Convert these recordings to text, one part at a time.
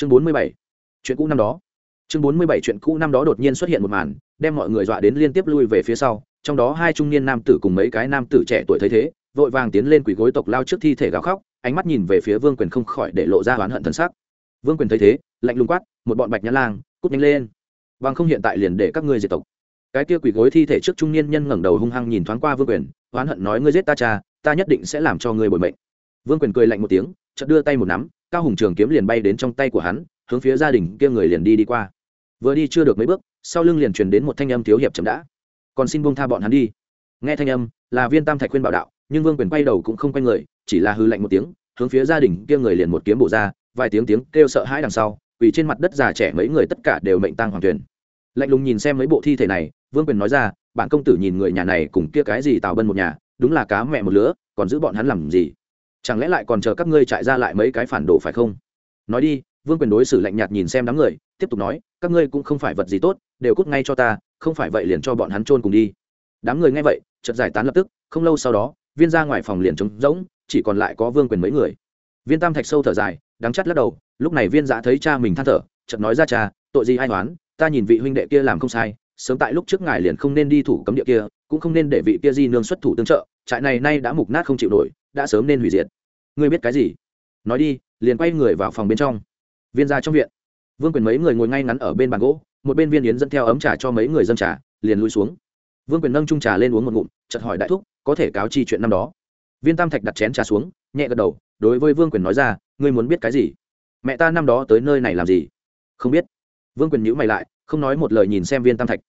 chương bốn mươi bảy. Chuyện cũ năm đó. Chương bốn mươi bảy chuyện cũ năm đó đột nhiên xuất hiện một màn, đem mọi người dọa đến liên tiếp lui về phía sau, trong đó hai trung niên nam tử cùng mấy cái nam tử trẻ tuổi thấy thế, vội vàng tiến lên quỷ gối tộc lao trước thi thể gào khóc, ánh mắt nhìn về phía vương quyền không khỏi để lộ ra oán hận thân sắc. Vương quyền thấy thế, lạnh lùng quát, một bọn bạch nhã lang, cút nhanh lên. Bằng không hiện tại liền để các ngươi diệt tộc. Cái kia quỷ gối thi thể trước trung niên nhân ngẩng đầu hung hăng nhìn thoáng qua vương quyền, oán hận nói, ngươi giết ta cha, ta nhất định sẽ làm cho ngươi bồi mệnh. Vương quyền cười lạnh một tiếng chợt đưa tay một nắm, cao hùng trường kiếm liền bay đến trong tay của hắn, hướng phía gia đình kia người liền đi đi qua. Vừa đi chưa được mấy bước, sau lưng liền truyền đến một thanh âm thiếu hiệp chậm đã. Còn xin buông tha bọn hắn đi. Nghe thanh âm, là viên tam thạch khuyên bảo đạo, nhưng vương quyền quay đầu cũng không quay người, chỉ là hư lạnh một tiếng, hướng phía gia đình kia người liền một kiếm bổ ra, vài tiếng tiếng kêu sợ hãi đằng sau vì trên mặt đất già trẻ mấy người tất cả đều mệnh tăng hoàng tuyển lạnh lùng nhìn xem mấy bộ thi thể này, vương quyền nói ra, bản công tử nhìn người nhà này cùng kia cái gì tào bân một nhà, đúng là cá mẹ một lứa, còn giữ bọn hắn làm gì? Chẳng lẽ lại còn chờ các ngươi chạy ra lại mấy cái phản đồ phải không? Nói đi, vương quyền đối xử lạnh nhạt nhìn xem đám người, tiếp tục nói, các ngươi cũng không phải vật gì tốt, đều cút ngay cho ta, không phải vậy liền cho bọn hắn trôn cùng đi. Đám người nghe vậy, chợt giải tán lập tức, không lâu sau đó, viên ra ngoài phòng liền trống rỗng, chỉ còn lại có vương quyền mấy người. Viên tam thạch sâu thở dài, đắng chắt lắc đầu, lúc này viên giã thấy cha mình than thở, chợt nói ra cha, tội gì ai đoán ta nhìn vị huynh đệ kia làm không sai, sớm tại lúc trước ngài liền không nên đi thủ cấm địa kia, cũng không nên để vị kia di nương xuất thủ tương trợ, trại này nay đã mục nát không chịu nổi đã sớm nên hủy diệt. Ngươi biết cái gì? Nói đi, liền quay người vào phòng bên trong. Viên ra trong viện. Vương quyền mấy người ngồi ngay ngắn ở bên bàn gỗ, một bên viên yến dẫn theo ấm trà cho mấy người dân trà, liền lui xuống. Vương quyền nâng trung trà lên uống một ngụm, chợt hỏi đại thúc, có thể cáo chi chuyện năm đó. Viên tam thạch đặt chén trà xuống, nhẹ gật đầu, đối với vương quyền nói ra, ngươi muốn biết cái gì? Mẹ ta năm đó tới nơi này làm gì? Không biết. Vương quyền nhữ mày lại, không nói một lời nhìn xem viên tam thạch.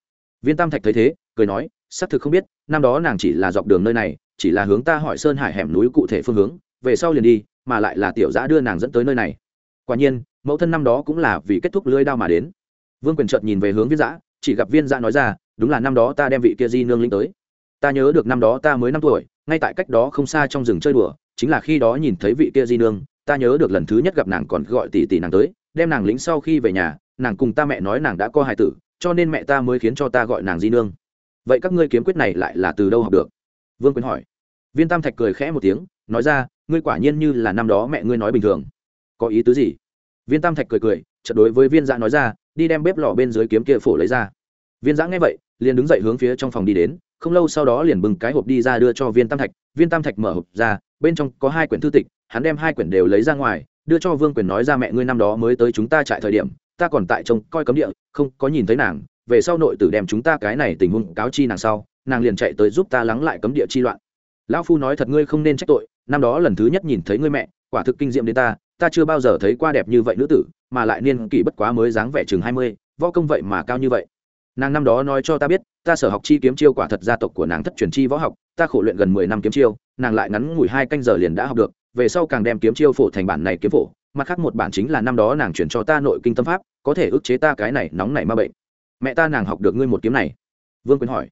Viên tam thạch thấy thế, cười nói, xác thực không biết, năm đó nàng chỉ là dọc đường nơi này chỉ là hướng ta hỏi sơn hải hẻm núi cụ thể phương hướng, về sau liền đi, mà lại là tiểu giã đưa nàng dẫn tới nơi này. Quả nhiên, mẫu thân năm đó cũng là vì kết thúc lưới đao mà đến. Vương quyền trợt nhìn về hướng viên giã, chỉ gặp viên giã nói ra, đúng là năm đó ta đem vị kia di nương linh tới. Ta nhớ được năm đó ta mới năm tuổi, ngay tại cách đó không xa trong rừng chơi đùa, chính là khi đó nhìn thấy vị kia di nương, ta nhớ được lần thứ nhất gặp nàng còn gọi tỷ tỷ nàng tới, đem nàng lính sau khi về nhà, nàng cùng ta mẹ nói nàng đã có hài tử, cho nên mẹ ta mới khiến cho ta gọi nàng di nương. Vậy các ngươi kiếm quyết này lại là từ đâu học được? Vương quyền hỏi. Viên tam thạch cười khẽ một tiếng, nói ra, ngươi quả nhiên như là năm đó mẹ ngươi nói bình thường. Có ý tứ gì? Viên tam thạch cười cười, chợt đối với viên dạ nói ra, đi đem bếp lò bên dưới kiếm kia phổ lấy ra. Viên giã nghe vậy, liền đứng dậy hướng phía trong phòng đi đến, không lâu sau đó liền bừng cái hộp đi ra đưa cho viên tam thạch. Viên tam thạch mở hộp ra, bên trong có hai quyển thư tịch, hắn đem hai quyển đều lấy ra ngoài, đưa cho vương quyền nói ra, mẹ ngươi năm đó mới tới chúng ta trại thời điểm, ta còn tại trông coi cấm địa, không có nhìn thấy nàng, về sau nội tử đem chúng ta cái này tình huống cáo chi nàng sau nàng liền chạy tới giúp ta lắng lại cấm địa chi loạn. Lão phu nói thật ngươi không nên trách tội, năm đó lần thứ nhất nhìn thấy ngươi mẹ, quả thực kinh diệm đến ta ta chưa bao giờ thấy qua đẹp như vậy nữ tử, mà lại niên kỷ bất quá mới dáng vẻ chừng hai mươi, võ công vậy mà cao như vậy. Nàng năm đó nói cho ta biết, ta sở học chi kiếm chiêu quả thật gia tộc của nàng thất truyền chi võ học, ta khổ luyện gần mười năm kiếm chiêu, nàng lại ngắn ngủi hai canh giờ liền đã học được, về sau càng đem kiếm chiêu phổ thành bản này kiếm phổ, mặt khác một bản chính là năm đó nàng chuyển cho ta nội kinh tâm pháp, có thể ức chế ta cái này nóng này ma bệnh. Mẹ ta nàng học được ngươi một kiếm này. Vương quyến hỏi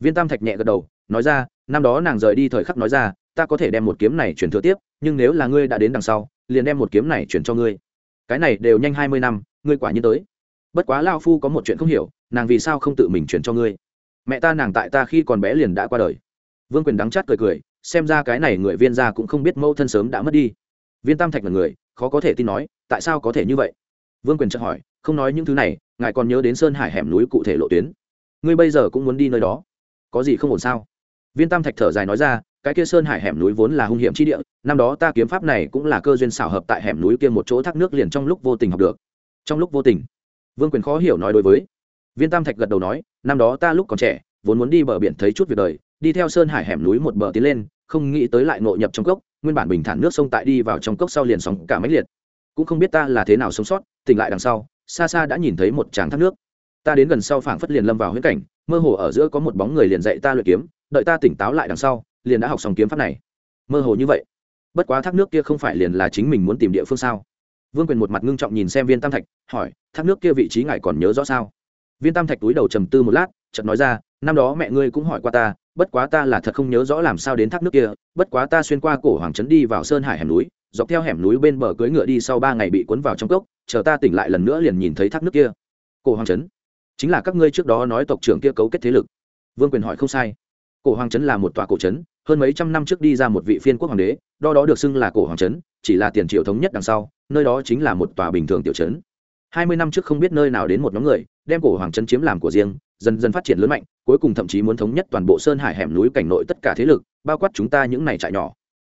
viên tam thạch nhẹ gật đầu, nói ra, năm đó nàng rời đi thời khắc nói ra, ta có thể đem một kiếm này chuyển thừa tiếp, nhưng nếu là ngươi đã đến đằng sau, liền đem một kiếm này chuyển cho ngươi. Cái này đều nhanh hai mươi năm, ngươi quả nhiên tới. Bất quá lao phu có một chuyện không hiểu, nàng vì sao không tự mình chuyển cho ngươi? Mẹ ta nàng tại ta khi còn bé liền đã qua đời. Vương quyền đắng chát cười cười, xem ra cái này người viên gia cũng không biết mẫu thân sớm đã mất đi. Viên tam thạch là người, khó có thể tin nói, tại sao có thể như vậy? Vương quyền chợt hỏi, không nói những thứ này, ngài còn nhớ đến sơn hải hẻm núi cụ thể lộ tuyến? Ngươi bây giờ cũng muốn đi nơi đó? Có gì không ổn sao? Viên tam thạch thở dài nói ra, cái kia sơn hải hẻm núi vốn là hung hiểm chi địa, năm đó ta kiếm pháp này cũng là cơ duyên xảo hợp tại hẻm núi kia một chỗ thác nước liền trong lúc vô tình học được. Trong lúc vô tình. Vương quyền khó hiểu nói đối với. Viên tam thạch gật đầu nói, năm đó ta lúc còn trẻ, vốn muốn đi bờ biển thấy chút việc đời, đi theo sơn hải hẻm núi một bờ tiến lên, không nghĩ tới lại nội nhập trong cốc, nguyên bản bình thản nước sông tại đi vào trong cốc sau liền sóng cả máy liệt. Cũng không biết ta là thế nào sống sót, tỉnh lại đằng sau, xa xa đã nhìn thấy một tràng thác nước. Ta đến gần sau phảng phất liền lâm vào huyễn cảnh mơ hồ ở giữa có một bóng người liền dạy ta luyện kiếm, đợi ta tỉnh táo lại đằng sau, liền đã học xong kiếm pháp này. Mơ hồ như vậy. Bất quá thác nước kia không phải liền là chính mình muốn tìm địa phương sao? Vương quyền một mặt ngưng trọng nhìn xem viên tam thạch, hỏi, thác nước kia vị trí ngài còn nhớ rõ sao? Viên tam thạch túi đầu trầm tư một lát, chợt nói ra, năm đó mẹ ngươi cũng hỏi qua ta, bất quá ta là thật không nhớ rõ làm sao đến thác nước kia, bất quá ta xuyên qua cổ hoàng trấn đi vào sơn hải hẻm núi, dọc theo hẻm núi bên bờ cưỡi ngựa đi sau ba ngày bị cuốn vào trong cốc, chờ ta tỉnh lại lần nữa liền nhìn thấy thác nước kia. Cổ hoàng trấn chính là các ngươi trước đó nói tộc trưởng kia cấu kết thế lực. Vương quyền hỏi không sai. Cổ hoàng trấn là một tòa cổ trấn, hơn mấy trăm năm trước đi ra một vị phiên quốc hoàng đế đo đó được xưng là cổ hoàng trấn, chỉ là tiền triệu thống nhất đằng sau, nơi đó chính là một tòa bình thường tiểu trấn. Hai mươi năm trước không biết nơi nào đến một nhóm người, đem cổ hoàng trấn chiếm làm của riêng, dần dần phát triển lớn mạnh, cuối cùng thậm chí muốn thống nhất toàn bộ sơn hải hẻm núi cảnh nội tất cả thế lực, bao quát chúng ta những này trại nhỏ.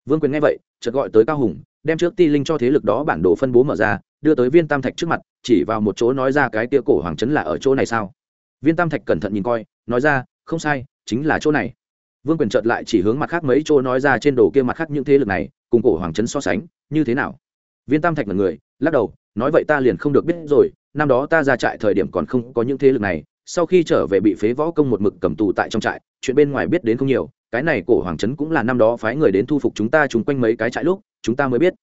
Vương quyền nghe vậy, chợt gọi tới cao hùng, đem trước ti linh cho thế lực đó bản đồ phân bố mở ra, đưa tới viên tam thạch trước mặt chỉ vào một chỗ nói ra cái tia cổ hoàng trấn là ở chỗ này sao? Viên tam thạch cẩn thận nhìn coi, nói ra, không sai, chính là chỗ này. Vương quyền chợt lại chỉ hướng mặt khác mấy chỗ nói ra trên đồ kia mặt khác những thế lực này, cùng cổ hoàng trấn so sánh, như thế nào? Viên tam thạch là người, lắc đầu, nói vậy ta liền không được biết rồi, năm đó ta ra trại thời điểm còn không có những thế lực này, sau khi trở về bị phế võ công một mực cầm tù tại trong trại, chuyện bên ngoài biết đến không nhiều, cái này cổ hoàng trấn cũng là năm đó phái người đến thu phục chúng ta chung quanh mấy cái trại lúc, chúng ta mới biết.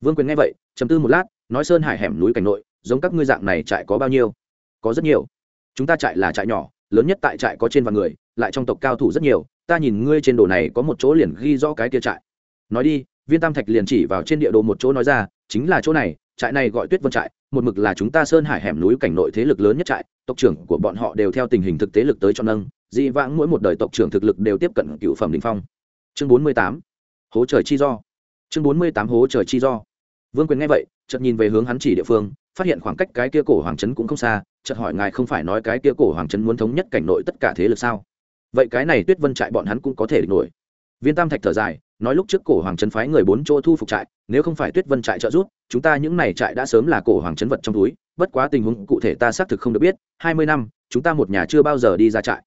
Vương quyền nghe vậy chấm tư một lát, nói sơn hải hẻm núi cảnh nội giống các ngươi dạng này trại có bao nhiêu? Có rất nhiều. Chúng ta trại là trại nhỏ, lớn nhất tại trại có trên vạn người, lại trong tộc cao thủ rất nhiều, ta nhìn ngươi trên đồ này có một chỗ liền ghi rõ cái kia trại. Nói đi, viên tam thạch liền chỉ vào trên địa đồ một chỗ nói ra, chính là chỗ này, trại này gọi tuyết vân trại, một mực là chúng ta sơn hải hẻm núi cảnh nội thế lực lớn nhất trại, tộc trưởng của bọn họ đều theo tình hình thực tế lực tới cho nâng, dị vãng mỗi một đời tộc trưởng thực lực đều tiếp cận cựu phẩm đình phong. Chương bốn mươi tám, hố trời chi do. Chương bốn mươi tám, hố trời chi do. Vương quyền nghe vậy, chợt nhìn về hướng hắn chỉ địa phương phát hiện khoảng cách cái kia cổ hoàng trấn cũng không xa, chợt hỏi ngài không phải nói cái kia cổ hoàng trấn muốn thống nhất cảnh nội tất cả thế lực sao? Vậy cái này tuyết vân trại bọn hắn cũng có thể địch nổi. Viên tam thạch thở dài, nói lúc trước cổ hoàng trấn phái người bốn chỗ thu phục trại, nếu không phải tuyết vân trại trợ giúp, chúng ta những này trại đã sớm là cổ hoàng trấn vật trong túi, bất quá tình huống cụ thể ta xác thực không được biết, hai mươi năm, chúng ta một nhà chưa bao giờ đi ra trại.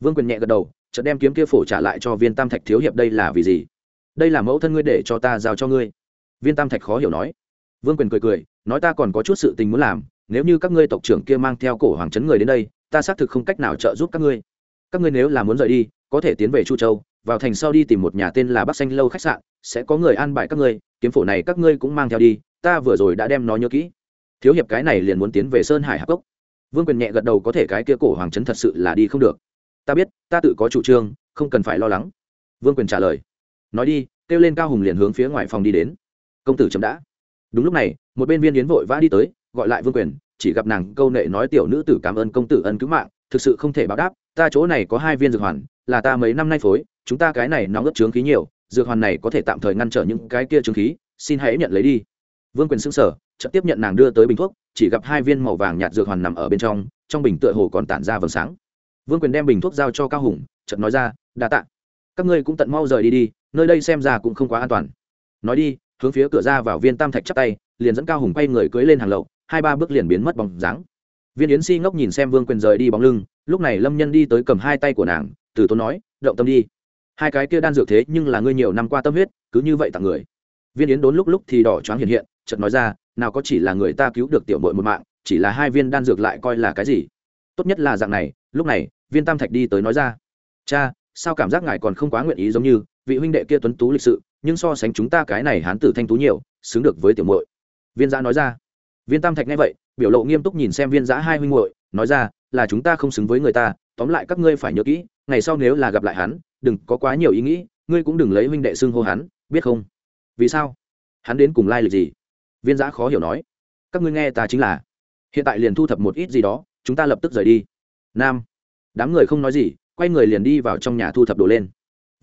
Vương quyền nhẹ gật đầu, chợt đem kiếm kia phổ trả lại cho viên tam thạch thiếu hiệp đây là vì gì? Đây là mẫu thân ngươi để cho ta giao cho ngươi. Viên tam thạch khó hiểu nói vương quyền cười cười, nói ta còn có chút sự tình muốn làm, nếu như các ngươi tộc trưởng kia mang theo cổ hoàng trấn người đến đây, ta xác thực không cách nào trợ giúp các ngươi. Các ngươi nếu là muốn rời đi, có thể tiến về chu châu, vào thành sau đi tìm một nhà tên là bắc xanh lâu khách sạn, sẽ có người an bài các ngươi, kiếm phổ này các ngươi cũng mang theo đi, ta vừa rồi đã đem nó nhớ kỹ. Thiếu hiệp cái này liền muốn tiến về sơn hải hạc cốc. Vương quyền nhẹ gật đầu có thể cái kia cổ hoàng trấn thật sự là đi không được. Ta biết, ta tự có chủ trương, không cần phải lo lắng. Vương quyền trả lời. Nói đi, kêu lên cao hùng liền hướng phía ngoài phòng đi đến. Công tử chậm đã đúng lúc này, một bên viên yến vội vã đi tới, gọi lại vương quyền, chỉ gặp nàng câu nệ nói tiểu nữ tử cảm ơn công tử ân cứu mạng, thực sự không thể báo đáp, ta chỗ này có hai viên dược hoàn, là ta mấy năm nay phối, chúng ta cái này nóng ướt trướng khí nhiều, dược hoàn này có thể tạm thời ngăn trở những cái kia trướng khí, xin hãy nhận lấy đi. Vương quyền xưng sở chợt tiếp nhận nàng đưa tới bình thuốc, chỉ gặp hai viên màu vàng nhạt dược hoàn nằm ở bên trong trong bình tựa hồ còn tản ra vầng sáng. Vương quyền đem bình thuốc giao cho cao hùng, chợt nói ra, đa tạ. Các ngươi cũng tận mau rời đi đi, nơi đây xem ra cũng không quá an toàn. Nói đi hướng phía cửa ra vào viên tam thạch chắp tay, liền dẫn cao hùng quay người cưới lên hàng lậu, hai ba bước liền biến mất bóng dáng. Viên yến si ngốc nhìn xem vương quyền rời đi bóng lưng, lúc này lâm nhân đi tới cầm hai tay của nàng, từ tốn nói, động tâm đi. Hai cái kia đan dược thế nhưng là ngươi nhiều năm qua tâm huyết, cứ như vậy tặng người. Viên yến đốn lúc lúc thì đỏ choáng hiện hiện, chợt nói ra, nào có chỉ là người ta cứu được tiểu mội một mạng, chỉ là hai viên đan dược lại coi là cái gì? Tốt nhất là dạng này, lúc này, viên tam thạch đi tới nói ra, cha, sao cảm giác ngài còn không quá nguyện ý giống như vị huynh đệ kia tuấn tú lịch sự nhưng so sánh chúng ta cái này hán tử thanh tú nhiều, xứng được với tiểu muội. Viên giã nói ra. Viên tam thạch nghe vậy, biểu lộ nghiêm túc nhìn xem viên giã hai huynh muội, nói ra, là chúng ta không xứng với người ta, tóm lại các ngươi phải nhớ kỹ, ngày sau nếu là gặp lại hắn, đừng có quá nhiều ý nghĩ, ngươi cũng đừng lấy huynh đệ xưng hô hắn, biết không? Vì sao? Hắn đến cùng lai lịch gì? Viên giã khó hiểu nói. Các ngươi nghe ta chính là, hiện tại liền thu thập một ít gì đó, chúng ta lập tức rời đi. Nam. Đám người không nói gì, quay người liền đi vào trong nhà thu thập đồ lên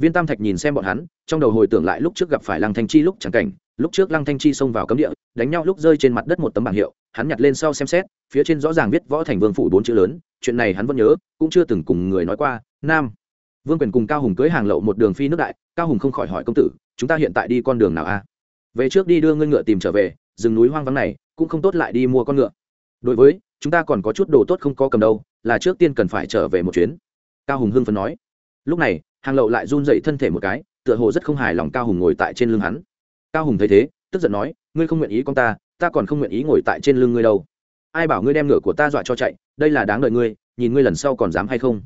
viên tam thạch nhìn xem bọn hắn, trong đầu hồi tưởng lại lúc trước gặp phải lăng thanh chi lúc chẳng cảnh, lúc trước lăng thanh chi xông vào cấm địa, đánh nhau lúc rơi trên mặt đất một tấm bảng hiệu, hắn nhặt lên sau xem xét, phía trên rõ ràng viết võ thành vương phủ bốn chữ lớn, chuyện này hắn vẫn nhớ, cũng chưa từng cùng người nói qua, nam. Vương quyền cùng cao hùng cưới hàng lậu một đường phi nước đại, cao hùng không khỏi hỏi công tử, chúng ta hiện tại đi con đường nào a? Về trước đi đưa ngươi ngựa tìm trở về, rừng núi hoang vắng này, cũng không tốt lại đi mua con ngựa. Đối với, chúng ta còn có chút đồ tốt không có cầm đâu, là trước tiên cần phải trở về một chuyến. Cao hùng hưng phấn nói lúc này, hàng lậu lại run dậy thân thể một cái, tựa hồ rất không hài lòng cao hùng ngồi tại trên lưng hắn. Cao hùng thấy thế, tức giận nói, ngươi không nguyện ý con ta ta còn không nguyện ý ngồi tại trên lưng ngươi đâu. Ai bảo ngươi đem ngựa của ta dọa cho chạy, đây là đáng đợi ngươi, nhìn ngươi lần sau còn dám hay không?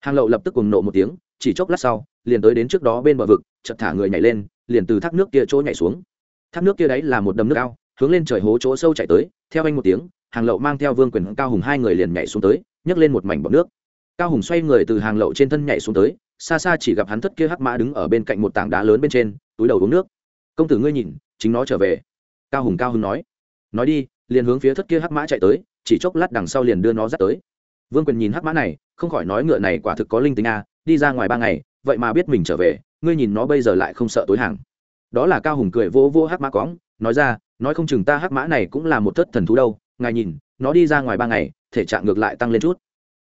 Hàng lậu lập tức cùng nộ một tiếng, chỉ chốc lát sau, liền tới đến trước đó bên bờ vực, chợt thả người nhảy lên, liền từ thác nước kia chỗ nhảy xuống. Thác nước kia đấy là một đầm nước ao, hướng lên trời hố chỗ sâu chạy tới, theo anh một tiếng, hàng lậu mang theo vương quyền cao hùng hai người liền nhảy xuống tới, nhấc lên một mảnh bọc nước cao hùng xoay người từ hàng lậu trên thân nhảy xuống tới, xa xa chỉ gặp hắn thất kia hắc mã đứng ở bên cạnh một tảng đá lớn bên trên, túi đầu uống nước. Công tử ngươi nhìn, chính nó trở về. Cao hùng cao Hùng nói. Nói đi. Liền hướng phía thất kia hắc mã chạy tới, chỉ chốc lát đằng sau liền đưa nó dắt tới. Vương quyền nhìn hắc mã này, không khỏi nói ngựa này quả thực có linh tính a, đi ra ngoài ba ngày, vậy mà biết mình trở về, ngươi nhìn nó bây giờ lại không sợ tối hàng. Đó là cao hùng cười vô vô hắc mã cóng nói ra, nói không chừng ta hắc mã này cũng là một thất thần thú đâu, ngài nhìn, nó đi ra ngoài ba ngày, thể trạng ngược lại tăng lên chút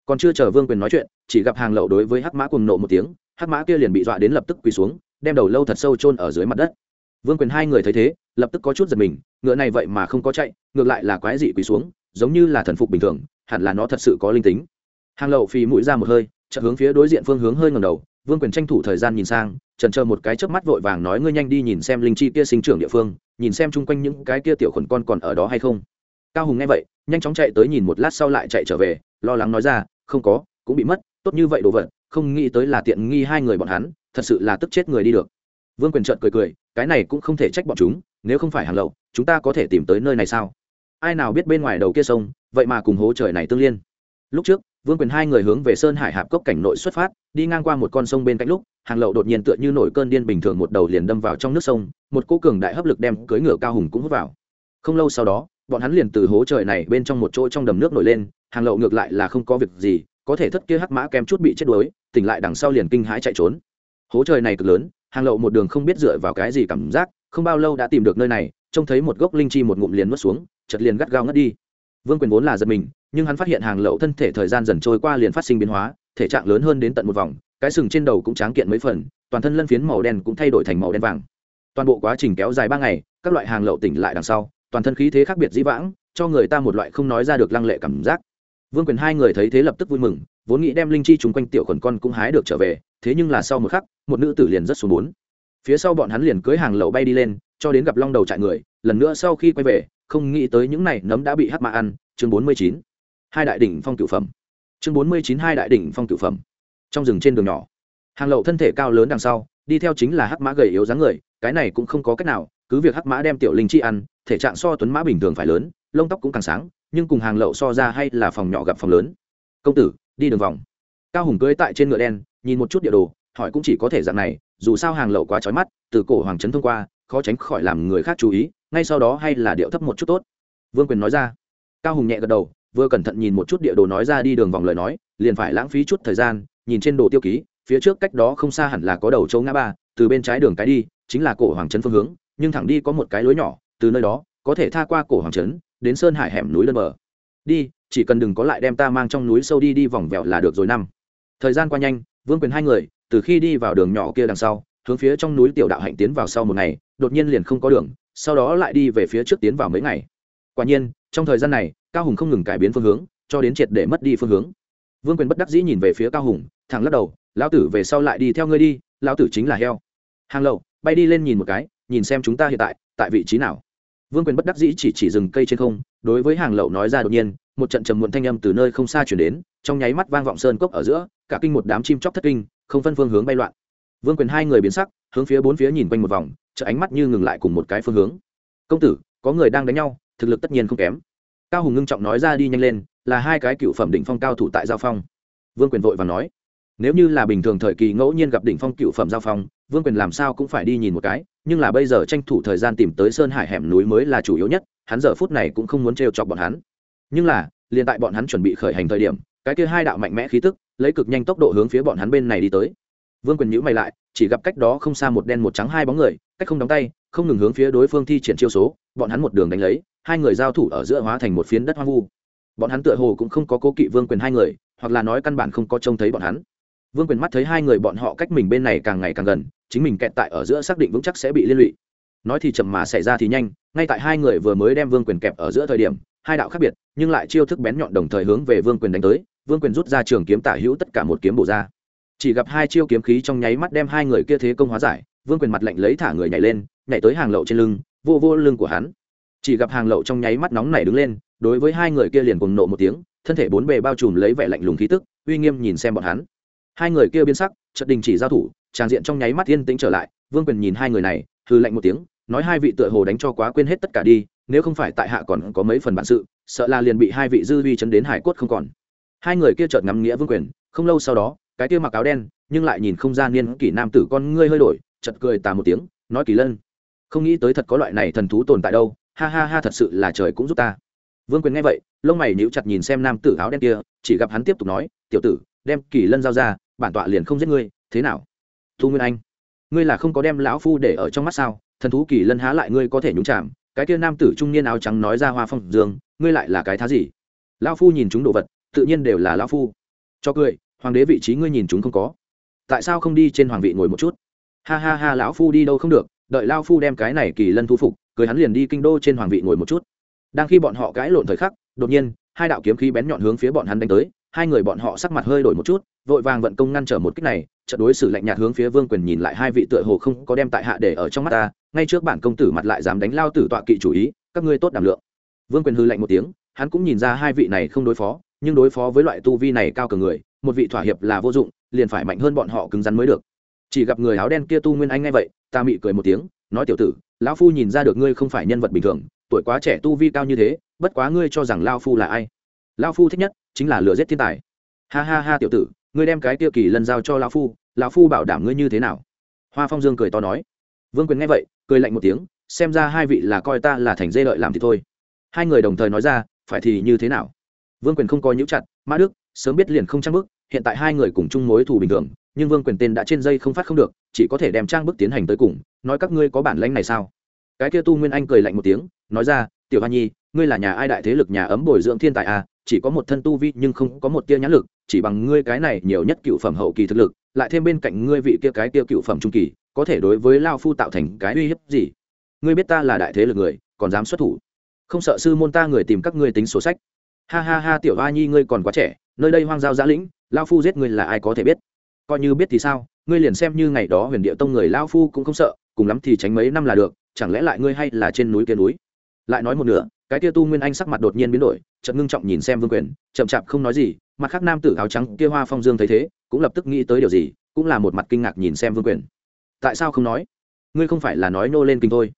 còn chưa chờ vương quyền nói chuyện, chỉ gặp hàng lậu đối với hắc mã cùng nộ một tiếng, hắc mã kia liền bị dọa đến lập tức quỳ xuống, đem đầu lâu thật sâu chôn ở dưới mặt đất. Vương quyền hai người thấy thế, lập tức có chút giật mình, ngựa này vậy mà không có chạy, ngược lại là quái dị quỳ xuống, giống như là thần phục bình thường, hẳn là nó thật sự có linh tính. Hàng lậu phì mũi ra một hơi, chợt hướng phía đối diện phương hướng hơi ngầm đầu, vương quyền tranh thủ thời gian nhìn sang trần chờ một cái chớp mắt vội vàng nói ngươi nhanh đi nhìn xem linh chi kia sinh trưởng địa phương, nhìn xem chung quanh những cái kia tiểu khuẩn con còn ở đó hay không. Cao hùng nghe vậy, nhanh chóng chạy tới nhìn một lát sau lại chạy trở về, lo lắng nói ra không có, cũng bị mất, tốt như vậy đồ vật, không nghĩ tới là tiện nghi hai người bọn hắn, thật sự là tức chết người đi được. Vương quyền trợn cười cười, cái này cũng không thể trách bọn chúng, nếu không phải hàng lậu, chúng ta có thể tìm tới nơi này sao? Ai nào biết bên ngoài đầu kia sông, vậy mà cùng hố trời này tương liên. Lúc trước, vương quyền hai người hướng về sơn hải hạp cốc cảnh nội xuất phát, đi ngang qua một con sông bên cạnh lúc, hàng lậu đột nhiên tựa như nổi cơn điên bình thường một đầu liền đâm vào trong nước sông, một cô cường đại hấp lực đem cưỡi ngựa cao hùng cũng hút vào. Không lâu sau đó, bọn hắn liền từ hố trời này bên trong một chỗ trong đầm nước nổi lên hàng lậu ngược lại là không có việc gì, có thể thất kia hắc mã kém chút bị chết đuối, tỉnh lại đằng sau liền kinh hãi chạy trốn. Hố trời này cực lớn, hàng lậu một đường không biết dựa vào cái gì cảm giác, không bao lâu đã tìm được nơi này, trông thấy một gốc linh chi một ngụm liền mất xuống chật liền gắt gao ngất đi. Vương quyền vốn là giật mình, nhưng hắn phát hiện hàng lậu thân thể thời gian dần trôi qua liền phát sinh biến hóa, thể trạng lớn hơn đến tận một vòng, cái sừng trên đầu cũng tráng kiện mấy phần, toàn thân lân phiến màu đen cũng thay đổi thành màu đen vàng. Toàn bộ quá trình kéo dài ba ngày, các loại hàng lậu tỉnh lại đằng sau, toàn thân khí thế khác biệt dĩ vãng, cho người ta một loại không nói ra được lăng lệ cảm giác vương quyền hai người thấy thế lập tức vui mừng, vốn nghĩ đem linh chi chung quanh tiểu khuẩn con cũng hái được trở về, thế nhưng là sau một khắc, một nữ tử liền rất xuống bốn. Phía sau bọn hắn liền cưới hàng lậu bay đi lên, cho đến gặp long đầu trại người, lần nữa sau khi quay về, không nghĩ tới những này nấm đã bị hắc mã ăn, chương bốn mươi chín. Hai đại đỉnh phong cửu phẩm. Chương bốn mươi chín hai đại đỉnh phong cửu phẩm. Trong rừng trên đường nhỏ, hàng lậu thân thể cao lớn đằng sau, đi theo chính là hắc mã gầy yếu dáng người, cái này cũng không có cách nào, cứ việc hắc mã đem tiểu linh chi ăn, thể trạng so tuấn mã bình thường phải lớn, lông tóc cũng càng sáng nhưng cùng hàng lậu so ra hay là phòng nhỏ gặp phòng lớn. Công tử, đi đường vòng. Cao hùng cưới tại trên ngựa đen, nhìn một chút địa đồ, hỏi cũng chỉ có thể dạng này, dù sao hàng lậu quá trói mắt, từ cổ hoàng trấn thông qua, khó tránh khỏi làm người khác chú ý, ngay sau đó hay là điệu thấp một chút tốt. Vương quyền nói ra. Cao hùng nhẹ gật đầu, vừa cẩn thận nhìn một chút địa đồ nói ra đi đường vòng lời nói, liền phải lãng phí chút thời gian, nhìn trên đồ tiêu ký, phía trước cách đó không xa hẳn là có đầu châu ngã ba, từ bên trái đường cái đi, chính là cổ hoàng trấn phương hướng, nhưng thẳng đi có một cái lối nhỏ, từ nơi đó, có thể tha qua cổ hoàng trấn đến sơn hải hẻm núi đơn bờ. Đi, chỉ cần đừng có lại đem ta mang trong núi sâu đi đi vòng vèo là được rồi năm. Thời gian qua nhanh, vương quyền hai người, từ khi đi vào đường nhỏ kia đằng sau, hướng phía trong núi tiểu đạo hạnh tiến vào sau một ngày, đột nhiên liền không có đường, sau đó lại đi về phía trước tiến vào mấy ngày. Quả nhiên, trong thời gian này, cao hùng không ngừng cải biến phương hướng, cho đến triệt để mất đi phương hướng. Vương quyền bất đắc dĩ nhìn về phía cao hùng, thẳng lắc đầu, lão tử về sau lại đi theo ngươi đi, lão tử chính là heo. Hàng lậu bay đi lên nhìn một cái, nhìn xem chúng ta hiện tại tại vị trí nào? Vương quyền bất đắc dĩ chỉ chỉ rừng cây trên không, đối với hàng lậu nói ra đột nhiên, một trận trầm muộn thanh âm từ nơi không xa chuyển đến, trong nháy mắt vang vọng sơn cốc ở giữa, cả kinh một đám chim chóc thất kinh, không phân phương hướng bay loạn. Vương quyền hai người biến sắc, hướng phía bốn phía nhìn quanh một vòng chợ ánh mắt như ngừng lại cùng một cái phương hướng. Công tử, có người đang đánh nhau, thực lực tất nhiên không kém. Cao hùng ngưng trọng nói ra đi nhanh lên, là hai cái cựu phẩm đỉnh phong cao thủ tại giao phong. Vương quyền vội và nói nếu như là bình thường thời kỳ ngẫu nhiên gặp đỉnh phong cựu phẩm giao phong, vương quyền làm sao cũng phải đi nhìn một cái, nhưng là bây giờ tranh thủ thời gian tìm tới sơn hải hẻm núi mới là chủ yếu nhất, hắn giờ phút này cũng không muốn trêu chọc bọn hắn. Nhưng là, liền tại bọn hắn chuẩn bị khởi hành thời điểm, cái kia hai đạo mạnh mẽ khí tức, lấy cực nhanh tốc độ hướng phía bọn hắn bên này đi tới. Vương quyền nhữ mày lại, chỉ gặp cách đó không xa một đen một trắng hai bóng người, cách không đóng tay, không ngừng hướng phía đối phương thi triển chiêu số, bọn hắn một đường đánh lấy, hai người giao thủ ở giữa hóa thành một phiến đất hoang vu. Bọn hắn tựa hồ cũng không có cố kỵ vương quyền hai người, hoặc là nói căn bản không có trông thấy bọn hắn vương quyền mắt thấy hai người bọn họ cách mình bên này càng ngày càng gần, chính mình kẹt tại ở giữa xác định vững chắc sẽ bị liên lụy. Nói thì chậm mà xảy ra thì nhanh, ngay tại hai người vừa mới đem vương quyền kẹp ở giữa thời điểm, hai đạo khác biệt, nhưng lại chiêu thức bén nhọn đồng thời hướng về vương quyền đánh tới, vương quyền rút ra trường kiếm tả hữu tất cả một kiếm bổ ra. Chỉ gặp hai chiêu kiếm khí trong nháy mắt đem hai người kia thế công hóa giải, vương quyền mặt lạnh lấy thả người nhảy lên, nhảy tới hàng lậu trên lưng, vô vô lưng của hắn. Chỉ gặp hàng lậu trong nháy mắt nóng nảy đứng lên, đối với hai người kia liền cùng nộ một tiếng, thân thể bốn bề bao trùm lấy vẻ lạnh lùng khí tức, uy nghiêm nhìn xem bọn hắn hai người kia biến sắc, chợt đình chỉ giao thủ, tràng diện trong nháy mắt yên tĩnh trở lại, vương quyền nhìn hai người này hư lạnh một tiếng, nói hai vị tựa hồ đánh cho quá quên hết tất cả đi, nếu không phải tại hạ còn có mấy phần bản sự, sợ là liền bị hai vị dư vi chấn đến hải cốt không còn. Hai người kia chợt ngắm nghĩa vương quyền, không lâu sau đó, cái kia mặc áo đen, nhưng lại nhìn không ra niên kỷ nam tử con ngươi hơi đổi, chợt cười tà một tiếng, nói kỳ lân, không nghĩ tới thật có loại này thần thú tồn tại đâu, ha ha ha thật sự là trời cũng giúp ta. Vương quyền nghe vậy, lông mày níu chặt nhìn xem nam tử áo đen kia, chỉ gặp hắn tiếp tục nói, tiểu tử, đem kỳ lân giao ra bản tọa liền không giết ngươi, thế nào? Thu nguyên anh, ngươi là không có đem lão phu để ở trong mắt sao? Thần thú kỳ lân há lại ngươi có thể nhúng chạm cái kia nam tử trung niên áo trắng nói ra hoa phong dương, ngươi lại là cái thá gì? Lão phu nhìn chúng đồ vật, tự nhiên đều là lão phu. Cho cười, hoàng đế vị trí ngươi nhìn chúng không có. Tại sao không đi trên hoàng vị ngồi một chút? Ha ha ha, lão phu đi đâu không được, đợi lao phu đem cái này kỳ lân thu phục, cười hắn liền đi kinh đô trên hoàng vị ngồi một chút. Đang khi bọn họ cãi lộn thời khắc, đột nhiên, hai đạo kiếm khí bén nhọn hướng phía bọn hắn đánh tới, hai người bọn họ sắc mặt hơi đổi một chút vội vàng vận công ngăn trở một kích này trận đối xử lạnh nhạt hướng phía vương quyền nhìn lại hai vị tựa hồ không có đem tại hạ để ở trong mắt ta, ngay trước bản công tử mặt lại dám đánh lao tử tọa kỵ chủ ý, các ngươi tốt đảm lượng. Vương quyền hư lạnh một tiếng, hắn cũng nhìn ra hai vị này không đối phó, nhưng đối phó với loại tu vi này cao cường người, một vị thỏa hiệp là vô dụng, liền phải mạnh hơn bọn họ cứng rắn mới được. Chỉ gặp người áo đen kia tu nguyên anh ngay vậy, ta mị cười một tiếng, nói tiểu tử, lão phu nhìn ra được ngươi không phải nhân vật bình thường, tuổi quá trẻ tu vi cao như thế, bất quá ngươi cho rằng lao phu là ai? Lao phu thích nhất chính là lừa giết thiên tài. Ha ha ha tiểu tử ngươi đem cái tiêu kỳ lân giao cho lão phu lão phu bảo đảm ngươi như thế nào? Hoa phong dương cười to nói. Vương quyền nghe vậy, cười lạnh một tiếng, xem ra hai vị là coi ta là thành dê lợi làm thì thôi. Hai người đồng thời nói ra, phải thì như thế nào? Vương quyền không coi nhũ chặt, mã đức, sớm biết liền không trang bức, hiện tại hai người cùng chung mối thù bình thường, nhưng vương quyền tên đã trên dây không phát không được, chỉ có thể đem trang bức tiến hành tới cùng, nói các ngươi có bản lãnh này sao? Cái kia tu nguyên anh cười lạnh một tiếng, nói ra, tiểu hoa nhi, ngươi là nhà ai đại thế lực nhà ấm bồi dưỡng thiên tài à chỉ có một thân tu vi nhưng không có một tia nhãn lực chỉ bằng ngươi cái này nhiều nhất cựu phẩm hậu kỳ thực lực, lại thêm bên cạnh ngươi vị kia cái kia cựu phẩm trung kỳ, có thể đối với lao phu tạo thành cái uy hiếp gì? Ngươi biết ta là đại thế lực người, còn dám xuất thủ. Không sợ sư môn ta người tìm các ngươi tính sổ sách. Ha ha ha, tiểu hoa nhi, ngươi còn quá trẻ, nơi đây hoang giao giã lĩnh, lao phu giết ngươi là ai có thể biết? Coi như biết thì sao, ngươi liền xem như ngày đó huyền địa tông người lao phu cũng không sợ, cùng lắm thì tránh mấy năm là được, chẳng lẽ lại ngươi hay là trên núi kia núi? Lại nói một nửa, cái kia tu nguyên anh sắc mặt đột nhiên biến đổi, chợt ngưng trọng nhìn xem vương quyền, chậm chạp không nói gì mặt khác nam tử áo trắng kia hoa phong dương thấy thế, cũng lập tức nghĩ tới điều gì, cũng là một mặt kinh ngạc nhìn xem vương quyền. Tại sao không nói? Ngươi không phải là nói nô lên kinh thôi.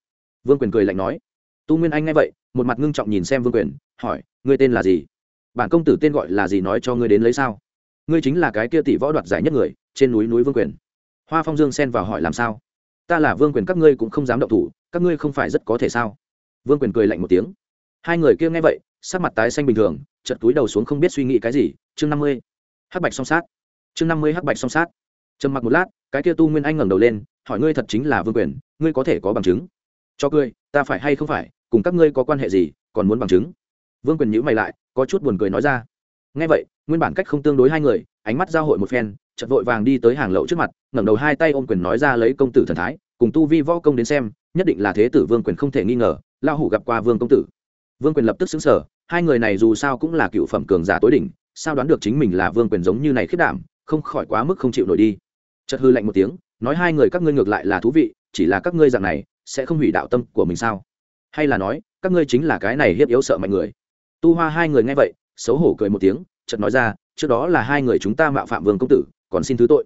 Vương quyền cười lạnh nói. Tu nguyên anh nghe vậy, một mặt ngưng trọng nhìn xem vương quyền, hỏi, ngươi tên là gì? Bản công tử tên gọi là gì nói cho ngươi đến lấy sao? Ngươi chính là cái kia tỷ võ đoạt giải nhất người, trên núi núi vương quyền. Hoa phong dương xen vào hỏi làm sao? Ta là vương quyền, các ngươi cũng không dám động thủ, các ngươi không phải rất có thể sao? Vương quyền cười lạnh một tiếng. Hai người kia nghe vậy sắc mặt tái xanh bình thường chật túi đầu xuống không biết suy nghĩ cái gì, chương năm mươi. Hắc bạch song sát. Chương năm mươi hắc bạch song sát. Trầm mặc một lát, cái kia tu nguyên anh ngẩng đầu lên, hỏi ngươi thật chính là vương quyền, ngươi có thể có bằng chứng? Cho cười, ta phải hay không phải, cùng các ngươi có quan hệ gì, còn muốn bằng chứng? Vương quyền nhữ mày lại, có chút buồn cười nói ra. Ngay vậy, nguyên bản cách không tương đối hai người, ánh mắt giao hội một phen chật vội vàng đi tới hàng lậu trước mặt, ngẩng đầu hai tay ôm quyền nói ra lấy công tử thần thái, cùng tu vi võ công đến xem, nhất định là thế tử vương quyền không thể nghi ngờ lao hủ gặp qua vương công tử vương quyền lập tức xứng sở hai người này dù sao cũng là cựu phẩm cường giả tối đỉnh, sao đoán được chính mình là vương quyền giống như này khiết đảm, không khỏi quá mức không chịu nổi đi. Chật hư lạnh một tiếng, nói hai người các ngươi ngược lại là thú vị, chỉ là các ngươi dạng này, sẽ không hủy đạo tâm của mình sao? Hay là nói, các ngươi chính là cái này hiếp yếu sợ mạnh người? Tu hoa hai người nghe vậy, xấu hổ cười một tiếng, chợt nói ra, trước đó là hai người chúng ta mạo phạm vương công tử, còn xin thứ tội.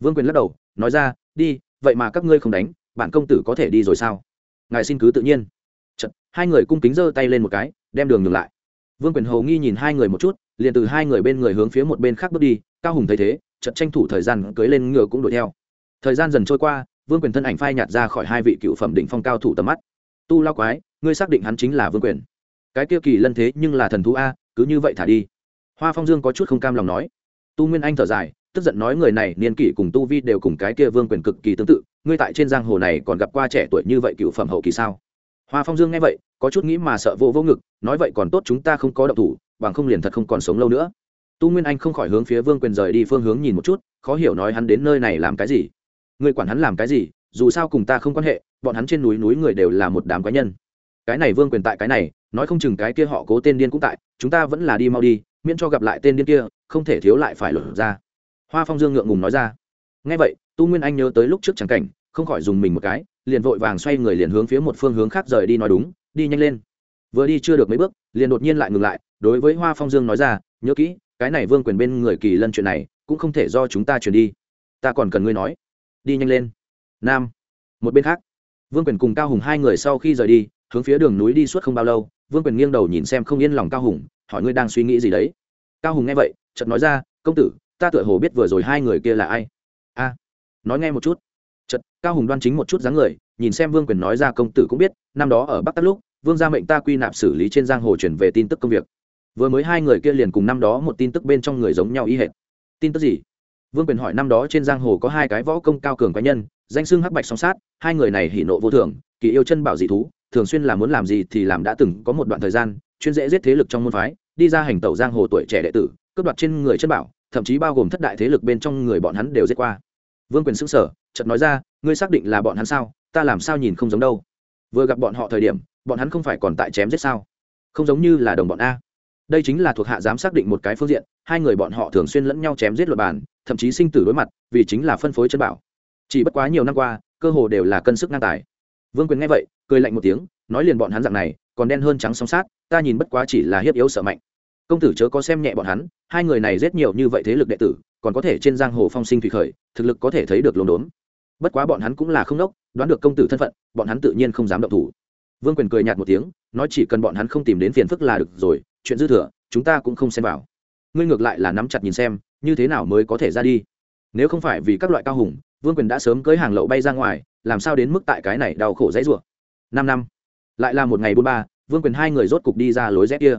Vương quyền lắc đầu, nói ra, đi, vậy mà các ngươi không đánh, bản công tử có thể đi rồi sao? Ngài xin cứ tự nhiên hai người cung kính giơ tay lên một cái, đem đường ngừng lại. Vương quyền hầu nghi nhìn hai người một chút, liền từ hai người bên người hướng phía một bên khác bước đi, cao hùng thấy thế, chợt tranh thủ thời gian cưới lên ngựa cũng đuổi theo. Thời gian dần trôi qua, vương quyền thân ảnh phai nhạt ra khỏi hai vị cựu phẩm đỉnh phong cao thủ tầm mắt. Tu lao quái, ngươi xác định hắn chính là vương quyền. Cái kia kỳ lân thế nhưng là thần thú a, cứ như vậy thả đi. Hoa phong dương có chút không cam lòng nói. Tu nguyên anh thở dài, tức giận nói người này, niên kỷ cùng tu vi đều cùng cái kia vương quyền cực kỳ tương tự, ngươi tại trên giang hồ này còn gặp qua trẻ tuổi như vậy cựu phẩm hậu kỳ sao? Hoa phong dương nghe vậy, có chút nghĩ mà sợ vô vô ngực, nói vậy còn tốt chúng ta không có động thủ, bằng không liền thật không còn sống lâu nữa. Tu nguyên anh không khỏi hướng phía vương quyền rời đi phương hướng nhìn một chút, khó hiểu nói hắn đến nơi này làm cái gì. Người quản hắn làm cái gì, dù sao cùng ta không quan hệ, bọn hắn trên núi núi người đều là một đám quái nhân. Cái này vương quyền tại cái này, nói không chừng cái kia họ cố tên điên cũng tại, chúng ta vẫn là đi mau đi, miễn cho gặp lại tên điên kia, không thể thiếu lại phải lột ra. Hoa phong dương ngượng ngùng nói ra. Ngay vậy, tu nguyên anh nhớ tới lúc trước chẳng cảnh, không khỏi dùng mình một cái liền vội vàng xoay người liền hướng phía một phương hướng khác rời đi nói đúng, đi nhanh lên. Vừa đi chưa được mấy bước, liền đột nhiên lại ngừng lại, đối với hoa phong dương nói ra, nhớ kỹ, cái này vương quyền bên người kỳ lân chuyện này, cũng không thể do chúng ta chuyển đi. Ta còn cần ngươi nói. Đi nhanh lên. Nam. Một bên khác, vương quyền cùng cao hùng hai người sau khi rời đi, hướng phía đường núi đi suốt không bao lâu, vương quyền nghiêng đầu nhìn xem không yên lòng cao hùng, hỏi ngươi đang suy nghĩ gì đấy? Cao hùng nghe vậy, chợt nói ra, công tử, ta tựa hồ biết vừa rồi hai người kia là ai. A. Nói nghe một chút cao hùng đoan chính một chút dáng người, nhìn xem vương quyền nói ra công tử cũng biết, năm đó ở bắc tắc lúc, vương gia mệnh ta quy nạp xử lý trên giang hồ chuyển về tin tức công việc. Vừa mới hai người kia liền cùng năm đó một tin tức bên trong người giống nhau y hệt. Tin tức gì? Vương quyền hỏi năm đó trên giang hồ có hai cái võ công cao cường cá nhân, danh xưng hắc bạch song sát, hai người này hỉ nộ vô thường, kỳ yêu chân bảo dị thú, thường xuyên là muốn làm gì thì làm đã từng có một đoạn thời gian, chuyên dễ giết thế lực trong môn phái, đi ra hành tẩu giang hồ tuổi trẻ đệ tử, cướp đoạt trên người chân bảo, thậm chí bao gồm thất đại thế lực bên trong người bọn hắn đều giết qua. Vương quyền xưng sở chợt nói ra, ngươi xác định là bọn hắn sao? Ta làm sao nhìn không giống đâu? Vừa gặp bọn họ thời điểm, bọn hắn không phải còn tại chém giết sao? Không giống như là đồng bọn a. Đây chính là thuộc hạ dám xác định một cái phương diện, hai người bọn họ thường xuyên lẫn nhau chém giết luật bàn, thậm chí sinh tử đối mặt, vì chính là phân phối chân bảo. Chỉ bất quá nhiều năm qua, cơ hồ đều là cân sức ngang tài. Vương quyền nghe vậy, cười lạnh một tiếng, nói liền bọn hắn dạng này, còn đen hơn trắng song sát, ta nhìn bất quá chỉ là hiếp yếu sợ mạnh. Công tử chớ có xem nhẹ bọn hắn, hai người này giết nhiều như vậy thế lực đệ tử, còn có thể trên giang hồ phong sinh thủy khởi, thực lực có thể thấy được lồn đốn bất quá bọn hắn cũng là không nốc, đoán được công tử thân phận, bọn hắn tự nhiên không dám động thủ. Vương quyền cười nhạt một tiếng, nói chỉ cần bọn hắn không tìm đến phiền phức là được rồi, chuyện dư thừa, chúng ta cũng không xem vào. Ngươi ngược lại là nắm chặt nhìn xem, như thế nào mới có thể ra đi? Nếu không phải vì các loại cao hùng, vương quyền đã sớm cưới hàng lậu bay ra ngoài, làm sao đến mức tại cái này đau khổ dãy rủa? Năm năm. Lại là một ngày bốn ba, vương quyền hai người rốt cục đi ra lối rét kia.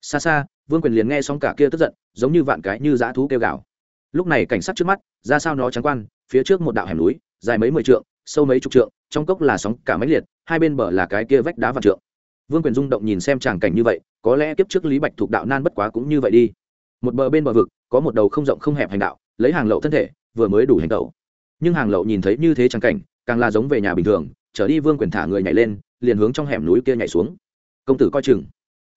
Xa xa, vương quyền liền nghe xong cả kia tức giận, giống như vạn cái như dã thú kêu gào. Lúc này cảnh sát trước mắt, ra sao nó trắng quan, phía trước một đạo hẻm núi dài mấy mười trượng, sâu mấy chục trượng, trong cốc là sóng cả mấy liệt, hai bên bờ là cái kia vách đá vạn trượng. Vương quyền rung động nhìn xem tràng cảnh như vậy, có lẽ kiếp trước lý bạch thuộc đạo nan bất quá cũng như vậy đi. Một bờ bên bờ vực, có một đầu không rộng không hẹp hành đạo, lấy hàng lậu thân thể, vừa mới đủ hành tẩu. Nhưng hàng lậu nhìn thấy như thế tràng cảnh, càng là giống về nhà bình thường, trở đi vương quyền thả người nhảy lên, liền hướng trong hẻm núi kia nhảy xuống. Công tử coi chừng.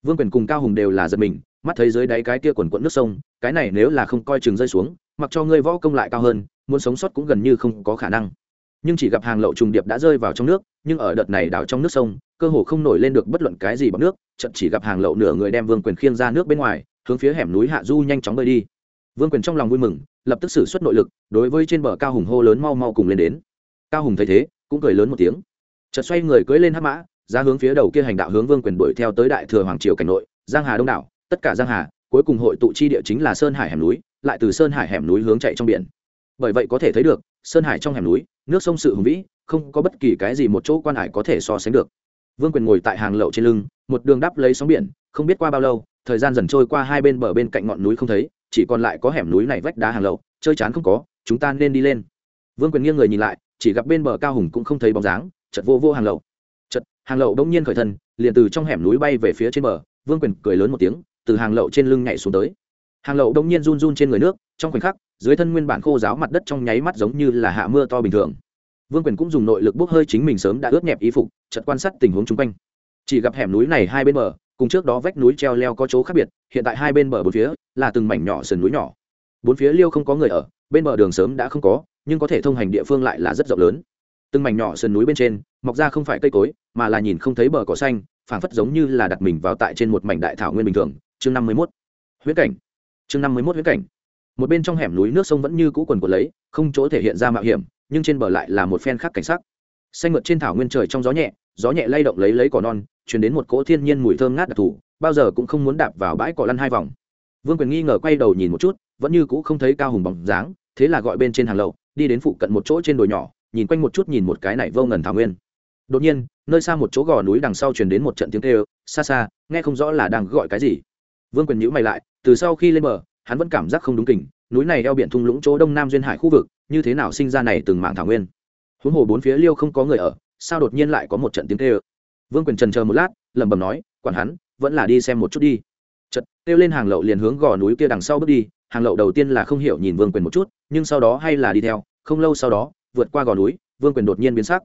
Vương quyền cùng cao hùng đều là giật mình mắt thấy dưới đáy cái kia quần quẫn nước sông, cái này nếu là không coi chừng rơi xuống, mặc cho ngươi võ công lại cao hơn, muốn sống sót cũng gần như không có khả năng. Nhưng chỉ gặp hàng lậu trùng điệp đã rơi vào trong nước, nhưng ở đợt này đảo trong nước sông, cơ hồ không nổi lên được bất luận cái gì bằng nước chậm chỉ gặp hàng lậu nửa người đem vương quyền khiêng ra nước bên ngoài, hướng phía hẻm núi hạ du nhanh chóng bơi đi. Vương quyền trong lòng vui mừng, lập tức xử suất nội lực, đối với trên bờ cao hùng hô lớn mau mau cùng lên đến. Cao hùng thấy thế, cũng cười lớn một tiếng. Chợt xoay người cưỡi lên hắc mã, ra hướng phía đầu kia hành đạo hướng vương quyền đuổi theo tới đại thừa hoàng triều cảnh nội, giang hà đông đảo tất cả giang hà, cuối cùng hội tụ chi địa chính là sơn hải hẻm núi, lại từ sơn hải hẻm núi hướng chạy trong biển. Bởi vậy có thể thấy được, sơn hải trong hẻm núi, nước sông sự hùng vĩ, không có bất kỳ cái gì một chỗ quan hải có thể so sánh được. Vương quyền ngồi tại hàng lậu trên lưng, một đường đắp lấy sóng biển, không biết qua bao lâu, thời gian dần trôi qua hai bên bờ bên cạnh ngọn núi không thấy, chỉ còn lại có hẻm núi này vách đá hàng lậu, chơi chán không có, chúng ta nên đi lên. Vương quyền nghiêng người nhìn lại, chỉ gặp bên bờ cao hùng cũng không thấy bóng dáng chật vô vô hàng lậu. Chật hàng lậu đông nhiên khởi thân, liền từ trong hẻm núi bay về phía trên bờ, vương quyền cười lớn một tiếng từ hàng lậu trên lưng nhảy xuống tới. Hàng lậu đông nhiên run run trên người nước, trong khoảnh khắc, dưới thân nguyên bản khô giáo mặt đất trong nháy mắt giống như là hạ mưa to bình thường. Vương quyền cũng dùng nội lực bốc hơi chính mình sớm đã ướt nhẹp y phục chật quan sát tình huống chung quanh. Chỉ gặp hẻm núi này hai bên bờ, cùng trước đó vách núi treo leo có chỗ khác biệt, hiện tại hai bên bờ bốn phía là từng mảnh nhỏ sườn núi nhỏ. Bốn phía liêu không có người ở, bên bờ đường sớm đã không có, nhưng có thể thông hành địa phương lại là rất rộng lớn. Từng mảnh nhỏ sườn núi bên trên, mọc ra không phải cây cối, mà là nhìn không thấy bờ cỏ xanh, phảng phất giống như là đặt mình vào tại trên một mảnh đại thảo nguyên bình thường chương năm mươi mốt, huyễn cảnh. Chương năm mươi mốt huyễn cảnh. Một bên trong hẻm núi nước sông vẫn như cũ quần của lấy, không chỗ thể hiện ra mạo hiểm, nhưng trên bờ lại là một phen khác cảnh sắc. Xanh mượt trên thảo nguyên trời trong gió nhẹ gió nhẹ lay động lấy lấy cỏ non chuyển đến một cỗ thiên nhiên mùi thơm ngát đặc thù, bao giờ cũng không muốn đạp vào bãi cỏ lăn hai vòng. Vương quyền nghi ngờ quay đầu nhìn một chút, vẫn như cũ không thấy cao hùng bóng dáng, thế là gọi bên trên hàng lậu đi đến phụ cận một chỗ trên đồi nhỏ, nhìn quanh một chút nhìn một cái này vô ngần thảo nguyên. Đột nhiên, nơi xa một chỗ gò núi đằng sau truyền đến một trận tiếng kêu, xa xa, nghe không rõ là đang gọi cái gì vương quyền nhữ mày lại, từ sau khi lên bờ, hắn vẫn cảm giác không đúng kình, núi này eo biển thung lũng chỗ đông nam duyên hải khu vực, như thế nào sinh ra này từng mảng thảo nguyên? Huống hồ bốn phía liêu không có người ở, sao đột nhiên lại có một trận tiếng kêu? Vương quyền trần chờ một lát, lẩm bẩm nói, quản hắn, vẫn là đi xem một chút đi. Chật kêu lên hàng lậu liền hướng gò núi kia đằng sau bước đi, hàng lậu đầu tiên là không hiểu nhìn vương quyền một chút, nhưng sau đó hay là đi theo, không lâu sau đó, vượt qua gò núi, vương quyền đột nhiên biến sắc.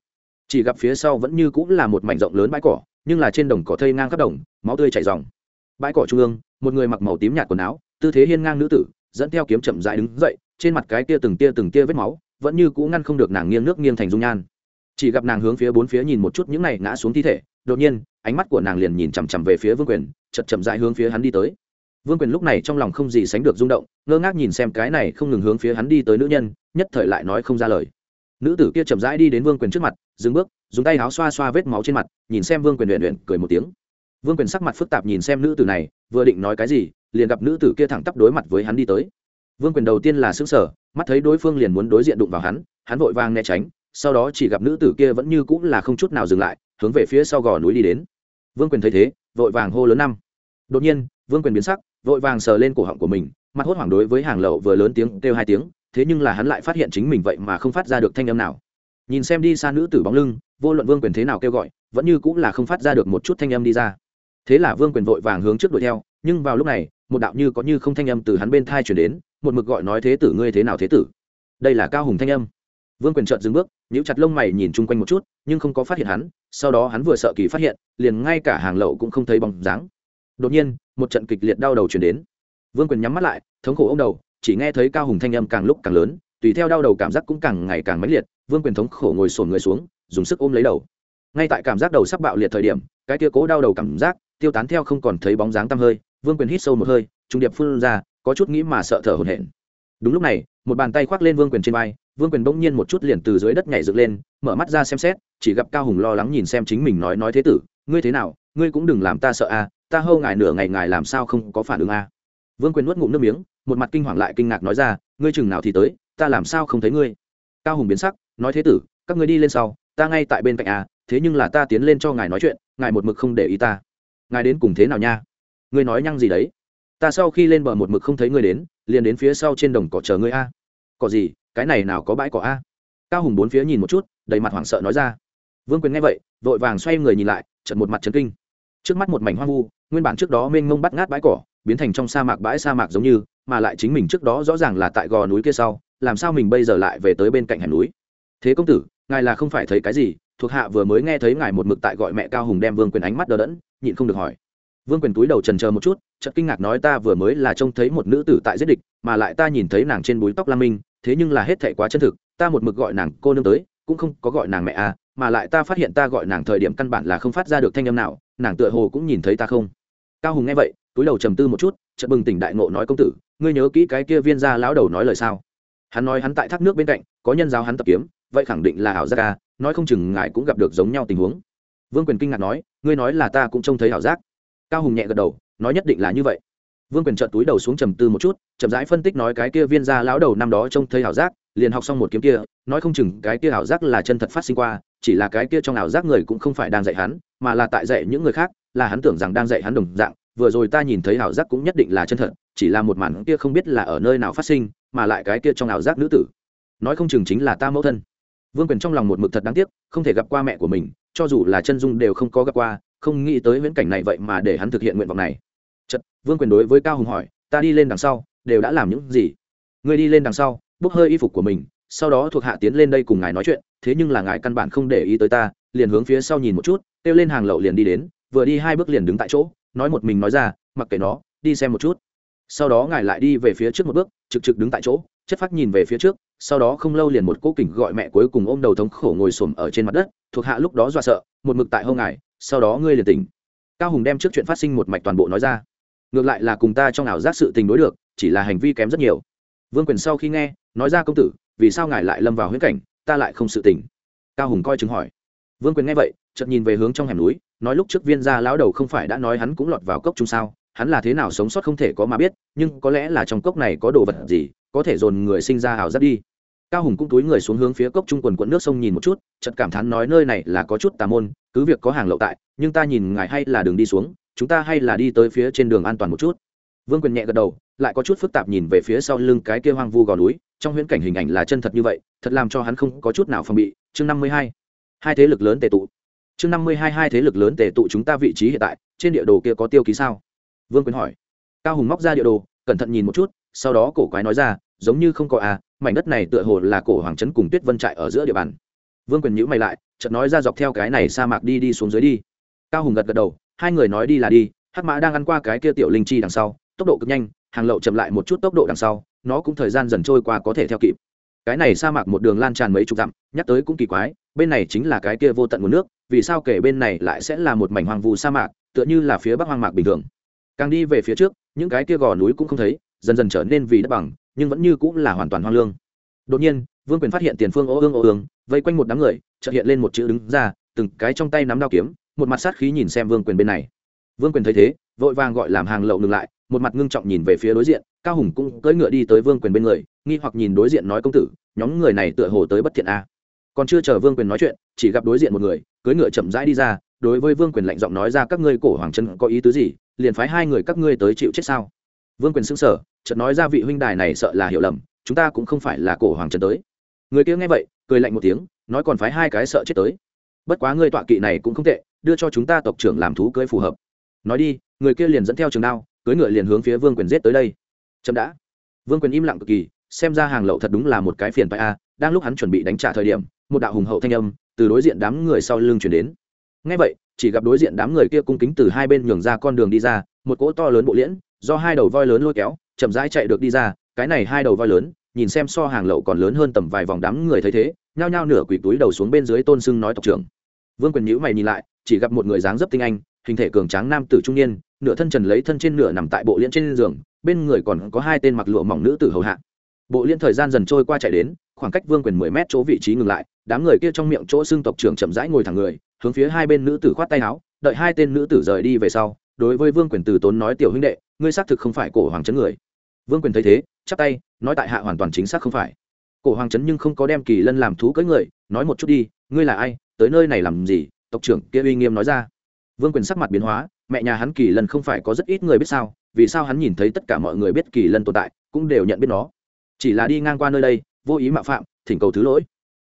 Chỉ gặp phía sau vẫn như cũng là một mảnh rộng lớn bãi cỏ, nhưng là trên đồng cỏ thây ngang khắp đồng, máu tươi chảy dòng bãi cỏ trung ương, một người mặc màu tím nhạt quần áo, tư thế hiên ngang nữ tử, dẫn theo kiếm chậm dại đứng dậy, trên mặt cái tia từng tia từng tia vết máu, vẫn như cũ ngăn không được nàng nghiêng nước nghiêng thành dung nhan. Chỉ gặp nàng hướng phía bốn phía nhìn một chút những này ngã xuống thi thể, đột nhiên, ánh mắt của nàng liền nhìn chằm chằm về phía vương quyền chật chậm dại hướng phía hắn đi tới. Vương quyền lúc này trong lòng không gì sánh được rung động, ngơ ngác nhìn xem cái này không ngừng hướng phía hắn đi tới nữ nhân, nhất thời lại nói không ra lời. Nữ tử kia chậm rãi đi đến vương quyền trước mặt, dừng bước, dùng tay áo xoa xoa vết máu trên mặt, nhìn xem vương quyền luyện luyện cười một tiếng vương quyền sắc mặt phức tạp nhìn xem nữ tử này, vừa định nói cái gì, liền gặp nữ tử kia thẳng tắp đối mặt với hắn đi tới. Vương quyền đầu tiên là xứng sở mắt thấy đối phương liền muốn đối diện đụng vào hắn hắn vội vàng né tránh, sau đó chỉ gặp nữ tử kia vẫn như cũng là không chút nào dừng lại, hướng về phía sau gò núi đi đến. Vương quyền thấy thế, vội vàng hô lớn năm. Đột nhiên, vương quyền biến sắc, vội vàng sờ lên cổ họng của mình, mặt hốt hoảng đối với hàng lậu vừa lớn tiếng kêu hai tiếng, thế nhưng là hắn lại phát hiện chính mình vậy mà không phát ra được thanh âm nào. Nhìn xem đi xa nữ tử bóng lưng, vô luận vương quyền thế nào kêu gọi, vẫn như cũng là không phát ra được một chút thanh âm đi ra thế là vương quyền vội vàng hướng trước đuổi theo, nhưng vào lúc này, một đạo như có như không thanh âm từ hắn bên thai chuyển đến, một mực gọi nói thế tử, ngươi thế nào thế tử? Đây là cao hùng thanh âm. Vương quyền chợt dừng bước, nhíu chặt lông mày nhìn chung quanh một chút, nhưng không có phát hiện hắn, sau đó hắn vừa sợ kỳ phát hiện, liền ngay cả hàng lậu cũng không thấy bóng dáng. Đột nhiên, một trận kịch liệt đau đầu chuyển đến. Vương quyền nhắm mắt lại, thống khổ ô m đầu, chỉ nghe thấy cao hùng thanh âm càng lúc càng lớn, tùy theo đau đầu cảm giác cũng càng ngày càng mãnh liệt, vương quyền thống khổ ngồi sổn người xuống, dùng sức ôm lấy đầu. Ngay tại cảm giác đầu sắp bạo liệt thời điểm, cái kia cố đau đầu cảm giác tiêu tán theo không còn thấy bóng dáng tăm hơi, vương quyền hít sâu một hơi, trung điệp phun ra, có chút nghĩ mà sợ thở hổn hển. Đúng lúc này, một bàn tay khoác lên vương quyền trên vai, vương quyền bỗng nhiên một chút liền từ dưới đất nhảy dựng lên, mở mắt ra xem xét, chỉ gặp cao hùng lo lắng nhìn xem chính mình nói nói thế tử, ngươi thế nào, ngươi cũng đừng làm ta sợ a, ta hâu ngài nửa ngày ngài làm sao không có phản ứng a? Vương quyền nuốt ngụm nước miếng, một mặt kinh hoàng lại kinh ngạc nói ra, ngươi chừng nào thì tới, ta làm sao không thấy ngươi? Cao hùng biến sắc, nói thế tử, các ngươi đi lên sau, ta ngay tại bên cạnh a, thế nhưng là ta tiến lên cho ngài nói chuyện, ngài một mực không để ý ta ngài đến cùng thế nào nha? Ngươi nói nhăng gì đấy? Ta sau khi lên bờ một mực không thấy ngươi đến, liền đến phía sau trên đồng cỏ chờ ngươi a. Cỏ gì? Cái này nào có bãi cỏ a? Cao hùng bốn phía nhìn một chút, đầy mặt hoảng sợ nói ra. Vương quyền nghe vậy, vội vàng xoay người nhìn lại trận một mặt trấn kinh. Trước mắt một mảnh hoang vu, nguyên bản trước đó mênh mông bắt ngát bãi cỏ, biến thành trong sa mạc bãi sa mạc giống như, mà lại chính mình trước đó rõ ràng là tại gò núi kia sau, làm sao mình bây giờ lại về tới bên cạnh hẻm núi? Thế công tử, ngài là không phải thấy cái gì, thuộc hạ vừa mới nghe thấy ngài một mực tại gọi mẹ cao hùng đem vương quyền ánh mắt đờ đẫn nhịn không được hỏi. Vương quyền túi đầu trần chờ một chút chợt kinh ngạc nói ta vừa mới là trông thấy một nữ tử tại giết địch mà lại ta nhìn thấy nàng trên búi tóc lam minh thế nhưng là hết thệ quá chân thực ta một mực gọi nàng cô nương tới cũng không có gọi nàng mẹ à mà lại ta phát hiện ta gọi nàng thời điểm căn bản là không phát ra được thanh âm nào nàng tựa hồ cũng nhìn thấy ta không. Cao hùng nghe vậy túi đầu trầm tư một chút chợt bừng tỉnh đại ngộ nói công tử ngươi nhớ kỹ cái kia viên gia lão đầu nói lời sao? Hắn nói hắn tại thác nước bên cạnh có nhân giáo hắn tập kiếm vậy khẳng định là ảo gia, ca à, nói không chừng ngài cũng gặp được giống nhau tình huống vương quyền kinh ngạc nói, ngươi nói là ta cũng trông thấy ảo giác. Cao hùng nhẹ gật đầu, nói nhất định là như vậy. Vương quyền trợn túi đầu xuống trầm tư một chút, chậm rãi phân tích nói cái kia viên gia lão đầu năm đó trông thấy ảo giác, liền học xong một kiếm kia, nói không chừng cái kia ảo giác là chân thật phát sinh qua, chỉ là cái kia trong ảo giác người cũng không phải đang dạy hắn, mà là tại dạy những người khác, là hắn tưởng rằng đang dạy hắn đồng dạng, vừa rồi ta nhìn thấy ảo giác cũng nhất định là chân thật, chỉ là một màn kia không biết là ở nơi nào phát sinh, mà lại cái kia trong ảo giác nữ tử. Nói không chừng chính là ta mẫu thân vương quyền trong lòng một mực thật đáng tiếc, không thể gặp qua mẹ của mình, cho dù là chân dung đều không có gặp qua, không nghĩ tới viễn cảnh này vậy mà để hắn thực hiện nguyện vọng này. Chật vương quyền đối với cao hùng hỏi, ta đi lên đằng sau, đều đã làm những gì? Người đi lên đằng sau, bốc hơi y phục của mình, sau đó thuộc hạ tiến lên đây cùng ngài nói chuyện, thế nhưng là ngài căn bản không để ý tới ta, liền hướng phía sau nhìn một chút, kêu lên hàng lậu liền đi đến, vừa đi hai bước liền đứng tại chỗ, nói một mình nói ra, mặc kệ nó, đi xem một chút. Sau đó ngài lại đi về phía trước một bước, trực trực đứng tại chỗ, chất phát nhìn về phía trước sau đó không lâu liền một cố kỉnh gọi mẹ cuối cùng ôm đầu thống khổ ngồi xổm ở trên mặt đất, thuộc hạ lúc đó dọa sợ, một mực tại hông ngài, sau đó ngươi liền tỉnh. Cao hùng đem trước chuyện phát sinh một mạch toàn bộ nói ra. Ngược lại là cùng ta trong ảo giác sự tình đối được, chỉ là hành vi kém rất nhiều. Vương quyền sau khi nghe, nói ra công tử, vì sao ngài lại lâm vào huyễn cảnh, ta lại không sự tình cao hùng coi chứng hỏi. Vương quyền nghe vậy, chợt nhìn về hướng trong hẻm núi, nói lúc trước viên gia lão đầu không phải đã nói hắn cũng lọt vào cốc chung sao, hắn là thế nào sống sót không thể có mà biết, nhưng có lẽ là trong cốc này có đồ vật gì, có thể dồn người sinh ra ảo giác đi cao hùng cũng túi người xuống hướng phía cốc trung quần quận nước sông nhìn một chút, chợt cảm thán nói nơi này là có chút tà môn, cứ việc có hàng lậu tại, nhưng ta nhìn ngài hay là đường đi xuống, chúng ta hay là đi tới phía trên đường an toàn một chút. Vương quyền nhẹ gật đầu, lại có chút phức tạp nhìn về phía sau lưng cái kia hoang vu gò núi, trong huyễn cảnh hình ảnh là chân thật như vậy, thật làm cho hắn không có chút nào phòng bị. Chương năm mươi hai hai thế lực lớn tề tụ. Chương năm mươi hai hai thế lực lớn tề tụ chúng ta vị trí hiện tại, trên địa đồ kia có tiêu ký sao? Vương quyền hỏi. Cao hùng móc ra địa đồ, cẩn thận nhìn một chút, sau đó cổ quái nói ra, giống như không có à mảnh đất này tựa hồ là cổ hoàng trấn cùng tuyết vân trại ở giữa địa bàn. Vương quyền nhữ mày lại, chợt nói ra dọc theo cái này sa mạc đi đi xuống dưới đi. Cao hùng gật gật đầu, hai người nói đi là đi, hắc mã đang ăn qua cái kia tiểu linh chi đằng sau, tốc độ cực nhanh, hàng lậu chậm lại một chút tốc độ đằng sau, nó cũng thời gian dần trôi qua có thể theo kịp. Cái này sa mạc một đường lan tràn mấy chục dặm, nhắc tới cũng kỳ quái, bên này chính là cái kia vô tận nguồn nước, vì sao kể bên này lại sẽ là một mảnh hoang vu sa mạc, tựa như là phía bắc hoang mạc bình thường. Càng đi về phía trước, những cái kia gò núi cũng không thấy dần dần trở nên vì đất bằng, nhưng vẫn như cũng là hoàn toàn hoang lương. Đột nhiên, vương quyền phát hiện tiền phương ô ương ô ương, vây quanh một đám người, chợt hiện lên một chữ đứng ra, từng cái trong tay nắm đao kiếm, một mặt sát khí nhìn xem vương quyền bên này. Vương quyền thấy thế, vội vàng gọi làm hàng lậu ngừng lại, một mặt ngưng trọng nhìn về phía đối diện, cao hùng cũng cưỡi ngựa đi tới vương quyền bên người, nghi hoặc nhìn đối diện nói công tử, nhóm người này tựa hồ tới bất thiện a. Còn chưa chờ vương quyền nói chuyện, chỉ gặp đối diện một người, cưỡi ngựa chậm rãi đi ra, đối với vương quyền lạnh giọng nói ra, các ngươi cổ hoàng chân có ý tứ gì? Liền phái hai người các ngươi tới chịu chết sao? Vương quyền xưng sở chợt nói ra vị huynh đài này sợ là hiểu lầm, chúng ta cũng không phải là cổ hoàng trần tới. Người kia nghe vậy, cười lạnh một tiếng, nói còn phái hai cái sợ chết tới. Bất quá ngươi tọa kỵ này cũng không tệ, đưa cho chúng ta tộc trưởng làm thú cưới phù hợp. Nói đi, người kia liền dẫn theo trường đao, cưới ngựa liền hướng phía vương quyền giết tới đây. Chậm đã. Vương quyền im lặng cực kỳ, xem ra hàng lậu thật đúng là một cái phiền phải a, đang lúc hắn chuẩn bị đánh trả thời điểm, một đạo hùng hậu thanh âm từ đối diện đám người sau lưng chuyển đến. Ngay vậy, chỉ gặp đối diện đám người kia cung kính từ hai bên nhường ra con đường đi ra, một cỗ to lớn bộ liễn, do hai đầu voi lớn lôi kéo chậm rãi chạy được đi ra, cái này hai đầu voi lớn, nhìn xem so hàng lậu còn lớn hơn tầm vài vòng đám người thấy thế, nhao nhao nửa quỳ túi đầu xuống bên dưới tôn sưng nói tộc trưởng. Vương quyền nhữ mày nhìn lại, chỉ gặp một người dáng dấp tinh anh, hình thể cường tráng nam tử trung niên, nửa thân trần lấy thân trên nửa nằm tại bộ liễn trên giường, bên người còn có hai tên mặc lụa mỏng nữ tử hầu hạ. Bộ liễn thời gian dần trôi qua chạy đến, khoảng cách vương quyền mười mét chỗ vị trí ngừng lại, đám người kia trong miệng chỗ xưng tộc trưởng chậm rãi ngồi thẳng người, hướng phía hai bên nữ tử khoát tay áo, đợi hai tên nữ tử rời đi về sau, đối với vương quyền từ tốn nói tiểu huynh đệ ngươi xác thực không phải cổ hoàng trấn người. Vương quyền thấy thế, chắp tay, nói tại hạ hoàn toàn chính xác không phải. Cổ hoàng trấn nhưng không có đem kỳ lân làm thú cưỡi người, nói một chút đi, ngươi là ai, tới nơi này làm gì? Tộc trưởng kia uy nghiêm nói ra. Vương quyền sắc mặt biến hóa, mẹ nhà hắn kỳ lân không phải có rất ít người biết sao, vì sao hắn nhìn thấy tất cả mọi người biết kỳ lân tồn tại, cũng đều nhận biết nó. Chỉ là đi ngang qua nơi đây, vô ý mạo phạm, thỉnh cầu thứ lỗi.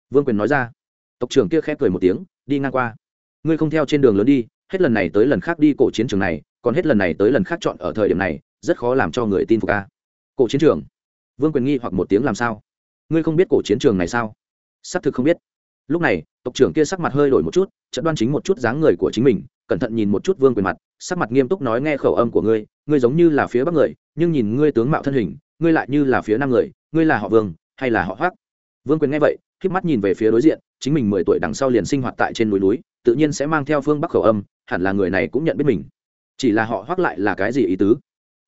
Vương quyền nói ra. Tộc trưởng kia khép cười một tiếng, đi ngang qua. Ngươi không theo trên đường lớn đi, hết lần này tới lần khác đi cổ chiến trường này còn hết lần này tới lần khác chọn ở thời điểm này, rất khó làm cho người tin phục a. Cổ chiến trường. Vương quyền nghi hoặc một tiếng làm sao? Ngươi không biết cổ chiến trường này sao? Xác thực không biết. Lúc này, tộc trưởng kia sắc mặt hơi đổi một chút trận đoan chính một chút dáng người của chính mình, cẩn thận nhìn một chút vương quyền mặt, sắc mặt nghiêm túc nói nghe khẩu âm của ngươi ngươi giống như là phía bắc người, nhưng nhìn ngươi tướng mạo thân hình, ngươi lại như là phía nam người, ngươi là họ vương, hay là họ hoác vương quyền nghe vậy k mắt nhìn về phía đối diện, chính mình mười tuổi đằng sau liền sinh hoạt tại trên núi núi, tự nhiên sẽ mang theo phương bắc khẩu âm, hẳn là người này cũng nhận biết mình chỉ là họ hoác lại là cái gì ý tứ?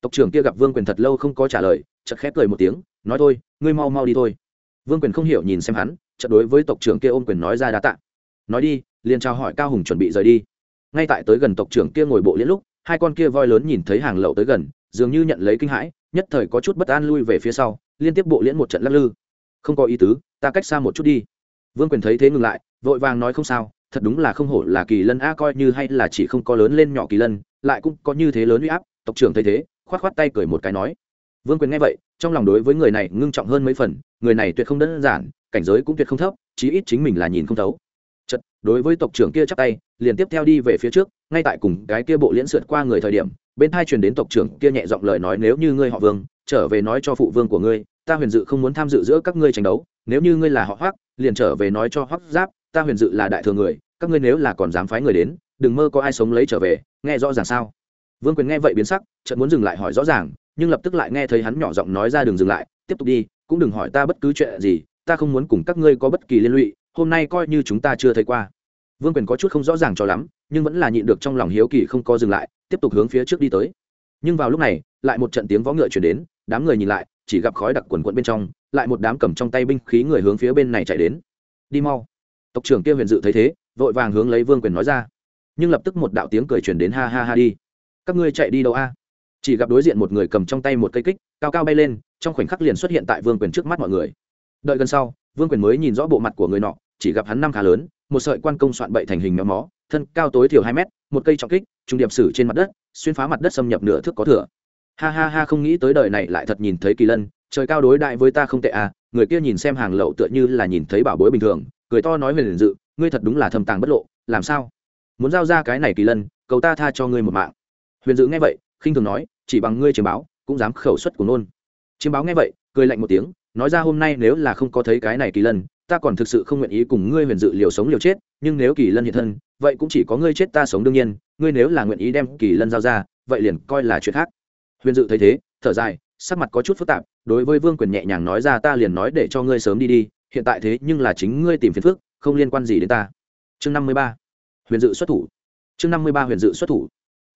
Tộc trưởng kia gặp vương quyền thật lâu không có trả lời chật khép cười một tiếng, nói thôi, ngươi mau mau đi thôi. Vương quyền không hiểu nhìn xem hắn, chợt đối với tộc trưởng kia ôm quyền nói ra đá tạ. Nói đi, liền trao hỏi cao hùng chuẩn bị rời đi. Ngay tại tới gần tộc trưởng kia ngồi bộ liên lúc, hai con kia voi lớn nhìn thấy hàng lậu tới gần, dường như nhận lấy kinh hãi, nhất thời có chút bất an lui về phía sau, liên tiếp bộ liễn một trận lắc lư. Không có ý tứ, ta cách xa một chút đi. Vương quyền thấy thế ngừng lại, vội vàng nói không sao, thật đúng là không hổ là kỳ lân a, coi như hay là chỉ không có lớn lên nhỏ kỳ lân lại cũng có như thế lớn uy áp, tộc trưởng thấy thế, khoát khoát tay cười một cái nói. Vương quyền nghe vậy, trong lòng đối với người này ngưng trọng hơn mấy phần, người này tuyệt không đơn giản, cảnh giới cũng tuyệt không thấp, chí ít chính mình là nhìn không thấu. Chật đối với tộc trưởng kia chắp tay, liền tiếp theo đi về phía trước, ngay tại cùng cái kia bộ liễn sượt qua người thời điểm, bên thai truyền đến tộc trưởng kia nhẹ giọng lời nói, nếu như ngươi họ vương, trở về nói cho phụ vương của ngươi, ta huyền dự không muốn tham dự giữa các ngươi tranh đấu, nếu như ngươi là họ hoác liền trở về nói cho hoác giáp, ta huyền dự là đại thừa người, các ngươi nếu là còn dám phái người đến, đừng mơ có ai sống lấy trở về nghe rõ ràng sao? Vương quyền nghe vậy biến sắc trận muốn dừng lại hỏi rõ ràng, nhưng lập tức lại nghe thấy hắn nhỏ giọng nói ra đường dừng lại, tiếp tục đi, cũng đừng hỏi ta bất cứ chuyện gì, ta không muốn cùng các ngươi có bất kỳ liên lụy, hôm nay coi như chúng ta chưa thấy qua. Vương quyền có chút không rõ ràng cho lắm, nhưng vẫn là nhịn được trong lòng hiếu kỳ không có dừng lại, tiếp tục hướng phía trước đi tới. Nhưng vào lúc này, lại một trận tiếng võ ngựa chuyển đến, đám người nhìn lại, chỉ gặp khói đặc quần quận bên trong, lại một đám cầm trong tay binh khí người hướng phía bên này chạy đến. Đi mau. Tộc trưởng kia huyền dự thấy thế, vội vàng hướng lấy vương quyền nói ra nhưng lập tức một đạo tiếng cười chuyển đến ha ha ha đi. Các ngươi chạy đi đâu a? Chỉ gặp đối diện một người cầm trong tay một cây kích, cao cao bay lên, trong khoảnh khắc liền xuất hiện tại vương quyền trước mắt mọi người. Đợi gần sau, vương quyền mới nhìn rõ bộ mặt của người nọ, chỉ gặp hắn năm khá lớn, một sợi quan công soạn bậy thành hình méo mó, thân cao tối thiểu hai mét, một cây trọng kích trung điệp sử trên mặt đất, xuyên phá mặt đất xâm nhập nửa thước có thừa. Ha ha ha, không nghĩ tới đời này lại thật nhìn thấy kỳ lân, trời cao đối đại với ta không tệ à người kia nhìn xem hàng lậu tựa như là nhìn thấy bảo bối bình thường, cười to nói về liền dự, ngươi thật đúng là thâm tàng bất lộ, làm sao? Muốn giao ra cái này kỳ lân, cầu ta tha cho ngươi một mạng. Huyền dự nghe vậy, khinh thường nói, chỉ bằng ngươi chiếm báo, cũng dám khẩu suất của nôn chiếm báo nghe vậy, cười lạnh một tiếng, nói ra hôm nay nếu là không có thấy cái này kỳ lân, ta còn thực sự không nguyện ý cùng ngươi huyền dự liều sống liều chết, nhưng nếu kỳ lân hiện thân, vậy cũng chỉ có ngươi chết ta sống đương nhiên, ngươi nếu là nguyện ý đem kỳ lân giao ra, vậy liền coi là chuyện khác. Huyền dự thấy thế, thở dài, sắc mặt có chút phức tạp, đối với vương quyền nhẹ nhàng nói ra ta liền nói để cho ngươi sớm đi đi, hiện tại thế nhưng là chính ngươi tìm phiền phức, không liên quan gì đến ta. Chương năm mươi ba huyền dự xuất thủ. Chương năm mươi ba huyền dự xuất thủ.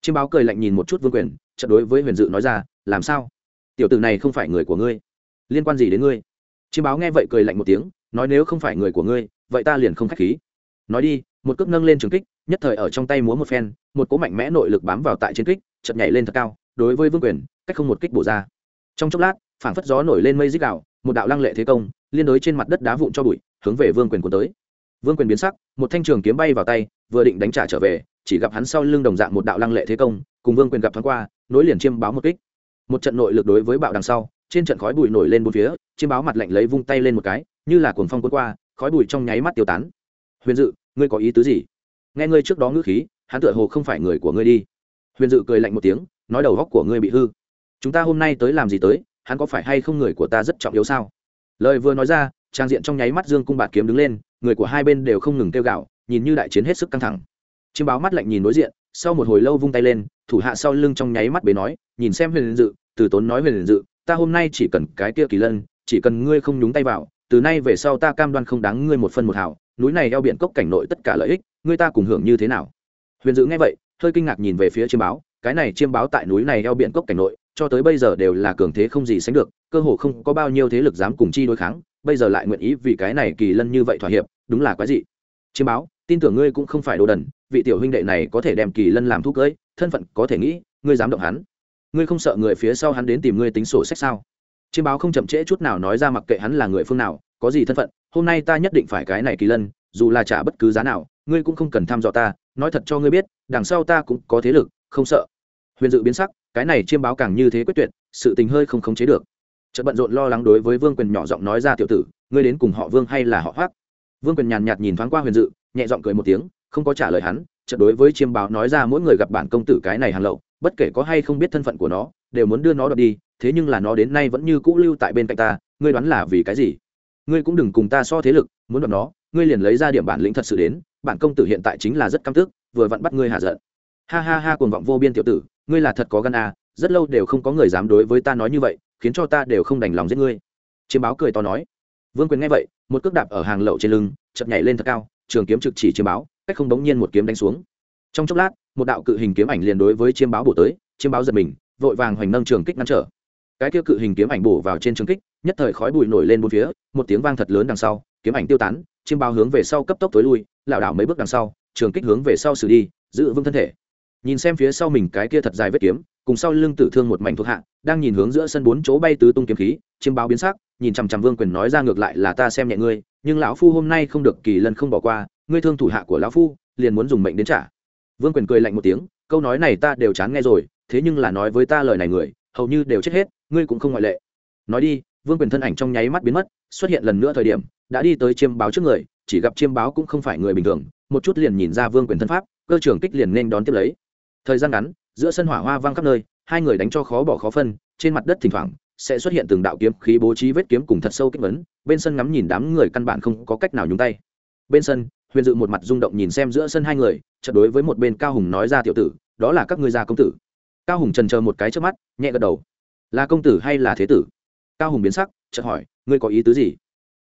Chiêm báo cười lạnh nhìn một chút vương quyền, chợt đối với huyền dự nói ra, làm sao? Tiểu tử này không phải người của ngươi. Liên quan gì đến ngươi? Chiêm báo nghe vậy cười lạnh một tiếng, nói, nếu không phải người của ngươi, vậy ta liền không k h á c h khí. Nói đi, một cước nâng lên trường kích, nhất thời ở trong tay múa một phen, một cỗ mạnh mẽ nội lực bám vào tại trên kích chật nhảy lên thật cao, đối với vương quyền, cách không một kích bổ ra. Trong chốc lát, phảng phất gió nổi lên mây dích đạo một đạo lăng lệ thế công, liên đối trên mặt đất đá vụn cho bụi, hướng về vương quyền cuốn tới vương quyền biến sắc, một thanh trường kiếm bay vào tay, vừa định đánh trả trở về, chỉ gặp hắn sau lưng đồng dạng một đạo lăng lệ thế công, cùng vương quyền gặp thoáng qua, nối liền chiêm báo một kích. Một trận nội lực đối với bạo đằng sau, trên trận khói bụi nổi lên bốn phía, chiêm báo mặt lạnh lấy vung tay lên một cái, như là cuồng phong cuốn qua, khói bụi trong nháy mắt tiêu tán. Huyền dự, ngươi có ý tứ gì? Nghe ngươi trước đó ngữ khí, hắn tựa hồ không phải người của ngươi đi. Huyền dự cười lạnh một tiếng, nói đầu góc của ngươi bị hư. Chúng ta hôm nay tới làm gì tới, hắn có phải hay không người của ta rất trọng yếu sao? Lời vừa nói ra trang diện trong nháy mắt dương cung bạt kiếm đứng lên, người của hai bên đều không ngừng kêu gạo nhìn như đại chiến hết sức căng thẳng. Chiêm báo mắt lạnh nhìn đối diện, sau một hồi lâu vung tay lên, thủ hạ sau lưng trong nháy mắt bế nói, nhìn xem huyền dự, từ tốn nói huyền dự, ta hôm nay chỉ cần cái kia kỳ lân, chỉ cần ngươi không nhúng tay vào, từ nay về sau ta cam đoan không đáng ngươi một phân một hào, núi này eo biển cốc cảnh nội tất cả lợi ích, ngươi ta cùng hưởng như thế nào? Huyền dự nghe vậy, hơi kinh ngạc nhìn về phía chiêm báo, cái này chiêm báo tại núi này eo biển cốc cảnh nội cho tới bây giờ đều là cường thế không gì sánh được, cơ hồ không có bao nhiêu thế lực dám cùng chi đối kháng, bây giờ lại nguyện ý vì cái này kỳ lân như vậy thỏa hiệp, đúng là quái dị. Chiêm báo, tin tưởng ngươi cũng không phải đồ đần, vị tiểu huynh đệ này có thể đem kỳ lân làm thuốc cưỡi thân phận có thể nghĩ, ngươi dám động hắn. Ngươi không sợ người phía sau hắn đến tìm ngươi tính sổ sách sao? Chiêm báo không chậm trễ chút nào nói ra mặc kệ hắn là người phương nào, có gì thân phận, hôm nay ta nhất định phải cái này kỳ lân, dù là trả bất cứ giá nào, ngươi cũng không cần thăm dò ta, nói thật cho ngươi biết, đằng sau ta cũng có thế lực, không sợ. Huyền dự biến sắc cái này chiêm báo càng như thế quyết tuyệt, sự tình hơi không khống chế được. Chợt bận rộn lo lắng đối với vương quyền nhỏ giọng nói ra tiểu tử, ngươi đến cùng họ vương hay là họ hoác vương quyền nhàn nhạt nhìn thoáng qua huyền dự, nhẹ giọng cười một tiếng, không có trả lời hắn, chợt đối với chiêm báo nói ra mỗi người gặp bản công tử cái này hàng lậu, bất kể có hay không biết thân phận của nó, đều muốn đưa nó đọc đi, thế nhưng là nó đến nay vẫn như cũ lưu tại bên cạnh ta, ngươi đoán là vì cái gì? Ngươi cũng đừng cùng ta so thế lực, muốn đoạt nó, ngươi liền lấy ra điểm bản lĩnh thật sự đến, bản công tử hiện tại chính là rất căm tức, vừa vặn bắt ngươi hạ giận. Ha ha ha cuồng vọng vô biên tiểu tử ngươi là thật có gan à rất lâu đều không có người dám đối với ta nói như vậy, khiến cho ta đều không đành lòng giết ngươi. Chiêm báo cười to nói. Vương quyền nghe vậy, một cước đạp ở hàng lậu trên lưng, chậm nhảy lên thật cao, trường kiếm trực chỉ chiêm báo, cách không đống nhiên một kiếm đánh xuống. Trong chốc lát, một đạo cự hình kiếm ảnh liền đối với chiêm báo bổ tới, chiêm báo giật mình, vội vàng hoành nâng trường kích ngăn trở. Cái kia cự hình kiếm ảnh bổ vào trên trường kích, nhất thời khói bụi nổi lên bốn phía, một tiếng vang thật lớn đằng sau, kiếm ảnh tiêu tán, chiêm báo hướng về sau cấp tốc tối lui, lảo đảo mấy bước đằng sau, trường kích hướng về sau xử đi, giữ vững thân thể nhìn xem phía sau mình cái kia thật dài vết kiếm, cùng sau lưng tử thương một mảnh thuộc hạ, đang nhìn hướng giữa sân bốn chỗ bay tứ tung kiếm khí, chiêm báo biến sắc, nhìn chằm chằm vương quyền nói ra ngược lại là ta xem nhẹ ngươi, nhưng lão phu hôm nay không được kỳ lân không bỏ qua, ngươi thương thủ hạ của lão phu, liền muốn dùng mệnh đến trả. Vương quyền cười lạnh một tiếng, câu nói này ta đều chán nghe rồi, thế nhưng là nói với ta lời này người, hầu như đều chết hết, ngươi cũng không ngoại lệ. Nói đi, vương quyền thân ảnh trong nháy mắt biến mất, xuất hiện lần nữa thời điểm, đã đi tới chiêm báo trước người, chỉ gặp chiêm báo cũng không phải người bình thường, một chút liền nhìn ra vương quyền thân pháp, cơ trưởng kích liền nên đón tiếp lấy thời gian ngắn, giữa sân hỏa hoa vang khắp nơi, hai người đánh cho khó bỏ khó phân, trên mặt đất thỉnh thoảng sẽ xuất hiện từng đạo kiếm khí bố trí vết kiếm cùng thật sâu kích vấn, bên sân ngắm nhìn đám người căn bản không có cách nào nhúng tay. Bên sân, huyền dự một mặt rung động nhìn xem giữa sân hai người, chợt đối với một bên cao hùng nói ra tiểu tử, đó là các ngươi gia công tử. Cao hùng trần chờ một cái trước mắt, nhẹ gật đầu. Là công tử hay là thế tử? Cao hùng biến sắc, chợt hỏi, ngươi có ý tứ gì?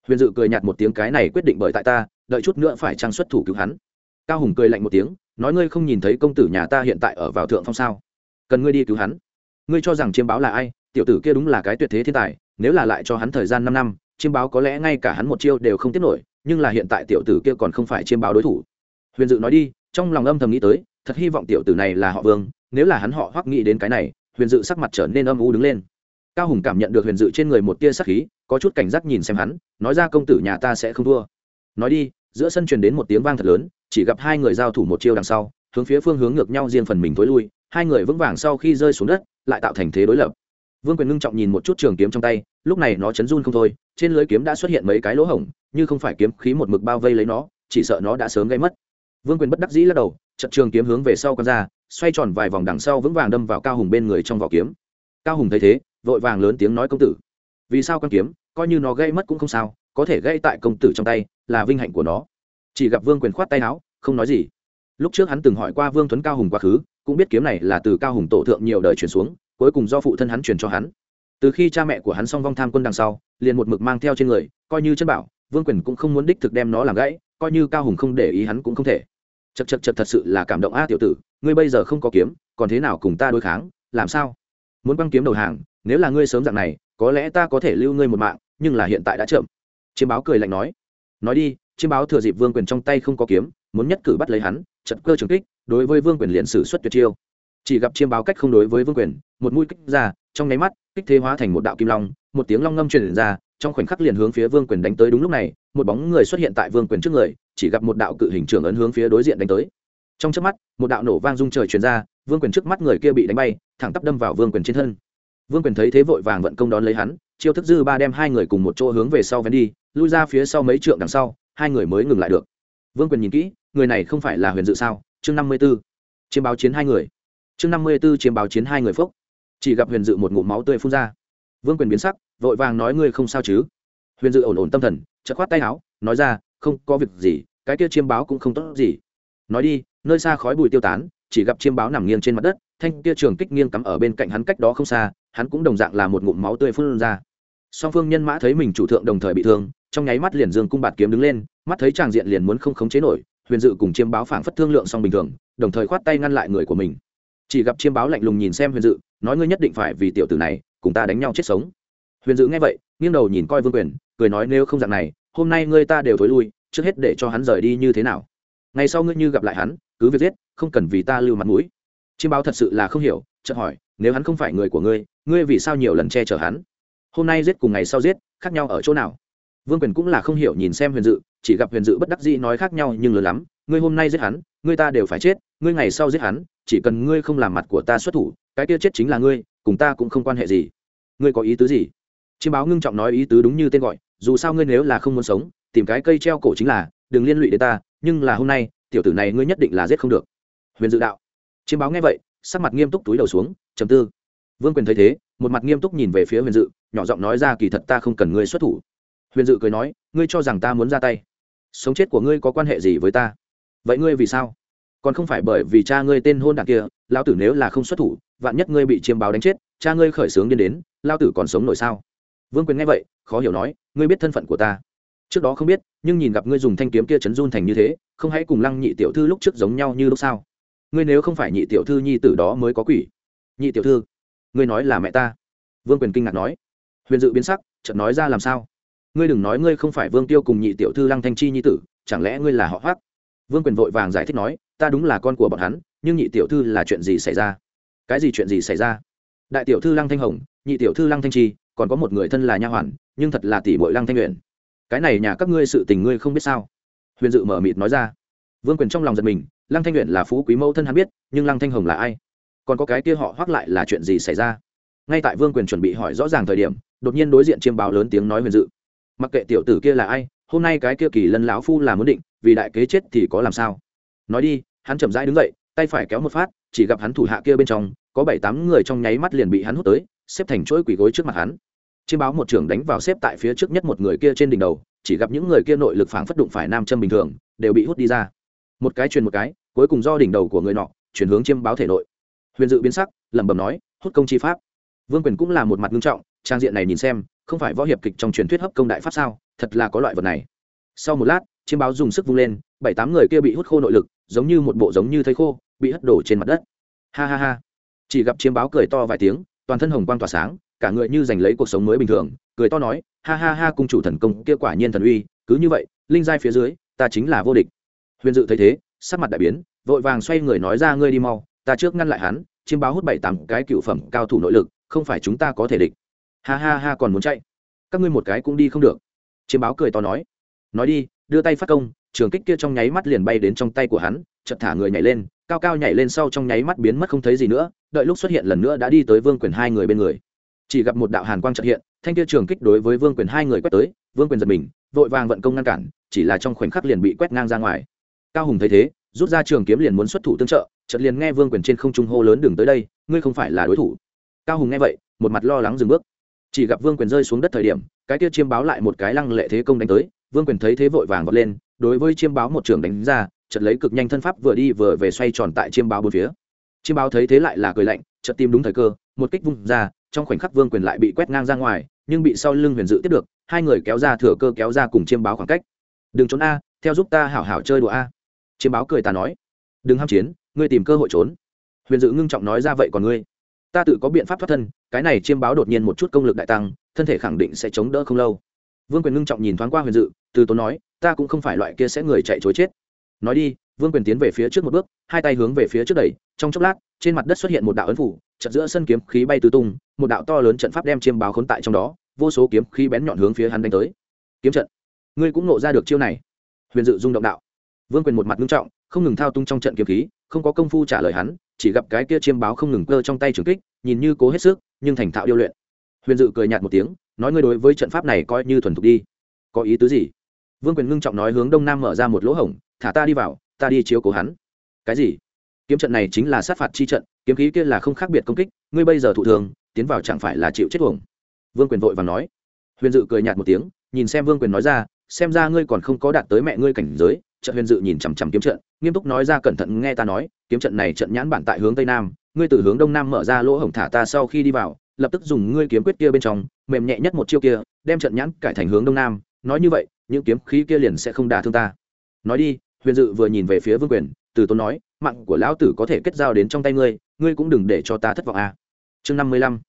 Huyền dự cười nhạt một tiếng, cái này quyết định bởi tại ta, đợi chút nữa phải trang xuất thủ cứu hắn. Cao hùng cười lạnh một tiếng nói ngươi không nhìn thấy công tử nhà ta hiện tại ở vào thượng phong sao? Cần ngươi đi cứu hắn. Ngươi cho rằng chiêm báo là ai? Tiểu tử kia đúng là cái tuyệt thế thiên tài, nếu là lại cho hắn thời gian năm năm, chiêm báo có lẽ ngay cả hắn một chiêu đều không tiếp nổi, nhưng là hiện tại tiểu tử kia còn không phải chiêm báo đối thủ. Huyền dự nói đi, trong lòng âm thầm nghĩ tới, thật hy vọng tiểu tử này là họ vương, nếu là hắn họ hoắc nghĩ đến cái này, huyền dự sắc mặt trở nên âm u đứng lên. Cao hùng cảm nhận được huyền dự trên người một tia sắc khí, có chút cảnh giác nhìn xem hắn, nói ra công tử nhà ta sẽ không thua. Nói đi, giữa sân truyền đến một tiếng vang thật lớn chỉ gặp hai người giao thủ một chiêu đằng sau, hướng phía phương hướng ngược nhau riêng phần mình thối lui, hai người vững vàng sau khi rơi xuống đất, lại tạo thành thế đối lập. Vương quyền ngưng trọng nhìn một chút trường kiếm trong tay, lúc này nó chấn run không thôi, trên lưới kiếm đã xuất hiện mấy cái lỗ hổng, như không phải kiếm khí một mực bao vây lấy nó, chỉ sợ nó đã sớm gây mất. Vương quyền bất đắc dĩ lắc đầu trận trường kiếm hướng về sau con ra, xoay tròn vài vòng đằng sau vững vàng đâm vào cao hùng bên người trong vỏ kiếm. Cao hùng thấy thế, vội vàng lớn tiếng nói công tử, vì sao con kiếm, coi như nó gây mất cũng không sao, có thể gây tại công tử trong tay, là vinh hạnh của nó chỉ gặp vương quyền khoát tay áo, không nói gì. Lúc trước hắn từng hỏi qua vương tuấn cao hùng quá khứ, cũng biết kiếm này là từ cao hùng tổ thượng nhiều đời chuyển xuống, cuối cùng do phụ thân hắn truyền cho hắn. Từ khi cha mẹ của hắn song vong tham quân đằng sau, liền một mực mang theo trên người, coi như chân bảo, vương quyền cũng không muốn đích thực đem nó làm gãy, coi như cao hùng không để ý hắn cũng không thể. Chật chật chật thật sự là cảm động a, tiểu tử, ngươi bây giờ không có kiếm, còn thế nào cùng ta đối kháng, làm sao? Muốn băng kiếm đầu hàng, nếu là ngươi sớm dạng này, có lẽ ta có thể lưu ngươi một mạng, nhưng là hiện tại đã chậm. Chiêm báo cười lạnh nói. Nói đi chiêm báo thừa dịp vương quyền trong tay không có kiếm, muốn nhất cử bắt lấy hắn chật cơ trường kích, đối với vương quyền liền sử xuất tuyệt chiêu. Chỉ gặp chiêm báo cách không đối với vương quyền, một mũi kích ra, trong nháy mắt, kích thế hóa thành một đạo kim long, một tiếng long ngâm truyền ra, trong khoảnh khắc liền hướng phía vương quyền đánh tới đúng lúc này, một bóng người xuất hiện tại vương quyền trước người, chỉ gặp một đạo cự hình trưởng ấn hướng phía đối diện đánh tới. Trong trước mắt, một đạo nổ vang rung trời truyền ra, vương quyền trước mắt người kia bị đánh bay, thẳng tắp đâm vào vương quyền trên thân. Vương quyền thấy thế vội vàng vận công đón lấy hắn, chiêu thức dư ba đem hai người cùng một chỗ hướng về sau vén đi, lui ra phía sau mấy trượng đằng sau hai người mới ngừng lại được. Vương quyền nhìn kỹ, người này không phải là huyền dự sao? Chương năm mươi b ố chiêm báo chiến hai người. Chương năm mươi b ố chiêm báo chiến hai người phúc chỉ gặp huyền dự một ngụm máu tươi phun ra. Vương quyền biến sắc, vội vàng nói ngươi không sao chứ? Huyền dự ổn ổn tâm thần, chợt khoát tay áo, nói ra, không có việc gì, cái kia chiêm báo cũng không tốt gì. Nói đi, nơi xa khói bụi tiêu tán, chỉ gặp chiêm báo nằm nghiêng trên mặt đất, thanh kia trường kích nghiêng cắm ở bên cạnh hắn cách đó không xa, hắn cũng đồng dạng là một ngụm máu tươi phun ra song phương nhân mã thấy mình chủ thượng đồng thời bị thương, trong nháy mắt liền dương cung bạt kiếm đứng lên, mắt thấy tràng diện liền muốn không khống chế nổi, huyền dự cùng chiêm báo phảng phất thương lượng song bình thường, đồng thời khoát tay ngăn lại người của mình. Chỉ gặp chiêm báo lạnh lùng nhìn xem huyền dự, nói ngươi nhất định phải vì tiểu tử này, cùng ta đánh nhau chết sống. Huyền dự nghe vậy, nghiêng đầu nhìn coi vương quyền, cười nói nếu không dạng này, hôm nay ngươi ta đều thối lui, trước hết để cho hắn rời đi như thế nào? Ngày sau ngươi như gặp lại hắn, cứ việc giết, không cần vì ta lưu mặt mũi. Chiêm báo thật sự là không hiểu, chợt hỏi, nếu hắn không phải người của ngươi ngươi vì sao nhiều lần che chở hắn? Hôm nay giết cùng ngày sau giết, khác nhau ở chỗ nào? Vương quyền cũng là không hiểu nhìn xem huyền dự, chỉ gặp huyền dự bất đắc dĩ nói khác nhau nhưng lớn lắm, ngươi hôm nay giết hắn, ngươi ta đều phải chết, ngươi ngày sau giết hắn, chỉ cần ngươi không làm mặt của ta xuất thủ, cái kia chết chính là ngươi, cùng ta cũng không quan hệ gì. Ngươi có ý tứ gì? Chiêm báo ngưng trọng nói ý tứ đúng như tên gọi, dù sao ngươi nếu là không muốn sống, tìm cái cây treo cổ chính là, đừng liên lụy đến ta, nhưng là hôm nay, tiểu tử này ngươi nhất định là giết không được. Huyền dự đạo. Chiêm báo nghe vậy, sắc mặt nghiêm túc túi đầu xuống chầm tư. Vương quyền thấy thế một mặt nghiêm túc nhìn về phía huyền dự, nhỏ giọng nói ra, kỳ thật ta không cần ngươi xuất thủ. Huyền dự cười nói, ngươi cho rằng ta muốn ra tay? Sống chết của ngươi có quan hệ gì với ta? Vậy ngươi vì sao? Còn không phải bởi vì cha ngươi tên hôn đ kia lao tử nếu là không xuất thủ, vạn nhất ngươi bị chiêm báo đánh chết, cha ngươi khởi xướng điên đến lao tử còn sống nổi sao? Vương quyền nghe vậy, khó hiểu nói, ngươi biết thân phận của ta? Trước đó không biết, nhưng nhìn gặp ngươi dùng thanh kiếm kia chấn run thành như thế, không hãy cùng lăng nhị tiểu thư lúc trước giống nhau như lúc sao? Ngươi nếu không phải nhị tiểu thư nhi tử đó mới có quỷ. Nhị tiểu thư ngươi nói là mẹ ta. Vương quyền kinh ngạc nói. Huyền dự biến sắc, chợt nói ra làm sao? Ngươi đừng nói ngươi không phải vương tiêu cùng nhị tiểu thư lăng thanh chi nhi tử, chẳng lẽ ngươi là họ hoác vương quyền vội vàng giải thích nói, ta đúng là con của bọn hắn, nhưng nhị tiểu thư là chuyện gì xảy ra? Cái gì chuyện gì xảy ra? Đại tiểu thư lăng thanh hồng, nhị tiểu thư lăng thanh chi, còn có một người thân là nha hoàn, nhưng thật là tỷ bội lăng thanh nguyện cái này nhà các ngươi sự tình ngươi không biết sao? Huyền dự mở mịt nói ra. Vương quyền trong lòng giật mình, lăng thanh nguyện là phú quý mẫu thân hắn biết, nhưng lăng thanh hồng là ai? Còn có cái kia họ hoắc lại là chuyện gì xảy ra? Ngay tại vương quyền chuẩn bị hỏi rõ ràng thời điểm, đột nhiên đối diện chiêm báo lớn tiếng nói huyền dự. Mặc kệ tiểu tử kia là ai, hôm nay cái kia kỳ lân lão phu là muốn định, vì đại kế chết thì có làm sao? Nói đi, hắn chậm rãi đứng dậy, tay phải kéo một phát, chỉ gặp hắn thủ hạ kia bên trong, có bảy tám người trong nháy mắt liền bị hắn hút tới, xếp thành chuỗi quỷ gối trước mặt hắn. Chiêm báo một trưởng đánh vào xếp tại phía trước nhất một người kia trên đỉnh đầu, chỉ gặp những người kia nội lực phảng phất đụng phải nam châm bình thường, đều bị hút đi ra. Một cái truyền một cái, cuối cùng do đỉnh đầu của người nọ, chuyển hướng chiêm báo thể nội huyền dự biến sắc, lẩm bẩm nói, hút công chi pháp. Vương quyền cũng là một mặt nghiêm trọng, trang diện này nhìn xem, không phải võ hiệp kịch trong truyền thuyết hấp công đại pháp sao? Thật là có loại vật này. Sau một lát, chiêm báo dùng sức vung lên, bảy tám người kia bị hút khô nội lực, giống như một bộ giống như thây khô, bị hất đổ trên mặt đất. Ha ha ha. Chỉ gặp chiêm báo cười to vài tiếng, toàn thân hồng quang tỏa sáng, cả người như giành lấy cuộc sống mới bình thường, cười to nói, ha ha ha, cung chủ thần công, kia quả nhiên thần uy, cứ như vậy, linh giai phía dưới, ta chính là vô địch. Huyền dự thấy thế, sắc mặt đại biến, vội vàng xoay người nói ra, ngươi đi mau ta trước ngăn lại hắn, chiêm báo hút bảy tám cái cựu phẩm cao thủ nội lực, không phải chúng ta có thể địch. Ha ha ha, còn muốn chạy? Các ngươi một cái cũng đi không được. Chiêm báo cười to nói. Nói đi, đưa tay phát công, trường kích kia trong nháy mắt liền bay đến trong tay của hắn chật thả người nhảy lên, cao cao nhảy lên sau trong nháy mắt biến mất không thấy gì nữa, đợi lúc xuất hiện lần nữa đã đi tới vương quyền hai người bên người. Chỉ gặp một đạo hàn quang trật hiện, thanh kia trường kích đối với vương quyền hai người quét tới, vương quyền giật mình, vội vàng vận công ngăn cản, chỉ là trong khoảnh khắc liền bị quét ngang ra ngoài. Cao hùng thấy thế rút ra trường kiếm liền muốn xuất thủ tương trợ, chợt liền nghe vương quyền trên không trung hô lớn đường tới đây, ngươi không phải là đối thủ. Cao hùng nghe vậy, một mặt lo lắng dừng bước. Chỉ gặp vương quyền rơi xuống đất thời điểm, cái kia chiêm báo lại một cái lăng lệ thế công đánh tới, vương quyền thấy thế vội vàng vọt lên, đối với chiêm báo một trường đánh ra, chợt lấy cực nhanh thân pháp vừa đi vừa về xoay tròn tại chiêm báo bốn phía. Chiêm báo thấy thế lại là cười lạnh, chợt tìm đúng thời cơ, một kích vung ra, trong khoảnh khắc vương quyền lại bị quét ngang ra ngoài, nhưng bị sau lưng huyền dự tiếp được, hai người kéo ra thừa cơ kéo ra cùng chiêm báo khoảng cách. Đừng trốn a, theo giúp ta hảo hảo chơi đùa a chiêm báo cười ta nói, đừng ham chiến, ngươi tìm cơ hội trốn. Huyền dự ngưng trọng nói ra, vậy còn ngươi? Ta tự có biện pháp thoát thân, cái này chiêm báo đột nhiên một chút công lực đại tăng, thân thể khẳng định sẽ chống đỡ không lâu. Vương quyền ngưng trọng nhìn thoáng qua huyền dự, từ tốn nói, ta cũng không phải loại kia sẽ người chạy chối chết. Nói đi, vương quyền tiến về phía trước một bước, hai tay hướng về phía trước đẩy, trong chốc lát, trên mặt đất xuất hiện một đạo ấn phủ chật giữa sân kiếm khí bay tứ tung, một đạo to lớn trận pháp đem chiêm báo khốn tại trong đó, vô số kiếm khí bén nhọn hướng phía hắn đánh tới. Kiếm trận, ngươi cũng nộ ra được chiêu này. Huyền dự rung động đạo vương quyền một mặt nghiêm trọng, không ngừng thao tung trong trận kiếm khí, không có công phu trả lời hắn, chỉ gặp cái kia chiêm báo không ngừng cơ trong tay trường kích, nhìn như cố hết sức, nhưng thành thạo điêu luyện. Huyền dự cười nhạt một tiếng, nói ngươi đối với trận pháp này coi như thuần thục đi. Có ý tứ gì? Vương quyền ngưng trọng nói hướng đông nam mở ra một lỗ hổng, thả ta đi vào, ta đi chiếu cố hắn. Cái gì? Kiếm trận này chính là sát phạt chi trận, kiếm khí kia là không khác biệt công kích, ngươi bây giờ thụ thường, tiến vào chẳng phải là chịu chết tuồng vương quyền vội và nói. Huyền dự cười nhạt một tiếng, nhìn xem vương quyền nói ra, xem ra ngươi còn không có đạt tới mẹ ngươi cảnh giới trận huyền dự nhìn chằm chằm kiếm trận, nghiêm túc nói ra cẩn thận nghe ta nói, kiếm trận này trận nhãn bản tại hướng tây nam, ngươi từ hướng đông nam mở ra lỗ hổng thả ta sau khi đi vào, lập tức dùng ngươi kiếm quyết kia bên trong, mềm nhẹ nhất một chiêu kia, đem trận nhãn cải thành hướng đông nam. Nói như vậy, những kiếm khí kia liền sẽ không đả thương ta. Nói đi, huyền dự vừa nhìn về phía vương quyền, từ tốn nói, mạng của lão tử có thể kết giao đến trong tay ngươi ngươi cũng đừng để cho ta thất vọng a à. chương năm mươi lăm.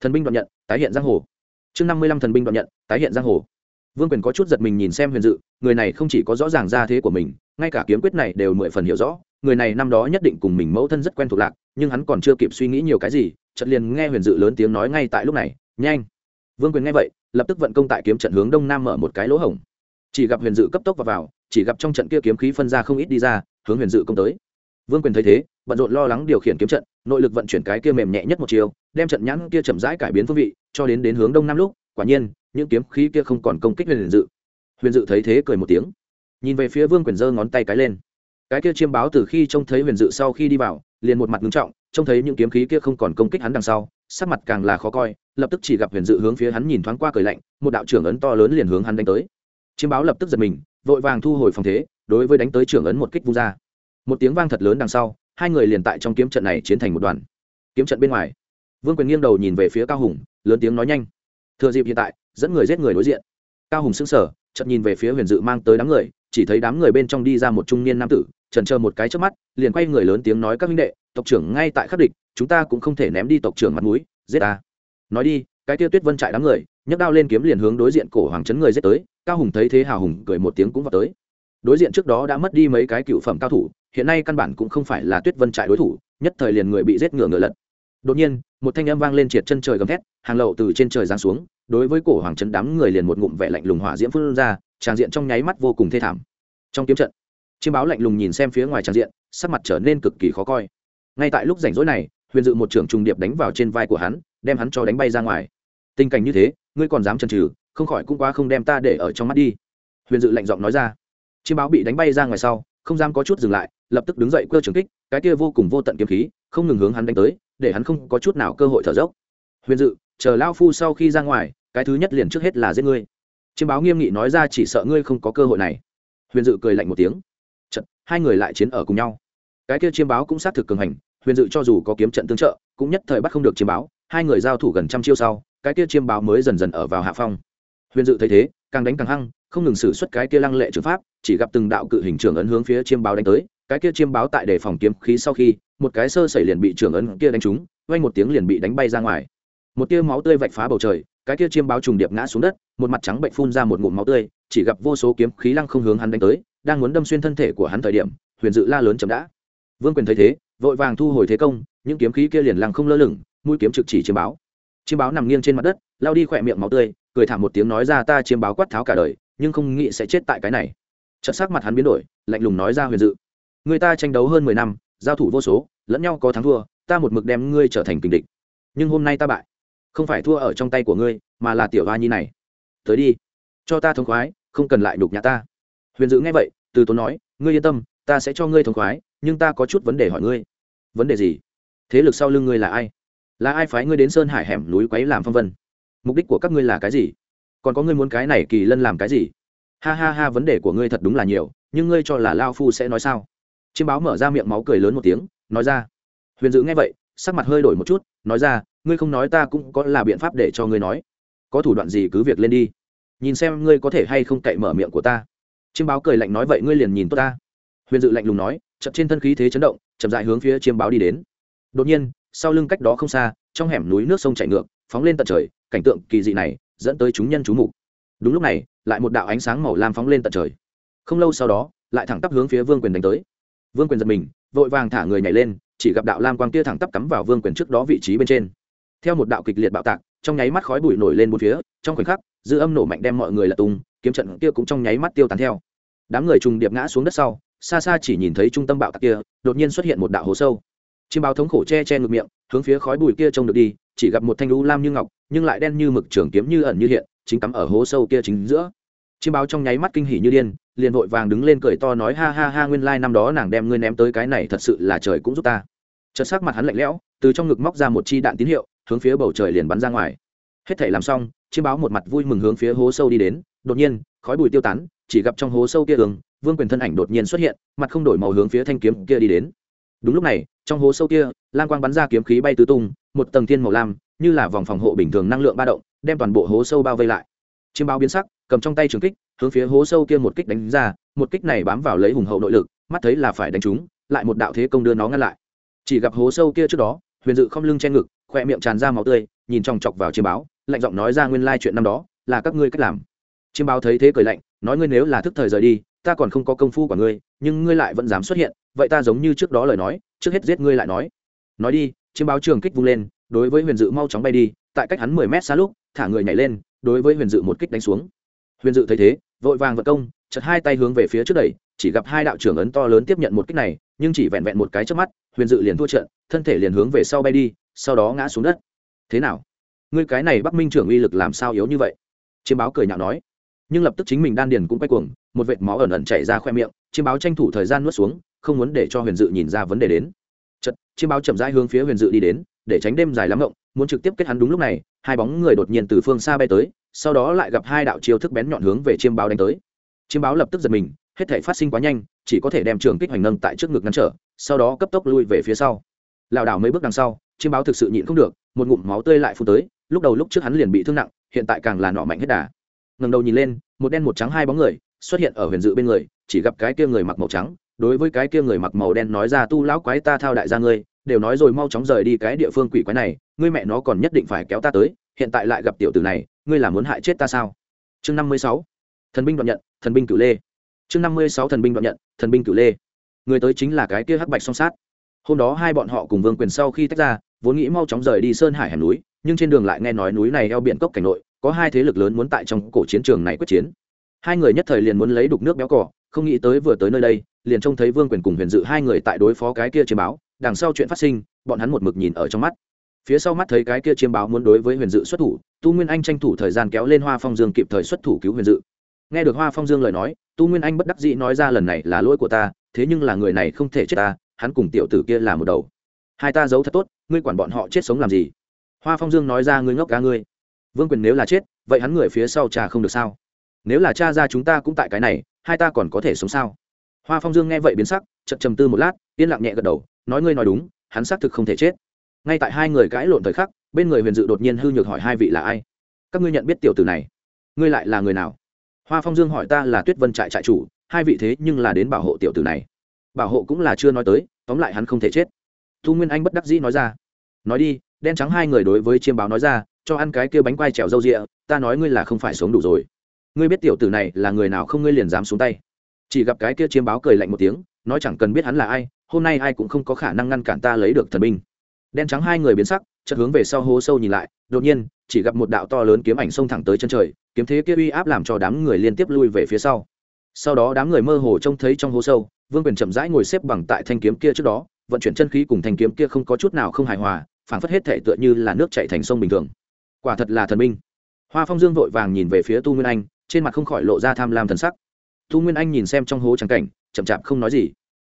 Thần binh đoạn nhận, tái hiện giang hồ. Chương năm mươi lăm thần binh đoạn nhận, tái hiện giang hồ vương quyền có chút giật mình nhìn xem huyền dự người này không chỉ có rõ ràng ra thế của mình ngay cả kiếm quyết này đều mười phần hiểu rõ người này năm đó nhất định cùng mình mẫu thân rất quen thuộc lạc nhưng hắn còn chưa kịp suy nghĩ nhiều cái gì chợt liền nghe huyền dự lớn tiếng nói ngay tại lúc này nhanh! Vương quyền nghe vậy lập tức vận công tại kiếm trận hướng đông nam mở một cái lỗ hổng. Chỉ gặp huyền dự cấp tốc vào, vào chỉ gặp trong trận kia kiếm khí phân ra không ít đi ra hướng huyền dự công tới. Vương quyền thấy thế bận rộn lo lắng điều khiển kiếm trận nội lực vận chuyển cái kia mềm nhẹ nhất một chiều đem trận nhãn kia chậm rãi cải biến phương vị cho đến đến hướng đông nam lúc quả nhiên, những kiếm khí kia không còn công kích huyền dự. Huyền dự thấy thế cười một tiếng. Nhìn về phía vương quyền giơ ngón tay cái lên. Cái kia chiêm báo từ khi trông thấy huyền dự sau khi đi vào, liền một mặt ngưng trọng, trông thấy những kiếm khí kia không còn công kích hắn đằng sau, sắc mặt càng là khó coi, lập tức chỉ gặp huyền dự hướng phía hắn nhìn thoáng qua cười lạnh, một đạo trưởng ấn to lớn liền hướng hắn đánh tới. Chiêm báo lập tức giật mình, vội vàng thu hồi phòng thế, đối với đánh tới trưởng ấn một kích vung ra. Một tiếng vang thật lớn đằng sau, hai người liền tại trong kiếm trận này chiến thành một đoàn. Kiếm trận bên ngoài, vương quyền nghiêng đầu nhìn về phía cao hùng, lớn tiếng nói nhanh thừa dịp hiện tại, dẫn người giết người đối diện. Cao hùng sững sờ, chợt nhìn về phía huyền dự mang tới đám người, chỉ thấy đám người bên trong đi ra một trung niên nam tử trần chờ một cái trước mắt, liền quay người lớn tiếng nói, các minh đệ, tộc trưởng ngay tại khắc địch, chúng ta cũng không thể ném đi tộc trưởng mặt mũi, giết ta. Nói đi, cái tiêu tuyết vân chạy đám người, nhấc đao lên kiếm liền hướng đối diện cổ hoàng trấn người giết tới, cao hùng thấy thế hào hùng, cười một tiếng cũng vào tới. Đối diện trước đó đã mất đi mấy cái cựu phẩm cao thủ, hiện nay căn bản cũng không phải là tuyết vân trại đối thủ, nhất thời liền người bị giết ngựa ngựa lật. Đột nhiên một thanh âm vang lên triệt chân trời gầm thét, hàng lậu từ trên trời giáng xuống, đối với cổ hoàng trấn đám người liền một ngụm vẻ lạnh lùng hỏa diễm phun ra, tràng diện trong nháy mắt vô cùng thê thảm. Trong kiếm trận, chiêm báo lạnh lùng nhìn xem phía ngoài tràng diện, sắc mặt trở nên cực kỳ khó coi. Ngay tại lúc rảnh rỗi này, huyền dự một trưởng trùng điệp đánh vào trên vai của hắn, đem hắn cho đánh bay ra ngoài. Tình cảnh như thế, ngươi còn dám chần trừ không khỏi cũng quá không đem ta để ở trong mắt đi. Huyền dự lạnh giọng nói ra. Chiêm báo bị đánh bay ra ngoài sau, không dám có chút dừng lại lập tức đứng dậy quơ trường kích, cái kia vô cùng vô tận kiếm khí, không ngừng hướng hắn đánh tới, để hắn không có chút nào cơ hội thở dốc. Huyền dự, chờ lao phu sau khi ra ngoài, cái thứ nhất liền trước hết là giết ngươi. Chiêm báo nghiêm nghị nói ra chỉ sợ ngươi không có cơ hội này. Huyền dự cười lạnh một tiếng. Trận hai người lại chiến ở cùng nhau. Cái kia chiêm báo cũng xác thực cường hành, huyền dự cho dù có kiếm trận tương trợ, cũng nhất thời bắt không được chiêm báo, hai người giao thủ gần trăm chiêu sau, cái kia chiêm báo mới dần dần ở vào hạ phong. Huyền dự thấy thế, càng đánh càng hăng, không ngừng xử suất cái kia lăng lệ trường pháp, chỉ gặp từng đạo cự hình trưởng ấn hướng phía chiêm báo đánh tới cái kia chiêm báo tại đề phòng kiếm khí sau khi, một cái sơ sẩy liền bị trưởng ấn kia đánh trúng vay một tiếng liền bị đánh bay ra ngoài. Một tia máu tươi vạch phá bầu trời, cái kia chiêm báo trùng điệp ngã xuống đất, một mặt trắng bệnh phun ra một ngụm máu tươi, chỉ gặp vô số kiếm khí lăng không hướng hắn đánh tới, đang muốn đâm xuyên thân thể của hắn thời điểm, huyền dự la lớn chậm đã. Vương quyền thấy thế, vội vàng thu hồi thế công, những kiếm khí kia liền lăng không lơ lửng, mũi kiếm trực chỉ chiêm báo. Chiêm báo nằm nghiêng trên mặt đất, lao đi khỏe miệng máu tươi, cười thảm một tiếng nói ra ta chiêm báo quát tháo cả đời, nhưng không nghĩ sẽ chết tại cái này. Chợt sắc mặt hắn biến đổi, lạnh lùng nói ra huyền dự người ta tranh đấu hơn mười năm, giao thủ vô số, lẫn nhau có thắng thua, ta một mực đem ngươi trở thành kình địch. Nhưng hôm nay ta bại. Không phải thua ở trong tay của ngươi, mà là tiểu hoa nhi này. Tới đi. Cho ta thống khoái, không cần lại đục nhà ta. Huyền dự nghe vậy, từ tốn nói, ngươi yên tâm, ta sẽ cho ngươi thống khoái, nhưng ta có chút vấn đề hỏi ngươi. Vấn đề gì? Thế lực sau lưng ngươi là ai? Là ai phái ngươi đến sơn hải hẻm núi quấy làm phong vân? Mục đích của các ngươi là cái gì? Còn có ngươi muốn cái này kỳ lân làm cái gì? Ha ha ha, vấn đề của ngươi thật đúng là nhiều, nhưng ngươi cho là lao phu sẽ nói sao? Chiêm báo mở ra miệng máu cười lớn một tiếng, nói ra, huyền dự nghe vậy, sắc mặt hơi đổi một chút, nói ra, ngươi không nói ta cũng có là biện pháp để cho ngươi nói. Có thủ đoạn gì cứ việc lên đi. Nhìn xem ngươi có thể hay không cậy mở miệng của ta. Chiêm báo cười lạnh nói, vậy ngươi liền nhìn tốt ta. Huyền dự lạnh lùng nói chậm trên thân khí thế chấn động, chậm dại hướng phía chiêm báo đi đến. Đột nhiên, sau lưng cách đó không xa, trong hẻm núi nước sông chảy ngược, phóng lên tận trời, cảnh tượng kỳ dị này dẫn tới chúng nhân chú mục. Đúng lúc này, lại một đạo ánh sáng màu lam phóng lên tận trời. Không lâu sau đó, lại thẳng tắp hướng phía vương quyền đánh tới vương quyền giật mình, vội vàng thả người nhảy lên, chỉ gặp đạo lam quang kia thẳng tắp cắm vào vương quyền trước đó vị trí bên trên. Theo một đạo kịch liệt bạo tạc, trong nháy mắt khói bụi nổi lên một phía, trong khoảnh khắc, dư âm nổ mạnh đem mọi người lật tung, kiếm trận kia cũng trong nháy mắt tiêu tán theo. Đám người trùng điệp ngã xuống đất sau, xa xa chỉ nhìn thấy trung tâm bạo tạc kia, đột nhiên xuất hiện một đạo hố sâu. Chiêm báo thống khổ che che ngực miệng, hướng phía khói bụi kia trông được đi, chỉ gặp một thanh lũ lam như ngọc, nhưng lại đen như mực trường kiếm như ẩn như hiện, chính cắm ở hố sâu kia chính giữa chiêm báo trong nháy mắt kinh hỉ như điên, liền vội vàng đứng lên cười to nói, ha ha ha, nguyên lai năm đó nàng đem ngươi ném tới cái này thật sự là trời cũng giúp ta. Chợt sắc mặt hắn lạnh lẽo, từ trong ngực móc ra một chi đạn tín hiệu, hướng phía bầu trời liền bắn ra ngoài. Hết thể làm xong, chiêm báo một mặt vui mừng hướng phía hố sâu đi đến, đột nhiên, khói bụi tiêu tán, chỉ gặp trong hố sâu kia hướng vương quyền thân ảnh đột nhiên xuất hiện, mặt không đổi màu hướng phía thanh kiếm kia đi đến. Đúng lúc này, trong hố sâu kia lan quang bắn ra kiếm khí bay tứ tung, một tầng thiên màu lam, như là vòng phòng hộ bình thường năng lượng ba động, đem toàn bộ hố sâu bao vây lại. Chiêm báo biến sắc cầm trong tay trường kích, hướng phía hố sâu kia một kích đánh ra, một kích này bám vào lấy hùng hậu nội lực, mắt thấy là phải đánh trúng, lại một đạo thế công đưa nó ngăn lại. Chỉ gặp hố sâu kia trước đó, huyền dự không lưng che ngực, khoe miệng tràn ra máu tươi, nhìn chòng chọc vào chiêm báo, lạnh giọng nói ra nguyên lai chuyện năm đó, là các ngươi cách làm. Chiêm báo thấy thế cười lạnh, nói ngươi nếu là thức thời rời đi, ta còn không có công phu của ngươi, nhưng ngươi lại vẫn dám xuất hiện, vậy ta giống như trước đó lời nói, trước hết giết ngươi lại nói. Nói đi, chiêm báo trường kích vung lên, đối với huyền dự mau chóng bay đi, tại cách hắn mười mét xa lúc, thả người nhảy lên, đối với huyền dự một kích đánh xuống huyền dự thấy thế, vội vàng vận công chật hai tay hướng về phía trước đẩy, chỉ gặp hai đạo trưởng ấn to lớn tiếp nhận một kích này, nhưng chỉ vẹn vẹn một cái trước mắt, huyền dự liền thua trận, thân thể liền hướng về sau bay đi, sau đó ngã xuống đất. Thế nào? Ngươi cái này bắc minh trưởng uy lực làm sao yếu như vậy? Chiêm báo cười nhạo nói. Nhưng lập tức chính mình đan điền cũng quay cuồng, một vệt máu ẩn ẩn chảy ra khoe miệng, chiêm báo tranh thủ thời gian nuốt xuống, không muốn để cho huyền dự nhìn ra vấn đề đến. Chật chiêm báo chậm rãi hướng phía huyền dự đi đến, để tránh đêm dài lắm ngộng, muốn trực tiếp kết hắn đúng lúc này, hai bóng người đột nhiên từ phương xa bay tới sau đó lại gặp hai đạo chiêu thức bén nhọn hướng về chiêm báo đánh tới. Chiêm báo lập tức giật mình, hết thể phát sinh quá nhanh, chỉ có thể đem trường kích hoành nâng tại trước ngực ngăn trở, sau đó cấp tốc lui về phía sau. Lảo đảo mấy bước đằng sau, chiêm báo thực sự nhịn không được, một ngụm máu tươi lại phun tới, lúc đầu lúc trước hắn liền bị thương nặng, hiện tại càng là nọ mạnh hết đà. Ngầm đầu nhìn lên, một đen một trắng hai bóng người xuất hiện ở huyền dự bên người, chỉ gặp cái kia người mặc màu trắng, đối với cái kia người mặc màu đen nói ra, tu lão quái ta thao đại gia ngươi, đều nói rồi mau chóng rời đi cái địa phương quỷ quái này, ngươi mẹ nó còn nhất định phải kéo ta tới, hiện tại lại gặp tiểu tử này ngươi là muốn hại chết ta sao? Chương năm mươi sáu, thần binh đoạn nhận, thần binh cửu lê. Chương năm mươi sáu, thần binh đoạn nhận, thần binh cửu lê. Người tới chính là cái kia hắc bạch song sát. Hôm đó hai bọn họ cùng vương quyền sau khi tách ra, vốn nghĩ mau chóng rời đi sơn hải hẻm núi, nhưng trên đường lại nghe nói núi này eo biển cốc cảnh nội, có hai thế lực lớn muốn tại trong cổ chiến trường này quyết chiến. Hai người nhất thời liền muốn lấy đục nước béo cỏ không nghĩ tới vừa tới nơi đây, liền trông thấy vương quyền cùng huyền dự hai người tại đối phó cái kia chiêm báo, đằng sau chuyện phát sinh, bọn hắn một mực nhìn ở trong mắt phía sau mắt thấy cái kia chiêm báo muốn đối với huyền dự xuất thủ, tu nguyên anh tranh thủ thời gian kéo lên hoa phong dương kịp thời xuất thủ cứu huyền dự. Nghe được hoa phong dương lời nói, tu nguyên anh bất đắc dĩ nói ra lần này là lỗi của ta, thế nhưng là người này không thể chết ta, hắn cùng tiểu tử kia là một đầu. Hai ta giấu thật tốt, ngươi quản bọn họ chết sống làm gì? Hoa phong dương nói ra ngươi ngốc cá ngươi. Vương quyền nếu là chết, vậy hắn người phía sau cha không được sao? Nếu là cha ra chúng ta cũng tại cái này, hai ta còn có thể sống sao? Hoa phong dương nghe vậy biến sắc chật trầm tư một lát, yên lặng nhẹ gật đầu, nói ngươi nói đúng, hắn xác thực không thể chết ngay tại hai người cãi lộn thời khắc, bên người huyền dự đột nhiên hư nhược hỏi hai vị là ai? Các ngươi nhận biết tiểu tử này? Ngươi lại là người nào? Hoa phong dương hỏi ta là tuyết vân trại trại chủ, hai vị thế nhưng là đến bảo hộ tiểu tử này. Bảo hộ cũng là chưa nói tới, tóm lại hắn không thể chết. Thu nguyên anh bất đắc dĩ nói ra. Nói đi, đen trắng hai người đối với chiêm báo nói ra, cho ăn cái kia bánh quai trèo râu rịa, ta nói ngươi là không phải sống đủ rồi. Ngươi biết tiểu tử này là người nào không ngươi liền dám xuống tay. Chỉ gặp cái kia chiêm báo cười lạnh một tiếng, nói chẳng cần biết hắn là ai, hôm nay ai cũng không có khả năng ngăn cản ta lấy được thần binh đen trắng hai người biến sắc, chợt hướng về sau hố sâu nhìn lại, đột nhiên, chỉ gặp một đạo to lớn kiếm ảnh xông thẳng tới chân trời, kiếm thế kia uy áp làm cho đám người liên tiếp lui về phía sau. Sau đó đám người mơ hồ trông thấy trong hố sâu, vương quyền chậm rãi ngồi xếp bằng tại thanh kiếm kia trước đó, vận chuyển chân khí cùng thanh kiếm kia không có chút nào không hài hòa, phảng phất hết thể tựa như là nước chạy thành sông bình thường. Quả thật là thần minh. hoa phong dương vội vàng nhìn về phía tu nguyên anh, trên mặt không khỏi lộ ra tham lam thần sắc. Tu nguyên anh nhìn xem trong hố trắng cảnh, chậm chạp không nói gì.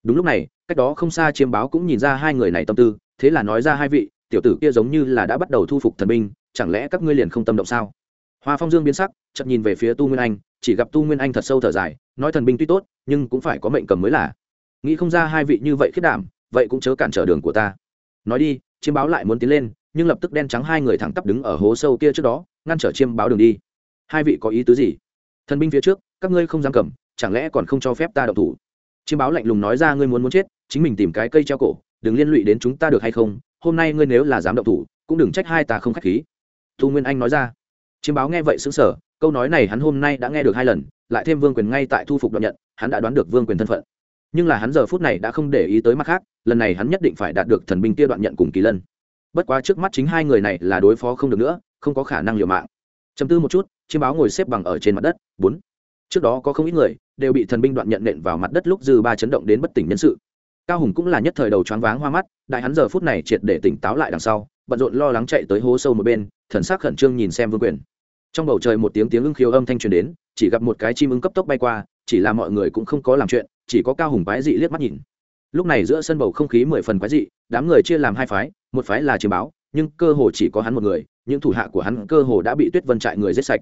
Đúng lúc này, cách đó không xa chiêm báo cũng nhìn ra hai người này tâm tư thế là nói ra hai vị, tiểu tử kia giống như là đã bắt đầu thu phục thần binh, chẳng lẽ các ngươi liền không tâm động sao? Hoa phong dương biến sắc chậm nhìn về phía tu nguyên anh, chỉ gặp tu nguyên anh thật sâu thở dài, nói thần binh tuy tốt, nhưng cũng phải có mệnh cầm mới là. Nghĩ không ra hai vị như vậy khiết đảm, vậy cũng chớ cản trở đường của ta. Nói đi, chiêm báo lại muốn tiến lên, nhưng lập tức đen trắng hai người thẳng tắp đứng ở hố sâu kia trước đó, ngăn trở chiêm báo đường đi. Hai vị có ý tứ gì? Thần binh phía trước, các ngươi không dám cầm, chẳng lẽ còn không cho phép ta đậu thủ? Chiêm báo lạnh lùng nói ra ngươi muốn muốn chết, chính mình tìm cái cây treo cổ đừng liên lụy đến chúng ta được hay không, hôm nay ngươi nếu là dám động thủ, cũng đừng trách hai ta không k h á c h khí. Thu nguyên anh nói ra. Chiêm báo nghe vậy xứng sở câu nói này hắn hôm nay đã nghe được hai lần, lại thêm vương quyền ngay tại thu phục đoạn nhận, hắn đã đoán được vương quyền thân phận. Nhưng là hắn giờ phút này đã không để ý tới mặt khác, lần này hắn nhất định phải đạt được thần binh kia đoạn nhận cùng kỳ lân. Bất quá trước mắt chính hai người này là đối phó không được nữa, không có khả năng liều mạng. Chấm tư một chút, chiêm báo ngồi xếp bằng ở trên mặt đất, bốn. Trước đó có không ít người đều bị thần binh đoạn nhận nện vào mặt đất lúc dư ba chấn động đến bất tỉnh nhân sự cao hùng cũng là nhất thời đầu choáng váng hoa mắt, đại hắn giờ phút này triệt để tỉnh táo lại đằng sau, bận rộn lo lắng chạy tới hố sâu một bên, thần sắc khẩn trương nhìn xem vương quyền. Trong bầu trời một tiếng tiếng ưng khiếu âm thanh truyền đến, chỉ gặp một cái chim ưng cấp tốc bay qua, chỉ là mọi người cũng không có làm chuyện, chỉ có cao hùng bái dị liếc mắt nhìn. Lúc này giữa sân bầu không khí mười phần quái dị, đám người chia làm hai phái, một phái là chiêm báo, nhưng cơ hồ chỉ có hắn một người, những thủ hạ của hắn cơ hồ đã bị tuyết vân trại người giết sạch.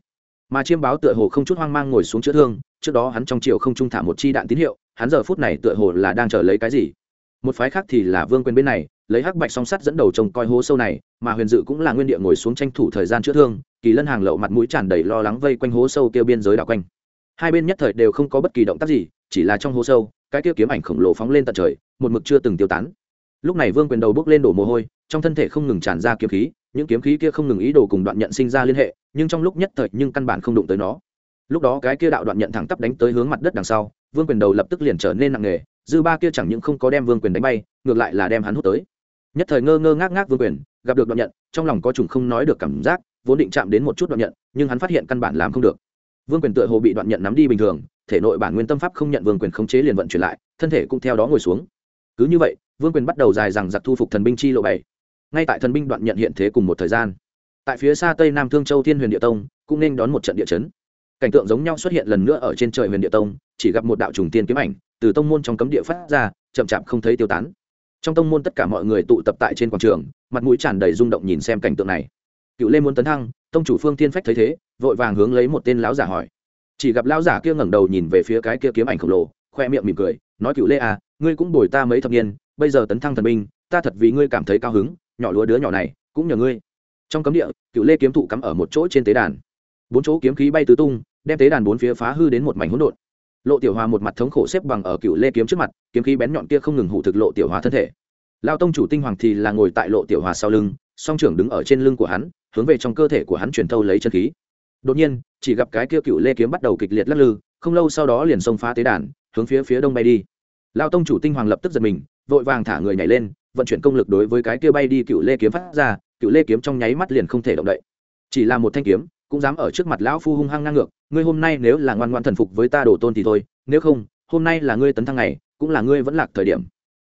Mà chiêm báo tựa hồ không chút hoang mang ngồi xuống chữa thương, trước đó hắn trong chiều không trung thả một chi đạn tín hiệu, hắn giờ phút này tựa hồ là đang chờ lấy cái gì? Một phái khác thì là vương quyền bên này, lấy hắc bạch song sắt dẫn đầu trông coi hố sâu này, mà huyền dự cũng là nguyên địa ngồi xuống tranh thủ thời gian chữa thương, kỳ lân hàng lậu mặt mũi tràn đầy lo lắng vây quanh hố sâu kêu biên giới đảo quanh. Hai bên nhất thời đều không có bất kỳ động tác gì, chỉ là trong hố sâu, cái kia kiếm ảnh khổng lồ phóng lên tận trời, một mực chưa từng tiêu tán. Lúc này vương quyền đầu bước lên đổ mồ hôi, trong thân thể không ngừng tràn ra kiếm khí, những kiếm khí kia không ngừng ý đồ cùng đoạn nhận sinh ra liên hệ, nhưng trong lúc nhất thời nhưng căn bản không đụng tới nó lúc đó cái kia đạo đoạn nhận thẳng tắp đánh tới hướng mặt đất đằng sau, vương quyền đầu lập tức liền trở nên nặng nề, dư ba kia chẳng những không có đem vương quyền đánh bay, ngược lại là đem hắn hút tới. Nhất thời ngơ ngơ ngác ngác vương quyền, gặp được đoạn nhận, trong lòng có chủng không nói được cảm giác, vốn định chạm đến một chút đoạn nhận, nhưng hắn phát hiện căn bản làm không được. Vương quyền tựa hồ bị đoạn nhận nắm đi bình thường, thể nội bản nguyên tâm pháp không nhận vương quyền khống chế liền vận chuyển lại, thân thể cũng theo đó ngồi xuống. Cứ như vậy, vương quyền bắt đầu dài rằng giặc thu phục thần binh chi lộ bảy. Ngay tại thần binh đoạn nhận hiện thế cùng một thời gian, tại phía xa tây nam thương châu thiên huyền địa tông, cũng nên đón một trận địa chấn cảnh tượng giống nhau xuất hiện lần nữa ở trên trời huyền địa tông, chỉ gặp một đạo trùng tiên kiếm ảnh từ tông môn trong cấm địa phát ra, chậm chạp không thấy tiêu tán. Trong tông môn tất cả mọi người tụ tập tại trên quảng trường, mặt mũi tràn đầy rung động nhìn xem cảnh tượng này. Cựu lê muốn tấn thăng, tông chủ phương tiên phách thấy thế, vội vàng hướng lấy một tên lão giả hỏi. Chỉ gặp lão giả kia ngẩng đầu nhìn về phía cái kia kiếm ảnh khổng lồ, khoe miệng mỉm cười, nói cựu lê à ngươi cũng bồi ta mấy thập niên, bây giờ tấn thăng thần binh, ta thật vì ngươi cảm thấy cao hứng, nhỏ lúa đứa nhỏ này, cũng nhờ ngươi. Trong cấm địa, cựu lê kiếm thụ cắm ở một chỗ trên tế đàn. Bốn chỗ kiếm khí bay tứ tung đem tế đàn bốn phía phá hư đến một mảnh hỗn độn. Lộ tiểu hòa một mặt thống khổ xếp bằng ở cựu lê kiếm trước mặt, kiếm khí bén nhọn kia không ngừng hủ thực lộ tiểu hòa thân thể. Lao tông chủ tinh hoàng thì là ngồi tại lộ tiểu hòa sau lưng, song trưởng đứng ở trên lưng của hắn, hướng về trong cơ thể của hắn truyền thâu lấy chân khí. Đột nhiên, chỉ gặp cái kia cựu lê kiếm bắt đầu kịch liệt lắc lư, không lâu sau đó liền xông phá tế đàn, hướng phía phía đông bay đi. Lao tông chủ tinh hoàng lập tức giật mình, vội vàng thả người nhảy lên, vận chuyển công lực đối với cái kia bay đi cựu lê kiếm phát ra, cựu lê kiếm trong nháy mắt liền không thể động đậy. Chỉ là một thanh kiếm cũng dám ở trước mặt lão phu hung hăng ngang ngược, ngươi hôm nay nếu là ngoan ngoan thần phục với ta đổ tôn thì thôi, nếu không, hôm nay là ngươi tấn thăng này cũng là ngươi vẫn lạc thời điểm.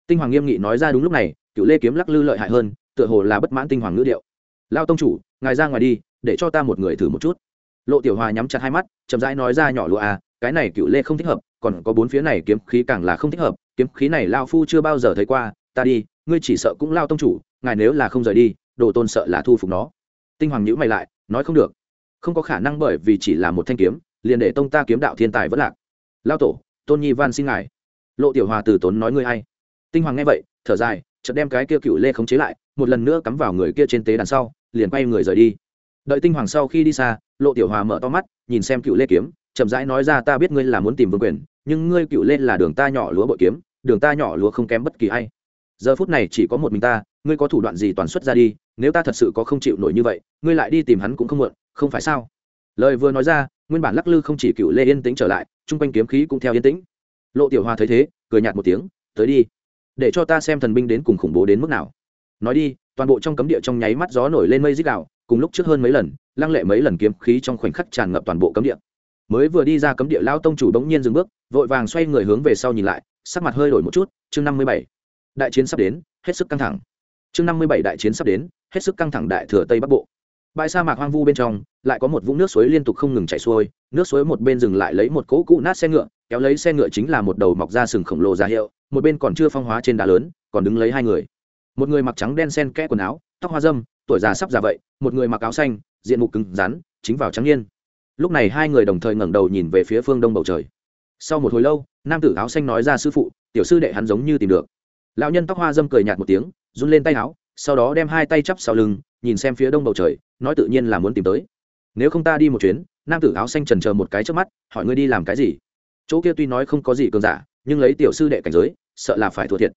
Tinh hoàng nghiêm nghị nói ra đúng lúc này cựu lê kiếm lắc lư lợi hại hơn, tựa hồ là bất mãn tinh hoàng ngữ điệu. Lao tông chủ, ngài ra ngoài đi, để cho ta một người thử một chút. Lộ tiểu hòa nhắm chặt hai mắt, chậm rãi nói ra nhỏ lụa à cái này cựu lê không thích hợp, còn có bốn phía này kiếm khí càng là không thích hợp, kiếm khí này lao phu chưa bao giờ thấy qua, ta đi, ngươi chỉ sợ cũng lao tông chủ, ngài nếu là không rời đi, đồ tôn sợ là thu phục nó. Tinh hoàng nhữ mày lại, nói không được không có khả năng bởi vì chỉ là một thanh kiếm, liền để tông ta kiếm đạo thiên tài vẫn lạc. Lao tổ, tôn nhi van xin ngài. Lộ tiểu hòa từ tốn nói ngươi hay. Tinh hoàng nghe vậy, thở dài, chợt đem cái kia cựu lê khống chế lại, một lần nữa cắm vào người kia trên tế đàn sau, liền quay người rời đi. Đợi tinh hoàng sau khi đi xa, lộ tiểu hòa mở to mắt, nhìn xem cựu lê kiếm, chậm rãi nói ra ta biết ngươi là muốn tìm vương quyền, nhưng ngươi cựu lê là đường ta nhỏ lúa bội kiếm, đường ta nhỏ lúa không kém bất kỳ hay giờ phút này chỉ có một mình ta, ngươi có thủ đoạn gì toàn xuất ra đi, nếu ta thật sự có không chịu nổi như vậy, ngươi lại đi tìm hắn cũng không muộn không phải sao? Lời vừa nói ra, nguyên bản lắc lư không chỉ cựu lê yên tĩnh trở lại, chung quanh kiếm khí cũng theo yên tĩnh. Lộ tiểu hòa thấy thế, cười nhạt một tiếng, tới đi, để cho ta xem thần binh đến cùng khủng bố đến mức nào. Nói đi, toàn bộ trong cấm địa trong nháy mắt gió nổi lên mây dích đạo cùng lúc trước hơn mấy lần, lăng lệ mấy lần kiếm khí trong khoảnh khắc tràn ngập toàn bộ cấm địa. Mới vừa đi ra cấm địa lao tông chủ bỗng nhiên dừng bước, vội vàng xoay người hướng về sau nhìn lại, sắc mặt hơi đổi một chút, chương năm mươi bảy. Đại chiến sắp đến, hết sức căng thẳng. Chương năm mươi bảy đại chiến sắp đến, hết sức căng thẳng đại thừa tây bắc bộ bãi sa mạc hoang vu bên trong, lại có một vũng nước suối liên tục không ngừng chảy xuôi, nước suối một bên dừng lại lấy một cỗ cũ nát xe ngựa, kéo lấy xe ngựa chính là một đầu mọc ra sừng khổng lồ ra hiệu, một bên còn chưa phong hóa trên đá lớn, còn đứng lấy hai người. Một người mặc trắng đen sen kẽ quần áo, tóc hoa dâm, tuổi già sắp già vậy, một người mặc áo xanh, diện mục cứng rắn, chính vào trắng niên. Lúc này hai người đồng thời ngẩng đầu nhìn về phía phương đông bầu trời. Sau một hồi lâu, nam tử áo xanh nói ra sư phụ, tiểu sư đệ hắn giống như tìm được. Lão nhân tóc hoa dâm cười nhạt một tiếng, run lên tay áo, sau đó đem hai tay chắp sau lưng nhìn xem phía đông bầu trời, nói tự nhiên là muốn tìm tới. Nếu không ta đi một chuyến, nam tử áo xanh trần chờ một cái trước mắt, hỏi ngươi đi làm cái gì? Chỗ kia tuy nói không có gì cường giả, nhưng lấy tiểu sư đệ cảnh giới, sợ là phải thua thiệt.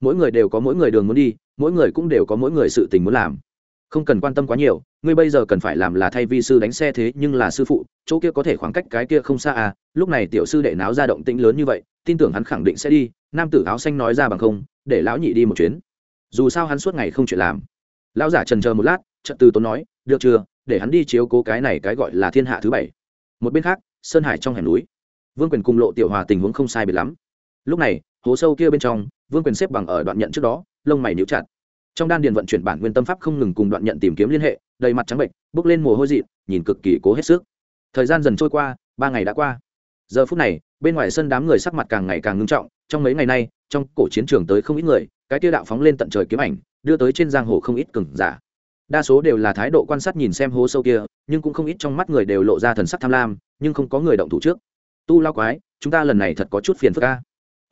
Mỗi người đều có mỗi người đường muốn đi, mỗi người cũng đều có mỗi người sự tình muốn làm. Không cần quan tâm quá nhiều, ngươi bây giờ cần phải làm là thay vi sư đánh xe thế nhưng là sư phụ, chỗ kia có thể khoảng cách cái kia không xa à lúc này tiểu sư đệ náo ra động tĩnh lớn như vậy, tin tưởng hắn khẳng định sẽ đi, nam tử áo xanh nói ra bằng không, để lão nhị đi một chuyến. Dù sao hắn suốt ngày không chuyện làm lão giả trần chờ một lát trận từ tốn nói, được chưa? Để hắn đi chiếu cố cái này cái gọi là thiên hạ thứ bảy. Một bên khác, sơn hải trong hẻm núi, vương quyền cùng lộ tiểu hòa tình huống không sai biệt lắm. Lúc này, hố sâu kia bên trong, vương quyền xếp bằng ở đoạn nhận trước đó, lông mày níu chặt. Trong đan điền vận chuyển bản nguyên tâm pháp không ngừng cùng đoạn nhận tìm kiếm liên hệ, đầy mặt trắng bệnh bước lên mồ hôi dị, nhìn cực kỳ cố hết sức. Thời gian dần trôi qua, ba ngày đã qua. Giờ phút này, bên ngoài sân đám người sắc mặt càng ngày càng ngưng trọng, trong mấy ngày nay, trong cổ chiến trường tới không ít người, cái tia đạo phóng lên tận trời kiếm ảnh đưa tới trên giang hồ không ít cừng giả. Đa số đều là thái độ quan sát nhìn xem hố sâu kia, nhưng cũng không ít trong mắt người đều lộ ra thần sắc tham lam, nhưng không có người động thủ trước. Tu lao quái, chúng ta lần này thật có chút phiền phức ca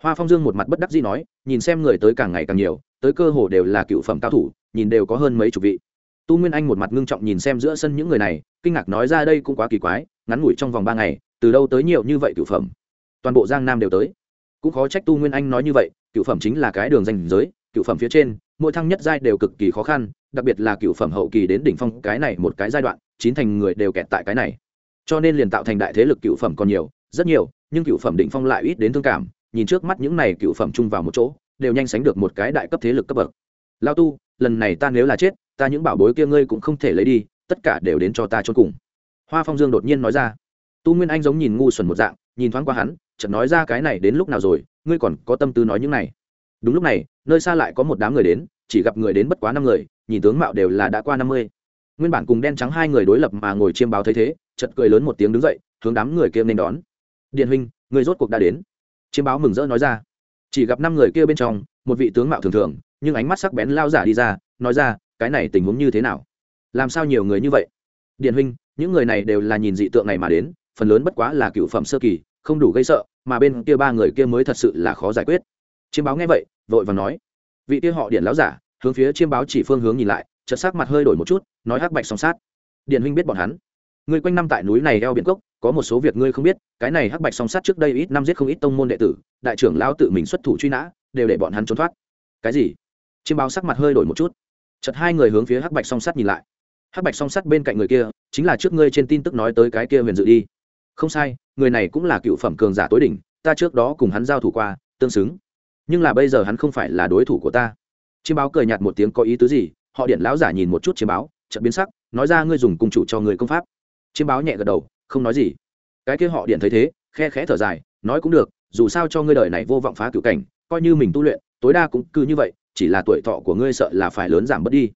hoa phong dương một mặt bất đắc dĩ nói, nhìn xem người tới càng ngày càng nhiều, tới cơ hồ đều là cựu phẩm cao thủ, nhìn đều có hơn mấy chục vị. Tu nguyên anh một mặt ngưng trọng nhìn xem giữa sân những người này, kinh ngạc nói ra đây cũng quá kỳ quái, ngắn ngủi trong vòng ba ngày, từ đâu tới nhiều như vậy cựu phẩm? Toàn bộ giang nam đều tới. Cũng khó trách tu nguyên anh nói như vậy, cựu phẩm chính là cái đường danh giới, cựu phẩm phía trên mỗi thăng nhất giai đều cực kỳ khó khăn, đặc biệt là cựu phẩm hậu kỳ đến đỉnh phong, cái này một cái giai đoạn, chín thành người đều kẹt tại cái này. Cho nên liền tạo thành đại thế lực cựu phẩm còn nhiều, rất nhiều, nhưng cựu phẩm đỉnh phong lại ít đến thương cảm, nhìn trước mắt những này cựu phẩm chung vào một chỗ, đều nhanh sánh được một cái đại cấp thế lực cấp bậc. Lao tu, lần này ta nếu là chết, ta những bảo bối kia ngươi cũng không thể lấy đi, tất cả đều đến cho ta chôn cùng. Hoa phong dương đột nhiên nói ra. Tu nguyên anh giống nhìn ngu xuẩn một dạng, nhìn thoáng qua hắn, chợt nói ra cái này đến lúc nào rồi, ngươi còn có tâm tư nói những này. Đúng lúc này nơi xa lại có một đám người đến, chỉ gặp người đến bất quá năm người, nhìn tướng mạo đều là đã qua năm mươi. Nguyên bản cùng đen trắng hai người đối lập mà ngồi chiêm báo thấy thế, chợt cười lớn một tiếng đứng dậy, hướng đám người kia nên đón. Điện huynh, người rốt cuộc đã đến. Chiêm báo mừng rỡ nói ra. Chỉ gặp năm người kia bên trong, một vị tướng mạo thường thường, nhưng ánh mắt sắc bén lao giả đi ra, nói ra, cái này tình huống như thế nào? Làm sao nhiều người như vậy? Điện huynh, những người này đều là nhìn dị tượng này mà đến, phần lớn bất quá là cựu phẩm sơ kỳ, không đủ gây sợ, mà bên kia ba người kia mới thật sự là khó giải quyết. Chiêm báo nghe vậy vội và nói. Vị kia họ điện láo giả, hướng phía chiêm báo chỉ phương hướng nhìn lại, chợt sắc mặt hơi đổi một chút, nói hắc bạch song sát. Điện huynh biết bọn hắn. Người quanh năm tại núi này eo biển cốc, có một số việc ngươi không biết, cái này hắc bạch song sát trước đây ít năm giết không ít tông môn đệ tử, đại trưởng lao tự mình xuất thủ truy nã, đều để bọn hắn trốn thoát. Cái gì? Chiêm báo sắc mặt hơi đổi một chút. Chợt hai người hướng phía hắc bạch song sát nhìn lại. Hắc bạch song sát bên cạnh người kia, chính là trước ngươi trên tin tức nói tới cái kia huyền dự đi. Không sai, người này cũng là cựu phẩm cường giả tối đỉnh, ta trước đó cùng hắn giao thủ qua, tương xứng nhưng là bây giờ hắn không phải là đối thủ của ta. Chiêm báo cười nhạt một tiếng có ý tứ gì? Họ điện lão giả nhìn một chút chiêm báo, chợt biến sắc, nói ra ngươi dùng cung chủ cho người công pháp. Chiêm báo nhẹ gật đầu, không nói gì. Cái kia họ điện thấy thế, khe khẽ thở dài, nói cũng được, dù sao cho ngươi đời này vô vọng phá cửu cảnh, coi như mình tu luyện, tối đa cũng cứ như vậy, chỉ là tuổi thọ của ngươi sợ là phải lớn giảm bớt đi.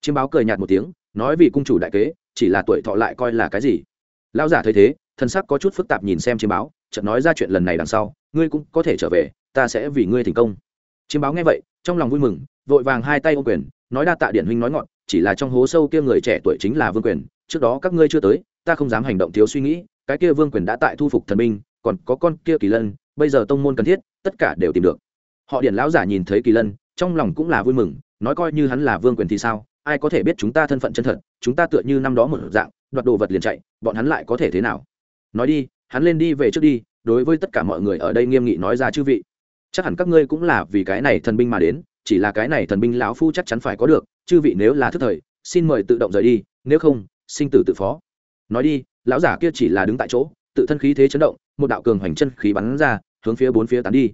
Chiêm báo cười nhạt một tiếng, nói vì cung chủ đại kế, chỉ là tuổi thọ lại coi là cái gì? Lão giả thấy thế, thân sắc có chút phức tạp nhìn xem chiêm báo, chợt nói ra chuyện lần này đằng sau, ngươi cũng có thể trở về ta sẽ vì ngươi thành công. Chiêm báo nghe vậy trong lòng vui mừng vội vàng hai tay ô quyền nói đa tạ điện huynh nói ngọn chỉ là trong hố sâu kia người trẻ tuổi chính là vương quyền trước đó các ngươi chưa tới ta không dám hành động thiếu suy nghĩ cái kia vương quyền đã tại thu phục thần minh, còn có con kia kỳ lân bây giờ tông môn cần thiết tất cả đều tìm được. Họ điện lão giả nhìn thấy kỳ lân trong lòng cũng là vui mừng nói coi như hắn là vương quyền thì sao ai có thể biết chúng ta thân phận chân thật chúng ta tựa như năm đó một dạng đoạt đồ vật liền chạy bọn hắn lại có thể thế nào? Nói đi hắn lên đi về trước đi đối với tất cả mọi người ở đây nghiêm nghị nói ra chư vị chắc hẳn các ngươi cũng là vì cái này thần binh mà đến, chỉ là cái này thần binh lão phu chắc chắn phải có được, chư vị nếu là thức thời, xin mời tự động rời đi, nếu không, sinh tử tự phó. Nói đi, lão giả kia chỉ là đứng tại chỗ, tự thân khí thế chấn động, một đạo cường hoành chân khí bắn ra, hướng phía bốn phía tán đi.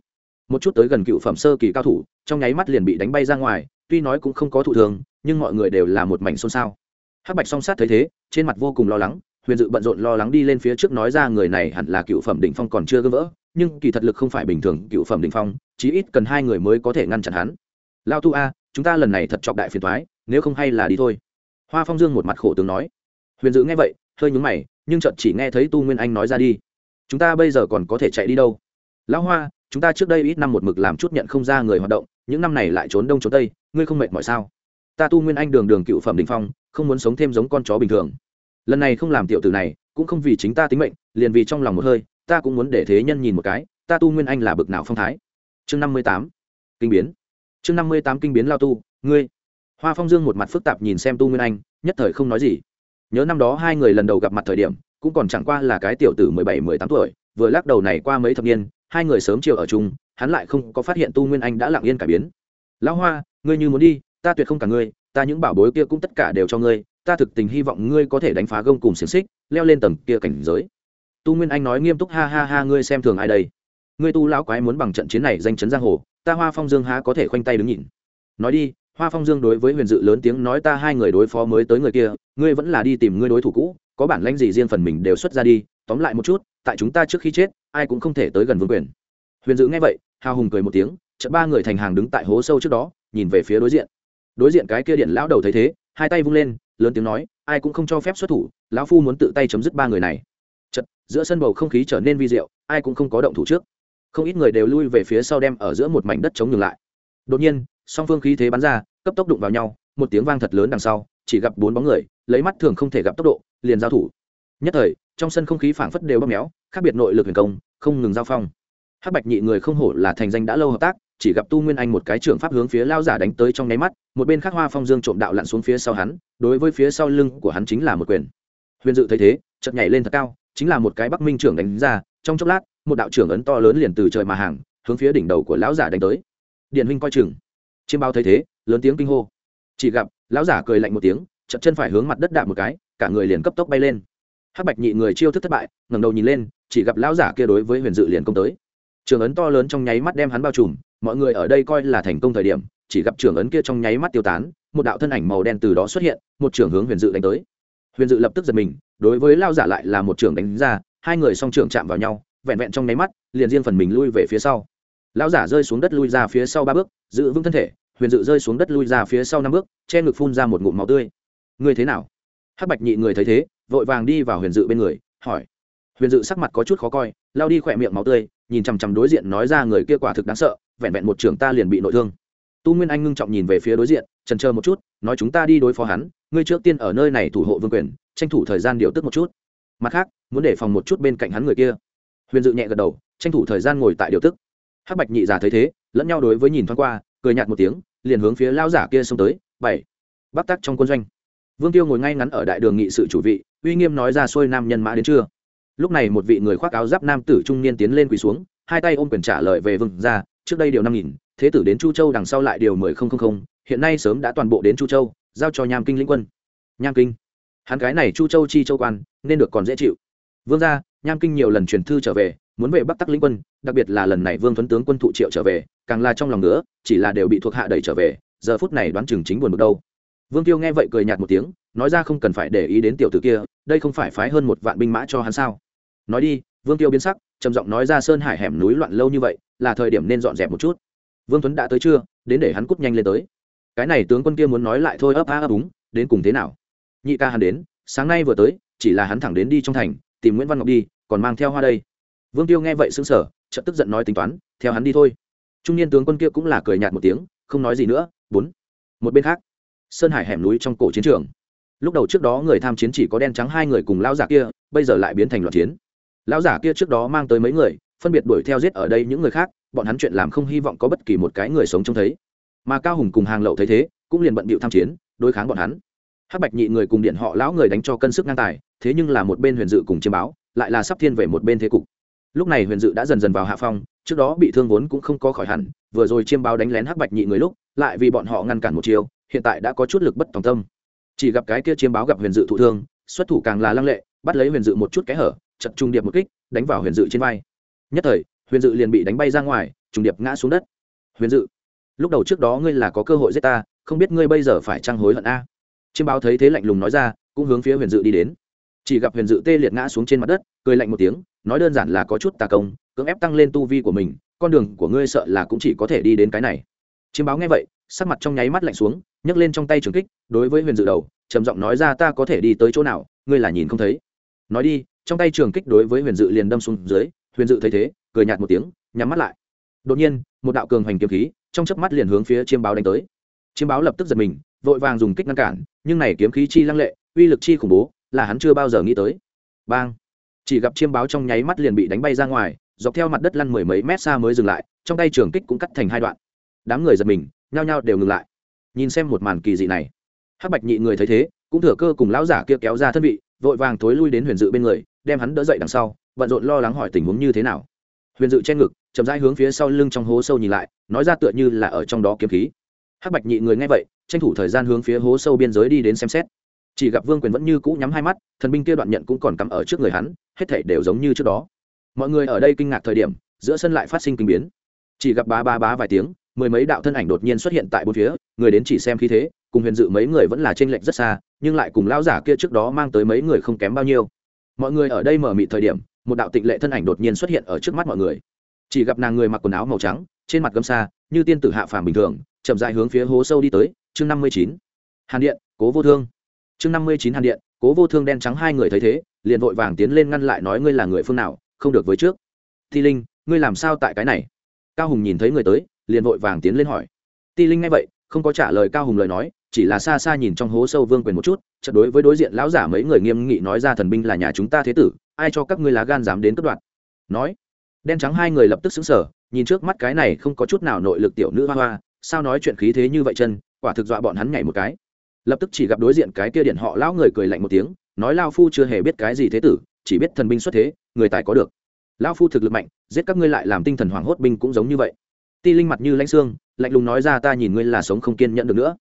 Một chút tới gần cựu phẩm sơ kỳ cao thủ, trong nháy mắt liền bị đánh bay ra ngoài, tuy nói cũng không có thụ thường, nhưng mọi người đều là một mảnh xôn xao. Hắc bạch song sát thấy thế, trên mặt vô cùng lo lắng, huyền dự bận rộn lo lắng đi lên phía trước nói ra người này hẳn là cựu phẩm đỉnh phong còn chưa gỡ vỡ nhưng kỳ thật lực không phải bình thường cựu phẩm đỉnh phong, chí ít cần hai người mới có thể ngăn chặn hắn. Lao tu a, chúng ta lần này thật chọc đại phiền thoái nếu không hay là đi thôi. Hoa phong dương một mặt khổ tướng nói. Huyền dự nghe vậy, hơi nhúng mày, nhưng chợt chỉ nghe thấy tu nguyên anh nói ra đi. Chúng ta bây giờ còn có thể chạy đi đâu? Lão hoa, chúng ta trước đây ít năm một mực làm chút nhận không ra người hoạt động, những năm này lại trốn đông trốn tây, ngươi không mệt mỏi sao? Ta tu nguyên anh đường đường cựu phẩm đình phong, không muốn sống thêm giống con chó bình thường. Lần này không làm tiểu tử này, cũng không vì chính ta tính mệnh, liền vì trong lòng một hơi ta cũng muốn để thế nhân nhìn một cái, ta tu nguyên anh là bực nào phong thái. Chương năm mươi tám, kinh biến. Chương năm mươi tám kinh biến lao tu, ngươi. Hoa phong dương một mặt phức tạp nhìn xem tu nguyên anh, nhất thời không nói gì. Nhớ năm đó hai người lần đầu gặp mặt thời điểm, cũng còn chẳng qua là cái tiểu tử mười bảy, mười tám tuổi, vừa lắc đầu này qua mấy thập niên, hai người sớm chiều ở chung, hắn lại không có phát hiện tu nguyên anh đã lặng yên cải biến. Lão hoa, ngươi như muốn đi, ta tuyệt không cả ngươi, ta những bảo bối kia cũng tất cả đều cho ngươi, ta thực tình hy vọng ngươi có thể đánh phá gông cùng xiềng xích, leo lên tầng kia cảnh giới tu nguyên anh nói nghiêm túc, ha ha ha, ngươi xem thường ai đây? Ngươi tu lão quái muốn bằng trận chiến này danh chấn giang hồ, ta hoa phong dương há có thể khoanh tay đứng nhìn? Nói đi, hoa phong dương đối với huyền dự lớn tiếng nói ta hai người đối phó mới tới người kia, ngươi vẫn là đi tìm ngươi đối thủ cũ, có bản lãnh gì riêng phần mình đều xuất ra đi, tóm lại một chút, tại chúng ta trước khi chết, ai cũng không thể tới gần vương quyền. Huyền dự nghe vậy, hào hùng cười một tiếng, chợt ba người thành hàng đứng tại hố sâu trước đó, nhìn về phía đối diện. Đối diện cái kia điện lão đầu thấy thế, hai tay vung lên, lớn tiếng nói, ai cũng không cho phép xuất thủ, lão phu muốn tự tay chấm dứt ba người này chật, giữa sân bầu không khí trở nên vi diệu, ai cũng không có động thủ trước. Không ít người đều lui về phía sau đem ở giữa một mảnh đất chống ngừng lại. Đột nhiên, song phương khí thế bắn ra, cấp tốc đụng vào nhau, một tiếng vang thật lớn đằng sau, chỉ gặp bốn bóng người, lấy mắt thường không thể gặp tốc độ, liền giao thủ. Nhất thời, trong sân không khí phảng phất đều bóp méo, khác biệt nội lực huyền công, không ngừng giao phong. Hắc bạch nhị người không hổ là thành danh đã lâu hợp tác, chỉ gặp tu nguyên anh một cái trưởng pháp hướng phía lao giả đánh tới trong nháy mắt, một bên khác hoa phong dương trộm đạo lặn xuống phía sau hắn, đối với phía sau lưng của hắn chính là một quyền. Huyền dự thấy thế, chợt nhảy lên thật cao chính là một cái bắc minh trưởng đánh ra, trong chốc lát, một đạo trưởng ấn to lớn liền từ trời mà hàng, hướng phía đỉnh đầu của lão giả đánh tới. Điện huynh coi chừng. Chiêm bao thấy thế, lớn tiếng kinh hô. Chỉ gặp, lão giả cười lạnh một tiếng chậm chân phải hướng mặt đất đạp một cái, cả người liền cấp tốc bay lên. Hắc bạch nhị người chiêu thức thất bại, ngẩng đầu nhìn lên, chỉ gặp lão giả kia đối với huyền dự liền công tới. Trường ấn to lớn trong nháy mắt đem hắn bao trùm, mọi người ở đây coi là thành công thời điểm, chỉ gặp trường ấn kia trong nháy mắt tiêu tán, một đạo thân ảnh màu đen từ đó xuất hiện, một trường hướng huyền dự đánh tới huyền dự lập tức giật mình, đối với lao giả lại là một trường đánh ra, hai người song trường chạm vào nhau, vẹn vẹn trong nháy mắt, liền riêng phần mình lui về phía sau. Lão giả rơi xuống đất lui ra phía sau ba bước, giữ vững thân thể, huyền dự rơi xuống đất lui ra phía sau năm bước, che ngực phun ra một ngụm máu tươi. Ngươi thế nào? Hắc bạch nhị người thấy thế, vội vàng đi vào huyền dự bên người, hỏi. Huyền dự sắc mặt có chút khó coi, lao đi khỏe miệng máu tươi, nhìn chằm chằm đối diện nói ra người kia quả thực đáng sợ, vẹn vẹn một trưởng ta liền bị nội thương. Tu nguyên anh ngưng trọng nhìn về phía đối diện trần chờ một chút, nói chúng ta đi đối phó hắn ngươi trước tiên ở nơi này thủ hộ vương quyền, tranh thủ thời gian điều tức một chút. Mặt khác, muốn để phòng một chút bên cạnh hắn người kia. Huyền dự nhẹ gật đầu, tranh thủ thời gian ngồi tại điều tức. Hắc bạch nhị giả thấy thế, lẫn nhau đối với nhìn thoáng qua, cười nhạt một tiếng, liền hướng phía lao giả kia xông tới. Bảy. Bắc tắc trong quân doanh. Vương tiêu ngồi ngay ngắn ở đại đường nghị sự chủ vị, uy nghiêm nói ra xuôi nam nhân mã đến chưa. Lúc này một vị người khoác áo giáp nam tử trung niên tiến lên quỳ xuống, hai tay ôm quyền trả lời về vương ra trước đây điều năm nghìn, thế tử đến chu châu đằng sau lại điều mười không không không, hiện nay sớm đã toàn bộ đến chu châu giao cho nham kinh lĩnh quân. Nham kinh. Hắn cái này chu châu chi châu quan, nên được còn dễ chịu. Vương gia, nham kinh nhiều lần truyền thư trở về, muốn về bắc tắc lĩnh quân, đặc biệt là lần này vương tuấn tướng quân thụ triệu trở về, càng là trong lòng nữa chỉ là đều bị thuộc hạ đẩy trở về, giờ phút này đoán chừng chính buồn bực đâu. Vương tiêu nghe vậy cười nhạt một tiếng, nói ra không cần phải để ý đến tiểu tử kia, đây không phải phái hơn một vạn binh mã cho hắn sao? Nói đi, vương tiêu biến sắc, trầm giọng nói ra sơn hải hẻm núi loạn lâu như vậy, là thời điểm nên dọn dẹp một chút. Vương tuấn đã tới chưa? Đến để hắn cút nhanh lên tới cái này tướng quân kia muốn nói lại thôi, ấp a ấp úng, đến cùng thế nào? Nhị ca hắn đến, sáng nay vừa tới, chỉ là hắn thẳng đến đi trong thành, tìm nguyễn văn ngọc đi, còn mang theo hoa đây. Vương tiêu nghe vậy xứng sở chợt tức giận nói tính toán, theo hắn đi thôi. Trung niên tướng quân kia cũng là cười nhạt một tiếng, không nói gì nữa, bốn. Một bên khác, sơn hải hẻm núi trong cổ chiến trường. Lúc đầu trước đó người tham chiến chỉ có đen trắng hai người cùng lão giả kia, bây giờ lại biến thành loạt chiến. Lão giả kia trước đó mang tới mấy người, phân biệt đuổi theo giết ở đây những người khác, bọn hắn chuyện làm không hy vọng có bất kỳ một cái người sống trông thấy mà cao hùng cùng hàng lậu thấy thế, cũng liền bận bịu tham chiến, đối kháng bọn hắn. Hắc bạch nhị người cùng điện họ lão người đánh cho cân sức ngang tài, thế nhưng là một bên huyền dự cùng chiêm báo, lại là sắp thiên về một bên thế cục. Lúc này huyền dự đã dần dần vào hạ phong, trước đó bị thương vốn cũng không có khỏi hẳn, vừa rồi chiêm báo đánh lén hắc bạch nhị người lúc, lại vì bọn họ ngăn cản một chiều hiện tại đã có chút lực bất tòng tâm. Chỉ gặp cái kia chiêm báo gặp huyền dự thụ thương, xuất thủ càng là lăng lệ, bắt lấy huyền dự một chút kẽ hở, chật trung điệp một kích, đánh vào huyền dự trên vai. Nhất thời, huyền dự liền bị đánh bay ra ngoài trùng điệp ngã xuống đất. Huyền dự lúc đầu trước đó ngươi là có cơ hội giết ta, không biết ngươi bây giờ phải trăng hối hận a? Chiêm báo thấy thế lạnh lùng nói ra, cũng hướng phía huyền dự đi đến. Chỉ gặp huyền dự tê liệt ngã xuống trên mặt đất, cười lạnh một tiếng, nói đơn giản là có chút tà công, cưỡng ép tăng lên tu vi của mình, con đường của ngươi sợ là cũng chỉ có thể đi đến cái này. Chiêm báo nghe vậy, sắc mặt trong nháy mắt lạnh xuống, nhấc lên trong tay trường kích, đối với huyền dự đầu, trầm giọng nói ra ta có thể đi tới chỗ nào, ngươi là nhìn không thấy. Nói đi, trong tay trường kích đối với huyền dự liền đâm xuống dưới, huyền dự thấy thế, cười nhạt một tiếng, nhắm mắt lại. Đột nhiên, một đạo cường hoành kiếm khí trong chớp mắt liền hướng phía chiêm báo đánh tới. Chiêm báo lập tức giật mình, vội vàng dùng kích ngăn cản, nhưng này kiếm khí chi lăng lệ, uy lực chi khủng bố, là hắn chưa bao giờ nghĩ tới. Bang! Chỉ gặp chiêm báo trong nháy mắt liền bị đánh bay ra ngoài, dọc theo mặt đất lăn mười mấy mét xa mới dừng lại, trong tay trường kích cũng cắt thành hai đoạn. Đám người giật mình, nhao nhao đều ngừng lại. Nhìn xem một màn kỳ dị này, hắc bạch nhị người thấy thế, cũng thừa cơ cùng lão giả kia kéo ra thân vị, vội vàng thối lui đến huyền dự bên người, đem hắn đỡ dậy đằng sau, bận rộn lo lắng hỏi tình huống như thế nào huyền dự che ngực, chậm rãi hướng phía sau lưng trong hố sâu nhìn lại, nói ra tựa như là ở trong đó kiếm khí. Hắc bạch nhị người nghe vậy, tranh thủ thời gian hướng phía hố sâu biên giới đi đến xem xét. Chỉ gặp vương quyền vẫn như cũ nhắm hai mắt, thần binh kia đoạn nhận cũng còn cắm ở trước người hắn, hết thảy đều giống như trước đó. Mọi người ở đây kinh ngạc thời điểm, giữa sân lại phát sinh kinh biến. Chỉ gặp bá bá bá vài tiếng, mười mấy đạo thân ảnh đột nhiên xuất hiện tại bốn phía, người đến chỉ xem khí thế, cùng huyền dự mấy người vẫn là t r ê n lệch rất xa, nhưng lại cùng lão giả kia trước đó mang tới mấy người không kém bao nhiêu. Mọi người ở đây mở mị thời điểm một đạo tịnh lệ thân ảnh đột nhiên xuất hiện ở trước mắt mọi người. Chỉ gặp nàng người mặc quần áo màu trắng, trên mặt gấm xa như tiên tử hạ phàm bình thường, chậm dại hướng phía hố sâu đi tới. Chương năm mươi chín. Hàn điện, cố vô thương. Chương năm mươi chín hàn điện, cố vô thương đen trắng hai người thấy thế, liền vội vàng tiến lên ngăn lại nói ngươi là người phương nào, không được với trước. Ti linh, ngươi làm sao tại cái này? Cao hùng nhìn thấy người tới, liền vội vàng tiến lên hỏi. Ti linh nghe vậy, không có trả lời cao hùng lời nói, chỉ là xa xa nhìn trong hố sâu vương quyền một chút, chợt đối với đối diện lão giả mấy người nghiêm nghị nói ra thần binh là nhà chúng ta thế tử ai cho các ngươi lá gan dám đến cất đoạn nói. Đen trắng hai người lập tức xứng sở nhìn trước mắt cái này không có chút nào nội lực tiểu nữ hoa hoa, sao nói chuyện khí thế như vậy chân, quả thực dọa bọn hắn nhảy một cái. Lập tức chỉ gặp đối diện cái kia điện họ lão người cười lạnh một tiếng, nói lao phu chưa hề biết cái gì thế tử, chỉ biết thần binh xuất thế, người tài có được. Lao phu thực lực mạnh, giết các ngươi lại làm tinh thần hoảng hốt binh cũng giống như vậy. Ti linh mặt như lãnh xương, lạnh lùng nói ra ta nhìn ngươi là sống không kiên nhẫn được nữa.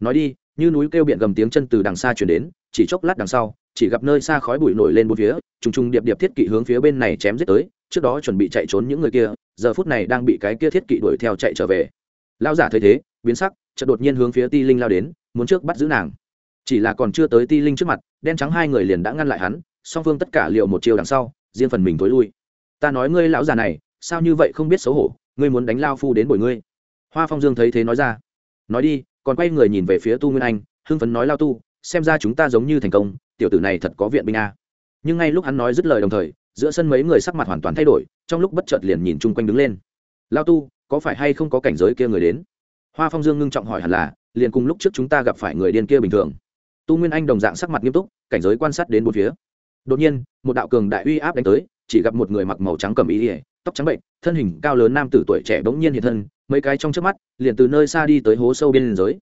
Nói đi, như núi kêu biển gầm tiếng chân từ đằng xa chuyển đến, chỉ chốc lát đằng sau chỉ gặp nơi xa khói bụi nổi lên bốn phía, trùng trùng điệp điệp thiết kỵ hướng phía bên này chém giết tới, trước đó chuẩn bị chạy trốn những người kia, giờ phút này đang bị cái kia thiết kỵ đuổi theo chạy trở về. Lao giả thấy thế, biến sắc, chợt đột nhiên hướng phía ti linh lao đến, muốn trước bắt giữ nàng. Chỉ là còn chưa tới ti linh trước mặt, đen trắng hai người liền đã ngăn lại hắn, song phương tất cả liệu một chiều đằng sau, riêng phần mình tối lui. Ta nói ngươi lão già này, sao như vậy không biết xấu hổ, ngươi muốn đánh lao phu đến bồi ngươi. Hoa phong dương thấy thế nói ra. Nói đi, còn quay người nhìn về phía tu nguyên anh, hưng phấn nói, lao tu, xem ra chúng ta giống như thành công tiểu tử này thật có viện binh a. Nhưng ngay lúc hắn nói dứt lời đồng thời, giữa sân mấy người sắc mặt hoàn toàn thay đổi, trong lúc bất chợt liền nhìn chung quanh đứng lên. Lao tu, có phải hay không có cảnh giới kia người đến? Hoa phong dương ngưng trọng hỏi hẳn là, liền cùng lúc trước chúng ta gặp phải người điên kia bình thường. Tu nguyên anh đồng dạng sắc mặt nghiêm túc, cảnh giới quan sát đến một phía. Đột nhiên, một đạo cường đại uy áp đánh tới, chỉ gặp một người mặc màu trắng cầm ý ỉa tóc trắng bệnh, thân hình cao lớn nam tử tuổi trẻ bỗng nhiên hiện thân, mấy cái trong trước mắt, liền từ nơi xa đi tới hố sâu bên giới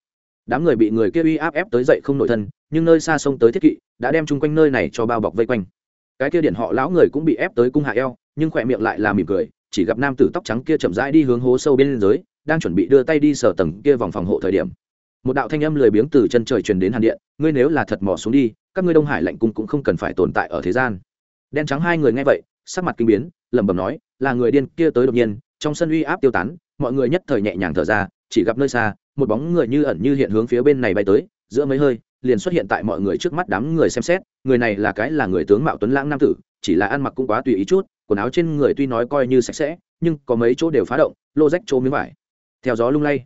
đám người bị người kia uy áp ép tới dậy không nội thân, nhưng nơi xa sông tới thiết kỵ đã đem chung quanh nơi này cho bao bọc vây quanh. Cái kia điện họ lão người cũng bị ép tới cung hạ eo, nhưng khỏe miệng lại là mỉm cười, chỉ gặp nam tử tóc trắng kia chậm rãi đi hướng hố sâu bên dưới, đang chuẩn bị đưa tay đi sở tầng kia vòng phòng hộ thời điểm. Một đạo thanh âm lười biếng từ chân trời truyền đến hàn điện, ngươi nếu là thật mò xuống đi, các ngươi đông hải lạnh cung cũng không cần phải tồn tại ở thế gian. Đen trắng hai người nghe vậy, sắc mặt kinh biến, lẩm bẩm nói, là người điên kia tới đột nhiên, trong sân uy áp tiêu tán, mọi người nhất thời nhẹ nhàng thở ra, chỉ gặp nơi xa, một bóng người như ẩn như hiện hướng phía bên này bay tới, giữa mấy hơi liền xuất hiện tại mọi người trước mắt đám người xem xét, người này là cái là người tướng mạo tuấn lãng nam tử, chỉ là ăn mặc cũng quá tùy ý chút, quần áo trên người tuy nói coi như sạch sẽ, nhưng có mấy chỗ đều phá động, lô rách chỗ miếng vải. Theo gió lung lay,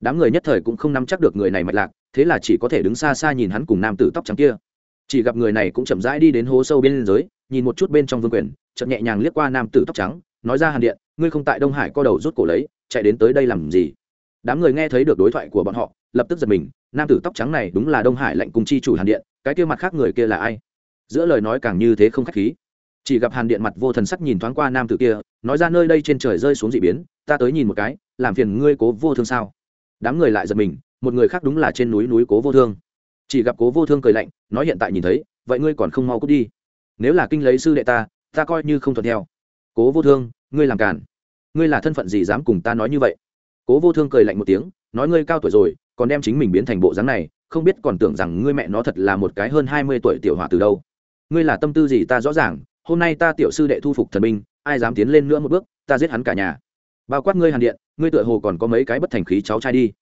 đám người nhất thời cũng không nắm chắc được người này mạch lạc, thế là chỉ có thể đứng xa xa nhìn hắn cùng nam tử tóc trắng kia. Chỉ gặp người này cũng chậm rãi đi đến hố sâu bên dưới, nhìn một chút bên trong vương quyền chậm nhẹ nhàng liếc qua nam tử tóc trắng, nói ra hàn điện, ngươi không tại đông hải co đầu rút cổ lấy, chạy đến tới đây làm gì? Đám người nghe thấy được đối thoại của bọn họ, lập tức giật mình nam tử tóc trắng này đúng là đông hải lệnh cùng chi chủ hàn điện, cái kia mặt khác người kia là ai? Giữa lời nói càng như thế không khách khí. Chỉ gặp hàn điện mặt vô thần sắc nhìn thoáng qua nam tử kia, nói ra nơi đây trên trời rơi xuống d ị biến, ta tới nhìn một cái, làm phiền ngươi cố vô thương sao? Đám người lại giật mình, một người khác đúng là trên núi núi cố vô thương. Chỉ gặp cố vô thương cười lạnh, nói hiện tại nhìn thấy, vậy ngươi còn không mau cút đi. Nếu là kinh lấy sư đệ ta ta coi như không thuận theo. Cố vô thương, ngươi làm cản ngươi là thân phận gì dám cùng ta nói như vậy? Cố vô thương cười lạnh một tiếng, nói ngươi cao tuổi rồi còn đem chính mình biến thành bộ dáng này, không biết còn tưởng rằng ngươi mẹ nó thật là một cái hơn hai mươi tuổi tiểu hòa từ đâu. Ngươi là tâm tư gì ta rõ ràng, hôm nay ta tiểu sư đệ thu phục thần binh, ai dám tiến lên nữa một bước, ta giết hắn cả nhà. Bao quát ngươi hàn điện, ngươi tựa hồ còn có mấy cái bất thành khí cháu trai đi.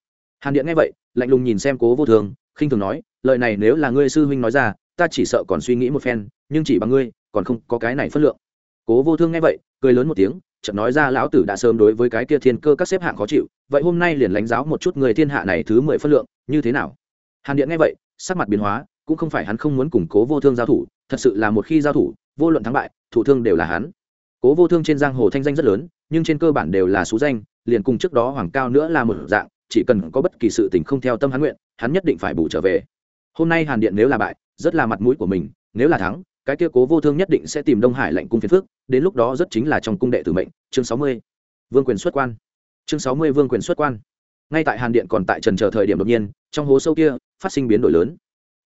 Hàn điện nghe vậy, lạnh lùng nhìn xem cố vô thường, khinh thường nói, lời này nếu là ngươi sư huynh nói ra, ta chỉ sợ còn suy nghĩ một phen, nhưng chỉ bằng ngươi, còn không có cái này phất lượng. Cố vô thương nghe vậy, cười lớn một tiếng chợt nói ra lão tử đã sớm đối với cái kia thiên cơ các xếp hạng khó chịu, vậy hôm nay liền lãnh giáo một chút người thiên hạ này thứ mười phân lượng, như thế nào? Hàn điện nghe vậy, sắc mặt biến hóa, cũng không phải hắn không muốn củng cố vô thương giao thủ, thật sự là một khi giao thủ, vô luận thắng bại, thủ thương đều là hắn. Cố vô thương trên giang hồ thanh danh rất lớn, nhưng trên cơ bản đều là số danh, liền cùng trước đó hoàng cao nữa là một dạng, chỉ cần có bất kỳ sự tình không theo tâm hắn nguyện, hắn nhất định phải bù trở về. Hôm nay hàn điện nếu là bại, rất là mặt mũi của mình, nếu là thắng cái kia cố vô thương nhất định sẽ tìm đông hải lệnh cung phiền phước đến lúc đó rất chính là trong cung đệ tử mệnh, chương sáu mươi. Vương quyền xuất quan. Chương sáu mươi vương quyền xuất quan. Ngay tại hàn điện còn tại trần chờ thời điểm đột nhiên, trong hố sâu kia, phát sinh biến đổi lớn.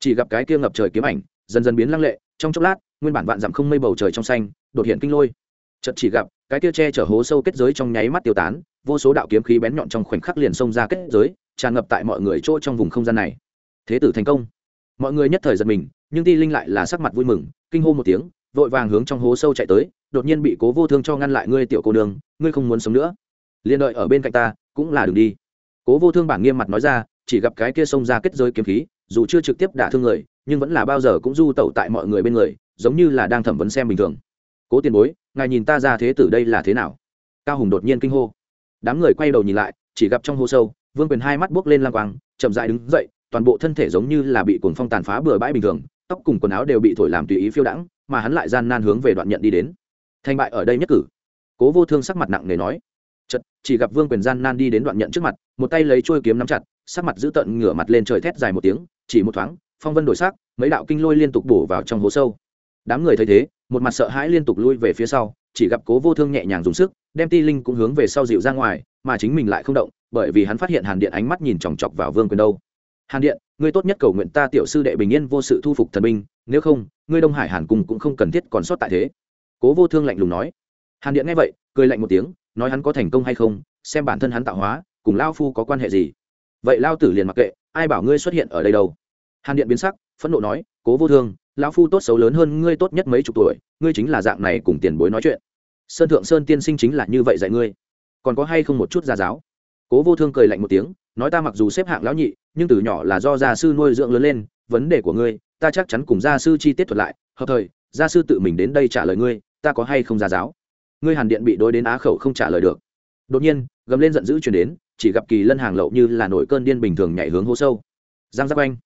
Chỉ gặp cái kia ngập trời kiếm ảnh, dần dần biến lăng lệ, trong chốc lát, nguyên bản vạn dặm không mây bầu trời trong xanh, đột hiện kinh lôi. Chợt chỉ gặp, cái kia che chở hố sâu kết giới trong nháy mắt tiêu tán, vô số đạo kiếm khí bén nhọn trong khoảnh khắc liền xông ra kết giới, tràn ngập tại mọi người chỗ trong vùng không gian này. Thế tử thành công. Mọi người nhất thời giật mình, nhưng ti linh lại là sắc mặt vui mừng kinh hô một tiếng, vội vàng hướng trong hố sâu chạy tới, đột nhiên bị cố vô thương cho ngăn lại ngươi tiểu cô đường ngươi không muốn sống nữa. Liền đợi ở bên cạnh ta, cũng là đường đi. Cố vô thương bản nghiêm mặt nói ra, chỉ gặp cái kia xông ra kết giới kiếm khí, dù chưa trực tiếp đả thương người, nhưng vẫn là bao giờ cũng du tẩu tại mọi người bên người, giống như là đang thẩm vấn xem bình thường. Cố tiền bối, ngài nhìn ta ra thế tử đây là thế nào? Cao hùng đột nhiên kinh hô. Đám người quay đầu nhìn lại, chỉ gặp trong hố sâu, vương quyền hai mắt buốc lên lang quang, chậm dại đứng dậy, toàn bộ thân thể giống như là bị cuồng phong tàn phá bừa bãi bình thường tóc cùng quần áo đều bị thổi làm tùy ý phiêu đãng, mà hắn lại gian nan hướng về đoạn nhận đi đến. Thành bại ở đây nhất cử. Cố vô thương sắc mặt nặng nề nói chật chỉ gặp vương quyền gian nan đi đến đoạn nhận trước mặt, một tay lấy trôi kiếm nắm chặt, sắc mặt giữ tận ngửa mặt lên trời thét dài một tiếng, chỉ một thoáng, phong vân đổi sắc, mấy đạo kinh lôi liên tục bổ vào trong hố sâu. Đám người thấy thế, một mặt sợ hãi liên tục lui về phía sau, chỉ gặp cố vô thương nhẹ nhàng dùng sức, đem ti linh cũng hướng về sau dịu ra ngoài, mà chính mình lại không động, bởi vì hắn phát hiện hàn điện ánh mắt nhìn chòng chọc vào vương quyền đâu. Hàn điện ngươi tốt nhất cầu nguyện ta tiểu sư đệ bình yên vô sự thu phục thần binh, nếu không, ngươi đông hải hàn cung cũng không cần thiết còn sót tại thế. Cố vô thương lạnh lùng nói. Hàn điện nghe vậy, cười lạnh một tiếng, nói hắn có thành công hay không, xem bản thân hắn tạo hóa, cùng lao phu có quan hệ gì. Vậy lao tử liền mặc kệ, ai bảo ngươi xuất hiện ở đây đâu? Hàn điện biến sắc, phẫn nộ nói, cố vô thương, lão phu tốt xấu lớn hơn ngươi tốt nhất mấy chục tuổi, ngươi chính là dạng này cùng tiền bối nói chuyện. Sơn thượng sơn tiên sinh chính là như vậy dạy ngươi. Còn có hay không một chút gia giáo? Cố vô thương cười lạnh một tiếng, nói, ta mặc dù xếp hạng lão nhị nhưng từ nhỏ là do gia sư nuôi dưỡng lớn lên, vấn đề của ngươi, ta chắc chắn cùng gia sư chi tiết thuật lại, hợp thời, gia sư tự mình đến đây trả lời ngươi, ta có hay không gia giáo? Ngươi hàn điện bị đối đến á khẩu không trả lời được. Đột nhiên, gầm lên giận dữ chuyển đến, chỉ gặp kỳ lân hàng lậu như là nổi cơn điên bình thường nhảy hướng hố sâu. Giang giáp anh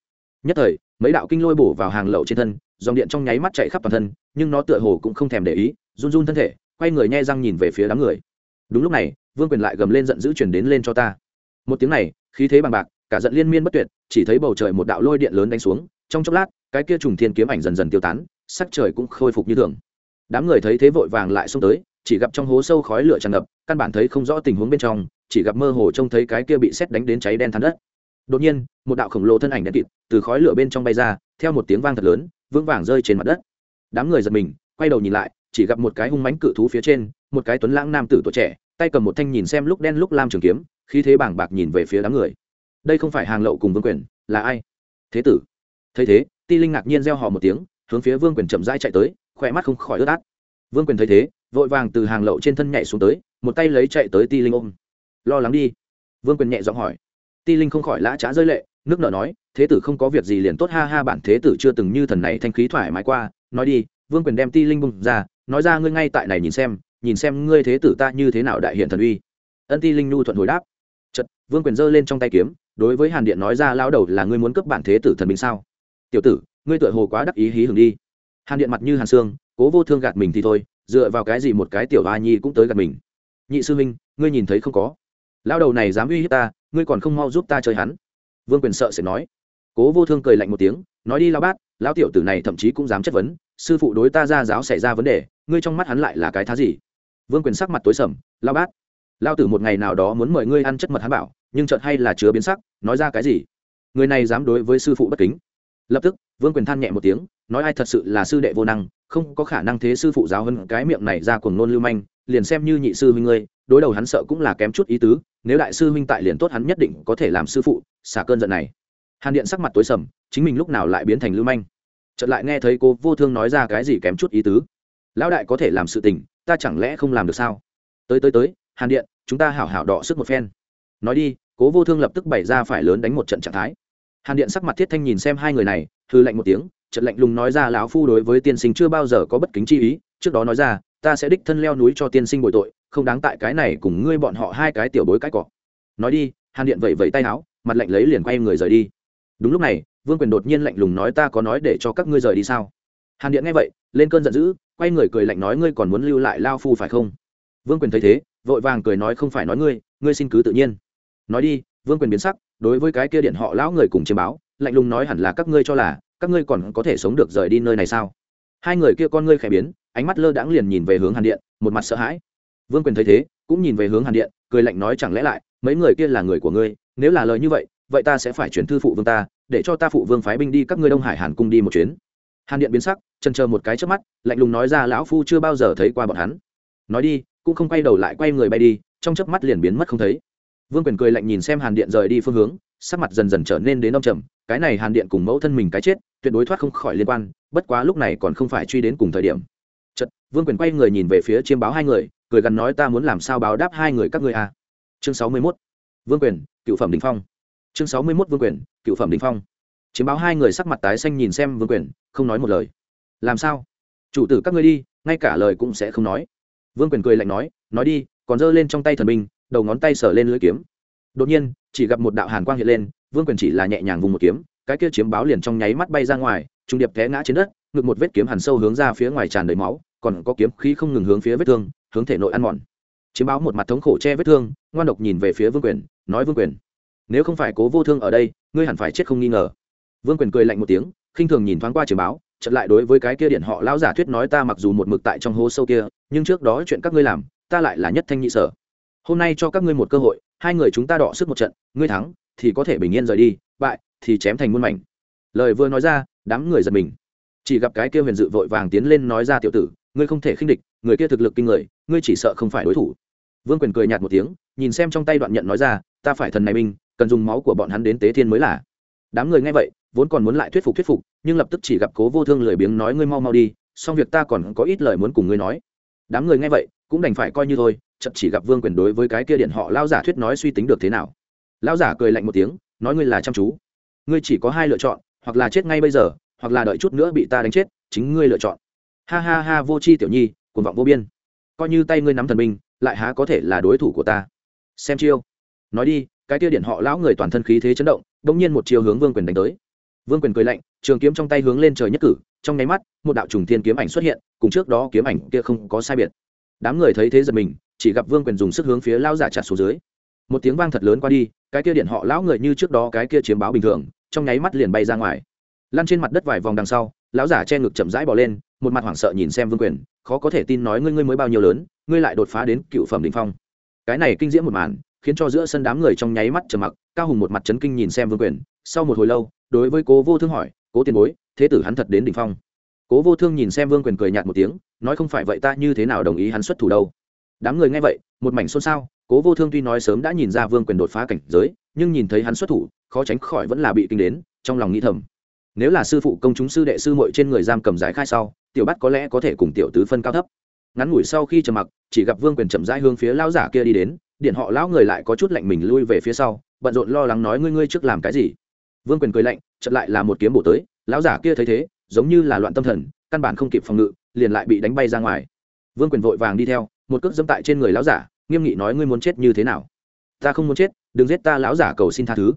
nhất thời, mấy đạo kinh lôi bổ vào hàng lậu trên thân, dòng điện trong nháy mắt chạy khắp toàn thân, nhưng nó tựa hồ cũng không thèm để ý, run run thân thể, quay người nhai răng nhìn về phía đám người. Đúng lúc này, vương quyền lại gầm lên giận dữ chuyển đến lên cho ta. Một tiếng này, khí thế bằng bạc cả giận liên miên bất tuyệt, chỉ thấy bầu trời một đạo lôi điện lớn đánh xuống, trong chốc lát, cái kia trùng thiên kiếm ảnh dần dần tiêu tán, sắc trời cũng khôi phục như thường. Đám người thấy thế vội vàng lại xông tới, chỉ gặp trong hố sâu khói lửa tràn ngập, căn bản thấy không rõ tình huống bên trong, chỉ gặp mơ hồ trông thấy cái kia bị xét đánh đến cháy đen than đất. Đột nhiên, một đạo khổng lồ thân ảnh đen kịt, từ khói lửa bên trong bay ra, theo một tiếng vang thật lớn, vững vàng rơi trên mặt đất. Đám người giật mình, quay đầu nhìn lại, chỉ gặp một cái hung mánh cự thú phía trên, một cái tuấn lãng nam tử tuổi trẻ, tay cầm một thanh nhìn xem lúc đen lúc lam trường kiếm, khí thế bảng bạc nhìn về phía đám người đây không phải hàng lậu cùng vương quyền, là ai? Thế tử. Thấy thế, ti linh ngạc nhiên gieo họ một tiếng, hướng phía vương quyền chậm rãi chạy tới, khỏe mắt không khỏi ướt át. Vương quyền thấy thế, vội vàng từ hàng lậu trên thân nhảy xuống tới, một tay lấy chạy tới ti linh ôm. Lo lắng đi. Vương quyền nhẹ giọng hỏi. Ti linh không khỏi lã trá rơi lệ, nước nợ nói, thế tử không có việc gì liền tốt, ha ha, bản thế tử chưa từng như thần này thanh khí thoải mái qua, nói đi. Vương quyền đem ti linh bung ra, nói ra, ngươi ngay tại này nhìn xem nhìn xem ngươi thế tử ta như thế nào đại hiện thần uy. Ân ti linh nhu thuận hồi đáp. Chật vương quyền giơ lên trong tay kiếm đối với hàn điện nói ra lão đầu là ngươi muốn cướp bản thế tử thần binh sao? Tiểu tử, ngươi tựa hồ quá đắc ý hí hưởng đi. Hàn điện mặt như hàn xương, cố vô thương gạt mình thì thôi, dựa vào cái gì một cái tiểu hoa nhi cũng tới gạt mình? Nhị sư huynh, ngươi nhìn thấy không có? Lão đầu này dám uy hiếp ta, ngươi còn không mau giúp ta chơi hắn? Vương quyền sợ sẽ nói. Cố vô thương cười lạnh một tiếng, nói đi lao bát, lão tiểu tử này thậm chí cũng dám chất vấn, sư phụ đối ta ra giáo xảy ra vấn đề, ngươi trong mắt hắn lại là cái thá gì? Vương quyền sắc mặt tối sầm lao bát lao tử một ngày nào đó muốn mời ngươi ăn chất mật hắn bảo nhưng chợt hay là chứa biến sắc, nói ra cái gì? Người này dám đối với sư phụ bất kính. Lập tức, vương quyền than nhẹ một tiếng, nói ai thật sự là sư đệ vô năng, không có khả năng thế sư phụ giáo hơn cái miệng này ra cuồng nôn lưu manh, liền xem như nhị sư huynh ngươi, đối đầu hắn sợ cũng là kém chút ý tứ, nếu đại sư huynh tại liền tốt hắn nhất định có thể làm sư phụ, xả cơn giận này. Hàn điện sắc mặt tối sầm, chính mình lúc nào lại biến thành lưu manh? Chợt lại nghe thấy cô vô thương nói ra cái gì kém chút ý tứ. Lão đại có thể làm sự tình, ta chẳng lẽ không làm được sao? Tới tới tới, hàn điện, chúng ta hảo hảo đọ sức một phen nói đi, cố vô thương lập tức bày ra phải lớn đánh một trận trạng thái. Hàn điện sắc mặt thiết thanh nhìn xem hai người này hư lạnh một tiếng trận lạnh lùng nói ra, lão phu đối với tiên sinh chưa bao giờ có bất kính chi ý, trước đó nói ra, ta sẽ đích thân leo núi cho tiên sinh bồi tội, không đáng tại cái này cùng ngươi bọn họ hai cái tiểu bối cái cọ. Nói đi, hàn điện vẫy vẫy tay áo, mặt lạnh lấy liền quay người rời đi. Đúng lúc này, vương quyền đột nhiên lạnh lùng nói, ta có nói để cho các ngươi rời đi sao? Hàn điện nghe vậy, lên cơn giận dữ, quay người cười lạnh nói, ngươi còn muốn lưu lại lao phu phải không? Vương quyền thấy thế, vội vàng cười nói, không phải nói ngươi ngươi xin cứ tự nhiên nói đi, vương quyền biến sắc, đối với cái kia điện họ lão người cùng chiêm báo, lạnh lùng nói hẳn là các ngươi cho là, các ngươi còn có thể sống được rời đi nơi này sao? Hai người kia con ngươi khẽ biến, ánh mắt lơ đãng liền nhìn về hướng hàn điện, một mặt sợ hãi. Vương quyền thấy thế, cũng nhìn về hướng hàn điện, cười lạnh nói chẳng lẽ lại, mấy người kia là người của ngươi, nếu là lời như vậy vậy ta sẽ phải chuyển thư phụ vương ta, để cho ta phụ vương phái binh đi các ngươi đông hải hàn cung đi một chuyến. Hàn điện biến sắc chân chờ một cái trước mắt, lạnh lùng nói ra lão phu chưa bao giờ thấy qua bọn hắn. Nói đi, cũng không quay đầu lại quay người bay đi, trong chớp mắt liền biến mất không thấy vương quyền cười lạnh nhìn xem hàn điện rời đi phương hướng, sắc mặt dần dần trở nên đến đông trầm, cái này hàn điện cùng mẫu thân mình cái chết, tuyệt đối thoát không khỏi liên quan, bất quá lúc này còn không phải truy đến cùng thời điểm. Chật vương quyền quay người nhìn về phía chiêm báo hai người, cười gần nói ta muốn làm sao báo đáp hai người các ngươi à. chương sáu mươi mốt, vương quyền, cựu phẩm đình phong. Chương sáu mươi mốt, vương quyền, cựu phẩm đình phong. Chiếm báo hai người sắc mặt tái xanh nhìn xem vương quyền, không nói một lời. Làm sao? Chủ tử các ngươi đi, ngay cả lời cũng sẽ không nói. Vương quyền cười lạnh nói nói đi, còn giơ lên trong tay thần binh đầu ngón tay sờ lên lưỡi kiếm. Đột nhiên, chỉ gặp một đạo hàn quang hiện lên, vương quyền chỉ là nhẹ nhàng vùng một kiếm, cái kia chiếm báo liền trong nháy mắt bay ra ngoài, trung điệp té ngã trên đất, ngực một vết kiếm hàn sâu hướng ra phía ngoài tràn đầy máu, còn có kiếm khí không ngừng hướng phía vết thương, hướng thể nội ăn mòn. Chiếm báo một mặt thống khổ che vết thương, ngoan độc nhìn về phía vương quyền, nói vương quyền, nếu không phải cố vô thương ở đây, ngươi hẳn phải chết không nghi ngờ. Vương quyền cười lạnh một tiếng, khinh thường nhìn thoáng qua chiếm báo chật lại đối với cái kia điện họ lão giả thuyết nói ta mặc dù một mực tại trong hố sâu kia, nhưng trước đó chuyện các ngươi làm, ta lại là nhất thanh nhị sở hôm nay cho các ngươi một cơ hội, hai người chúng ta đọ sức một trận, ngươi thắng, thì có thể bình yên rời đi, bại, thì chém thành muôn mảnh. Lời vừa nói ra, đám người giật mình. Chỉ gặp cái kia huyền dự vội vàng tiến lên nói ra tiểu tử, ngươi không thể khinh địch, người kia thực lực kinh người, ngươi chỉ sợ không phải đối thủ. Vương quyền cười nhạt một tiếng, nhìn xem trong tay đoạn nhận nói ra, ta phải thần này minh cần dùng máu của bọn hắn đến tế thiên mới là. Đám người nghe vậy, vốn còn muốn lại thuyết phục thuyết phục, nhưng lập tức chỉ gặp cố vô thương lười biếng nói, ngươi mau mau đi, xong việc ta còn có ít lời muốn cùng ngươi nói. Đám người nghe vậy, cũng đành phải coi như thôi chậm chỉ gặp vương quyền đối với cái kia điện họ lao giả thuyết nói suy tính được thế nào. Lao giả cười lạnh một tiếng, nói ngươi là chăm chú. Ngươi chỉ có hai lựa chọn, hoặc là chết ngay bây giờ, hoặc là đợi chút nữa bị ta đánh chết, chính ngươi lựa chọn. Ha ha ha, vô c h i tiểu nhi, cuồng vọng vô biên. Coi như tay ngươi nắm thần binh, lại há có thể là đối thủ của ta. Xem chiêu. Nói đi, cái tia điện họ lão người toàn thân khí thế chấn động đ ỗ n g nhiên một chiều hướng vương quyền đánh tới. Vương quyền cười lạnh, trường kiếm trong tay hướng lên trời nhất cử, trong nháy mắt, một đạo trùng thiên kiếm ảnh xuất hiện, cùng trước đó kiếm ảnh kia không có sai biệt. Đám người thấy thế giật mình chỉ gặp vương quyền dùng sức hướng phía lão giả chặt xuống dưới. Một tiếng vang thật lớn qua đi, cái kia điện họ lão người như trước đó cái kia chiếm báo bình thường, trong nháy mắt liền bay ra ngoài. Lăn trên mặt đất vài vòng đằng sau, lão giả che ngực chậm rãi bỏ lên, một mặt hoảng sợ nhìn xem vương quyền, khó có thể tin nói ngươi ngươi mới bao nhiêu lớn, ngươi lại đột phá đến cựu phẩm đ ỉ n h phong. Cái này kinh diễm một màn, khiến cho giữa sân đám người trong nháy mắt trầm mặc, cao hùng một mặt chấn kinh nhìn xem vương quyền, sau một hồi lâu, đối với cố vô thương hỏi, cố tiền bối, thế tử hắn thật đến đ ỉ n h phong? Cố vô thương nhìn xem vương quyền cười nhạt một tiếng, nói, không phải vậy ta như thế nào đồng ý hắn xuất thủ đâu? Đám người nghe vậy, một mảnh xôn xao, cố vô thương tuy nói sớm đã nhìn ra vương quyền đột phá cảnh giới, nhưng nhìn thấy hắn xuất thủ, khó tránh khỏi vẫn là bị kinh đến, trong lòng nghĩ thầm. Nếu là sư phụ công chúng sư đệ sư mội trên người giam cầm giải khai sau, tiểu bắt có lẽ có thể cùng tiểu tứ phân cao thấp. Ngắn ngủi sau khi trầm mặc, chỉ gặp vương quyền chậm rãi hướng phía lao giả kia đi đến, điện họ lão người lại có chút lạnh mình lui về phía sau, bận rộn lo lắng nói ngươi ngươi trước làm cái gì. Vương quyền cười lạnh chật lại là một kiếm bổ tới, lão giả kia thấy thế, giống như là loạn tâm thần, căn bản không kịp phòng ngự, liền lại bị đánh bay ra ngoài. Vương quyền vội vàng đi theo một cước dẫm tại trên người lão giả, nghiêm nghị nói, ngươi muốn chết như thế nào? Ta không muốn chết, đừng giết ta, lão giả cầu xin tha thứ.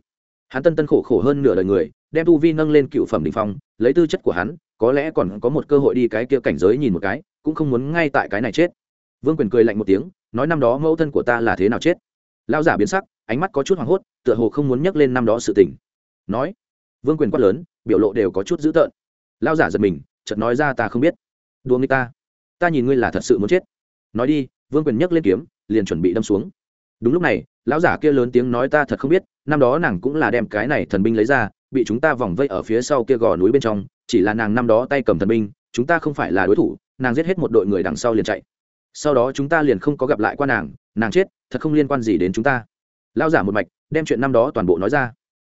Hắn tân tân khổ khổ hơn nửa đời người, đem tu vi nâng lên cựu phẩm đình phong, lấy tư chất của hắn, có lẽ còn có một cơ hội đi cái kia cảnh giới nhìn một cái, cũng không muốn ngay tại cái này chết. Vương quyền cười lạnh một tiếng, nói, năm đó mẫu thân của ta là thế nào chết? Lão giả biến sắc, ánh mắt có chút hoảng hốt, tựa hồ không muốn nhắc lên năm đó sự tình. Nói, vương quyền quát lớn, biểu lộ đều có chút dữ tợn. Lão giả giật mình, chợt nói, ra ta không biết. Đùa người ta. Ta nhìn ngươi là thật sự muốn chết nói đi, vương quyền nhấc lên kiếm, liền chuẩn bị đâm xuống. Đúng lúc này, lão giả kia lớn tiếng nói ta thật không biết, năm đó nàng cũng là đem cái này thần binh lấy ra, bị chúng ta vòng vây ở phía sau kia gò núi bên trong, chỉ là nàng năm đó tay cầm thần binh, chúng ta không phải là đối thủ, nàng giết hết một đội người đằng sau liền chạy. Sau đó chúng ta liền không có gặp lại qua nàng nàng chết, thật không liên quan gì đến chúng ta. Lão giả một mạch, đem chuyện năm đó toàn bộ nói ra.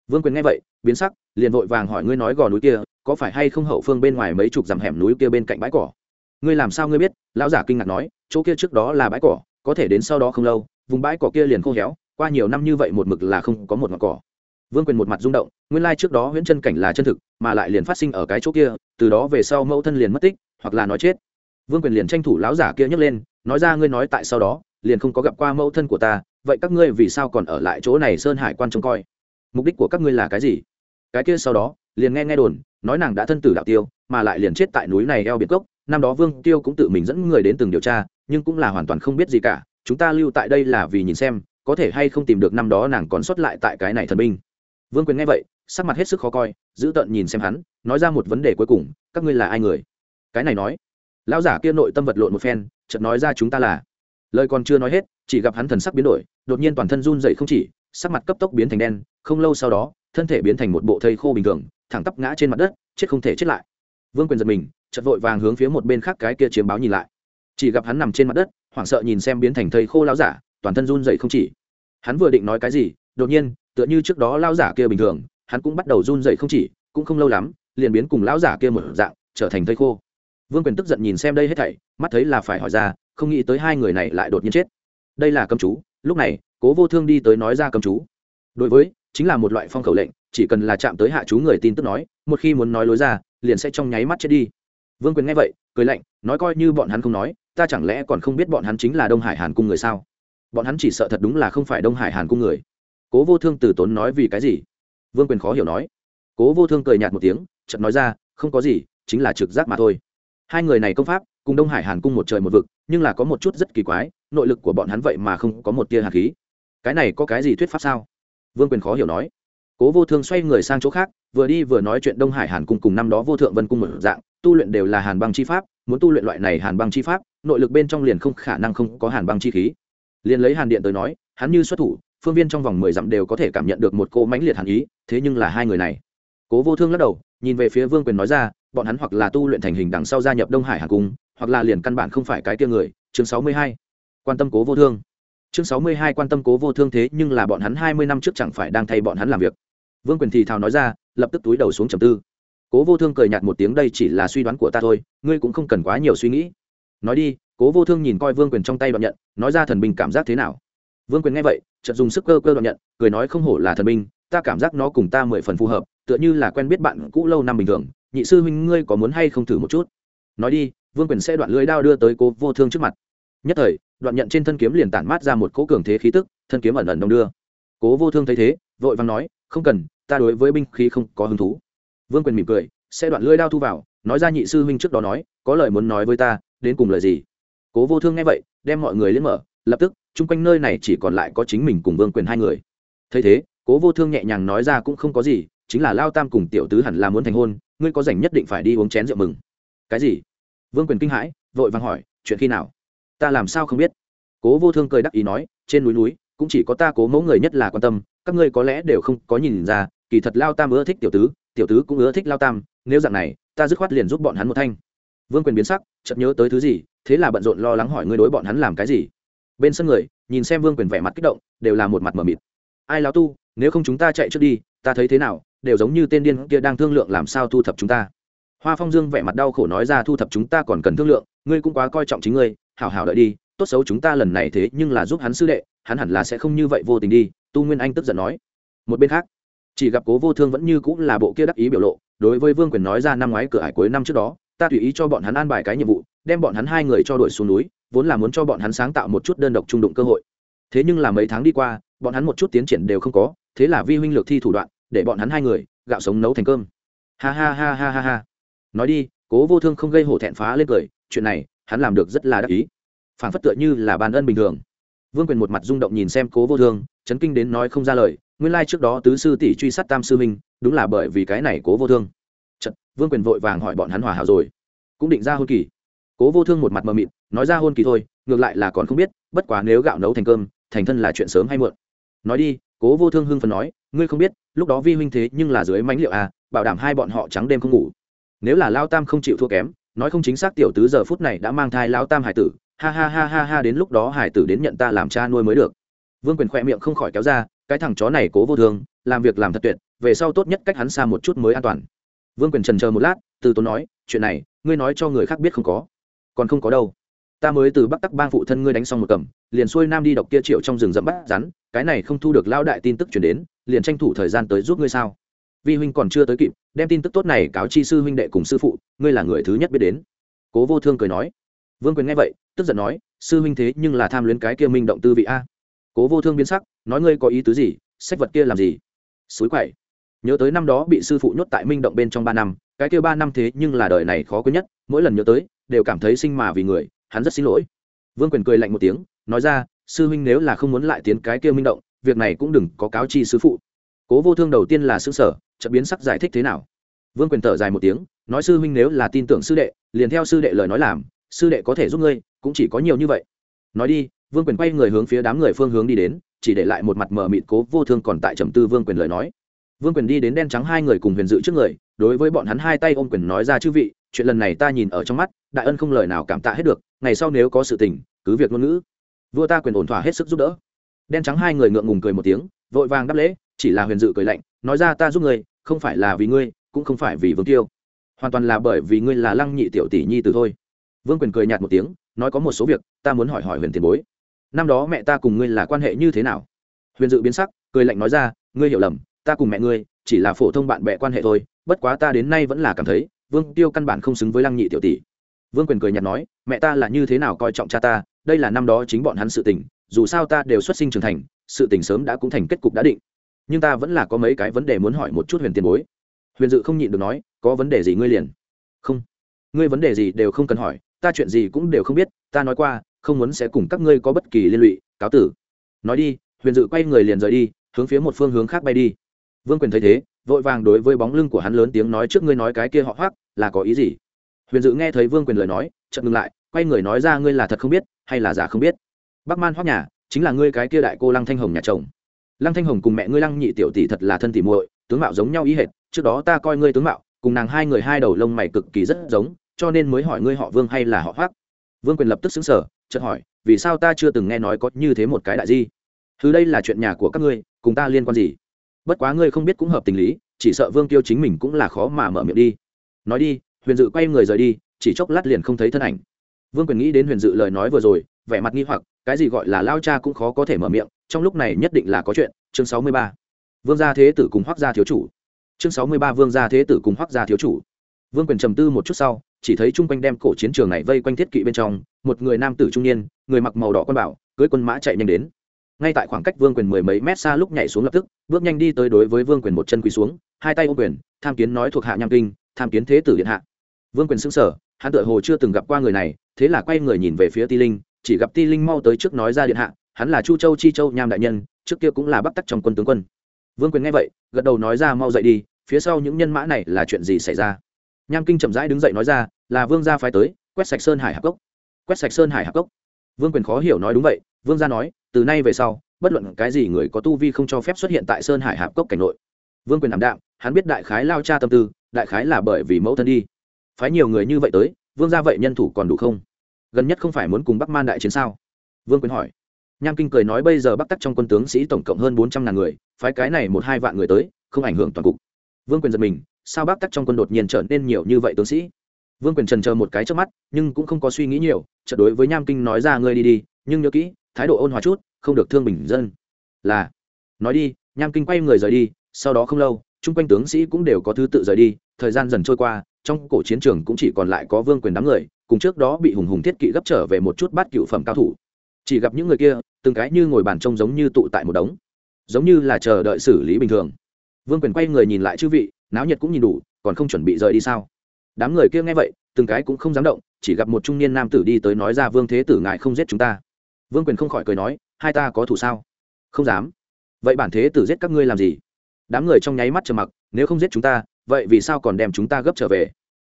Vương quyền nghe vậy, biến sắc, liền vội vàng hỏi ngươi nói gò núi kia, có phải hay không hậu phương bên ngoài mấy chục dặm hẻm núi kia bên cạnh bãi cỏ? Ngươi làm sao ngươi biết? Lão giả kinh ngạc nói, chỗ kia trước đó là bãi cỏ, có thể đến sau đó không lâu, vùng bãi cỏ kia liền khô héo, qua nhiều năm như vậy một mực là không có một ngọn cỏ. Vương quyền một mặt rung động, nguyên lai trước đó huyễn chân cảnh là chân thực, mà lại liền phát sinh ở cái chỗ kia, từ đó về sau mẫu thân liền mất tích, hoặc là nói chết. Vương quyền liền tranh thủ lão giả kia nhấc lên, nói ra ngươi nói tại sau đó, liền không có gặp qua mẫu thân của ta, vậy các ngươi vì sao còn ở lại chỗ này sơn hải quan trông coi? Mục đích của các ngươi là cái gì? Cái kia sau đó, liền nghe nghe đồn, nói nàng đã thân tử đạo tiêu, mà lại liền chết tại núi này eo biệt cốc năm đó vương tiêu cũng tự mình dẫn người đến từng điều tra, nhưng cũng là hoàn toàn không biết gì cả, chúng ta lưu tại đây là vì nhìn xem, có thể hay không tìm được năm đó nàng còn xuất lại tại cái này thần binh. Vương quyền nghe vậy, sắc mặt hết sức khó coi, giữ tợn nhìn xem hắn, nói ra một vấn đề cuối cùng, các ngươi là ai người? Cái này nói. Lão giả kia nội tâm vật lộn một phen, chợt nói ra chúng ta là. Lời còn chưa nói hết, chỉ gặp hắn thần sắc biến đổi, đột nhiên toàn thân run dậy không chỉ, sắc mặt cấp tốc biến thành đen, không lâu sau đó, thân thể biến thành một bộ thây khô bình thường, thẳng tắp ngã trên mặt đất, chết không thể chết lại. Vương quyền giật mình chợt vội vàng hướng phía một bên khác cái kia chiếm báo nhìn lại. Chỉ gặp hắn nằm trên mặt đất, hoảng sợ nhìn xem biến thành thây khô lão giả, toàn thân run dậy không chỉ. Hắn vừa định nói cái gì, đột nhiên, tựa như trước đó lão giả kia bình thường, hắn cũng bắt đầu run dậy không chỉ, cũng không lâu lắm, liền biến cùng lão giả kia một dạng, trở thành thây khô. Vương quyền tức giận nhìn xem đây hết thảy, mắt thấy là phải hỏi ra, không nghĩ tới hai người này lại đột nhiên chết. Đây là cầm chú, lúc này, cố vô thương đi tới nói ra cầm chú. Đối với, chính là một loại phong khẩu lệnh, chỉ cần là chạm tới hạ chú người tin tức nói, một khi muốn nói lối ra, liền sẽ trong nháy mắt chết đi vương quyền nghe vậy, cười lạnh, nói coi như bọn hắn không nói, ta chẳng lẽ còn không biết bọn hắn chính là đông hải hàn cung người sao? Bọn hắn chỉ sợ thật đúng là không phải đông hải hàn cung người. Cố vô thương từ tốn nói vì cái gì? Vương quyền khó hiểu nói. Cố vô thương cười nhạt một tiếng, chợt nói ra, không có gì, chính là trực giác mà thôi. Hai người này công pháp, cùng đông hải hàn cung một trời một vực, nhưng là có một chút rất kỳ quái, nội lực của bọn hắn vậy mà không có một tia hạt khí. Cái này có cái gì thuyết pháp sao? Vương quyền khó hiểu nói. Cố vô thương xoay người sang chỗ khác, vừa đi vừa nói chuyện đông hải hàn cung cùng năm đó vô thượng vân cung một dạng tu luyện đều là hàn băng chi pháp, muốn tu luyện loại này hàn băng chi pháp, nội lực bên trong liền không khả năng không có hàn băng chi khí. Liền lấy hàn điện tới nói, hắn như xuất thủ, phương viên trong vòng mười dặm đều có thể cảm nhận được một cô mãnh liệt hàn ý, thế nhưng là hai người này. Cố vô thương lắc đầu, nhìn về phía vương quyền nói ra, bọn hắn hoặc là tu luyện thành hình đằng sau gia nhập đông hải hàn cung, hoặc là liền căn bản không phải cái tia người. Chương sáu mươi hai, quan tâm cố vô thương. Chương sáu mươi hai, quan tâm cố vô thương thế nhưng là bọn hắn hai mươi năm trước chẳng phải đang thay bọn hắn làm việc. Vương quyền thì thào nói ra, lập tức túi đầu xuống trầm tư cố vô thương cười nhạt một tiếng, đây chỉ là suy đoán của ta thôi, ngươi cũng không cần quá nhiều suy nghĩ. Nói đi, cố vô thương nhìn coi vương quyền trong tay đoạn nhận, nói ra thần binh cảm giác thế nào? Vương quyền nghe vậy, chợt dùng sức cơ cơ đoạn nhận, cười nói không hổ là thần binh, ta cảm giác nó cùng ta mười phần phù hợp, tựa như là quen biết bạn cũ lâu năm bình thường. Nhị sư huynh ngươi có muốn hay không thử một chút? Nói đi, vương quyền sẽ đoạn lưới đao đưa tới cố vô thương trước mặt. Nhất thời, đoạn nhận trên thân kiếm liền tản mát ra một cỗ cường thế khí tức, thân kiếm ẩn ẩn đông đưa. Cố vô thương thấy thế, vội vàng nói, không cần, ta đối với binh khí không có hứng thú vương quyền mỉm cười, sẽ đoạn lưỡi đao thu vào, nói ra nhị sư huynh trước đó nói, có lời muốn nói với ta, đến cùng lời gì? Cố vô thương nghe vậy, đem mọi người lên mở, lập tức, chung quanh nơi này chỉ còn lại có chính mình cùng vương quyền hai người. Thấy thế, cố vô thương nhẹ nhàng nói ra cũng không có gì, chính là lao tam cùng tiểu tứ hẳn là muốn thành hôn, ngươi có rảnh nhất định phải đi uống chén rượu mừng. Cái gì? Vương quyền kinh hãi, vội vàng hỏi, chuyện khi nào? Ta làm sao không biết? Cố vô thương cười đắc ý nói, trên núi núi, cũng chỉ có ta cố mẫu người nhất là quan tâm, các ngươi có lẽ đều không có nhìn ra, kỳ thật lao tam ưa thích tiểu tứ tiểu tứ cũng ưa thích lao tam, nếu dạng này, ta dứt khoát liền giúp bọn hắn một thanh. Vương quyền biến sắc, chợt nhớ tới thứ gì, thế là bận rộn lo lắng hỏi ngươi đối bọn hắn làm cái gì. Bên sân người, nhìn xem vương quyền vẻ mặt kích động, đều là một mặt mờ mịt. Ai lao tu, nếu không chúng ta chạy trước đi, ta thấy thế nào, đều giống như tên điên kia đang thương lượng làm sao thu thập chúng ta. Hoa phong dương vẻ mặt đau khổ nói ra thu thập chúng ta còn cần thương lượng, ngươi cũng quá coi trọng chính ngươi, hảo hảo đợi đi, tốt xấu chúng ta lần này thế nhưng là giúp hắn sư đệ, hắn hẳn là sẽ không như vậy vô tình đi, tu nguyên anh tức giận nói. Một bên khác chỉ gặp cố vô thương vẫn như cũng là bộ kia đắc ý biểu lộ, đối với vương quyền nói ra năm ngoái cửa hải cuối năm trước đó, ta tùy ý cho bọn hắn an bài cái nhiệm vụ, đem bọn hắn hai người cho đuổi xuống núi, vốn là muốn cho bọn hắn sáng tạo một chút đơn độc trung đụng cơ hội. Thế nhưng là mấy tháng đi qua, bọn hắn một chút tiến triển đều không có, thế là vi huynh lược thi thủ đoạn, để bọn hắn hai người gạo sống nấu thành cơm. Ha ha ha ha ha ha. Nói đi, cố vô thương không gây hổ thẹn phá lên cười, chuyện này, hắn làm được rất là đắc ý. Phản phất tựa như là bàn ân bình thường. Vương quyền một mặt rung động nhìn xem cố vô thương, chấn kinh đến nói không ra lời nguyên lai trước đó tứ sư tỷ truy sát tam sư minh đúng là bởi vì cái này cố vô thương. Chật, vương quyền vội vàng hỏi bọn hắn hòa hảo rồi. Cũng định ra hôn kỳ. Cố vô thương một mặt mờ mịt nói ra hôn kỳ thôi ngược lại là còn không biết bất quá nếu gạo nấu thành cơm thành thân là chuyện sớm hay muộn. Nói đi cố vô thương hưng phần nói ngươi không biết lúc đó vi huynh thế nhưng là dưới mánh liệu à bảo đảm hai bọn họ trắng đêm không ngủ. Nếu là lao tam không chịu thua kém nói không chính xác tiểu tứ giờ phút này đã mang thai lao tam hải tử ha ha ha ha ha đến lúc đó hải tử đến nhận ta làm cha nuôi mới được. Vương quyền khỏe miệng không khỏi kéo ra cái thằng chó này cố vô thương, làm việc làm thật tuyệt, về sau tốt nhất cách hắn xa một chút mới an toàn. Vương quyền trần chờ một lát, từ tốn nói, chuyện này, ngươi nói cho người khác biết không có. Còn không có đâu. Ta mới từ bắc tắc bang phụ thân ngươi đánh xong một cầm, liền xuôi nam đi độc kia triệu trong rừng dẫm bắt rắn, cái này không thu được lao đại tin tức chuyển đến, liền tranh thủ thời gian tới giúp ngươi sao? Vi huynh còn chưa tới kịp, đem tin tức tốt này cáo chi sư huynh đệ cùng sư phụ, ngươi là người thứ nhất biết đến. Cố vô thương cười nói. Vương quyền nghe vậy, tức giận nói, sư huynh thế nhưng là tham luyến cái kia minh động tư vị a. Cố vô thương biến sắc nói ngươi có ý tứ gì, sách vật kia làm gì? Suối quậy. Nhớ tới năm đó bị sư phụ nhốt tại minh động bên trong ba năm, cái kia ba năm thế nhưng là đời này khó quên nhất, mỗi lần nhớ tới, đều cảm thấy sinh mà vì người, hắn rất xin lỗi. Vương quyền cười lạnh một tiếng, nói ra, sư huynh nếu là không muốn lại tiến cái kia minh động, việc này cũng đừng có cáo chi sư phụ. Cố vô thương đầu tiên là xứ sở chợt biến sắc giải thích thế nào. Vương quyền thở dài một tiếng, nói sư huynh nếu là tin tưởng sư đệ, liền theo sư đệ lời nói làm, sư đệ có thể giúp ngươi, cũng chỉ có nhiều như vậy. Nói đi, vương quyền quay người hướng phía đám người phương hướng đi đến chỉ để lại một mặt mờ mịt cố vô thương còn tại trầm tư vương quyền lời nói. Vương quyền đi đến đen trắng hai người cùng huyền dự trước người, đối với bọn hắn hai tay ôm quyền nói ra chư vị, chuyện lần này ta nhìn ở trong mắt, đại ân không lời nào cảm tạ hết được, ngày sau nếu có sự tình, cứ việc ngôn ngữ. Vua ta quyền ổn thỏa hết sức giúp đỡ. Đen trắng hai người ngượng ngùng cười một tiếng, vội vàng đáp lễ, chỉ là huyền dự cười lạnh, nói ra ta giúp ngươi, không phải là vì ngươi, cũng không phải vì vương tiêu. Hoàn toàn là bởi vì ngươi là lăng nhị tiểu tỷ nhi từ thôi. Vương quyền cười nhạt một tiếng, nói có một số việc, ta muốn hỏi hỏi huyền tiền bối năm đó mẹ ta cùng ngươi là quan hệ như thế nào? Huyền dự biến sắc, cười lạnh nói ra, ngươi hiểu lầm, ta cùng mẹ ngươi chỉ là phổ thông bạn bè quan hệ thôi, bất quá ta đến nay vẫn là cảm thấy, vương tiêu căn bản không xứng với lăng nhị tiểu tỷ. Vương quyền cười nhạt nói, mẹ ta là như thế nào coi trọng cha ta, đây là năm đó chính bọn hắn sự tình, dù sao ta đều xuất sinh trưởng thành, sự tình sớm đã cũng thành kết cục đã định. Nhưng ta vẫn là có mấy cái vấn đề muốn hỏi một chút huyền tiền bối. Huyền dự không nhịn được nói, có vấn đề gì ngươi liền? Không. Ngươi vấn đề gì đều không cần hỏi, ta chuyện gì cũng đều không biết, ta nói qua không muốn sẽ cùng các ngươi có bất kỳ liên lụy, cáo tử. Nói đi, huyền dự quay người liền rời đi, hướng phía một phương hướng khác bay đi. Vương quyền thấy thế, vội vàng đối với bóng lưng của hắn lớn tiếng nói trước ngươi nói cái kia họ hoác là có ý gì? Huyền dự nghe thấy vương quyền lời nói, chợt ngừng lại, quay người nói ra ngươi là thật không biết, hay là giả không biết. Bắc man hoác nhà, chính là ngươi cái kia đại cô lăng thanh hồng nhà chồng. Lăng thanh hồng cùng mẹ ngươi lăng nhị tiểu tỷ thật là thân tỷ muội, tướng mạo giống nhau ý hệt, trước đó ta coi ngươi tướng mạo, cùng nàng hai người hai đầu lông mày cực kỳ rất giống, cho nên mới hỏi ngươi họ vương hay là họ hoác vương quyền lập tức xứng sở chợt hỏi, vì sao ta chưa từng nghe nói có như thế một cái đại di? Thứ đây là chuyện nhà của các ngươi, cùng ta liên quan gì? Bất quá ngươi không biết cũng hợp tình lý, chỉ sợ vương tiêu chính mình cũng là khó mà mở miệng đi. Nói đi, huyền dự quay người rời đi, chỉ chốc lát liền không thấy thân ảnh. Vương quyền nghĩ đến huyền dự lời nói vừa rồi, vẻ mặt nghi hoặc, cái gì gọi là lao cha cũng khó có thể mở miệng, trong lúc này nhất định là có chuyện. Chương sáu mươi ba. Vương gia thế tử cùng hoác gia thiếu chủ. Chương sáu mươi ba vương gia thế tử cùng hoác gia thiếu chủ. Vương quyền trầm tư một chút sau, chỉ thấy chung quanh đem cổ chiến trường này vây quanh thiết kỵ bên trong một người nam tử trung niên, người mặc màu đỏ con bảo, cưới quân mã chạy nhanh đến. Ngay tại khoảng cách vương quyền mười mấy mét xa lúc nhảy xuống lập tức, bước nhanh đi tới đối với vương quyền một chân quỳ xuống, hai tay ô quyền, tham kiến nói thuộc hạ nham kinh, tham kiến thế tử điện hạ. Vương quyền sững sở hắn tựa hồ chưa từng gặp qua người này, thế là quay người nhìn về phía ti linh, chỉ gặp ti linh mau tới trước nói ra điện hạ, hắn là chu châu chi châu nham đại nhân, trước kia cũng là bắc tắc trong quân tướng quân. Vương quyền nghe vậy, gật đầu nói ra mau dậy đi, phía sau những nhân mã này là chuyện gì xảy ra? Nham kinh chậm rãi đứng dậy nói ra, là vương gia phái tới, quét sạch sơn hải hạc cốc quét sạch sơn hải hạc cốc. Vương quyền khó hiểu nói đúng vậy, vương gia nói, từ nay về sau, bất luận cái gì người có tu vi không cho phép xuất hiện tại sơn hải hạp cốc cảnh nội. Vương quyền ảm đạm, hắn biết đại khái lao cha tâm tư, đại khái là bởi vì mẫu thân đi. Phái nhiều người như vậy tới, vương gia vậy nhân thủ còn đủ không? Gần nhất không phải muốn cùng bắc man đại chiến sao? Vương quyền hỏi. Nham kinh cười nói bây giờ bắc tắc trong quân tướng sĩ tổng cộng hơn bốn trăm ngàn người, phái cái này một hai vạn người tới, không ảnh hưởng toàn cục. Vương quyền giật mình, sao bắc tắc trong quân đột nhiên trở nên nhiều như vậy tướng sĩ? Vương quyền trần chờ một cái trước mắt, nhưng cũng không có suy nghĩ nhiều, chợt đối với nham kinh nói ra ngươi đi đi, nhưng nhớ kỹ, thái độ ôn hòa chút, không được thương bình dân. Là, nói đi, nham kinh quay người rời đi, sau đó không lâu, chung quanh tướng sĩ cũng đều có thứ tự rời đi, thời gian dần trôi qua, trong cổ chiến trường cũng chỉ còn lại có vương quyền đám người, cùng trước đó bị hùng hùng thiết kỵ gấp trở về một chút bát cựu phẩm cao thủ. Chỉ gặp những người kia, từng cái như ngồi bàn trông giống như tụ tại một đống, giống như là chờ đợi xử lý bình thường. Vương quyền quay người nhìn lại chư vị, náo nhiệt cũng nhìn đủ, còn không chuẩn bị rời đi sao? Đám người kia nghe vậy, từng cái cũng không dám động, chỉ gặp một trung niên nam tử đi tới nói ra, vương thế tử ngài không giết chúng ta. Vương quyền không khỏi cười nói, hai ta có thủ sao? Không dám. Vậy bản thế tử giết các ngươi làm gì? Đám người trong nháy mắt trầm mặc, nếu không giết chúng ta, vậy vì sao còn đem chúng ta gấp trở về?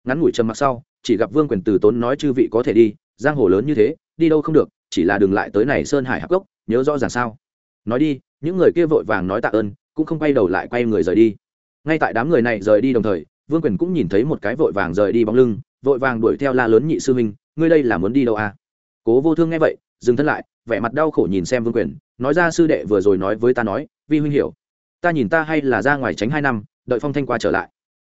Ngắn ngủi trầm mặc sau, chỉ gặp vương quyền từ tốn nói chư vị có thể đi, giang hồ lớn như thế, đi đâu không được, chỉ là đừng lại tới này sơn hải hắc gốc nhớ rõ ràng sao? Nói đi, những người kia vội vàng nói tạ ơn, cũng không quay đầu lại quay người rời đi. Ngay tại đám người này rời đi đồng thời vương quyền cũng nhìn thấy một cái vội vàng rời đi bóng lưng, vội vàng đuổi theo la lớn nhị sư huynh, ngươi đây là muốn đi đâu à? Cố vô thương nghe vậy, dừng thân lại, vẻ mặt đau khổ nhìn xem vương quyền, nói ra sư đệ vừa rồi nói với ta nói, vi huynh hiểu, ta nhìn ta hay là ra ngoài tránh hai năm, đợi phong thanh qua trở lại.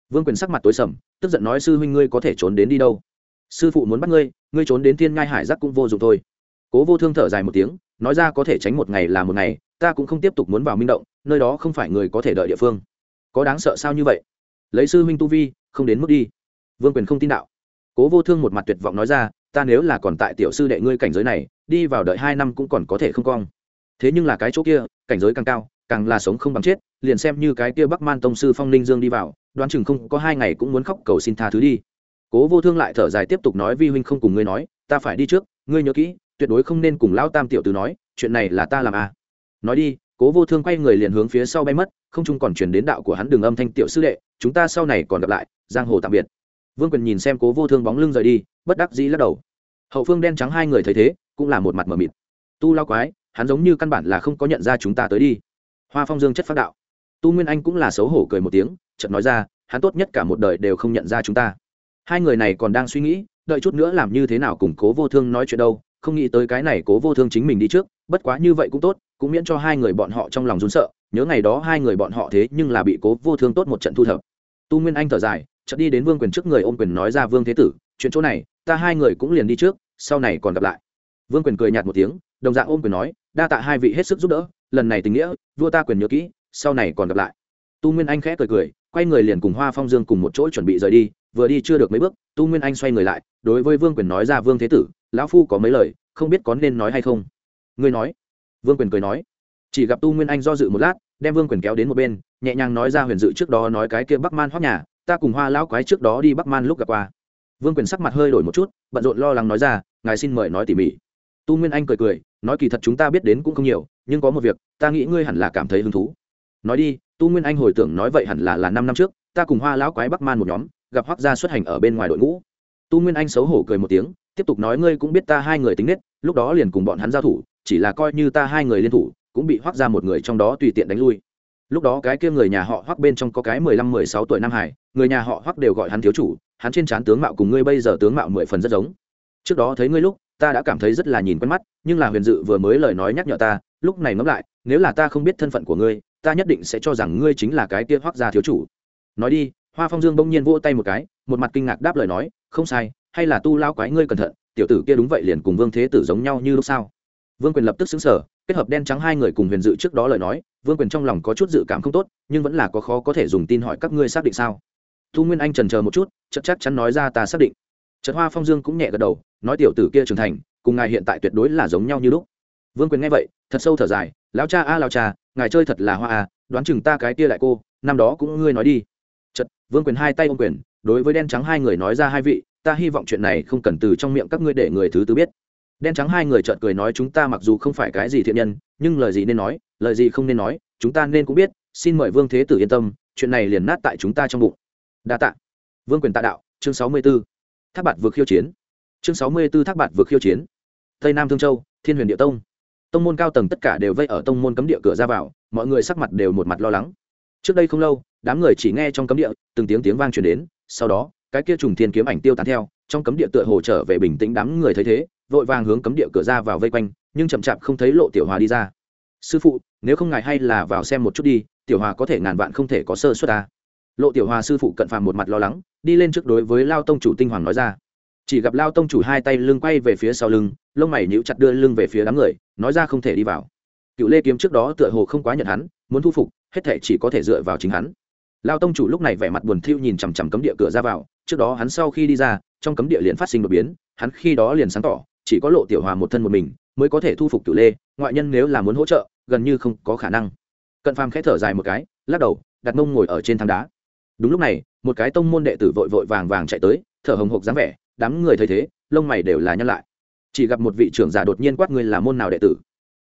Vương quyền sắc mặt tối sầm, tức giận nói, sư huynh ngươi có thể trốn đến đi đâu? Sư phụ muốn bắt ngươi ngươi trốn đến thiên ngai hải giác cũng vô dụng thôi. Cố vô thương thở dài một tiếng, nói ra, có thể tránh một ngày là một ngày, ta cũng không tiếp tục muốn vào minh động, nơi đó không phải người có thể đợi địa phương. Có đáng sợ sao như vậy? Lấy sư huynh tu vi, không đến mức đi. Vương quyền không tin đạo. Cố vô thương một mặt tuyệt vọng nói ra, ta nếu là còn tại tiểu sư đệ ngươi cảnh giới này, đi vào đợi hai năm cũng còn có thể không cong. Thế nhưng là cái chỗ kia, cảnh giới càng cao, càng là sống không bằng chết, liền xem như cái kia bắc man tông sư phong ninh dương đi vào, đoán chừng không có hai ngày cũng muốn khóc cầu xin tha thứ đi. Cố vô thương lại thở dài tiếp tục nói, vi huynh không cùng ngươi nói, ta phải đi trước, ngươi nhớ kỹ, tuyệt đối không nên cùng lão tam tiểu từ nói, chuyện này là ta làm à. nói đi cố vô thương quay người liền hướng phía sau bay mất, không chung còn chuyển đến đạo của hắn đường âm thanh tiểu sư đệ, chúng ta sau này còn gặp lại, giang hồ tạm biệt. Vương quyền nhìn xem cố vô thương bóng lưng rời đi, bất đắc dĩ lắc đầu. Hậu phương đen trắng hai người thấy thế, cũng là một mặt mờ mịt. Tu lao quái, hắn giống như căn bản là không có nhận ra chúng ta tới đi. Hoa phong dương chất phát đạo. Tu nguyên anh cũng là xấu hổ cười một tiếng, chợt nói ra, hắn tốt nhất cả một đời đều không nhận ra chúng ta. Hai người này còn đang suy nghĩ, đợi chút nữa làm như thế nào cùng cố vô thương nói chuyện đâu, không nghĩ tới cái này cố vô thương chính mình đi trước, bất quá như vậy cũng tốt cũng miễn cho hai người bọn họ trong lòng run sợ, nhớ ngày đó hai người bọn họ thế nhưng là bị cố vô thương tốt một trận thu thập. Tu nguyên anh thở dài, chợt đi đến vương quyền trước người ôm quyền nói ra, vương thế tử, chuyện chỗ này, ta hai người cũng liền đi trước, sau này còn gặp lại. Vương quyền cười nhạt một tiếng, đồng dạng ôm quyền nói, đa tạ hai vị hết sức giúp đỡ, lần này tình nghĩa, vua ta quyền nhớ kỹ, sau này còn gặp lại. Tu nguyên anh khẽ cười cười, quay người liền cùng hoa phong dương cùng một chỗ chuẩn bị rời đi, vừa đi chưa được mấy bước, tu nguyên anh xoay người lại, đối với vương quyền nói ra, vương thế tử, lão phu có mấy lời, không biết có nên nói hay không? Ngươi nói vương quyền cười nói, chỉ gặp tu nguyên anh do dự một lát, đem vương quyền kéo đến một bên, nhẹ nhàng nói ra huyền dự trước đó nói cái kia bắc man hoác nhà, ta cùng hoa lão quái trước đó đi bắc man lúc gặp qua. Vương quyền sắc mặt hơi đổi một chút, bận rộn lo lắng nói ra, ngài xin mời nói tỉ mỉ. Tu nguyên anh cười cười, nói kỳ thật chúng ta biết đến cũng không nhiều, nhưng có một việc, ta nghĩ ngươi hẳn là cảm thấy hứng thú. Nói đi, tu nguyên anh hồi tưởng nói vậy hẳn là là năm năm trước, ta cùng hoa lão quái bắc man một nhóm, gặp hoác gia xuất hành ở bên ngoài đội ngũ. Tu nguyên anh xấu hổ cười một tiếng, tiếp tục nói ngươi cũng biết ta hai người tính nết, lúc đó liền cùng bọn hắn giao thủ chỉ là coi như ta hai người liên thủ, cũng bị hoác ra một người trong đó tùy tiện đánh lui. Lúc đó cái kia người nhà họ hoác bên trong có cái mười lăm, mười sáu tuổi nam hải, người nhà họ hoác đều gọi hắn thiếu chủ, hắn trên trán tướng mạo cùng ngươi bây giờ tướng mạo mười phần rất giống. Trước đó thấy ngươi lúc, ta đã cảm thấy rất là nhìn quen mắt, nhưng là huyền dự vừa mới lời nói nhắc nhở ta, lúc này ngẫm lại, nếu là ta không biết thân phận của ngươi, ta nhất định sẽ cho rằng ngươi chính là cái kia hoác gia thiếu chủ. Nói đi, hoa phong dương bỗng nhiên vỗ tay một cái, một mặt kinh ngạc đáp lời nói, không sai, hay là tu lao quái ngươi cẩn thận, tiểu tử kia đúng vậy liền cùng vương thế tử giống nhau như lúc sao vương quyền lập tức xứng sở kết hợp đen trắng hai người cùng huyền dự trước đó lời nói vương quyền trong lòng có chút dự cảm không tốt nhưng vẫn là có khó có thể dùng tin hỏi các ngươi xác định sao. Thu nguyên anh trần chờ một chút chắc chắc chắn nói ra ta xác định. Trật hoa phong dương cũng nhẹ gật đầu nói tiểu tử kia trưởng thành cùng ngài hiện tại tuyệt đối là giống nhau như lúc. Vương quyền nghe vậy thật sâu thở dài lão cha a à, lão cha ngài chơi thật là hoa a đoán chừng ta cái kia lại cô năm đó cũng ngươi nói đi. Chật vương quyền hai tay ôm quyền đối với đen trắng hai người nói ra hai vị ta hy vọng chuyện này không cần từ trong miệng các ngươi để người thứ tư biết đen trắng hai người trợn cười nói chúng ta mặc dù không phải cái gì thiện nhân, nhưng lời gì nên nói, lời gì không nên nói, chúng ta nên cũng biết, xin mời vương thế tử yên tâm, chuyện này liền nát tại chúng ta trong bụng. Đa tạ. Vương quyền tạ đạo, chương sáu mươi b ố thác bạt vượt khiêu chiến. Chương sáu mươi b ố thác bạt vượt khiêu chiến. Tây nam thương châu, thiên huyền địa tông. Tông môn cao tầng tất cả đều vây ở tông môn cấm địa cửa ra vào, mọi người sắc mặt đều một mặt lo lắng. Trước đây không lâu, đám người chỉ nghe trong cấm địa, từng tiếng tiếng vang truyền đến, sau đó, cái kia trùng thiên kiếm ảnh tiêu tán theo, trong cấm địa tựa hồ trở về bình tĩnh đám người thấy thế vội vàng hướng cấm địa cửa ra vào vây quanh, nhưng chậm chạp không thấy lộ tiểu hòa đi ra. Sư phụ, nếu không ngại hay là vào xem một chút đi, tiểu hòa có thể ngàn vạn không thể có sơ suất ta. Lộ tiểu hòa sư phụ cận phàm một mặt lo lắng, đi lên trước đối với lao tông chủ tinh hoàng nói ra. Chỉ gặp lao tông chủ hai tay lưng quay về phía sau lưng, lông mày nhíu chặt đưa lưng về phía đám người, nói ra không thể đi vào. Cựu lê kiếm trước đó tựa hồ không quá nhận hắn, muốn thu phục, hết thể chỉ có thể dựa vào chính hắn. Lao tông chủ lúc này vẻ mặt buồn thiu nhìn chằm chằm cấm địa cửa ra vào, trước đó hắn sau khi đi ra, trong cấm địa liền phát sinh đột biến, hắn khi đó liền sáng tỏ chỉ có lộ tiểu hòa một thân một mình mới có thể thu phục cựu lê, ngoại nhân nếu là muốn hỗ trợ, gần như không có khả năng. Cận phàm khẽ thở dài một cái, lắc đầu, đặt mông ngồi ở trên thang đá. Đúng lúc này, một cái tông môn đệ tử vội vội vàng vàng chạy tới, thở hồng hộc dáng vẻ, đám người thấy thế, lông mày đều là nhăn lại. Chỉ gặp một vị trưởng giả đột nhiên quát ngươi là môn nào đệ tử?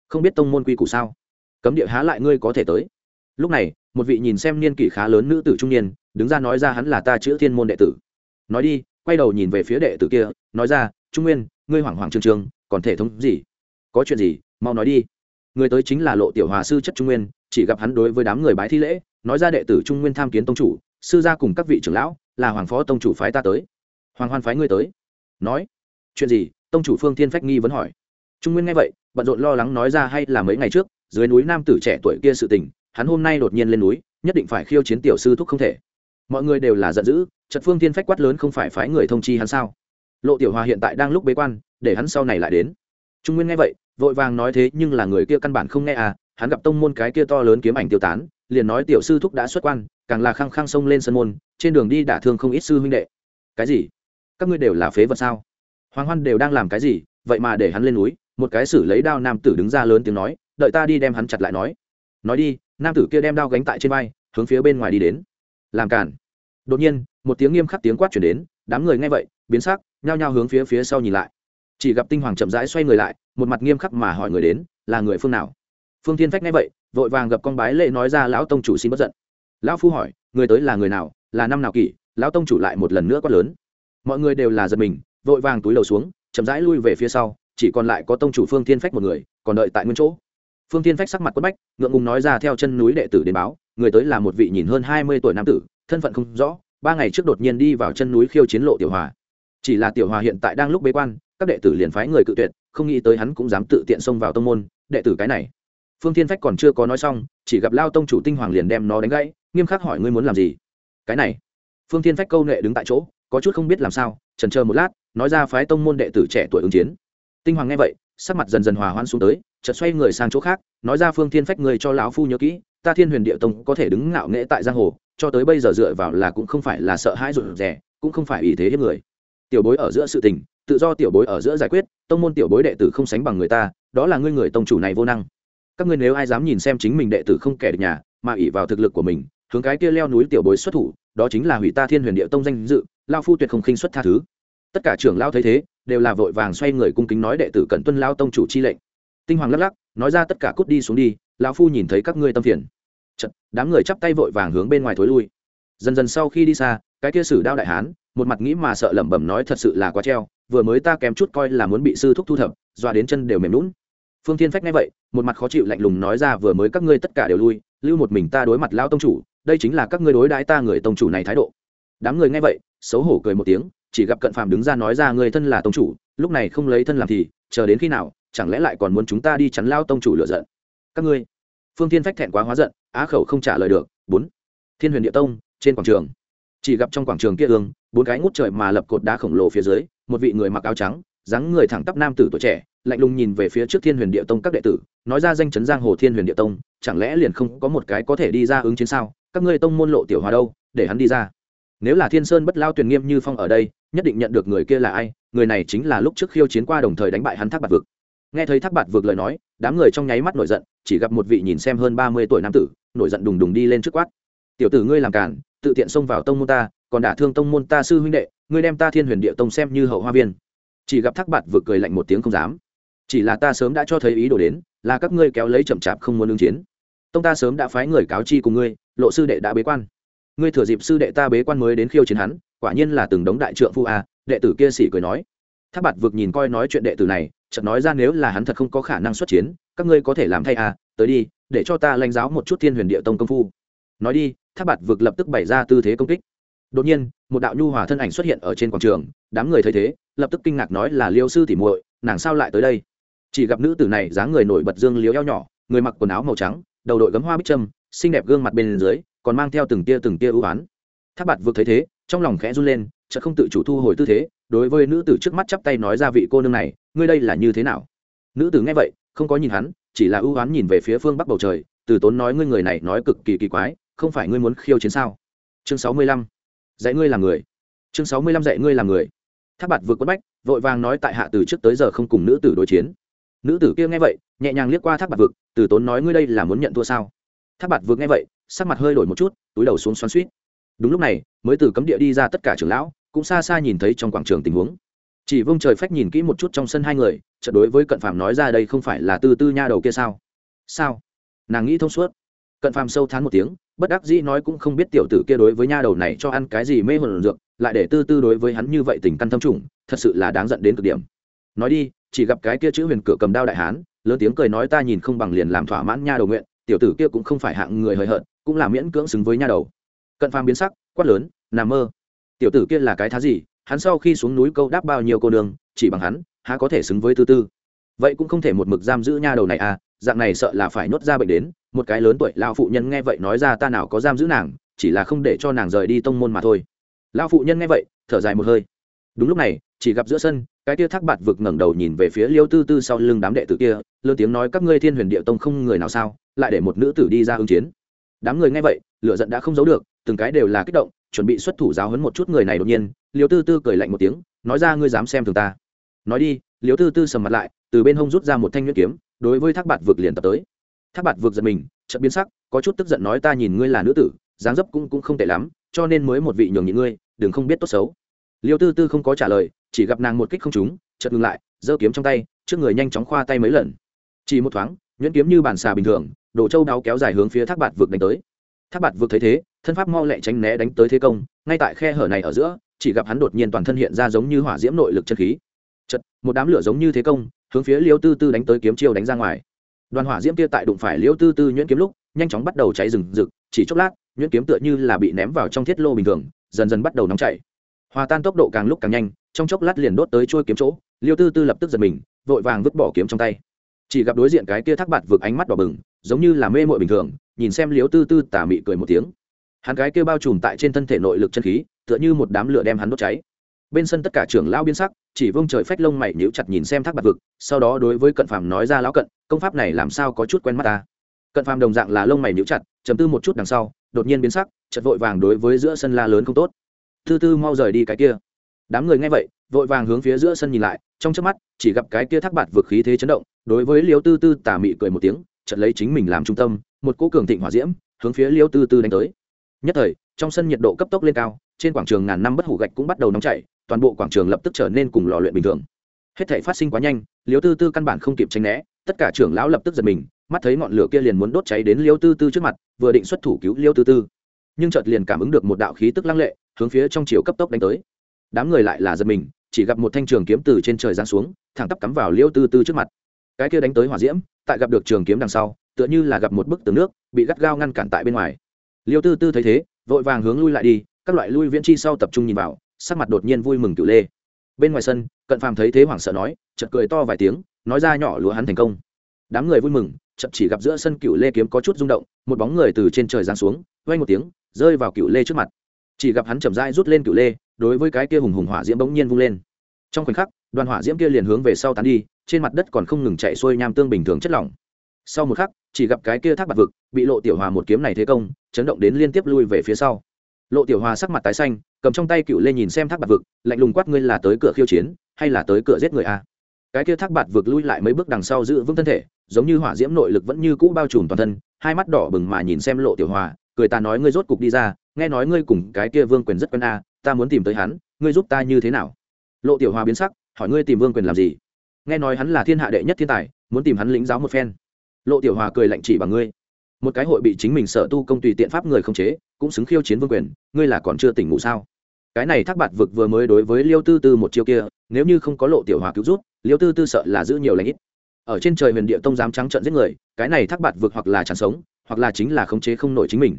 Không biết tông môn quy củ sao? Cấm địa há lại ngươi có thể tới. Lúc này, một vị nhìn xem niên kỷ khá lớn nữ tử trung niên, đứng ra nói ra hắn là ta chữ thiên môn đệ tử. Nói đi, quay đầu nhìn về phía đệ tử kia, nói ra trung nguyên, ngươi hoảng hoảng trương trương còn thể thống gì? Có chuyện gì? Mau nói đi. Người tới chính là lộ tiểu hòa sư chất trung nguyên, chỉ gặp hắn đối với đám người bái thi lễ, nói ra đệ tử trung nguyên tham kiến tông chủ, sư gia cùng các vị trưởng lão, là hoàng phó tông chủ phái ta tới. Hoàng hoan phái ngươi tới. Nói. Chuyện gì? Tông chủ phương thiên phách nghi vẫn hỏi. Trung nguyên nghe vậy, bận rộn lo lắng nói ra hay là mấy ngày trước, dưới núi nam tử trẻ tuổi kia sự tình, hắn hôm nay đột nhiên lên núi, nhất định phải khiêu chiến tiểu sư thúc không thể. Mọi người đều là giận dữ trật phương thiên phách quát lớn không phải phái người thông chi hắn sao? Lộ tiểu hòa hiện tại đang lúc bế quan, để hắn sau này lại đến. Trung nguyên nghe vậy, vội vàng nói thế nhưng là người kia căn bản không nghe à hắn gặp tông môn cái kia to lớn kiếm ảnh tiêu tán, liền nói tiểu sư thúc đã xuất quan, càng là khăng khăng xông lên sân môn, trên đường đi đả thương không ít sư huynh đệ. Cái gì? Các ngươi đều là phế vật sao? Hoàng hoan đều đang làm cái gì? Vậy mà để hắn lên núi, một cái xử lấy đao nam tử đứng ra lớn tiếng nói, đợi ta đi đem hắn chặt lại nói. Nói đi, nam tử kia đem đao gánh tại trên vai, hướng phía bên ngoài đi đến. Làm cản đột nhiên, một tiếng nghiêm khắc tiếng quát chuyển đến, đám người nghe vậy biến sắc, nhao nhao hướng phía phía sau nhìn lại. Chỉ gặp tinh hoàng chậm rãi xoay người lại, một mặt nghiêm khắc mà hỏi người đến, là người phương nào? Phương thiên phách nghe vậy, vội vàng gặp con bái lệ nói ra, lão tông chủ xin bất giận. Lão phu hỏi, người tới là người nào, là năm nào kỷ? Lão tông chủ lại một lần nữa quát lớn. Mọi người đều là giật mình, vội vàng túi lầu xuống, chậm rãi lui về phía sau, chỉ còn lại có tông chủ phương thiên phách một người, còn đợi tại nguyên chỗ. Phương thiên phách sắc mặt quất bách, ngượng ngùng nói ra, theo chân núi đệ tử đến báo, người tới là một vị nhìn hơn hai mươi tuổi nam tử, thân phận không rõ, ba ngày trước đột nhiên đi vào chân núi khiêu chiến lộ tiểu hòa chỉ là tiểu hòa hiện tại đang lúc bế quan, các đệ tử liền phái người cự tuyệt, không nghĩ tới hắn cũng dám tự tiện xông vào tông môn, đệ tử cái này. Phương thiên phách còn chưa có nói xong, chỉ gặp lao tông chủ tinh hoàng liền đem nó đánh gãy, nghiêm khắc hỏi ngươi muốn làm gì? Cái này. Phương thiên phách câu nệ đứng tại chỗ, có chút không biết làm sao trần chờ một lát, nói ra phái tông môn đệ tử trẻ tuổi ứng chiến. Tinh hoàng nghe vậy, sắc mặt dần dần hòa hoan xuống tới, chợt xoay người sang chỗ khác, nói ra phương thiên phách người cho lão phu nhớ kỹ, ta thiên huyền địa tông có thể đứng ngạo nghễ tại giang hồ, cho tới bây giờ dựa vào là cũng không phải là sợ hãi rụt rè, cũng không phải ý thế hiếp người tiểu bối ở giữa sự tình tự do tiểu bối ở giữa giải quyết tông môn tiểu bối đệ tử không sánh bằng người ta đó là ngươi người tông chủ này vô năng. Các ngươi nếu ai dám nhìn xem chính mình đệ tử không kẻ được nhà mà ỉ vào thực lực của mình hướng cái kia leo núi tiểu bối xuất thủ đó chính là hủy ta thiên huyền địa tông danh dự lao phu tuyệt không khinh xuất tha thứ. Tất cả trưởng lao thấy thế đều là vội vàng xoay người cung kính nói đệ tử cần tuân lao tông chủ chi lệnh. Tinh hoàng lắc lắc nói ra tất cả cút đi xuống đi lao phu nhìn thấy các ngươi tâm phiền. Chật, đám người chắp tay vội vàng hướng bên ngoài thối lui. Dần dần sau khi đi xa cái kia sử đao đại hán một mặt nghĩ mà sợ lẩm bẩm nói thật sự là quá treo, vừa mới ta kém chút coi là muốn bị sư thúc thu thập, doa đến chân đều mềm lún phương thiên phách nghe vậy, một mặt khó chịu lạnh lùng nói ra vừa mới các ngươi tất cả đều lui, lưu một mình ta đối mặt lao tông chủ, đây chính là các ngươi đối đãi ta người tông chủ này thái độ. Đám người nghe vậy, xấu hổ cười một tiếng, chỉ gặp cận phàm đứng ra nói ra người thân là tông chủ, lúc này không lấy thân làm thì, chờ đến khi nào, chẳng lẽ lại còn muốn chúng ta đi chắn lao tông chủ lựa giận? Các ngươi. Phương thiên phách thẹn quá hóa giận, á khẩu không trả lời được, bốn. Thiên huyền địa tông, trên quảng trường. Chỉ gặp trong quảng trường kia ương bốn cái ngút trời mà lập cột đá khổng lồ phía dưới, một vị người mặc áo trắng, dáng người thẳng tắp nam tử tuổi trẻ, lạnh lùng nhìn về phía trước thiên huyền địa tông các đệ tử, nói ra danh chấn giang hồ thiên huyền địa tông, chẳng lẽ liền không có một cái có thể đi ra ứng chiến sao? Các ngươi tông môn lộ tiểu hòa đâu, để hắn đi ra. Nếu là thiên sơn bất lao tuyền nghiêm như phong ở đây, nhất định nhận được người kia là ai? Người này chính là lúc trước khiêu chiến qua đồng thời đánh bại hắn thác bạt vực. Nghe thấy thác bạt vực lời nói, đám người trong nháy mắt nổi giận, chỉ gặp một vị nhìn xem hơn ba mươi tuổi nam tử, nổi giận đùng đùng đi lên trước quát. Tiểu tử ngươi làm cản tự tiện xông vào tông môn ta còn đả thương tông môn ta sư huynh đệ, ngươi đem ta thiên huyền địa tông xem như hậu hoa viên. Chỉ gặp thác bạt vừa cười lạnh một tiếng không dám. Chỉ là ta sớm đã cho thấy ý đồ đến, là các ngươi kéo lấy chậm chạp không muốn ứng chiến. Tông ta sớm đã phái người cáo chi cùng ngươi, lộ sư đệ đã bế quan. Ngươi thừa dịp sư đệ ta bế quan mới đến khiêu chiến hắn, quả nhiên là từng đống đại trượng phu a, đệ tử kia sỉ cười nói. Tháp bạt vực nhìn coi nói chuyện đệ tử này, chợt nói ra nếu là hắn thật không có khả năng xuất chiến, các ngươi có thể làm thay a, tới đi, để cho ta lãnh giáo một chút thiên huyền địa tông công phu. Nói đi tháp bạt vực lập tức bày ra tư thế công kích đột nhiên, một đạo nhu hòa thân ảnh xuất hiện ở trên quảng trường, đám người thấy thế, lập tức kinh ngạc nói là liêu sư tỉ muội, nàng sao lại tới đây? Chỉ gặp nữ tử này dáng người nổi bật dương liếu eo nhỏ, người mặc quần áo màu trắng, đầu đội gấm hoa bích trâm, xinh đẹp gương mặt bên dưới, còn mang theo từng tia từng tia ưu ái tháp bạt vượt thấy thế, trong lòng khẽ run lên, chợt không tự chủ thu hồi tư thế, đối với nữ tử trước mắt chắp tay nói ra vị cô nương này, ngươi đây là như thế nào? Nữ tử nghe vậy, không có nhìn hắn, chỉ là ưu ái nhìn về phía phương bắc bầu trời, từ tốn nói ngươi người này nói cực kỳ kỳ quái, không phải ngươi muốn khiêu chiến sao? Chương sáu mươi lăm dạy ngươi làm người. Chương sáu mươi lăm dạy ngươi làm người. Tháp bạt vượt quất bách, vội vàng nói tại hạ từ trước tới giờ không cùng nữ tử đối chiến. Nữ tử kia nghe vậy, nhẹ nhàng liếc qua tháp bạt vực, từ tốn nói ngươi đây là muốn nhận thua sao? Tháp bạt vực nghe vậy, sắc mặt hơi đổi một chút, túi đầu xuống xoắn suýt đúng lúc này, mới từ cấm địa đi ra tất cả trưởng lão, cũng xa xa nhìn thấy trong quảng trường tình huống. Chỉ vương trời phách nhìn kỹ một chút trong sân hai người, chợt đối với cận phàm nói ra đây không phải là tư tư nha đầu kia sao? Sao? Nàng nghĩ thông suốt cận phàm sâu thán một tiếng, bất đắc dĩ nói cũng không biết tiểu tử kia đối với nha đầu này cho ăn cái gì mê hồn dược, lại để tư tư đối với hắn như vậy tình căn thâm trùng, thật sự là đáng giận đến cực điểm. Nói đi, chỉ gặp cái kia chữ huyền cửa cầm đao đại hán, lớn tiếng cười nói ta nhìn không bằng liền làm thỏa mãn nha đầu nguyện, tiểu tử kia cũng không phải hạng người hời hợt, cũng là miễn cưỡng xứng với nha đầu. Cận phàm biến sắc, quát lớn nằm mơ, tiểu tử kia là cái thá gì, hắn sau khi xuống núi câu đáp bao nhiêu cô đường, chỉ bằng hắn, há có thể xứng với tư tư? Vậy cũng không thể một mực giam giữ nha đầu này à dạng này sợ là phải nhốt ra bệnh đến một cái lớn tuổi lao phụ nhân nghe vậy nói ra ta nào có giam giữ nàng, chỉ là không để cho nàng rời đi tông môn mà thôi. Lao phụ nhân nghe vậy, thở dài một hơi. Đúng lúc này, chỉ gặp giữa sân, cái tia thác bạt vực ngẩng đầu nhìn về phía liêu tư tư sau lưng đám đệ tử kia, lớn tiếng nói các ngươi thiên huyền địa tông không người nào sao, lại để một nữ tử đi ra ứng chiến. Đám người nghe vậy lựa giận đã không giấu được, từng cái đều là kích động, chuẩn bị xuất thủ giáo hấn một chút người này đột nhiên, liêu tư tư cười lạnh một tiếng, nói ra ngươi dám xem thường ta. Nói đi, liêu tư tư sầm mặt lại, từ bên hông rút ra một thanh nhuyễn kiếm, đối với thác bạt vực liền tập tới thác bạt vực giật mình, chợt biến sắc, có chút tức giận nói ta nhìn ngươi là nữ tử, dáng dấp cũng cũng không tệ lắm, cho nên mới một vị nhường nhịn ngươi, đừng không biết tốt xấu. Liêu tư tư không có trả lời, chỉ gặp nàng một kích không trúng, chợt ngừng lại, giơ kiếm trong tay, trước người nhanh chóng khoa tay mấy lần. Chỉ một thoáng, nhuyễn kiếm như bản xà bình thường, đồ châu đáo kéo dài hướng phía thác bạt vực đánh tới. Thác bạt vực thấy thế, thân pháp mau lẹ tránh né đánh tới thế công, ngay tại khe hở này ở giữa, chỉ gặp hắn đột nhiên toàn thân hiện ra giống như hỏa diễm nội lực chân khí. Chật một đám lửa giống như thế công, hướng phía liêu tư tư đánh tới kiếm chiêu đánh ra ngoài đoàn hỏa diễm kia tại đụng phải liêu tư tư nhuyễn kiếm lúc, nhanh chóng bắt đầu cháy rừng rực, chỉ chốc lát, nhuyễn kiếm tựa như là bị ném vào trong thiết lô bình thường, dần dần bắt đầu nóng chảy. Hòa tan tốc độ càng lúc càng nhanh, trong chốc lát liền đốt tới trôi kiếm chỗ, liêu tư tư lập tức giật mình, vội vàng vứt bỏ kiếm trong tay. Chỉ gặp đối diện cái kia thác bạt vực ánh mắt đỏ bừng, giống như là mê mội bình thường, nhìn xem Liêu tư tư tà mị cười một tiếng. Hắn cái kia bao trùm tại trên thân thể nội lực chân khí, tựa như một đám lửa đem hắn đốt cháy. Bên sân tất cả trưởng lao biên sắc chỉ vương trời phách lông mày nhíu chặt nhìn xem thác bạt vực, sau đó đối với cận phàm nói ra lão cận, công pháp này làm sao có chút quen mắt ta? Cận phàm đồng dạng là lông mày nhíu chặt chấm tư một chút đằng sau, đột nhiên biến sắc chật vội vàng đối với giữa sân la lớn không tốt. Tư tư mau rời đi cái kia. Đám người nghe vậy, vội vàng hướng phía giữa sân nhìn lại, trong trước mắt, chỉ gặp cái kia thác bạt vực khí thế chấn động, đối với liêu tư tư tà mị cười một tiếng, chợt lấy chính mình làm trung tâm, một cỗ cường thịnh hỏa diễm, hướng phía liêu tư tư đánh tới. Nhất thời, trong sân nhiệt độ cấp tốc lên cao, trên quảng trường ngàn năm bất hủ gạch cũng bắt đầu nóng chảy toàn bộ quảng trường lập tức trở nên cùng lò luyện bình thường. Hết thể phát sinh quá nhanh, liêu tư tư căn bản không kịp tránh né, tất cả trưởng lão lập tức giật mình, mắt thấy ngọn lửa kia liền muốn đốt cháy đến liêu tư tư trước mặt, vừa định xuất thủ cứu liêu tư tư. Nhưng chợt liền cảm ứng được một đạo khí tức lăng lệ, hướng phía trong chiều cấp tốc đánh tới. Đám người lại là giật mình, chỉ gặp một thanh trường kiếm từ trên trời giáng xuống, thẳng tắp cắm vào liêu tư tư trước mặt. Cái kia đánh tới hỏa diễm, tại gặp được trường kiếm đằng sau, tựa như là gặp một bức tường nước, bị gắt gao ngăn cản tại bên ngoài. Liêu tư tư thấy thế, vội vàng hướng lui lại đi, các loại lui viễn chi sau tập trung nhìn vào sắc mặt đột nhiên vui mừng cựu lê. Bên ngoài sân, cận phàm thấy thế hoảng sợ nói, chợt cười to vài tiếng, nói ra nhỏ lúa hắn thành công. Đám người vui mừng, chậm chỉ gặp giữa sân cựu lê kiếm có chút rung động, một bóng người từ trên trời giáng xuống vay một tiếng, rơi vào cựu lê trước mặt. Chỉ gặp hắn chậm rãi rút lên cựu lê, đối với cái kia hùng hùng hỏa diễm bỗng nhiên vung lên. Trong khoảnh khắc, đoàn hỏa diễm kia liền hướng về sau tán đi, trên mặt đất còn không ngừng chạy xuôi nham tương bình thường chất lỏng. Sau một khắc, chỉ gặp cái kia thác bạc vực, bị lộ tiểu hòa một kiếm này thế công, chấn động đến liên tiếp lui về phía sau lộ tiểu hòa sắc mặt tái xanh, cầm trong tay cựu lê nhìn xem thác bạc vực, lạnh lùng quát ngươi là tới cửa khiêu chiến, hay là tới cửa giết người a cái kia thác bạc vực lui lại mấy bước đằng sau giữ vững thân thể, giống như hỏa diễm nội lực vẫn như cũ bao trùm toàn thân, hai mắt đỏ bừng mà nhìn xem lộ tiểu hòa, cười ta nói ngươi rốt cục đi ra, nghe nói ngươi cùng cái kia vương quyền rất quen a ta muốn tìm tới hắn, ngươi giúp ta như thế nào? Lộ tiểu hòa biến sắc, hỏi ngươi tìm vương quyền làm gì? Nghe nói hắn là thiên hạ đệ nhất thiên tài, muốn tìm hắn lĩnh giáo một phen. Lộ tiểu hòa cười lạnh chỉ bằng ngươi một cái hội bị chính mình sở tu công tùy tiện pháp người không chế, cũng xứng khiêu chiến vương quyền, ngươi là còn chưa tỉnh ngủ sao? Cái này thác bạt vực vừa mới đối với liêu tư tư một chiêu kia, nếu như không có lộ tiểu hòa cứu rút liêu tư tư sợ là giữ nhiều lãnh ít. Ở trên trời huyền địa tông dám trắng trợn giết người, cái này thác bạt vực hoặc là chẳng sống, hoặc là chính là khống chế không nổi chính mình.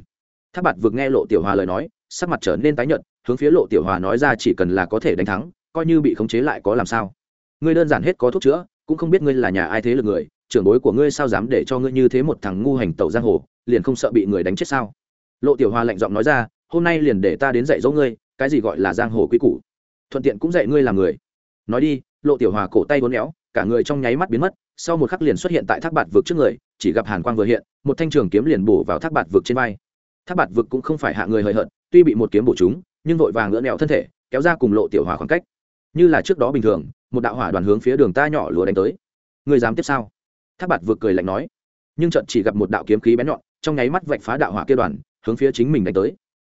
Thác bạt vực nghe lộ tiểu hòa lời nói, sắc mặt trở nên tái nhợt, hướng phía lộ tiểu hòa nói ra chỉ cần là có thể đánh thắng, coi như bị khống chế lại có làm sao? Ngươi đơn giản hết có thuốc chữa, cũng không biết ngươi là nhà ai thế lực người trưởng bối của ngươi sao dám để cho ngươi như thế một thằng ngu hành tẩu giang hồ, liền không sợ bị người đánh chết sao? Lộ tiểu hoa lạnh giọng nói ra, hôm nay liền để ta đến dạy dỗ ngươi, cái gì gọi là giang hồ quy củ. Thuận tiện cũng dạy ngươi làm người. Nói đi, lộ tiểu hòa cổ tay vốn éo, cả người trong nháy mắt biến mất, sau một khắc liền xuất hiện tại thác bạt vực trước người, chỉ gặp hàn quang vừa hiện, một thanh trường kiếm liền bổ vào thác bạt vực trên vai. Thác bạt vực cũng không phải hạ người hời hợt, tuy bị một kiếm bổ chúng nhưng vội vàng ngỡ nẹo thân thể, kéo ra cùng lộ tiểu hòa khoảng cách. Như là trước đó bình thường, một đạo hỏa đoàn hướng phía đường ta nhỏ lúa đánh tới. Ngươi dám tiếp sao? Tháp bạt vượt cười lạnh nói, nhưng trận chỉ gặp một đạo kiếm khí bén nhọn, trong nháy mắt vạch phá đạo hỏa kia đoàn, hướng phía chính mình đánh tới.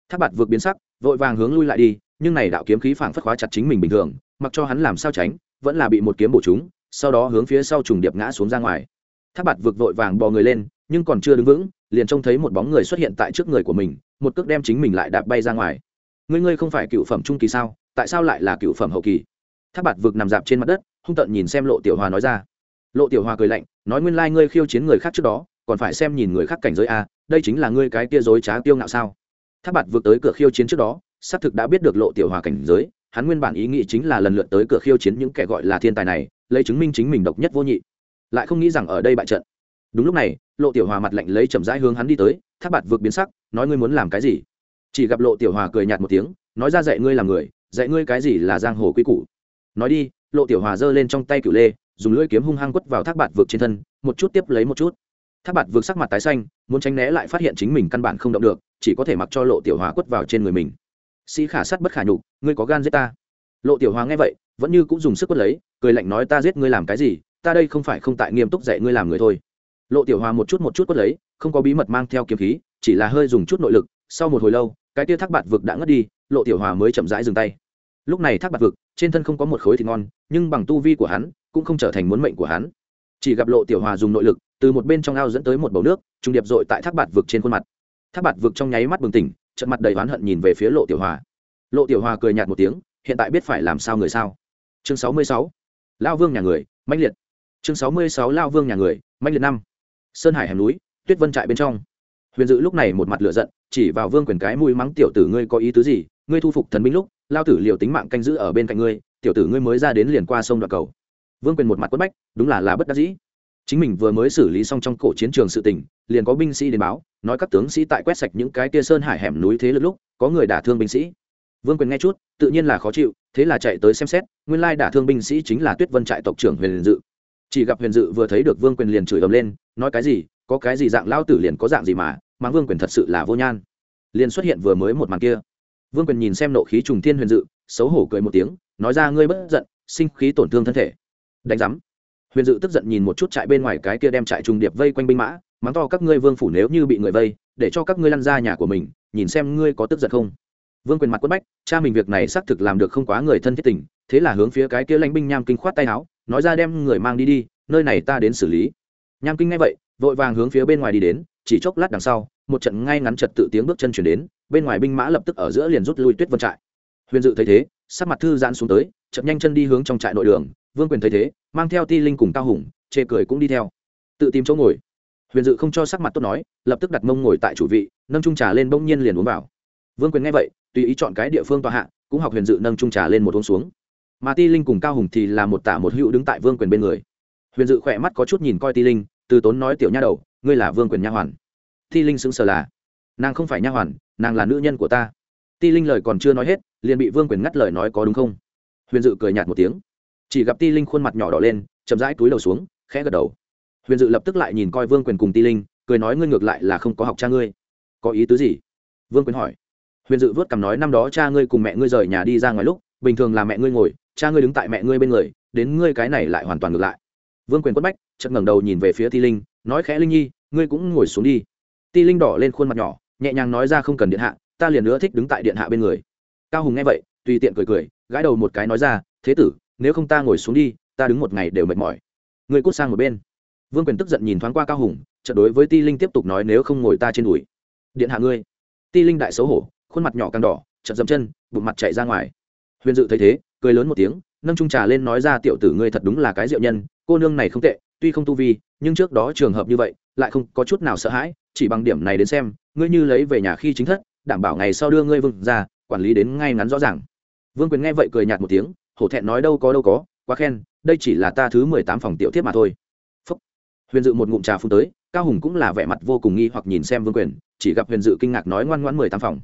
Tháp bạt vượt biến sắc, vội vàng hướng lui lại đi, nhưng này đạo kiếm khí phảng phất khóa chặt chính mình bình thường, mặc cho hắn làm sao tránh, vẫn là bị một kiếm bổ trúng, sau đó hướng phía sau trùng điệp ngã xuống ra ngoài. Tháp bạt vượt vội vàng bò người lên, nhưng còn chưa đứng vững, liền trông thấy một bóng người xuất hiện tại trước người của mình, một cước đem chính mình lại đạp bay ra ngoài. Ngươi ngươi không phải cựu phẩm trung kỳ sao? Tại sao lại là cựu phẩm hậu kỳ? Tháp bạt vực nằm dạp trên mặt đất, hung tận nhìn xem lộ tiểu hòa nói ra. Lộ tiểu hòa cười lạnh nói nguyên lai ngươi khiêu chiến người khác trước đó, còn phải xem nhìn người khác cảnh giới a, đây chính là ngươi cái kia dối trá tiêu ngạo sao? Tháp bạt vượt tới cửa khiêu chiến trước đó, xác thực đã biết được lộ tiểu hòa cảnh giới, hắn nguyên bản ý nghĩ chính là lần lượt tới cửa khiêu chiến những kẻ gọi là thiên tài này, lấy chứng minh chính mình độc nhất vô nhị. Lại không nghĩ rằng ở đây bại trận. Đúng lúc này, lộ tiểu hòa mặt lạnh lấy chậm rãi hướng hắn đi tới, tháp bạt vượt biến sắc, nói ngươi muốn làm cái gì? Chỉ gặp lộ tiểu hòa cười nhạt một tiếng, nói ra dạy ngươi làm người, dạy ngươi cái gì là giang hồ quy củ. Nói đi, lộ tiểu hòa giơ lên trong tay cửu lê dùng lưỡi kiếm hung hăng quất vào thác bạt vực trên thân, một chút tiếp lấy một chút. Thác bạt vực sắc mặt tái xanh, muốn tránh né lại phát hiện chính mình căn bản không động được, chỉ có thể mặc cho lộ tiểu hòa quất vào trên người mình. Sĩ khả sát bất khả nhục, ngươi có gan giết ta? Lộ tiểu hòa nghe vậy, vẫn như cũng dùng sức quất lấy, cười lạnh nói, ta giết ngươi làm cái gì? Ta đây không phải không tại nghiêm túc dạy ngươi làm người thôi. Lộ tiểu hòa một chút một chút quất lấy, không có bí mật mang theo kiếm khí, chỉ là hơi dùng chút nội lực, sau một hồi lâu, cái tia thác bạt vực đã ngất đi, lộ tiểu hòa mới chậm rãi dừng tay lúc này thác bạt vực, trên thân không có một khối thịt ngon, nhưng bằng tu vi của hắn, cũng không trở thành muốn mệnh của hắn. Chỉ gặp lộ tiểu hòa dùng nội lực, từ một bên trong ao dẫn tới một bầu nước, trùng điệp dội tại thác bạt vực trên khuôn mặt. Thác bạt vực trong nháy mắt bừng tỉnh trận mặt đầy oán hận nhìn về phía lộ tiểu hòa. Lộ tiểu hòa cười nhạt một tiếng, hiện tại biết phải làm sao người sao? Chương sáu mươi sáu, lao vương nhà người, mãnh liệt. Chương sáu mươi sáu, lao vương nhà người, mãnh liệt năm. Sơn hải hẻm núi, tuyết vân trại bên trong. Huyền dự lúc này một mặt lửa giận, chỉ vào vương quyền cái mũi mắng tiểu tử ngươi có ý tứ gì? Ngươi thu phục thần binh lúc lao tử liều tính mạng canh giữ ở bên cạnh ngươi, tiểu tử ngươi mới ra đến liền qua sông đoạn cầu. Vương quyền một mặt quất bách, đúng là là bất đắc dĩ. Chính mình vừa mới xử lý xong trong cổ chiến trường sự tình, liền có binh sĩ đến báo, nói các tướng sĩ tại quét sạch những cái tia sơn hải hẻm núi thế lực lúc, có người đả thương binh sĩ. Vương quyền nghe chút, tự nhiên là khó chịu, thế là chạy tới xem xét, nguyên lai đả thương binh sĩ chính là tuyết vân trại tộc trưởng huyền dự. Chỉ gặp huyền dự vừa thấy được vương quyền liền chửi ầm lên, nói cái gì, có cái gì dạng lao tử liền có dạng gì mà mà vương quyền thật sự là vô nhan. Liền xuất hiện vừa mới một màn kia vương quyền nhìn xem nộ khí trùng thiên huyền dự, xấu hổ cười một tiếng, nói ra ngươi bất giận, sinh khí tổn thương thân thể. Đánh giám. Huyền dự tức giận nhìn một chút trại bên ngoài cái kia đem trại trùng điệp vây quanh binh mã, mắng to các ngươi vương phủ nếu như bị người vây, để cho các ngươi lăn ra nhà của mình, nhìn xem ngươi có tức giận không. Vương quyền mặt quất bách, cha mình việc này xác thực làm được không quá người thân thiết tình, thế là hướng phía cái kia lãnh binh nham kinh khoát tay áo, nói ra đem người mang đi đi, nơi này ta đến xử lý. Nham kinh ngay vậy, vội vàng hướng phía bên ngoài đi đến, chỉ chốc lát đằng sau, một trận ngay ngắn trật tự tiếng bước chân chuyển đến bên ngoài binh mã lập tức ở giữa liền rút lui tuyết vân trại. Huyền dự thấy thế, sắc mặt thư giãn xuống tới, chậm nhanh chân đi hướng trong trại nội đường, vương quyền thấy thế, mang theo ti linh cùng cao hùng, chê cười cũng đi theo. Tự tìm chỗ ngồi. Huyền dự không cho sắc mặt tốt nói, lập tức đặt mông ngồi tại chủ vị, nâng trung trà lên bỗng nhiên liền uống vào. Vương quyền nghe vậy, tùy ý chọn cái địa phương tòa hạ, cũng học huyền dự nâng trung trà lên một uống xuống. Mà ti linh cùng cao hùng thì là một tả một hữu đứng tại vương quyền bên người. Huyền dự khỏe mắt có chút nhìn coi ti linh, từ tốn nói tiểu nha đầu, ngươi là vương quyền nha hoàn. Ti linh xứng sờ là nàng không phải nha hoàn, nàng là nữ nhân của ta. Ti linh lời còn chưa nói hết, liền bị vương quyền ngắt lời nói có đúng không? Huyền dự cười nhạt một tiếng. Chỉ gặp ti linh khuôn mặt nhỏ đỏ lên, chậm rãi túi đầu xuống, khẽ gật đầu. Huyền dự lập tức lại nhìn coi vương quyền cùng ti linh, cười nói ngươi ngược lại là không có học cha ngươi. Có ý tứ gì? Vương quyền hỏi. Huyền dự vớt cằm nói năm đó cha ngươi cùng mẹ ngươi rời nhà đi ra ngoài lúc, bình thường là mẹ ngươi ngồi, cha ngươi đứng tại mẹ ngươi bên người, đến ngươi cái này lại hoàn toàn ngược lại. Vương quyền quất bách, chợt ngẩng đầu nhìn về phía ti linh, nói khẽ linh nhi, ngươi cũng ngồi xuống đi. Ti linh đỏ lên khuôn mặt nhỏ nhẹ nhàng nói ra không cần điện hạ, ta liền nữa thích đứng tại điện hạ bên người. Cao hùng nghe vậy, tùy tiện cười cười, gãi đầu một cái nói ra, thế tử, nếu không ta ngồi xuống đi, ta đứng một ngày đều mệt mỏi. Người cút sang một bên. Vương quyền tức giận nhìn thoáng qua cao hùng trận đối với ti linh tiếp tục nói, nếu không ngồi ta trên đùi. Điện hạ ngươi. Ti linh đại xấu hổ, khuôn mặt nhỏ càng đỏ chậm dậm chân, bụng mặt chạy ra ngoài. Huyền dự thấy thế, cười lớn một tiếng, nâng trung trà lên nói ra, tiểu tử ngươi thật đúng là cái diệu nhân, cô nương này không tệ, tuy không tu vi, nhưng trước đó trường hợp như vậy lại không có chút nào sợ hãi, chỉ bằng điểm này đến xem, ngươi như lấy về nhà khi chính thất, đảm bảo ngày sau đưa ngươi vương ra, quản lý đến ngay ngắn rõ ràng. Vương quyền nghe vậy cười nhạt một tiếng, hổ thẹn nói đâu có đâu có, quá khen, đây chỉ là ta thứ mười tám phòng tiểu thiết mà thôi. Phúc. huyền dự một ngụm trà phun tới, cao hùng cũng là vẻ mặt vô cùng nghi hoặc nhìn xem vương quyền, chỉ gặp huyền dự kinh ngạc nói ngoan ngoãn mười tám phòng.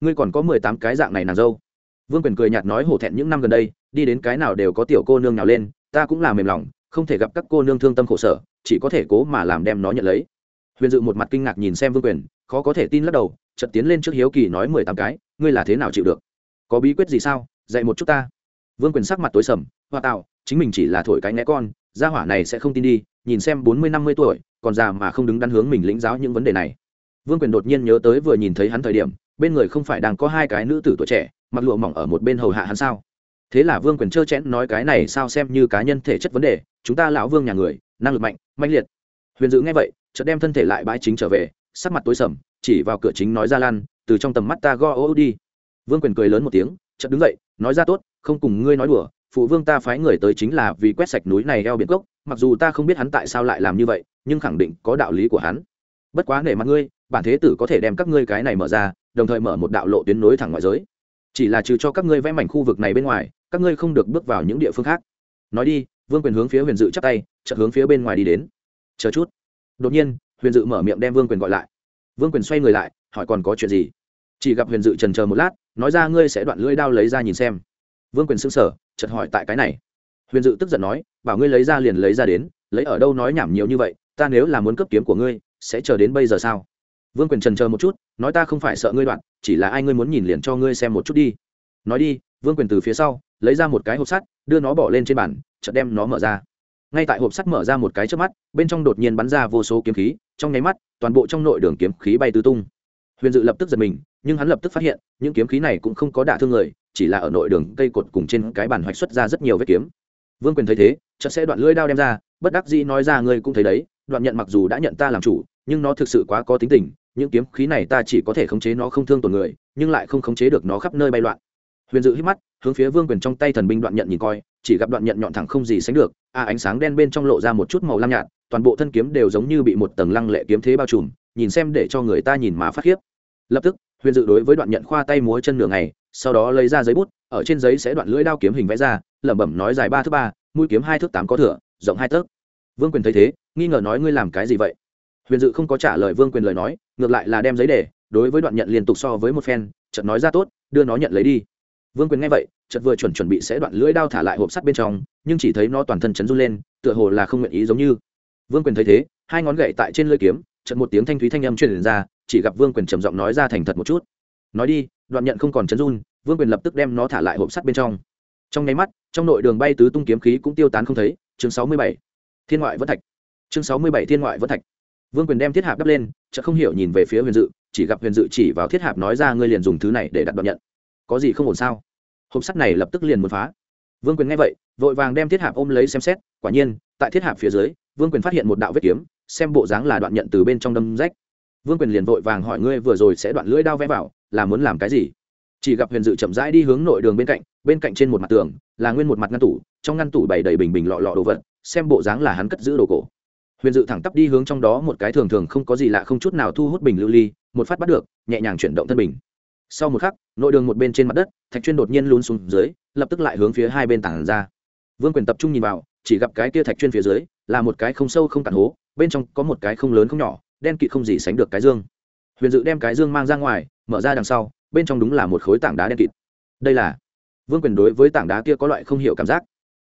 Ngươi còn có mười tám cái dạng này nàng dâu. Vương quyền cười nhạt nói hổ thẹn những năm gần đây, đi đến cái nào đều có tiểu cô nương nào lên, ta cũng là mềm lòng không thể gặp các cô nương thương tâm khổ sở, chỉ có thể cố mà làm đem nó nhận lấy. Huyền dự một mặt kinh ngạc nhìn xem vương quyền, khó có thể tin lắc đầu, chợt tiến lên trước hiếu kỳ nói mười tám cái, ngươi là thế nào chịu được? Có bí quyết gì sao? Dạy một chút ta. Vương quyền sắc mặt tối sầm, hoa tạo, chính mình chỉ là thổi cái né con, gia hỏa này sẽ không tin đi, nhìn xem bốn mươi, năm mươi tuổi, còn già mà không đứng đắn hướng mình lĩnh giáo những vấn đề này. Vương quyền đột nhiên nhớ tới vừa nhìn thấy hắn thời điểm, bên người không phải đang có hai cái nữ tử tuổi trẻ mặc lụa mỏng ở một bên hầu hạ hắn sao? Thế là vương quyền trơ chẽn nói cái này sao xem như cá nhân thể chất vấn đề, chúng ta lão vương nhà người, năng lực mạnh mạnh liệt. Huyền dự nghe vậy, chợt đem thân thể lại bãi chính trở về, sắc mặt tối sầm, chỉ vào cửa chính nói ra lan, từ trong tầm mắt ta go ô đi. Vương quyền cười lớn một tiếng, chợt đứng dậy, nói ra tốt, không cùng ngươi nói đùa, phụ vương ta phái người tới chính là vì quét sạch núi này eo biển gốc mặc dù ta không biết hắn tại sao lại làm như vậy, nhưng khẳng định có đạo lý của hắn. Bất quá nể mặt ngươi, bản thế tử có thể đem các ngươi cái này mở ra, đồng thời mở một đạo lộ tuyến nối thẳng ngoại giới. Chỉ là trừ cho các ngươi vẽ mảnh khu vực này bên ngoài các ngươi không được bước vào những địa phương khác. Nói đi, vương quyền hướng phía huyền dự chắp tay, chợt hướng phía bên ngoài đi đến. Chờ chút. Đột nhiên, huyền dự mở miệng đem vương quyền gọi lại. Vương quyền xoay người lại, hỏi còn có chuyện gì? Chỉ gặp huyền dự trần chờ một lát, nói ra ngươi sẽ đoạn lưỡi đao lấy ra nhìn xem. Vương quyền xưng sở chợt hỏi tại cái này. Huyền dự tức giận nói, bảo ngươi lấy ra liền lấy ra đến, lấy ở đâu nói nhảm nhiều như vậy, ta nếu là muốn cấp kiếm của ngươi, sẽ chờ đến bây giờ sao? Vương quyền trần chờ một chút, nói ta không phải sợ ngươi đoạn, chỉ là ai ngươi muốn nhìn liền cho ngươi xem một chút đi. Nói đi, vương quyền từ phía sau lấy ra một cái hộp sắt, đưa nó bỏ lên trên bàn, chợt đem nó mở ra. Ngay tại hộp sắt mở ra một cái trước mắt, bên trong đột nhiên bắn ra vô số kiếm khí, trong nháy mắt, toàn bộ trong nội đường kiếm khí bay tứ tung. Huyền dự lập tức giật mình, nhưng hắn lập tức phát hiện, những kiếm khí này cũng không có đả thương người, chỉ là ở nội đường cây cột cùng trên cái bàn hoạch xuất ra rất nhiều vết kiếm. Vương quyền thấy thế, chợt sẽ đoạn lưỡi đao đem ra, bất đắc dĩ nói ra, ngươi cũng thấy đấy, đoạn nhận mặc dù đã nhận ta làm chủ, nhưng nó thực sự quá có tính tình, những kiếm khí này ta chỉ có thể khống chế nó không thương tổn người, nhưng lại không khống chế được nó khắp nơi bay loạn. Huyền dự hít mắt hướng phía vương quyền trong tay thần binh đoạn nhận nhìn coi, chỉ gặp đoạn nhận nhọn thẳng không gì sánh được, a ánh sáng đen bên trong lộ ra một chút màu lam nhạt, toàn bộ thân kiếm đều giống như bị một tầng lăng lệ kiếm thế bao trùm, nhìn xem để cho người ta nhìn mà phát khiếp. Lập tức, huyền dự đối với đoạn nhận khoa tay múa chân nửa ngày, sau đó lấy ra giấy bút, ở trên giấy sẽ đoạn lưỡi đao kiếm hình vẽ ra, lẩm bẩm nói dài ba thước ba, mũi kiếm hai thước tám có thửa rộng hai tấc. Vương quyền thấy thế, nghi ngờ nói ngươi làm cái gì vậy? Huyền dự không có trả lời vương quyền lời nói, ngược lại là đem giấy để, đối với đoạn nhận liên tục so với một phen, chợt nói ra tốt, đưa nó nhận lấy đi vương quyền nghe vậy, chợt vừa chuẩn chuẩn bị sẽ đoạn lưỡi đao thả lại hộp sắt bên trong, nhưng chỉ thấy nó toàn thân chấn run lên, tựa hồ là không nguyện ý giống như. Vương quyền thấy thế, hai ngón gậy tại trên lưỡi kiếm, chợt một tiếng thanh thúy thanh âm truyền ra, chỉ gặp vương quyền trầm giọng nói ra thành thật một chút. Nói đi, đoạn nhận không còn chấn run. Vương quyền lập tức đem nó thả lại hộp sắt bên trong. Trong nháy mắt, trong nội đường bay tứ tung kiếm khí cũng tiêu tán không thấy. Chương sáu mươi bảy, thiên ngoại vẫn thạch. Chương sáu mươi bảy, thiên ngoại vẫn thạch. Vương quyền đem thiết hạp đắp lên chợ không hiểu nhìn về phía huyền dự, chỉ gặp huyền dự chỉ vào thiết hạp nói ra, ngươi liền dùng thứ này để đặt đoạn nhận có gì không ổn sao? Hộp sắt này lập tức liền muốn phá. Vương quyền nghe vậy, vội vàng đem thiết hạp ôm lấy xem xét, quả nhiên, tại thiết hạp phía dưới, vương quyền phát hiện một đạo vết kiếm, xem bộ dáng là đoạn nhận từ bên trong đâm rách. Vương quyền liền vội vàng hỏi ngươi vừa rồi sẽ đoạn lưỡi đao vẽ vào, là muốn làm cái gì? Chỉ gặp huyền dự chậm rãi đi hướng nội đường bên cạnh bên cạnh trên một mặt tường, là nguyên một mặt ngăn tủ, trong ngăn tủ bày đầy bình bình lọ lọ đồ vật, xem bộ dáng là hắn cất giữ đồ cổ. Huyền dự thẳng tắp đi hướng trong đó một cái thường thường không có gì lạ không chút nào thu hút bình lưu ly, một phát bắt được, nhẹ nhàng chuyển động thân bình sau một khắc, nội đường một bên trên mặt đất, thạch chuyên đột nhiên lún xuống dưới, lập tức lại hướng phía hai bên tảng ra. Vương quyền tập trung nhìn vào, chỉ gặp cái kia thạch chuyên phía dưới, là một cái không sâu không cạn hố, bên trong có một cái không lớn không nhỏ, đen kịt không gì sánh được cái dương. Huyền dự đem cái dương mang ra ngoài, mở ra đằng sau, bên trong đúng là một khối tảng đá đen kịt. Đây là vương quyền đối với tảng đá kia có loại không hiểu cảm giác.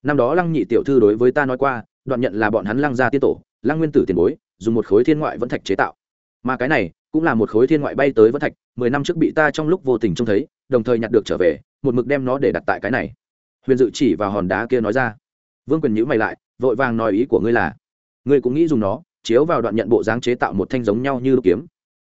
Năm đó lăng nhị tiểu thư đối với ta nói qua, đoạn nhận là bọn hắn lăng gia tiên tổ, lăng nguyên tử tiền bối, dùng một khối thiên ngoại vẫn thạch chế tạo. Mà cái này cũng là một khối thiên ngoại bay tới vẫn thạch mười năm trước bị ta trong lúc vô tình trông thấy, đồng thời nhặt được trở về, một mực đem nó để đặt tại cái này. Huyền dự chỉ vào hòn đá kia nói ra. Vương quyền nhữ mày lại, vội vàng nói ý của ngươi là, ngươi cũng nghĩ dùng nó, chiếu vào đoạn nhận bộ dáng chế tạo một thanh giống nhau như đúc kiếm.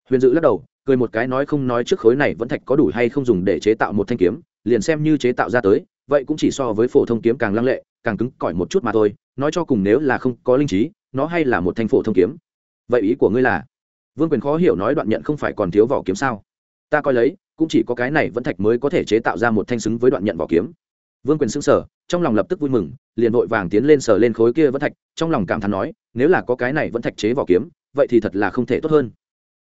Huyền dự lắc đầu, cười một cái nói không nói trước khối này vẫn thạch có đủ hay không dùng để chế tạo một thanh kiếm, liền xem như chế tạo ra tới, vậy cũng chỉ so với phổ thông kiếm càng lăng lệ, càng cứng cỏi một chút mà thôi, nói cho cùng nếu là không có linh trí, nó hay là một thanh phổ thông kiếm. Vậy ý của ngươi là, vương quyền khó hiểu nói đoạn nhận không phải còn thiếu vỏ kiếm sao? Ta coi lấy, cũng chỉ có cái này vẫn thạch mới có thể chế tạo ra một thanh xứng với đoạn nhận vỏ kiếm. Vương quyền xứng sở trong lòng lập tức vui mừng, liền vội vàng tiến lên sở lên khối kia vẫn thạch, trong lòng cảm thán nói, nếu là có cái này vẫn thạch chế vỏ kiếm, vậy thì thật là không thể tốt hơn.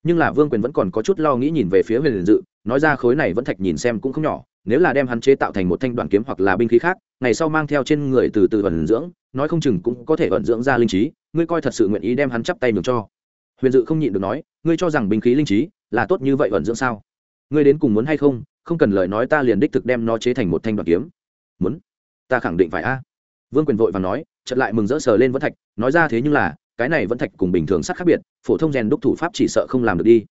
Nhưng là vương quyền vẫn còn có chút lo nghĩ nhìn về phía huyền dự, nói ra khối này vẫn thạch nhìn xem cũng không nhỏ, nếu là đem hắn chế tạo thành một thanh đoàn kiếm hoặc là binh khí khác, ngày sau mang theo trên người từ từ vận dưỡng, nói không chừng cũng có thể vận dưỡng ra linh trí, ngươi coi thật sự nguyện ý đem hắn chắp tay nhường cho. Huyền dự không nhịn được nói, ngươi cho rằng binh khí linh trí là tốt như vậy vận dưỡng sao? Ngươi đến cùng muốn hay không không cần lời nói ta liền đích thực đem nó chế thành một thanh đoạn kiếm. Muốn. Ta khẳng định phải a. Vương quyền vội và nói, chợt lại mừng rỡ sờ lên vẫn thạch, nói ra thế nhưng là, cái này vẫn thạch cùng bình thường sắc khác biệt, phổ thông rèn đúc thủ pháp chỉ sợ không làm được đi.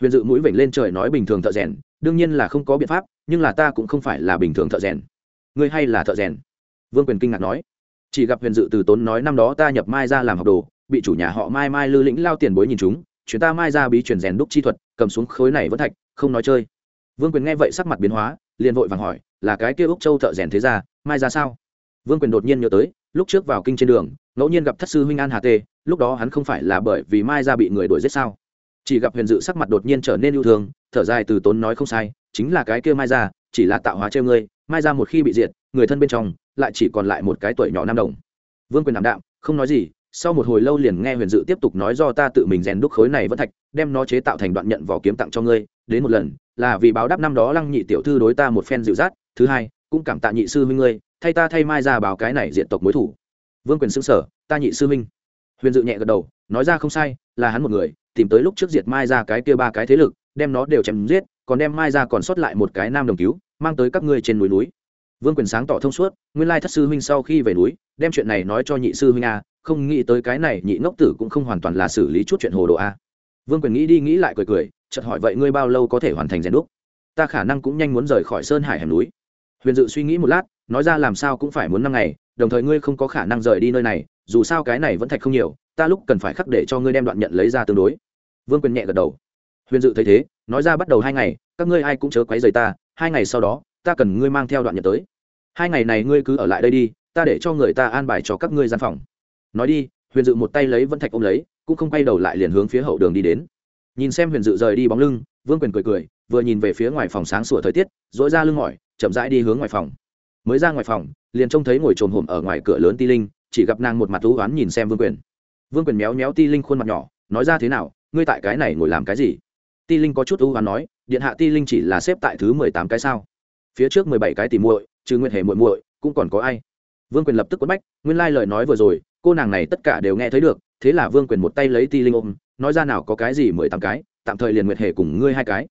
Huyền dự mũi vểnh lên trời nói bình thường thợ rèn, đương nhiên là không có biện pháp, nhưng là ta cũng không phải là bình thường thợ rèn. Ngươi hay là thợ rèn? Vương quyền kinh ngạc nói. Chỉ gặp huyền dự từ tốn nói năm đó ta nhập mai ra làm học đồ, bị chủ nhà họ mai mai lư lĩnh lao tiền bối nhìn chúng chuyển ta mai ra bí chuyển rèn đúc chi thuật, cầm xuống khối này vẫn thạch, không nói chơi. Vương quyền nghe vậy sắc mặt biến hóa, liền vội vàng hỏi, là cái kia úc châu thợ rèn thế ra mai ra sao? Vương quyền đột nhiên nhớ tới, lúc trước vào kinh trên đường, ngẫu nhiên gặp thất sư huynh an hà tê, lúc đó hắn không phải là bởi vì mai ra bị người đuổi giết sao? Chỉ gặp huyền dự sắc mặt đột nhiên trở nên yêu thương, thở dài từ tốn nói không sai, chính là cái kia mai ra, chỉ là tạo hóa treo ngươi, mai ra một khi bị diệt, người thân bên trong lại chỉ còn lại một cái tuổi nhỏ nam đồng. Vương quyền đảm đạm, không nói gì sau một hồi lâu liền nghe huyền dự tiếp tục nói do ta tự mình rèn đúc khối này vẫn thạch, đem nó chế tạo thành đoạn nhận vỏ kiếm tặng cho ngươi. Đến một lần, là vì báo đáp năm đó lăng nhị tiểu thư đối ta một phen dịu dắt. Thứ hai, cũng cảm tạ nhị sư huynh ngươi, thay ta thay mai ra báo cái này diện tộc mối thủ. Vương quyền xưng sở ta nhị sư huynh. Huyền dự nhẹ gật đầu, nói ra không sai, là hắn một người, tìm tới lúc trước diệt mai ra cái kia ba cái thế lực, đem nó đều chém giết, còn đem mai ra còn sót lại một cái nam đồng cứu, mang tới các ngươi trên núi núi. Vương quyền sáng tỏ thông suốt, nguyên lai thất sư huynh sau khi về núi, đem chuyện này nói cho nhị sư huynh a không nghĩ tới cái này nhị ngốc tử cũng không hoàn toàn là xử lý chút chuyện hồ đồ a. Vương quyền nghĩ đi nghĩ lại cười cười, chợt hỏi vậy ngươi bao lâu có thể hoàn thành rèn đúc? Ta khả năng cũng nhanh muốn rời khỏi sơn hải hẻm núi. Huyền dự suy nghĩ một lát, nói ra làm sao cũng phải muốn năm ngày, đồng thời ngươi không có khả năng rời đi nơi này, dù sao cái này vẫn thạch không nhiều, ta lúc cần phải khắc để cho ngươi đem đoạn nhận lấy ra tương đối. Vương quyền nhẹ gật đầu. Huyền dự thấy thế, nói ra bắt đầu hai ngày, các ngươi ai cũng chớ quấy rầy ta, hai ngày sau đó, ta cần ngươi mang theo đoạn nhận tới. Hai ngày này ngươi cứ ở lại đây đi, ta để cho người ta an bài cho các ngươi gian phòng nói đi, huyền dự một tay lấy vẫn thạch ôm lấy, cũng không quay đầu lại liền hướng phía hậu đường đi đến. Nhìn xem huyền dự rời đi bóng lưng, vương quyền cười cười, vừa nhìn về phía ngoài phòng sáng sủa thời tiết dỗi ra lưng mỏi, chậm rãi đi hướng ngoài phòng. Mới ra ngoài phòng, liền trông thấy ngồi trồm hổm ở ngoài cửa lớn ti linh, chỉ gặp nàng một mặt thú oán nhìn xem vương quyền. Vương quyền méo méo ti linh khuôn mặt nhỏ, nói ra thế nào, ngươi tại cái này ngồi làm cái gì? Ti linh có chút ưu oán nói, điện hạ ti linh chỉ là xếp tại thứ mười tám cái sao? Phía trước mười bảy cái tìm muội, trừ nguyện hệ muội muội, cũng còn có ai? Vương quyền lập tức quất bách, nguyên lai lời nói vừa rồi cô nàng này tất cả đều nghe thấy được, thế là vương quyền một tay lấy ti linh ôm, nói ra nào có cái gì mười tám cái, tạm thời liền nguyệt hề cùng ngươi hai cái.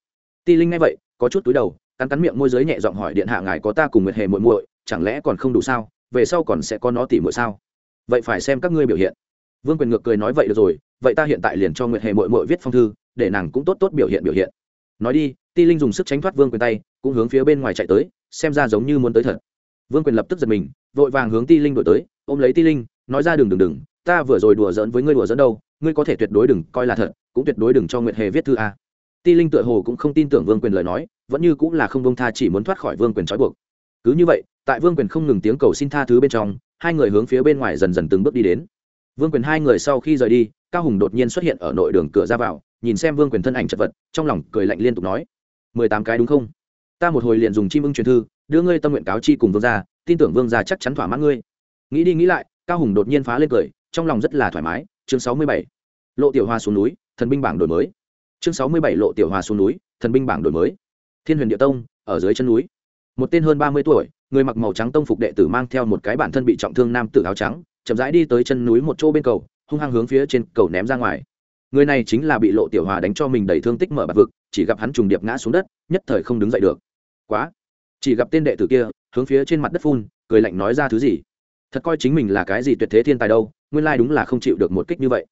Ti linh nghe vậy, có chút túi đầu, cắn cắn miệng môi giới nhẹ giọng hỏi điện hạ ngài có ta cùng nguyệt hề muội muội, chẳng lẽ còn không đủ sao? Về sau còn sẽ có nó tỉ muội sao? Vậy phải xem các ngươi biểu hiện. Vương quyền ngược cười nói vậy được rồi, vậy ta hiện tại liền cho nguyệt hề muội muội viết phong thư, để nàng cũng tốt tốt biểu hiện biểu hiện. Nói đi, ti linh dùng sức tránh thoát vương quyền tay, cũng hướng phía bên ngoài chạy tới, xem ra giống như muốn tới thật. Vương quyền lập tức giật mình, vội vàng hướng ti linh đổi tới ôm lấy ti linh, nói ra đừng đừng đừng, ta vừa rồi đùa giỡn với ngươi đùa giỡn đâu, ngươi có thể tuyệt đối đừng coi là thật, cũng tuyệt đối đừng cho nguyệt hề viết thư a. Ti linh tựa hồ cũng không tin tưởng vương quyền lời nói, vẫn như cũng là không bông tha chỉ muốn thoát khỏi vương quyền trói buộc. Cứ như vậy, tại vương quyền không ngừng tiếng cầu xin tha thứ bên trong, hai người hướng phía bên ngoài dần dần từng bước đi đến. Vương quyền hai người sau khi rời đi, cao hùng đột nhiên xuất hiện ở nội đường cửa ra vào, nhìn xem vương quyền thân ảnh chật vật, trong lòng cười lạnh liên tục nói, mười tám cái đúng không? Ta một hồi liền dùng chim ưng truyền thư, đưa ngươi tâm nguyện cáo chi cùng vương gia, tin tưởng vương gia chắc chắn thỏa mãn ngươi nghĩ đi nghĩ lại, cao hùng đột nhiên phá lên cười, trong lòng rất là thoải mái. Chương sáu mươi bảy, lộ tiểu hoa xuống núi, thần binh bảng đổi mới. Chương sáu mươi bảy, lộ tiểu hoa xuống núi, thần binh bảng đổi mới. Thiên huyền địa tông, ở dưới chân núi. Một tên hơn ba mươi tuổi, người mặc màu trắng tông phục đệ tử mang theo một cái bản thân bị trọng thương nam tử áo trắng, chậm rãi đi tới chân núi một chỗ bên cầu, hung hăng hướng phía trên cầu ném ra ngoài. Người này chính là bị lộ tiểu hòa đánh cho mình đầy thương tích mở bạc vực, chỉ gặp hắn trùng điệp ngã xuống đất, nhất thời không đứng dậy được. Quá. Chỉ gặp tên đệ tử kia, hướng phía trên mặt đất phun, cười lạnh nói ra thứ gì? Thật coi chính mình là cái gì tuyệt thế thiên tài đâu, nguyên lai đúng là không chịu được một kích như vậy.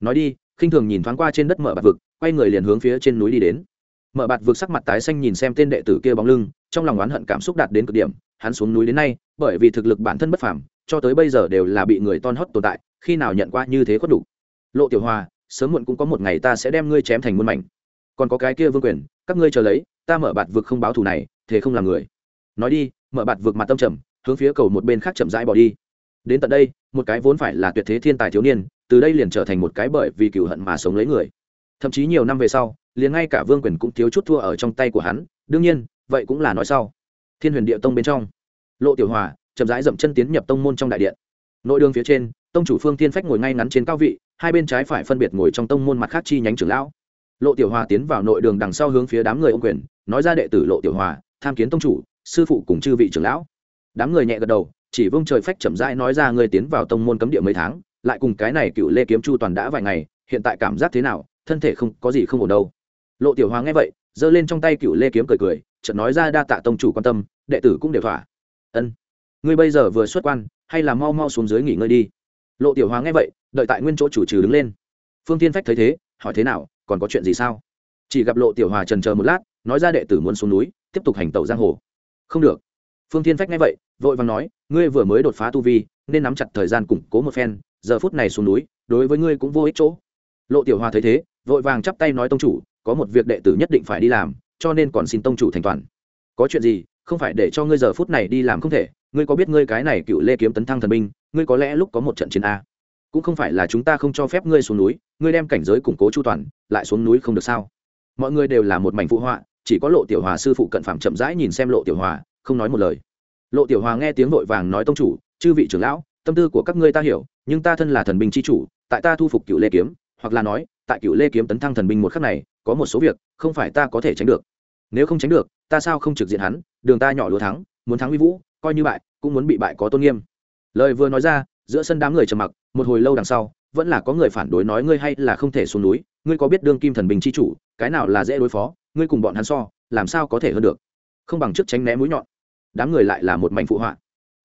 Nói đi, khinh thường nhìn thoáng qua trên đất mở bạt vực, quay người liền hướng phía trên núi đi đến. Mở bạt vực sắc mặt tái xanh nhìn xem tên đệ tử kia bóng lưng, trong lòng oán hận cảm xúc đạt đến cực điểm, hắn xuống núi đến nay, bởi vì thực lực bản thân bất phàm, cho tới bây giờ đều là bị người ton hót tồn tại, khi nào nhận qua như thế có đủ. Lộ tiểu hòa, sớm muộn cũng có một ngày ta sẽ đem ngươi chém thành muôn mảnh. Còn có cái kia vương quyền, các ngươi chờ lấy, ta mở bạt vực không báo thù này, thế không làm người. Nói đi, mở bạt vực mặt tâm trầm, hướng phía cầu một bên khác chậm rãi bỏ đi đến tận đây, một cái vốn phải là tuyệt thế thiên tài thiếu niên, từ đây liền trở thành một cái bởi vì cựu hận mà sống lấy người. Thậm chí nhiều năm về sau, liền ngay cả vương quyền cũng thiếu chút thua ở trong tay của hắn, đương nhiên, vậy cũng là nói sau. Thiên huyền địa tông bên trong, lộ tiểu hòa chậm rãi dậm chân tiến nhập tông môn trong đại điện. Nội đường phía trên, tông chủ phương tiên phách ngồi ngay ngắn trên cao vị, hai bên trái phải phân biệt ngồi trong tông môn mặt khác chi nhánh trưởng lão. Lộ tiểu hòa tiến vào nội đường đằng sau hướng phía đám người ô quyền, nói ra đệ tử lộ tiểu hòa, tham kiến tông chủ, sư phụ cùng chư vị trưởng lão. Đám người nhẹ gật đầu chỉ vương trời phách chậm rãi nói ra người tiến vào tông môn cấm địa mấy tháng, lại cùng cái này cựu lê kiếm chu toàn đã vài ngày, hiện tại cảm giác thế nào, thân thể không, có gì không ổn đâu. Lộ tiểu hòa nghe vậy, giơ lên trong tay cựu lê kiếm cười cười, chợt nói ra đa tạ tông chủ quan tâm, đệ tử cũng đều thỏa. Ân. Ngươi bây giờ vừa xuất quan, hay là mau mau xuống dưới nghỉ ngơi đi. Lộ tiểu hòa nghe vậy, đợi tại nguyên chỗ chủ trừ đứng lên. Phương tiên phách thấy thế, hỏi thế nào, còn có chuyện gì sao? Chỉ gặp lộ tiểu hòa trần chờ một lát, nói ra đệ tử muốn xuống núi, tiếp tục hành tẩu giang hồ. Không được. Phương tiên phách nghe vậy, vội vàng nói ngươi vừa mới đột phá tu vi, nên nắm chặt thời gian củng cố một phen, giờ phút này xuống núi, đối với ngươi cũng vô ích chỗ. Lộ tiểu hòa thấy thế, vội vàng chắp tay nói tông chủ, có một việc đệ tử nhất định phải đi làm, cho nên còn xin tông chủ thành toàn. Có chuyện gì? Không phải để cho ngươi giờ phút này đi làm không thể. Ngươi có biết ngươi cái này cựu lê kiếm tấn thăng thần binh, ngươi có lẽ lúc có một trận chiến a. Cũng không phải là chúng ta không cho phép ngươi xuống núi, ngươi đem cảnh giới củng cố chu toàn, lại xuống núi không được sao? Mọi người đều là một mảnh phụ họa, chỉ có lộ tiểu hòa sư phụ cận phạm chậm rãi nhìn xem lộ tiểu hòa, không nói một lời lộ tiểu hòa nghe tiếng vội vàng nói tông chủ, chư vị trưởng lão, tâm tư của các ngươi ta hiểu, nhưng ta thân là thần binh c h i chủ, tại ta thu phục cựu lê kiếm, hoặc là nói, tại cựu lê kiếm tấn thăng thần binh một khắc này, có một số việc, không phải ta có thể tránh được. Nếu không tránh được, ta sao không trực diện hắn, đường ta nhỏ lúa thắng, muốn thắng uy vũ, coi như bại, cũng muốn bị bại có tôn nghiêm. Lời vừa nói ra, giữa sân đám người trầm mặc, một hồi lâu đằng sau, vẫn là có người phản đối nói ngươi hay là không thể xuống núi, ngươi có biết đương kim thần bình c h i chủ, cái nào là dễ đối phó, ngươi cùng bọn hắn so, làm sao có thể hơn được. Không bằng chức tránh né mũi nhọn đám người lại là một mảnh phụ họa.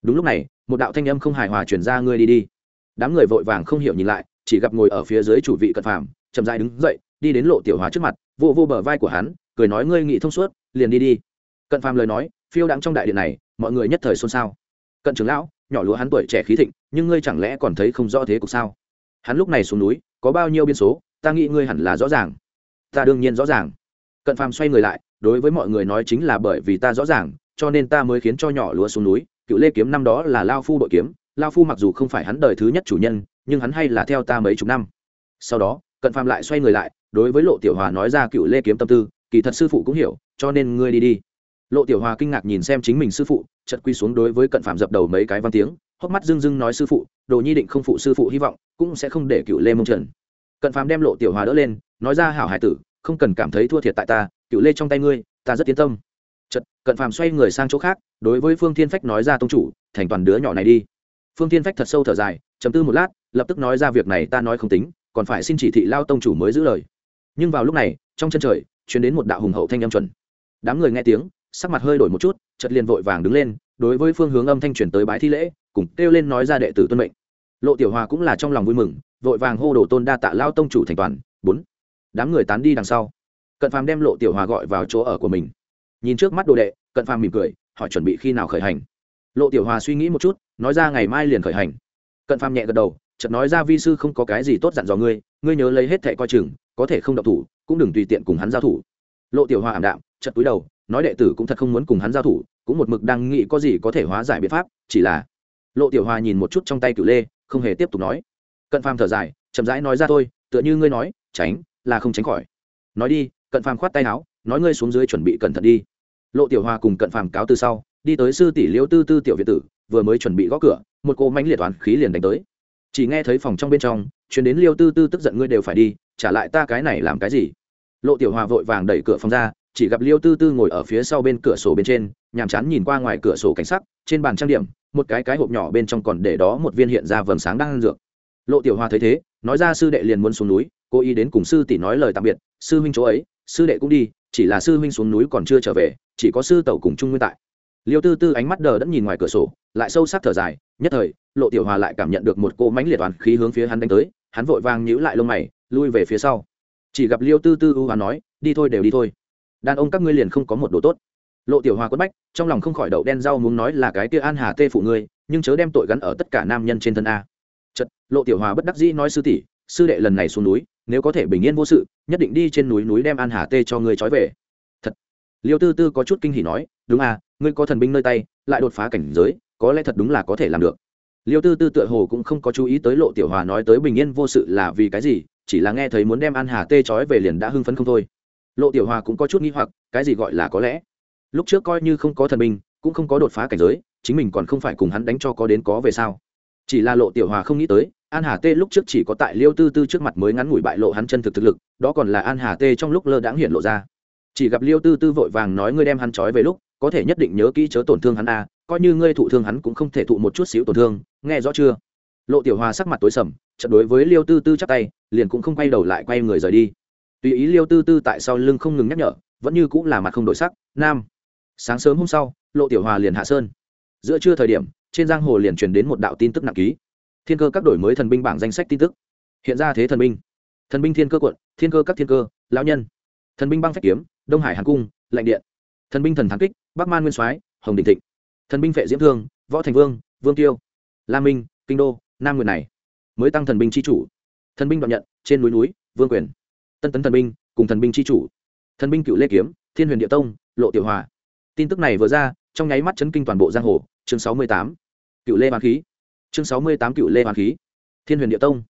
Đúng lúc này, một đạo thanh âm không hài hòa chuyển ra, ngươi đi đi. Đám người vội vàng không hiểu nhìn lại, chỉ gặp ngồi ở phía dưới chủ vị cận phàm, chậm dại đứng dậy, đi đến lộ tiểu hòa trước mặt, vô vô bờ vai của hắn, cười nói, ngươi nghĩ thông suốt, liền đi đi. Cận phàm lời nói, phiêu đắng trong đại điện này, mọi người nhất thời xôn xao. Cận trưởng lão, nhỏ lúa hắn tuổi trẻ khí thịnh, nhưng ngươi chẳng lẽ còn thấy không rõ thế cục sao? Hắn lúc này xuống núi, có bao nhiêu biên số, ta nghĩ ngươi hẳn là rõ ràng. Ta đương nhiên rõ ràng. Cận phàm xoay người lại, đối với mọi người nói, chính là bởi vì ta rõ ràng cho nên ta mới khiến cho nhỏ lúa xuống núi, cựu lê kiếm năm đó là lao phu đội kiếm, lao phu mặc dù không phải hắn đời thứ nhất chủ nhân, nhưng hắn hay là theo ta mấy chục năm. Sau đó, cận phàm lại xoay người lại, đối với lộ tiểu hòa nói ra cựu lê kiếm tâm tư, kỳ thật sư phụ cũng hiểu, cho nên ngươi đi đi. Lộ tiểu hòa kinh ngạc nhìn xem chính mình sư phụ chật quy xuống đối với cận phạm dập đầu mấy cái văn tiếng, hốc mắt dưng dưng nói sư phụ, đồ nhi định không phụ sư phụ hy vọng, cũng sẽ không để cựu lê mông trần. Cận phạm đem lộ tiểu hòa đỡ lên, nói ra hảo hải tử, không cần cảm thấy thua thiệt tại ta, cựu lê trong tay ngươi, ta rất tiến tâm chật cận phàm xoay người sang chỗ khác, đối với phương thiên phách nói ra tông chủ, thành toàn đứa nhỏ này đi. Phương thiên phách thật sâu thở dài chấm tư một lát, lập tức nói ra việc này ta nói không tính, còn phải xin chỉ thị lao tông chủ mới giữ lời. Nhưng vào lúc này, trong chân trời chuyển đến một đạo hùng hậu thanh âm chuẩn. Đám người nghe tiếng, sắc mặt hơi đổi một chút chật liền vội vàng đứng lên, đối với phương hướng âm thanh truyền tới bái thi lễ, cùng kêu lên nói ra đệ tử tuân mệnh. Lộ tiểu hòa cũng là trong lòng vui mừng, vội vàng hô đồ tôn đa tạ lao tông chủ thành toàn. Bốn. Đám người tán đi đằng sau. Cận phàm đem lộ tiểu hòa gọi vào chỗ ở của mình nhìn trước mắt đồ đệ, cận phàm mỉm cười, hỏi chuẩn bị khi nào khởi hành. Lộ tiểu hòa suy nghĩ một chút, nói ra ngày mai liền khởi hành. Cận phàm nhẹ gật đầu, chợt nói ra vi sư không có cái gì tốt dặn dò ngươi ngươi nhớ lấy hết thẻ coi chừng, có thể không động thủ, cũng đừng tùy tiện cùng hắn giao thủ. Lộ tiểu hòa ảm đạm, chợt túi đầu, nói đệ tử cũng thật không muốn cùng hắn giao thủ, cũng một mực đang nghĩ có gì có thể hóa giải biện pháp, chỉ là lộ tiểu hòa nhìn một chút trong tay cửu lê, không hề tiếp tục nói. Cận phàm thở dài, chậm rãi nói ra thôi, tựa như ngươi nói, tránh, là không tránh khỏi. Nói đi cận phàm khoát tay áo, nói ngươi xuống dưới chuẩn bị cẩn thận đi. Lộ tiểu hoa cùng cận phàm cáo từ sau, đi tới sư tỷ liễu tư tư tiểu việt tử, vừa mới chuẩn bị gõ cửa, một cô mánh liệt toán khí liền đánh tới. Chỉ nghe thấy phòng trong bên trong chuyển đến liêu tư tư tức giận ngươi đều phải đi, trả lại ta cái này làm cái gì? Lộ tiểu hòa vội vàng đẩy cửa phòng ra, chỉ gặp liêu tư tư ngồi ở phía sau bên cửa sổ bên trên, nhàm chán nhìn qua ngoài cửa sổ cảnh sắc, trên bàn trang điểm, một cái cái hộp nhỏ bên trong còn để đó một viên hiện ra vầng sáng đang ăn dược. Lộ tiểu hòa thấy thế, nói ra sư đệ liền muốn xuống núi cô ý đến cùng sư tỷ nói lời tạm biệt, sư huynh chỗ ấy sư đệ cũng đi, chỉ là sư huynh xuống núi còn chưa trở về, chỉ có sư tẩu cùng chung nguyên tại. Liêu tư tư ánh mắt đờ đẫn nhìn ngoài cửa sổ, lại sâu sắc thở dài, nhất thời, lộ tiểu hòa lại cảm nhận được một cô mánh liệt toàn khí hướng phía hắn đánh tới, hắn vội vàng nhíu lại lông mày, lui về phía sau. Chỉ gặp liêu tư tư ưu hoán nói, đi thôi, đều đi thôi. Đàn ông các ngươi liền không có một đồ tốt. Lộ tiểu hòa quất bách, trong lòng không khỏi đậu đen rau muốn nói là cái kia an hà tê phụ ngươi, nhưng chớ đem tội gắn ở tất cả nam nhân trên thân a. Chật lộ tiểu hòa bất đắc dĩ nói, sư tỷ, sư đệ lần này xuống núi nếu có thể bình yên vô sự, nhất định đi trên núi núi đem an hà tê cho ngươi trói về. Thật. Liêu tư tư có chút kinh hỉ nói, đúng à ngươi có thần binh nơi tay, lại đột phá cảnh giới, có lẽ thật đúng là có thể làm được. Liêu tư tư tựa hồ cũng không có chú ý tới lộ tiểu hòa nói tới bình yên vô sự là vì cái gì, chỉ là nghe thấy muốn đem an hà tê trói về liền đã hưng phấn không thôi. Lộ tiểu hòa cũng có chút nghi hoặc, cái gì gọi là có lẽ? Lúc trước coi như không có thần binh, cũng không có đột phá cảnh giới, chính mình còn không phải cùng hắn đánh cho có đến có về sao? Chỉ là lộ tiểu hòa không nghĩ tới an hà tê lúc trước chỉ có tại liêu tư tư trước mặt mới ngắn ngủi bại lộ hắn chân thực thực lực, đó còn là an hà tê trong lúc lơ đãng hiện lộ ra. Chỉ gặp liêu tư tư vội vàng nói ngươi đem hắn trói về lúc, có thể nhất định nhớ kỹ chớ tổn thương hắn a, coi như ngươi thụ thương hắn cũng không thể thụ một chút xíu tổn thương, nghe rõ chưa? Lộ tiểu hòa sắc mặt tối sầm trận đối với liêu tư tư chắc tay, liền cũng không quay đầu lại quay người rời đi. Tùy ý liêu tư tư tại sau lưng không ngừng nhắc nhở, vẫn như cũng là mặt không đổi sắc, nam. Sáng sớm hôm sau, lộ tiểu hòa liền hạ sơn. Giữa trưa thời điểm, trên giang hồ liền truyền đến một đạo tin tức nặng ký thiên cơ các đổi mới thần binh bảng danh sách tin tức. Hiện ra thế thần binh. Thần binh thiên cơ quận, thiên cơ các thiên cơ, lão nhân. Thần binh băng phách kiếm, đông hải hàn cung, lạnh điện. Thần binh thần thắng kích, bắc man nguyên soái, hồng đình thịnh. Thần binh vệ diễm thương, võ thành vương vương tiêu. La minh, kinh đô, nam nguyên này. Mới tăng thần binh chi chủ. Thần binh đoạn nhận, trên núi núi, vương quyền. Tân tấn thần binh, cùng thần binh chi chủ. Thần binh cựu lê kiếm, thiên huyền địa tông, lộ tiểu hòa. Tin tức này vừa ra, trong nháy mắt chấn kinh toàn bộ giang hồ. Chương sáu mươi tám. Cựu lê hoàng khí chương sáu mươi tám cựu lê hoàng khí. Thiên huyền địa tông.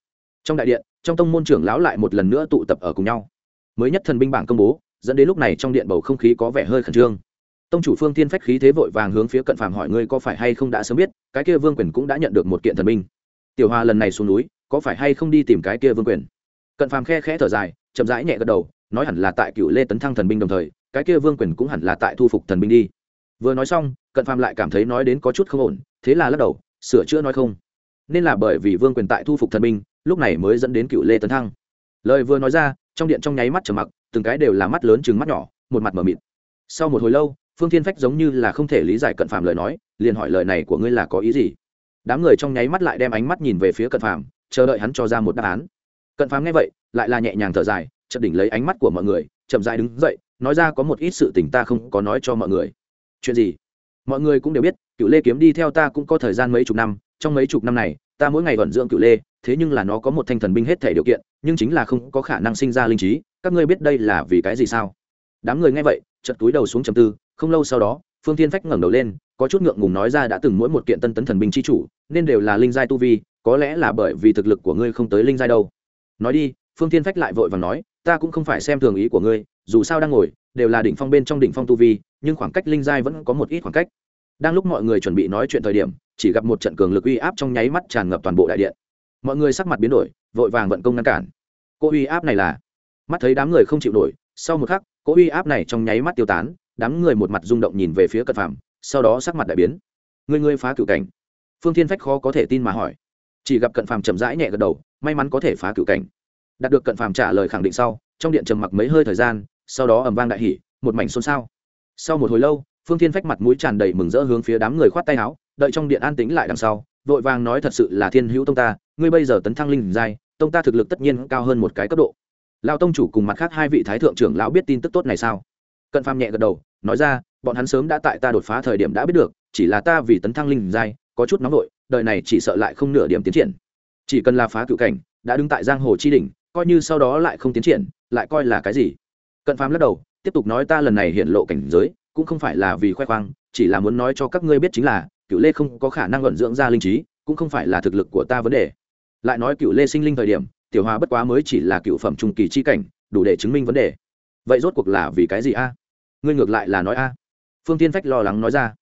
Trong đại điện, trong tông môn trưởng lão lại một lần nữa tụ tập ở cùng nhau. Mới nhất thần binh bảng công bố, dẫn đến lúc này trong điện bầu không khí có vẻ hơi khẩn trương. Tông chủ phương tiên phách khí thế vội vàng hướng phía cận phàm hỏi ngươi có phải hay không đã sớm biết, cái kia vương quyền cũng đã nhận được một kiện thần binh. Tiểu hòa lần này xuống núi, có phải hay không đi tìm cái kia vương quyền? Cận phàm khe khẽ thở dài, chậm rãi nhẹ gật đầu, nói hẳn là tại cựu lê tấn thăng thần binh đồng thời, cái kia vương quyền cũng hẳn là tại thu phục thần binh đi. Vừa nói xong, cận phàm lại cảm thấy nói đến có chút không ổn, thế là lắc đầu sửa chữa nói không? Nên là bởi vì vương quyền tại thu phục thần minh lúc này mới dẫn đến cựu lê tấn thăng. Lời vừa nói ra, trong điện trong nháy mắt trở mặc, từng cái đều là mắt lớn chừng mắt nhỏ, một mặt m ở mịt. Sau một hồi lâu, phương thiên phách giống như là không thể lý giải cận phàm lời nói, liền hỏi lời này của ngươi là có ý gì? Đám người trong nháy mắt lại đem ánh mắt nhìn về phía cận phàm, chờ đợi hắn cho ra một đáp án. Cận phàm nghe vậy, lại là nhẹ nhàng thở dài, chợt đỉnh lấy ánh mắt của mọi người, chậm dại đứng dậy, nói ra có một ít sự tình ta không có nói cho mọi người. Chuyện gì? Mọi người cũng đều biết cựu lê kiếm đi theo ta cũng có thời gian mấy chục năm, trong mấy chục năm này, ta mỗi ngày vận dưỡng cựu lê, thế nhưng là nó có một thanh thần binh hết thể điều kiện, nhưng chính là không có khả năng sinh ra linh trí. Các ngươi biết đây là vì cái gì sao? Đám người nghe vậy chật túi đầu xuống trầm tư, không lâu sau đó, phương thiên phách ngẩng đầu lên, có chút ngượng ngùng nói ra đã từng mỗi một kiện tân tấn thần binh chi chủ, nên đều là linh giai tu vi, có lẽ là bởi vì thực lực của ngươi không tới linh giai đâu. Nói đi, phương thiên phách lại vội vàng nói, ta cũng không phải xem thường ý của ngươi, dù sao đang ngồi, đều là đỉnh phong bên trong đỉnh phong tu vi, nhưng khoảng cách linh giai vẫn có một ít khoảng cách đang lúc mọi người chuẩn bị nói chuyện thời điểm, chỉ gặp một trận cường lực uy áp trong nháy mắt tràn ngập toàn bộ đại điện. Mọi người sắc mặt biến đổi, vội vàng vận công ngăn cản. Cô uy áp này là, mắt thấy đám người không chịu nổi, sau một khắc cô uy áp này trong nháy mắt tiêu tán, đám người một mặt rung động nhìn về phía cận phạm sau đó sắc mặt đại biến. Người ngươi phá cựu cảnh. Phương thiên phách khó có thể tin mà hỏi. Chỉ gặp cận phàm chậm rãi nhẹ gật đầu, may mắn có thể phá cựu cảnh. Đạt được cận phàm trả lời khẳng định sau, trong điện trầm mặc mấy hơi thời gian, sau đó ầm vang đại hỉ, một mảnh xôn xao. Sau một hồi lâu phương thiên phách mặt mũi tràn đầy mừng rỡ hướng phía đám người khoát tay áo, đợi trong điện an tĩnh lại đằng sau, vội vàng nói thật sự là thiên hữu tông ta, ngươi bây giờ tấn thăng linh giai, tông ta thực lực tất nhiên cao hơn một cái cấp độ. Lao tông chủ cùng mặt khác hai vị thái thượng trưởng lão biết tin tức tốt này sao? Cận phàm nhẹ gật đầu, nói ra, bọn hắn sớm đã tại ta đột phá thời điểm đã biết được, chỉ là ta vì tấn thăng linh giai, có chút nóng vội, đời này chỉ sợ lại không nửa điểm tiến triển. Chỉ cần là phá cựu cảnh, đã đứng tại giang hồ chi đỉnh, coi như sau đó lại không tiến triển, lại coi là cái gì? Cận phàm lắc đầu, tiếp tục nói ta lần này hiện lộ cảnh giới cũng không phải là vì khoe khoang, chỉ là muốn nói cho các ngươi biết chính là cựu lê không có khả năng luận dưỡng ra linh trí, cũng không phải là thực lực của ta vấn đề. Lại nói cựu lê sinh linh thời điểm, tiểu hòa bất quá mới chỉ là cựu phẩm trung kỳ chi cảnh, đủ để chứng minh vấn đề. Vậy rốt cuộc là vì cái gì a? Ngươi ngược lại là nói a. Phương tiên phách lo lắng nói ra.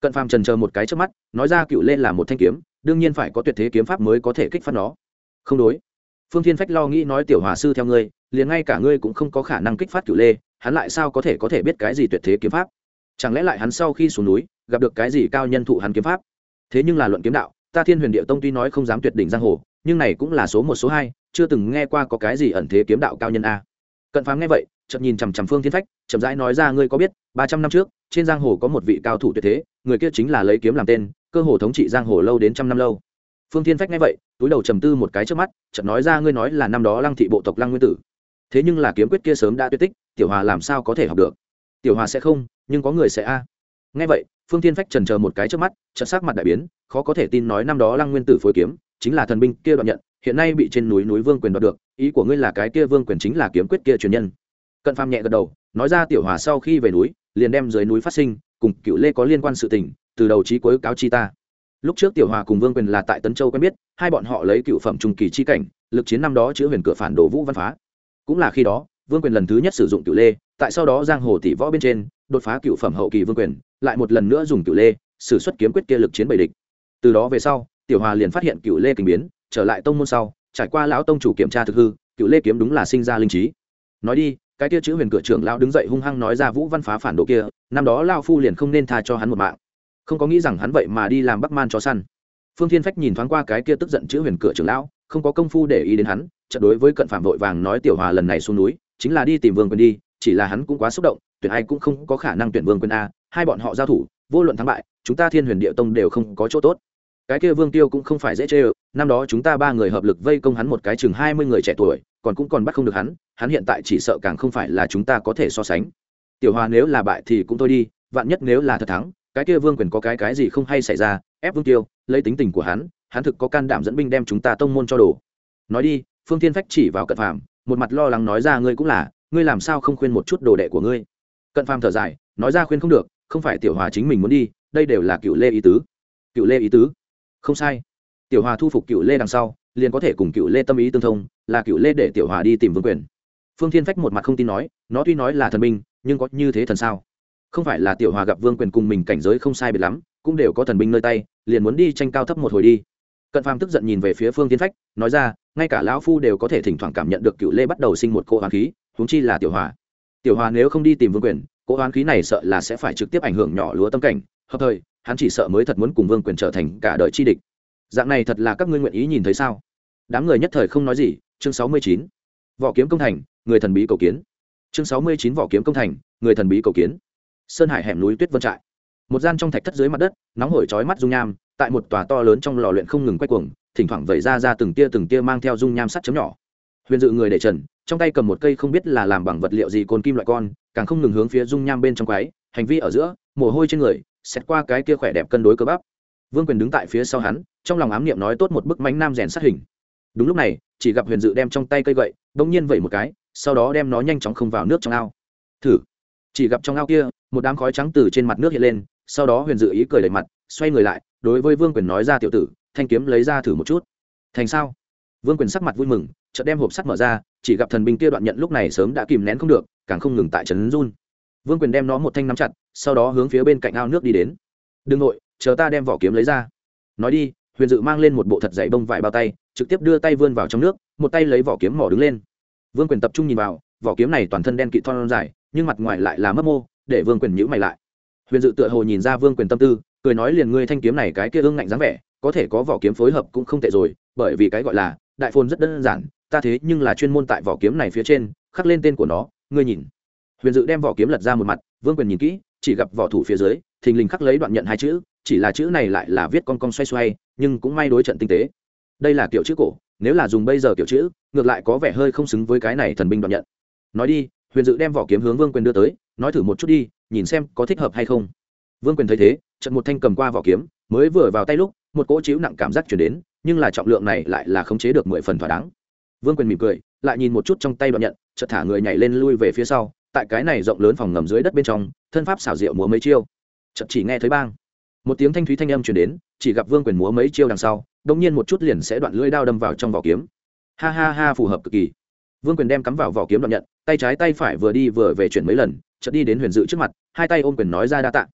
Cận phàm trần chờ một cái trước mắt, nói ra cựu lê là một thanh kiếm, đương nhiên phải có tuyệt thế kiếm pháp mới có thể kích phát nó. Không đối. Phương thiên phách lo nghĩ nói tiểu hòa sư theo ngươi, liền ngay cả ngươi cũng không có khả năng kích phát cựu lê, hắn lại sao có thể có thể biết cái gì tuyệt thế kiếm pháp? Chẳng lẽ lại hắn sau khi xuống núi, gặp được cái gì cao nhân thụ hắn kiếm pháp? Thế nhưng là luận kiếm đạo, ta thiên huyền địa tông tuy nói không dám tuyệt đỉnh giang hồ, nhưng này cũng là số một, số hai, chưa từng nghe qua có cái gì ẩn thế kiếm đạo cao nhân a. Cận phám nghe vậy chậm nhìn chằm chằm phương thiên phách, chậm rãi nói ra, ngươi có biết, ba trăm năm trước, trên giang hồ có một vị cao thủ tuyệt thế, người kia chính là lấy kiếm làm tên, cơ hồ thống trị giang hồ lâu đến trăm năm lâu. Phương thiên phách nghe vậy, túi đầu trầm tư một cái trước mắt chậm nói ra, ngươi nói là năm đó lăng thị bộ tộc lăng nguyên tử. Thế nhưng là kiếm quyết kia sớm đã tuyệt tích, tiểu hòa làm sao có thể học được? Tiểu hòa sẽ không nhưng có người sẽ a. Nghe vậy, phương thiên phách trần chờ một cái trước mắt, chợt sắc mặt đại biến, khó có thể tin nói năm đó lăng nguyên tử phối kiếm, chính là thần binh kia đoạn nhận, hiện nay bị trên núi núi vương quyền đoạt được, ý của ngươi là cái kia vương quyền chính là kiếm quyết kia truyền nhân. Cận phàm nhẹ gật đầu, nói ra tiểu hòa sau khi về núi, liền đem dưới núi phát sinh, cùng cựu lê có liên quan sự tình, từ đầu chí cuối cáo chi ta. Lúc trước tiểu hòa cùng vương quyền là tại tấn châu quen biết, hai bọn họ lấy cựu phẩm trung kỳ chi cảnh, lực chiến năm đó chữa huyền cửa phản đồ vũ văn phá. Cũng là khi đó vương quyền lần thứ nhất sử dụng cựu lê, tại sau đó giang hồ tỷ võ bên trên, đột phá cựu phẩm hậu kỳ vương quyền, lại một lần nữa dùng cựu lê, sử xuất kiếm quyết kia lực chiến bầy địch. Từ đó về sau, tiểu hòa liền phát hiện cựu lê kình biến, trở lại tông môn sau, trải qua lão tông chủ kiểm tra thực hư cựu lê kiếm đúng là sinh ra linh trí. Nói đi, cái kia chữ huyền cửa trưởng lão đứng dậy hung hăng nói ra vũ văn phá phản đồ kia, năm đó lao phu liền không nên tha cho hắn một mạng. Không có nghĩ rằng hắn vậy mà đi làm bắc man cho săn. Phương thiên phách nhìn thoáng qua cái kia tức giận chữ huyền cửa trưởng lão, không có công phu để ý đến hắn trận đối với cận phạm vội vàng nói tiểu hòa lần này xuống núi chính là đi tìm vương quyền đi, chỉ là hắn cũng quá xúc động, tuyển ai cũng không có khả năng tuyển vương quyền a, hai bọn họ giao thủ, vô luận thắng bại, chúng ta thiên huyền địa tông đều không có chỗ tốt. Cái kia vương tiêu cũng không phải dễ chê ơ năm đó chúng ta ba người hợp lực vây công hắn một cái chừng hai mươi người trẻ tuổi, còn cũng còn bắt không được hắn hắn hiện tại chỉ sợ càng không phải là chúng ta có thể so sánh. Tiểu hòa nếu là bại thì cũng thôi đi, vạn nhất nếu là thật thắng, cái kia vương quyền có cái cái gì không hay xảy ra, ép vương tiêu, lấy tính tình của hắn hắn thực có can đảm dẫn binh đem chúng ta tông môn cho đồ nói đi, phương thiên phách chỉ vào cận phàm một mặt lo lắng nói ra, ngươi cũng là, ngươi làm sao không khuyên một chút đồ đệ của ngươi? Cận phàm thở dài, nói ra, khuyên không được, không phải tiểu hòa chính mình muốn đi, đây đều là cựu lê ý tứ. Cựu lê ý tứ? Không sai. Tiểu hòa thu phục cựu lê đằng sau, liền có thể cùng cựu lê tâm ý tương thông, là cựu lê để tiểu hòa đi tìm vương quyền. Phương thiên phách một mặt không tin nói, nó tuy nói là thần minh, nhưng có như thế thần sao? Không phải là tiểu hòa gặp vương quyền cùng mình cảnh giới không sai biệt lắm, cũng đều có thần binh nơi tay, liền muốn đi tranh cao thấp một hồi đi. Cận phàm tức giận nhìn về phía phương Thiên phách nói ra, ngay cả lão phu đều có thể thỉnh thoảng cảm nhận được cựu lê bắt đầu sinh một cỗ hoán khí, huống chi là tiểu hòa. Tiểu hòa nếu không đi tìm vương quyền, cỗ hoán khí này sợ là sẽ phải trực tiếp ảnh hưởng nhỏ lúa tâm cảnh, hợp thời, hắn chỉ sợ mới thật muốn cùng vương quyền trở thành cả đời chi địch. Dạng này thật là các ngươi nguyện ý nhìn thấy sao? Đám người nhất thời không nói gì, chương sáu mươi chín. Võ kiếm công thành, người thần bí cầu kiến. Chương sáu mươi chín võ kiếm công thành, người thần bí cầu kiến. Sơn hải hẻm núi tuyết vân trại. Một gian trong thạch thất dưới mặt đất, nóng hổi chói mắt dung nham, tại một tòa to lớn trong lò luyện không ngừng quay cuồng thỉnh thoảng vẩy ra ra từng tia từng tia mang theo dung nham sắt chấm nhỏ. Huyền dự người để trần, trong tay cầm một cây không biết là làm bằng vật liệu gì cồn kim loại con, càng không ngừng hướng phía dung nham bên trong quái, hành vi ở giữa, mồ hôi trên người, xét qua cái kia khỏe đẹp cân đối cơ bắp. Vương quyền đứng tại phía sau hắn, trong lòng ám niệm nói tốt một bức mánh nam rèn sát hình. Đúng lúc này, chỉ gặp huyền dự đem trong tay cây gậy, bỗng nhiên vẩy một cái, sau đó đem nó nhanh chóng không vào nước trong ao. Thử. Chỉ gặp trong ao kia, một đám khói trắng từ trên mặt nước hiện lên, sau đó huyền dự ý cười đầy mặt, xoay người lại, đối với vương quyền nói ra tiểu tử thanh kiếm lấy ra thử một chút. Thành sao? Vương quyền sắc mặt vui mừng, chợt đem hộp sắt mở ra, chỉ gặp thần binh kia đoạn nhận lúc này sớm đã kìm nén không được, càng không ngừng tại trấn run. Vương quyền đem nó một thanh nắm chặt, sau đó hướng phía bên cạnh ao nước đi đến. Đừng nội, chờ ta đem vỏ kiếm lấy ra. Nói đi, huyền dự mang lên một bộ thật dày bông vải bao tay, trực tiếp đưa tay vươn vào trong nước, một tay lấy vỏ kiếm mỏ đứng lên. Vương quyền tập trung nhìn vào, vỏ kiếm này toàn thân đen kị thon dài, nhưng mặt ngoài lại là mấp mô, để vương quyền nhữ mày lại. Huyền dự tựa hồ nhìn ra vương quyền tâm tư, cười nói liền ngươi thanh kiếm này cái kia ương ngạnh dáng vẻ có thể có vỏ kiếm phối hợp cũng không tệ rồi, bởi vì cái gọi là đại phồn rất đơn giản, ta thế nhưng là chuyên môn tại vỏ kiếm này phía trên, khắc lên tên của nó, ngươi nhìn. Huyền dự đem vỏ kiếm lật ra một mặt, vương quyền nhìn kỹ, chỉ gặp vỏ thủ phía dưới, thình lình khắc lấy đoạn nhận hai chữ, chỉ là chữ này lại là viết con con xoay xoay, nhưng cũng may đối trận tinh tế. Đây là kiểu chữ cổ, nếu là dùng bây giờ kiểu chữ, ngược lại có vẻ hơi không xứng với cái này thần binh đoạn nhận. Nói đi, huyền dự đem vỏ kiếm hướng vương quyền đưa tới, nói thử một chút đi, nhìn xem có thích hợp hay không. Vương quyền thấy thế trận một thanh cầm qua vỏ kiếm, mới vừa vào tay lúc một cỗ chiếu nặng cảm giác chuyển đến, nhưng là trọng lượng này lại là khống chế được mười phần thỏa đáng. Vương quyền mỉm cười, lại nhìn một chút trong tay đoạn nhận, chợt thả người nhảy lên lui về phía sau, tại cái này rộng lớn phòng ngầm dưới đất bên trong, thân pháp xảo diệu múa mấy chiêu. Chợt chỉ nghe thấy bang. Một tiếng thanh thúy thanh âm truyền đến, chỉ gặp vương quyền múa mấy chiêu đằng sau đông nhiên một chút liền sẽ đoạn lưỡi đao đâm vào trong vỏ kiếm. Ha ha ha, phù hợp cực kỳ. Vương quyền đem cắm vào vỏ kiếm đoạn nhận, tay trái tay phải vừa đi vừa về chuyển mấy lần, chợt đi đến huyền dự trước mặt, hai tay ôm quyền nói ra đa tạ.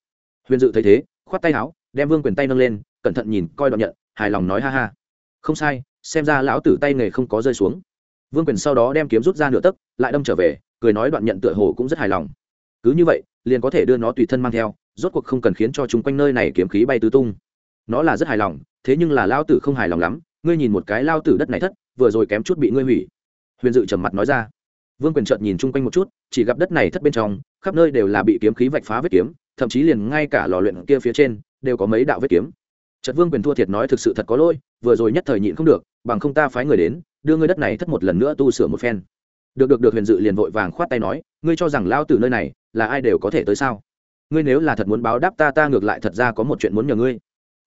Huyền dự thấy thế, khoát tay áo, đem vương quyền tay nâng lên cẩn thận nhìn, coi đoạn nhận, hài lòng nói ha ha. Không sai, xem ra lão tử tay nghề không có rơi xuống. Vương quyền sau đó đem kiếm rút ra nửa tấc, lại đâm trở về, cười nói đoạn nhận tựa hồ cũng rất hài lòng. Cứ như vậy, liền có thể đưa nó tùy thân mang theo, rốt cuộc không cần khiến cho chúng quanh nơi này kiếm khí bay tứ tung. Nó là rất hài lòng, thế nhưng là lao tử không hài lòng lắm, ngươi nhìn một cái lao tử đất này thất, vừa rồi kém chút bị ngươi hủy. Huyền dự trầm mặt nói ra. Vương quyền trợt nhìn chung quanh một chút, chỉ gặp đất này thất bên trong, khắp nơi đều là bị kiếm khí vạch phá vết kiếm, thậm chí liền ngay cả lò luyện kia phía trên, đều có mấy đạo vết kiếm trật vương quyền thua thiệt nói thực sự thật có lỗi, vừa rồi nhất thời nhịn không được, bằng không ta phái người đến, đưa ngươi đất này thất một lần nữa tu sửa một phen. Được được được, huyền dự liền vội vàng khoát tay nói, ngươi cho rằng lao từ nơi này là ai đều có thể tới sao? Ngươi nếu là thật muốn báo đáp ta ta ngược lại thật ra có một chuyện muốn nhờ ngươi.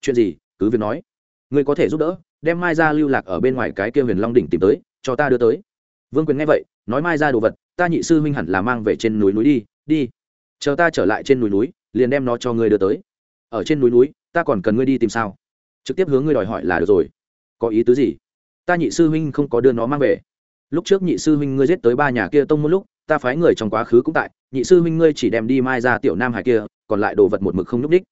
Chuyện gì? Cứ việc nói. Ngươi có thể giúp đỡ, đem mai ra lưu lạc ở bên ngoài cái kia huyền long đỉnh tìm tới, cho ta đưa tới. Vương quyền nghe vậy, nói mai ra đồ vật, ta nhị sư huynh hẳn là mang về trên núi núi đi đi. Chờ ta trở lại trên núi núi, liền đem nó cho ngươi đưa tới. Ở trên núi núi ta còn cần ngươi đi tìm sao? Trực tiếp hướng ngươi đòi hỏi là được rồi. Có ý tứ gì? Ta nhị sư huynh không có đưa nó mang về. Lúc trước nhị sư huynh ngươi giết tới ba nhà kia tông một lúc, ta phái người trong quá khứ cũng tại, nhị sư huynh ngươi chỉ đem đi mai ra tiểu nam hải kia, còn lại đồ vật một mực không nhúc đích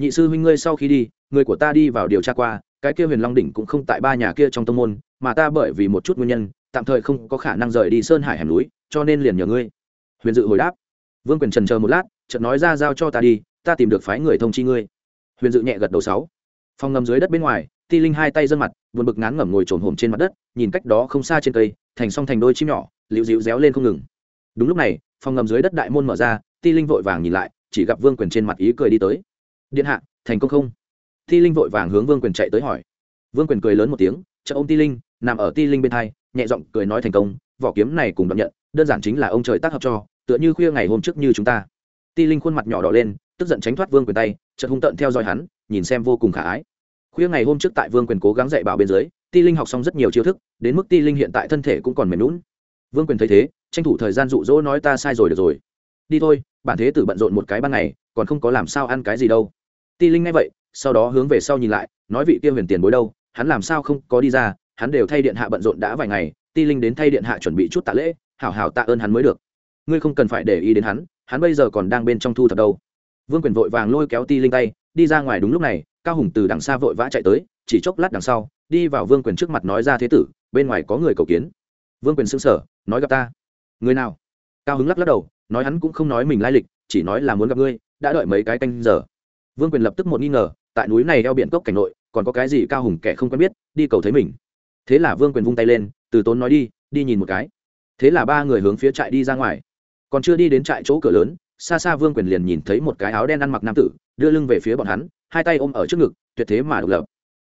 nhị sư huynh ngươi sau khi đi, người của ta đi vào điều tra qua, cái kia huyền long đỉnh cũng không tại ba nhà kia trong tông môn, mà ta bởi vì một chút nguyên nhân, tạm thời không có khả năng rời đi sơn hải hẻm núi, cho nên liền nhờ ngươi. Huyền dự hồi đáp. Vương quyền trần chờ một lát, chợt nói ra giao cho ta đi, ta tìm được phái người thông chi ngươi huyền dự nhẹ gật đầu sáu. Phòng ngầm dưới đất bên ngoài, ti linh hai tay dân mặt, buồn bực ngán ngẩm ngồi trồn hổm trên mặt đất, nhìn cách đó không xa trên cây, thành song thành đôi chim nhỏ, liễu dịu réo lên không ngừng. Đúng lúc này, phòng ngầm dưới đất đại môn mở ra, ti linh vội vàng nhìn lại, chỉ gặp vương quyền trên mặt ý cười đi tới. Điện hạ, thành công không? Ti linh vội vàng hướng vương quyền chạy tới hỏi. Vương quyền cười lớn một tiếng, chợ ông ti linh, nằm ở ti linh bên thai, nhẹ giọng cười nói thành công, vỏ kiếm này cùng đoạn nhận, đơn giản chính là ông trời tác hợp cho, tựa như khuya ngày hôm trước như chúng ta. Ti linh khuôn mặt nhỏ đỏ lên, tức giận tránh thoát vương quyền tay chợt hung tận theo dõi hắn, nhìn xem vô cùng khả ái. Khuya ngày hôm trước tại vương quyền cố gắng dạy bảo bên dưới, ti linh học xong rất nhiều chiêu thức, đến mức ti linh hiện tại thân thể cũng còn mềm lún vương quyền thấy thế, tranh thủ thời gian dụ dỗ nói ta sai rồi, được rồi. Đi thôi, bản thế tử bận rộn một cái ban ngày, còn không có làm sao ăn cái gì đâu. Ti linh nghe vậy, sau đó hướng về sau nhìn lại, nói vị kia huyền tiền bối đâu, hắn làm sao không có đi ra, hắn đều thay điện hạ bận rộn đã vài ngày, ti linh đến thay điện hạ chuẩn bị chút tạ lễ, hảo hảo tạ ơn hắn mới được. Ngươi không cần phải để ý đến hắn hắn bây giờ còn đang bên trong thu thập đâu vương quyền vội vàng lôi kéo ti linh tay, đi ra ngoài đúng lúc này, cao hùng từ đằng xa vội vã chạy tới, chỉ chốc lát đằng sau, đi vào vương quyền trước mặt nói ra thế tử, bên ngoài có người cầu kiến. Vương quyền xưng sở nói gặp ta. Người nào? Cao hứng lắc lắc đầu, nói hắn cũng không nói mình lai lịch, chỉ nói là muốn gặp ngươi, đã đợi mấy cái canh giờ. Vương quyền lập tức một nghi ngờ, tại núi này eo biển cốc cảnh nội, còn có cái gì cao hùng kẻ không quen biết, đi cầu thấy mình. Thế là vương quyền vung tay lên, từ tốn nói đi đi nhìn một cái. Thế là ba người hướng phía trại đi ra ngoài. Còn chưa đi đến trại chỗ cửa lớn xa xa vương quyền liền nhìn thấy một cái áo đen ăn mặc nam tử, đưa lưng về phía bọn hắn, hai tay ôm ở trước ngực, tuyệt thế mà độc lập.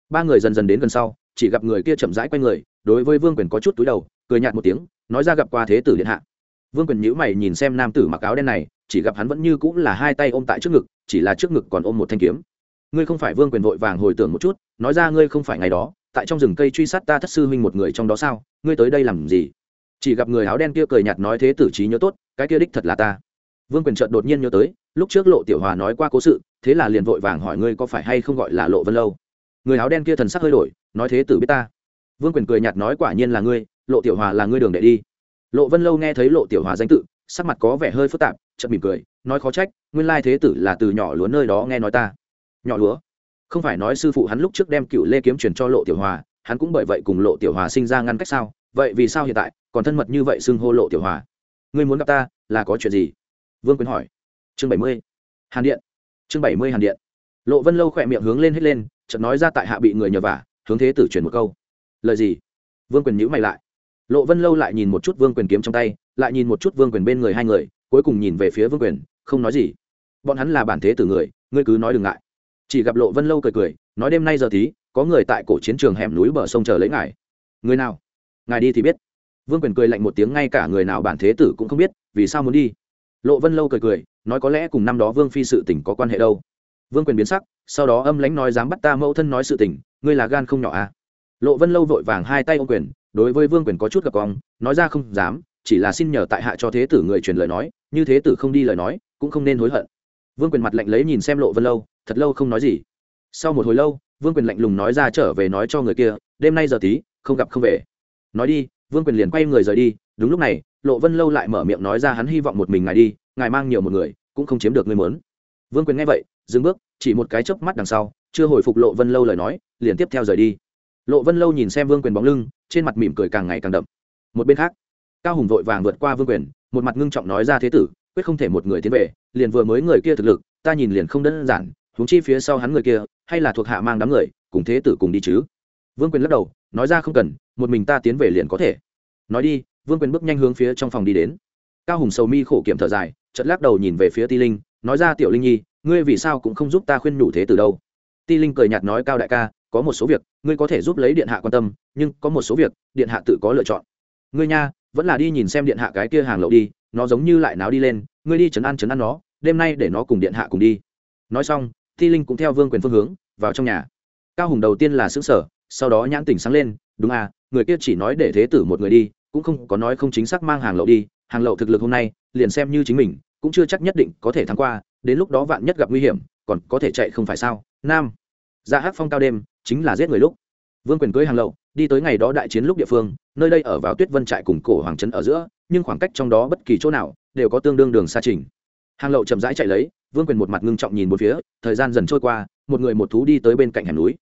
Ba người dần dần đến gần sau, chỉ gặp người kia chậm rãi q u a y người, đối với vương quyền có chút túi đầu, cười nhạt một tiếng, nói ra gặp qua thế tử điện hạ. Vương quyền nhữ mày nhìn xem nam tử mặc áo đen này, chỉ gặp hắn vẫn như cũng là hai tay ôm tại trước ngực, chỉ là trước ngực còn ôm một thanh kiếm. Ngươi không phải vương quyền vội vàng hồi tưởng một chút, nói ra ngươi không phải ngày đó, tại trong rừng cây truy sát ta thất sư huynh một người trong đó sao? Ngươi tới đây làm gì? Chỉ gặp người áo đen kia cười nhạt nói thế tử trí nhớ tốt, cái kia đích thật là ta vương quyền trợt đột nhiên nhớ tới, lúc trước lộ tiểu hòa nói qua cố sự, thế là liền vội vàng hỏi ngươi có phải hay không gọi là lộ vân lâu. Người áo đen kia thần sắc hơi đổi, nói thế tử biết ta. Vương quyền cười nhạt nói quả nhiên là ngươi, lộ tiểu hòa là ngươi đường để đi. Lộ vân lâu nghe thấy lộ tiểu hòa danh tự, sắc mặt có vẻ hơi phức tạp, chợt mỉm cười, nói khó trách, nguyên lai thế tử là từ nhỏ lúa nơi đó nghe nói ta. Nhỏ lúa? Không phải nói sư phụ hắn lúc trước đem cựu lê kiếm truyền cho lộ tiểu hòa, hắn cũng bởi vậy cùng lộ tiểu hòa sinh ra ngăn cách sao? Vậy vì sao hiện tại, còn thân mật như vậy xưng hô lộ tiểu hòa? Ngươi muốn gặp ta, là có chuyện gì? Vương quyền hỏi. Chương bảy mươi. Hàn điện. Chương bảy mươi hàn điện. Lộ vân lâu khỏe miệng hướng lên hết lên, chợt nói ra tại hạ bị người nhờ vả, hướng thế tử truyền một câu. Lời gì? Vương quyền nhữ mày lại. Lộ vân lâu lại nhìn một chút vương quyền kiếm trong tay, lại nhìn một chút vương quyền bên người hai người, cuối cùng nhìn về phía vương quyền không nói gì. Bọn hắn là bản thế tử người, ngươi cứ nói đừng ngại. Chỉ gặp lộ vân lâu cười cười, nói đêm nay giờ tí có người tại cổ chiến trường hẻm núi bờ sông chờ lấy ngài. Người nào? Ngài đi thì biết. Vương quyền cười lạnh một tiếng, ngay cả người nào bản thế tử cũng không biết, vì sao muốn đi? Lộ vân lâu cười cười, nói có lẽ cùng năm đó vương phi sự tình có quan hệ đâu. Vương quyền biến sắc, sau đó âm lãnh nói dám bắt ta mẫu thân nói sự tình, ngươi là gan không nhỏ à? Lộ vân lâu vội vàng hai tay ô quyền, đối với vương quyền có chút gặp cong nói ra không dám, chỉ là xin nhờ tại hạ cho thế tử người truyền lời nói, như thế tử không đi lời nói, cũng không nên hối hận. Vương quyền mặt lạnh lấy nhìn xem lộ vân lâu, thật lâu không nói gì. Sau một hồi lâu, vương quyền lạnh lùng nói ra trở về nói cho người kia, đêm nay giờ tí, không gặp không về. Nói đi. Vương quyền liền quay người rời đi, đúng lúc này lộ vân lâu lại mở miệng nói ra hắn hy vọng một mình ngài đi, ngài mang nhiều một người, cũng không chiếm được người muốn. Vương quyền nghe vậy, dừng bước, chỉ một cái chớp mắt đằng sau, chưa hồi phục lộ vân lâu lời nói, liền tiếp theo rời đi. Lộ vân lâu nhìn xem vương quyền bóng lưng, trên mặt mỉm cười càng ngày càng đậm. Một bên khác, cao hùng vội vàng vượt qua vương quyền, một mặt ngưng trọng nói ra thế tử, quyết không thể một người tiến về, liền vừa mới người kia thực lực, ta nhìn liền không đơn giản, huống chi phía sau hắn người kia, hay là thuộc hạ mang đám người, cùng thế tử cùng đi chứ. Vương quyền lắc đầu, nói ra không cần, một mình ta tiến về liền có thể. Nói đi vương quyền bước nhanh hướng phía trong phòng đi đến. Cao hùng sầu mi khổ kiểm thở dài chật lắc đầu nhìn về phía ti linh, nói ra, tiểu linh nhi, ngươi vì sao cũng không giúp ta khuyên nhủ thế từ đâu? Ti linh cười nhạt nói, cao đại ca, có một số việc, ngươi có thể giúp lấy điện hạ quan tâm, nhưng có một số việc, điện hạ tự có lựa chọn. Ngươi nha, vẫn là đi nhìn xem điện hạ cái kia hàng lậu đi, nó giống như lại náo đi lên, ngươi đi chấn ăn chấn ăn nó, đêm nay để nó cùng điện hạ cùng đi. Nói xong, ti linh cũng theo vương quyền phương hướng vào trong nhà. Cao hùng đầu tiên là xứ sở sau đó nhãn tỉnh sáng lên, đúng à người kia chỉ nói để thế tử một người đi cũng không có nói không chính xác mang hàng lậu đi, hàng lậu thực lực hôm nay, liền xem như chính mình, cũng chưa chắc nhất định có thể thắng qua, đến lúc đó vạn nhất gặp nguy hiểm, còn có thể chạy không phải sao? Nam. Ra dạ hát phong cao đêm, chính là giết người lúc. Vương quyền cưới hàng lậu, đi tới ngày đó đại chiến lúc địa phương, nơi đây ở vào tuyết vân trại cùng cổ hoàng trấn ở giữa, nhưng khoảng cách trong đó bất kỳ chỗ nào, đều có tương đương đường xa trình. Hàng lậu chậm rãi chạy lấy, vương quyền một mặt ngưng trọng nhìn một phía, thời gian dần trôi qua, một người một thú đi tới bên cạnh hẻm núi.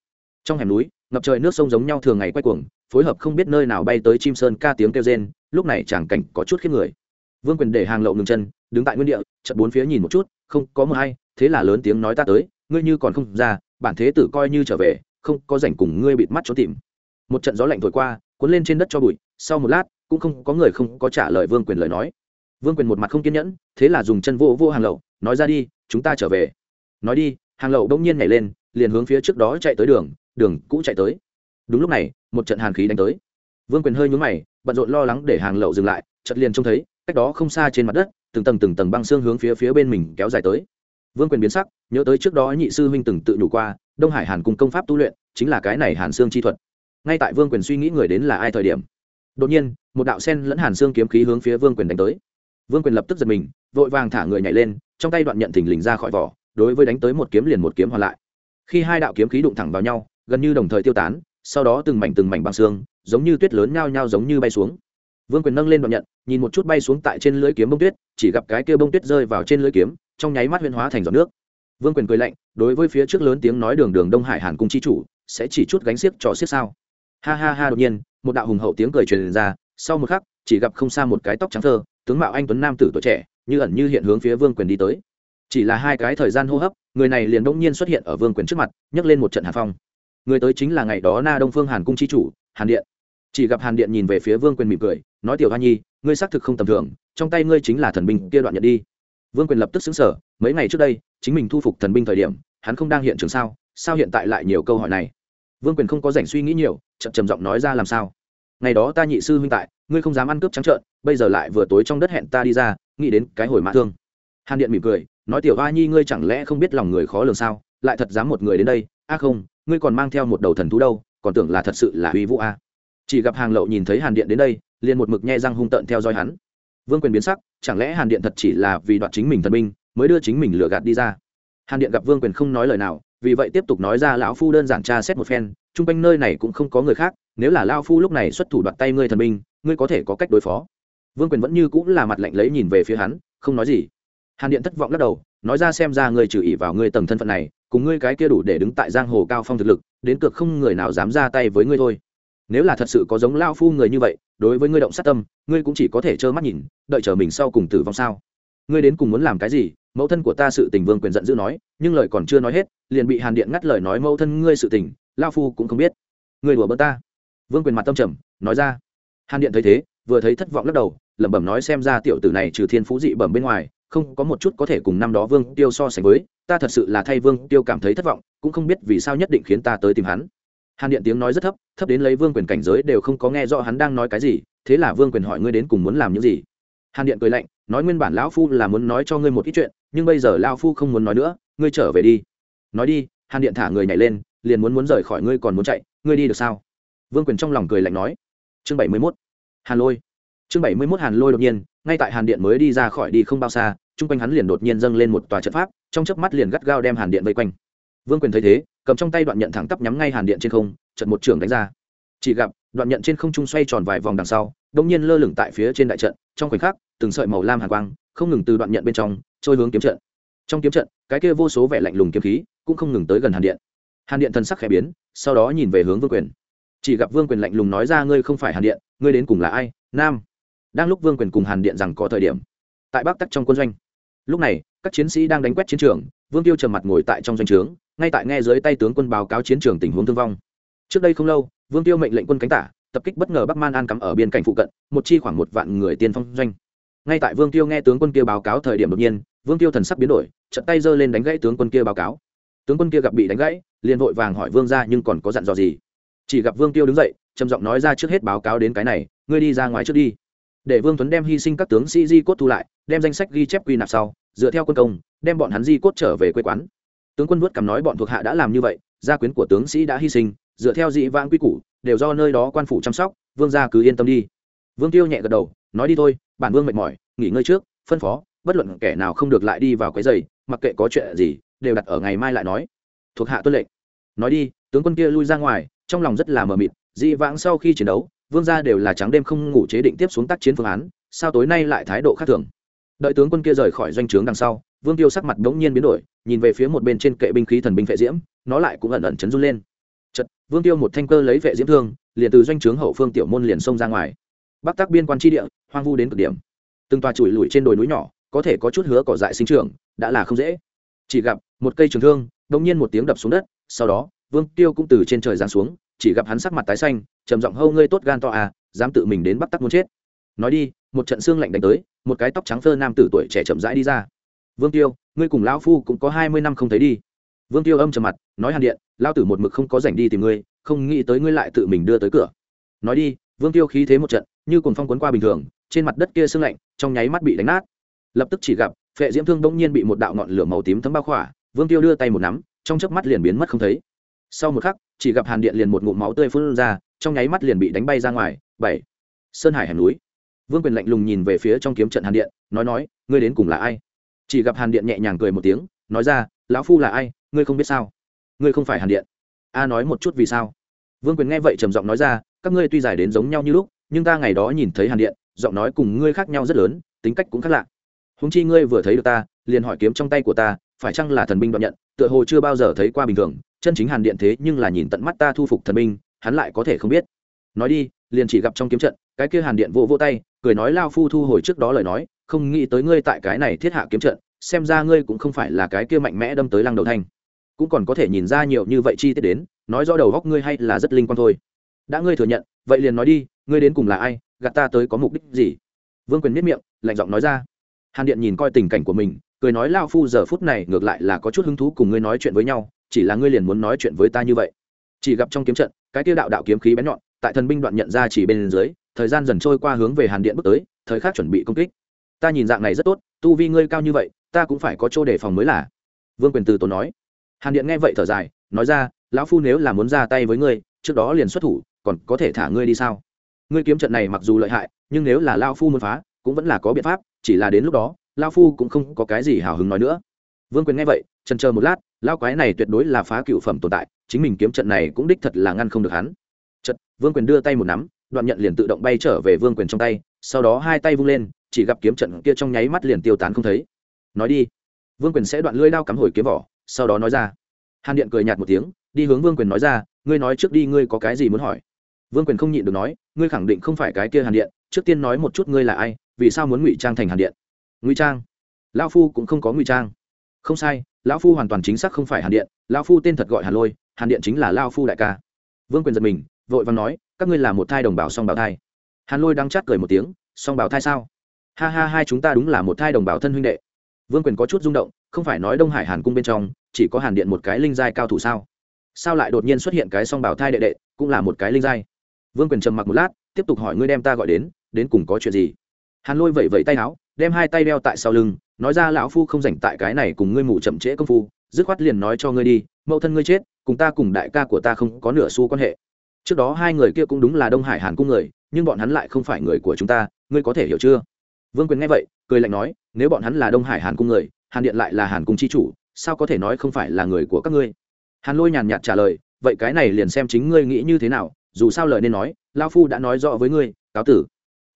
Trong hẻm núi, ngập trời nước sông giống nhau thường ngày quay cuồng phối hợp không biết nơi nào bay tới chim sơn ca tiếng kêu rên, lúc này chẳng cảnh có chút khiếp người. Vương quyền để hàng lậu ngừng chân, đứng tại nguyên địa, chợt bốn phía nhìn một chút, không có mờ hay, thế là lớn tiếng nói ta tới, ngươi như còn không ra, bản thế tử coi như trở về, không có rảnh cùng ngươi bịt mắt trốn tìm. Một trận gió lạnh thổi qua, cuốn lên trên đất cho bụi, sau một lát, cũng không có người không có trả lời vương quyền lời nói. Vương quyền một mặt không kiên nhẫn, thế là dùng chân vô vô hàng lậu, nói ra đi, chúng ta trở về. Nói đi, hàng lậu đông nhiên nhảy lên, liền hướng phía trước đó chạy tới đường đường cũ chạy tới đúng lúc này, một trận hàn khí đánh tới. Vương quyền hơi nhúng mày, bận rộn lo lắng để hàng lậu dừng lại chật liền trông thấy, cách đó không xa trên mặt đất, từng tầng từng tầng băng xương hướng phía phía bên mình kéo dài tới. Vương quyền biến sắc, nhớ tới trước đó nhị sư huynh từng tự nhủ qua, đông hải hàn cùng công pháp tu luyện, chính là cái này hàn xương chi thuật. Ngay tại vương quyền suy nghĩ người đến là ai thời điểm, đột nhiên, một đạo sen lẫn hàn xương kiếm khí hướng phía vương quyền đánh tới. Vương quyền lập tức giật mình, vội vàng thả người nhảy lên, trong tay đoạn nhận thình lình ra khỏi vỏ, đối với đánh tới một kiếm liền một kiếm hoàn lại. Khi hai đạo kiếm khí đụng thẳng vào nhau, gần như đồng thời tiêu tán sau đó từng mảnh từng mảnh băng xương, giống như tuyết lớn nhao nhao giống như bay xuống. Vương quyền nâng lên đoạn nhận, nhìn một chút bay xuống tại trên lưỡi kiếm bông tuyết, chỉ gặp cái kia bông tuyết rơi vào trên lưỡi kiếm, trong nháy mắt huyên hóa thành giọt nước. Vương quyền cười lạnh, đối với phía trước lớn tiếng nói đường đường đông hải hàn cung chi chủ, sẽ chỉ chút gánh xiếc trò xiếc sao? Ha ha ha, đột nhiên, một đạo hùng hậu tiếng cười truyền ra, sau một khắc, chỉ gặp không xa một cái tóc trắng thơ, tướng mạo anh tuấn nam tử tuổi trẻ, như ẩn như hiện hướng phía vương quyền đi tới. Chỉ là hai cái thời gian hô hấp, người này liền đông nhiên xuất hiện ở vương quyền trước mặt, nhấc lên một trận hạ phong người tới chính là ngày đó na đông phương hàn cung chi chủ, hàn điện. Chỉ gặp hàn điện nhìn về phía vương quyền mỉm cười, nói, tiểu hoa nhi, ngươi xác thực không tầm thường, trong tay ngươi chính là thần binh kia đoạn nhận đi. Vương quyền lập tức xứng sở mấy ngày trước đây, chính mình thu phục thần binh thời điểm, hắn không đang hiện trường sao sao hiện tại lại nhiều câu hỏi này? Vương quyền không có rảnh suy nghĩ nhiều, chậm trầm giọng nói ra, làm sao? Ngày đó ta nhị sư huynh tại, ngươi không dám ăn cướp trắng trợn, bây giờ lại vừa tối trong đất hẹn ta đi ra, nghĩ đến cái hồi mã thương. Hàn điện mỉm cười, nói, tiểu hoa nhi, ngươi chẳng lẽ không biết lòng người khó lường sao? Lại thật dám một người đến đây? A không ngươi còn mang theo một đầu thần thú đâu, còn tưởng là thật sự là uy vũ a. Chỉ gặp hàng lậu nhìn thấy hàn điện đến đây, liền một mực nhe răng hung tợn theo dõi hắn. Vương quyền biến sắc, chẳng lẽ hàn điện thật chỉ là vì đoạt chính mình thần binh, mới đưa chính mình lừa gạt đi ra? Hàn điện gặp vương quyền không nói lời nào, vì vậy tiếp tục nói ra lão phu đơn giản tra xét một phen, chung quanh nơi này cũng không có người khác, nếu là lao phu lúc này xuất thủ đoạt tay ngươi thần binh, ngươi có thể có cách đối phó. Vương quyền vẫn như cũng là mặt lạnh lấy nhìn về phía hắn, không nói gì. Hàn điện thất vọng lắc đầu, nói ra xem ra ngươi trừ ỉ vào ngươi tầng thân phận này cùng ngươi cái kia đủ để đứng tại giang hồ cao phong thực lực, đến cực không người nào dám ra tay với ngươi thôi. Nếu là thật sự có giống lao phu người như vậy, đối với ngươi động sát tâm, ngươi cũng chỉ có thể trơ mắt nhìn, đợi chờ mình sau cùng tử vong sao? Ngươi đến cùng muốn làm cái gì? Mẫu thân của ta sự tình vương quyền giận dữ nói, nhưng lời còn chưa nói hết, liền bị hàn điện ngắt lời nói mẫu thân ngươi sự tình lao phu cũng không biết. Ngươi đùa bỡ ta. Vương quyền mặt tâm trầm, nói ra. Hàn điện thấy thế, vừa thấy thất vọng lắc đầu, lẩm bẩm nói xem ra tiểu tử này trừ thiên phú dị bẩm bên ngoài không có một chút có thể cùng năm đó vương tiêu so sánh với, ta thật sự là thay vương tiêu cảm thấy thất vọng, cũng không biết vì sao nhất định khiến ta tới tìm hắn. Hàn điện tiếng nói rất thấp thấp đến lấy vương quyền cảnh giới đều không có nghe rõ hắn đang nói cái gì, thế là vương quyền hỏi ngươi đến cùng muốn làm những gì? Hàn điện cười lạnh, nói nguyên bản lão phu là muốn nói cho ngươi một ít chuyện, nhưng bây giờ lao phu không muốn nói nữa, ngươi trở về đi. Nói đi, hàn điện thả người nhảy lên, liền muốn muốn rời khỏi ngươi còn muốn chạy, ngươi đi được sao? Vương quyền trong lòng cười lạnh nói. Chương bảy mươi mốt. Hàn lôi. Chương bảy mươi mốt hàn lôi đột nhiên ngay tại hàn điện mới đi ra khỏi đi không bao xa, chung quanh hắn liền đột nhiên dâng lên một tòa trận pháp, trong chớp mắt liền gắt gao đem hàn điện vây quanh. Vương quyền thấy thế, cầm trong tay đoạn nhận thẳng tắp nhắm ngay hàn điện trên không trận một trường đánh ra. Chỉ gặp, đoạn nhận trên không trung xoay tròn vài vòng đằng sau đông nhiên lơ lửng tại phía trên đại trận, trong khoảnh khắc, từng sợi màu lam hàn quang, không ngừng từ đoạn nhận bên trong, trôi hướng kiếm trận. Trong kiếm trận, cái kia vô số vẻ lạnh lùng kiếm khí cũng không ngừng tới gần hàn điện. Hàn điện thần sắc khẽ biến, sau đó nhìn về hướng vương quyền. Chỉ gặp vương quyền lạnh lùng nói ra, ngươi không phải hàn điện, ngươi đến cùng là ai? Nam đang lúc vương quyền cùng hàn điện rằng có thời điểm tại bắc tắc trong quân doanh lúc này các chiến sĩ đang đánh quét chiến trường vương tiêu trầm mặt ngồi tại trong doanh trướng ngay tại nghe dưới tay tướng quân báo cáo chiến trường tình huống thương vong trước đây không lâu vương tiêu mệnh lệnh quân cánh tả tập kích bất ngờ bắc man an cắm ở biên cảnh phụ cận một chi khoảng một vạn người tiên phong doanh ngay tại vương tiêu nghe tướng quân kia báo cáo thời điểm đột nhiên vương tiêu thần sắc biến đổi trận tay giơ lên đánh gãy tướng quân kia báo cáo tướng quân kia gặp bị đánh gãy liền vội vàng hỏi vương ra nhưng còn có dặn dò gì chỉ gặp vương tiêu đứng dậy trầm giọng nói ra trước hết báo cáo đến cái này ngươi đi ra ngoài trước đi để vương tuấn đem hy sinh các tướng sĩ di cốt thu lại, đem danh sách ghi chép quy nạp sau, dựa theo quân công, đem bọn hắn di cốt trở về quê quán. Tướng quân vuốt cằm nói bọn thuộc hạ đã làm như vậy, gia quyến của tướng sĩ đã hy sinh, dựa theo dị vãng quy củ, đều do nơi đó quan phủ chăm sóc, vương gia cứ yên tâm đi. Vương tiêu nhẹ gật đầu, nói đi thôi, bản vương mệt mỏi, nghỉ ngơi trước, phân phó, bất luận kẻ nào không được lại đi vào cái giày, mặc kệ có chuyện gì, đều đặt ở ngày mai lại nói. Thuộc hạ tuân lệnh. Nói đi, tướng quân kia lui ra ngoài, trong lòng rất là mờ mịt dị vãng sau khi chiến đấu, vương gia đều là trắng đêm không ngủ chế định tiếp xuống tác chiến phương án, sao tối nay lại thái độ khác thường? Đợi tướng quân kia rời khỏi doanh trướng đằng sau, vương tiêu sắc mặt đ ố n g nhiên biến đổi, nhìn về phía một bên trên kệ binh khí thần binh vệ diễm, nó lại cũng ẩn ẩn chấn run lên. Chật vương tiêu một thanh cơ lấy vệ diễm thương, liền từ doanh trướng hậu phương tiểu môn liền xông ra ngoài. Bắc tác biên quan tri địa, hoang vu đến cực điểm. Từng tòa chùi lùi trên đồi núi nhỏ, có thể có chút hứa cỏ dại sinh trưởng, đã là không dễ. Chỉ gặp một cây trường thương đ ỗ n g nhiên một tiếng đập xuống đất, sau đó, vương tiêu cũng từ trên trời giáng xuống chỉ gặp hắn sắc mặt tái xanh, trầm giọng hâu ngươi tốt gan to à dám tự mình đến bắc tắc muốn chết. Nói đi, một trận xương lạnh đánh tới, một cái tóc trắng phơ nam tử tuổi trẻ chậm rãi đi ra. Vương tiêu, ngươi cùng lão phu cũng có hai mươi năm không thấy đi. Vương tiêu âm trầm mặt, nói hàn điện lao tử một mực không có rảnh đi tìm ngươi, không nghĩ tới ngươi lại tự mình đưa tới cửa. Nói đi, vương tiêu khí thế một trận, như cùng phong quấn qua bình thường, trên mặt đất kia sưng lạnh, trong nháy mắt bị đánh nát. Lập tức chỉ gặp, phệ diễm thương bỗng nhiên bị một đạo ngọn lửa màu tím thấm bao khỏa, vương tiêu đưa tay một nắm, trong chớp mắt liền biến mất không thấy sau một khắc, chỉ gặp hàn điện liền một ngụm máu tươi phun ra, trong nháy mắt liền bị đánh bay ra ngoài. Bảy. Sơn hải hẻm núi. Vương quyền lạnh lùng nhìn về phía trong kiếm trận hàn điện, nói nói, ngươi đến cùng là ai? Chỉ gặp hàn điện nhẹ nhàng cười một tiếng, nói ra, lão phu là ai? Ngươi không biết sao? Ngươi không phải hàn điện. A nói một chút vì sao? Vương quyền nghe vậy trầm giọng nói ra, các ngươi tuy giải đến giống nhau như lúc, nhưng ta ngày đó nhìn thấy hàn điện, giọng nói cùng ngươi khác nhau rất lớn, tính cách cũng khác lạ. Húng chi ngươi vừa thấy được ta, liền hỏi kiếm trong tay của ta, phải chăng là thần binh đoạn nhận, tựa hồ chưa bao giờ thấy qua bình thường chân chính hàn điện thế nhưng là nhìn tận mắt ta thu phục thần minh, hắn lại có thể không biết. Nói đi liền chỉ gặp trong kiếm trận cái kia hàn điện vô vô tay cười nói lao phu thu hồi trước đó lời nói không nghĩ tới ngươi tại cái này thiết hạ kiếm trận xem ra ngươi cũng không phải là cái kia mạnh mẽ đâm tới lăng đầu thanh. Cũng còn có thể nhìn ra nhiều như vậy chi tiết đến nói do đầu góc ngươi hay là rất linh quan thôi. Đã ngươi thừa nhận vậy liền nói đi ngươi đến cùng là ai gạt ta tới có mục đích gì? Vương quyền miết miệng lạnh giọng nói ra. Hàn điện nhìn coi tình cảnh của mình cười nói lao phu giờ phút này ngược lại là có chút hứng thú cùng ngươi nói chuyện với nhau chỉ là ngươi liền muốn nói chuyện với ta như vậy. Chỉ gặp trong kiếm trận, cái tiêu đạo đạo kiếm khí bén nhọn, tại thần binh đoạn nhận ra chỉ bên dưới, thời gian dần trôi qua hướng về hàn điện bước tới, thời khắc chuẩn bị công kích. Ta nhìn dạng này rất tốt, tu vi ngươi cao như vậy, ta cũng phải có chỗ đề phòng mới là. Vương quyền từ tốn nói. Hàn điện nghe vậy thở dài, nói ra, lão phu nếu là muốn ra tay với ngươi, trước đó liền xuất thủ, còn có thể thả ngươi đi sao? Ngươi kiếm trận này mặc dù lợi hại, nhưng nếu là lao phu muốn phá, cũng vẫn là có biện pháp, chỉ là đến lúc đó lao phu cũng không có cái gì hào hứng nói nữa vương quyền nghe vậy trần chờ một lát lao quái này tuyệt đối là phá cựu phẩm tồn tại, chính mình kiếm trận này cũng đích thật là ngăn không được hắn. Trận vương quyền đưa tay một nắm, đoạn nhận liền tự động bay trở về vương quyền trong tay, sau đó hai tay vung lên, chỉ gặp kiếm trận kia trong nháy mắt liền tiêu tán không thấy. Nói đi. Vương quyền sẽ đoạn lưỡi đao cắm hồi kiếm vỏ, sau đó nói ra. Hàn điện cười nhạt một tiếng, đi hướng vương quyền nói ra, ngươi nói trước đi, ngươi có cái gì muốn hỏi? Vương quyền không nhịn được nói, ngươi khẳng định không phải cái kia hàn điện, trước tiên nói một chút ngươi là ai, vì sao muốn ngụy trang thành hàn điện? Ngụy trang? Lao phu cũng không có ngụy trang không sai, lão phu hoàn toàn chính xác không phải hàn điện, lão phu tên thật gọi hàn lôi, hàn điện chính là lao phu đại ca. Vương quyền giật mình, vội vàng nói, các ngươi là một thai đồng bào song bào thai. Hàn lôi đang chát cười một tiếng, song bào thai sao? Ha ha hai chúng ta đúng là một thai đồng bào thân huynh đệ. Vương quyền có chút rung động, không phải nói đông hải hàn cung bên trong, chỉ có hàn điện một cái linh giai cao thủ sao? Sao lại đột nhiên xuất hiện cái song bào thai đệ đệ, cũng là một cái linh giai? Vương quyền trầm mặc một lát, tiếp tục hỏi ngươi đem ta gọi đến đến cùng có chuyện gì? Hàn lôi vẩy vẩy tay áo đem hai tay đeo tại sau lưng, nói ra, lão phu không dành tại cái này cùng ngươi mù chậm trễ công phu, dứt khoát liền nói cho ngươi đi, mẫu thân ngươi chết, cùng ta cùng đại ca của ta không có nửa xu quan hệ. Trước đó hai người kia cũng đúng là đông hải hàn cung người, nhưng bọn hắn lại không phải người của chúng ta, ngươi có thể hiểu chưa? Vương quyền nghe vậy, cười lạnh nói, nếu bọn hắn là đông hải hàn cung người, hàn điện lại là hàn cung c h i chủ, sao có thể nói không phải là người của các ngươi? Hàn lôi nhàn nhạt trả lời, vậy cái này liền xem chính ngươi nghĩ như thế nào, dù sao lời nên nói lao phu đã nói rõ với ngươi, cáo tử.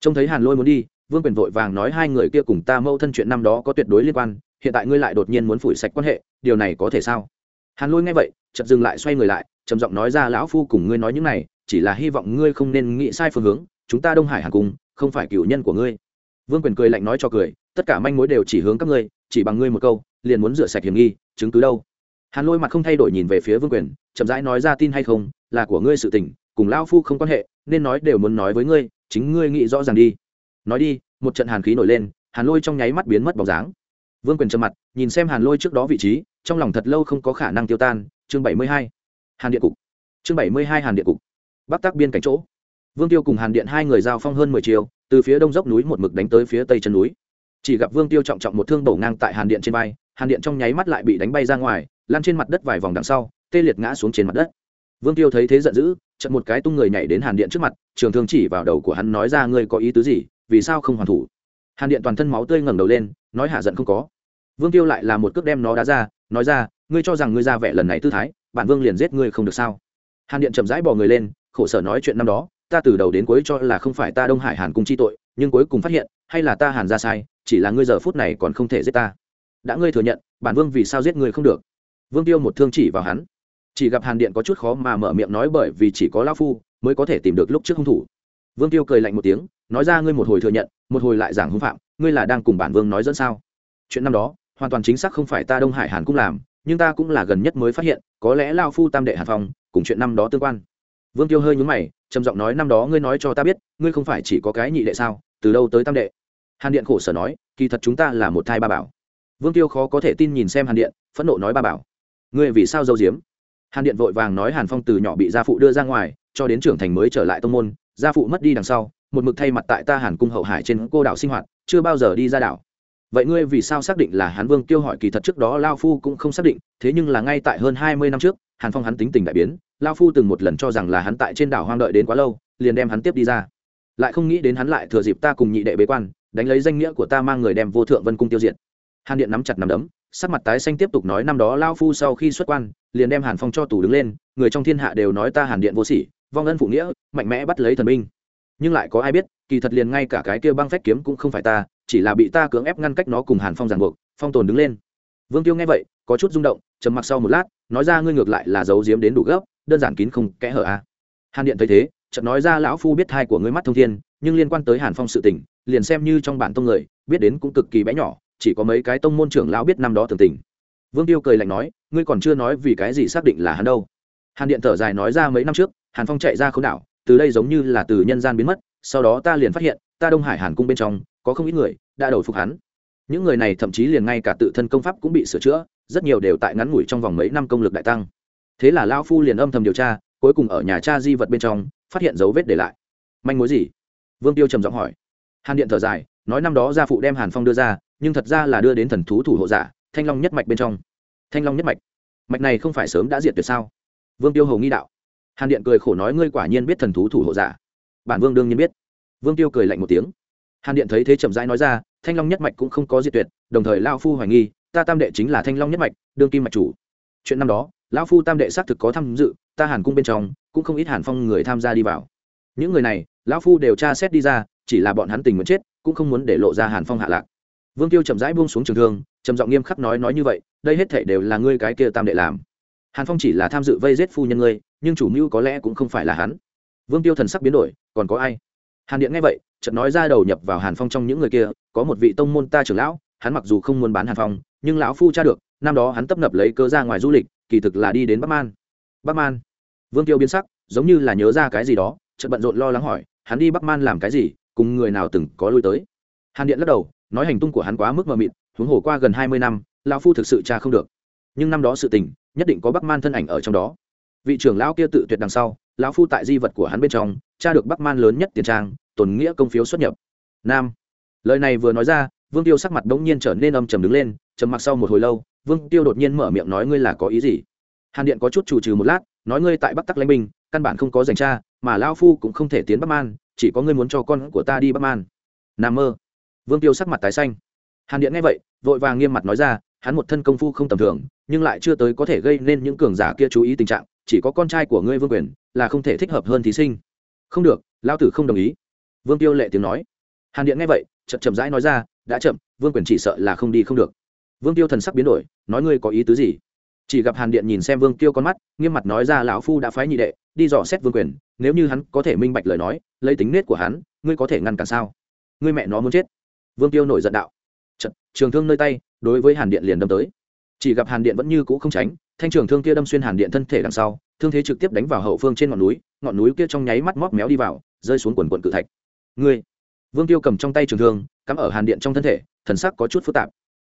Trông thấy hàn lôi muốn đi vương quyền vội vàng nói hai người kia cùng ta mâu thân chuyện năm đó có tuyệt đối liên quan, hiện tại ngươi lại đột nhiên muốn phủi sạch quan hệ, điều này có thể sao? Hàn lôi nghe vậy, chợt dừng lại xoay người lại, trầm giọng nói ra lão phu cùng ngươi nói những này, chỉ là hy vọng ngươi không nên nghĩ sai phương hướng, chúng ta đông hải hàn cùng không phải cựu nhân của ngươi. Vương quyền cười lạnh nói cho cười, tất cả manh mối đều chỉ hướng các ngươi, chỉ bằng ngươi một câu, liền muốn rửa sạch hiểm nghi, chứng cứ đâu? Hàn lôi mặt không thay đổi nhìn về phía vương quyền, chậm rãi nói ra tin hay không, là của ngươi sự tình, cùng lão phu không quan hệ, nên nói đều muốn nói với ngươi, chính ngươi nghĩ rõ ràng đi nói đi, một trận hàn khí nổi lên, hàn lôi trong nháy mắt biến mất bóng dáng. Vương quyền trầm mặt, nhìn xem hàn lôi trước đó vị trí, trong lòng thật lâu không có khả năng tiêu tan. Chương bảy mươi hai, hàn điện cục. Chương bảy mươi hai, hàn điện cục. Bắc tác biên cảnh chỗ. Vương tiêu cùng hàn điện hai người giao phong hơn mười chiều, từ phía đông dốc núi một mực đánh tới phía tây chân núi. Chỉ gặp vương tiêu trọng trọng một thương bổ ngang tại hàn điện trên vai, hàn điện trong nháy mắt lại bị đánh bay ra ngoài lan trên mặt đất vài vòng đằng sau, tê liệt ngã xuống trên mặt đất. Vương tiêu thấy thế giận dữ chật một cái tung người nhảy đến hàn điện trước mặt, trường thương chỉ vào đầu của hắn nói ra, ngươi có ý tứ gì? Vì sao không hoàn thủ? Hàn điện toàn thân máu tươi ngẩng đầu lên, nói hạ giận không có. Vương tiêu lại là một cước đem nó đá ra, nói ra, ngươi cho rằng ngươi ra vẻ lần này tư thái, bản vương liền giết ngươi không được sao? Hàn điện chậm rãi bỏ người lên, khổ sở nói chuyện năm đó, ta từ đầu đến cuối cho là không phải ta đông hải hàn cung chi tội, nhưng cuối cùng phát hiện, hay là ta hàn ra sai, chỉ là ngươi giờ phút này còn không thể giết ta. Đã ngươi thừa nhận, bản vương vì sao giết ngươi không được? Vương tiêu một thương chỉ vào hắn. Chỉ gặp hàn điện có chút khó mà mở miệng nói bởi vì chỉ có lao phu mới có thể tìm được lúc trước hung thủ. Vương tiêu cười lạnh một tiếng nói ra ngươi một hồi thừa nhận, một hồi lại giảng hưng phạm, ngươi là đang cùng bản vương nói dẫn sao? Chuyện năm đó, hoàn toàn chính xác không phải ta đông hải hàn cung làm, nhưng ta cũng là gần nhất mới phát hiện, có lẽ lao phu tam đệ hàn phong, cùng chuyện năm đó tương quan. Vương tiêu hơi nhúng mày, trầm giọng nói năm đó ngươi nói cho ta biết, ngươi không phải chỉ có cái nhị đệ sao, từ đâu tới tam đệ? Hàn điện khổ sở nói, kỳ thật chúng ta là một thai ba bảo. Vương tiêu khó có thể tin nhìn xem hàn điện, phẫn nộ nói ba bảo. Ngươi vì sao dâu diếm hàn điện vội vàng nói hàn phong từ nhỏ bị gia phụ đưa ra ngoài, cho đến trưởng thành mới trở lại tông môn, gia phụ mất đi đằng sau một mực thay mặt tại ta hàn cung hậu hải trên cô đảo sinh hoạt, chưa bao giờ đi ra đảo. Vậy ngươi vì sao xác định là hán vương tiêu hỏi kỳ thật trước đó lao phu cũng không xác định, thế nhưng là ngay tại hơn hai mươi năm trước, hàn phong hắn tính tình đại biến, lao phu từng một lần cho rằng là hắn tại trên đảo hoang đợi đến quá lâu, liền đem hắn tiếp đi ra. Lại không nghĩ đến hắn lại thừa dịp ta cùng nhị đệ bế quan, đánh lấy danh nghĩa của ta mang người đem vô thượng vân cung tiêu diệt. Hàn điện nắm chặt nắm đấm, sắc mặt tái xanh tiếp tục nói năm đó lao phu sau khi xuất quan, liền đem hàn phong cho tù đứng lên, người trong thiên hạ đều nói ta hàn điện vô sỉ, vong ân phụ nghĩa, mạnh mẽ bắt lấy thần binh nhưng lại có ai biết, kỳ thật liền ngay cả cái kia băng phách kiếm cũng không phải ta, chỉ là bị ta cưỡng ép ngăn cách nó cùng hàn phong giàn buộc, phong tồn đứng lên. Vương tiêu nghe vậy, có chút rung động, trầm mặc sau một lát, nói ra ngươi ngược lại là giấu giếm đến đủ gấp, đơn giản kín không kẽ hở a à. hàn điện thấy thế, chợt nói ra lão phu biết thai của ngươi mắt thông thiên, nhưng liên quan tới hàn phong sự tình, liền xem như trong bản tông người, biết đến cũng cực kỳ bé nhỏ, chỉ có mấy cái tông môn trưởng lão biết năm đó thường tình. Vương tiêu cười lạnh nói, ngươi còn chưa nói vì cái gì xác định là hắn đâu. Hàn điện thở dài nói ra mấy năm trước, hàn phong chạy ra khấu đảo từ đây giống như là từ nhân gian biến mất, sau đó ta liền phát hiện, ta đông hải hàn cung bên trong, có không ít người đã đầu phục hắn. Những người này thậm chí liền ngay cả tự thân công pháp cũng bị sửa chữa, rất nhiều đều tại ngắn ngủi trong vòng mấy năm công lực đại tăng. Thế là lao phu liền âm thầm điều tra, cuối cùng ở nhà cha di vật bên trong, phát hiện dấu vết để lại. Manh mối gì? Vương tiêu trầm giọng hỏi. Hàn điện thở dài, nói năm đó gia phụ đem hàn phong đưa ra, nhưng thật ra là đưa đến thần thú thủ hộ giả, thanh long nhất mạch bên trong. Thanh long nhất mạch? Mạch này không phải sớm đã diệt tuyệt sao? Vương tiêu hầu nghi đạo hàn điện cười khổ nói ngươi quả nhiên biết thần thú thủ hộ giả bản vương đương nhiên biết vương tiêu cười lạnh một tiếng hàn điện thấy thế chậm rãi nói ra thanh long nhất mạch cũng không có diệt tuyệt đồng thời lao phu hoài nghi ta tam đệ chính là thanh long nhất mạch đương kim mạch chủ chuyện năm đó lão phu tam đệ xác thực có tham dự ta hàn cung bên trong cũng không ít hàn phong người tham gia đi vào những người này lão phu đều tra xét đi ra chỉ là bọn hắn tình nguyện chết cũng không muốn để lộ ra hàn phong hạ lạc vương tiêu chậm rãi buông xuống trường thương trầm giọng nghiêm khắc nói nói như vậy đây hết thể đều là ngươi cái kia tam đệ làm hàn phong chỉ là tham dự vây giết phu nhân ngươi, nhưng chủ mưu có lẽ cũng không phải là hắn. Vương tiêu thần sắc biến đổi, còn có ai? Hàn điện nghe vậy, chợt nói ra đầu nhập vào hàn phong trong những người kia, có một vị tông môn ta trưởng lão, hắn mặc dù không muốn bán hàn phong, nhưng lão phu tra được, năm đó hắn tấp nập lấy cơ ra ngoài du lịch, kỳ thực là đi đến bắc man. Bắc man. Vương tiêu biến sắc, giống như là nhớ ra cái gì đó, chợt bận rộn lo lắng hỏi, hắn đi bắc man làm cái gì, cùng người nào từng có lui tới? Hàn điện lắc đầu, nói hành tung của hắn quá mức mờ mịt, huống hồ qua gần hai mươi năm, lão phu thực sự tra không được. Nhưng năm đó sự tình nhất định có bắc man thân ảnh ở trong đó. Vị trưởng lão kia tự tuyệt đằng sau, lão phu tại di vật của hắn bên trong, tra được bắc man lớn nhất tiền trang tổn nghĩa công phiếu xuất nhập. Nam. Lời này vừa nói ra, vương tiêu sắc mặt đống nhiên trở nên âm trầm đứng lên, trầm mặc sau một hồi lâu, vương tiêu đột nhiên mở miệng nói ngươi là có ý gì? Hàn điện có chút chủ trừ một lát, nói ngươi tại bắc tắc lãnh binh, căn bản không có dành cha mà lao phu cũng không thể tiến bắc man, chỉ có ngươi muốn cho con của ta đi bắc man. N mơ. Vương tiêu sắc mặt tái xanh. Hàn điện nghe vậy, vội vàng nghiêm mặt nói ra hắn một thân công phu không tầm thường nhưng lại chưa tới có thể gây nên những cường giả kia chú ý tình trạng chỉ có con trai của ngươi vương quyền là không thể thích hợp hơn thí sinh. Không được lao tử không đồng ý. Vương tiêu lệ tiếng nói. Hàn điện nghe vậy chậm chậm rãi nói ra đã chậm vương quyền chỉ sợ là không đi không được. Vương tiêu thần sắc biến đổi nói ngươi có ý tứ gì? Chỉ gặp hàn điện nhìn xem vương tiêu con mắt nghiêm mặt nói ra lão phu đã phái nhị đệ đi dò xét vương quyền nếu như hắn có thể minh bạch lời nói lấy tính nết của hắn ngươi có thể ngăn cản sao? Ngươi mẹ nó muốn chết. Vương tiêu nổi giận đạo. Chật, trường thương nơi tay đối với hàn điện liền đâm tới. Chỉ gặp hàn điện vẫn như cũ không tránh, thanh trường thương kia đâm xuyên hàn điện thân thể đằng sau, thương thế trực tiếp đánh vào hậu phương trên ngọn núi ngọn núi kia trong nháy mắt móc méo đi vào, rơi xuống quần quận cự thạch. Ngươi! Vương tiêu cầm trong tay trường thương, cắm ở hàn điện trong thân thể, thần sắc có chút phức tạp.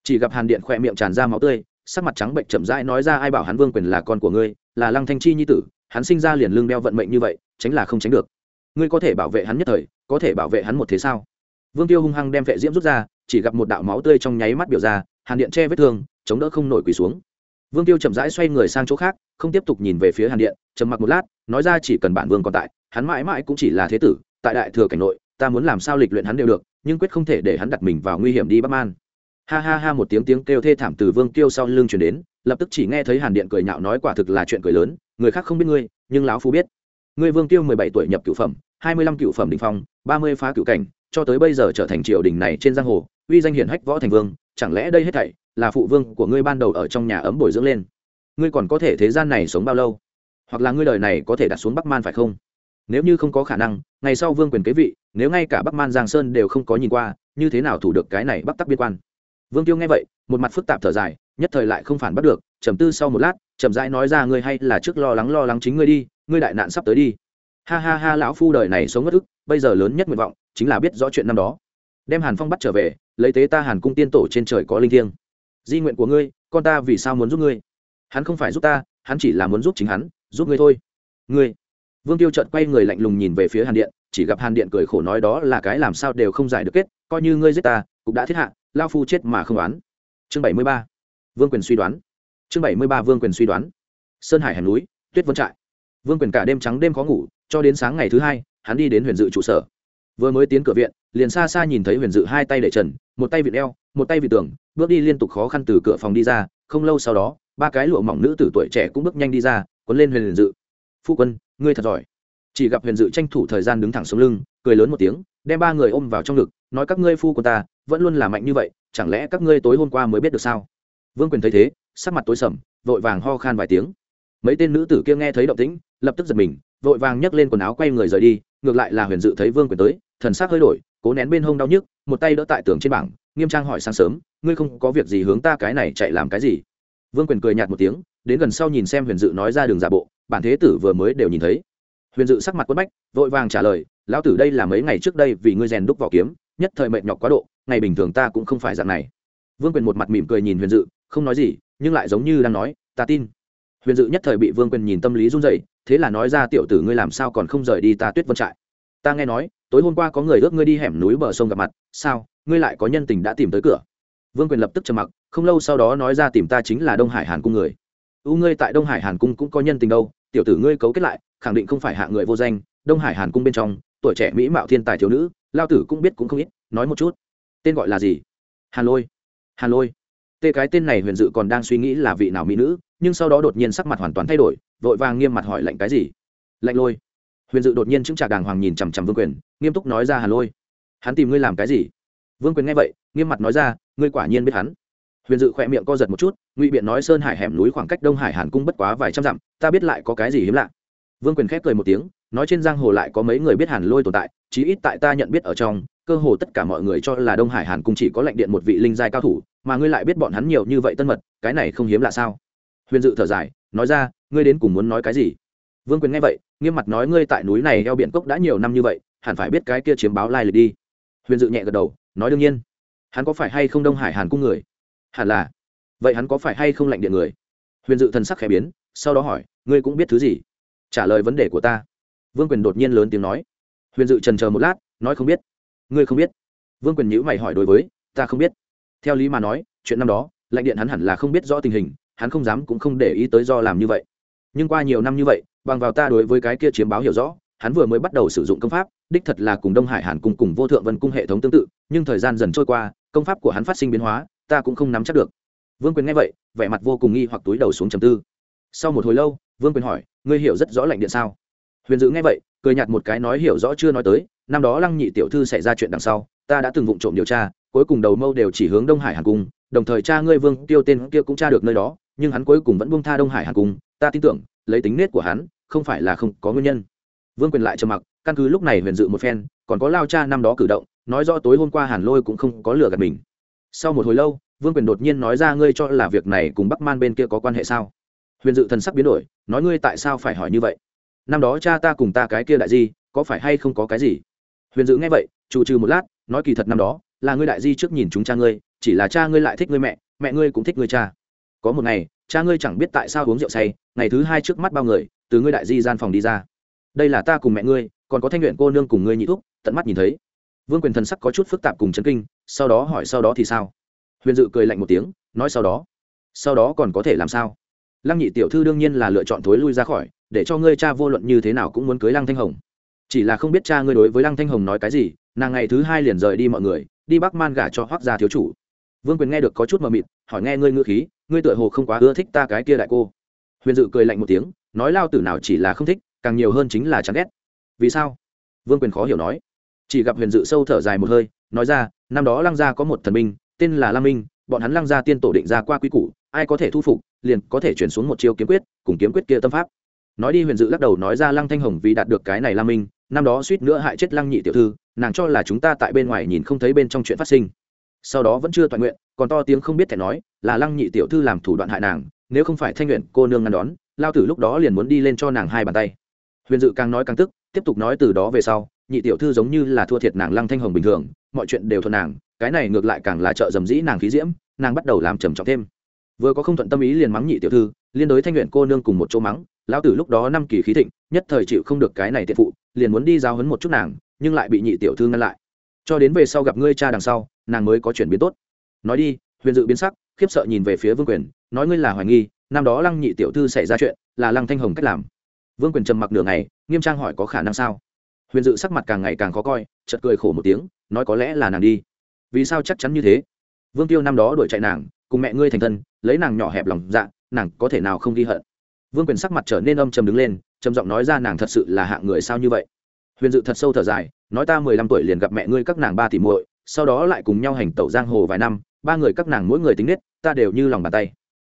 Chỉ gặp hàn điện khỏe miệng tràn ra máu tươi, sắc mặt trắng bệnh chậm rãi nói ra ai bảo hắn vương quyền là con của ngươi, là lăng thanh chi nhi tử, hắn sinh ra liền lương đeo vận mệnh như vậy, tránh là không tránh được. Ngươi có thể bảo vệ hắn nhất thời, có thể bảo vệ hắn một thế sao? Vương tiêu hung hăng đem vệ diễm rút ra, chỉ gặp một đạo máu tươi trong nháy mắt biểu ra hàn điện che vết thương, chống đỡ không nổi quỳ xuống. Vương tiêu chậm rãi xoay người sang chỗ khác, không tiếp tục nhìn về phía hàn điện, trầm mặc một lát, nói ra chỉ cần bản vương còn tại, hắn mãi mãi cũng chỉ là thế tử, tại đại thừa cảnh nội, ta muốn làm sao lịch luyện hắn đều được, nhưng quyết không thể để hắn đặt mình vào nguy hiểm đi bắc man. Ha ha ha một tiếng tiếng kêu thê thảm từ vương tiêu sau lưng chuyển đến, lập tức chỉ nghe thấy hàn điện cười nhạo nói quả thực là chuyện cười lớn, người khác không biết ngươi, nhưng lão phu biết. Ngươi vương tiêu mười bảy tuổi nhập cựu phẩm, hai mươi lăm cựu phẩm đình phong, ba mươi phá cựu cảnh, cho tới bây giờ trở thành triều đình này trên giang hồ, uy danh hiển hách võ thành vương chẳng lẽ đây hết thảy là phụ vương của ngươi ban đầu ở trong nhà ấm bồi dưỡng lên? Ngươi còn có thể thế gian này sống bao lâu? Hoặc là ngươi đời này có thể đặt xuống bắc man phải không? Nếu như không có khả năng, ngày sau vương quyền kế vị, nếu ngay cả bắc man giang sơn đều không có nhìn qua, như thế nào thủ được cái này bắc tắc biên quan? Vương tiêu nghe vậy, một mặt phức tạp thở dài, nhất thời lại không phản bắt được, trầm tư sau một lát, chậm rãi nói ra ngươi hay là trước lo lắng lo lắng chính ngươi đi, ngươi đại nạn sắp tới đi. Ha ha ha, lão phu đời này sống ngất ức, bây giờ lớn nhất nguyện vọng chính là biết rõ chuyện năm đó. Đem hàn phong bắt trở về lấy tế ta hàn cung tiên tổ trên trời có linh thiêng. Di nguyện của ngươi, con ta vì sao muốn giúp ngươi? Hắn không phải giúp ta, hắn chỉ là muốn giúp chính hắn, giúp ngươi thôi. Ngươi. Vương tiêu trợt quay người lạnh lùng nhìn về phía hàn điện, chỉ gặp hàn điện cười khổ nói đó là cái làm sao đều không giải được kết, coi như ngươi giết ta cũng đã thiết hạ, lao phu chết mà không đoán chương bảy mươi ba. Vương quyền suy đoán. Chương bảy mươi ba vương quyền suy đoán. Sơn hải hẻm núi, tuyết vân trại. Vương quyền cả đêm trắng đêm khó ngủ, cho đến sáng ngày thứ hai, hắn đi đến huyền dự trụ sở vừa mới tiến cửa viện, liền xa xa nhìn thấy huyền dự hai tay để trần, một tay vịt eo, một tay vịt tường, bước đi liên tục khó khăn từ cửa phòng đi ra, không lâu sau đó, ba cái lụa mỏng nữ tử tuổi trẻ cũng bước nhanh đi ra, quấn lên huyền dự. Phu quân, ngươi thật giỏi. Chỉ gặp huyền dự tranh thủ thời gian đứng thẳng xuống lưng, cười lớn một tiếng, đem ba người ôm vào trong ngực, nói, các ngươi phu của ta, vẫn luôn là mạnh như vậy, chẳng lẽ các ngươi tối hôm qua mới biết được sao? Vương quyền thấy thế, sắc mặt tối sầm, vội vàng ho khan vài tiếng. Mấy tên nữ tử kia nghe thấy động tĩnh, lập tức giật mình, vội vàng nhấc lên quần áo quay người rời đi, ngược lại là huyền dự thấy vương quyền tới thần sắc hơi đổi, cố nén bên hông đau nhức, một tay đỡ tại tường trên bảng, nghiêm trang hỏi sáng sớm, ngươi không có việc gì hướng ta cái này chạy làm cái gì? Vương quyền cười nhạt một tiếng, đến gần sau nhìn xem huyền dự nói ra đường giả bộ, bản thế tử vừa mới đều nhìn thấy. Huyền dự sắc mặt quất bách, vội vàng trả lời, lão tử đây là mấy ngày trước đây vì ngươi rèn đúc vỏ kiếm, nhất thời mệnh nhọc quá độ, ngày bình thường ta cũng không phải dạng này. Vương quyền một mặt mỉm cười nhìn huyền dự, không nói gì, nhưng lại giống như đang nói, ta tin. Huyền dự nhất thời bị vương quyền nhìn tâm lý run dậy thế là nói ra tiểu tử ngươi làm sao còn không rời đi ta tuyết vân trại? Ta nghe nói tối hôm qua có người ước ngươi đi hẻm núi bờ sông gặp mặt, sao? Ngươi lại có nhân tình đã tìm tới cửa. Vương quyền lập tức trầm mặc, không lâu sau đó nói ra tìm ta chính là đông hải hàn cung người. U ngươi tại đông hải hàn cung cũng có nhân tình đâu, tiểu tử ngươi cấu kết lại, khẳng định không phải hạ người vô danh, đông hải hàn cung bên trong, tuổi trẻ mỹ mạo thiên tài thiếu nữ, lao tử cũng biết cũng không ít, nói một chút. Tên gọi là gì? Hàn lôi. Hàn lôi. Tê cái tên này huyền dự còn đang suy nghĩ là vị nào mỹ nữ, nhưng sau đó đột nhiên sắc mặt hoàn toàn thay đổi, vội vàng nghiêm mặt hỏi lạnh cái gì? Lạnh lôi huyền dự đột nhiên chứng trả đàng hoàng nhìn chằm chằm vương quyền, nghiêm túc nói ra, hàn lôi, hắn tìm ngươi làm cái gì? Vương quyền nghe vậy, nghiêm mặt nói ra, ngươi quả nhiên biết hắn. Huyền dự khỏe miệng co giật một chút, ngụy biện nói, sơn hải hẻm núi khoảng cách đông hải hàn cung bất quá vài trăm dặm, ta biết lại có cái gì hiếm lạ. Vương quyền khép cười một tiếng, nói, trên giang hồ lại có mấy người biết hàn lôi tồn tại, chí ít tại ta nhận biết ở trong, cơ hồ tất cả mọi người cho là đông hải hàn cung chỉ có lệnh điện một vị linh giai cao thủ, mà ngươi lại biết bọn hắn nhiều như vậy tân mật, cái này không hiếm lạ sao? Huyền dự thở dài, nói ra, ngươi đến cùng muốn nói cái gì? Vương quyền nghe vậy nghiêm mặt nói, ngươi tại núi này eo biển cốc đã nhiều năm như vậy, hẳn phải biết cái kia chiếm báo lai lịch đi. Huyền dự nhẹ gật đầu, nói, đương nhiên. Hắn có phải hay không đông hải hàn cung người? Hẳn là. Vậy hắn có phải hay không lạnh điện người? Huyền dự thần sắc khẽ biến, sau đó hỏi, ngươi cũng biết thứ gì? Trả lời vấn đề của ta. Vương quyền đột nhiên lớn tiếng nói. Huyền dự trần chờ một lát, nói, không biết. Ngươi không biết? Vương quyền nhữ mày hỏi đối với, ta không biết. Theo lý mà nói, chuyện năm đó, lạnh điện hắn hẳn là không biết rõ tình hình, hắn không dám cũng không để ý tới do làm như vậy nhưng qua nhiều năm như vậy, bằng vào ta đối với cái kia chiếm báo hiểu rõ, hắn vừa mới bắt đầu sử dụng công pháp, đích thật là cùng đông hải hàn cung cùng vô thượng vân cung hệ thống tương tự, nhưng thời gian dần trôi qua, công pháp của hắn phát sinh biến hóa, ta cũng không nắm chắc được. Vương quyền nghe vậy, vẻ mặt vô cùng nghi hoặc túi đầu xuống trầm tư. Sau một hồi lâu, vương quyền hỏi, ngươi hiểu rất rõ lệnh điện sao? Huyền dự nghe vậy, cười nhạt một cái nói, hiểu rõ chưa nói tới, năm đó lăng nhị tiểu thư xảy ra chuyện đằng sau, ta đã từng vụng trộm điều tra, cuối cùng đầu mâu đều chỉ hướng đông hải hàn cung, đồng thời cha ngươi vương tiêu tên kia cũng tra được nơi đó, nhưng hắn cuối cùng vẫn buông tha đông hải hàn cung ta tin tưởng, lấy tính nết của hắn, không phải là không có nguyên nhân. Vương quyền lại trầm mặc, căn cứ lúc này huyền dự một phen, còn có lao cha năm đó cử động, nói rõ tối hôm qua hàn lôi cũng không có lừa gạt mình. Sau một hồi lâu, vương quyền đột nhiên nói ra ngươi cho là việc này cùng bắc man bên kia có quan hệ sao? Huyền dự thần sắc biến đổi, nói ngươi tại sao phải hỏi như vậy? Năm đó cha ta cùng ta cái kia đại di, có phải hay không có cái gì? Huyền dự nghe vậy chủ trừ một lát, nói kỳ thật năm đó, là ngươi đại di trước nhìn chúng cha ngươi, chỉ là cha ngươi lại thích ngươi mẹ mẹ ngươi cũng thích ngươi cha. Có một ngày, cha ngươi chẳng biết tại sao uống rượu say ngày thứ hai trước mắt bao người, từ ngươi đại di gian phòng đi ra. Đây là ta cùng mẹ ngươi, còn có thanh luyện cô nương cùng ngươi nhị thúc, tận mắt nhìn thấy. Vương quyền thần sắc có chút phức tạp cùng chấn kinh, sau đó hỏi sau đó thì sao? Huyền dự cười lạnh một tiếng, nói sau đó. Sau đó còn có thể làm sao? Lăng nhị tiểu thư đương nhiên là lựa chọn thối lui ra khỏi, để cho ngươi cha vô luận như thế nào cũng muốn cưới lăng thanh hồng. Chỉ là không biết cha ngươi đối với lăng thanh hồng nói cái gì, nàng ngày thứ hai liền rời đi mọi người, đi bắc man gả cho hoác gia thiếu chủ. Vương quyền nghe được có chút mờ mịt, hỏi nghe ngươi ngữ khí, ngươi tựa hồ không quá ưa thích ta cái kia đại cô huyền dự cười lạnh một tiếng, nói lao tử nào chỉ là không thích, càng nhiều hơn chính là chán ghét. Vì sao? Vương quyền khó hiểu nói. Chỉ gặp huyền dự sâu thở dài một hơi, nói ra, năm đó lăng gia có một thần minh tên là lam minh, bọn hắn lăng gia tiên tổ định ra qua quy củ, ai có thể thu phục, liền có thể chuyển xuống một chiêu kiếm quyết, cùng kiếm quyết kia tâm pháp. Nói đi, huyền dự lắc đầu nói ra, lăng thanh hồng vì đạt được cái này lam minh, năm đó suýt nữa hại chết lăng nhị tiểu thư, nàng cho là chúng ta tại bên ngoài nhìn không thấy bên trong chuyện phát sinh. Sau đó vẫn chưa toàn nguyện, còn to tiếng không biết thể nói, là lăng nhị tiểu thư làm thủ đoạn hại nàng nếu không phải thanh nguyện cô nương ngăn đón, lao tử lúc đó liền muốn đi lên cho nàng hai bàn tay. Huyền dự càng nói càng tức, tiếp tục nói từ đó về sau, nhị tiểu thư giống như là thua thiệt nàng lăng thanh hồng bình thường, mọi chuyện đều thuận nàng, cái này ngược lại càng là trợ dầm dĩ nàng khí diễm, nàng bắt đầu làm trầm trọng thêm. Vừa có không thuận tâm ý liền mắng nhị tiểu thư, liên đối thanh nguyện cô nương cùng một chỗ mắng lão tử lúc đó năm kỳ khí thịnh, nhất thời chịu không được cái này tiện phụ, liền muốn đi giao hấn một chút nàng, nhưng lại bị nhị tiểu thư ngăn lại. Cho đến về sau gặp ngươi cha đằng sau, nàng mới có chuyển biến tốt. Nói đi, huyền dự biến sắc, khiếp sợ nhìn về phía vương quyền nói ngươi là hoài nghi, năm đó lăng nhị tiểu thư xảy ra chuyện, là lăng thanh hồng cách làm. Vương quyền trầm mặc nửa ngày, nghiêm trang hỏi có khả năng sao? Huyền dự sắc mặt càng ngày càng khó coi chật cười khổ một tiếng, nói có lẽ là nàng đi. Vì sao chắc chắn như thế? Vương tiêu năm đó đuổi chạy nàng, cùng mẹ ngươi thành thân, lấy nàng nhỏ hẹp lòng dạ nàng có thể nào không ghi hận? Vương quyền sắc mặt trở nên âm trầm đứng lên, trầm giọng nói ra nàng thật sự là hạng người sao như vậy? Huyền dự thật sâu thở dài, nói ta mười lăm tuổi liền gặp mẹ ngươi các nàng ba tỷ muội, sau đó lại cùng nhau hành tẩu giang hồ vài năm, ba người các nàng mỗi người tính nết, ta đều như lòng bàn tay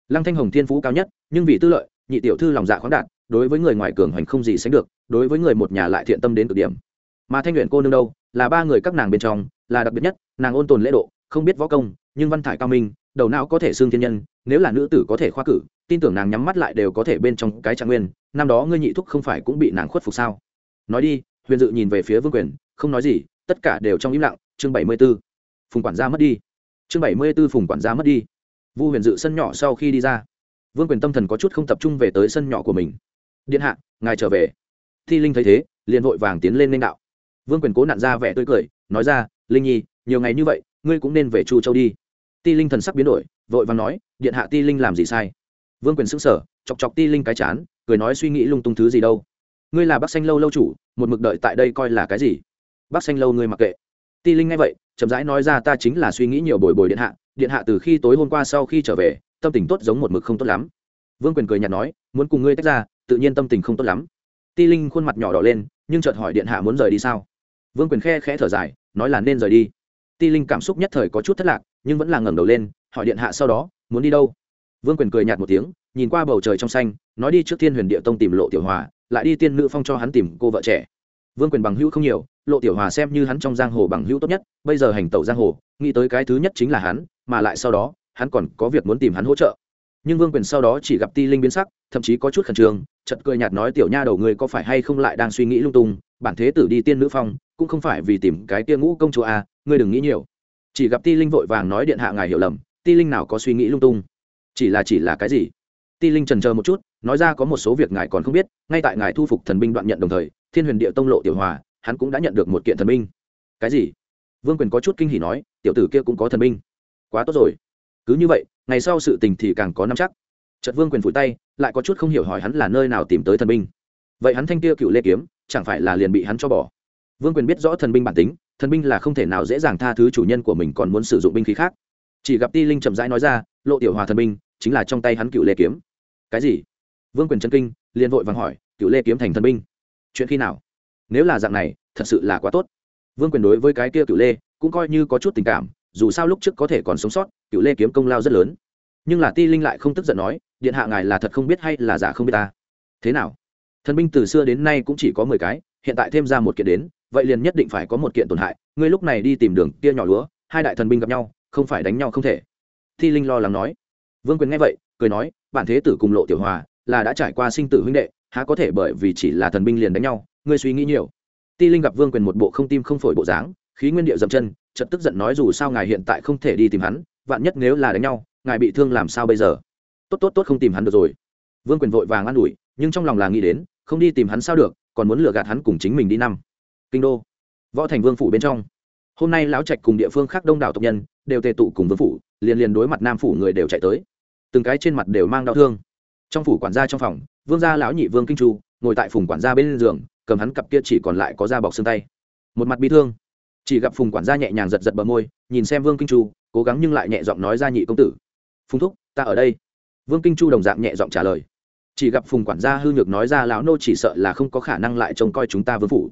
lăng thanh hồng thiên phú cao nhất, nhưng vì tư lợi, nhị tiểu thư lòng dạ khoáng đạt, đối với người ngoài cường hành không gì sánh được, đối với người một nhà lại thiện tâm đến cực điểm. Mà thanh luyện cô nương đâu? Là ba người các nàng bên trong, là đặc biệt nhất, nàng ôn tồn lễ độ, không biết võ công, nhưng văn thải cao minh, đầu não có thể xương thiên nhân, nếu là nữ tử có thể khoa cử, tin tưởng nàng nhắm mắt lại đều có thể bên trong cái trạng nguyên, năm đó ngươi nhị thúc không phải cũng bị nàng khuất phục sao? Nói đi, huyền dự nhìn về phía vương quyền, không nói gì, tất cả đều trong im lặng, chương bảy mươi b ố phùng quản gia mất đi. Chương bảy mươi b ố phùng quản gia mất đi vu huyền dự sân nhỏ sau khi đi ra vương quyền tâm thần có chút không tập trung về tới sân nhỏ của mình điện hạ ngài trở về thi linh thấy thế liền vội vàng tiến lên lãnh đạo vương quyền cố nặn ra vẻ tươi cười nói ra linh nhi nhiều ngày như vậy ngươi cũng nên về chu châu đi ti linh thần sắc biến đổi vội vàng nói điện hạ ti linh làm gì sai vương quyền s ữ n g sở chọc chọc ti linh cái chán, cười nói suy nghĩ lung tung thứ gì đâu. Ngươi là bắc xanh lâu lâu chủ, một mực đợi tại đây coi là cái gì? Bắc xanh lâu ngươi mặc kệ. Ti linh nghe vậy, chậm rãi nói ra ta chính là suy nghĩ nhiều bồi bồi điện hạ điện hạ từ khi tối hôm qua sau khi trở về, tâm tình tốt giống một mực không tốt lắm. Vương quyền cười nhạt nói, muốn cùng ngươi tách ra, tự nhiên tâm tình không tốt lắm. Ti linh khuôn mặt nhỏ đỏ lên, nhưng chợt hỏi điện hạ muốn rời đi sao? Vương quyền khe khẽ thở dài, nói là nên rời đi. Ti linh cảm xúc nhất thời có chút thất lạc, nhưng vẫn là ngẩng đầu lên, hỏi điện hạ sau đó, muốn đi đâu? Vương quyền cười nhạt một tiếng, nhìn qua bầu trời trong xanh, nói đi trước thiên huyền địa tông tìm lộ tiểu hòa, lại đi tiên nữ phong cho hắn tìm cô vợ trẻ. Vương quyền bằng hữu không nhiều lộ tiểu hòa xem như hắn trong giang hồ bằng hữu tốt nhất, bây giờ hành tẩu giang hồ, nghĩ tới cái thứ nhất chính là hắn, mà lại sau đó, hắn còn có việc muốn tìm hắn hỗ trợ. Nhưng vương quyền sau đó chỉ gặp ti linh biến sắc, thậm chí có chút khẩn trương chật cười nhạt nói, tiểu nha đầu ngươi có phải hay không lại đang suy nghĩ lung tung, bản thế tử đi tiên nữ phong, cũng không phải vì tìm cái tia ngũ công chúa a ngươi đừng nghĩ nhiều. Chỉ gặp ti linh vội vàng nói, điện hạ ngài hiểu lầm, ti linh nào có suy nghĩ lung tung? Chỉ là chỉ là cái gì? Ti linh trần chờ một chút, nói ra có một số việc ngài còn không biết, ngay tại ngài thu phục thần binh đoạn nhận đồng thời, thiên huyền địa tông lộ tiểu hòa hắn cũng đã nhận được một kiện thần binh. Cái gì? Vương quyền có chút kinh hỉ nói, tiểu tử kia cũng có thần binh. Quá tốt rồi. Cứ như vậy, ngày sau sự tình thì càng có năm chắc. Trật vương quyền phủi tay, lại có chút không hiểu hỏi hắn là nơi nào tìm tới thần binh. Vậy hắn thanh kia cựu lê kiếm, chẳng phải là liền bị hắn cho bỏ? Vương quyền biết rõ thần binh bản tính, thần binh là không thể nào dễ dàng tha thứ chủ nhân của mình còn muốn sử dụng binh khí khác. Chỉ gặp ti linh chậm rãi nói ra, lộ tiểu hòa thần binh, chính là trong tay hắn cựu lê kiếm. Cái gì? Vương quyền chân kinh, liền vội vàng hỏi, cựu lê kiếm thành thần binh, chuyện khi nào? Nếu là dạng này, thật sự là quá tốt. Vương quyền đối với cái kia cựu lê cũng coi như có chút tình cảm, dù sao lúc trước có thể còn sống sót cựu lê kiếm công lao rất lớn. Nhưng là ti linh lại không tức giận nói, điện hạ ngài là thật không biết hay là giả không biết ta? Thế nào? Thần binh từ xưa đến nay cũng chỉ có mười cái, hiện tại thêm ra một kiện đến, vậy liền nhất định phải có một kiện tổn hại, ngươi lúc này đi tìm đường kia nhỏ lúa, hai đại thần binh gặp nhau, không phải đánh nhau không thể. Thi linh lo lắng nói. Vương quyền nghe vậy, cười nói, bản thế tử cùng lộ tiểu hòa là đã trải qua sinh tử huynh đệ, há có thể bởi vì chỉ là thần binh liền đánh nhau ngươi suy nghĩ nhiều. Ti linh gặp vương quyền một bộ không tim không phổi bộ dáng, khí nguyên điệu dậm chân, chợt tức giận nói dù sao ngài hiện tại không thể đi tìm hắn, vạn nhất nếu là đánh nhau, ngài bị thương làm sao bây giờ? Tốt tốt tốt không tìm hắn được rồi. Vương quyền vội vàng an ủi, nhưng trong lòng là nghĩ đến, không đi tìm hắn sao được, còn muốn lừa gạt hắn cùng chính mình đi năm. Kinh đô. Võ thành vương phủ bên trong. Hôm nay lão trạch cùng địa phương khác đông đảo tộc nhân, đều tề tụ cùng vương phủ, liền liền đối mặt nam phủ người đều chạy tới. Từng cái trên mặt đều mang đau thương. Trong phủ quản gia trong phòng, vương gia lão nhị vương kinh chu, ngồi tại phùng quản gia bên giường cầm hắn cặp kia chỉ còn lại có da bọc xương tay. Một mặt bi thương. Chỉ gặp phùng quản gia nhẹ nhàng giật giật bờ môi, nhìn xem vương kinh chu, cố gắng nhưng lại nhẹ giọng nói ra nhị công tử. Phùng thúc, ta ở đây. Vương kinh chu đồng dạng nhẹ giọng trả lời. Chỉ gặp phùng quản gia hư nhược nói ra, lão nô chỉ sợ là không có khả năng lại trông coi chúng ta vương phủ.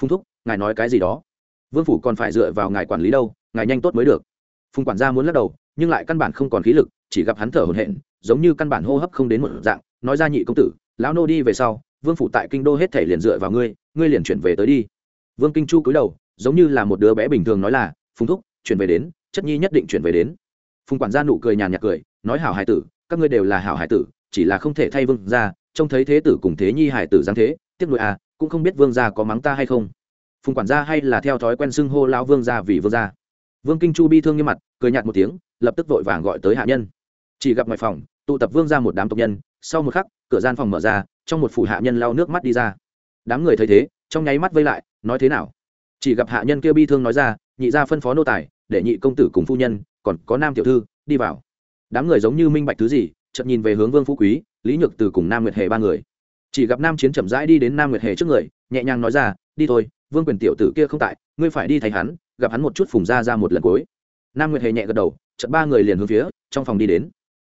Phùng thúc, ngài nói cái gì đó? Vương phủ còn phải dựa vào ngài quản lý đâu, ngài nhanh tốt mới được. Phùng quản gia muốn lắc đầu, nhưng lại căn bản không còn khí lực, chỉ gặp hắn thở hổn hển, giống như căn bản hô hấp không đến một dạng, nói ra nhị công tử, lão nô đi về sau vương phủ tại kinh đô hết thể liền dựa vào ngươi ngươi liền chuyển về tới đi. Vương kinh chu cúi đầu, giống như là một đứa bé bình thường nói là, phùng thúc, chuyển về đến, chất nhi nhất định chuyển về đến. Phùng quản gia nụ cười nhàn nhạt cười, nói, hảo hải tử, các ngươi đều là hảo hải tử, chỉ là không thể thay vương ra trông thấy thế tử cùng thế nhi hải tử giáng thế, tiếc nuôi à cũng không biết vương gia có mắng ta hay không. Phùng quản gia hay là theo thói quen xưng hô lão vương gia vì vương gia. Vương kinh chu bi thương như mặt, cười nhạt một tiếng, lập tức vội vàng gọi tới hạ nhân. Chỉ gặp ngoài phòng, tụ tập vương ra một đám tộc nhân, sau một khắc, cửa gian phòng mở ra trong một phủ hạ nhân lau nước mắt đi ra. Đám người thấy thế, trong nháy mắt vây lại, nói thế nào? Chỉ gặp hạ nhân kia bi thương nói ra, nhị ra phân phó nô tài, để nhị công tử cùng phu nhân, còn có nam tiểu thư, đi vào. Đám người giống như minh bạch thứ gì, chợt nhìn về hướng vương phú quý, lý nhược từ cùng nam nguyệt hề ba người. Chỉ gặp nam chiến chậm rãi đi đến nam nguyệt hề trước người, nhẹ nhàng nói ra, đi thôi, vương quyền tiểu tử kia không tại, ngươi phải đi thay hắn, gặp hắn một chút phùng ra ra một lần cuối. Nam nguyệt hề nhẹ gật đầu, chợt ba người liền hướng phía trong phòng đi đến.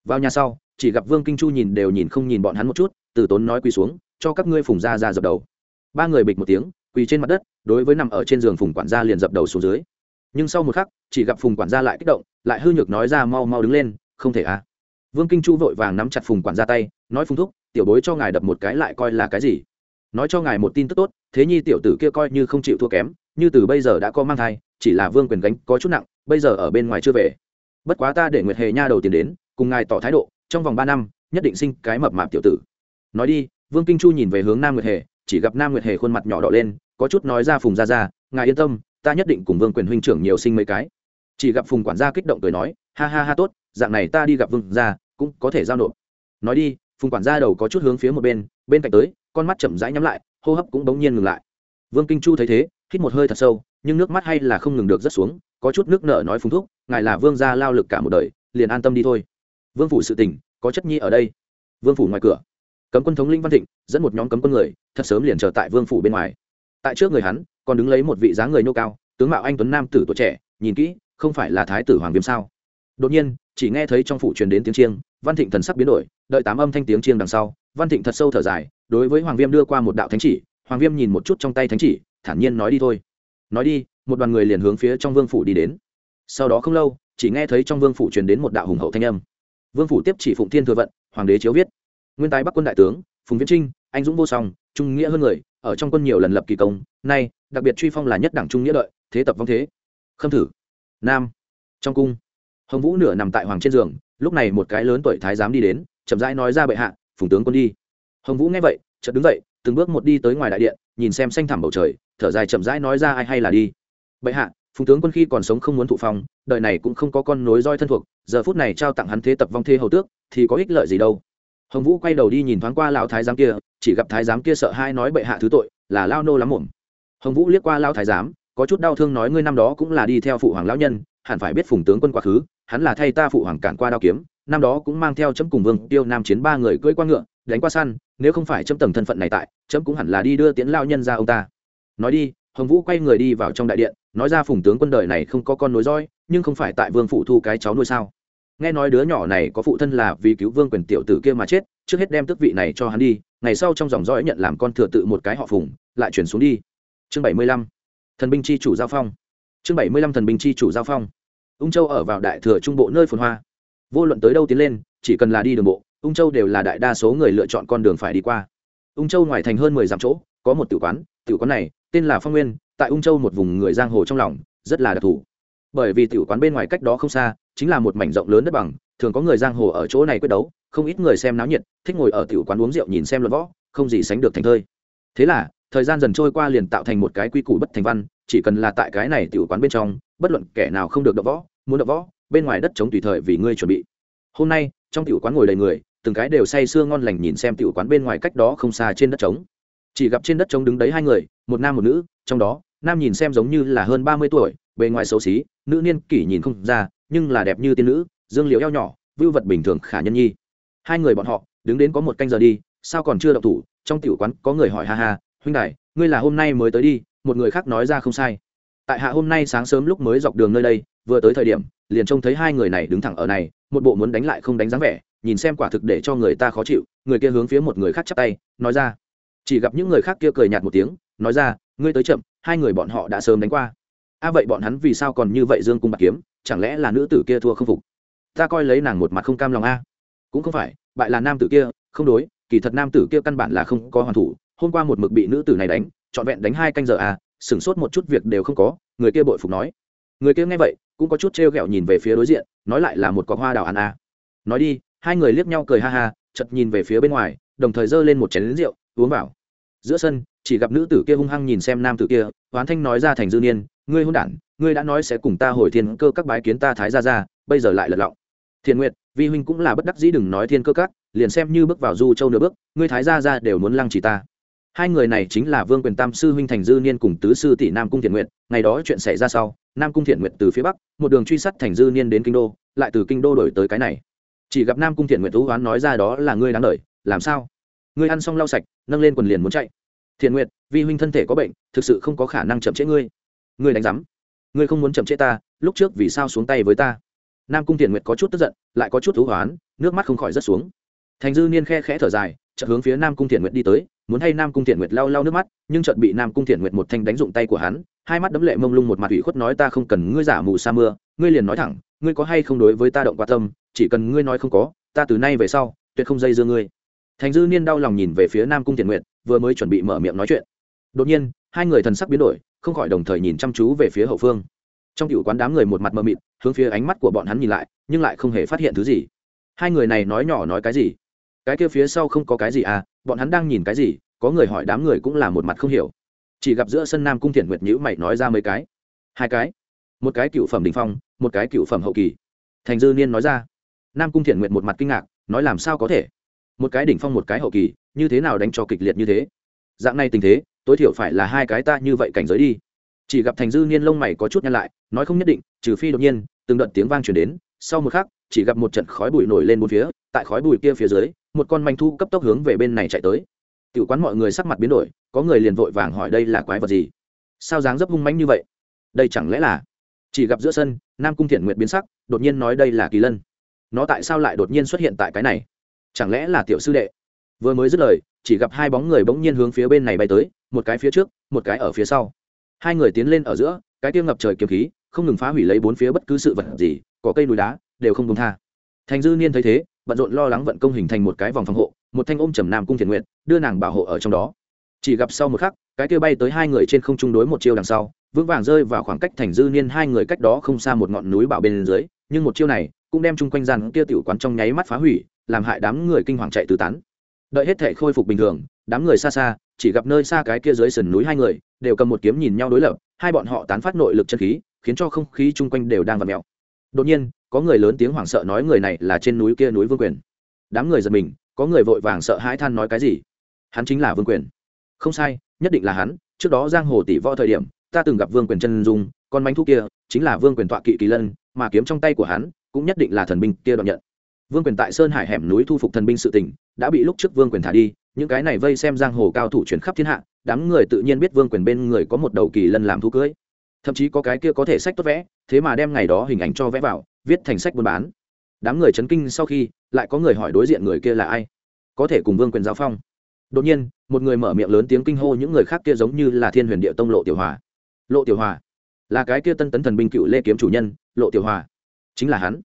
Vào nhà sau, chỉ gặp vương kinh chu nhìn đều nhìn không nhìn bọn hắn một chút từ tốn nói quỳ xuống, cho các ngươi phùng ra ra dập đầu. Ba người bịch một tiếng, quỳ trên mặt đất, đối với nằm ở trên giường phùng quản gia liền dập đầu xuống dưới. Nhưng sau một khắc, chỉ gặp phùng quản gia lại kích động, lại hư nhược nói ra mau mau đứng lên, không thể à. Vương kinh chu vội vàng nắm chặt phùng quản gia tay, nói phùng thúc, tiểu bối cho ngài đập một cái lại coi là cái gì? Nói cho ngài một tin tức tốt, thế nhi tiểu tử kia coi như không chịu thua kém, như từ bây giờ đã có mang thai, chỉ là vương quyền gánh có chút nặng, bây giờ ở bên ngoài chưa về. Bất quá ta để nguyệt hề nha đầu tiền đến, cùng ngài tỏ thái độ, trong vòng ba năm, nhất định sinh cái mập mạp tiểu tử nói đi, vương kinh chu nhìn về hướng nam nguyệt hề, chỉ gặp nam nguyệt hề khuôn mặt nhỏ đỏ lên, có chút nói ra phùng ra ra, ngài yên tâm, ta nhất định cùng vương quyền huynh trưởng nhiều sinh mấy cái. Chỉ gặp phùng quản gia kích động cười nói, ha ha ha, tốt, dạng này ta đi gặp vương gia, cũng có thể giao nộp. Nói đi, phùng quản gia đầu có chút hướng phía một bên bên cạnh tới, con mắt chậm rãi nhắm lại, hô hấp cũng bỗng nhiên ngừng lại. Vương kinh chu thấy thế, hít một hơi thật sâu, nhưng nước mắt hay là không ngừng được rất xuống, có chút nước nợ nói phùng thúc, ngài là vương gia lao lực cả một đời, liền an tâm đi thôi. Vương phủ sự tình, có chất nhi ở đây. Vương phủ ngoài cửa cấm quân thống linh văn thịnh, dẫn một nhóm cấm quân người, thật sớm liền chờ tại vương phủ bên ngoài. Tại trước người hắn, còn đứng lấy một vị dáng người nô cao, tướng mạo anh tuấn nam tử tuổi trẻ, nhìn kỹ, không phải là thái tử hoàng viêm sao? Đột nhiên, chỉ nghe thấy trong phủ truyền đến tiếng chiêng, văn thịnh thần sắc biến đổi, đợi tám âm thanh tiếng chiêng đằng sau, văn thịnh thật sâu thở dài, đối với hoàng viêm đưa qua một đạo thánh chỉ, hoàng viêm nhìn một chút trong tay thánh chỉ, thản nhiên nói đi thôi. Nói đi, một đoàn người liền hướng phía trong vương phủ đi đến. Sau đó không lâu, chỉ nghe thấy trong vương phủ truyền đến một đạo hùng hậu thanh âm. Vương phủ tiếp chỉ phụng thiên thừa vận, hoàng đế chiếu viết nguyên tái bắc quân đại tướng, phùng viễn trinh anh dũng vô song, trung nghĩa hơn người, ở trong quân nhiều lần lập kỳ công, nay, đặc biệt truy phong là nhất đảng trung nghĩa đợi, thế tập vong thế. Khâm thử, nam, trong cung. Hồng vũ nửa nằm tại hoàng trên giường, lúc này một cái lớn tuổi thái giám đi đến, chậm rãi nói ra bệ hạ, phùng tướng quân đi. Hồng vũ nghe vậy, chợt đứng dậy, từng bước một đi tới ngoài đại điện, nhìn xem xanh thẳm bầu trời, thở dài chậm rãi nói ra ai hay là đi. Bệ hạ, phùng tướng quân khi còn sống không muốn thụ phong, đời này cũng không có con nối roi thân thuộc, giờ phút này trao tặng hắn thế tập vong thê hầu tước, thì có ích lợi gì đâu? Hồng vũ quay đầu đi nhìn thoáng qua lão thái giám kia, chỉ gặp thái giám kia sợ hai nói bệ hạ thứ tội, là lao nô lắm mồm. Hồng vũ liếc qua lao thái giám, có chút đau thương nói ngươi năm đó cũng là đi theo phụ hoàng lão nhân, hẳn phải biết phùng tướng quân quá khứ, hắn là thay ta phụ hoàng cản qua đao kiếm, năm đó cũng mang theo chấm cùng vương, tiêu nam chiến ba người cưỡi qua ngựa, đánh qua săn, nếu không phải chấm tầng thân phận này tại, chấm cũng hẳn là đi đưa tiễn lao nhân ra ông ta. Nói đi, hồng vũ quay người đi vào trong đại điện, nói ra phùng tướng quân đời này không có con nối roi nhưng không phải tại vương phụ thu cái cháu nuôi sao nghe nói đứa nhỏ này có phụ thân là vì cứu vương quyền tiểu tử kia mà chết, trước hết đem tước vị này cho hắn đi, ngày sau trong dòng dõi nhận làm con thừa tự một cái họ phùng, lại chuyển xuống đi. Chương bảy mươi lăm, thần binh chi chủ giao phong. Chương bảy mươi lăm thần binh chi chủ giao phong. Ung châu ở vào đại thừa trung bộ nơi phồn hoa. Vô luận tới đâu tiến lên, chỉ cần là đi đường bộ, ung châu đều là đại đa số người lựa chọn con đường phải đi qua. Ung châu ngoài thành hơn mười dặm chỗ, có một tử quán tử quán này, tên là phong nguyên, tại ung châu một vùng người giang hồ trong lòng, rất là đặc thù. Bởi vì tử quán bên ngoài cách đó không xa chính là một mảnh rộng lớn đất bằng, thường có người giang hồ ở chỗ này quyết đấu, không ít người xem náo nhiệt, thích ngồi ở tiểu quán uống rượu nhìn xem luận võ, không gì sánh được thành thơi. Thế là, thời gian dần trôi qua liền tạo thành một cái quy củ bất thành văn, chỉ cần là tại cái này tiểu quán bên trong, bất luận kẻ nào không được đập võ, muốn đập võ, bên ngoài đất chống tùy thời vì ngươi chuẩn bị. Hôm nay, trong tiểu quán ngồi đầy người, từng cái đều say sưa ngon lành nhìn xem tiểu quán bên ngoài cách đó không xa trên đất trống. Chỉ gặp trên đất trống đứng đấy hai người, một nam một nữ, trong đó, nam nhìn xem giống như là hơn ba mươi tuổi, bề ngoài xấu xí, nữ niên kỷ nhìn không ra nhưng là đẹp như tiên nữ, dương liễu eo nhỏ, vưu vật bình thường khả nhân nhi. Hai người bọn họ, đứng đến có một canh giờ đi, sao còn chưa đậu thủ, trong tiểu quán có người hỏi ha ha, huynh đại ngươi là hôm nay mới tới đi, một người khác nói ra không sai. Tại hạ hôm nay sáng sớm lúc mới dọc đường nơi đây, vừa tới thời điểm, liền trông thấy hai người này đứng thẳng ở này, một bộ muốn đánh lại không đánh dáng vẻ, nhìn xem quả thực để cho người ta khó chịu, người kia hướng phía một người khác chắp tay, nói ra. Chỉ gặp những người khác kia cười nhạt một tiếng, nói ra, ngươi tới chậm, hai người bọn họ đã sớm đánh qua a, vậy bọn hắn vì sao còn như vậy dương cung bạc kiếm? Chẳng lẽ là nữ tử kia thua không phục? Ta coi lấy nàng một mặt không cam lòng a. Cũng không phải, bại là nam tử kia, không đối, kỳ thật nam tử kia căn bản là không có hoàn thủ. Hôm qua một mực bị nữ tử này đánh, trọn vẹn đánh hai canh giờ a, sửng sốt một chút việc đều không có. Người kia bội phục nói. Người kia nghe vậy, cũng có chút t r ghẹo nhìn về phía đối diện, nói lại là một cọc hoa đào ăn a. Nói đi, hai người liếc nhau cười ha ha chật nhìn về phía bên ngoài, đồng thời giơ lên một chén lính rượu, uống vào giữa sân, chỉ gặp nữ tử kia hung hăng nhìn xem nam tử kia, hoán thanh nói ra thành dư niên, ngươi hôn đản, ngươi đã nói sẽ cùng ta hồi thiên cơ các bái kiến ta thái ra ra bây giờ lại lật lọng. Thiện nguyện vi huynh cũng là bất đắc dĩ đừng nói thiên cơ các, liền xem như bước vào du châu nửa bước, ngươi thái ra ra đều muốn lăng trì ta. Hai người này chính là vương quyền tam sư huynh thành dư niên cùng tứ sư tỷ nam cung thiện nguyện ngày đó chuyện xảy ra sau, nam cung thiện nguyện từ phía bắc, một đường truy sát thành dư niên đến kinh đô, lại từ kinh đô đổi tới cái này. Chỉ gặp nam cung thiện nguyện thú hoán nói ra đó là ngươi đáng đợi làm sao? Ngươi ăn xong lau sạch, nâng lên quần liền muốn chạy. Thiện nguyện vi huynh thân thể có bệnh, thực sự không có khả năng chậm trễ ngươi. Ngươi đánh giám ngươi không muốn chậm trễ ta, lúc trước vì sao xuống tay với ta? Nam cung thiện nguyện có chút tức giận, lại có chút thú hoán, nước mắt không khỏi rớt xuống. Thành dư niên khe khẽ thở dài, chợt hướng phía nam cung thiện nguyện đi tới, muốn hay nam cung thiện nguyệt lau lau nước mắt, nhưng chợt bị nam cung thiện nguyệt một thanh đánh dụng tay của hắn, hai mắt đấm lệ mông lung một mặt ủy khuất nói ta không cần ngươi giả mù sa mưa, ngươi liền nói thẳng, ngươi có hay không đối với ta động quan tâm, chỉ cần ngươi nói không có, ta từ nay về sau, tuyệt không dây dưa ngươi thành dư niên đau lòng nhìn về phía nam cung thiện nguyệt, vừa mới chuẩn bị mở miệng nói chuyện. Đột nhiên, hai người thần sắc biến đổi, không khỏi đồng thời nhìn chăm chú về phía hậu phương. Trong cựu quán đám người một mặt mờ mịt, hướng phía ánh mắt của bọn hắn nhìn lại, nhưng lại không hề phát hiện thứ gì. Hai người này nói nhỏ nói cái gì? Cái kia phía sau không có cái gì à bọn hắn đang nhìn cái gì? Có người hỏi đám người cũng là một mặt không hiểu. Chỉ gặp giữa sân nam cung thiện nguyệt nhữ mày nói ra mấy cái. Hai cái. Một cái cựu phẩm đình phong, một cái cựu phẩm hậu kỳ. Thành dư niên nói ra. Nam cung thiện nguyệt một mặt kinh ngạc, nói làm sao có thể? Một cái đỉnh phong một cái hậu kỳ, như thế nào đánh cho kịch liệt như thế? Dạng này tình thế, tối thiểu phải là hai cái ta như vậy cảnh giới đi. Chỉ gặp thành dư niên lông mày có chút nhăn lại, nói không nhất định, trừ phi đột nhiên, từng đợt tiếng vang chuyển đến, sau một khắc, chỉ gặp một trận khói bụi nổi lên bốn phía, tại khói bụi kia phía dưới, một con manh thu cấp tốc hướng về bên này chạy tới. Tiểu quán mọi người sắc mặt biến đổi, có người liền vội vàng hỏi đây là quái vật gì? Sao dáng dấp hung manh như vậy? Đây chẳng lẽ là? Chỉ gặp giữa sân, nam cung thiện nguyện biến sắc, đột nhiên nói đây là kỳ lân. Nó tại sao lại đột nhiên xuất hiện tại cái này? Chẳng lẽ là tiểu sư đệ? Vừa mới dứt lời, chỉ gặp hai bóng người bỗng nhiên hướng phía bên này bay tới, một cái phía trước, một cái ở phía sau. Hai người tiến lên ở giữa, cái tiêu ngập trời kiếm khí, không ngừng phá hủy lấy bốn phía bất cứ sự vật gì có cây núi đá, đều không công tha. Thành dư niên thấy thế, bận rộn lo lắng vận công hình thành một cái vòng phòng hộ, một thanh ôm trầm nam cung thiện nguyện đưa nàng bảo hộ ở trong đó. Chỉ gặp sau một khắc, cái kia bay tới hai người trên không trung đối một chiêu đằng sau, vững vàng rơi vào khoảng cách thành dư niên hai người cách đó không xa một ngọn núi bảo bên dưới, nhưng một chiêu này cũng đem chung quanh gian kia tiểu quán trong nháy mắt phá hủy làm hại đám người kinh hoàng chạy tứ tán. Đợi hết thể khôi phục bình thường, đám người xa xa, chỉ gặp nơi xa cái kia dưới sườn núi hai người, đều cầm một kiếm nhìn nhau đối lập, hai bọn họ tán phát nội lực chân khí, khiến cho không khí chung quanh đều đang vặt mèo. Đột nhiên, có người lớn tiếng hoảng sợ nói người này là trên núi kia núi vương quyền. Đám người giật mình, có người vội vàng sợ hãi than nói cái gì? Hắn chính là vương quyền. Không sai, nhất định là hắn, trước đó giang hồ tỷ võ thời điểm, ta từng gặp vương quyền chân dung, con bánh thu kia, chính là vương quyền tọa kỵ kỳ lân, mà kiếm trong tay của hắn, cũng nhất định là thần binh kia đoạn nhận vương quyền tại sơn hải hẻm núi thu phục thần binh sự tỉnh đã bị lúc trước vương quyền thả đi, những cái này vây xem giang hồ cao thủ chuyển khắp thiên hạ, đám người tự nhiên biết vương quyền bên người có một đầu kỳ lân làm thú cưới. Thậm chí có cái kia có thể sách tốt vẽ, thế mà đem ngày đó hình ảnh cho vẽ vào, viết thành sách buôn bán. Đám người chấn kinh sau khi, lại có người hỏi đối diện người kia là ai. Có thể cùng vương quyền giao phong. Đột nhiên, một người mở miệng lớn tiếng kinh hô những người khác kia giống như là thiên huyền địa tông lộ tiểu hòa. Lộ tiểu hòa? Là cái kia tân tấn thần binh cựu lê kiếm chủ nhân, lộ tiểu hòa. Chính là hắn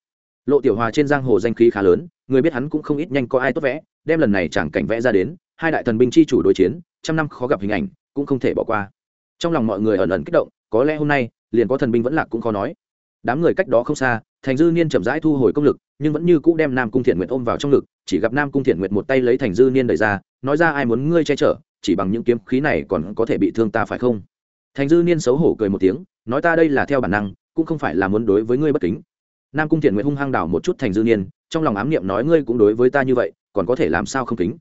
lộ tiểu hòa trên giang hồ danh khí khá lớn người biết hắn cũng không ít nhanh có ai tốt vẽ đem lần này chẳng cảnh vẽ ra đến hai đại thần binh chi chủ đối chiến trăm năm khó gặp hình ảnh cũng không thể bỏ qua. Trong lòng mọi người ẩn ẩn kích động có lẽ hôm nay liền có thần binh vẫn lạc cũng khó nói. Đám người cách đó không xa thành dư niên chậm rãi thu hồi công lực nhưng vẫn như cũ đem nam cung thiện nguyện ôm vào trong lực, chỉ gặp nam cung thiện nguyện một tay lấy thành dư niên đẩy ra nói ra ai muốn ngươi che chở chỉ bằng những kiếm khí này còn có thể bị thương ta phải không? Thành dư niên xấu hổ cười một tiếng nói ta đây là theo bản năng cũng không phải là muốn đối với ngươi bất kính nam cung thiện nguyện hung hăng đảo một chút thành dư niên, trong lòng ám niệm nói, ngươi cũng đối với ta như vậy, còn có thể làm sao không kính?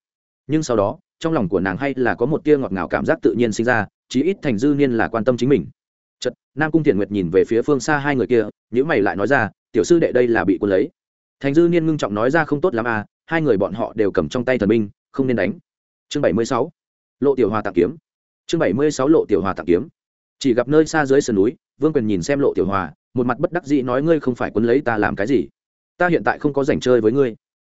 Nhưng sau đó, trong lòng của nàng hay là có một tia ngọt ngào cảm giác tự nhiên sinh ra, chí ít thành dư niên là quan tâm chính mình. Chật nam cung thiện nguyệt nhìn về phía phương xa hai người kia nhữ mày lại nói ra, tiểu sư đệ đây là bị quân lấy. Thành dư niên ngưng trọng nói ra, không tốt lắm à hai người bọn họ đều cầm trong tay thần binh, không nên đánh. Chương bảy mươi sáu, lộ tiểu hòa tạc kiếm. Chương bảy mươi sáu, lộ tiểu hòa tạc kiếm. Chỉ gặp nơi xa dưới sườn núi, vương quyền nhìn xem lộ tiểu hòa một mặt bất đắc dĩ nói ngươi không phải quấn lấy ta làm cái gì? Ta hiện tại không có rảnh chơi với ngươi.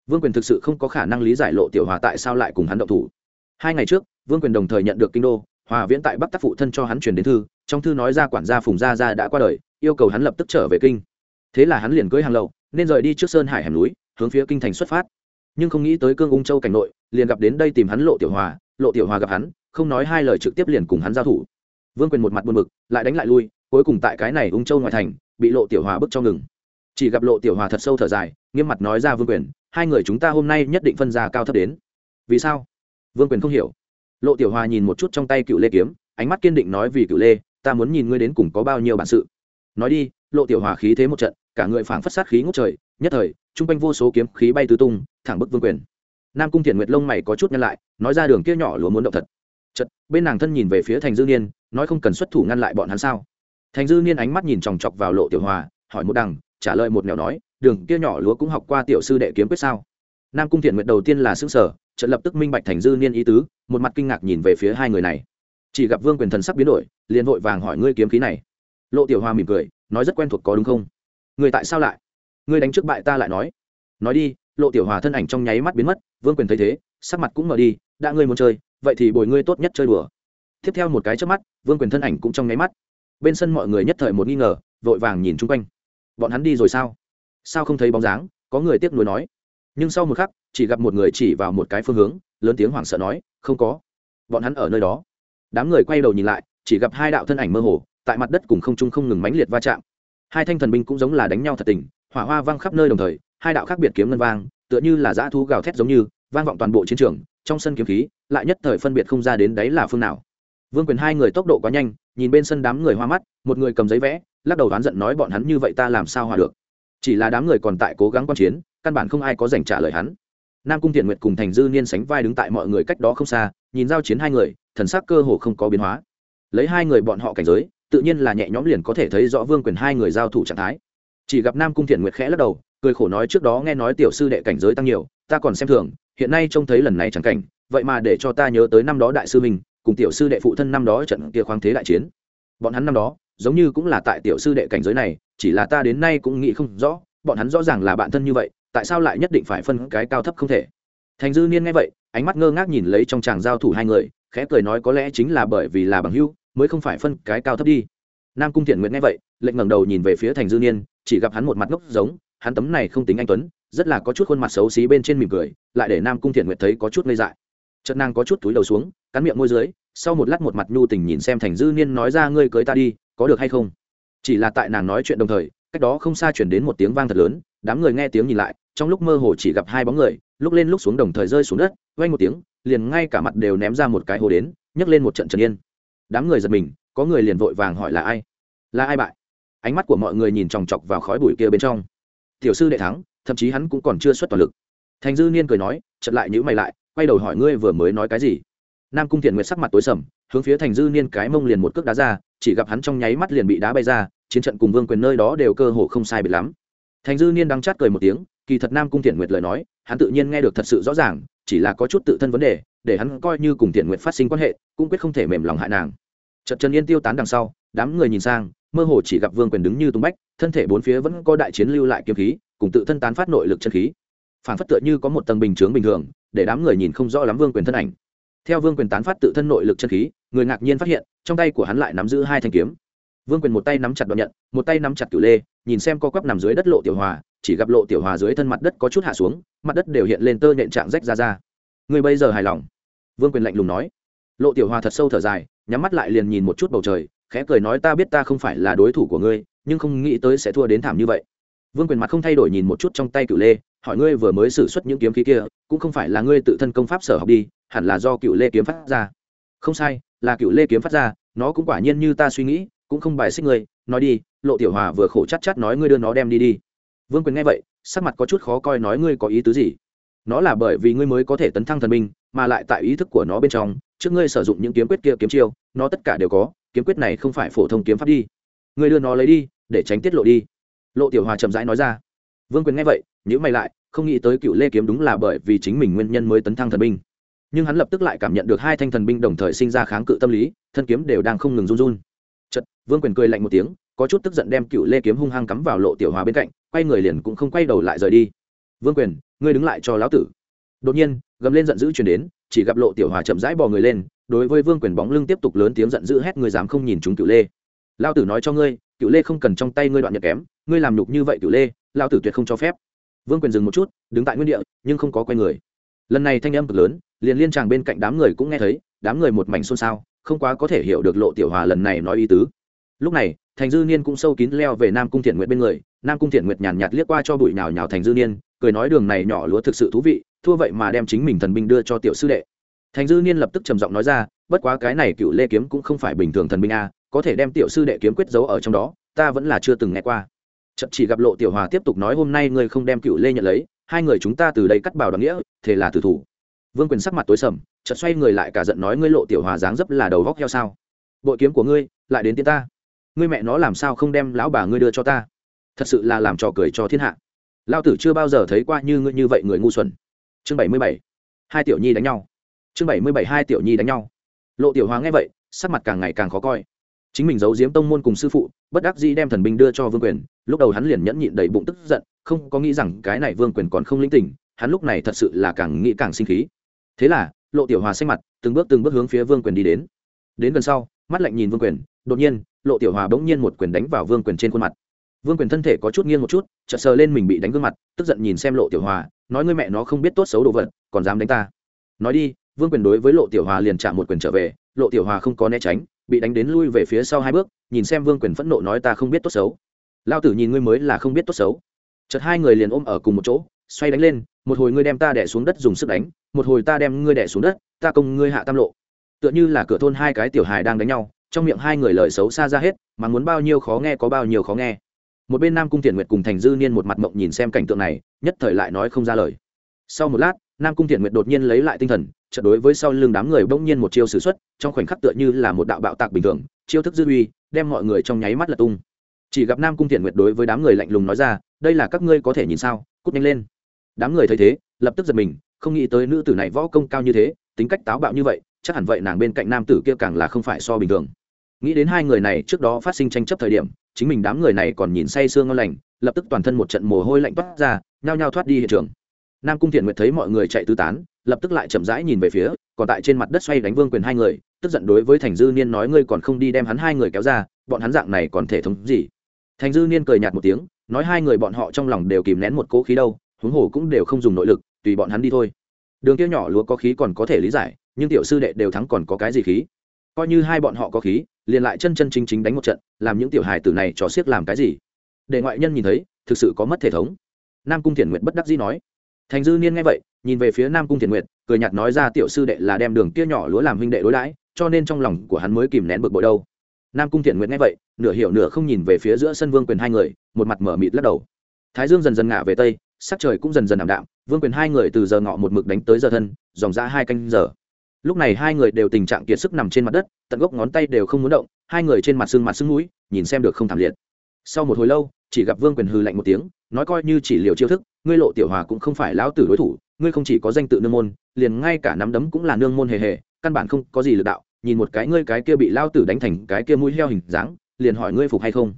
Vương quyền thực sự không có khả năng lý giải lộ tiểu hòa tại sao lại cùng hắn động thủ. Hai ngày trước, vương quyền đồng thời nhận được kinh đô, hòa viễn tại bắc tác phụ thân cho hắn truyền đến thư, trong thư nói ra quản gia phùng gia gia đã qua đời, yêu cầu hắn lập tức trở về kinh. Thế là hắn liền cưới hàng lậu, nên rời đi trước sơn hải hẻm núi, hướng phía kinh thành xuất phát. Nhưng không nghĩ tới cương ung châu cảnh nội, liền gặp đến đây tìm hắn lộ tiểu hòa, lộ tiểu hòa gặp hắn, không nói hai lời trực tiếp liền cùng hắn giao thủ. Vương quyền một mặt buồn bực, lại đánh lại lui, cuối cùng tại cái này ung châu ngoại thành bị lộ tiểu hòa bức cho ngừng. Chỉ gặp lộ tiểu hòa thật sâu thở dài, nghiêm mặt nói ra vương quyền, hai người chúng ta hôm nay nhất định phân ra cao thấp đến. Vì sao? Vương quyền không hiểu. Lộ tiểu hòa nhìn một chút trong tay cựu lê kiếm, ánh mắt kiên định nói vì cựu lê, ta muốn nhìn ngươi đến cùng có bao nhiêu bản sự. Nói đi, lộ tiểu hòa khí thế một trận, cả người phảng phất sát khí ngốc trời, nhất thời, chung quanh vô số kiếm khí bay tứ tung, thẳng bức vương quyền. Nam cung thiện nguyệt lông mày có chút nhăn lại, nói ra đường kia nhỏ lúa muốn động thật. Chật bên nàng thân nhìn về phía thành dư niên, nói không cần xuất thủ ngăn lại bọn hắn sao? Thành dư niên ánh mắt nhìn chòng chọc vào lộ tiểu hòa, hỏi một đằng, trả lời một nẻo nói, đường kia nhỏ lúa cũng học qua tiểu sư đệ kiếm quyết sao? Nam cung thiện nguyện đầu tiên là xương sở trận lập tức minh bạch thành dư niên ý tứ, một mặt kinh ngạc nhìn về phía hai người này. Chỉ gặp vương quyền thần sắc biến đổi, liền vội vàng hỏi, ngươi kiếm khí này? Lộ tiểu hòa mỉm cười, nói, rất quen thuộc, có đúng không? Người tại sao lại? Ngươi đánh trước bại ta lại nói. Nói đi. Lộ tiểu hòa thân ảnh trong nháy mắt biến mất, vương quyền thấy thế, sắc mặt cũng mở đi, đã ngươi muốn chơi, vậy thì bồi ngươi tốt nhất chơi đùa. Tiếp theo một cái trước mắt, vương quyền thân ảnh cũng trong nháy mắt bên sân mọi người nhất thời một nghi ngờ, vội vàng nhìn chung quanh. Bọn hắn đi rồi sao? Sao không thấy bóng dáng? Có người tiếc nuối nói. Nhưng sau một khắc, chỉ gặp một người chỉ vào một cái phương hướng, lớn tiếng hoảng sợ nói, không có. Bọn hắn ở nơi đó. Đám người quay đầu nhìn lại, chỉ gặp hai đạo thân ảnh mơ hồ, tại mặt đất cùng không trung không ngừng mãnh liệt va chạm. Hai thanh thần binh cũng giống là đánh nhau thật tình, hỏa hoa vang khắp nơi đồng thời, hai đạo khác biệt kiếm ngân vang, tựa như là dã thú gào thét giống như, vang vọng toàn bộ chiến trường, trong sân kiếm khí, lại nhất thời phân biệt không ra đến đấy là phương nào. Vương quyền hai người tốc độ quá nhanh nhìn bên sân đám người hoa mắt, một người cầm giấy vẽ, lắc đầu oán giận nói bọn hắn như vậy ta làm sao hòa được. Chỉ là đám người còn tại cố gắng quan chiến, căn bản không ai có dành trả lời hắn. Nam cung thiện nguyệt cùng thành dư niên sánh vai đứng tại mọi người cách đó không xa, nhìn giao chiến hai người, thần sắc cơ hồ không có biến hóa. Lấy hai người bọn họ cảnh giới, tự nhiên là nhẹ nhõm liền có thể thấy rõ vương quyền hai người giao thủ trạng thái. Chỉ gặp nam cung thiện nguyệt khẽ lắc đầu, cười khổ nói trước đó nghe nói tiểu sư đệ cảnh giới tăng nhiều, ta còn xem thường, hiện nay trông thấy lần này chẳng cảnh, vậy mà để cho ta nhớ tới năm đó đại sư mình cùng tiểu sư đệ phụ thân năm đó trận kia khoáng thế đại chiến. Bọn hắn năm đó, giống như cũng là tại tiểu sư đệ cảnh giới này, chỉ là ta đến nay cũng nghĩ không rõ, bọn hắn rõ ràng là bạn thân như vậy, tại sao lại nhất định phải phân cái cao thấp không thể? Thành dư niên nghe vậy, ánh mắt ngơ ngác nhìn lấy trong chàng giao thủ hai người, khẽ cười nói có lẽ chính là bởi vì là bằng hữu, mới không phải phân cái cao thấp đi. Nam cung thiện nguyện nghe vậy lệnh ngẩng đầu nhìn về phía thành dư niên, chỉ gặp hắn một mặt ngốc giống, hắn tấm này không tính anh tuấn, rất là có chút khuôn mặt xấu xí bên trên mỉm cười, lại để nam cung thiện nguyện thấy có chút ngây dại. Chất nàng có chút túi đầu xuống cắn miệng môi dưới, sau một lát một mặt nhu tình nhìn xem thành dư niên nói ra, ngươi cưới ta đi, có được hay không? Chỉ là tại nàng nói chuyện đồng thời, cách đó không xa chuyển đến một tiếng vang thật lớn, đám người nghe tiếng nhìn lại, trong lúc mơ hồ chỉ gặp hai bóng người, lúc lên lúc xuống đồng thời rơi xuống đất vay một tiếng, liền ngay cả mặt đều ném ra một cái hồ đến, nhấc lên một trận trần yên. Đám người giật mình, có người liền vội vàng hỏi là ai? Là ai bại? Ánh mắt của mọi người nhìn chòng chọc vào khói bụi kia bên trong. Tiểu sư đệ thắng, thậm chí hắn cũng còn chưa xuất toàn lực. Thành dư niên cười nói chật lại nhữ mày lại, quay đầu hỏi ngươi vừa mới nói cái gì? Nam cung thiện nguyệt sắc mặt tối sầm, hướng phía thành dư niên cái mông liền một cước đá ra, chỉ gặp hắn trong nháy mắt liền bị đá bay ra, chiến trận cùng vương quyền nơi đó đều cơ hồ không sai biệt lắm. Thành dư niên đang chát cười một tiếng, kỳ thật nam cung thiện nguyệt lời nói, hắn tự nhiên nghe được thật sự rõ ràng, chỉ là có chút tự thân vấn đề, để hắn coi như cùng thiện nguyệt phát sinh quan hệ, cũng quyết không thể mềm lòng hại nàng. Trận trần yên tiêu tán đằng sau, đám người nhìn sang, mơ hồ chỉ gặp vương quyền đứng như tung bách, thân thể bốn phía vẫn có đại chiến lưu lại kiếm khí, cùng tự thân tán phát nội lực chân khí. Phản phất tựa như có một tầng bình chướng bình thường, để đám người nhìn không rõ lắm vương quyền thân ảnh theo vương quyền tán phát tự thân nội lực chân khí, người ngạc nhiên phát hiện, trong tay của hắn lại nắm giữ hai thanh kiếm. Vương quyền một tay nắm chặt đoạn nhận, một tay nắm chặt cửu lê, nhìn xem co quắp nằm dưới đất lộ tiểu hòa, chỉ gặp lộ tiểu hòa dưới thân mặt đất có chút hạ xuống, mặt đất đều hiện lên tơ nhện trạng rách ra ra. Người bây giờ hài lòng? Vương quyền lạnh lùng nói. Lộ tiểu hòa thật sâu thở dài, nhắm mắt lại liền nhìn một chút bầu trời, khẽ cười nói ta biết ta không phải là đối thủ của ngươi, nhưng không nghĩ tới sẽ thua đến thảm như vậy. Vương quyền mặt không thay đổi nhìn một chút trong tay cửu lê hỏi ngươi vừa mới sử xuất những kiếm khí kia, cũng không phải là ngươi tự thân công pháp sở học đi, hẳn là do cựu lê kiếm phát ra. Không sai, là cựu lê kiếm phát ra, nó cũng quả nhiên như ta suy nghĩ, cũng không bài xích ngươi. Nói đi, lộ tiểu hòa vừa khổ chắc chắc nói ngươi đưa nó đem đi đi. Vương quyền nghe vậy, sắc mặt có chút khó coi nói ngươi có ý tứ gì? Nó là bởi vì ngươi mới có thể tấn thăng thần minh mà lại tại ý thức của nó bên trong, trước ngươi sử dụng những kiếm quyết kia kiếm chiêu, nó tất cả đều có, kiếm quyết này không phải phổ thông kiếm pháp đi. Ngươi đưa nó lấy đi, để tránh tiết lộ đi. Lộ tiểu hòa chậm rãi nói ra vương quyền nghe vậy nhữ mày lại, không nghĩ tới cựu lê kiếm đúng là bởi vì chính mình nguyên nhân mới tấn thăng thần binh. Nhưng hắn lập tức lại cảm nhận được hai thanh thần binh đồng thời sinh ra kháng cự tâm lý, thân kiếm đều đang không ngừng run run. Chật vương quyền cười lạnh một tiếng, có chút tức giận đem cựu lê kiếm hung hăng cắm vào lộ tiểu hòa bên cạnh, quay người liền cũng không quay đầu lại rời đi. Vương quyền, ngươi đứng lại cho lão tử. Đột nhiên, gầm lên giận dữ chuyển đến, chỉ gặp lộ tiểu hòa chậm rãi bò người lên, đối với vương quyền bóng lưng tiếp tục lớn tiếng giận dữ hét người dám không nhìn chúng cựu lê. Lao tử nói cho ngươi, cựu lê không cần trong tay ngươi đoạn nhật kém, ngươi làm nhục như vậy cựu lê lao tử tuyệt không cho phép. Vương quyền dừng một chút, đứng tại nguyên địa, nhưng không có quay người. Lần này thanh âm cực lớn, liền liên tràng bên cạnh đám người cũng nghe thấy, đám người một mảnh xôn xao, không quá có thể hiểu được lộ tiểu hòa lần này nói ý tứ. Lúc này, thành dư niên cũng sâu kín leo về nam cung thiện nguyện bên người, nam cung thiện nguyệt nhàn nhạt liếc qua cho bụi nào nhào thành dư niên, cười nói đường này nhỏ lúa thực sự thú vị, thua vậy mà đem chính mình thần binh đưa cho tiểu sư đệ. Thành dư niên lập tức trầm giọng nói ra, bất quá cái này cựu lê kiếm cũng không phải bình thường thần binh a, có thể đem tiểu sư đệ kiếm quyết giấu ở trong đó, ta vẫn là chưa từng nghe qua chậm chỉ gặp lộ tiểu hòa tiếp tục nói, hôm nay ngươi không đem cựu lê nhận lấy, hai người chúng ta từ đây cắt bảo đoàn nghĩa, thế là tử thủ. Vương quyền sắc mặt tối sầm, chợt xoay người lại cả giận nói, ngươi lộ tiểu hòa dáng dấp là đầu vóc heo sao? Bội kiếm của ngươi lại đến tiến ta. Ngươi mẹ nó làm sao không đem lão bà ngươi đưa cho ta? Thật sự là làm trò cười cho thiên hạ. Lao tử chưa bao giờ thấy qua như ngươi như vậy người ngu xuẩn. Chương bảy mươi bảy, hai tiểu nhi đánh nhau. Chương bảy mươi bảy, hai tiểu nhi đánh nhau. Lộ tiểu hòa nghe vậy, sắc mặt càng ngày càng khó coi. Chính mình giấu giếm tông môn cùng sư phụ, bất đắc dĩ đem thần binh đưa cho vương quyền lúc đầu hắn liền nhẫn nhịn đầy bụng tức giận, không có nghĩ rằng cái này vương quyền còn không linh tỉnh, hắn lúc này thật sự là càng nghĩ càng sinh khí. Thế là, lộ tiểu hòa xanh mặt, từng bước từng bước hướng phía vương quyền đi đến. Đến gần sau, mắt lạnh nhìn vương quyền, đột nhiên, lộ tiểu hòa bỗng nhiên một quyền đánh vào vương quyền trên khuôn mặt. Vương quyền thân thể có chút nghiêng một chút, chợt sờ lên mình bị đánh gương mặt, tức giận nhìn xem lộ tiểu hòa, nói ngươi mẹ nó không biết tốt xấu đồ vật, còn dám đánh ta. Nói đi, vương quyền đối với lộ tiểu hòa liền chạm một quyền trở về, lộ tiểu hòa không có né tránh, bị đánh đến lui về phía sau hai bước, nhìn xem vương quyền phẫn nộ nói ta không biết tốt xấu lao tử nhìn ngươi mới là không biết tốt xấu. Chợt hai người liền ôm ở cùng một chỗ, xoay đánh lên, một hồi ngươi đem ta đẻ xuống đất dùng sức đánh, một hồi ta đem ngươi đẻ xuống đất, ta công ngươi hạ tam lộ. Tựa như là cửa thôn hai cái tiểu hài đang đánh nhau, trong miệng hai người lời xấu xa ra hết, mà muốn bao nhiêu khó nghe có bao nhiêu khó nghe. Một bên nam cung thiện nguyệt cùng thành dư niên một mặt mộng nhìn xem cảnh tượng này, nhất thời lại nói không ra lời. Sau một lát, nam cung thiện nguyệt đột nhiên lấy lại tinh thần trận đối với sau lưng đám người bỗng nhiên một chiêu s ử x u ấ t trong khoảnh khắc tựa như là một đạo bạo tạc bình thường, chiêu thức dư uy, đem mọi người trong nháy mắt là tung chỉ gặp nam cung thiện nguyệt đối với đám người lạnh lùng nói ra, đây là các ngươi có thể nhìn sao? Cút nhanh lên. Đám người thấy thế, lập tức giật mình, không nghĩ tới nữ tử này võ công cao như thế, tính cách táo bạo như vậy, chắc hẳn vậy nàng bên cạnh nam tử kia càng là không phải so bình thường. Nghĩ đến hai người này trước đó phát sinh tranh chấp thời điểm, chính mình đám người này còn nhìn say sương ngon lành, lập tức toàn thân một trận mồ hôi lạnh toát ra, nhao nhao thoát đi hiện trường. Nam cung thiện nguyệt thấy mọi người chạy tứ tán, lập tức lại chậm rãi nhìn về phía, còn tại trên mặt đất xoay đánh vương quyền hai người, tức giận đối với thành dư niên nói, ngươi còn không đi đem hắn hai người kéo ra, bọn hắn dạng này còn thể thống gì? Thành dư niên cười nhạt một tiếng, nói hai người bọn họ trong lòng đều kìm nén một cỗ khí đâu, huống hồ cũng đều không dùng nội lực, tùy bọn hắn đi thôi. Đường kia nhỏ lúa có khí còn có thể lý giải, nhưng tiểu sư đệ đều thắng còn có cái gì khí? Coi như hai bọn họ có khí, liền lại chân chân chính chính đánh một trận, làm những tiểu hài tử này trò xiếc làm cái gì? Để ngoại nhân nhìn thấy, thực sự có mất thể thống. Nam cung thiền nguyện bất đắc dĩ nói. Thành dư niên nghe vậy, nhìn về phía nam cung thiền nguyện cười nhạt nói ra tiểu sư đệ là đem đường kia nhỏ lúa làm huynh đệ đối đãi, cho nên trong lòng của hắn mới kìm nén bực bội đâu nam cung thiện nguyện nghe vậy, nửa hiểu nửa không nhìn về phía giữa sân vương quyền hai người, một mặt mở mịt lắc đầu. Thái dương dần dần ngả về tây, sắc trời cũng dần dần ảm đạm, vương quyền hai người từ giờ ngọ một mực đánh tới giờ thân, dòng ra hai canh giờ. Lúc này hai người đều tình trạng kiệt sức nằm trên mặt đất, tận gốc ngón tay đều không muốn động, hai người trên mặt sưng mặt sưng mũi, nhìn xem được không thảm liệt. Sau một hồi lâu, chỉ gặp vương quyền hư lạnh một tiếng, nói coi như chỉ liều chiêu thức, ngươi lộ tiểu hòa cũng không phải lão tử đối thủ, ngươi không chỉ có danh tự nương môn, liền ngay cả nắm đấm cũng là nương môn hề hề, căn bản không có gì lực đạo nhìn một cái ngươi cái kia bị lao tử đánh thành cái kia mũi heo hình dáng, liền hỏi ngươi phục hay không?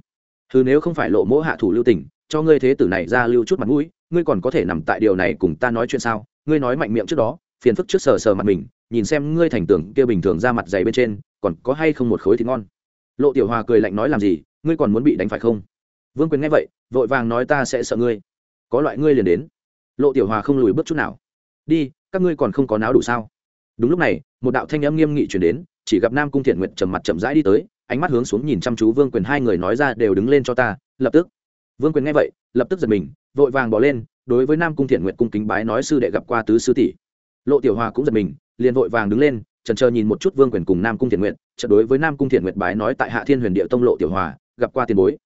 Thứ nếu không phải lộ mỗ hạ thủ lưu tình, cho ngươi thế tử này ra lưu chút mặt mũi, ngươi còn có thể nằm tại điều này cùng ta nói chuyện sao? Ngươi nói mạnh miệng trước đó, phiền phức trước sờ sờ mặt mình, nhìn xem ngươi thành tưởng kia bình thường ra mặt dày bên trên, còn có hay không một khối thịt ngon? Lộ tiểu hòa cười lạnh nói làm gì, ngươi còn muốn bị đánh phải không? Vương quyền nghe vậy, vội vàng nói ta sẽ sợ ngươi. Có loại ngươi liền đến. Lộ tiểu hòa không lùi bước chút nào. Đi, các ngươi còn không có náo đủ sao? Đúng lúc này, một đạo thanh âm nghiêm nghị chuyển đến chỉ gặp nam cung thiện nguyện trầm mặt chậm rãi đi tới, ánh mắt hướng xuống nhìn chăm chú vương quyền, hai người nói ra đều đứng lên cho ta, lập tức. Vương quyền nghe vậy, lập tức giật mình, vội vàng bỏ lên, đối với nam cung thiện nguyện cung kính bái nói sư đệ gặp qua tứ sư tỷ. Lộ tiểu hòa cũng giật mình, liền vội vàng đứng lên trần chờ nhìn một chút vương quyền cùng nam cung thiện nguyện trận đối với nam cung thiện nguyện bái nói tại hạ thiên huyền địa tông lộ tiểu hòa, gặp qua tiền bối.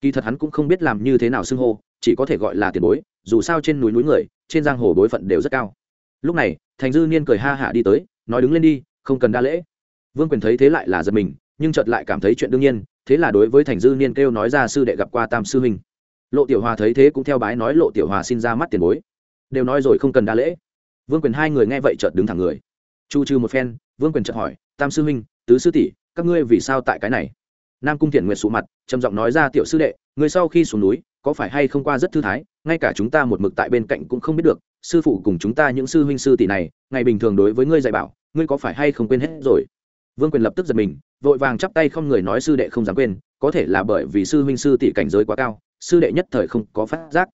Kỳ thật hắn cũng không biết làm như thế nào xưng hô, chỉ có thể gọi là tiền bối, dù sao trên núi núi người, trên giang hồ bối phận đều rất cao. Lúc này, thành dư niên cười ha hạ đi tới, nói đứng lên đi, không cần đa lễ vương quyền thấy thế lại là giật mình, nhưng chợt lại cảm thấy chuyện đương nhiên, thế là đối với thành dư niên kêu nói ra sư đệ gặp qua tam sư huynh. Lộ tiểu hòa thấy thế cũng theo bái nói lộ tiểu hòa xin ra mắt tiền bối. Đều nói rồi không cần đa lễ. Vương quyền hai người nghe vậy chợt đứng thẳng người. Chu trừ một phen, vương quyền chợt hỏi, tam sư huynh, tứ sư tỷ, các ngươi vì sao tại cái này? Nam cung thiện Nguyệt sụ mặt, trầm giọng nói ra, tiểu sư đệ người sau khi xuống núi, có phải hay không qua rất thư thái? Ngay cả chúng ta một mực tại bên cạnh cũng không biết được, sư phụ cùng chúng ta những sư huynh sư tỷ này, ngày bình thường đối với ngươi dạy bảo, ngươi có phải hay không quên hết rồi? Vương quyền lập tức giật mình, vội vàng chắp tay không người nói sư đệ không dám quên, có thể là bởi vì sư huynh sư tỷ cảnh giới quá cao, sư đệ nhất thời không có phát giác.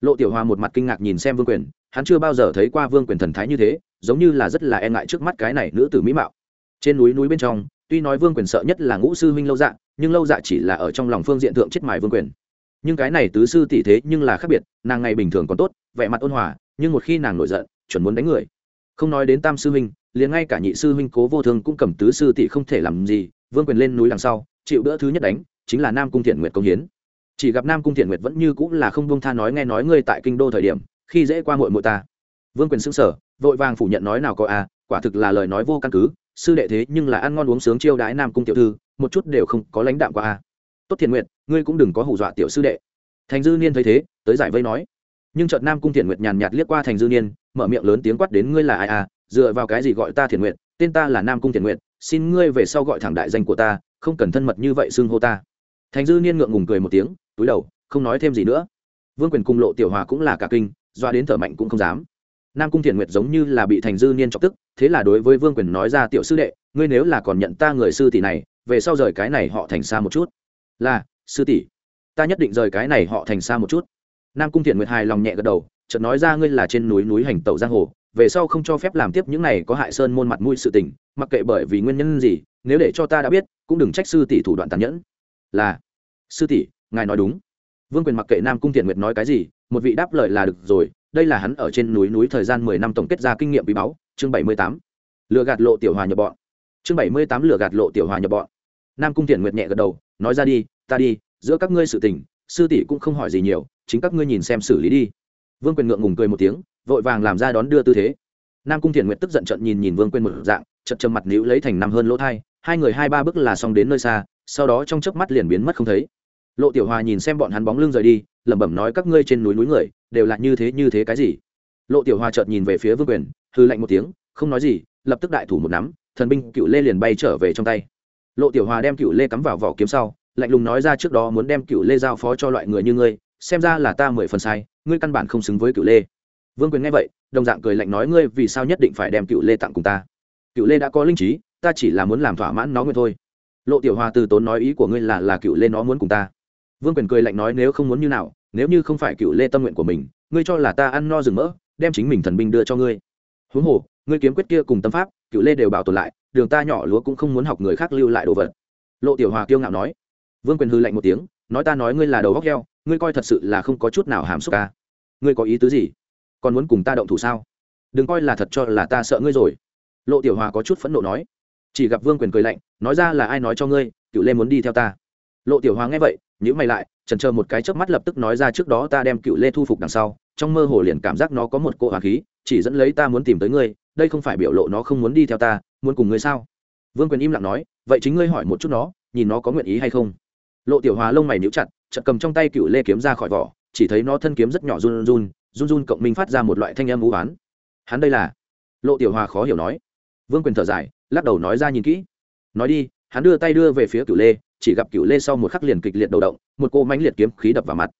Lộ tiểu hòa một mặt kinh ngạc nhìn xem vương quyền, hắn chưa bao giờ thấy qua vương quyền thần thái như thế, giống như là rất là e ngại trước mắt cái này nữ tử mỹ mạo. Trên núi núi bên trong, tuy nói vương quyền sợ nhất là ngũ sư huynh lâu dạ nhưng lâu dạ chỉ là ở trong lòng phương diện thượng chết mài vương quyền. Nhưng cái này tứ sư tỷ thế nhưng là khác biệt, nàng ngày bình thường còn tốt, vẻ mặt ôn hòa, nhưng một khi nàng nổi giận, chuẩn muốn đánh người. Không nói đến tam sư huynh liền ngay cả nhị sư huynh cố vô thương cũng cầm tứ sư tỷ không thể làm gì, vương quyền lên núi đằng sau, chịu đỡ thứ nhất đánh, chính là nam cung thiện nguyệt công hiến. Chỉ gặp nam cung thiện nguyệt vẫn như cũng là không bông tha nói nghe nói ngươi tại kinh đô thời điểm, khi dễ qua mội mội ta. Vương quyền xưng sở vội vàng phủ nhận nói nào có à quả thực là lời nói vô căn cứ, sư đệ thế nhưng là ăn ngon uống sướng chiêu đãi nam cung tiểu thư, một chút đều không có lãnh đạm qua à. Tốt thiện nguyệt, ngươi cũng đừng có hù dọa tiểu sư đệ. Thành dư niên thấy thế, tới giải vây nói. Nhưng chợt nam cung thiện nguyệt nhàn nhạt liếc qua thành dư niên, mở miệng lớn tiếng quát đến ngươi là ai à dựa vào cái gì gọi ta thiền nguyện, tên ta là nam cung thiền nguyện, xin ngươi về sau gọi thẳng đại danh của ta, không cần thân mật như vậy xưng hô ta. Thành dư niên ngượng ngùng cười một tiếng, túi đầu, không nói thêm gì nữa. Vương quyền cung lộ tiểu hòa cũng là cả kinh, doa đến thở mạnh cũng không dám. Nam cung thiền nguyệt giống như là bị thành dư niên chọc tức, thế là đối với vương quyền nói ra, tiểu sư đệ, ngươi nếu là còn nhận ta người sư tỷ này, về sau rời cái này họ thành xa một chút. Là, sư tỷ, ta nhất định rời cái này họ thành xa một chút. Nam cung thiện nguyệt hài lòng nhẹ gật đầu, chợt nói ra, ngươi là trên núi núi hành tẩu giang hồ về sau không cho phép làm tiếp những này có hại sơn môn mặt mũi sự tình, mặc kệ bởi vì nguyên nhân gì, nếu để cho ta đã biết, cũng đừng trách sư tỷ thủ đoạn tàn nhẫn. Là, sư tỷ, ngài nói đúng. Vương quyền mặc kệ nam cung thiện nguyệt nói cái gì, một vị đáp lời là được rồi, đây là hắn ở trên núi núi thời gian mười năm tổng kết ra kinh nghiệm bí báu, chương bảy mươi tám. Lừa gạt lộ tiểu hòa nhập bọn. Chương bảy mươi tám lừa gạt lộ tiểu hòa nhập bọn. Nam cung thiện nguyệt nhẹ gật đầu, nói ra đi, ta đi, giữa các ngươi sự tình, sư tỷ cũng không hỏi gì nhiều, chính các ngươi nhìn xem xử lý đi. Vương quyền ngượng ngùng cười một tiếng vội vàng làm ra đón đưa tư thế. Nam cung thiện nguyện tức giận trận nhìn nhìn vương quyền một dạng chật châm mặt níu lấy thành năm hơn lỗ thai, hai người hai ba bước là xong đến nơi xa, sau đó trong chớp mắt liền biến mất không thấy. Lộ tiểu hòa nhìn xem bọn hắn bóng lưng rời đi, lẩm bẩm nói các ngươi trên núi núi người, đều là như thế như thế cái gì? Lộ tiểu hòa chợt nhìn về phía vương quyền hư lạnh một tiếng, không nói gì, lập tức đại thủ một nắm, thần binh cựu lê liền bay trở về trong tay. Lộ tiểu hòa đem cựu lê cắm vào vỏ kiếm sau, lạnh lùng nói ra trước đó muốn đem cựu lê giao phó cho loại người như ngươi, xem ra là ta mười phần sai, ngươi căn bản không xứng với cựu lê vương quyền nghe vậy, đồng dạng cười lạnh nói, ngươi vì sao nhất định phải đem cựu lê tặng cùng ta? Cựu lê đã có linh trí, ta chỉ là muốn làm thỏa mãn nó nguyên thôi. Lộ tiểu hòa từ tốn nói ý của ngươi là là cựu lê nó muốn cùng ta. Vương quyền cười lạnh nói, nếu không muốn như nào, nếu như không phải cựu lê tâm nguyện của mình, ngươi cho là ta ăn no rừng mỡ, đem chính mình thần binh đưa cho ngươi. Huống hồ, ngươi kiếm quyết kia cùng tâm pháp, cựu lê đều bảo tồn lại, đường ta nhỏ lúa cũng không muốn học người khác lưu lại đồ vật. Lộ tiểu hòa kiêu ngạo nói. Vương quyền hư lạnh một tiếng, nói, ta nói ngươi là đầu góc heo, ngươi coi thật sự là không có chút nào hàm xúc ca ngươi có ý tứ gì? Còn muốn cùng ta động thủ sao? Đừng coi là thật cho là ta sợ ngươi rồi. Lộ tiểu hòa có chút phẫn nộ nói. Chỉ gặp vương quyền cười lạnh, nói ra là ai nói cho ngươi cựu lê muốn đi theo ta. Lộ tiểu hòa nghe vậy nhữ mày lại trần chờ một cái chớp mắt lập tức nói ra trước đó ta đem cựu lê thu phục đằng sau, trong mơ hồ liền cảm giác nó có một cỗ hòa khí, chỉ dẫn lấy ta muốn tìm tới ngươi, đây không phải biểu lộ nó không muốn đi theo ta, muốn cùng ngươi sao? Vương quyền im lặng nói, vậy chính ngươi hỏi một chút nó, nhìn nó có nguyện ý hay không? Lộ tiểu hòa lông mày níu chặt chặt cầm trong tay cựu lê kiếm ra khỏi vỏ, chỉ thấy nó thân kiếm rất nhỏ run run run run cộng minh phát ra một loại thanh âm vũ oán hắn đây là? Lộ tiểu hòa khó hiểu nói. Vương quyền thở dài, lắc đầu nói ra nhìn kỹ. Nói đi, hắn đưa tay đưa về phía cửu lê, chỉ gặp cửu lê sau một khắc liền kịch liệt đầu động, một cô mánh liệt kiếm khí đập vào mặt.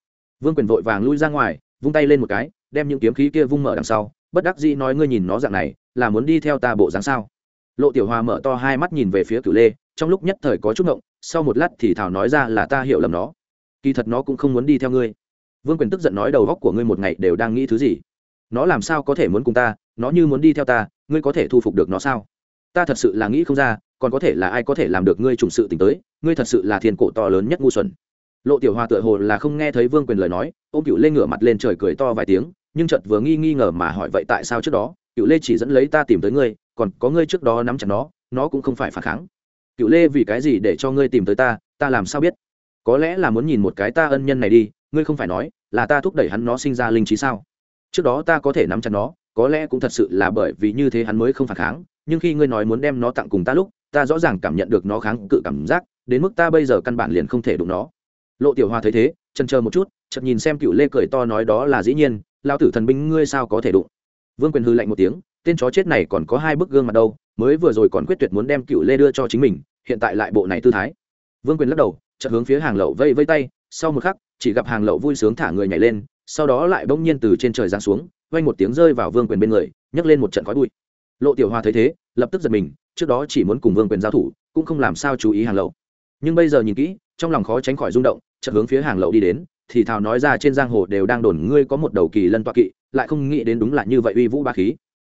Vương quyền vội vàng lui ra ngoài, vung tay lên một cái, đem những kiếm khí kia vung mở đằng sau, bất đắc dĩ nói ngươi nhìn nó dạng này, là muốn đi theo ta bộ dáng sao? Lộ tiểu hòa mở to hai mắt nhìn về phía cửu lê, trong lúc nhất thời có chút ngộng, sau một lát thì thảo nói ra là ta hiểu lầm nó. Kỳ thật nó cũng không muốn đi theo ngươi vương quyền tức giận nói đầu góc của ngươi một ngày đều đang nghĩ thứ gì? Nó làm sao có thể muốn cùng ta? Nó như muốn đi theo ta, ngươi có thể thu phục được nó sao? Ta thật sự là nghĩ không ra, còn có thể là ai có thể làm được ngươi trùng sự tình tới, ngươi thật sự là thiên cổ to lớn nhất ngu xuẩn. Lộ tiểu hòa tựa hồ là không nghe thấy vương quyền lời nói ô m cựu lê ngửa mặt lên trời cười to vài tiếng, nhưng chợt vừa nghi nghi ngờ mà hỏi vậy tại sao trước đó? Cựu lê chỉ dẫn lấy ta tìm tới ngươi, còn có ngươi trước đó nắm chặt nó nó cũng không phải phản kháng. Cựu lê vì cái gì để cho ngươi tìm tới ta? Ta làm sao biết? Có lẽ là muốn nhìn một cái ta ân nhân này đi ngươi không phải nói là ta thúc đẩy hắn nó sinh ra linh trí sao? Trước đó ta có thể nắm chặt nó, có lẽ cũng thật sự là bởi vì như thế hắn mới không phản kháng, nhưng khi ngươi nói muốn đem nó tặng cùng ta lúc, ta rõ ràng cảm nhận được nó kháng cự cảm giác, đến mức ta bây giờ căn bản liền không thể đụng nó. Lộ tiểu hoa thấy thế chân chờ một chút, chợt nhìn xem cựu lê cười to nói đó là dĩ nhiên lao tử thần binh ngươi sao có thể đụng? Vương quyền hư lạnh một tiếng, tên chó chết này còn có hai bức gương mặt đâu, mới vừa rồi còn quyết tuyệt muốn đem cựu lê đưa cho chính mình, hiện tại lại bộ này tư thái. Vương quyền lắc đầu, chợt hướng phía hàng lậu vây vây tay sau một khắc, chỉ gặp hàng lậu vui sướng thả người nhảy lên, sau đó lại bỗng nhiên từ trên trời giáng xuống, vang một tiếng rơi vào vương quyền bên người, nhấc lên một trận khói bụi. Lộ tiểu hoa thấy thế, lập tức giật mình, trước đó chỉ muốn cùng vương quyền giao thủ, cũng không làm sao chú ý hàng lậu. Nhưng bây giờ nhìn kỹ, trong lòng khó tránh khỏi rung động, chợt hướng phía hàng lậu đi đến, thì thào nói ra trên giang hồ đều đang đồn ngươi có một đầu kỳ lân toa kỵ, lại không nghĩ đến đúng là như vậy uy vũ ba khí.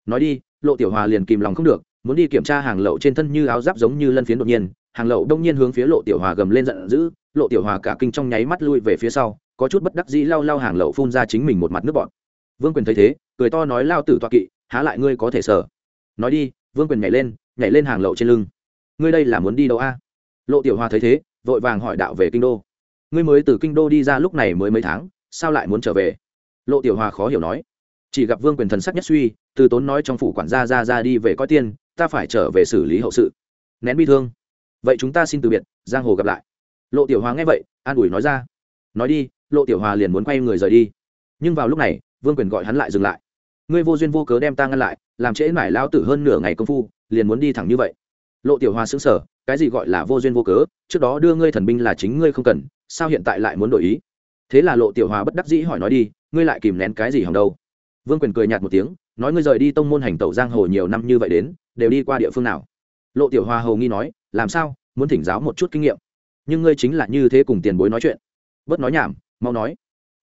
Nói đi, lộ tiểu hòa liền kìm lòng không được, muốn đi kiểm tra hàng lậu trên thân như áo giáp giống như lân phiến đột nhiên, hàng lậu đông nhiên hướng phía lộ tiểu hòa gầm lên giận dữ lộ tiểu hòa cả kinh trong nháy mắt lui về phía sau, có chút bất đắc dĩ lau lau hàng lậu phun ra chính mình một mặt nước bọt. Vương quyền thấy thế, cười to nói, lao tử toa kỵ, há lại ngươi có thể sở nói đi, vương quyền nhảy lên nhảy lên hàng lậu trên lưng. Ngươi đây là muốn đi đâu a? Lộ tiểu hòa thấy thế, vội vàng hỏi đạo về kinh đô. Ngươi mới từ kinh đô đi ra lúc này mới mấy tháng, sao lại muốn trở về? Lộ tiểu hòa khó hiểu nói. Chỉ gặp vương quyền thần sắc nhất suy, từ tốn nói trong phủ quản gia ra ra đi về coi tiên, ta phải trở về xử lý hậu sự. Nén bi thương. Vậy chúng ta xin từ biệt, giang hồ gặp lại lộ tiểu hòa nghe vậy, an ủi nói ra. Nói đi, lộ tiểu hòa liền muốn quay người rời đi. Nhưng vào lúc này, vương quyền gọi hắn lại dừng lại. Ngươi vô duyên vô cớ đem ta ngăn lại, làm trễ mải lao tử hơn nửa ngày công phu, liền muốn đi thẳng như vậy. Lộ tiểu hòa xứng sở cái gì gọi là vô duyên vô cớ? Trước đó đưa ngươi thần binh là chính ngươi không cần, sao hiện tại lại muốn đổi ý? Thế là lộ tiểu hòa bất đắc dĩ hỏi nói đi, ngươi lại kìm nén cái gì hòng đâu? Vương quyền cười nhạt một tiếng, nói ngươi rời đi tông môn hành tẩu giang hồ nhiều năm như vậy đến, đều đi qua địa phương nào? Lộ tiểu hòa hầu nghi nói, làm sao, muốn thỉnh giáo một chút kinh nghiệm? Nhưng ngươi chính là như thế cùng tiền bối nói chuyện. Bớt nói nhảm, mau nói.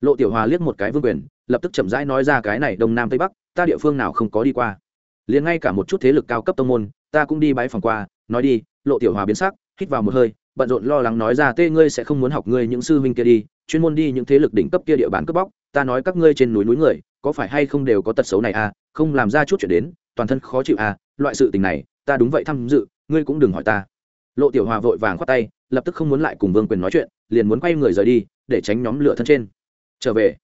Lộ tiểu hòa liếc một cái vương quyền, lập tức chậm rãi nói ra cái này đông nam tây bắc, ta địa phương nào không có đi qua. Liền ngay cả một chút thế lực cao cấp tông môn, ta cũng đi bãi phòng qua, nói đi, lộ tiểu hòa biến sắc, hít vào một hơi, bận rộn lo lắng nói ra, tê, ngươi sẽ không muốn học ngươi những sư huynh kia đi, chuyên môn đi những thế lực đỉnh cấp kia địa bàn cướp bóc, ta nói các ngươi trên núi núi người, có phải hay không đều có tật xấu này à không làm ra chút chuyện đến, toàn thân khó chịu à loại sự tình này, ta đúng vậy tham dự, ngươi cũng đừng hỏi ta lộ tiểu hòa vội vàng khoát tay, lập tức không muốn lại cùng vương quyền nói chuyện, liền muốn quay người rời đi, để tránh nhóm lửa thân trên. Trở về.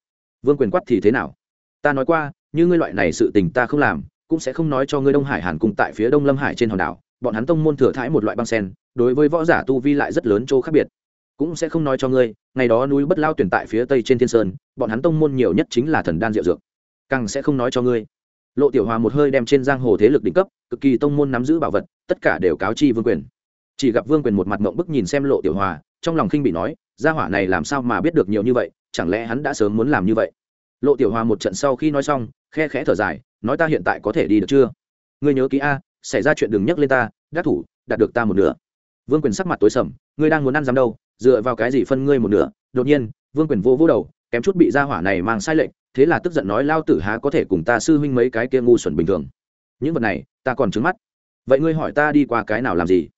Vương quyền quát thì thế nào? Ta nói qua, như ngươi loại này sự tình ta không làm, cũng sẽ không nói cho ngươi đông hải hàn cùng tại phía đông lâm hải trên hòn đảo, bọn hắn tông môn thừa thãi một loại băng sen, đối với võ giả tu vi lại rất lớn chỗ khác biệt. Cũng sẽ không nói cho ngươi, ngày đó núi bất lao tuyển tại phía tây trên thiên sơn, bọn hắn tông môn nhiều nhất chính là thần đan diệu dược. Càng sẽ không nói cho ngươi. Lộ tiểu hòa một hơi đem trên giang hồ thế lực đỉnh cấp, cực kỳ tông môn nắm giữ bảo vật, tất cả đều cáo chi vương quyền chỉ gặp vương quyền một mặt mộng bức nhìn xem lộ tiểu hòa, trong lòng khinh bị nói, gia hỏa này làm sao mà biết được nhiều như vậy, chẳng lẽ hắn đã sớm muốn làm như vậy? Lộ tiểu hòa một trận sau khi nói xong, khe khẽ thở dài, nói ta hiện tại có thể đi được chưa? Ngươi nhớ ký a, xảy ra chuyện đừng nhắc lên ta, đắc thủ, đạt được ta một nửa. Vương quyền sắc mặt tối sầm, ngươi đang muốn ăn dám đâu, dựa vào cái gì phân ngươi một nửa? Đột nhiên, vương quyền vô vô đầu, kém chút bị gia hỏa này mang sai lệnh thế là tức giận nói, lao tử há có thể cùng ta sư huynh mấy cái kia ngu xuẩn bình thường? Những vật này, ta còn trứng mắt. Vậy ngươi hỏi ta đi qua cái nào làm gì?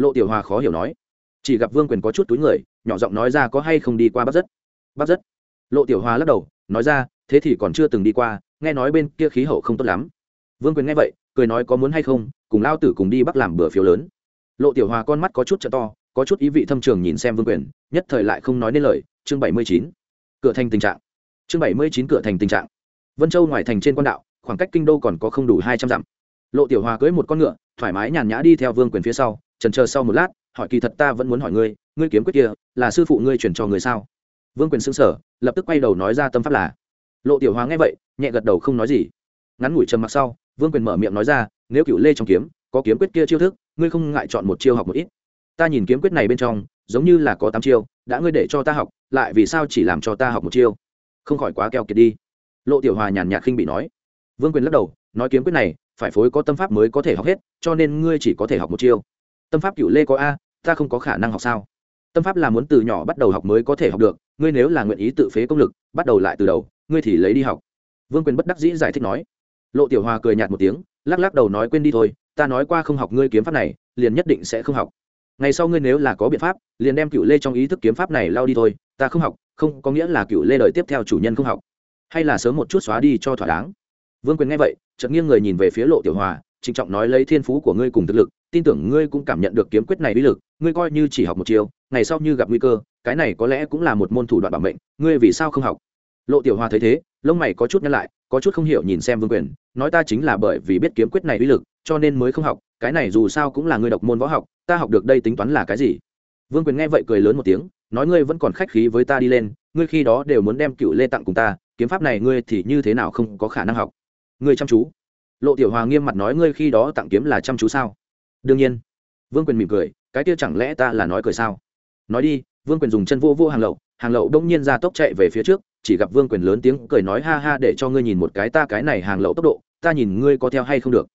Lộ tiểu hòa khó hiểu nói. Chỉ gặp vương quyền có chút túi người, nhỏ giọng nói ra có hay không đi qua bắt rất. Bắt rất. Lộ tiểu hòa lắc đầu, nói ra, thế thì còn chưa từng đi qua, nghe nói bên kia khí hậu không tốt lắm. Vương quyền nghe vậy, cười nói có muốn hay không, cùng lao tử cùng đi bắt làm bữa phiếu lớn. Lộ tiểu hòa con mắt có chút t to, có chút ý vị thâm trường nhìn xem vương quyền, nhất thời lại không nói nên lời, chương bảy mươi chín. Cửa thành tình trạng. Chương bảy mươi chín cửa thành tình trạng. Vân châu ngoài thành trên quan đạo, khoảng cách kinh đô còn có không đủ hai trăm dặm. Lộ tiểu hòa cưới một con ngựa, thoải mái nhàn nhã đi theo vương quyền phía sau trần chờ sau một lát, hỏi kỳ thật ta vẫn muốn hỏi ngươi ngươi kiếm quyết kia, là sư phụ ngươi chuyển cho người sao? Vương quyền xứng sở lập tức quay đầu nói ra tâm pháp là. Lộ tiểu hòa nghe vậy, nhẹ gật đầu không nói gì. Ngắn ngủi trầm mặc sau, vương quyền mở miệng nói ra, nếu cựu lê trong kiếm, có kiếm quyết kia chiêu thức, ngươi không ngại chọn một chiêu học một ít. Ta nhìn kiếm quyết này bên trong, giống như là có tám chiêu, đã ngươi để cho ta học, lại vì sao chỉ làm cho ta học một chiêu? Không khỏi quá keo kiệt đi. Lộ tiểu hòa nhàn nhạt khinh bị nói. Vương quyền lắc đầu, nói kiếm quyết này, phải phối có tâm pháp mới có thể học hết, cho nên ngươi chỉ có thể học một chiêu tâm pháp cựu lê có a, ta không có khả năng học sao? Tâm pháp là muốn từ nhỏ bắt đầu học mới có thể học được, ngươi nếu là nguyện ý tự phế công lực, bắt đầu lại từ đầu, ngươi thì lấy đi học. Vương quyền bất đắc dĩ giải thích nói. Lộ tiểu hòa cười nhạt một tiếng, lắc lắc đầu nói quên đi thôi, ta nói qua không học ngươi kiếm pháp này, liền nhất định sẽ không học. Ngày sau ngươi nếu là có biện pháp, liền đem cựu lê trong ý thức kiếm pháp này lao đi thôi, ta không học, không có nghĩa là cựu lê đời tiếp theo chủ nhân không học. Hay là sớm một chút xóa đi cho thỏa đáng. Vương quyền nghe vậy, chợt nghiêng người nhìn về phía lộ tiểu hòa, trịnh trọng nói lấy thiên phú của ngươi cùng thực lực tin tưởng ngươi cũng cảm nhận được kiếm quyết này uy lực, ngươi coi như chỉ học một chiều ngày sau như gặp nguy cơ, cái này có lẽ cũng là một môn thủ đoạn bảo mệnh, ngươi vì sao không học? Lộ tiểu Hoa thấy thế, lông mày có chút nhăn lại, có chút không hiểu nhìn xem vương quyền, nói ta chính là bởi vì biết kiếm quyết này uy lực, cho nên mới không học, cái này dù sao cũng là ngươi độc môn võ học, ta học được đây tính toán là cái gì? Vương quyền nghe vậy cười lớn một tiếng, nói ngươi vẫn còn khách khí với ta đi lên, ngươi khi đó đều muốn đem cựu lê tặng cùng ta, kiếm pháp này ngươi thì như thế nào không có khả năng học? Ngươi chăm chú. Lộ tiểu hòa nghiêm mặt nói ngươi khi đó tặng kiếm là chăm chú sao? Đương nhiên. Vương quyền mỉm cười, cái kia chẳng lẽ ta là nói cười sao? Nói đi, vương quyền dùng chân vô vô hàng lậu hàng lậu đông nhiên ra tốc chạy về phía trước, chỉ gặp vương quyền lớn tiếng cười nói ha ha để cho ngươi nhìn một cái ta cái này hàng lậu tốc độ, ta nhìn ngươi có theo hay không được.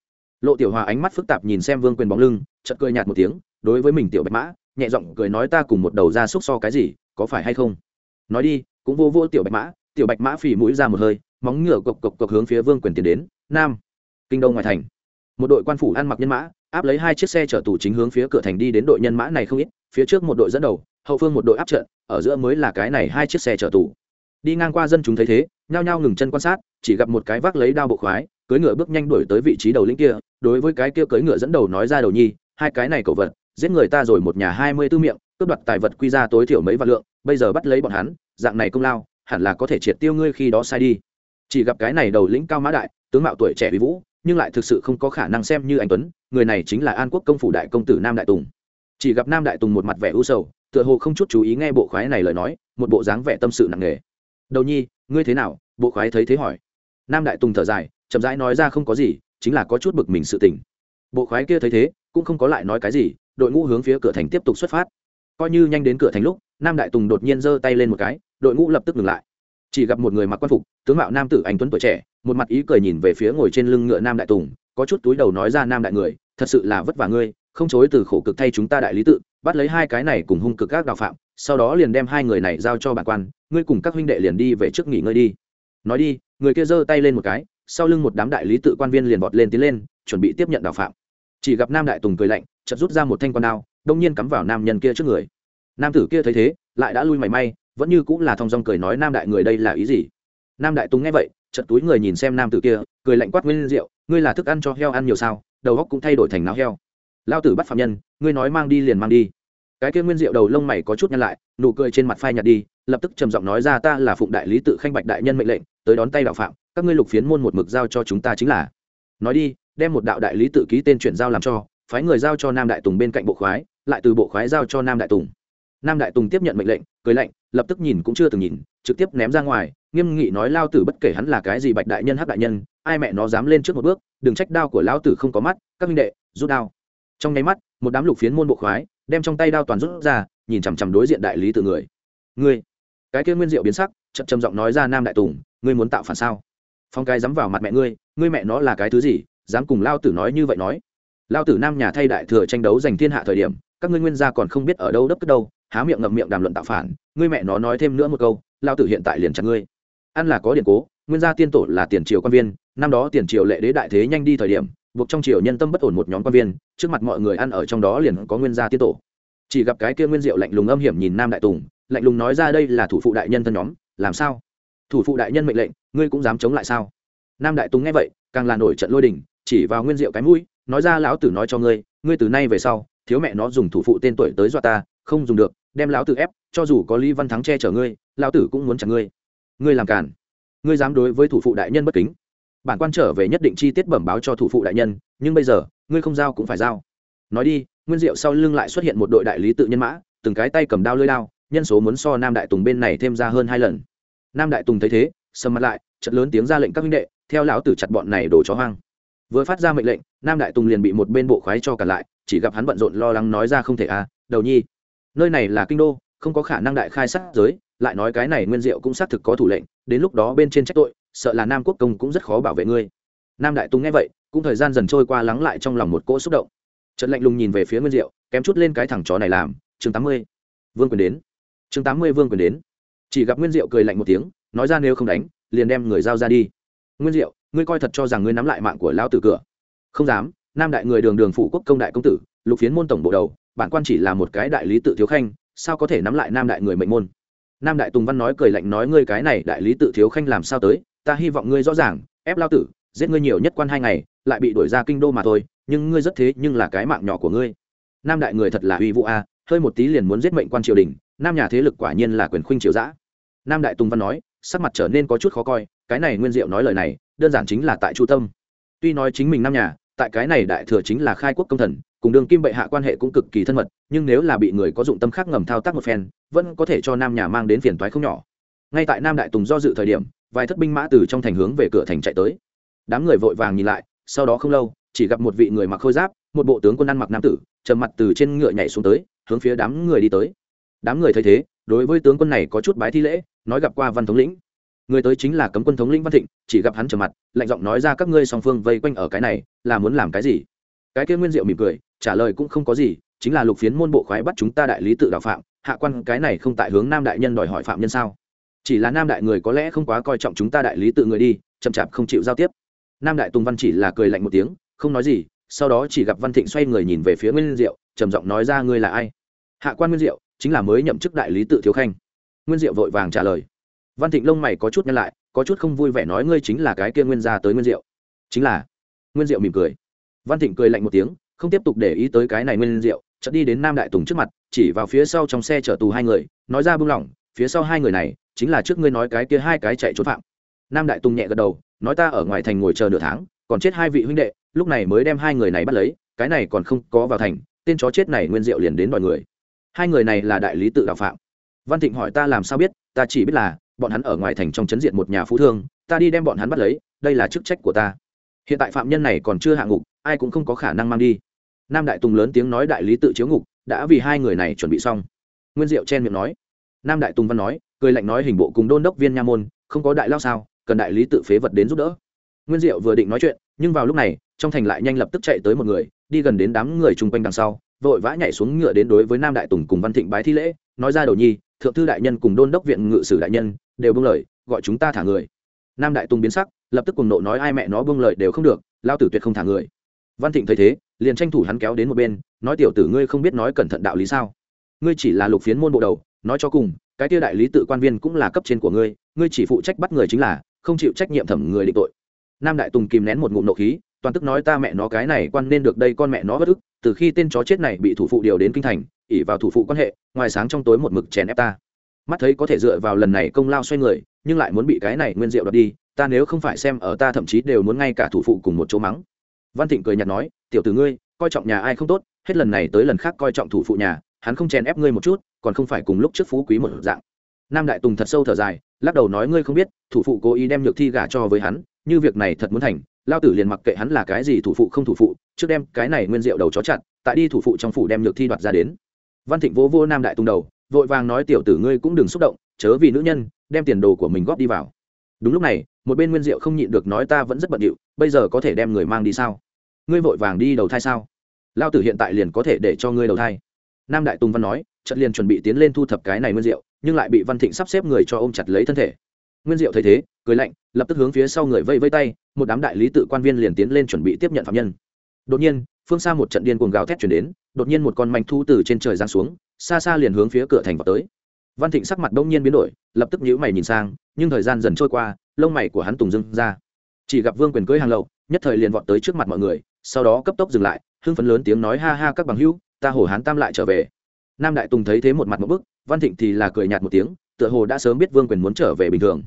Lộ tiểu hòa ánh mắt phức tạp nhìn xem vương quyền bóng lưng, chợt cười nhạt một tiếng, đối với mình tiểu bạch mã, nhẹ giọng cười nói ta cùng một đầu ra xúc so cái gì, có phải hay không? Nói đi, cũng vô vô tiểu bạch mã, tiểu bạch mã phì mũi ra một hơi, móng ngựa cộc cộc cộc hướng phía vương quyền tiến đến, nam, kinh đông ngoài thành. Một đội quan phủ ăn mặc nhân mã áp lấy hai chiếc xe chở tù chính hướng phía cửa thành đi đến đội nhân mã này không ít, phía trước một đội dẫn đầu, hậu phương một đội áp trận, ở giữa mới là cái này hai chiếc xe chở tù. Đi ngang qua dân chúng thấy thế, nhao nhao ngừng chân quan sát, chỉ gặp một cái vác lấy đao bộ khoái, cưỡi ngựa bước nhanh đuổi tới vị trí đầu lĩnh kia, đối với cái kia cưỡi ngựa dẫn đầu nói ra đầu nhi, hai cái này cậu vật, giết người ta rồi một nhà hai mươi tư miệng, cướp đoạt tài vật quy ra tối thiểu mấy vạn lượng, bây giờ bắt lấy bọn hắn, dạng này công lao, hẳn là có thể triệt tiêu ngươi khi đó sai đi. Chỉ gặp cái này đầu lĩnh cao mã đại, tướng mạo tuổi trẻ uy vũ, nhưng lại thực sự không có khả năng xem như anh tuấn người này chính là an quốc công phủ đại công tử nam đại tùng. Chỉ gặp nam đại tùng một mặt vẻ u sầu, tựa hồ không chút chú ý nghe bộ khoái này lời nói, một bộ dáng vẻ tâm sự nặng nề. Đầu nhi, ngươi thế nào? bộ khoái thấy thế hỏi. Nam đại tùng thở dài, chậm rãi nói ra không có gì, chính là có chút bực mình sự tình. Bộ khoái kia thấy thế, cũng không có lại nói cái gì, đội ngũ hướng phía cửa thành tiếp tục xuất phát. Coi như nhanh đến cửa thành lúc, nam đại tùng đột nhiên giơ tay lên một cái, đội ngũ lập tức ngừng lại. Chỉ gặp một người mặc quan phục, tướng mạo nam tử anh tuấn tuổi trẻ, một mặt ý cười nhìn về phía ngồi trên lưng ngựa nam đại tùng, có chút túi đầu nói ra nam đại người thật sự là vất vả ngươi, không chối từ khổ cực thay chúng ta đại lý tự, bắt lấy hai cái này cùng hung cực các đạo phạm, sau đó liền đem hai người này giao cho bản quan, ngươi cùng các huynh đệ liền đi về trước nghỉ ngơi đi. Nói đi, người kia giơ tay lên một cái, sau lưng một đám đại lý tự quan viên liền vọt lên tiến lên, chuẩn bị tiếp nhận đạo phạm. Chỉ gặp nam đại tùng cười lạnh, chợt rút ra một thanh con đao, đông nhiên cắm vào nam nhân kia trước người. Nam tử kia thấy thế, lại đã lui mảy may, vẫn như cũng là thong dong cười nói nam đại người đây là ý gì? Nam đại tùng nghe vậy, chợt túi người nhìn xem nam tử kia, cười lạnh quát nguyên rượu ngươi là thức ăn cho heo ăn nhiều sao? Đầu góc cũng thay đổi thành náo heo. Lao tử bắt phạm nhân, ngươi nói mang đi liền mang đi. Cái kia nguyên diệu đầu lông mày có chút nhăn lại, nụ cười trên mặt phai nhạt đi, lập tức trầm giọng nói ra ta là phụng đại lý tự khanh bạch đại nhân mệnh lệnh, tới đón tay đạo phạm, các ngươi lục phiến môn một mực giao cho chúng ta chính là. Nói đi, đem một đạo đại lý tự ký tên chuyển giao làm cho, phái người giao cho nam đại tùng bên cạnh bộ khoái, lại từ bộ khoái giao cho nam đại tùng. Nam đại tùng tiếp nhận mệnh lệnh, cười lạnh, lập tức nhìn cũng chưa từng nhìn, trực tiếp ném ra ngoài, nghiêm nghị nói lao tử bất kể hắn là cái gì bạch đại nhân, hắc đại nhân ai mẹ nó dám lên trước một bước, đừng trách đao của lão tử không có mắt, các minh đệ, rút đao. Trong nháy mắt, một đám lục phiến môn bộ khoái, đem trong tay đao toàn rút ra, nhìn chằm chằm đối diện đại lý tự người. Ngươi, cái kia nguyên diệu biến sắc, chậm chậm giọng nói ra nam đại tùng, ngươi muốn tạo phản sao? Phong cái dám vào mặt mẹ ngươi ngươi mẹ nó là cái thứ gì, dám cùng lao tử nói như vậy nói? Lao tử nam nhà thay đại thừa tranh đấu giành thiên hạ thời điểm, các ngươi nguyên gia còn không biết ở đâu đất cất đâu, há miệng ngậm miệng đàm luận tạo phản, ngươi mẹ nó nói thêm nữa một câu lao tử hiện tại liền chặt ngươi. Ăn là có điện cố, nguyên gia tiên tổ là tiền triều quan viên năm đó tiền triều lệ đế đại thế nhanh đi thời điểm, buộc trong triều nhân tâm bất ổn một nhóm quan viên, trước mặt mọi người ăn ở trong đó liền có nguyên gia tiên tổ. Chỉ gặp cái kia nguyên diệu lạnh lùng âm hiểm nhìn nam đại tùng, lạnh lùng nói ra đây là thủ phụ đại nhân thân nhóm, làm sao? Thủ phụ đại nhân mệnh lệnh, ngươi cũng dám chống lại sao? Nam đại tùng nghe vậy, càng là nổi trận lôi đình, chỉ vào nguyên diệu cái mũi, nói ra lão tử nói cho ngươi ngươi từ nay về sau, thiếu mẹ nó dùng thủ phụ tên tuổi tới dọa ta, không dùng được, đem lão tử ép, cho dù có lý văn thắng che chở ngươi, lão tử cũng muốn chặn ngươi. Ngươi làm cản ngươi dám đối với thủ phụ đại nhân bất kính bản quan trở về nhất định chi tiết bẩm báo cho thủ phụ đại nhân, nhưng bây giờ, ngươi không giao cũng phải giao. Nói đi, nguyên diệu sau lưng lại xuất hiện một đội đại lý tự nhân mã, từng cái tay cầm đao lơi đao, nhân số muốn so nam đại tùng bên này thêm ra hơn hai lần. Nam đại tùng thấy thế, sầm mặt lại chật lớn tiếng ra lệnh các huynh đệ, theo lão tử chặt bọn này đổ chó hoang. Vừa phát ra mệnh lệnh, nam đại tùng liền bị một bên bộ khoái cho cả lại, chỉ gặp hắn bận rộn lo lắng nói ra không thể à đầu nhi. Nơi này là kinh đô, không có khả năng đại khai sát giới, lại nói cái này nguyên diệu cũng xác thực có thủ lệnh, đến lúc đó bên trên trách tội sợ là nam quốc công cũng rất khó bảo vệ ngươi. Nam đại tùng nghe vậy, cũng thời gian dần trôi qua lắng lại trong lòng một cỗ xúc động. Trận lạnh lùng nhìn về phía nguyên diệu, kém chút lên cái thằng chó này làm, chương tám mươi, vương quyền đến. Chương tám mươi, vương quyền đến. Chỉ gặp nguyên diệu cười lạnh một tiếng, nói ra nếu không đánh, liền đem người giao ra đi. Nguyên diệu, ngươi coi thật cho rằng ngươi nắm lại mạng của lão tử cửa? Không dám, nam đại người đường đường phụ quốc công đại công tử, lục phiến môn tổng bộ đầu, bản quan chỉ là một cái đại lý tự thiếu khanh, sao có thể nắm lại nam đại người mệnh môn? Nam đại tùng văn nói cười lạnh nói, ngươi cái này đại lý tự thiếu khanh làm sao tới ta hy vọng ngươi rõ ràng, ép lao tử, giết ngươi nhiều nhất quan hai ngày, lại bị đuổi ra kinh đô mà thôi, nhưng ngươi rất thế nhưng là cái mạng nhỏ của ngươi. Nam đại người thật là uy vũ a, hơi một tí liền muốn giết mệnh quan triều đình, nam nhà thế lực quả nhiên là quyền khuynh triều giã nam đại tùng văn nói, sắc mặt trở nên có chút khó coi, cái này nguyên diệu nói lời này, đơn giản chính là tại chu tâm. Tuy nói chính mình nam nhà, tại cái này đại thừa chính là khai quốc công thần, cùng đường kim bệ hạ quan hệ cũng cực kỳ thân mật, nhưng nếu là bị người có dụng tâm khác ngầm thao tác một phen, vẫn có thể cho nam nhà mang đến phiền toái không nhỏ. Ngay tại nam đại tùng do dự thời điểm vài thất binh mã từ trong thành hướng về cửa thành chạy tới. Đám người vội vàng nhìn lại, sau đó không lâu, chỉ gặp một vị người mặc khôi giáp, một bộ tướng quân ăn mặc nam tử, trầm mặt từ trên ngựa nhảy xuống tới, hướng phía đám người đi tới. Đám người thấy thế, đối với tướng quân này có chút bái thi lễ, nói gặp qua văn thống lĩnh. Người tới chính là cấm quân thống lĩnh văn thịnh, chỉ gặp hắn trầm mặt, lạnh giọng nói ra các ngươi song phương vây quanh ở cái này, là muốn làm cái gì? Cái kia nguyên diệu mỉm cười, trả lời cũng không có gì, chính là lục phiến môn bộ khoái bắt chúng ta đại lý tự đạo phạm, hạ quan cái này không tại hướng nam đại nhân đòi hỏi phạm nhân sao? Chỉ là nam đại người có lẽ không quá coi trọng chúng ta đại lý tự người đi, chậm chạp không chịu giao tiếp. Nam đại tùng văn chỉ là cười lạnh một tiếng, không nói gì, sau đó chỉ gặp văn thịnh xoay người nhìn về phía nguyên diệu, trầm giọng nói ra ngươi là ai? Hạ quan nguyên diệu, chính là mới nhậm chức đại lý tự thiếu khanh. Nguyên diệu vội vàng trả lời. Văn thịnh lông mày có chút nhăn lại, có chút không vui vẻ nói ngươi chính là cái kia nguyên gia tới nguyên diệu. Chính là. Nguyên diệu mỉm cười. Văn thịnh cười lạnh một tiếng, không tiếp tục để ý tới cái này nguyên diệu, chợt đi đến nam đại tùng trước mặt, chỉ vào phía sau trong xe chở tù hai người, nói ra buông lỏng, phía sau hai người này chính là trước ngươi nói cái kia hai cái chạy trốn phạm. Nam đại tùng nhẹ gật đầu, nói ta ở ngoài thành ngồi chờ nửa tháng, còn chết hai vị huynh đệ, lúc này mới đem hai người này bắt lấy, cái này còn không có vào thành, tên chó chết này nguyên diệu liền đến đòi người. Hai người này là đại lý tự đạo phạm. Văn thịnh hỏi ta làm sao biết, ta chỉ biết là, bọn hắn ở ngoài thành trong chấn diện một nhà phú thương, ta đi đem bọn hắn bắt lấy, đây là chức trách của ta. Hiện tại phạm nhân này còn chưa hạ ngục, ai cũng không có khả năng mang đi. Nam đại tùng lớn tiếng nói đại lý tự chiếu ngục, đã vì hai người này chuẩn bị xong. Nguyên diệu chen miệng nói. Nam đại tùng văn nói cười lạnh nói hình bộ cùng đôn đốc viên nha môn, không có đại lao sao, cần đại lý tự phế vật đến giúp đỡ. Nguyên diệu vừa định nói chuyện, nhưng vào lúc này, trong thành lại nhanh lập tức chạy tới một người, đi gần đến đám người chung quanh đằng sau, vội vã nhảy xuống ngựa đến đối với nam đại tùng cùng văn thịnh bái thi lễ, nói ra đầu nhi, thượng thư đại nhân cùng đôn đốc viện ngự sử đại nhân, đều bưng lời, gọi chúng ta thả người. Nam đại tùng biến sắc, lập tức cùng nộ nói ai mẹ nó bưng lời đều không được, lao tử tuyệt không thả người. Văn thịnh thấy thế, liền tranh thủ hắn kéo đến một bên, nói tiểu tử ngươi không biết nói cẩn thận đạo lý sao? Ngươi chỉ là lục phiến môn bộ đầu, nói cho cùng cái tia đại lý tự quan viên cũng là cấp trên của ngươi ngươi chỉ phụ trách bắt người chính là, không chịu trách nhiệm thẩm người định tội. Nam đại tùng kìm nén một ngụm nộ khí, toàn tức nói ta mẹ nó cái này quan nên được đây con mẹ nó bất ức, từ khi tên chó chết này bị thủ phụ điều đến kinh thành ỉ vào thủ phụ quan hệ, ngoài sáng trong tối một mực chèn ép ta. Mắt thấy có thể dựa vào lần này công lao xoay người, nhưng lại muốn bị cái này nguyên diệu đoạt đi, ta nếu không phải xem ở ta thậm chí đều muốn ngay cả thủ phụ cùng một chỗ mắng. Văn thịnh cười nhạt nói, tiểu tử ngươi, coi trọng nhà ai không tốt, hết lần này tới lần khác coi trọng thủ phụ nhà, hắn không chèn ép ngươi một chút còn không phải cùng lúc trước phú quý một dạng. Nam đại tùng thật sâu thở dài, lắc đầu nói, ngươi không biết, thủ phụ cố ý đem nhược thi gả cho với hắn, như việc này thật muốn thành, lao tử liền mặc kệ hắn là cái gì thủ phụ không thủ phụ, trước đem cái này nguyên diệu đầu chó chặt, tại đi thủ phụ trong phủ đem nhược thi đoạt ra đến. Văn thịnh vỗ vô nam đại tùng đầu, vội vàng nói, tiểu tử ngươi cũng đừng xúc động, chớ vì nữ nhân, đem tiền đồ của mình góp đi vào. Đúng lúc này, một bên nguyên diệu không nhịn được nói, ta vẫn rất bận điệu, bây giờ có thể đem người mang đi sao? Ngươi vội vàng đi đầu thai sao? Lao tử hiện tại liền có thể để cho ngươi đầu thai nam đại tùng văn nói trận liền chuẩn bị tiến lên thu thập cái này nguyên diệu nhưng lại bị văn thịnh sắp xếp người cho ôm chặt lấy thân thể. Nguyên diệu thấy thế, cười lạnh, lập tức hướng phía sau người vây vây tay, một đám đại lý tự quan viên liền tiến lên chuẩn bị tiếp nhận phạm nhân. Đột nhiên, phương xa một trận điên cuồng gào thét chuyển đến, đột nhiên một con manh thu từ trên trời giáng xuống, xa xa liền hướng phía cửa thành vào tới. Văn thịnh sắc mặt đông nhiên biến đổi, lập tức nhíu mày nhìn sang, nhưng thời gian dần trôi qua, lông mày của hắn tùng dưng ra. Chỉ gặp vương quyền cưới hàng lậu, nhất thời liền vọt tới trước mặt mọi người, sau đó cấp tốc dừng lại, hưng phấn lớn tiếng nói ha ha các bằng hữu ta hồ hán tam lại trở về. Nam đại tùng thấy thế một mặt một bức, văn thịnh thì là cười nhạt một tiếng, tựa hồ đã sớm biết vương quyền muốn trở về bình thường.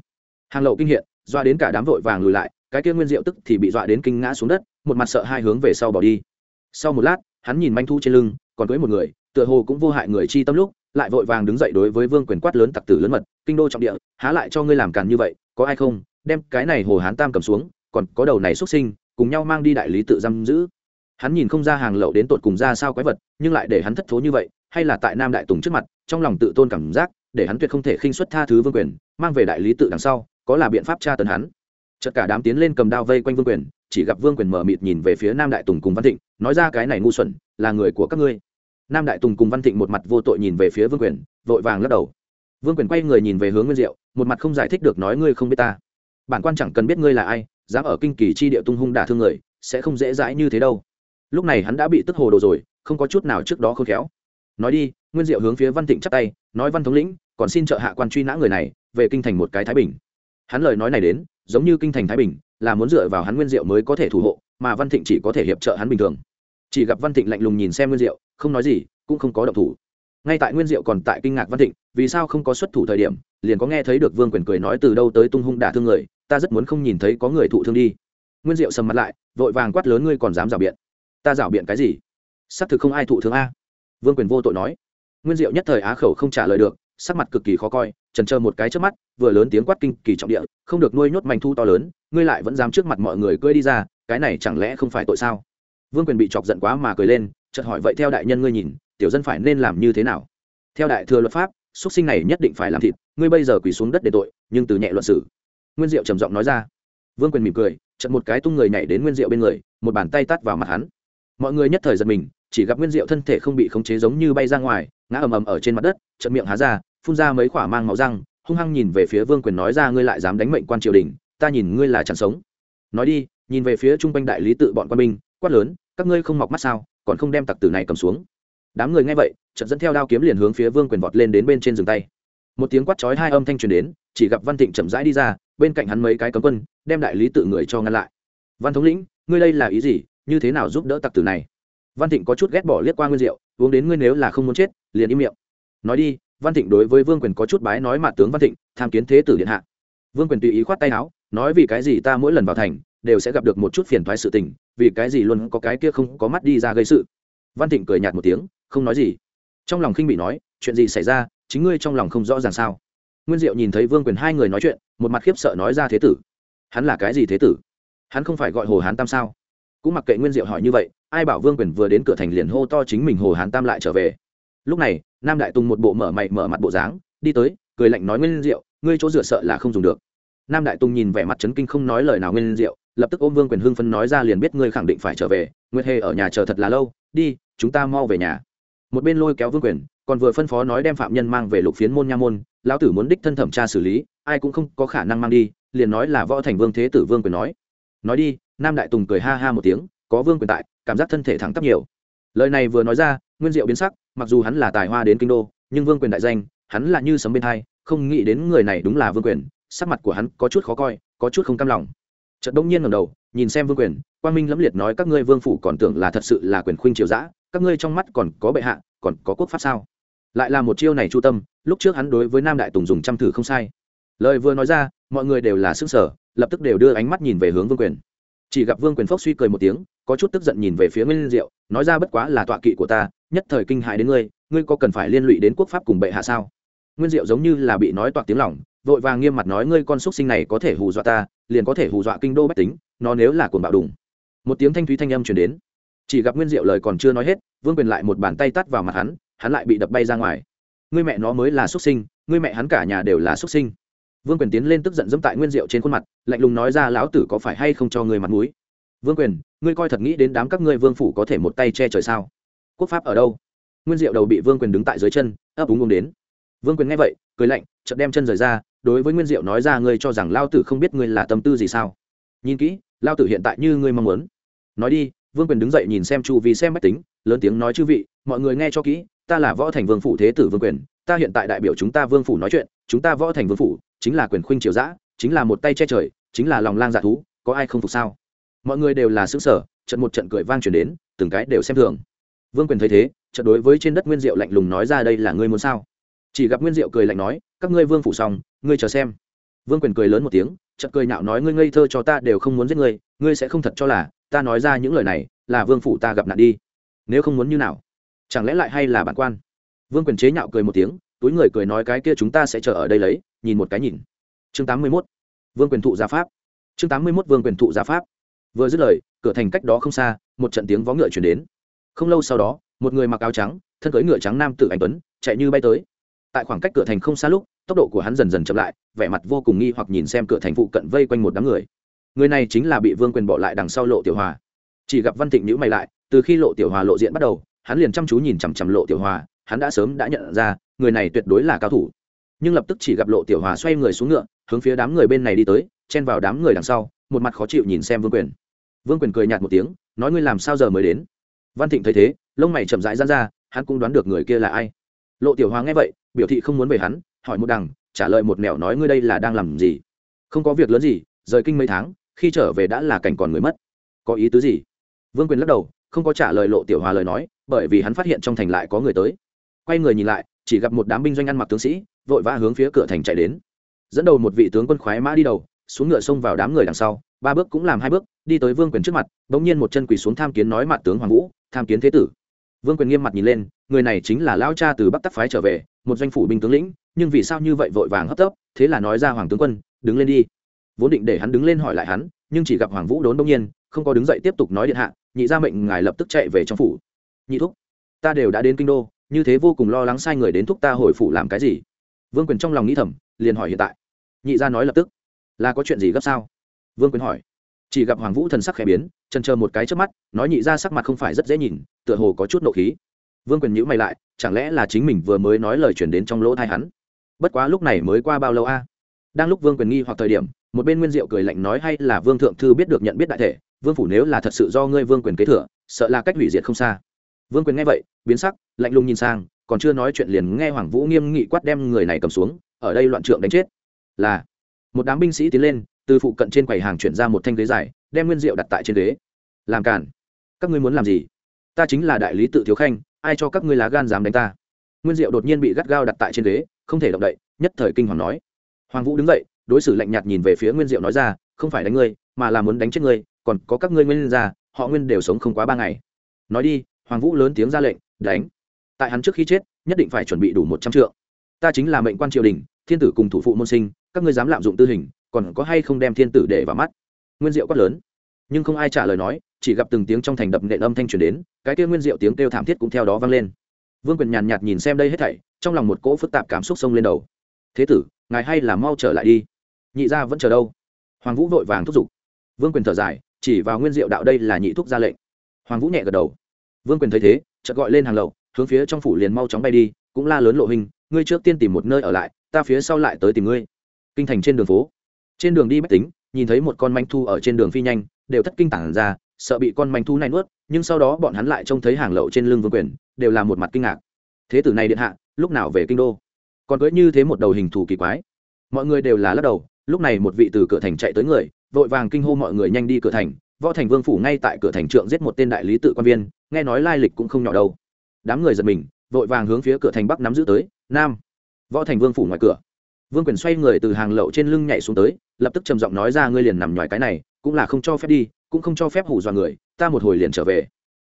Hàng lậu kinh hiện doa đến cả đám vội vàng lùi lại, cái kia nguyên diệu tức thì bị dọa đến kinh ngã xuống đất, một mặt sợ hai hướng về sau bỏ đi. Sau một lát, hắn nhìn manh thu trên lưng, còn cưới một người, tựa hồ cũng vô hại người chi tâm lúc, lại vội vàng đứng dậy đối với vương quyền quát lớn tặc tử lớn mật, kinh đô trọng địa, há lại cho ngươi làm càn như vậy, có ai không? Đem cái này hồ hán tam cầm xuống, còn có đầu này xuất sinh, cùng nhau mang đi đại lý tự giam giữ hắn nhìn không ra hàng lậu đến tột cùng ra sao quái vật, nhưng lại để hắn thất thố như vậy, hay là tại nam đại tùng trước mặt, trong lòng tự tôn cảm giác, để hắn tuyệt không thể khinh xuất tha thứ vương quyền, mang về đại lý tự đằng sau, có là biện pháp tra tấn hắn. Chợt cả đám tiến lên cầm đao vây quanh vương quyền, chỉ gặp vương quyền mở mịt nhìn về phía nam đại tùng cùng văn thịnh, nói ra cái này ngu xuẩn, là người của các ngươi. Nam đại tùng cùng văn thịnh một mặt vô tội nhìn về phía vương quyền, vội vàng lắc đầu. Vương quyền quay người nhìn về hướng nguyên diệu, một mặt không giải thích được nói ngươi không biết ta. Bản quan chẳng cần biết ngươi là ai, dám ở kinh kỳ chi địa tung hung đả thương người, sẽ không dễ dãi như thế đâu lúc này hắn đã bị tức hồ đồ rồi, không có chút nào trước đó khôn khéo. Nói đi, nguyên diệu hướng phía văn thịnh chắp tay, nói văn thống lĩnh, còn xin trợ hạ quan truy nã người này, về kinh thành một cái thái bình. Hắn lời nói này đến, giống như kinh thành thái bình, là muốn dựa vào hắn nguyên diệu mới có thể thủ hộ, mà văn thịnh chỉ có thể hiệp trợ hắn bình thường. Chỉ gặp văn thịnh lạnh lùng nhìn xem nguyên diệu, không nói gì, cũng không có động thủ. Ngay tại nguyên diệu còn tại kinh ngạc văn thịnh, vì sao không có xuất thủ thời điểm, liền có nghe thấy được vương quyền cười nói từ đâu tới tung hung đả thương người, ta rất muốn không nhìn thấy có người thụ thương đi. Nguyên diệu sầm mặt lại, vội vàng quát lớn, ngươi còn dám rào biện? Ta rảo biện cái gì? Xác thực không ai thụ thương a. Vương quyền vô tội nói. Nguyên diệu nhất thời á khẩu không trả lời được, sắc mặt cực kỳ khó coi, trần trơ một cái trước mắt, vừa lớn tiếng quát kinh kỳ trọng địa, không được nuôi nhốt manh thu to lớn, ngươi lại vẫn dám trước mặt mọi người cưỡi đi ra, cái này chẳng lẽ không phải tội sao? Vương quyền bị chọc giận quá mà cười lên, chợt hỏi, vậy theo đại nhân ngươi nhìn, tiểu dân phải nên làm như thế nào? Theo đại thừa luật pháp xuất sinh này nhất định phải làm thịt, ngươi bây giờ quỳ xuống đất để tội, nhưng từ nhẹ luận xử. Nguyên diệu trầm giọng nói ra. Vương quyền mỉm cười, chợt một cái tung người nhảy đến nguyên diệu bên người, một bàn tay tát vào mặt hắn mọi người nhất thời giật mình, chỉ gặp nguyên diệu thân thể không bị khống chế giống như bay ra ngoài, ngã ầm ầm ở trên mặt đất, chợt miệng há ra, phun ra mấy quả mang máu răng, hung hăng nhìn về phía vương quyền nói ra, ngươi lại dám đánh mệnh quan triều đình, ta nhìn ngươi là chẳng sống. Nói đi. Nhìn về phía trung quanh đại lý tự bọn quan binh, quát lớn, các ngươi không mọc mắt sao, còn không đem tặc tử này cầm xuống. Đám người nghe vậy, chợt dẫn theo đao kiếm liền hướng phía vương quyền vọt lên đến bên trên rừng tay. Một tiếng quát chói hai âm thanh truyền đến, chỉ gặp văn thịnh chậm rãi đi ra, bên cạnh hắn mấy cái cấm quân, đem đại lý tự người cho ngăn lại. Văn thống lĩnh, ngươi đây là ý gì? Như thế nào giúp đỡ tặc tử này? Văn thịnh có chút ghét bỏ liếc qua nguyên diệu, uống đến ngươi nếu là không muốn chết, liền im miệng. Nói đi. Văn thịnh đối với vương quyền có chút bái nói mà tướng văn thịnh, tham kiến thế tử điện hạ. Vương quyền tùy ý khoát tay áo, nói vì cái gì ta mỗi lần vào thành, đều sẽ gặp được một chút phiền thoái sự tình, vì cái gì luôn có cái kia không có mắt đi ra gây sự? Văn thịnh cười nhạt một tiếng, không nói gì. Trong lòng khinh bị nói, chuyện gì xảy ra, chính ngươi trong lòng không rõ ràng sao? Nguyên diệu nhìn thấy vương quyền hai người nói chuyện, một mặt khiếp sợ nói ra thế tử. Hắn là cái gì thế tử? Hắn không phải gọi hồ hán tam sao? Cũng mặc kệ nguyên diệu hỏi như vậy, ai bảo vương quyền vừa đến cửa thành liền hô to chính mình hồ hán tam lại trở về. Lúc này, nam đại tùng một bộ mở mày mở mặt bộ dáng, đi tới, cười lạnh nói nguyên diệu, ngươi chỗ rửa sợ là không dùng được. Nam đại tùng nhìn vẻ mặt trấn kinh không nói lời nào nguyên diệu, lập tức ôm vương quyền hưng phân nói ra liền biết ngươi khẳng định phải trở về, nguyệt hề ở nhà chờ thật là lâu, đi, chúng ta mau về nhà. Một bên lôi kéo vương quyền, còn vừa phân phó nói đem phạm nhân mang về lục phiến môn nha môn, lão tử muốn đích thân thẩm tra xử lý, ai cũng không có khả năng mang đi, liền nói là võ thành vương thế tử vương quyền nói. Nói đi nam đại tùng cười ha ha một tiếng, có vương quyền tại, cảm giác thân thể thẳng tắp nhiều. Lời này vừa nói ra, nguyên diệu biến sắc, mặc dù hắn là tài hoa đến kinh đô, nhưng vương quyền đại danh, hắn là như sấm bên hai, không nghĩ đến người này đúng là vương quyền, sắc mặt của hắn có chút khó coi, có chút không cam lòng. Trận đông nhiên ngầm đầu, nhìn xem vương quyền, quang minh lẫm liệt nói các ngươi vương phủ còn tưởng là thật sự là quyền khuynh triều giã các ngươi trong mắt còn có bệ hạ, còn có quốc pháp sao? Lại là một chiêu này chu tâm, lúc trước hắn đối với nam đại tùng dùng trăm thử không sai. Lời vừa nói ra, mọi người đều là xứng sở lập tức đều đưa ánh mắt nhìn về hướng vương quyền chỉ gặp vương quyền phốc suy cười một tiếng, có chút tức giận nhìn về phía nguyên diệu, nói ra bất quá là tọa kỵ của ta, nhất thời kinh hại đến ngươi ngươi có cần phải liên lụy đến quốc pháp cùng bệ hạ sao? Nguyên diệu giống như là bị nói toạc tiếng lỏng vội vàng nghiêm mặt nói ngươi con xúc sinh này có thể hù dọa ta, liền có thể hù dọa kinh đô bách tính, nó nếu là cuồng bạo đùng. Một tiếng thanh thúy thanh âm chuyển đến. Chỉ gặp nguyên diệu lời còn chưa nói hết, vương quyền lại một bàn tay tắt vào mặt hắn hắn lại bị đập bay ra ngoài. Ngươi mẹ nó mới là xuất sinh, ngươi mẹ hắn cả nhà đều là xuất sinh vương quyền tiến lên tức giận dẫm tại nguyên diệu trên khuôn mặt, lạnh lùng nói ra, lão tử có phải hay không cho người mặt mũi? Vương quyền, ngươi coi thật nghĩ đến đám các ngươi vương phủ có thể một tay che trời sao? Quốc pháp ở đâu? Nguyên diệu đầu bị vương quyền đứng tại dưới chân, ấp úng úng đến. Vương quyền nghe vậy, cười lạnh, chợt đem chân rời ra, đối với nguyên diệu nói ra, ngươi cho rằng lao tử không biết ngươi là tâm tư gì sao? Nhìn kỹ lao tử hiện tại như ngươi mong muốn. Nói đi, vương quyền đứng dậy nhìn xem chu vì xem mách tính, lớn tiếng nói, chư vị, mọi người nghe cho kỹ, ta là võ thành vương phủ thế tử vương quyền, ta hiện tại đại biểu chúng ta vương phủ nói chuyện, chúng ta võ thành vương phủ chính là quyền khuynh triều dã, chính là một tay che trời chính là lòng lang dạ thú có ai không phục sao? Mọi người đều là xứ sở trận một trận cười vang chuyển đến từng cái đều xem thường. Vương quyền thấy thế trận đối với trên đất nguyên diệu lạnh lùng nói ra đây là ngươi muốn sao? Chỉ gặp nguyên diệu cười lạnh nói các ngươi vương phủ xong ngươi chờ xem. Vương quyền cười lớn một tiếng trận cười nhạo nói ngươi ngây thơ cho ta đều không muốn giết ngươi ngươi sẽ không thật cho là ta nói ra những lời này là vương phủ ta gặp nạn đi. Nếu không muốn như nào? Chẳng lẽ lại hay là bản quan? Vương quyền chế nhạo cười một tiếng túi người cười nói cái kia chúng ta sẽ chờ ở đây lấy, nhìn một cái nhìn. Chương tám mươi mốt, vương quyền thụ gia pháp. Chương tám mươi mốt, vương quyền thụ gia pháp. Vừa dứt lời, cửa thành cách đó không xa, một trận tiếng vó ngựa chuyển đến. Không lâu sau đó, một người mặc áo trắng, thân cưỡi ngựa trắng nam tử anh tuấn, chạy như bay tới. Tại khoảng cách cửa thành không xa lúc, tốc độ của hắn dần dần chậm lại, vẻ mặt vô cùng nghi hoặc nhìn xem cửa thành phụ cận vây quanh một đám người. Người này chính là bị vương quyền bỏ lại đằng sau lộ tiểu hòa. Chỉ gặp văn thịnh nhữ mày lại, từ khi lộ tiểu hòa lộ diện bắt đầu, hắn liền chăm chú nhìn chằm chằm lộ tiểu hòa hắn đã sớm đã nhận ra, người này tuyệt đối là cao thủ. Nhưng lập tức chỉ gặp lộ tiểu hòa xoay người xuống ngựa, hướng phía đám người bên này đi tới, chen vào đám người đằng sau, một mặt khó chịu nhìn xem vương quyền. Vương quyền cười nhạt một tiếng, nói ngươi làm sao giờ mới đến? Văn thịnh thấy thế, lông mày chậm rãi ra ra, hắn cũng đoán được người kia là ai. Lộ tiểu hòa nghe vậy, biểu thị không muốn về hắn, hỏi một đằng, trả lời một mẹo nói ngươi đây là đang làm gì? Không có việc lớn gì, rời kinh mấy tháng, khi trở về đã là cảnh còn người mất. Có ý tứ gì? Vương quyền lắc đầu, không có trả lời lộ tiểu hòa lời nói, bởi vì hắn phát hiện trong thành lại có người tới quay người nhìn lại, chỉ gặp một đám binh doanh ăn mặc tướng sĩ, vội vã hướng phía cửa thành chạy đến. Dẫn đầu một vị tướng quân khoái mã đi đầu, xuống ngựa xông vào đám người đằng sau, ba bước cũng làm hai bước, đi tới vương quyền trước mặt, bỗng nhiên một chân quỳ xuống tham kiến nói mặt tướng hoàng vũ, tham kiến thế tử. Vương quyền nghiêm mặt nhìn lên, người này chính là lao cha từ bắc tắc phái trở về, một doanh phủ binh tướng lĩnh, nhưng vì sao như vậy vội vàng hấp tấp, thế là nói ra hoàng tướng quân, đứng lên đi. Vốn định để hắn đứng lên hỏi lại hắn, nhưng chỉ gặp hoàng vũ đốn bỗng nhiên, không có đứng dậy tiếp tục nói điện hạ, nhị ra mệnh ngài lập tức chạy về trong phủ. Nhị thúc, ta đều đã đến kinh đô như thế vô cùng lo lắng sai người đến thúc ta hồi phủ làm cái gì? Vương quyền trong lòng nghĩ thầm, liền hỏi hiện tại. Nhị gia nói lập tức. Là có chuyện gì gấp sao? Vương quyền hỏi. Chỉ gặp hoàng vũ thần sắc khẽ biến chân chờ một cái trước mắt, nói nhị ra sắc mặt không phải rất dễ nhìn, tựa hồ có chút nộ khí. Vương quyền nhữ mày lại, chẳng lẽ là chính mình vừa mới nói lời chuyển đến trong lỗ thai hắn? Bất quá lúc này mới qua bao lâu a? Đang lúc vương quyền nghi hoặc thời điểm, một bên nguyên diệu cười lạnh nói hay là vương thượng thư biết được nhận biết đại thể, vương phủ nếu là thật sự do ngươi vương quyền kế thừa, sợ là cách hủy diệt không xa vương quyền nghe vậy, biến sắc, lạnh lùng nhìn sang, còn chưa nói chuyện liền nghe hoàng vũ nghiêm nghị quát đem người này cầm xuống, ở đây loạn trượng đánh chết. Là, một đám binh sĩ tiến lên, từ phụ cận trên quầy hàng chuyển ra một thanh ghế dài, đem nguyên diệu đặt tại trên ghế. Làm cản các ngươi muốn làm gì? Ta chính là đại lý tự thiếu khanh, ai cho các ngươi lá gan dám đánh ta? Nguyên diệu đột nhiên bị gắt gao đặt tại trên ghế, không thể động đậy, nhất thời kinh hoàng nói. Hoàng vũ đứng dậy, đối xử lạnh nhạt nhìn về phía nguyên diệu nói ra, không phải đánh ngươi, mà là muốn đánh chết ngươi, còn có các ngươi nguyên ra, họ nguyên đều sống không quá ba ngày. Nói đi hoàng vũ lớn tiếng ra lệnh, đánh. Tại hắn trước khi chết, nhất định phải chuẩn bị đủ một trăm triệu ta chính là mệnh quan triều đình, thiên tử cùng thủ phụ môn sinh, các ngươi dám lạm dụng tư hình, còn có hay không đem thiên tử để vào mắt? Nguyên diệu quát lớn. Nhưng không ai trả lời nói, chỉ gặp từng tiếng trong thành đập nện âm thanh truyền đến, cái kia nguyên diệu tiếng kêu thảm thiết cũng theo đó vang lên. Vương quyền nhàn nhạt nhìn xem đây hết thảy, trong lòng một cỗ phức tạp cảm xúc sông lên đầu. Thế tử, ngài hay là mau trở lại đi. Nhị gia vẫn chờ đâu? Hoàng vũ vội vàng thúc giục. Vương quyền thở dài, chỉ vào nguyên diệu đạo đây là nhị thúc ra lệnh. Hoàng vũ nhẹ gật đầu vương quyền thấy thế, chợt gọi lên hàng lậu hướng phía trong phủ liền mau chóng bay đi, cũng la lớn lộ hình, ngươi trước tiên tìm một nơi ở lại, ta phía sau lại tới tìm ngươi. Kinh thành trên đường phố. Trên đường đi bách tính, nhìn thấy một con manh thu ở trên đường phi nhanh, đều thất kinh tản ra, sợ bị con manh thu này nuốt, nhưng sau đó bọn hắn lại trông thấy hàng lậu trên lưng vương quyền, đều là một mặt kinh ngạc. Thế tử này điện hạ, lúc nào về kinh đô? Còn cưỡi như thế một đầu hình thù kỳ quái. Mọi người đều là lắc đầu, lúc này một vị từ cửa thành chạy tới người, vội vàng kinh hô mọi người nhanh đi cửa thành võ thành vương phủ ngay tại cửa thành trượng giết một tên đại lý tự quan viên, nghe nói lai lịch cũng không nhỏ đâu. Đám người giật mình, vội vàng hướng phía cửa thành bắc nắm giữ tới, nam. Võ thành vương phủ ngoài cửa. Vương quyền xoay người từ hàng lậu trên lưng nhảy xuống tới, lập tức trầm giọng nói ra, ngươi liền nằm ngoài cái này, cũng là không cho phép đi, cũng không cho phép hủ dọa người, ta một hồi liền trở về.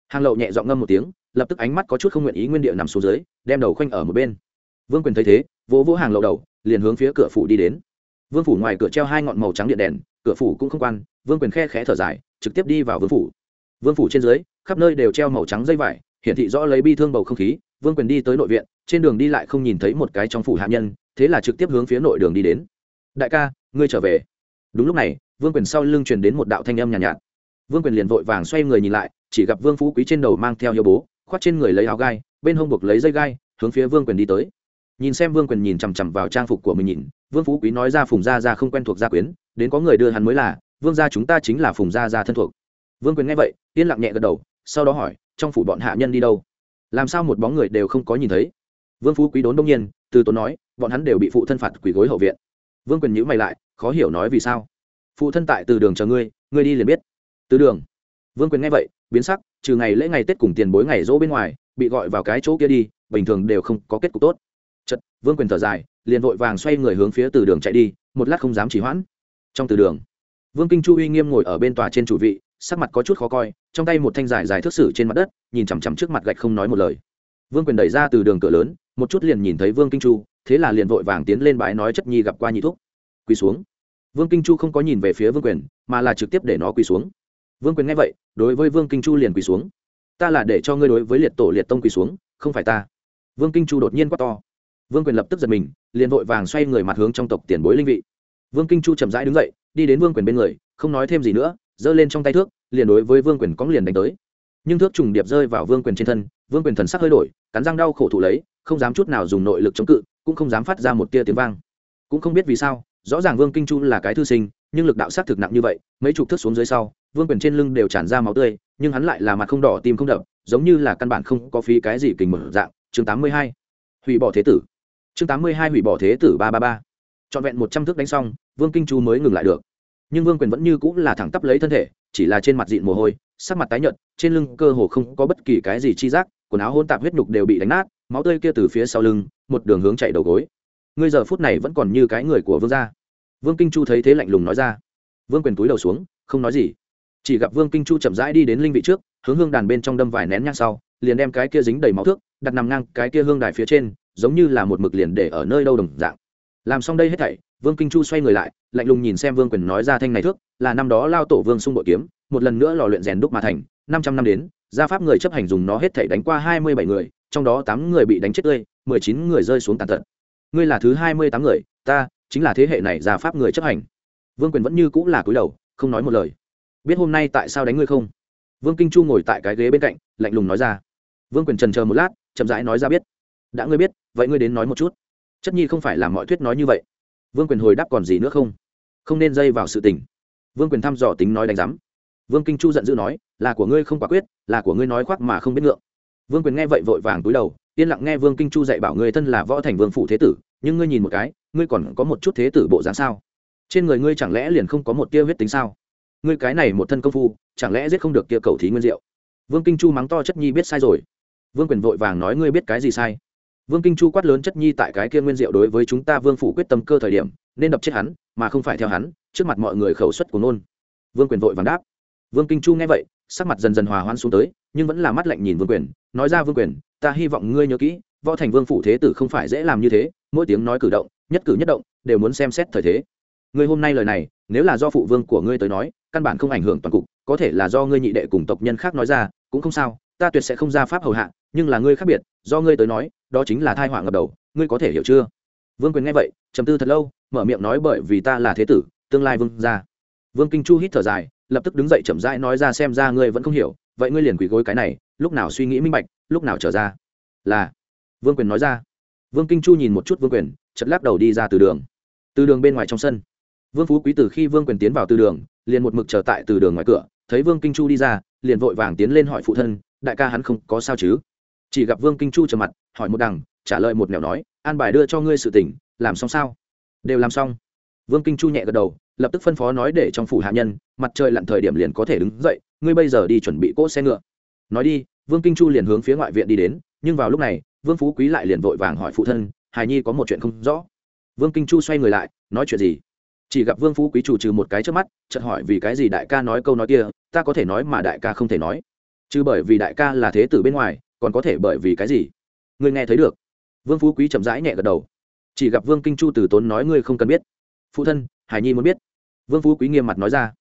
Hàng lậu nhẹ giọng ngâm một tiếng, lập tức ánh mắt có chút không nguyện ý nguyên địa nằm xuống dưới, đem đầu khoanh ở một bên. Vương quyền thấy thế, vỗ vỗ hàng lậu đầu, liền hướng phía cửa phủ đi đến. Vương phủ ngoài cửa treo hai ngọn màu trắng điện đèn, cửa phủ cũng không quan, vương quyền khe khẽ thở dài trực tiếp đi vào vương phủ. Vương phủ trên dưới khắp nơi đều treo màu trắng dây vải hiển thị rõ lấy bi thương bầu không khí vương quyền đi tới nội viện trên đường đi lại không nhìn thấy một cái trong phủ hạ nhân thế là trực tiếp hướng phía nội đường đi đến. Đại ca ngươi trở về. Đúng lúc này vương quyền sau lưng truyền đến một đạo thanh âm nhàn nhạt, nhạt. Vương quyền liền vội vàng xoay người nhìn lại chỉ gặp vương phú quý trên đầu mang theo hiệu bố khoác trên người lấy áo gai bên hông buộc lấy dây gai hướng phía vương quyền đi tới. Nhìn xem vương quyền nhìn chằm chằm vào trang phục của mình nhìn vương phú quý nói ra phùng gia ra không quen thuộc gia quyến đến có người đưa hắn mới là vương gia chúng ta chính là phùng gia gia thân thuộc. Vương quyền nghe vậy, yên lặng nhẹ gật đầu, sau đó hỏi, trong phủ bọn hạ nhân đi đâu? Làm sao một bóng người đều không có nhìn thấy? Vương phú quý đốn đông nhiên, từ tốn nói, bọn hắn đều bị phụ thân phạt quỳ gối hậu viện. Vương quyền nhữ mày lại, khó hiểu nói vì sao? Phụ thân tại từ đường chờ ngươi ngươi đi liền biết. Từ đường. Vương quyền nghe vậy, biến sắc, trừ ngày lễ ngày tết cùng tiền bối ngày dỗ bên ngoài, bị gọi vào cái chỗ kia đi, bình thường đều không có kết cục tốt. Chật vương quyền thở dài, liền vội vàng xoay người hướng phía từ đường chạy đi, một lát không dám chỉ hoãn. Trong từ đường vương kinh chu uy nghiêm ngồi ở bên tòa trên chủ vị, sắc mặt có chút khó coi, trong tay một thanh dài dài thước sử trên mặt đất, nhìn chằm chằm trước mặt gạch không nói một lời. Vương quyền đẩy ra từ đường cửa lớn, một chút liền nhìn thấy vương kinh chu, thế là liền vội vàng tiến lên bãi nói chất nhi gặp qua nhị thúc. Quỳ xuống. Vương kinh chu không có nhìn về phía vương quyền, mà là trực tiếp để nó quỳ xuống. Vương quyền nghe vậy, đối với vương kinh chu liền quỳ xuống. Ta là để cho ngươi đối với liệt tổ liệt tông quỳ xuống, không phải ta. Vương kinh chu đột nhiên quát to. Vương quyền lập tức giật mình, liền vội vàng xoay người mặt hướng trong tộc tiền bối linh vị. Vương kinh chu chậm rãi đứng dậy đi đến vương quyền bên người, không nói thêm gì nữa, giơ lên trong tay thước, liền đối với vương quyền cóng liền đánh tới. Nhưng thước trùng điệp rơi vào vương quyền trên thân, vương quyền thần sắc hơi đổi, cắn răng đau khổ thụ lấy, không dám chút nào dùng nội lực chống cự, cũng không dám phát ra một tia tiếng vang. Cũng không biết vì sao, rõ ràng vương kinh chu là cái thư sinh, nhưng lực đạo sát thực nặng như vậy, mấy chục thước xuống dưới sau, vương quyền trên lưng đều tràn ra máu tươi, nhưng hắn lại là mặt không đỏ tim không đập giống như là căn bản không có phí cái gì kình mở dạng. Chương tám mươi hai, hủy bỏ thế tử. Chương tám mươi hai, hủy bỏ thế tử ba ba ba. Trọn vẹn một trăm thước đánh xong vương kinh chu mới ngừng lại được. Nhưng vương quyền vẫn như cũng là thẳng tắp lấy thân thể, chỉ là trên mặt dịn mồ hôi, sắc mặt tái nhợt, trên lưng cơ hồ không có bất kỳ cái gì chi giác, quần áo hôn tạp huyết nhục đều bị đánh nát, máu tươi kia từ phía sau lưng, một đường hướng chạy đầu gối. Ngươi giờ phút này vẫn còn như cái người của vương gia. Vương kinh chu thấy thế lạnh lùng nói ra. Vương quyền túi đầu xuống, không nói gì. Chỉ gặp vương kinh chu chậm rãi đi đến linh vị trước, hướng hương đàn bên trong đâm vài nén nhang sau, liền đem cái kia dính đầy máu thước, đặt nằm ngang cái kia hương đài phía trên, giống như là một mực liền để ở nơi đâu đồng dạng. Làm xong đây hết thảy vương kinh chu xoay người lại, lạnh lùng nhìn xem vương quyền nói ra thanh này thước, là năm đó lao tổ vương xung bội kiếm, một lần nữa lò luyện rèn đúc mà thành, năm trăm năm đến, gia pháp người chấp hành dùng nó hết thảy đánh qua hai mươi bảy người, trong đó tám người bị đánh chết tươi, mười chín người rơi xuống tàn tật. Ngươi là thứ hai mươi tám người, ta chính là thế hệ này gia pháp người chấp hành. Vương quyền vẫn như cũng là cúi đầu, không nói một lời. Biết hôm nay tại sao đánh ngươi không? Vương kinh chu ngồi tại cái ghế bên cạnh, lạnh lùng nói ra. Vương quyền trần chờ một lát, chậm rãi nói ra biết. Đã ngươi biết, vậy ngươi đến nói một chút. Chất nhi không phải là mọi thuyết nói như vậy vương quyền hồi đáp còn gì nữa không? Không nên dây vào sự tình. Vương quyền thăm dò tính nói đánh giám. Vương kinh chu giận dữ nói, là của ngươi không quả quyết, là của ngươi nói khoác mà không biết ngượng. Vương quyền nghe vậy vội vàng túi đầu, yên lặng nghe vương kinh chu dạy bảo ngươi thân là võ thành vương phủ thế tử, nhưng ngươi nhìn một cái, ngươi còn có một chút thế tử bộ dáng sao? Trên người ngươi chẳng lẽ liền không có một tia huyết tính sao? Ngươi cái này một thân công phu, chẳng lẽ giết không được kia cầu thí nguyên diệu? Vương kinh chu mắng to chất nhi biết sai rồi. Vương quyền vội vàng nói, ngươi biết cái gì sai? Vương kinh chu quát lớn chất nhi tại cái kia nguyên diệu đối với chúng ta vương phủ quyết tâm cơ thời điểm, nên đập chết hắn, mà không phải theo hắn, trước mặt mọi người khẩu suất của nôn. Vương quyền vội vàng đáp. Vương kinh chu nghe vậy, sắc mặt dần dần hòa hoãn xuống tới, nhưng vẫn là mắt lạnh nhìn vương quyền, nói ra vương quyền, ta hy vọng ngươi nhớ kỹ, võ thành vương phủ thế tử không phải dễ làm như thế, mỗi tiếng nói cử động, nhất cử nhất động, đều muốn xem xét thời thế. Ngươi hôm nay lời này, nếu là do phụ vương của ngươi tới nói, căn bản không ảnh hưởng toàn cục, có thể là do ngươi nhị đệ cùng tộc nhân khác nói ra, cũng không sao, ta tuyệt sẽ không ra pháp hầu hạ nhưng là ngươi khác biệt, do ngươi tới nói, đó chính là thai họa ngập đầu, ngươi có thể hiểu chưa? Vương quyền nghe vậy, trầm tư thật lâu, mở miệng nói bởi vì ta là thế tử, tương lai vương gia. Vương kinh chu hít thở dài, lập tức đứng dậy chậm rãi nói ra xem ra ngươi vẫn không hiểu, vậy ngươi liền quỳ gối cái này, lúc nào suy nghĩ minh bạch, lúc nào trở ra? Là, vương quyền nói ra. Vương kinh chu nhìn một chút vương quyền chật lắc đầu đi ra từ đường. Từ đường bên ngoài trong sân. Vương phú quý từ khi vương quyền tiến vào từ đường, liền một mực chờ tại từ đường ngoài cửa, thấy vương kinh chu đi ra, liền vội vàng tiến lên hỏi phụ thân, đại ca hắn không có sao chứ? Chỉ gặp vương kinh chu trầm mặt, hỏi một đằng, trả lời một nẻo nói, an bài đưa cho ngươi sự tỉnh làm xong sao? Đều làm xong. Vương kinh chu nhẹ gật đầu, lập tức phân phó nói để trong phủ hạ nhân, mặt trời lặn thời điểm liền có thể đứng dậy, ngươi bây giờ đi chuẩn bị cỗ xe ngựa. Nói đi, vương kinh chu liền hướng phía ngoại viện đi đến, nhưng vào lúc này, vương phú quý lại liền vội vàng hỏi phụ thân, hài nhi có một chuyện không rõ? Vương kinh chu xoay người lại, nói chuyện gì? Chỉ gặp vương phú quý chủ trừ một cái trước mắt, chợt hỏi vì cái gì đại ca nói câu nói kia, ta có thể nói mà đại ca không thể nói. Chứ bởi vì đại ca là thế tử bên ngoài còn có thể bởi vì cái gì? Ngươi nghe thấy được. Vương phú quý chậm rãi nhẹ gật đầu. Chỉ gặp vương kinh chu từ tốn nói ngươi không cần biết. Phụ thân, hải nhi muốn biết. Vương phú quý nghiêm mặt nói ra.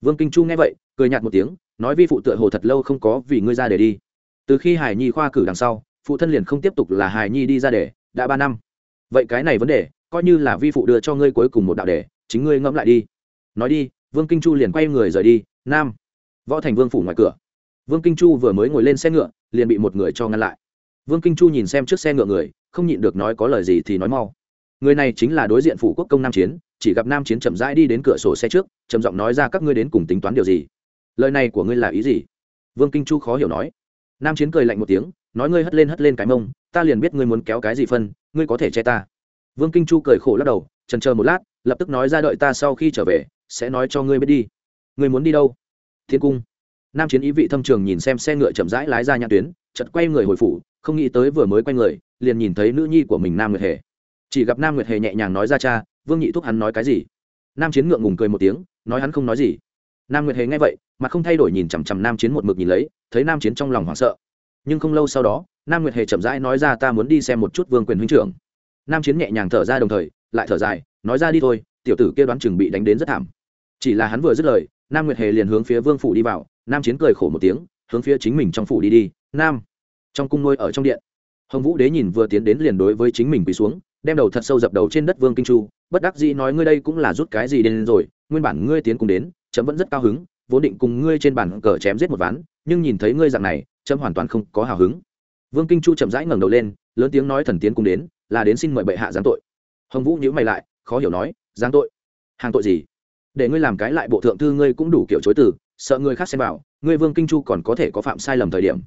Vương kinh chu nghe vậy, cười nhạt một tiếng, nói vi phụ tựa hồ thật lâu không có vì ngươi ra để đi. Từ khi hải nhi khoa cử đằng sau, phụ thân liền không tiếp tục là hải nhi đi ra để đã ba năm. Vậy cái này vấn đề, coi như là vi phụ đưa cho ngươi cuối cùng một đạo đề, chính ngươi ngẫm lại đi. Nói đi, vương kinh chu liền quay người rời đi, nam. Võ thành vương phủ ngoài cửa vương kinh chu vừa mới ngồi lên xe ngựa, liền bị một người cho ngăn lại. Vương kinh chu nhìn xem trước xe ngựa người, không nhịn được nói có lời gì thì nói mau. Người này chính là đối diện phủ quốc công nam chiến, chỉ gặp nam chiến chậm rãi đi đến cửa sổ xe trước, trầm giọng nói ra các ngươi đến cùng tính toán điều gì? Lời này của ngươi là ý gì? Vương kinh chu khó hiểu nói. Nam chiến cười lạnh một tiếng, nói ngươi hất lên hất lên cái mông, ta liền biết ngươi muốn kéo cái gì phân, ngươi có thể che ta. Vương kinh chu cười khổ lắc đầu, trần chờ một lát, lập tức nói ra đợi ta sau khi trở về, sẽ nói cho ngươi biết đi. Ngươi muốn đi đâu? Thiên cung nam chiến ý vị thâm trường nhìn xem xe ngựa chậm rãi lái ra nhãn tuyến chật quay người hồi phủ, không nghĩ tới vừa mới quay người, liền nhìn thấy nữ nhi của mình nam nguyệt hề. Chỉ gặp nam nguyệt hề nhẹ nhàng nói ra, cha, vương nhị thúc hắn nói cái gì? Nam chiến ngượng ngùng cười một tiếng, nói hắn không nói gì. Nam nguyệt hề nghe vậy, mà không thay đổi nhìn chằm chằm nam chiến một mực nhìn lấy, thấy nam chiến trong lòng hoảng sợ. Nhưng không lâu sau đó, nam nguyệt hề chậm rãi nói ra, ta muốn đi xem một chút vương quyền huynh trưởng. Nam chiến nhẹ nhàng thở ra đồng thời, lại thở dài, nói ra đi thôi, tiểu tử kia đoán chừng bị đánh đến rất thảm. Chỉ là hắn vừa dứt lời, nam nguyệt hề liền hướng phía vương phủ đi vào nam chiến cười khổ một tiếng, hướng phía chính mình trong phủ đi đi, nam. Trong cung nuôi ở trong điện, hồng vũ đế nhìn vừa tiến đến liền đối với chính mình quỳ xuống, đem đầu thật sâu dập đầu trên đất vương kinh chu, bất đắc dĩ nói, ngươi đây cũng là rút cái gì đến rồi, nguyên bản ngươi tiến cùng đến, chấm vẫn rất cao hứng, vốn định cùng ngươi trên bàn cờ chém giết một ván, nhưng nhìn thấy ngươi dạng này, chấm hoàn toàn không có hào hứng. Vương kinh chu chậm rãi ngẩng đầu lên, lớn tiếng nói, thần tiến cùng đến, là đến xin mời bệ hạ giáng tội. Hồng vũ nhữ mày lại, khó hiểu nói, giáng tội? Hàng tội gì? Để ngươi làm cái lại bộ thượng thư ngươi cũng đủ kiểu chối từ sợ người khác xem vào, ngươi vương kinh chu còn có thể có phạm sai lầm thời điểm.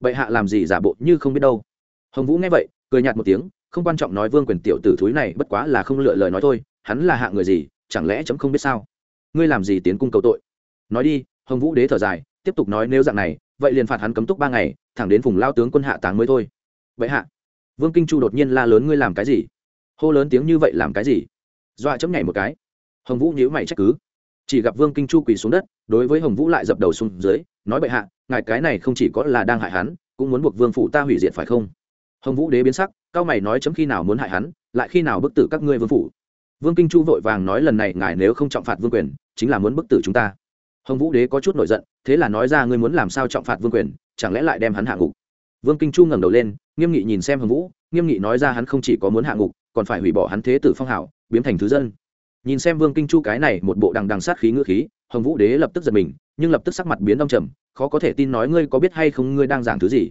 Bệ hạ làm gì giả bộ như không biết đâu. Hồng vũ nghe vậy, cười nhạt một tiếng, không quan trọng nói vương quyền tiểu tử thúi này bất quá là không lựa lời nói thôi, hắn là hạ người gì, chẳng lẽ chấm không biết sao? Ngươi làm gì tiến cung cầu tội? Nói đi, hồng vũ đế thở dài, tiếp tục nói nếu dạng này, vậy liền phạt hắn cấm túc ba ngày, thẳng đến vùng lao tướng quân hạ táng mới thôi. Vậy hạ, vương kinh chu đột nhiên la lớn ngươi làm cái gì? Hô lớn tiếng như vậy làm cái gì? Dọa chấm nhảy một cái. Hồng vũ nhíu mày trách cứ chỉ gặp vương kinh chu quỳ xuống đất, đối với hồng vũ lại dập đầu xuống dưới, nói bệ hạ, ngài cái này không chỉ có là đang hại hắn, cũng muốn buộc vương phụ ta hủy diệt phải không? Hồng vũ đế biến sắc, cao mày nói chấm khi nào muốn hại hắn, lại khi nào bức tử các ngươi vương phủ. Vương kinh chu vội vàng nói lần này ngài nếu không trọng phạt vương quyền, chính là muốn bức tử chúng ta. Hồng vũ đế có chút nổi giận, thế là nói ra ngươi muốn làm sao trọng phạt vương quyền, chẳng lẽ lại đem hắn hạ ngục? Vương kinh chu ngẩng đầu lên, nghiêm nghị nhìn xem hồng vũ, nghiêm nghị nói ra hắn không chỉ có muốn hạ ngục, còn phải hủy bỏ hắn thế tử phong hảo, biến thành thứ dân nhìn xem vương kinh chu cái này một bộ đằng đằng sát khí ngữ khí, hồng vũ đế lập tức giật mình, nhưng lập tức sắc mặt biến đông trầm, khó có thể tin nói ngươi có biết hay không ngươi đang giảng thứ gì.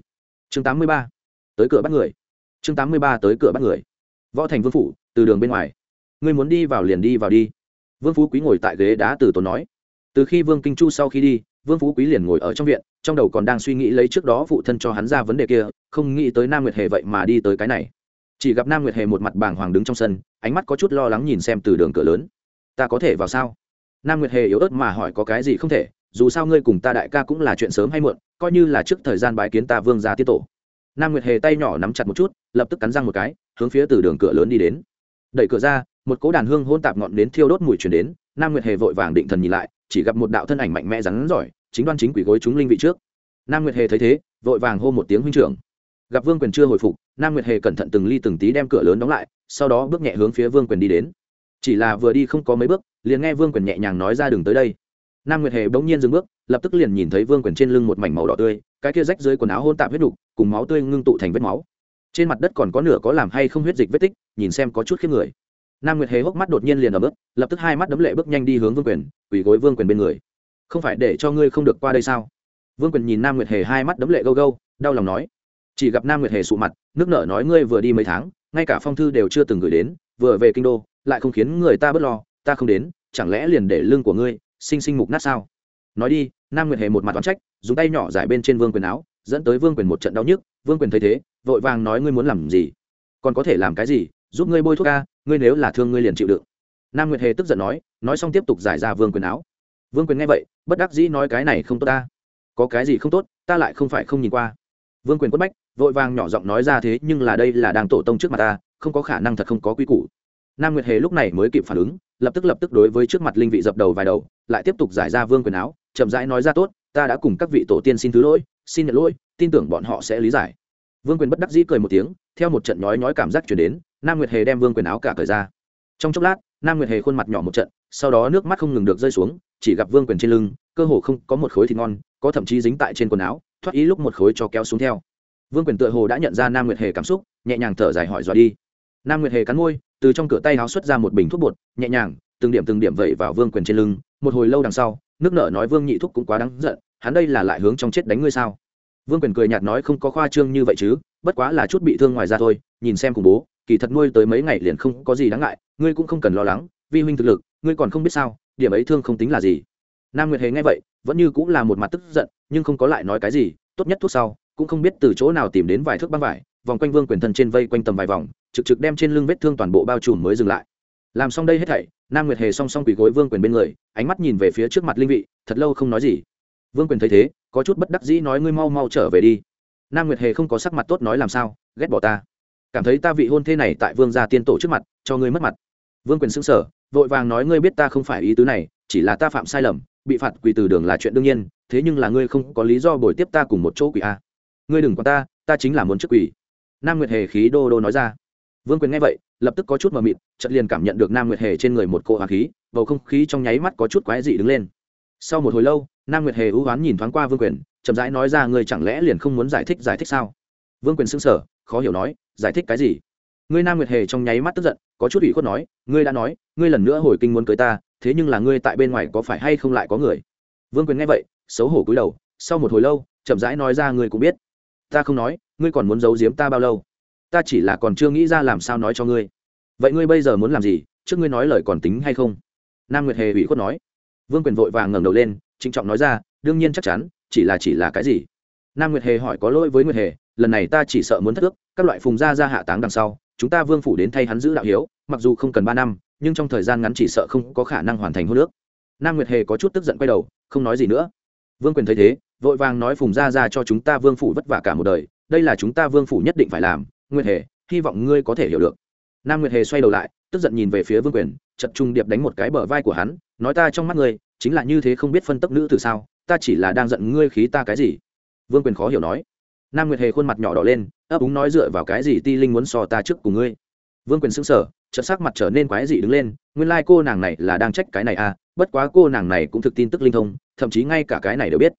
Chương tám mươi ba, tới cửa bắt người. Chương tám mươi ba, tới cửa bắt người. Võ thành vương phủ, từ đường bên ngoài. Ngươi muốn đi vào liền đi vào đi. Vương phú quý ngồi tại ghế đá từ tốn nói. Từ khi vương kinh chu sau khi đi, vương phú quý liền ngồi ở trong viện, trong đầu còn đang suy nghĩ lấy trước đó phụ thân cho hắn ra vấn đề kia, không nghĩ tới nam nguyệt hề vậy mà đi tới cái này. Chỉ gặp nam nguyệt hề một mặt bàng hoàng đứng trong sân ánh mắt có chút lo lắng nhìn xem từ đường cửa lớn. Ta có thể vào sao? Nam nguyệt hề yếu ớt mà hỏi có cái gì không thể, dù sao ngươi cùng ta đại ca cũng là chuyện sớm hay muộn, coi như là trước thời gian bái kiến ta vương gia tiết tổ. Nam nguyệt hề tay nhỏ nắm chặt một chút, lập tức cắn răng một cái, hướng phía từ đường cửa lớn đi đến. Đẩy cửa ra, một cỗ đàn hương hôn tạp ngọn đến thiêu đốt mùi chuyển đến, nam nguyệt hề vội vàng định thần nhìn lại, chỉ gặp một đạo thân ảnh mạnh mẽ rắn giỏi, chính đoan chính quỷ gối chúng linh vị trước. Nam nguyệt hề thấy thế, vội vàng hô một tiếng huynh trưởng gặp vương quyền chưa hồi phục, nam nguyệt hề cẩn thận từng ly từng tí đem cửa lớn đóng lại, sau đó bước nhẹ hướng phía vương quyền đi đến. Chỉ là vừa đi không có mấy bước, liền nghe vương quyền nhẹ nhàng nói ra đường tới đây. Nam nguyệt hề bỗng nhiên dừng bước, lập tức liền nhìn thấy vương quyền trên lưng một mảnh màu đỏ tươi, cái kia rách dưới quần áo hôn tạp huyết đục, cùng máu tươi ngưng tụ thành vết máu. Trên mặt đất còn có nửa có làm hay không huyết dịch vết tích, nhìn xem có chút khiếp người. Nam nguyệt hề hốc mắt đột nhiên liền ở bước lập tức hai mắt đấm lệ bước nhanh đi hướng vương quyền, quỳ gối vương quyền bên người. Không phải để cho ngươi không được qua đây sao? Vương quyền nhìn nam nguyệt hề hai mắt đấm lệ gâu gâu, đau lòng nói chỉ gặp nam nguyệt hề sụ mặt, nước nở nói ngươi vừa đi mấy tháng, ngay cả phong thư đều chưa từng gửi đến, vừa về kinh đô, lại không khiến người ta bớt lo, ta không đến, chẳng lẽ liền để lưng của ngươi sinh sinh mục nát sao? Nói đi, nam nguyệt hề một mặt đoán trách, dùng tay nhỏ giải bên trên vương quyền áo, dẫn tới vương quyền một trận đau nhức, vương quyền thấy thế, vội vàng nói ngươi muốn làm gì? Còn có thể làm cái gì? Giúp ngươi bôi thuốc ca ngươi nếu là thương ngươi liền chịu đựng. Nam nguyệt hề tức giận nói nói xong tiếp tục giải ra vương quyền áo. Vương quyền nghe vậy, bất đắc dĩ nói cái này không tốt ta. Có cái gì không tốt, ta lại không phải không nhìn qua. Vương quyền quất bách vội vàng nhỏ giọng nói ra thế nhưng là đây là đang tổ tông trước mặt ta, không có khả năng thật không có quy củ. Nam nguyệt hề lúc này mới kịp phản ứng, lập tức lập tức đối với trước mặt linh vị dập đầu vài đầu, lại tiếp tục giải ra vương quyền áo, chậm rãi nói ra tốt, ta đã cùng các vị tổ tiên xin thứ lỗi, xin nhận lỗi, tin tưởng bọn họ sẽ lý giải. Vương quyền bất đắc dĩ cười một tiếng, theo một trận nhói nhói cảm giác chuyển đến, nam nguyệt hề đem vương quyền áo cả cởi ra. Trong chốc lát, nam nguyệt hề khuôn mặt nhỏ một trận, sau đó nước mắt không ngừng được rơi xuống, chỉ gặp vương quyền trên lưng, cơ hồ không có một khối thịt ngon, có thậm chí dính tại trên quần áo, thoát ý lúc một khối cho kéo xuống theo vương quyền tựa hồ đã nhận ra nam nguyệt hề cảm xúc, nhẹ nhàng thở dài hỏi dọa đi. Nam nguyệt hề cắn môi, từ trong cửa tay áo xuất ra một bình thuốc bột, nhẹ nhàng, từng điểm từng điểm vẩy vào vương quyền trên lưng, một hồi lâu đằng sau, nước nợ nói vương nhị thúc cũng quá đáng giận, hắn đây là lại hướng trong chết đánh ngươi sao? Vương quyền cười nhạt nói không có khoa trương như vậy chứ, bất quá là chút bị thương ngoài ra thôi, nhìn xem cùng bố, kỳ thật nuôi tới mấy ngày liền không có gì đáng ngại, ngươi cũng không cần lo lắng, vi huynh thực lực, ngươi còn không biết sao, điểm ấy thương không tính là gì. Nam nguyệt hề nghe vậy, vẫn như cũng là một mặt tức giận, nhưng không có lại nói cái gì, tốt nhất thuốc sau cũng không biết từ chỗ nào tìm đến vài thước băng vải, vòng quanh vương quyền thân trên vây quanh tầm vài vòng, trực trực đem trên lưng vết thương toàn bộ bao trùm mới dừng lại. Làm xong đây hết thảy, nam nguyệt hề song song quỳ gối vương quyền bên người, ánh mắt nhìn về phía trước mặt linh vị, thật lâu không nói gì. Vương quyền thấy thế, có chút bất đắc dĩ nói, ngươi mau mau trở về đi. Nam nguyệt hề không có sắc mặt tốt nói, làm sao? Ghét bỏ ta. Cảm thấy ta vị hôn thê này tại vương gia tiên tổ trước mặt, cho ngươi mất mặt. Vương quyền xưng sở vội vàng nói, ngươi biết ta không phải ý tứ này, chỉ là ta phạm sai lầm, bị phạt quỳ từ đường là chuyện đương nhiên, thế nhưng là ngươi không có lý do bồi tiếp ta cùng một chỗ quỳ a ngươi đừng quan ta ta chính là muốn chức quỷ nam nguyệt hề khí đô đô nói ra. Vương quyền nghe vậy, lập tức có chút mờ mịt, chợt liền cảm nhận được nam nguyệt hề trên người một cỗ hoàng khí, bầu không khí trong nháy mắt có chút quái dị đứng lên. Sau một hồi lâu, nam nguyệt hề hữu hoán nhìn thoáng qua vương quyền, chậm rãi nói ra, ngươi chẳng lẽ liền không muốn giải thích giải thích sao? Vương quyền xưng sở khó hiểu nói, giải thích cái gì? Ngươi nam nguyệt hề trong nháy mắt tức giận, có chút ủy khuất nói, ngươi đã nói, ngươi lần nữa hồi kinh muốn cưới ta, thế nhưng là ngươi tại bên ngoài có phải hay không lại có người? Vương quyền nghe vậy, xấu hổ cúi đầu, sau một hồi lâu, chậm rãi nói ra, ngươi cũng biết ta không nói, ngươi còn muốn giấu giếm ta bao lâu? Ta chỉ là còn chưa nghĩ ra làm sao nói cho ngươi. Vậy ngươi bây giờ muốn làm gì? Trước ngươi nói lời còn tính hay không? Nam nguyệt hề ủy khuất nói. Vương quyền vội vàng ngẩng đầu lên, trịnh trọng nói ra, đương nhiên chắc chắn, chỉ là chỉ là cái gì? Nam nguyệt hề hỏi có lỗi với nguyệt hề, lần này ta chỉ sợ muốn thất ước, các loại phùng gia ra hạ táng đằng sau, chúng ta vương phủ đến thay hắn giữ đạo hiếu, mặc dù không cần ba năm, nhưng trong thời gian ngắn chỉ sợ không có khả năng hoàn thành hô nước nam nguyệt hề có chút tức giận quay đầu, không nói gì nữa. Vương quyền thấy thế vội vàng nói phùng gia ra cho chúng ta vương phủ vất vả cả một đời, đây là chúng ta vương phủ nhất định phải làm, nguyệt hề, hy vọng ngươi có thể hiểu được. Nam nguyệt hề xoay đầu lại, tức giận nhìn về phía vương quyền, chật trung điệp đánh một cái bờ vai của hắn, nói ta trong mắt ngươi, chính là như thế không biết phân tức nữ từ sao, ta chỉ là đang giận ngươi khí ta cái gì? Vương quyền khó hiểu nói. Nam nguyệt hề khuôn mặt nhỏ đỏ lên, ấp úng nói dựa vào cái gì ti linh muốn so ta trước cùng ngươi? Vương quyền xứng sở chợt sắc mặt trở nên quái dị đứng lên, nguyên lai cô nàng này là đang trách cái này à bất quá cô nàng này cũng thực tin tức linh thông, thậm chí ngay cả cái này đều biết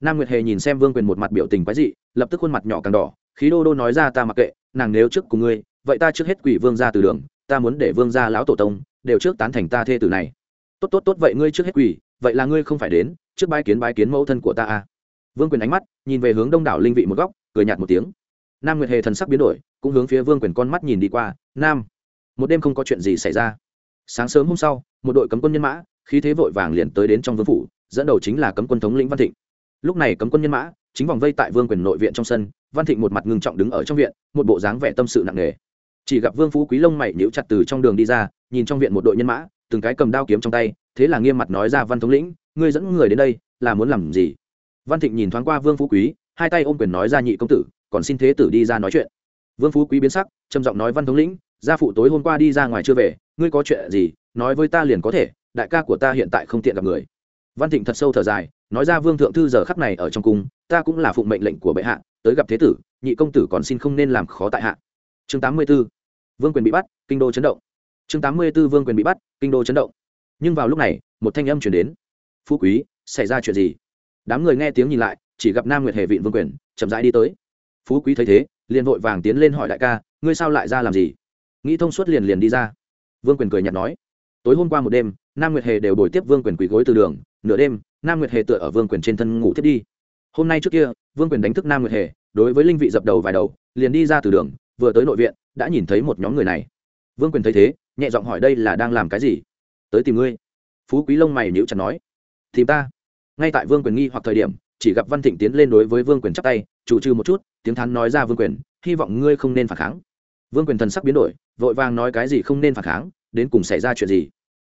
nam nguyệt hề nhìn xem vương quyền một mặt biểu tình quái dị, lập tức khuôn mặt nhỏ càng đỏ, khí đô đô nói ra ta mặc kệ, nàng nếu trước cùng ngươi, vậy ta trước hết quỷ vương ra từ đường, ta muốn để vương gia lão tổ tông, đều trước tán thành ta thê tử này. Tốt tốt tốt vậy ngươi trước hết quỷ, vậy là ngươi không phải đến, trước bái kiến bái kiến mẫu thân của ta à. Vương quyền ánh mắt, nhìn về hướng đông đảo linh vị một góc, cười nhạt một tiếng. Nam nguyệt hề thần sắc biến đổi, cũng hướng phía vương quyền con mắt nhìn đi qua, nam, một đêm không có chuyện gì xảy ra. Sáng sớm hôm sau, một đội cấm quân nhân mã, khí thế vội vàng liền tới đến trong vương phủ, dẫn đầu chính là cấm quân thống lĩnh văn thịnh lúc này cấm quân nhân mã, chính vòng vây tại vương quyền nội viện trong sân, văn thịnh một mặt ngưng trọng đứng ở trong viện, một bộ dáng vẻ tâm sự nặng nề. Chỉ gặp vương phú quý lông mày níu chặt từ trong đường đi ra, nhìn trong viện một đội nhân mã, từng cái cầm đao kiếm trong tay, thế là nghiêm mặt nói ra văn thống lĩnh, ngươi dẫn người đến đây, là muốn làm gì? Văn thịnh nhìn thoáng qua vương phú quý, hai tay ôm quyền nói ra nhị công tử, còn xin thế tử đi ra nói chuyện. Vương phú quý biến sắc, trầm giọng nói văn thống lĩnh, gia phụ tối hôm qua đi ra ngoài chưa về, ngươi có chuyện gì, nói với ta liền có thể, đại ca của ta hiện tại không tiện gặp người. Văn thịnh thật sâu thở dài nói ra vương thượng thư giờ khắc này ở trong cung, ta cũng là phụng mệnh lệnh của bệ hạ, tới gặp thế tử, nhị công tử còn xin không nên làm khó tại hạ. Chương tám mươi 84. vương quyền bị bắt, kinh đô chấn động. Chương tám mươi 84 vương quyền bị bắt, kinh đô chấn động. Nhưng vào lúc này, một thanh âm chuyển đến. Phú quý, xảy ra chuyện gì? Đám người nghe tiếng nhìn lại, chỉ gặp nam nguyệt hề vịn vương quyền, chậm rãi đi tới. Phú quý thấy thế, liền vội vàng tiến lên hỏi đại ca, ngươi sao lại ra làm gì? Nghĩ thông suốt liền liền đi ra. Vương quyền cười nhạt nói. Tối hôm qua một đêm, nam nguyệt hề đều đổi tiếp vương quyền quỳ gối từ đường, nửa đêm nam nguyệt hề tựa ở vương quyền trên thân ngủ thiết đi. Hôm nay trước kia, vương quyền đánh thức nam nguyệt hề, đối với linh vị dập đầu vài đầu, liền đi ra từ đường, vừa tới nội viện, đã nhìn thấy một nhóm người này. Vương quyền thấy thế, nhẹ giọng hỏi đây là đang làm cái gì? Tới tìm ngươi. Phú quý lông mày nhíu chặt nói. Tìm ta. Ngay tại vương quyền nghi hoặc thời điểm, chỉ gặp văn thịnh tiến lên đối với vương quyền chắp tay, chủ trừ một chút, tiếng thắn nói ra vương quyền, hy vọng ngươi không nên phản kháng. Vương quyền thần sắc biến đổi, vội vàng nói cái gì không nên phản kháng, đến cùng xảy ra chuyện gì?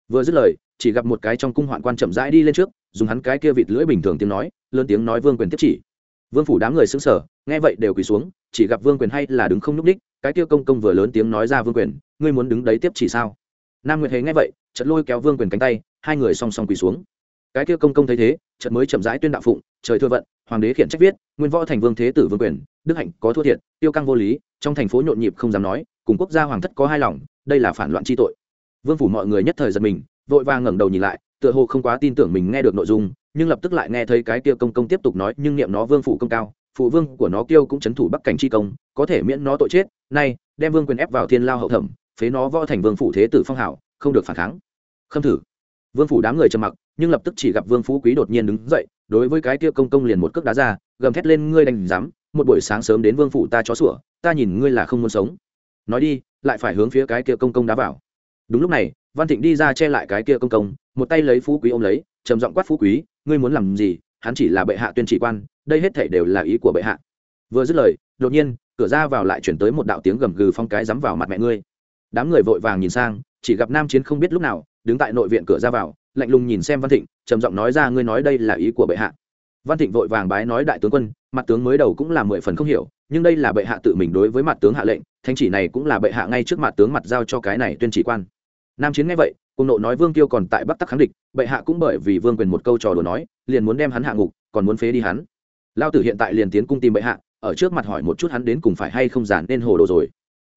Vừa dứt lời chỉ gặp một cái trong cung hoạn quan chậm rãi đi lên trước, dùng hắn cái kia vịt lưỡi bình thường tiếng nói, lớn tiếng nói vương quyền tiếp chỉ. Vương phủ đám người xứng sở nghe vậy đều quỳ xuống, chỉ gặp vương quyền hay là đứng không n ú c đích cái kia công công vừa lớn tiếng nói ra vương quyền, ngươi muốn đứng đấy tiếp chỉ sao? Nam nguyệt hề nghe vậy chật lôi kéo vương quyền cánh tay, hai người song song quỳ xuống. Cái kia công công thấy thế, chợt mới chậm rãi tuyên đạo phụng, trời thưa vận, hoàng đế khiển trách viết, nguyên võ thành vương thế tử vương quyền, đức hạnh có thua thiệt, tiêu căng vô lý, trong thành phố nhộn nhịp không dám nói, cùng quốc gia hoàng thất có hai lòng, đây là phản loạn chi tội. Vương phủ mọi người nhất thời giật mình vội vàng ngẩng đầu nhìn lại, tựa hồ không quá tin tưởng mình nghe được nội dung, nhưng lập tức lại nghe thấy cái kia công công tiếp tục nói, nhưng niệm nó vương phủ công cao, phụ vương của nó kêu cũng chấn thủ bắc cảnh chi công, có thể miễn nó tội chết, nay, đem vương quyền ép vào thiên lao hậu thẩm, phế nó võ thành vương phủ thế tử phong hảo, không được phản kháng. Khâm thử. Vương phủ đám người trầm mặc, nhưng lập tức chỉ gặp vương phú quý đột nhiên đứng dậy, đối với cái kia công công liền một cước đá ra, gầm thét lên, ngươi đành dám, một buổi sáng sớm đến vương phủ ta chó sủa, ta nhìn ngươi là không muốn sống. Nói đi, lại phải hướng phía cái kia công công đá vào. Đúng lúc này văn thịnh đi ra che lại cái kia công công, một tay lấy phú quý ôm lấy, trầm giọng quát phú quý, ngươi muốn làm gì? Hắn chỉ là bệ hạ tuyên chỉ quan, đây hết thể đều là ý của bệ hạ. Vừa dứt lời, đột nhiên, cửa ra vào lại chuyển tới một đạo tiếng gầm gừ phong cái dám vào mặt mẹ ngươi. Đám người vội vàng nhìn sang, chỉ gặp nam chiến không biết lúc nào, đứng tại nội viện cửa ra vào, lạnh lùng nhìn xem văn thịnh, trầm giọng nói ra, ngươi nói đây là ý của bệ hạ. Văn thịnh vội vàng bái nói, đại tướng quân, mặt tướng mới đầu cũng là mười phần không hiểu, nhưng đây là bệ hạ tự mình đối với mặt tướng hạ lệnh, thánh chỉ này cũng là bệ hạ ngay trước mặt tướng mặt giao cho cái này tuyên chỉ quan nam chiến nghe vậy, cùng nộ nói vương tiêu còn tại bắc tắc kháng địch, bệ hạ cũng bởi vì vương quyền một câu trò đùa nói, liền muốn đem hắn hạ ngục, còn muốn phế đi hắn. Lao tử hiện tại liền tiến cung tìm bệ hạ, ở trước mặt hỏi một chút hắn đến cùng phải hay không giản nên hồ đồ rồi.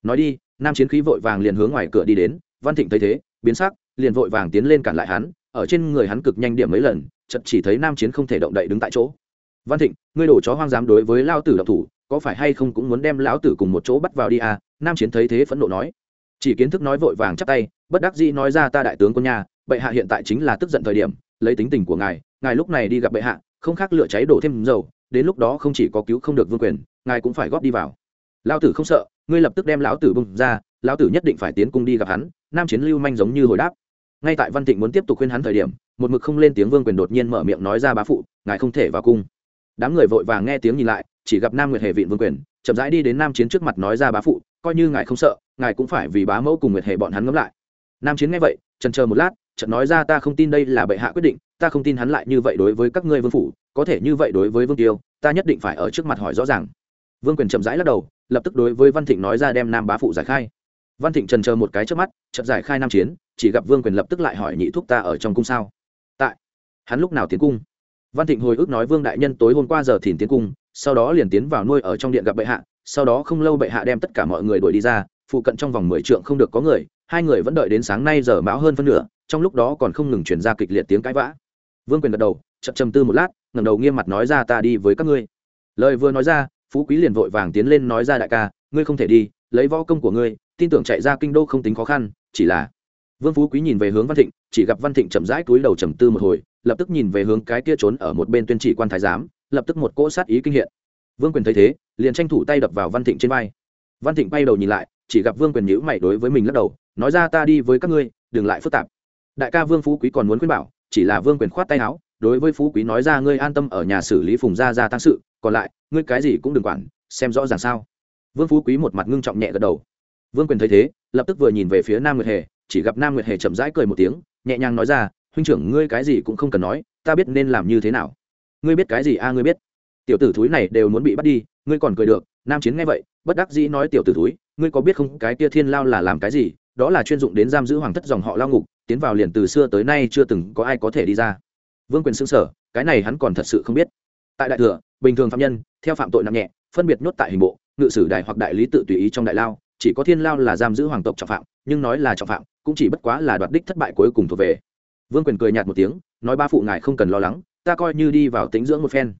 Nói đi, nam chiến khí vội vàng liền hướng ngoài cửa đi đến, văn thịnh thấy thế, biến sắc, liền vội vàng tiến lên cản lại hắn, ở trên người hắn cực nhanh điểm mấy lần chật chỉ thấy nam chiến không thể động đậy đứng tại chỗ. Văn thịnh, ngươi đổ chó hoang dám đối với lao tử độc thủ, có phải hay không cũng muốn đem lão tử cùng một chỗ bắt vào đi à? Nam chiến thấy thế phẫn nộ nói chỉ kiến thức nói vội vàng chắp tay, bất đắc dĩ nói ra ta đại tướng quân nhà bệ hạ hiện tại chính là tức giận thời điểm, lấy tính tình của ngài ngài lúc này đi gặp bệ hạ, không khác lửa cháy đổ thêm dầu, đến lúc đó không chỉ có cứu không được vương quyền, ngài cũng phải góp đi vào. Lão tử không sợ, ngươi lập tức đem lão tử bưng ra, lão tử nhất định phải tiến cung đi gặp hắn, nam chiến lưu manh giống như hồi đáp. Ngay tại văn thịnh muốn tiếp tục khuyên hắn thời điểm, một mực không lên tiếng vương quyền đột nhiên mở miệng nói ra bá phụ, ngài không thể vào cung. Đám người vội vàng nghe tiếng nhìn lại chỉ gặp nam nguyệt hề vịn vương quyền, chậm rãi đi đến nam chiến trước mặt nói ra bá phụ, coi như ngài không sợ, ngài cũng phải vì bá mẫu cùng nguyệt hề bọn hắn ngẫm lại. Nam chiến nghe vậy, trần chờ một lát trận nói ra ta không tin đây là bệ hạ quyết định, ta không tin hắn lại như vậy đối với các ngươi vương phủ, có thể như vậy đối với vương tiêu, ta nhất định phải ở trước mặt hỏi rõ ràng. Vương quyền chậm rãi lắc đầu, lập tức đối với văn thịnh nói ra đem nam bá phụ giải khai. Văn thịnh trần chờ một cái trước mắt chậm giải khai nam chiến, chỉ gặp vương quyền lập tức lại hỏi nhị thúc ta ở trong cung sao? Tại, hắn lúc nào tiến cung? Văn thịnh hồi ức nói vương đại nhân tối hôm qua giờ thìn tiến cung sau đó liền tiến vào nuôi ở trong điện gặp bệ hạ, sau đó không lâu bệ hạ đem tất cả mọi người đuổi đi ra, phụ cận trong vòng mười trượng không được có người, hai người vẫn đợi đến sáng nay giờ mão hơn phân nửa, trong lúc đó còn không ngừng chuyển ra kịch liệt tiếng cãi vã. Vương quyền gật đầu, chậm chầm tư một lát, ngẩng đầu nghiêm mặt nói ra ta đi với các ngươi. Lời vừa nói ra, phú quý liền vội vàng tiến lên nói ra đại ca, ngươi không thể đi, lấy võ công của ngươi, tin tưởng chạy ra kinh đô không tính khó khăn, chỉ là vương phú quý nhìn về hướng văn thịnh, chỉ gặp văn thịnh chậm rãi túi đầu trầm tư một hồi, lập tức nhìn về hướng cái kia trốn ở một bên tuyên chỉ quan thái giám lập tức một cỗ sát ý kinh hiện. Vương quyền thấy thế, liền tranh thủ tay đập vào văn thịnh trên vai. Văn thịnh bay đầu nhìn lại, chỉ gặp vương quyền nhữ mày đối với mình lắc đầu, nói ra ta đi với các ngươi, đừng lại phức tạp. Đại ca vương phú quý còn muốn khuyên bảo, chỉ là vương quyền khoát tay áo, đối với phú quý nói ra ngươi an tâm ở nhà xử lý phùng gia gia tăng sự, còn lại, ngươi cái gì cũng đừng quản, xem rõ ràng sao. Vương phú quý một mặt ngưng trọng nhẹ gật đầu. Vương quyền thấy thế, lập tức vừa nhìn về phía nam nguyệt hề, chỉ gặp nam nguyệt hề chậm rãi cười một tiếng, nhẹ nhàng nói ra, huynh trưởng, ngươi cái gì cũng không cần nói, ta biết nên làm như thế nào ngươi biết cái gì? A, ngươi biết. Tiểu tử thúi này đều muốn bị bắt đi, ngươi còn cười được. Nam chiến nghe vậy, bất đắc dĩ nói tiểu tử thúi, ngươi có biết không? Cái kia thiên lao là làm cái gì? Đó là chuyên dụng đến giam giữ hoàng thất dòng họ lao ngục, tiến vào liền từ xưa tới nay chưa từng có ai có thể đi ra. Vương quyền xưng sở cái này hắn còn thật sự không biết. Tại đại thừa, bình thường phạm nhân, theo phạm tội nặng nhẹ, phân biệt nhốt tại hình bộ, ngự sử đại hoặc đại lý tự tùy ý trong đại lao, chỉ có thiên lao là giam giữ hoàng tộc trọng phạm, nhưng nói là trọng phạm, cũng chỉ bất quá là đoạt đích thất bại cuối cùng thuộc về. Vương quyền cười nhạt một tiếng, nói ba phụ ngài không cần lo lắng ta coi như đi vào tính dưỡng một phen.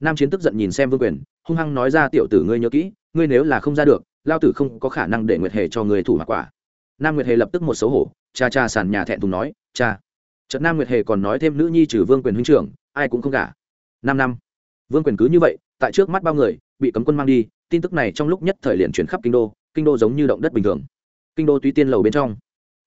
Nam chiến tức giận nhìn xem vương quyền, hung hăng nói ra, tiểu tử ngươi nhớ kỹ, ngươi nếu là không ra được, lao tử không có khả năng để nguyệt hề cho người thủ mặc quả. Nam nguyệt hề lập tức một xấu hổ, cha cha sàn nhà thẹn thùng nói, cha. Trận nam nguyệt hề còn nói thêm nữ nhi trừ vương quyền huynh trưởng, ai cũng không cả năm năm. Vương quyền cứ như vậy, tại trước mắt bao người, bị cấm quân mang đi, tin tức này trong lúc nhất thời liền chuyển khắp kinh đô kinh đô giống như động đất bình thường. Kinh đô tuy tiên lầu bên trong.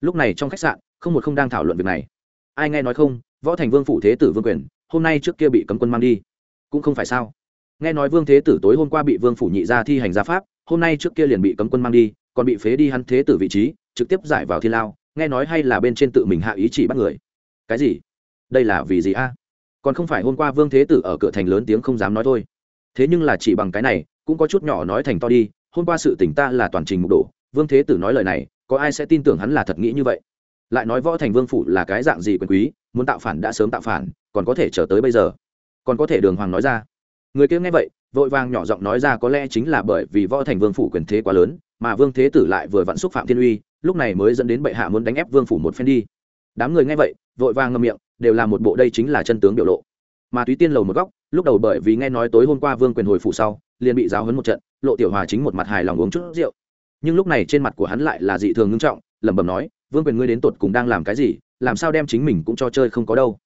Lúc này trong khách sạn, không một không đang thảo luận việc này. Ai nghe nói không, võ thành vương phủ thế tử vương quyền hôm nay trước kia bị cấm quân mang đi. Cũng không phải sao. Nghe nói vương thế tử tối hôm qua bị vương phủ nhị ra thi hành gia pháp, hôm nay trước kia liền bị cấm quân mang đi, còn bị phế đi hắn thế tử vị trí, trực tiếp giải vào thiên lao, nghe nói hay là bên trên tự mình hạ ý chỉ bắt người. Cái gì? Đây là vì gì a? Còn không phải hôm qua vương thế tử ở cửa thành lớn tiếng không dám nói thôi. Thế nhưng là chỉ bằng cái này, cũng có chút nhỏ nói thành to đi, hôm qua sự tỉnh ta là toàn trình mục đổ, vương thế tử nói lời này, có ai sẽ tin tưởng hắn là thật nghĩ như vậy? Lại nói võ thành vương phủ là cái dạng gì quyền quý, muốn tạo phản đã sớm tạo phản còn có thể chờ tới bây giờ. Còn có thể đường hoàng nói ra. Người kia nghe vậy, vội vàng nhỏ giọng nói ra có lẽ chính là bởi vì võ thành vương phủ quyền thế quá lớn, mà vương thế tử lại vừa vặn xúc phạm thiên uy, lúc này mới dẫn đến bệ hạ muốn đánh ép vương phủ một phen đi. Đám người nghe vậy, vội vàng ngâm miệng, đều là một bộ đây chính là chân tướng biểu lộ. Mà túy tiên lầu một góc, lúc đầu bởi vì nghe nói tối hôm qua vương quyền hồi phủ sau, liền bị giáo hấn một trận, lộ tiểu hòa chính một mặt hài lòng uống chút rượu. Nhưng lúc này trên mặt của hắn lại là dị thường ngưng trọng, lẩm bẩm nói, vương quyền ngươi đến tột cùng đang làm cái gì, làm sao đem chính mình cũng cho chơi không có đâu?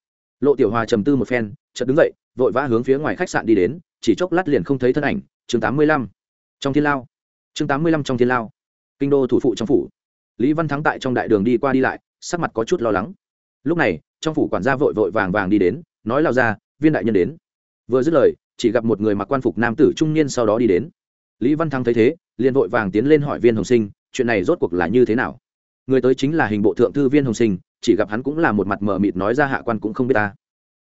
Lộ tiểu hòa trầm tư một phen, chợt đứng dậy, vội vã hướng phía ngoài khách sạn đi đến, chỉ chốc lát liền không thấy thân ảnh. Chương tám mươi lăm. Trong thiên lao. Chương tám mươi lăm trong thiên lao. Kinh đô thủ phụ trong phủ. Lý văn thắng tại trong đại đường đi qua đi lại, sắc mặt có chút lo lắng. Lúc này, trong phủ quản gia vội vội vàng vàng đi đến, nói lao ra, viên đại nhân đến. Vừa dứt lời, chỉ gặp một người mặc quan phục nam tử trung niên sau đó đi đến. Lý văn thắng thấy thế, liền vội vàng tiến lên hỏi viên hồng sinh, chuyện này rốt cuộc là như thế nào? Người tới chính là hình bộ thượng thư viên hồng sinh chỉ gặp hắn cũng là một mặt mờ mịt nói ra hạ quan cũng không biết ta.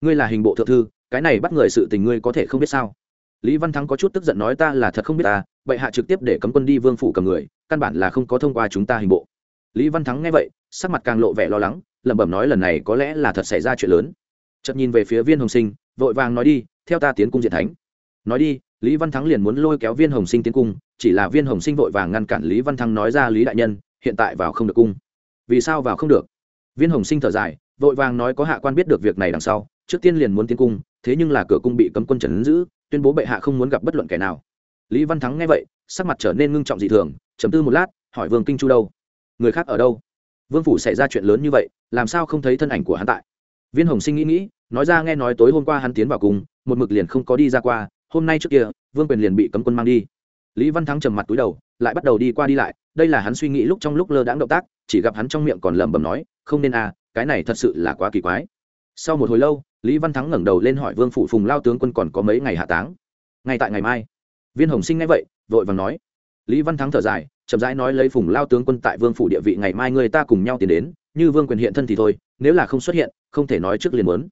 Ngươi là hình bộ thượng thư, cái này bắt người sự tình ngươi có thể không biết sao? Lý văn thắng có chút tức giận nói ta là thật không biết ta vậy hạ trực tiếp để cấm quân đi vương phủ cầm người, căn bản là không có thông qua chúng ta hình bộ. Lý văn thắng nghe vậy, sắc mặt càng lộ vẻ lo lắng, lẩm bẩm nói lần này có lẽ là thật xảy ra chuyện lớn. Chợt nhìn về phía viên hồng sinh, vội vàng nói đi, theo ta tiến cung diện thánh. Nói đi, lý văn thắng liền muốn lôi kéo viên hồng sinh tiến cung, chỉ là viên hồng sinh vội vàng ngăn cản lý văn thắng nói ra lý đại nhân, hiện tại vào không được cung. Vì sao vào không được? Viên hồng sinh thở dài, vội vàng nói có hạ quan biết được việc này đằng sau, trước tiên liền muốn tiến cung, thế nhưng là cửa cung bị cấm quân trần giữ, tuyên bố bệ hạ không muốn gặp bất luận kẻ nào. Lý văn thắng nghe vậy, sắc mặt trở nên ngưng trọng dị thường chấm tư một lát, hỏi vương kinh chu đâu? Người khác ở đâu? Vương phủ xảy ra chuyện lớn như vậy, làm sao không thấy thân ảnh của hắn tại? Viên hồng sinh nghĩ nghĩ, nói ra nghe nói tối hôm qua hắn tiến vào cùng một mực liền không có đi ra qua, hôm nay trước kia, vương quyền liền bị cấm quân mang đi. Lý văn thắng trầm mặt túi đầu, lại bắt đầu đi qua đi lại đây là hắn suy nghĩ lúc trong lúc lơ đãng động tác, chỉ gặp hắn trong miệng còn lẩm bẩm nói, không nên à cái này thật sự là quá kỳ quái. Sau một hồi lâu, lý văn thắng ngẩng đầu lên hỏi vương phủ phùng lao tướng quân còn có mấy ngày hạ táng? Ngay tại ngày mai. Viên hồng sinh nghe vậy, vội vàng nói. Lý văn thắng thở dài, chậm rãi nói lấy phùng lao tướng quân tại vương phủ địa vị ngày mai người ta cùng nhau tiến đến, như vương quyền hiện thân thì thôi, nếu là không xuất hiện, không thể nói trước liền muốn.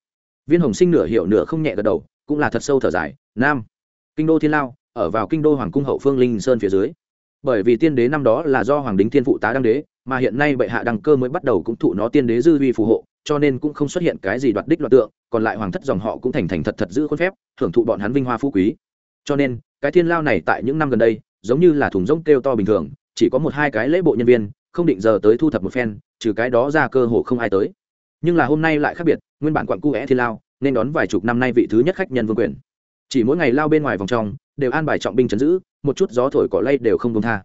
Viên hồng sinh nửa hiểu nửa không nhẹ gật đầu, cũng là thật sâu thở dài, nam, kinh đô thiên lao, ở vào kinh đô hoàng cung hậu phương linh sơn phía dưới bởi vì tiên đế năm đó là do hoàng đính thiên phụ tá đăng đế, mà hiện nay bệ hạ đăng cơ mới bắt đầu cũng thụ nó tiên đế dư vi phù hộ, cho nên cũng không xuất hiện cái gì đoạt đích đoạt tượng, còn lại hoàng thất dòng họ cũng thành thành thật thật giữ khuôn phép hưởng thụ bọn hắn vinh hoa phú quý. Cho nên, cái thiên lao này tại những năm gần đây, giống như là thùng rỗng kêu to bình thường, chỉ có một hai cái lễ bộ nhân viên, không định giờ tới thu thập một phen, trừ cái đó ra cơ hồ không ai tới. Nhưng là hôm nay lại khác biệt, nguyên bản quặn cu é thiên lao, nên đón vài chục năm nay vị thứ nhất khách nhân vương quyền. Chỉ mỗi ngày lao bên ngoài vòng trong đều an bài trọng binh chấn giữ, một chút gió thổi cỏ lay đều không công tha.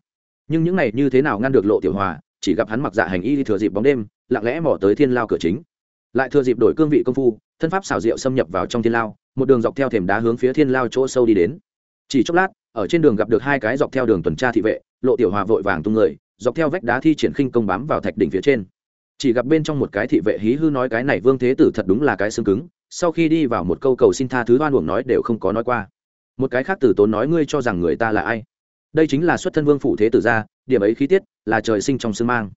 Nhưng những này như thế nào ngăn được lộ tiểu hòa, chỉ gặp hắn mặc dạ hành y thừa dịp bóng đêm, lặng lẽ mò tới thiên lao cửa chính. Lại thừa dịp đổi cương vị công phu, thân pháp xảo diệu xâm nhập vào trong thiên lao, một đường dọc theo thềm đá hướng phía thiên lao chỗ sâu đi đến. Chỉ chốc lát, ở trên đường gặp được hai cái dọc theo đường tuần tra thị vệ, lộ tiểu hòa vội vàng tung người, dọc theo vách đá thi triển khinh công bám vào thạch đỉnh phía trên. Chỉ gặp bên trong một cái thị vệ hí hư nói cái này vương thế tử thật đúng là cái xương cứng, sau khi đi vào một câu cầu xin tha thứ oan uổng nói đều không có nói qua một cái khác tử tốn nói ngươi cho rằng người ta là ai? Đây chính là xuất thân vương phủ thế tử gia, điểm ấy khí tiết là trời sinh trong sương mang.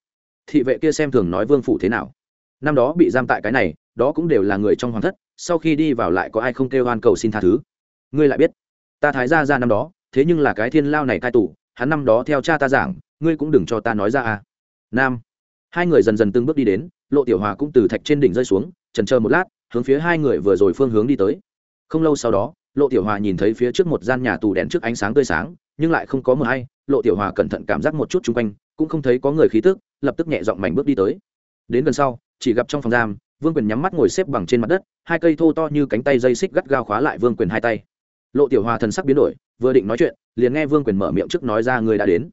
Thị vệ kia xem thường nói vương phủ thế nào. Năm đó bị giam tại cái này, đó cũng đều là người trong hoàng thất, sau khi đi vào lại có ai không kêu hoan cầu xin tha thứ? Ngươi lại biết, ta thái gia ra năm đó, thế nhưng là cái thiên lao này cai tủ hắn năm đó theo cha ta giảng, ngươi cũng đừng cho ta nói ra à. Nam, hai người dần dần từng bước đi đến, lộ tiểu hòa cũng từ thạch trên đỉnh rơi xuống trần chờ một lát, hướng phía hai người vừa rồi phương hướng đi tới. Không lâu sau đó lộ tiểu hòa nhìn thấy phía trước một gian nhà tù đèn trước ánh sáng tươi sáng, nhưng lại không có mờ hay. Lộ tiểu hòa cẩn thận cảm giác một chút chung quanh, cũng không thấy có người khí tức, lập tức nhẹ giọng mảnh bước đi tới. Đến gần sau, chỉ gặp trong phòng giam, vương quyền nhắm mắt ngồi xếp bằng trên mặt đất, hai cây thô to như cánh tay dây xích gắt gao khóa lại vương quyền hai tay. Lộ tiểu hòa thần sắc biến đổi, vừa định nói chuyện, liền nghe vương quyền mở miệng trước nói ra người đã đến.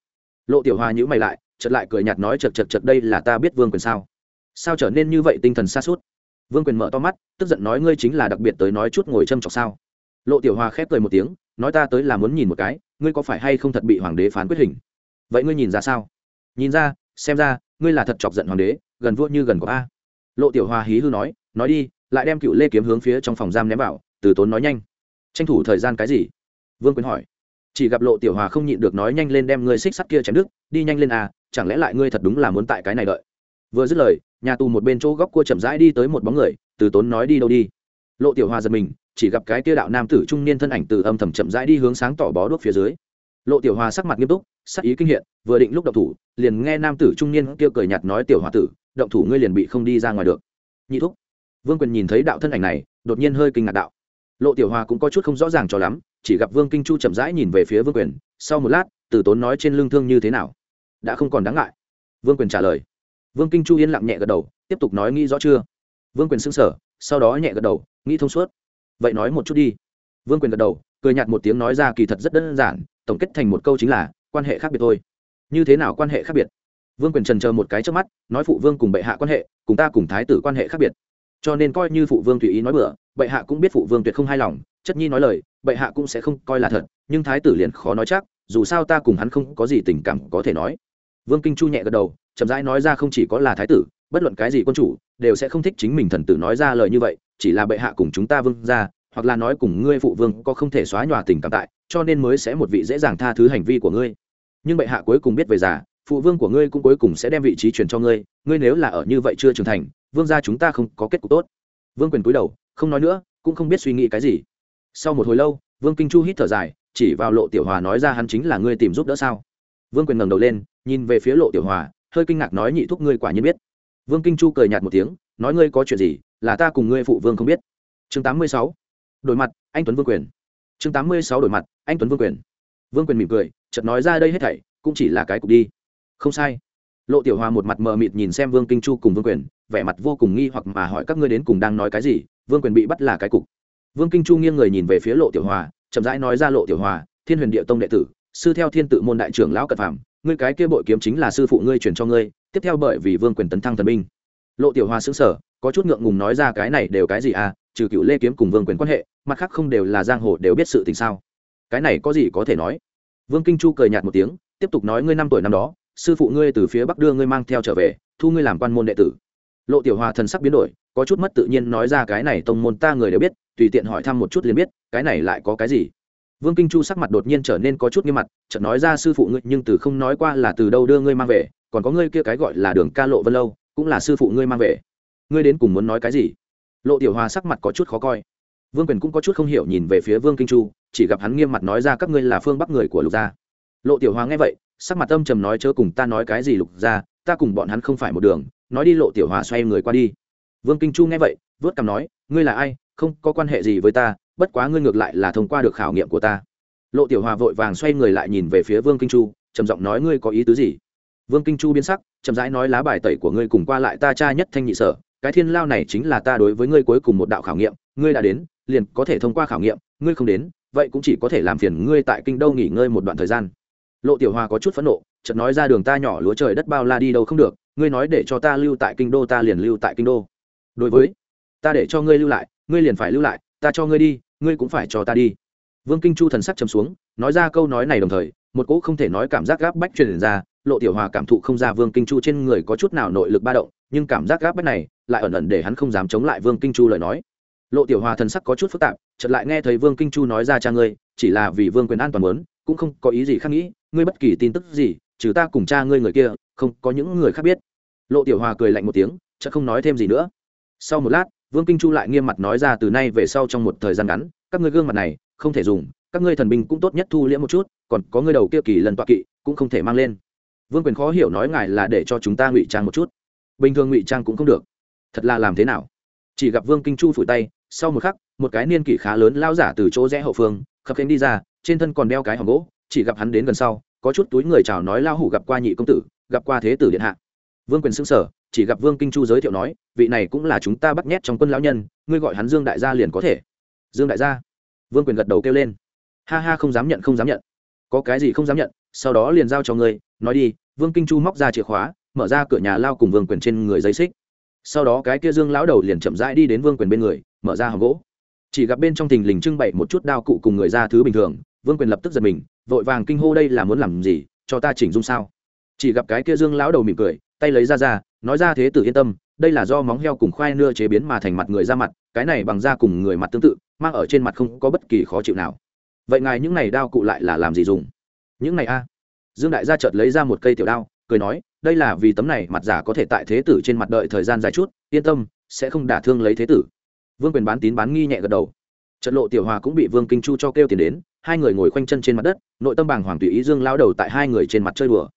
Lộ tiểu hòa nhữ mày lại, chợt lại cười nhạt nói chật chật chật đây là ta biết vương quyền sao? Sao trở nên như vậy tinh thần xa suốt vương quyền mở to mắt, tức giận nói ngươi chính là đặc biệt tới nói chút ngồi châm chọc sao? Lộ tiểu hòa khép cười một tiếng, nói ta tới là muốn nhìn một cái, ngươi có phải hay không thật bị hoàng đế phán quyết hình? Vậy ngươi nhìn ra sao? Nhìn ra, xem ra, ngươi là thật chọc giận hoàng đế, gần vua như gần có a. Lộ tiểu hòa hí hư nói nói đi, lại đem cựu lê kiếm hướng phía trong phòng giam ném vào, từ tốn nói nhanh. Tranh thủ thời gian cái gì? Vương quyền hỏi. Chỉ gặp lộ tiểu hòa không nhịn được nói nhanh lên đem ngươi xích sắt kia chém đức đi nhanh lên à chẳng lẽ lại ngươi thật đúng là muốn tại cái này đợi? Vừa dứt lời, nhà tù một bên chỗ góc cua chậm rãi đi tới một bóng người, từ tốn nói đi đâu đi. Lộ tiểu hòa giật mình chỉ gặp cái kia đạo nam tử trung niên thân ảnh từ âm thầm chậm rãi đi hướng sáng tỏ bó đuốc phía dưới. Lộ tiểu hòa sắc mặt nghiêm túc, sắc ý kinh hiện, vừa định lúc động thủ, liền nghe nam tử trung niên kia cười nhạt nói, tiểu hòa tử, động thủ ngươi liền bị không đi ra ngoài được. Nhị thúc. Vương quyền nhìn thấy đạo thân ảnh này, đột nhiên hơi kinh ngạc đạo. Lộ tiểu hòa cũng có chút không rõ ràng cho lắm, chỉ gặp vương kinh chu chậm rãi nhìn về phía vương quyền, sau một lát, từ tốn nói trên lưng thương như thế nào. Đã không còn đáng ngại. Vương quyền trả lời. Vương kinh chu yên lặng nhẹ gật đầu, tiếp tục nói, nghĩ rõ chưa? Vương quyền xưng sở sau đó nhẹ gật đầu, nghĩ thông suốt vậy nói một chút đi. Vương quyền gật đầu, cười nhạt một tiếng nói ra kỳ thật rất đơn giản, tổng kết thành một câu chính là, quan hệ khác biệt thôi. Như thế nào quan hệ khác biệt? Vương quyền trần chờ một cái trước mắt, nói phụ vương cùng bệ hạ quan hệ, cùng ta cùng thái tử quan hệ khác biệt. Cho nên coi như phụ vương tùy ý nói bừa, bệ hạ cũng biết phụ vương tuyệt không hài lòng, chất nhi nói lời, bệ hạ cũng sẽ không coi là thật, nhưng thái tử liền khó nói chắc, dù sao ta cùng hắn không có gì tình cảm có thể nói. Vương kinh chu nhẹ gật đầu, chậm rãi nói ra không chỉ có là thái tử, bất luận cái gì quân chủ, đều sẽ không thích chính mình thần tử nói ra lời như vậy chỉ là bệ hạ cùng chúng ta vương ra hoặc là nói cùng ngươi phụ vương có không thể xóa nhòa tình cảm tại, cho nên mới sẽ một vị dễ dàng tha thứ hành vi của ngươi. Nhưng bệ hạ cuối cùng biết về già, phụ vương của ngươi cũng cuối cùng sẽ đem vị trí truyền cho ngươi ngươi nếu là ở như vậy chưa trưởng thành, vương gia chúng ta không có kết cục tốt. Vương quyền cúi đầu, không nói nữa, cũng không biết suy nghĩ cái gì. Sau một hồi lâu, vương kinh chu hít thở dài, chỉ vào lộ tiểu hòa nói ra hắn chính là ngươi tìm giúp đỡ sao. Vương quyền ngẩng đầu lên, nhìn về phía lộ tiểu hòa, hơi kinh ngạc nói nhị thúc ngươi quả nhiên biết. Vương kinh chu cười nhạt một tiếng, nói ngươi có chuyện gì là ta cùng ngươi phụ vương không biết. Chương tám mươi sáu, đổi mặt, anh tuấn vương quyền. Chương tám mươi sáu, đổi mặt, anh tuấn vương quyền. Vương quyền mỉm cười, chợt nói ra đây hết thảy, cũng chỉ là cái cục đi. Không sai. Lộ tiểu hòa một mặt mờ mịt nhìn xem vương kinh chu cùng vương quyền, vẻ mặt vô cùng nghi hoặc mà hỏi các ngươi đến cùng đang nói cái gì, vương quyền bị bắt là cái cục. Vương kinh chu nghiêng người nhìn về phía lộ tiểu hòa, chậm rãi nói ra lộ tiểu hòa, thiên huyền địa tông đệ tử, sư theo thiên tự môn đại trưởng lão cật phạm ngươi cái kia bội kiếm chính là sư phụ ngươi truyền cho ngươi, tiếp theo bởi vì vương quyền tấn thăng thần binh. Lộ tiểu hòa xứng sở có chút ngượng ngùng nói ra cái này đều cái gì à trừ cựu lê kiếm cùng vương quyền quan hệ, mặt khác không đều là giang hồ đều biết sự tình sao. Cái này có gì có thể nói? Vương kinh chu cười nhạt một tiếng, tiếp tục nói ngươi năm tuổi năm đó, sư phụ ngươi từ phía bắc đưa ngươi mang theo trở về, thu ngươi làm quan môn đệ tử. Lộ tiểu hòa thần sắc biến đổi, có chút mất tự nhiên nói ra cái này tông môn ta người đều biết, tùy tiện hỏi thăm một chút liền biết, cái này lại có cái gì? Vương kinh chu sắc mặt đột nhiên trở nên có chút nghiêm mặt, chợt nói ra sư phụ ngươi, nhưng từ không nói qua là từ đâu đưa ngươi mang về, còn có ngươi kia cái gọi là đường ca lộ vân lâu, cũng là sư phụ ngươi mang về ngươi đến cùng muốn nói cái gì? Lộ tiểu hòa sắc mặt có chút khó coi. Vương quyền cũng có chút không hiểu nhìn về phía vương kinh chu, chỉ gặp hắn nghiêm mặt nói ra các ngươi là phương bắc người của lục gia. Lộ tiểu hòa nghe vậy, sắc mặt âm trầm nói chớ cùng ta nói cái gì lục gia, ta cùng bọn hắn không phải một đường, nói đi lộ tiểu hòa xoay người qua đi. Vương kinh chu nghe vậy, vớt cằm nói, ngươi là ai, không có quan hệ gì với ta, bất quá ngươi ngược lại là thông qua được khảo nghiệm của ta. Lộ tiểu hòa vội vàng xoay người lại nhìn về phía vương kinh chu, trầm giọng nói ngươi có ý tứ gì? Vương kinh chu biến sắc, chậm rãi nói lá bài tẩy của ngươi cùng qua lại ta cha nhất thanh nhị sở cái thiên lao này chính là ta đối với ngươi cuối cùng một đạo khảo nghiệm, ngươi đã đến, liền có thể thông qua khảo nghiệm, ngươi không đến, vậy cũng chỉ có thể làm phiền ngươi tại kinh đô nghỉ ngơi một đoạn thời gian. Lộ tiểu hòa có chút phẫn nộ, chợt nói ra đường ta nhỏ lúa trời đất bao la đi đâu không được, ngươi nói để cho ta lưu tại kinh đô ta liền lưu tại kinh đô. Đối với, ta để cho ngươi lưu lại, ngươi liền phải lưu lại, ta cho ngươi đi, ngươi cũng phải cho ta đi. Vương kinh chu thần sắc chấm xuống, nói ra câu nói này đồng thời, một cỗ không thể nói cảm giác gáp bách truyền ra, lộ tiểu hòa cảm thụ không ra vương kinh chu trên người có chút nào nội lực ba động nhưng cảm giác gáp bách này lại ẩn ẩn để hắn không dám chống lại vương kinh chu lời nói. Lộ tiểu hòa thần sắc có chút phức tạp, chợt lại nghe thấy vương kinh chu nói ra cha ngươi, chỉ là vì vương quyền an toàn muốn, cũng không có ý gì khác nghĩ, ngươi bất kỳ tin tức gì, trừ ta cùng cha ngươi người kia, không có những người khác biết. Lộ tiểu hòa cười lạnh một tiếng, chợt không nói thêm gì nữa. Sau một lát, vương kinh chu lại nghiêm mặt nói ra từ nay về sau trong một thời gian ngắn, các ngươi gương mặt này, không thể dùng, các ngươi thần binh cũng tốt nhất thu liễm một chút, còn có ngươi đầu kia kỳ lần tọa kỵ, cũng không thể mang lên. Vương quyền khó hiểu nói ngài là để cho chúng ta ngụy trang một chút bình thường ngụy trang cũng không được. Thật là làm thế nào? Chỉ gặp vương kinh chu phủi tay, sau một khắc, một cái niên kỷ khá lớn lao giả từ chỗ rẽ hậu phương, khập khênh đi ra, trên thân còn đeo cái hòm gỗ, chỉ gặp hắn đến gần sau, có chút túi người chào nói lao hủ gặp qua nhị công tử, gặp qua thế tử điện hạ. Vương quyền xưng sở chỉ gặp vương kinh chu giới thiệu nói, vị này cũng là chúng ta bắt nhét trong quân lão nhân, ngươi gọi hắn dương đại gia liền có thể. Dương đại gia. Vương quyền gật đầu kêu lên. Ha ha, không dám nhận, không dám nhận. Có cái gì không dám nhận, sau đó liền giao cho ngươi, nói đi, vương kinh chu móc ra chìa khóa mở ra cửa nhà lao cùng vương quyền trên người giấy xích. Sau đó cái kia dương lão đầu liền chậm rãi đi đến vương quyền bên người, mở ra hòm gỗ. Chỉ gặp bên trong thình lình trưng bày một chút đao cụ cùng người ra thứ bình thường, vương quyền lập tức giật mình, vội vàng kinh hô đây là muốn làm gì, cho ta chỉnh dung sao. Chỉ gặp cái kia dương lão đầu mỉm cười, tay lấy ra ra, nói ra thế tử yên tâm, đây là do móng heo cùng khoai nưa chế biến mà thành mặt người ra mặt, cái này bằng da cùng người mặt tương tự, mang ở trên mặt không có bất kỳ khó chịu nào. Vậy ngài những này đao cụ lại là làm gì dùng? Những này a. Dương đại gia chợt lấy ra một cây tiểu đao, cười nói đây là vì tấm này mặt giả có thể tại thế tử trên mặt đợi thời gian dài chút, yên tâm, sẽ không đả thương lấy thế tử. Vương quyền bán tín bán nghi nhẹ gật đầu. Trận lộ tiểu hòa cũng bị vương kinh chu cho kêu tiền đến, hai người ngồi khoanh chân trên mặt đất, nội tâm bàng hoàng tùy ý dương lao đầu tại hai người trên mặt chơi đùa.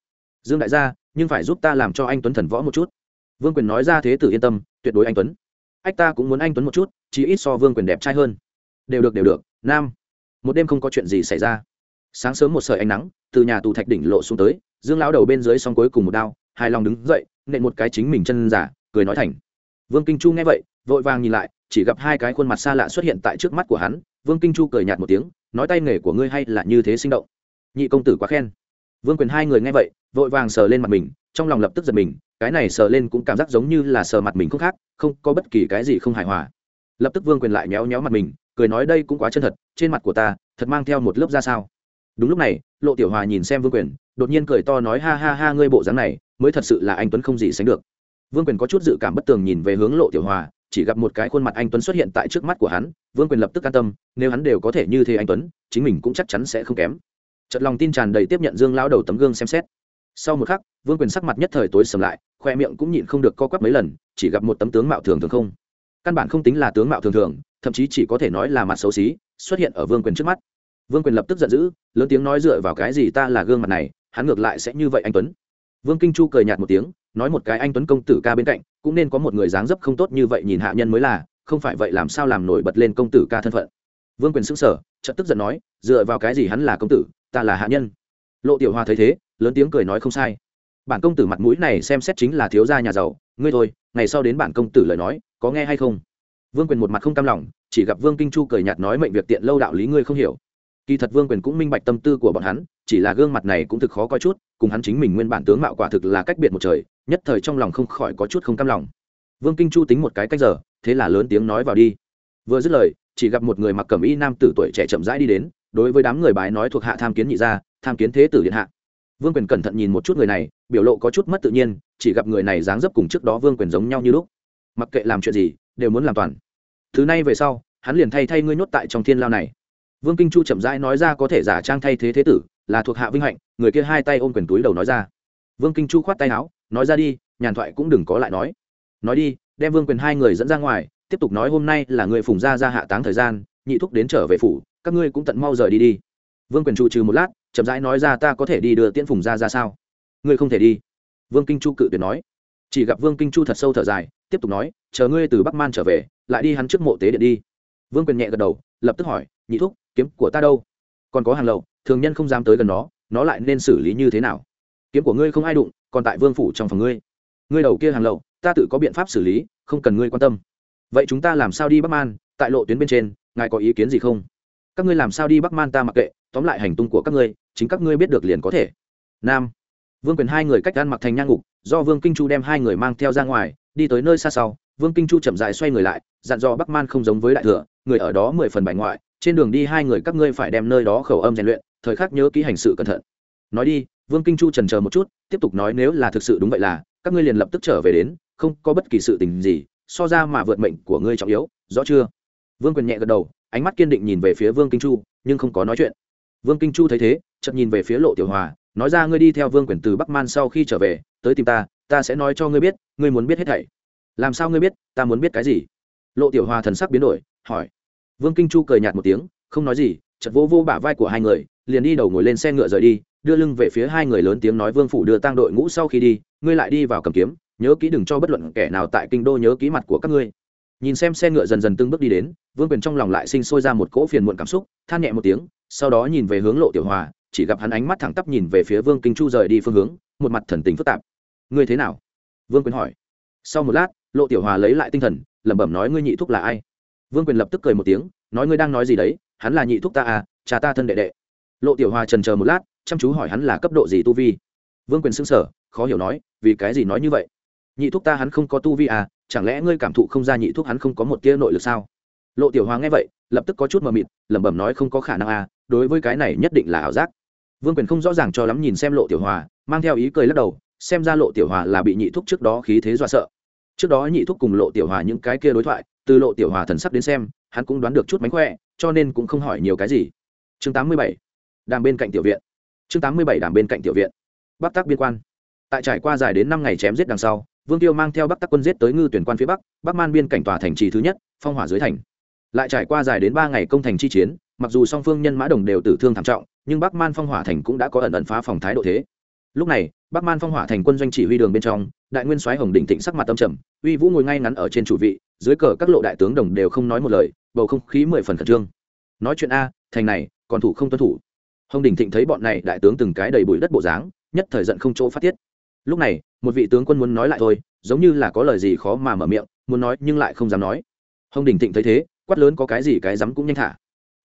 Dương đại gia, nhưng phải giúp ta làm cho anh tuấn thần võ một chút. Vương quyền nói ra thế tử yên tâm, tuyệt đối anh tuấn. Ách ta cũng muốn anh tuấn một chút chỉ ít so vương quyền đẹp trai hơn. Đều được đều được, nam. Một đêm không có chuyện gì xảy ra. Sáng sớm một sợi ánh nắng, từ nhà tù thạch đỉnh lộ xuống tới dương lão đầu bên dưới xong cuối cùng một đao, hài lòng đứng dậy, nện một cái chính mình chân giả, cười nói thành. Vương kinh chu nghe vậy, vội vàng nhìn lại, chỉ gặp hai cái khuôn mặt xa lạ xuất hiện tại trước mắt của hắn. Vương kinh chu cười nhạt một tiếng, nói tay nghề của ngươi hay là như thế sinh động. Nhị công tử quá khen. Vương quyền hai người nghe vậy, vội vàng sờ lên mặt mình, trong lòng lập tức giật mình, cái này sờ lên cũng cảm giác giống như là sờ mặt mình không khác, không có bất kỳ cái gì không hài hòa. Lập tức vương quyền lại méo méo mặt mình, cười nói đây cũng quá chân thật, trên mặt của ta, thật mang theo một lớp ra sao. Đúng lúc này, lộ tiểu hòa nhìn xem vương quyền đột nhiên cười to nói, ha ha ha, ngươi bộ dáng này, mới thật sự là anh tuấn không gì sánh được. Vương quyền có chút dự cảm bất tường nhìn về hướng lộ tiểu hòa, chỉ gặp một cái khuôn mặt anh tuấn xuất hiện tại trước mắt của hắn. Vương quyền lập tức an tâm, nếu hắn đều có thể như thế anh tuấn, chính mình cũng chắc chắn sẽ không kém. Trận lòng tin tràn đầy tiếp nhận dương lão đầu tấm gương xem xét. Sau một khắc, vương quyền sắc mặt nhất thời tối sầm lại, khoe miệng cũng nhịn không được co quắp mấy lần, chỉ gặp một tấm tướng mạo thường thường không. Căn bản không tính là tướng mạo thường thường, thậm chí chỉ có thể nói là mặt xấu xí, xuất hiện ở vương quyền trước mắt. Vương quyền lập tức giận dữ, lớn tiếng nói dựa vào cái gì ta là gương mặt này hắn ngược lại sẽ như vậy anh tuấn. Vương kinh chu cười nhạt một tiếng, nói một cái anh tuấn công tử ca bên cạnh, cũng nên có một người dáng dấp không tốt như vậy nhìn hạ nhân mới là, không phải vậy làm sao làm nổi bật lên công tử ca thân phận. Vương quyền xứng sở chợt tức giận nói, dựa vào cái gì hắn là công tử, ta là hạ nhân. Lộ tiểu hoa thấy thế, lớn tiếng cười nói không sai. Bản công tử mặt mũi này xem xét chính là thiếu gia nhà giàu, ngươi thôi, ngày sau đến bản công tử lời nói, có nghe hay không? Vương quyền một mặt không cam lòng, chỉ gặp vương kinh chu cười nhạt nói mệnh việc tiện lâu đạo lý ngươi không hiểu. Kỳ thật vương quyền cũng minh bạch tâm tư của bọn hắn chỉ là gương mặt này cũng thực khó coi chút, cùng hắn chính mình nguyên bản tướng mạo quả thực là cách biệt một trời, nhất thời trong lòng không khỏi có chút không cam lòng. Vương kinh chu tính một cái cách giờ, thế là lớn tiếng nói vào đi. Vừa dứt lời, chỉ gặp một người mặc cẩm y nam tử tuổi trẻ chậm rãi đi đến, đối với đám người bái nói thuộc hạ tham kiến nhị gia, tham kiến thế tử điện hạ. Vương quyền cẩn thận nhìn một chút người này, biểu lộ có chút mất tự nhiên, chỉ gặp người này dáng dấp cùng trước đó vương quyền giống nhau như lúc. Mặc kệ làm chuyện gì, đều muốn làm toàn. Thứ này về sau, hắn liền thay thay ngươi nhốt tại trong thiên lao này. Vương kinh chu chậm rãi nói ra có thể giả trang thay thế thế tử là thuộc hạ vinh hạnh, người kia hai tay ôm quyền túi đầu nói ra. Vương kinh chu khoát tay áo, nói ra đi, nhàn thoại cũng đừng có lại nói. Nói đi, đem vương quyền hai người dẫn ra ngoài, tiếp tục nói hôm nay là người phùng gia ra hạ táng thời gian, nhị thúc đến trở về phủ, các ngươi cũng tận mau rời đi đi. Vương quyền trụ trừ một lát, chậm rãi nói ra ta có thể đi đưa tiễn phùng gia ra sao? Ngươi không thể đi. Vương kinh chu cự tuyệt nói. Chỉ gặp vương kinh chu thật sâu thở dài, tiếp tục nói, chờ ngươi từ bắc man trở về, lại đi hắn trước mộ tế điện đi. Vương quyền nhẹ gật đầu, lập tức hỏi, nhị thúc, kiếm của ta đâu? Còn có hàng lậu thường nhân không dám tới gần nó nó lại nên xử lý như thế nào? Kiếm của ngươi không ai đụng, còn tại vương phủ trong phòng ngươi. Ngươi đầu kia hàng lậu, ta tự có biện pháp xử lý, không cần ngươi quan tâm. Vậy chúng ta làm sao đi bắc man, tại lộ tuyến bên trên, ngài có ý kiến gì không? Các ngươi làm sao đi bắc man ta mặc kệ, tóm lại hành tung của các ngươi, chính các ngươi biết được liền có thể. Nam. Vương quyền hai người cách gan mặc thành nhang ngục, do vương kinh chu đem hai người mang theo ra ngoài, đi tới nơi xa sau, vương kinh chu chậm dài xoay người lại, dặn dò bắc man không giống với đại thừa, người ở đó mười phần bài ngoại trên đường đi hai người các ngươi phải đem nơi đó khẩu âm rèn luyện, thời khắc nhớ ký hành sự cẩn thận. Nói đi, vương kinh chu trần chờ một chút, tiếp tục nói nếu là thực sự đúng vậy là, các ngươi liền lập tức trở về đến, không có bất kỳ sự tình gì, so ra mà vượt mệnh của ngươi trọng yếu, rõ chưa? Vương quyền nhẹ gật đầu, ánh mắt kiên định nhìn về phía vương kinh chu, nhưng không có nói chuyện. Vương kinh chu thấy thế chậm nhìn về phía lộ tiểu hòa, nói ra ngươi đi theo vương quyền từ bắc man sau khi trở về, tới tìm ta ta sẽ nói cho ngươi biết, ngươi muốn biết hết thảy. Làm sao ngươi biết, ta muốn biết cái gì? Lộ tiểu hòa thần sắc biến đổi, hỏi vương kinh chu cười nhạt một tiếng, không nói gì chật vô vô bả vai của hai người, liền đi đầu ngồi lên xe ngựa rời đi, đưa lưng về phía hai người lớn tiếng nói vương phủ đưa tang đội ngũ sau khi đi, ngươi lại đi vào cầm kiếm, nhớ kỹ đừng cho bất luận kẻ nào tại kinh đô nhớ kỹ mặt của các ngươi. Nhìn xem xe ngựa dần dần từng bước đi đến, vương quyền trong lòng lại sinh sôi ra một cỗ phiền muộn cảm xúc, than nhẹ một tiếng, sau đó nhìn về hướng lộ tiểu hòa, chỉ gặp hắn ánh mắt thẳng tắp nhìn về phía vương kinh chu rời đi phương hướng, một mặt thần tình phức tạp. Ngươi thế nào? Vương quyền hỏi. Sau một lát, lộ tiểu hòa lấy lại tinh thần, lẩm bẩm nói, ngươi nhị thúc là ai? Vương quyền lập tức cười một tiếng, nói ngươi đang nói gì đấy, hắn là nhị thúc ta à cha ta thân đệ đệ. Lộ tiểu hòa trần chờ một lát, chăm chú hỏi hắn là cấp độ gì tu vi. Vương quyền xưng sở khó hiểu nói, vì cái gì nói như vậy? Nhị thúc ta hắn không có tu vi à chẳng lẽ ngươi cảm thụ không ra nhị thúc hắn không có một tia nội lực sao? Lộ tiểu hòa nghe vậy, lập tức có chút mờ mịt, lẩm bẩm nói không có khả năng à đối với cái này nhất định là ảo giác. Vương quyền không rõ ràng cho lắm nhìn xem lộ tiểu hòa, mang theo ý cười lắc đầu, xem ra lộ tiểu hòa là bị nhị thúc trước đó khí thế dọa sợ. Trước đó nhị thúc cùng lộ tiểu hòa những cái kia đối thoại từ lộ tiểu hòa thần sắc đến xem, hắn cũng đoán được chút mánh khỏe, cho nên cũng không hỏi nhiều cái gì. Chương 87. đàm bên cạnh tiểu viện. Chương 87 đàm bên cạnh tiểu viện. Bắc tác biên quan. Tại trải qua dài đến năm ngày chém giết đằng sau, vương tiêu mang theo bắc tắc quân giết tới ngư tuyển quan phía bắc bắc man biên cảnh tòa thành trì thứ nhất, phong hỏa dưới thành. Lại trải qua dài đến ba ngày công thành chi chiến, mặc dù song phương nhân mã đồng đều tử thương thảm trọng, nhưng bắc man phong hỏa thành cũng đã có ẩn ẩn phá phòng thái độ thế. Lúc này, bắc man phong hỏa thành quân doanh chỉ huy đường bên trong đại nguyên soái hồng đỉnh thịnh sắc mặt tâm trầm, uy vũ ngồi ngay ngắn ở trên chủ vị, dưới cờ các lộ đại tướng đồng đều không nói một lời, bầu không khí mười phần khẩn trương. Nói chuyện a, thành này, còn thủ không tuân thủ. Hồng đỉnh thịnh thấy bọn này đại tướng từng cái đầy bụi đất bộ dáng, nhất thời giận không chỗ phát tiết. Lúc này, một vị tướng quân muốn nói lại thôi, giống như là có lời gì khó mà mở miệng, muốn nói nhưng lại không dám nói. Hồng đình thịnh thấy thế, quát lớn có cái gì cái dám cũng nhanh thả.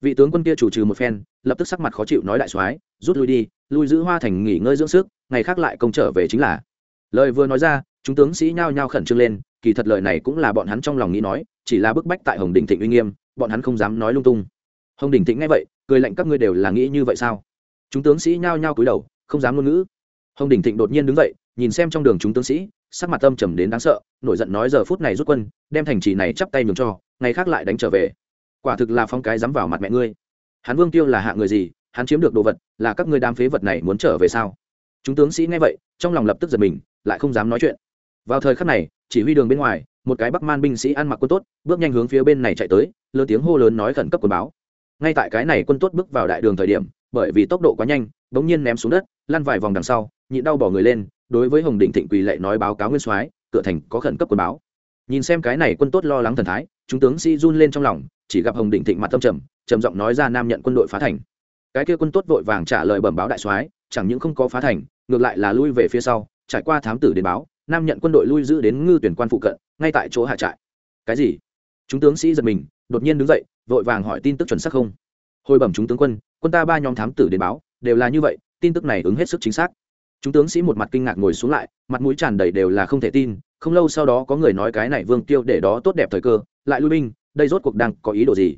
Vị tướng quân kia chủ trừ một phen, lập tức sắc mặt khó chịu nói đại soái, rút lui đi, lui giữ hoa thành nghỉ ngơi dưỡng sức, ngày khác lại công trở về chính là lời vừa nói ra, chúng tướng sĩ nhao nhao khẩn trương lên, kỳ thật lời này cũng là bọn hắn trong lòng nghĩ nói, chỉ là bức bách tại hồng đình thịnh uy nghiêm, bọn hắn không dám nói lung tung. Hồng đình thịnh nghe vậy, cười lạnh các ngươi đều là nghĩ như vậy sao? Chúng tướng sĩ nhao nhao cúi đầu, không dám ngôn ngữ. Hồng đình thịnh đột nhiên đứng dậy, nhìn xem trong đường chúng tướng sĩ, sắc mặt tâm trầm đến đáng sợ, nổi giận nói giờ phút này rút quân, đem thành trì này chắp tay nhường cho, ngày khác lại đánh trở về. Quả thực là phong cái dám vào mặt mẹ ngươi. Hắn vương tiêu là hạ người gì, hắn chiếm được đồ vật, là các ngươi đam phế vật này muốn trở về sao? Chúng tướng sĩ nghe vậy, trong lòng lập tức giật mình lại không dám nói chuyện. Vào thời khắc này, chỉ huy đường bên ngoài, một cái bắc man binh sĩ ăn mặc quân tốt, bước nhanh hướng phía bên này chạy tới, lớn tiếng hô lớn nói khẩn cấp quân báo. Ngay tại cái này quân tốt bước vào đại đường thời điểm, bởi vì tốc độ quá nhanh, bỗng nhiên ném xuống đất, lăn vài vòng đằng sau, nhịn đau bỏ người lên, đối với hồng định thịnh quỳ lệ nói báo cáo nguyên soái, cửa thành có khẩn cấp quân báo. Nhìn xem cái này quân tốt lo lắng thần thái, chúng tướng sĩ run lên trong lòng, chỉ gặp hồng định thịnh mặt tâm trầm trầm giọng nói ra nam nhận quân đội phá thành. Cái kia quân tốt vội vàng trả lời bẩm báo đại soái, chẳng những không có phá thành, ngược lại là lui về phía sau trải qua thám tử đến báo, nam nhận quân đội lui giữ đến ngư tuyển quan phụ cận, ngay tại chỗ hạ trại. Cái gì? Chúng tướng sĩ giật mình, đột nhiên đứng dậy, vội vàng hỏi tin tức chuẩn xác không? Hồi bẩm chúng tướng quân quân ta ba nhóm thám tử đến báo, đều là như vậy, tin tức này ứng hết sức chính xác. Chúng tướng sĩ một mặt kinh ngạc ngồi xuống lại, mặt mũi tràn đầy đều là không thể tin, không lâu sau đó có người nói cái này vương tiêu để đó tốt đẹp thời cơ, lại lui binh, đây rốt cuộc đang có ý đồ gì?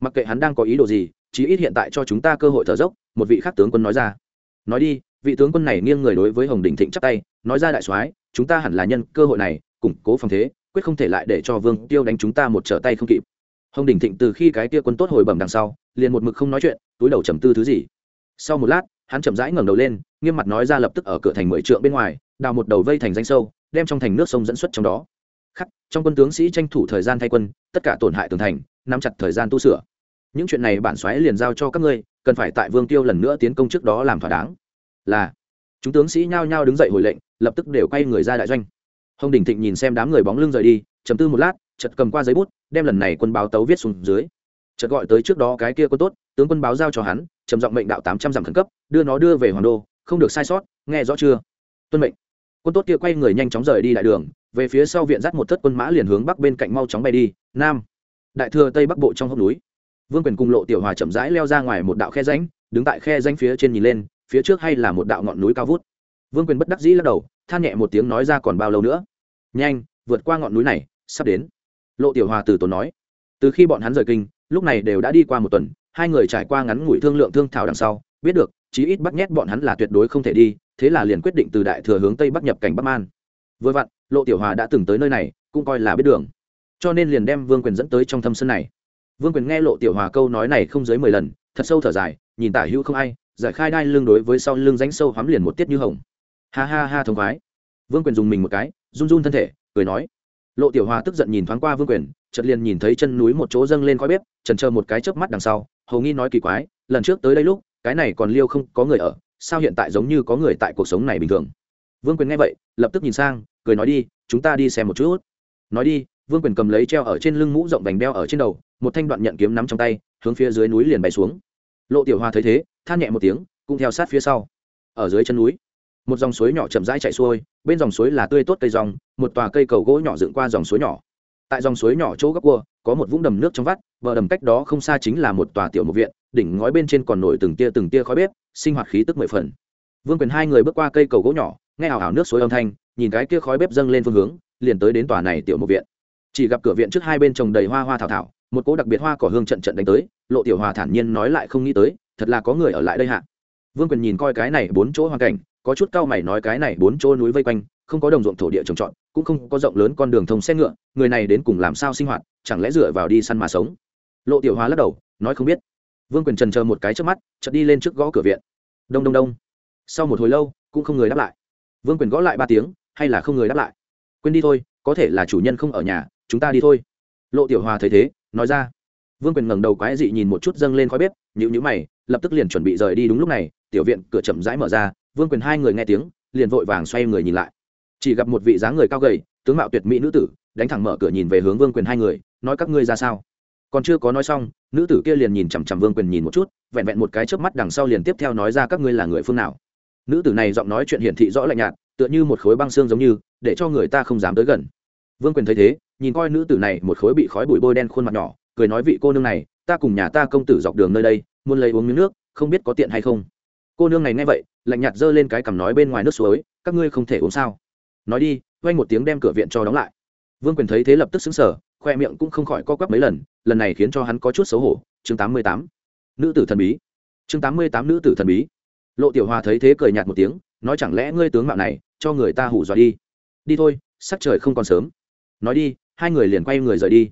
Mặc kệ hắn đang có ý đồ gì, chí ít hiện tại cho chúng ta cơ hội thở dốc, một vị khắc tướng quân nói ra. Nói đi vị tướng quân này nghiêng người đối với hồng đình thịnh chắp tay, nói ra đại soái, chúng ta hẳn là nhân cơ hội này, củng cố phòng thế, quyết không thể lại để cho vương tiêu đánh chúng ta một trở tay không kịp. Hồng đình thịnh từ khi cái kia quân tốt hồi bẩm đằng sau, liền một mực không nói chuyện, túi đầu trầm tư thứ gì. Sau một lát, hắn chậm rãi ngẩng đầu lên, nghiêm mặt nói ra lập tức ở cửa thành mười trượng bên ngoài, đào một đầu vây thành danh sâu, đem trong thành nước sông dẫn xuất trong đó. Khắc, trong quân tướng sĩ tranh thủ thời gian thay quân, tất cả tổn hại tường thành, nắm chặt thời gian tu sửa. Những chuyện này bản xoáy liền giao cho các ngươi, cần phải tại vương tiêu lần nữa tiến công trước đó làm thỏa đáng là, chúng tướng sĩ nhao nhao đứng dậy hồi lệnh, lập tức đều quay người ra đại doanh. Hồng đình thịnh nhìn xem đám người bóng lưng rời đi chấm tư một lát chật cầm qua giấy bút, đem lần này quân báo tấu viết xuống dưới. Chợt gọi tới trước đó cái kia quân tốt, tướng quân báo giao cho hắn, trầm giọng mệnh đạo tám trăm dặm khẩn cấp, đưa nó đưa về hoàng đô, không được sai sót, nghe rõ chưa? Tuân mệnh. Quân tốt kia quay người nhanh chóng rời đi đại đường, về phía sau viện dắt một thất quân mã liền hướng bắc bên cạnh mau chóng bay đi, nam, đại thừa tây bắc bộ trong hốc núi. Vương quyền cùng lộ tiểu hòa chậm rãi leo ra ngoài một đạo khe ránh đứng tại khe ránh phía trên nhìn lên phía trước hay là một đạo ngọn núi cao vút. Vương quyền bất đắc dĩ lắc đầu, than nhẹ một tiếng nói ra còn bao lâu nữa? Nhanh, vượt qua ngọn núi này, sắp đến. Lộ tiểu hòa từ tốn nói. Từ khi bọn hắn rời kinh, lúc này đều đã đi qua một tuần, hai người trải qua ngắn ngủi thương lượng thương thảo đằng sau, biết được, chí ít bắt nhét bọn hắn là tuyệt đối không thể đi, thế là liền quyết định từ đại thừa hướng tây bắc nhập cảnh bắc man. Vừa vặn, lộ tiểu hòa đã từng tới nơi này, cũng coi là biết đường. Cho nên liền đem vương quyền dẫn tới trong thâm sân này. Vương quyền nghe lộ tiểu hòa câu nói này không dưới mười lần, thật sâu thở dài, nhìn tả hữu không ai giải khai đai lưng đối với sau lưng ránh sâu hắm liền một tiết như hồng. Ha ha ha thống khoái. Vương quyền dùng mình một cái, run run thân thể, cười nói. Lộ tiểu hòa tức giận nhìn thoáng qua vương quyền, chợt liền nhìn thấy chân núi một chỗ dâng lên khói bếp, trần chờ một cái chớp mắt đằng sau, hầu nghi nói kỳ quái, lần trước tới đây lúc, cái này còn liêu không có người ở, sao hiện tại giống như có người tại cuộc sống này bình thường? Vương quyền nghe vậy, lập tức nhìn sang, cười nói đi, chúng ta đi xem một chút. Nói đi, vương quyền cầm lấy treo ở trên lưng mũ rộng vành đeo ở trên đầu, một thanh đoạn nhận kiếm nắm trong tay, hướng phía dưới núi liền bay xuống lộ tiểu hoa thấy thế, than nhẹ một tiếng, cũng theo sát phía sau. Ở dưới chân núi, một dòng suối nhỏ chậm rãi chạy xuôi, bên dòng suối là tươi tốt cây rong, một tòa cây cầu gỗ nhỏ dựng qua dòng suối nhỏ. Tại dòng suối nhỏ chỗ góc cua, có một vũng đầm nước trong vắt, bờ đầm cách đó không xa chính là một tòa tiểu một viện, đỉnh ngói bên trên còn nổi từng tia từng tia khói bếp, sinh hoạt khí tức mười phần. Vương quyền hai người bước qua cây cầu gỗ nhỏ, nghe ảo ảo nước suối âm thanh, nhìn cái kia khói bếp dâng lên phương hướng, liền tới đến tòa này tiểu một viện. Chỉ gặp cửa viện trước hai bên trồng đầy hoa hoa thảo thảo một cỗ đặc biệt hoa cỏ hương trận trận đánh tới, lộ tiểu hòa thản nhiên nói lại không nghĩ tới, thật là có người ở lại đây hạ. Vương quyền nhìn coi cái này bốn chỗ hoàn cảnh, có chút cao mày nói cái này bốn chỗ núi vây quanh, không có đồng ruộng thổ địa trồng trọt, cũng không có rộng lớn con đường thông xe ngựa, người này đến cùng làm sao sinh hoạt, chẳng lẽ dựa vào đi săn mà sống? Lộ tiểu hòa lắc đầu, nói không biết. Vương quyền trần chờ một cái trước mắt, chợt đi lên trước gõ cửa viện. Đông đông đông. Sau một hồi lâu, cũng không người đáp lại. Vương quyền gõ lại ba tiếng, hay là không người đáp lại? Quên đi thôi, có thể là chủ nhân không ở nhà, chúng ta đi thôi. Lộ tiểu hòa thấy thế nói ra. Vương quyền ngẩng đầu quái dị nhìn một chút dâng lên khói bếp nhữ nhữ mày, lập tức liền chuẩn bị rời đi đúng lúc này, tiểu viện cửa chậm rãi mở ra, vương quyền hai người nghe tiếng, liền vội vàng xoay người nhìn lại. Chỉ gặp một vị dáng người cao gầy, tướng mạo tuyệt mỹ nữ tử, đánh thẳng mở cửa nhìn về hướng vương quyền hai người, nói các ngươi ra sao? Còn chưa có nói xong, nữ tử kia liền nhìn chằm chằm vương quyền nhìn một chút, vẹn vẹn một cái chớp mắt đằng sau liền tiếp theo nói ra các ngươi là người phương nào. Nữ tử này giọng nói chuyện hiển thị rõ lạnh nhạt, tựa như một khối băng xương giống như, để cho người ta không dám tới gần vương quyền thấy thế, nhìn coi nữ tử này một khối bị khói bụi bôi đen khuôn mặt nhỏ, cười nói vị cô nương này, ta cùng nhà ta công tử dọc đường nơi đây, muốn lấy uống miếng nước, không biết có tiện hay không. Cô nương này nghe vậy, lạnh nhạt giơ lên cái cằm nói bên ngoài nước suối, các ngươi không thể uống sao. Nói đi, quanh một tiếng đem cửa viện cho đóng lại. Vương quyền thấy thế lập tức xứng sở khoe miệng cũng không khỏi co quắp mấy lần lần này khiến cho hắn có chút xấu hổ. Chương tám mươi tám. Nữ tử thần bí. Chương tám mươi tám nữ tử thần bí. Lộ tiểu hòa thấy thế cười nhạt một tiếng, nói chẳng lẽ ngươi tướng mạo này, cho người ta hủ dọa đi. Đi thôi, sắc trời không còn sớm nói đi, hai người liền quay người rời đi.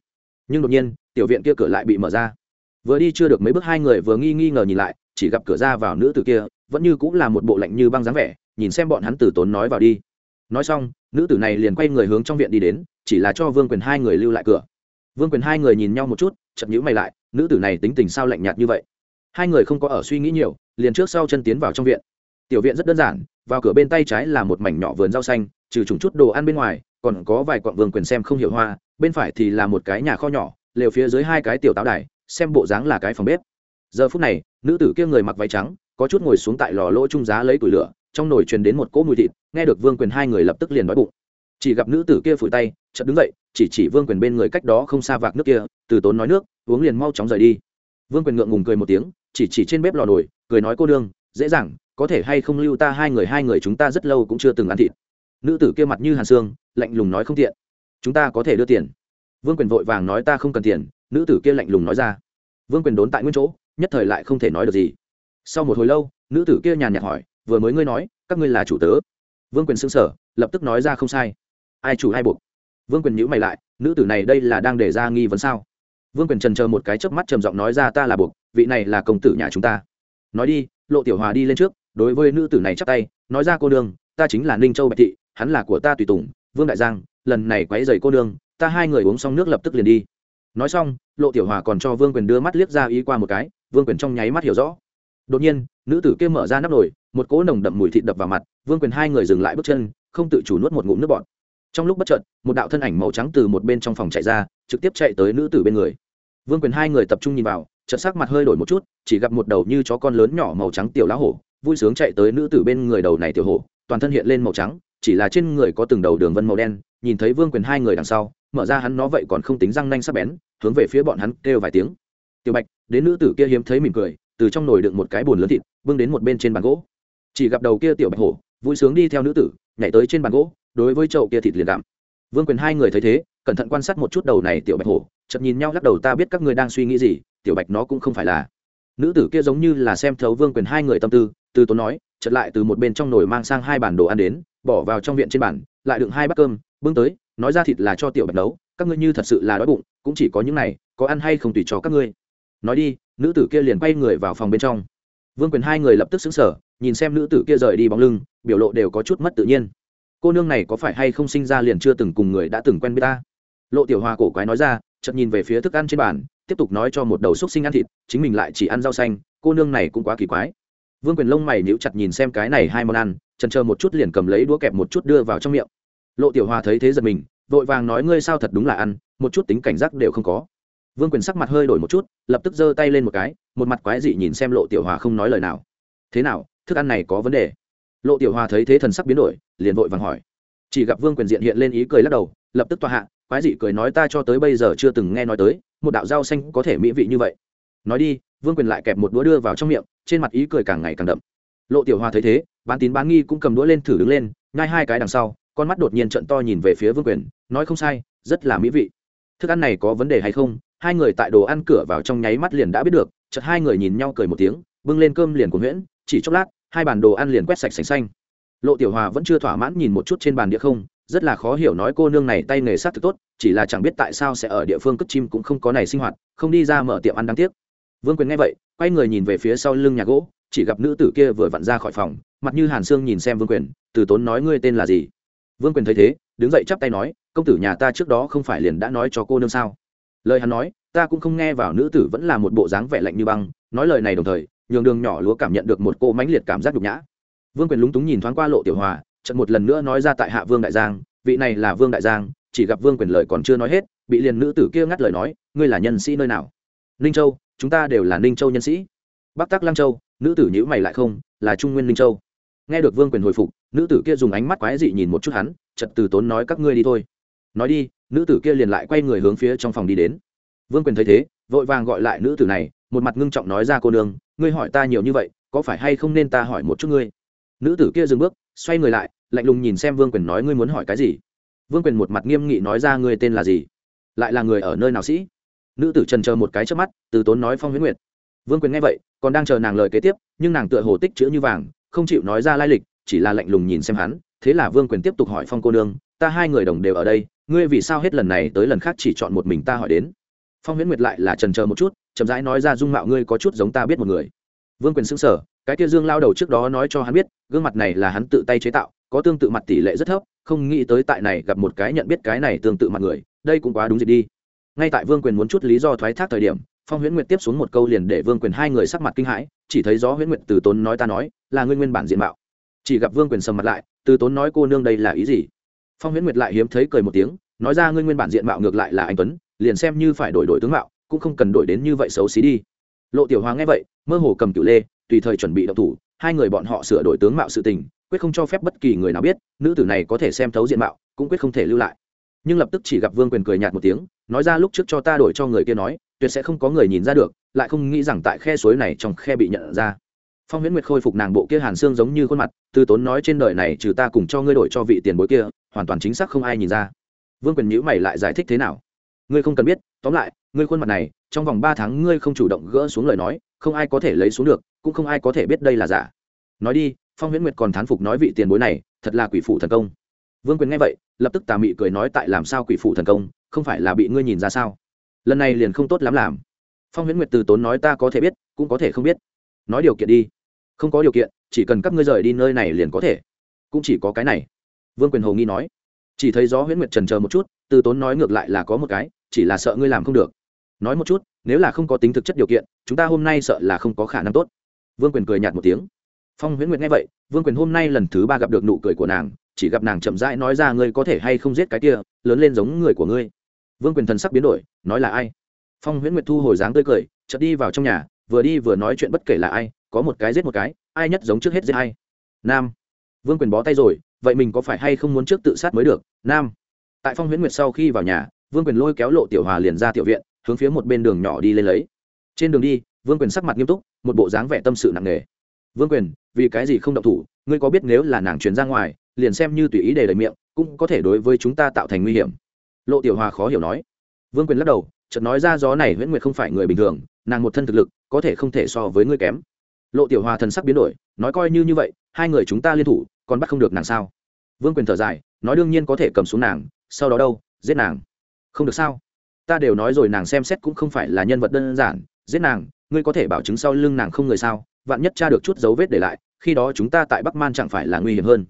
Nhưng đột nhiên, tiểu viện kia cửa lại bị mở ra. Vừa đi chưa được mấy bước, hai người vừa nghi nghi ngờ nhìn lại, chỉ gặp cửa ra vào nữ tử kia, vẫn như cũng là một bộ lạnh như băng dáng vẻ, nhìn xem bọn hắn tử tốn nói vào đi. Nói xong, nữ tử này liền quay người hướng trong viện đi đến, chỉ là cho vương quyền hai người lưu lại cửa. Vương quyền hai người nhìn nhau một chút, chậm nhữ mày lại, nữ tử này tính tình sao lạnh nhạt như vậy? Hai người không có ở suy nghĩ nhiều, liền trước sau chân tiến vào trong viện. Tiểu viện rất đơn giản, vào cửa bên tay trái là một mảnh nhỏ vườn rau xanh, trừ trùng chút đồ ăn bên ngoài còn có vài quặng vương quyền xem không hiểu hoa, bên phải thì là một cái nhà kho nhỏ, lều phía dưới hai cái tiểu táo đài, xem bộ dáng là cái phòng bếp. Giờ phút này, nữ tử kia người mặc váy trắng, có chút ngồi xuống tại lò lỗ trung giá lấy củi lửa, trong nồi truyền đến một cỗ mùi thịt, nghe được vương quyền hai người lập tức liền đói bụng. Chỉ gặp nữ tử kia phủi tay, chợt đứng dậy, chỉ chỉ vương quyền bên người cách đó không xa vạc nước kia, từ tốn nói nước, uống liền mau chóng rời đi. Vương quyền ngượng ngùng cười một tiếng, chỉ chỉ trên bếp lò nồi, cười nói cô đương dễ dàng, có thể hay không lưu ta hai người hai người chúng ta rất lâu cũng chưa từng ăn thịt. Nữ tử kia mặt như hàn xương lạnh lùng nói không tiện. Chúng ta có thể đưa tiền. Vương quyền vội vàng nói ta không cần tiền, nữ tử kia lạnh lùng nói ra. Vương quyền đốn tại nguyên chỗ, nhất thời lại không thể nói được gì. Sau một hồi lâu, nữ tử kia nhàn nhạt hỏi, vừa mới ngươi nói, các ngươi là chủ tớ. Vương quyền xưng sở lập tức nói ra không sai. Ai chủ ai buộc? Vương quyền nhữ mày lại, nữ tử này đây là đang để ra nghi vấn sao? Vương quyền trần chờ một cái chớp mắt trầm giọng nói ra ta là buộc, vị này là công tử nhà chúng ta. Nói đi, lộ tiểu hòa đi lên trước, đối với nữ tử này chắp tay, nói ra cô đương ta chính là ninh châu bạch thị, hắn là của ta tùy tùng vương đại giang, lần này quấy dày cô đương ta hai người uống xong nước lập tức liền đi. Nói xong, lộ tiểu hòa còn cho vương quyền đưa mắt liếc ra ý qua một cái, vương quyền trong nháy mắt hiểu rõ. Đột nhiên, nữ tử kia mở ra nắp nồi, một cỗ nồng đậm mùi thịt đập vào mặt, vương quyền hai người dừng lại bước chân, không tự chủ nuốt một ngụm nước bọt. Trong lúc bất chợt, một đạo thân ảnh màu trắng từ một bên trong phòng chạy ra, trực tiếp chạy tới nữ tử bên người. Vương quyền hai người tập trung nhìn vào, chợt sắc mặt hơi đổi một chút, chỉ gặp một đầu như chó con lớn nhỏ màu trắng tiểu lá hổ, vui sướng chạy tới nữ tử bên người đầu này tiểu hổ, toàn thân hiện lên màu trắng chỉ là trên người có từng đầu đường vân màu đen, nhìn thấy vương quyền hai người đằng sau, mở ra hắn nó vậy còn không tính răng nanh sắc bén, hướng về phía bọn hắn kêu vài tiếng. Tiểu bạch, đến nữ tử kia hiếm thấy mỉm cười, từ trong nồi đựng một cái bồn lớn thịt, bưng đến một bên trên bàn gỗ. Chỉ gặp đầu kia tiểu bạch hổ, vui sướng đi theo nữ tử, nhảy tới trên bàn gỗ, đối với chậu kia thịt liền đạm vương quyền hai người thấy thế, cẩn thận quan sát một chút đầu này tiểu bạch hổ, chợt nhìn nhau lắc đầu ta biết các ngươi đang suy nghĩ gì, tiểu bạch nó cũng không phải là. Nữ tử kia giống như là xem thấu vương quyền hai người tâm tư, từ tốn nói, chợt lại từ một bên trong nồi mang sang hai bản đồ ăn đến bỏ vào trong viện trên bàn, lại đựng hai bát cơm, bưng tới, nói ra thịt là cho tiểu bạch nấu, các ngươi như thật sự là đói bụng, cũng chỉ có những này, có ăn hay không tùy cho các ngươi. Nói đi, nữ tử kia liền quay người vào phòng bên trong. Vương quyền hai người lập tức xứng sở nhìn xem nữ tử kia rời đi bóng lưng, biểu lộ đều có chút mất tự nhiên. Cô nương này có phải hay không sinh ra liền chưa từng cùng người đã từng quen biết ta? Lộ tiểu hoa cổ quái nói ra, chợt nhìn về phía thức ăn trên bàn, tiếp tục nói cho một đầu xúc sinh ăn thịt, chính mình lại chỉ ăn rau xanh, cô nương này cũng quá kỳ quái vương quyền lông mày níu chặt nhìn xem cái này hai món ăn trần chờ một chút liền cầm lấy đũa kẹp một chút đưa vào trong miệng. Lộ tiểu hoa thấy thế giật mình, vội vàng nói ngươi sao thật đúng là ăn, một chút tính cảnh giác đều không có. Vương quyền sắc mặt hơi đổi một chút, lập tức giơ tay lên một cái, một mặt quái dị nhìn xem lộ tiểu hòa không nói lời nào. Thế nào, thức ăn này có vấn đề? Lộ tiểu hòa thấy thế thần sắc biến đổi, liền vội vàng hỏi. Chỉ gặp vương quyền diện hiện lên ý cười lắc đầu, lập tức tòa hạ, quái dị cười nói ta cho tới bây giờ chưa từng nghe nói tới, một đạo rau xanh có thể mỹ vị như vậy nói đi, vương quyền lại kẹp một đũa đưa vào trong miệng, trên mặt ý cười càng ngày càng đậm. Lộ tiểu hòa thấy thế, bán tín bán nghi cũng cầm đũa lên thử đứng lên, nhai hai cái đằng sau, con mắt đột nhiên trận to nhìn về phía vương quyền, nói không sai, rất là mỹ vị. Thức ăn này có vấn đề hay không? Hai người tại đồ ăn cửa vào trong nháy mắt liền đã biết được, chợt hai người nhìn nhau cười một tiếng, bưng lên cơm liền của nguyễn, chỉ chốc lát, hai bàn đồ ăn liền quét sạch sành xanh. Lộ tiểu hòa vẫn chưa thỏa mãn nhìn một chút trên bàn địa không, rất là khó hiểu nói cô nương này tay nghề sát thực tốt, chỉ là chẳng biết tại sao sẽ ở địa phương cất chim cũng không có này sinh hoạt, không đi ra mở tiệm ăn đáng tiếc vương quyền nghe vậy, quay người nhìn về phía sau lưng nhà gỗ, chỉ gặp nữ tử kia vừa vặn ra khỏi phòng, mặt như hàn sương nhìn xem vương quyền, từ tốn nói ngươi tên là gì? Vương quyền thấy thế, đứng dậy chắp tay nói, công tử nhà ta trước đó không phải liền đã nói cho cô nương sao? Lời hắn nói, ta cũng không nghe vào nữ tử vẫn là một bộ dáng vẻ lạnh như băng, nói lời này đồng thời, nhường đường nhỏ lúa cảm nhận được một cô mãnh liệt cảm giác nhục nhã. Vương quyền lúng túng nhìn thoáng qua lộ tiểu hòa trận một lần nữa nói ra tại hạ vương đại giang, vị này là vương đại giang, chỉ gặp vương quyền lời còn chưa nói hết, bị liền nữ tử kia ngắt lời nói, ngươi là nhân sĩ nơi nào? Ninh châu chúng ta đều là ninh châu nhân sĩ. Bắc tắc lăng châu, nữ tử nhữ mày lại không, là trung nguyên ninh châu. Nghe được vương quyền hồi phục, nữ tử kia dùng ánh mắt quái dị nhìn một chút hắn chật từ tốn nói các ngươi đi thôi. Nói đi, nữ tử kia liền lại quay người hướng phía trong phòng đi đến. Vương quyền thấy thế, vội vàng gọi lại nữ tử này, một mặt ngưng trọng nói ra cô nương, ngươi hỏi ta nhiều như vậy, có phải hay không nên ta hỏi một chút ngươi? Nữ tử kia dừng bước, xoay người lại, lạnh lùng nhìn xem vương quyền nói ngươi muốn hỏi cái gì. Vương quyền một mặt nghiêm nghị nói ra ngươi tên là gì? Lại là người ở nơi nào sĩ? Nữ tử trần chờ một cái trước mắt, từ tốn nói phong huyễn nguyệt. Vương quyền nghe vậy, còn đang chờ nàng lời kế tiếp, nhưng nàng tựa hồ tích chữ như vàng, không chịu nói ra lai lịch, chỉ là lạnh lùng nhìn xem hắn, thế là vương quyền tiếp tục hỏi phong cô nương, ta hai người đồng đều ở đây, ngươi vì sao hết lần này tới lần khác chỉ chọn một mình ta hỏi đến? Phong huyễn nguyệt lại là trần chờ một chút, chậm rãi nói ra dung mạo ngươi có chút giống ta biết một người. Vương quyền xưng sở cái kia dương lao đầu trước đó nói cho hắn biết, gương mặt này là hắn tự tay chế tạo, có tương tự mặt tỷ lệ rất thấp, không nghĩ tới tại này gặp một cái nhận biết cái này tương tự mặt người, đây cũng quá đúng gì đi ngay tại vương quyền muốn chút lý do thoái thác thời điểm, phong huyễn nguyệt tiếp xuống một câu liền để vương quyền hai người sắc mặt kinh hãi, chỉ thấy gió huyễn nguyệt từ tốn nói ta nói, là ngươi nguyên bản diện mạo. Chỉ gặp vương quyền sầm mặt lại, từ tốn nói cô nương đây là ý gì? Phong huyễn nguyệt lại hiếm thấy cười một tiếng, nói ra ngươi nguyên bản diện mạo ngược lại là anh tuấn, liền xem như phải đổi đổi tướng mạo, cũng không cần đổi đến như vậy xấu xí đi. Lộ tiểu hoa nghe vậy, mơ hồ cầm cựu lê, tùy thời chuẩn bị động thủ, hai người bọn họ sửa đổi tướng mạo sự tình, quyết không cho phép bất kỳ người nào biết, nữ tử này có thể xem thấu diện mạo, cũng quyết không thể lưu lại. Nhưng lập tức chỉ gặp vương quyền cười nhạt một tiếng nói ra lúc trước cho ta đổi cho người kia nói, tuyệt sẽ không có người nhìn ra được, lại không nghĩ rằng tại khe suối này trong khe bị nhận ra. Phong huyễn nguyệt khôi phục nàng bộ kia hàn xương giống như khuôn mặt tư tốn nói trên đời này trừ ta cùng cho ngươi đổi cho vị tiền bối kia, hoàn toàn chính xác không ai nhìn ra. Vương quyền nhữ mày lại giải thích thế nào? Ngươi không cần biết, tóm lại, ngươi khuôn mặt này, trong vòng ba tháng ngươi không chủ động gỡ xuống lời nói, không ai có thể lấy xuống được, cũng không ai có thể biết đây là giả. Nói đi, phong huyễn nguyệt còn thán phục nói vị tiền bối này, thật là quỷ phụ thần công vương quyền nghe vậy, lập tức tà mị cười nói tại làm sao quỷ phụ thần công, không phải là bị ngươi nhìn ra sao? Lần này liền không tốt lắm làm. Phong huyễn nguyệt từ tốn nói ta có thể biết, cũng có thể không biết. Nói điều kiện đi. Không có điều kiện, chỉ cần các ngươi rời đi nơi này liền có thể. Cũng chỉ có cái này. Vương quyền hồ nghi nói. Chỉ thấy gió huyễn nguyệt trần chờ một chút, từ tốn nói ngược lại là có một cái, chỉ là sợ ngươi làm không được. Nói một chút, nếu là không có tính thực chất điều kiện, chúng ta hôm nay sợ là không có khả năng tốt. Vương quyền cười nhạt một tiếng phong huyễn nguyệt nghe vậy, vương quyền hôm nay lần thứ ba gặp được nụ cười của nàng, chỉ gặp nàng chậm rãi nói ra ngươi có thể hay không giết cái kia, lớn lên giống người của ngươi. Vương quyền thần sắc biến đổi, nói là ai? Phong huyễn nguyệt thu hồi dáng tươi cười, chợt đi vào trong nhà, vừa đi vừa nói chuyện bất kể là ai, có một cái giết một cái, ai nhất giống trước hết giết ai? Nam. Vương quyền bó tay rồi, vậy mình có phải hay không muốn trước tự sát mới được? Nam. Tại phong huyễn nguyệt sau khi vào nhà, vương quyền lôi kéo lộ tiểu hòa liền ra tiểu viện, hướng phía một bên đường nhỏ đi lên lấy. Trên đường đi, vương quyền sắc mặt nghiêm túc, một bộ dáng vẻ tâm sự nặng nề vương quyền, vì cái gì không động thủ? Ngươi có biết nếu là nàng truyền ra ngoài, liền xem như tùy ý để đầy miệng, cũng có thể đối với chúng ta tạo thành nguy hiểm. Lộ tiểu hòa khó hiểu nói. Vương quyền lắc đầu, chợt nói ra gió này nguyễn nguyệt không phải người bình thường, nàng một thân thực lực, có thể không thể so với ngươi kém. Lộ tiểu hòa thần sắc biến đổi, nói coi như như vậy, hai người chúng ta liên thủ, còn bắt không được nàng sao? Vương quyền thở dài, nói đương nhiên có thể cầm xuống nàng, sau đó đâu, giết nàng. Không được sao? Ta đều nói rồi nàng xem xét cũng không phải là nhân vật đơn giản, giết nàng, ngươi có thể bảo chứng sau lưng nàng không người sao? Vạn nhất cha được chút dấu vết để lại, khi đó chúng ta tại bắc man chẳng phải là nguy hiểm hơn.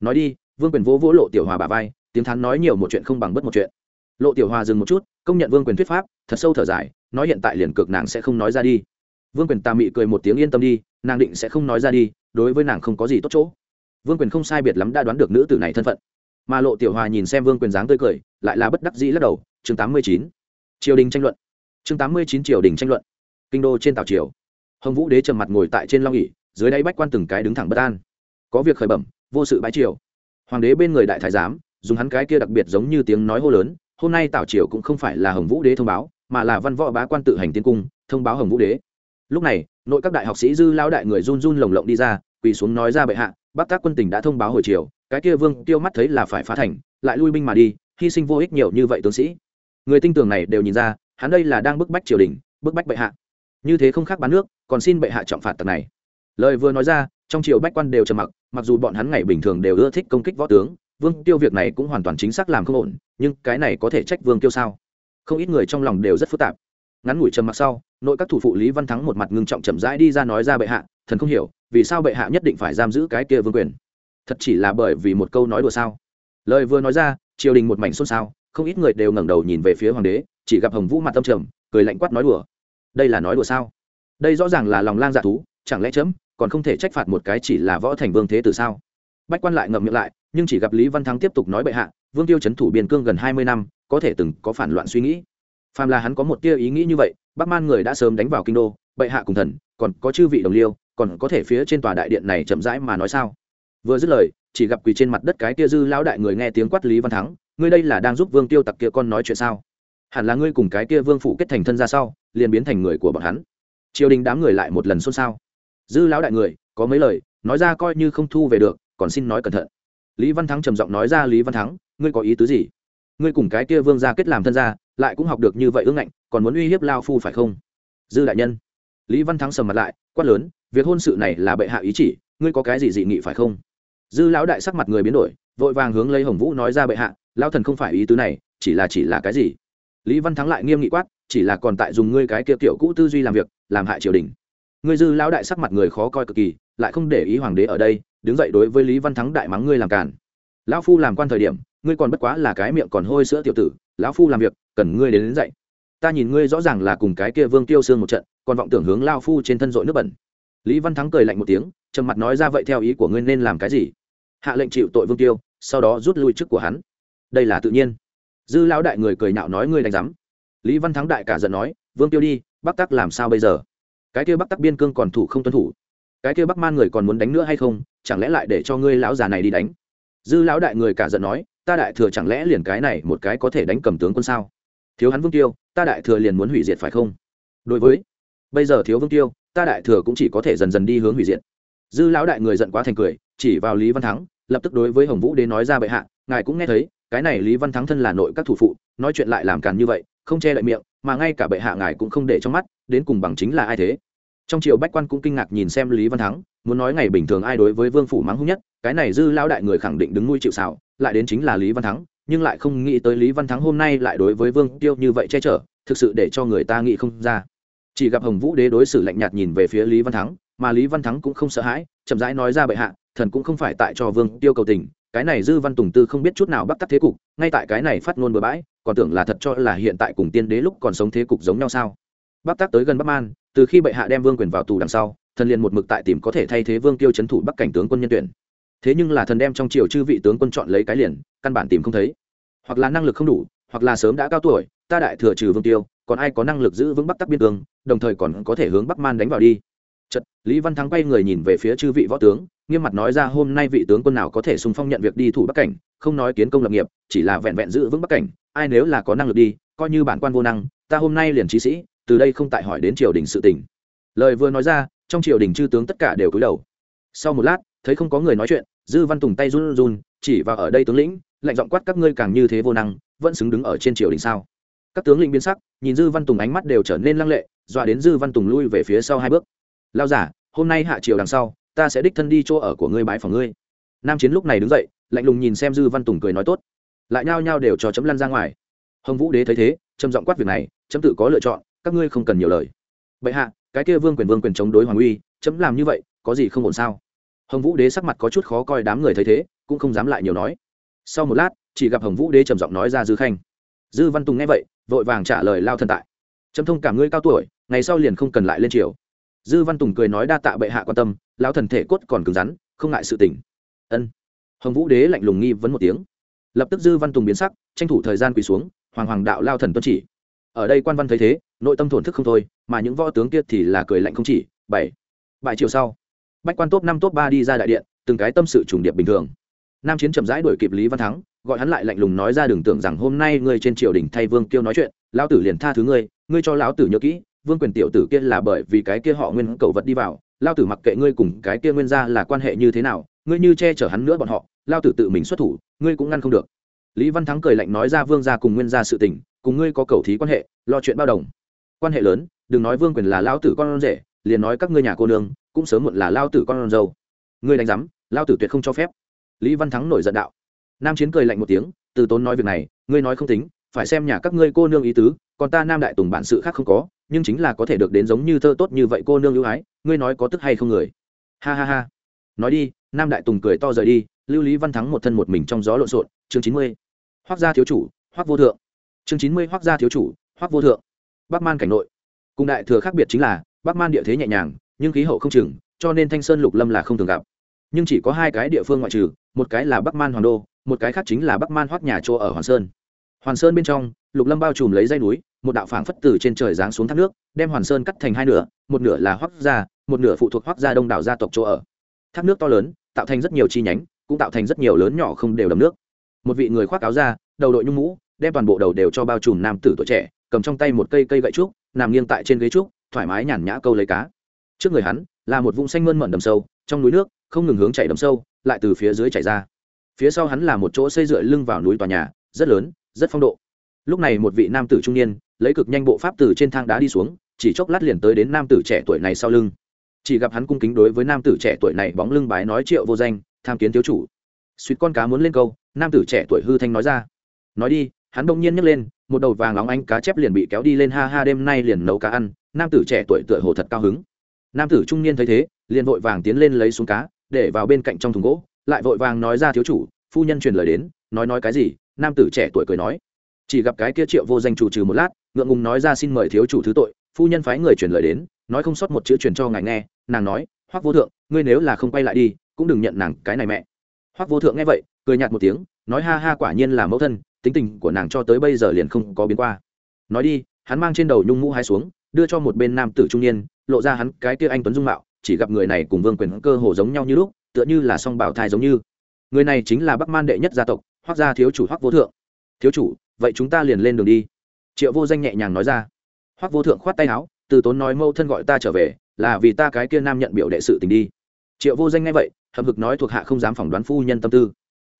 Nói đi, vương quyền vỗ vỗ lộ tiểu hòa bà vai, tiếng thắn nói nhiều một chuyện không bằng bất một chuyện. Lộ tiểu hòa dừng một chút, công nhận vương quyền thuyết pháp, thật sâu thở dài, nói hiện tại liền cực nàng sẽ không nói ra đi. Vương quyền tà mị cười một tiếng yên tâm đi, nàng định sẽ không nói ra đi, đối với nàng không có gì tốt chỗ. Vương quyền không sai biệt lắm đã đoán được nữ tử này thân phận. Mà lộ tiểu hòa nhìn xem vương quyền dáng tươi cười, lại là bất đắc dĩ lắc đầu, chương tám mươi chín. Triều đình tranh luận. Chương tám mươi chín triều đình tranh luận. Kinh đô trên tàu triều hồng vũ đế trầm mặt ngồi tại trên long nghỉ dưới đáy bách quan từng cái đứng thẳng bất an. Có việc khởi bẩm vô sự bãi triều. Hoàng đế bên người đại thái giám dùng hắn cái kia đặc biệt giống như tiếng nói hô lớn hôm nay tảo triều cũng không phải là hồng vũ đế thông báo mà là văn võ bá quan tự hành tiến cung thông báo hồng vũ đế. Lúc này nội các đại học sĩ dư lao đại người run run lồng lộng đi ra quỳ xuống nói ra bệ hạ bắc tác quân tỉnh đã thông báo hồi triều, cái kia vương tiêu mắt thấy là phải phá thành lại lui binh mà đi hy sinh vô ích nhiều như vậy tướng sĩ. Người tinh tường này đều nhìn ra hắn đây là đang bức bách triều đình bức bách bệ hạ như thế không khác bán nước, còn xin bệ hạ trọng phạt tặc này. Lời vừa nói ra, trong triều bách quan đều trầm mặc mặc dù bọn hắn ngày bình thường đều ưa thích công kích võ tướng, vương tiêu việc này cũng hoàn toàn chính xác làm không ổn, nhưng cái này có thể trách vương tiêu sao? Không ít người trong lòng đều rất phức tạp. Ngắn ngủi trầm mặc sau, nội các thủ phụ lý văn thắng một mặt ngưng trọng chậm rãi đi ra nói ra bệ hạ, thần không hiểu, vì sao bệ hạ nhất định phải giam giữ cái kia vương quyền? Thật chỉ là bởi vì một câu nói đùa sao? Lời vừa nói ra, triều đình một mảnh xôn xao, không ít người đều ngẩng đầu nhìn về phía hoàng đế, chỉ gặp hồng vũ mặt tâm trầm, cười lạnh quát nói đùa đây là nói đùa sao? Đây rõ ràng là lòng lang dạ thú, chẳng lẽ chấm còn không thể trách phạt một cái chỉ là võ thành vương thế từ sao? Bách quan lại ngậm miệng lại, nhưng chỉ gặp lý văn thắng tiếp tục nói bệ hạ, vương tiêu c h ấ n thủ biên cương gần hai mươi năm, có thể từng có phản loạn suy nghĩ. Phàm là hắn có một tia ý nghĩ như vậy, bắc man người đã sớm đánh vào kinh đô, bệ hạ cùng thần, còn có chư vị đồng liêu, còn có thể phía trên tòa đại điện này chậm rãi mà nói sao? Vừa dứt lời, chỉ gặp quỳ trên mặt đất cái tia dư lão đại người nghe tiếng quát lý văn thắng, ngươi đây là đang giúp vương tiêu tặc kia con nói chuyện sao? Hẳn là ngươi cùng cái kia vương phụ kết thành thân ra sau liền biến thành người của bọn hắn. Triều đình đám người lại một lần xôn xao. Dư lão đại người, có mấy lời, nói ra coi như không thu về được, còn xin nói cẩn thận. Lý văn thắng trầm giọng nói ra, lý văn thắng, ngươi có ý tứ gì? Ngươi cùng cái kia vương gia kết làm thân gia, lại cũng học được như vậy ương ngạnh, còn muốn uy hiếp lao phu phải không? Dư đại nhân. Lý văn thắng sầm mặt lại, quát lớn, việc hôn sự này là bệ hạ ý chỉ, ngươi có cái gì dị nghị phải không? Dư lão đại sắc mặt người biến đổi, vội vàng hướng lấy hồng vũ nói ra, bệ hạ lao thần không phải ý tứ này, chỉ là chỉ là cái gì? Lý văn thắng lại nghiêm nghị quát chỉ là còn tại dùng ngươi cái kia kiểu cũ tư duy làm việc làm hại triều đình. Ngươi dư lão đại sắc mặt người khó coi cực kỳ lại không để ý hoàng đế ở đây đứng dậy đối với lý văn thắng đại mắng ngươi làm cản lão phu làm quan thời điểm ngươi còn bất quá là cái miệng còn hôi sữa tiểu tử lão phu làm việc cần ngươi đến, đến dậy. Ta nhìn ngươi rõ ràng là cùng cái kia vương tiêu xương một trận còn vọng tưởng hướng lao phu trên thân dội nước bẩn. Lý văn thắng cười lạnh một tiếng trầm mặt nói ra vậy theo ý của ngươi nên làm cái gì? Hạ lệnh chịu tội vương tiêu sau đó rút lui chức của hắn. Đây là tự nhiên dư lão đại người cười nhạo nói ngươi đánh giám. Lý văn thắng đại cả giận nói, vương tiêu đi, bắc tắc làm sao bây giờ? Cái kia bắc tắc biên cương còn thủ không tuân thủ? Cái kia bắc man người còn muốn đánh nữa hay không? Chẳng lẽ lại để cho ngươi lão già này đi đánh? Dư lão đại người cả giận nói, ta đại thừa chẳng lẽ liền cái này một cái có thể đánh cầm tướng quân sao? Thiếu hắn vương tiêu, ta đại thừa liền muốn hủy diệt phải không? Đối với, bây giờ thiếu vương tiêu, ta đại thừa cũng chỉ có thể dần dần đi hướng hủy diệt. Dư lão đại người giận quá thành cười, chỉ vào lý văn thắng, lập tức đối với hồng vũ đế nói ra bệ hạ, ngài cũng nghe thấy cái này lý văn thắng thân là nội các thủ phụ, nói chuyện lại làm càn như vậy, không che lại miệng, mà ngay cả bệ hạ ngài cũng không để trong mắt, đến cùng bằng chính là ai thế? Trong triều bách quan cũng kinh ngạc nhìn xem lý văn thắng, muốn nói ngày bình thường ai đối với vương phủ mắng hung nhất, cái này dư lão đại người khẳng định đứng nuôi chịu xảo lại đến chính là lý văn thắng, nhưng lại không nghĩ tới lý văn thắng hôm nay lại đối với vương tiêu như vậy che chở, thực sự để cho người ta nghĩ không ra. Chỉ gặp hồng vũ đế đối xử lạnh nhạt nhìn về phía lý văn thắng, mà lý văn thắng cũng không sợ hãi, chậm rãi nói ra bệ hạ, thần cũng không phải tại cho vương tiêu cầu tình cái này dư văn tùng tư không biết chút nào bắt tắt thế cục, ngay tại cái này phát ngôn bừa bãi, còn tưởng là thật cho là hiện tại cùng tiên đế lúc còn sống thế cục giống nhau sao? Bắc tác tới gần bắc man, từ khi bệ hạ đem vương quyền vào tù đằng sau, thần liền một mực tại tìm có thể thay thế vương tiêu c thủ bắc cảnh tướng quân nhân tuyển. Thế nhưng là thần đem trong triều chư vị tướng quân chọn lấy cái liền, căn bản tìm không thấy. Hoặc là năng lực không đủ, hoặc là sớm đã cao tuổi, ta đại thừa trừ vương tiêu còn ai có năng lực giữ vững bắc tắc biên cương, đồng thời còn có thể hướng bắc man đánh vào đi. Chật lý văn thắng quay người nhìn về phía chư vị võ tướng nghiêm mặt nói ra hôm nay vị tướng quân nào có thể sung phong nhận việc đi thủ bắc cảnh, không nói kiến công lập nghiệp, chỉ là vẹn vẹn giữ vững bắc cảnh, ai nếu là có năng lực đi, coi như bản quan vô năng, ta hôm nay liền trí sĩ, từ đây không tại hỏi đến triều đình sự tình. Lời vừa nói ra, trong triều đình chư tướng tất cả đều cúi đầu. Sau một lát, thấy không có người nói chuyện, dư văn tùng tay run run chỉ vào ở đây tướng lĩnh, lạnh giọng quát, các ngươi càng như thế vô năng, vẫn xứng đứng ở trên triều đình sao? Các tướng lĩnh biến sắc, nhìn dư văn tùng ánh mắt đều trở nên lăng lệ, dọa đến dư văn tùng lui về phía sau hai bước. Lao giả, hôm nay hạ triều đằng sau ta sẽ đích thân đi chỗ ở của ngươi bái phòng ngươi. Nam chiến lúc này đứng dậy, lạnh lùng nhìn xem dư văn tùng cười nói tốt. Lại nhao nhao đều cho chấm lăn ra ngoài. Hồng vũ đế thấy thế, trầm giọng quát việc này, chấm tự có lựa chọn, các ngươi không cần nhiều lời. Vậy hạ, cái kia vương quyền vương quyền chống đối hoàng uy, chấm làm như vậy, có gì không ổn sao? Hồng vũ đế sắc mặt có chút khó coi đám người thấy thế, cũng không dám lại nhiều nói. Sau một lát, chỉ gặp hồng vũ đế trầm giọng nói ra dư khanh. Dư văn tùng nghe vậy, vội vàng trả lời lao thần tại. Trâm thông cả ngươi cao tuổi, ngày sau liền không cần lại lên triều. Dư văn tùng cười nói đa tạ bệ hạ quan tâm lão thần thể cốt còn cứng rắn, không ngại sự tỉnh ân. Hồng vũ đế lạnh lùng nghi vấn một tiếng. Lập tức dư văn tùng biến sắc, tranh thủ thời gian quỳ xuống, hoàng hoàng đạo lao thần tuân chỉ. Ở đây quan văn thấy thế, nội tâm thổn thức không thôi, mà những võ tướng kia thì là cười lạnh không chỉ. Bảy. Bại chiều sau, bách quan top năm top ba đi ra đại điện, từng cái tâm sự trùng điệp bình thường. Nam chiến chậm rãi đuổi kịp lý văn thắng, gọi hắn lại lạnh lùng nói ra đường tưởng rằng hôm nay ngươi trên triều đình thay vương kiêu nói chuyện, lão tử liền tha thứ ngươi ngươi cho lão tử nhớ kỹ, vương quyền tiểu tử kia là bởi vì cái kia họ nguyên cầu vật đi vào lao tử mặc kệ ngươi cùng cái kia nguyên gia là quan hệ như thế nào, ngươi như che chở hắn nữa bọn họ, lao tử tự mình xuất thủ, ngươi cũng ngăn không được. Lý văn thắng cười lạnh nói ra vương gia cùng nguyên gia sự tình, cùng ngươi có cầu thí quan hệ, lo chuyện bao đồng. Quan hệ lớn, đừng nói vương quyền là lao tử con rể, liền nói các ngươi nhà cô nương, cũng sớm muộn là lao tử con dâu. Ngươi đánh giám, lao tử tuyệt không cho phép. Lý văn thắng nổi giận đạo. Nam chiến cười lạnh một tiếng, từ tốn nói việc này, ngươi nói không tính, phải xem nhà các ngươi cô nương ý tứ, còn ta nam đại tùng bản sự khác không có, nhưng chính là có thể được đến giống như thơ tốt như vậy cô nương ưu ái ngươi nói có tức hay không người? Ha ha ha. Nói đi, nam đại tùng cười to rời đi, lưu lý văn thắng một thân một mình trong gió lộn xộn. Chương chín mươi. Hoác gia thiếu chủ hoác vô thượng. Chương chín mươi hoác gia thiếu chủ hoác vô thượng. Bắc man cảnh nội. Cùng đại thừa khác biệt chính là, bắc man địa thế nhẹ nhàng, nhưng khí hậu không chừng, cho nên thanh sơn lục lâm là không thường gặp. Nhưng chỉ có hai cái địa phương ngoại trừ, một cái là bắc man hoàng đô, một cái khác chính là bắc man hoác nhà chỗ ở hoàn sơn. Hoàn sơn bên trong lục lâm bao trùm lấy dây núi, một đạo phảng phất từ trên trời giáng xuống thác nước, đem hoàn sơn cắt thành hai nửa, một nửa là hoác gia, một nửa phụ thuộc hoác gia đông đảo gia tộc chỗ ở. Thác nước to lớn, tạo thành rất nhiều chi nhánh, cũng tạo thành rất nhiều lớn nhỏ không đều đầm nước. Một vị người khoác áo ra đầu đội nhung mũ, đem toàn bộ đầu đều cho bao trùm nam tử tuổi trẻ, cầm trong tay một cây cây gậy trúc, nằm nghiêng tại trên ghế trúc, thoải mái nhàn nhã câu lấy cá. Trước người hắn, là một vũng xanh mơn mận đầm sâu, trong núi nước, không ngừng hướng chảy đầm sâu, lại từ phía dưới chảy ra. Phía sau hắn là một chỗ xây dựa lưng vào núi tòa nhà, rất lớn, rất phong độ lúc này một vị nam tử trung niên, lấy cực nhanh bộ pháp từ trên thang đá đi xuống, chỉ chốc lát liền tới đến nam tử trẻ tuổi này sau lưng. Chỉ gặp hắn cung kính đối với nam tử trẻ tuổi này bóng lưng bái nói triệu vô danh, tham kiến thiếu chủ. Suýt con cá muốn lên câu, nam tử trẻ tuổi hư thanh nói ra. Nói đi, hắn đông nhiên nhấc lên, một đầu vàng óng ánh cá chép liền bị kéo đi lên ha ha đêm nay liền nấu cá ăn, nam tử trẻ tuổi tựa hồ thật cao hứng. Nam tử trung niên thấy thế, liền vội vàng tiến lên lấy xuống cá, để vào bên cạnh trong thùng gỗ, lại vội vàng nói ra thiếu chủ, phu nhân truyền lời đến, nói nói cái gì, nam tử trẻ tuổi cười nói chỉ gặp cái kia triệu vô danh chủ trừ một lát, ngượng ngùng nói ra xin mời thiếu chủ thứ tội, phu nhân phái người truyền lời đến, nói không sót một chữ truyền cho ngài nghe, nàng nói, hoắc vô thượng, ngươi nếu là không quay lại đi, cũng đừng nhận nàng cái này mẹ. Hoắc vô thượng nghe vậy, cười nhạt một tiếng, nói, ha ha, quả nhiên là mẫu thân, tính tình của nàng cho tới bây giờ liền không có biến qua. Nói đi, hắn mang trên đầu nhung mũ hai xuống, đưa cho một bên nam tử trung niên, lộ ra hắn cái kia anh tuấn dung mạo, chỉ gặp người này cùng vương quyền cơ hồ giống nhau như lúc, tựa như là song bảo thai giống như. Người này chính là bắc man đệ nhất gia tộc hoác gia thiếu chủ hoác vô thượng. Thiếu chủ vậy chúng ta liền lên đường đi. Triệu vô danh nhẹ nhàng nói ra. Hoác vô thượng khoát tay áo, từ tốn nói mâu thân gọi ta trở về, là vì ta cái kia nam nhận biểu đệ sự tình đi. Triệu vô danh nghe vậy, hậm hực nói thuộc hạ không dám phỏng đoán phu nhân tâm tư.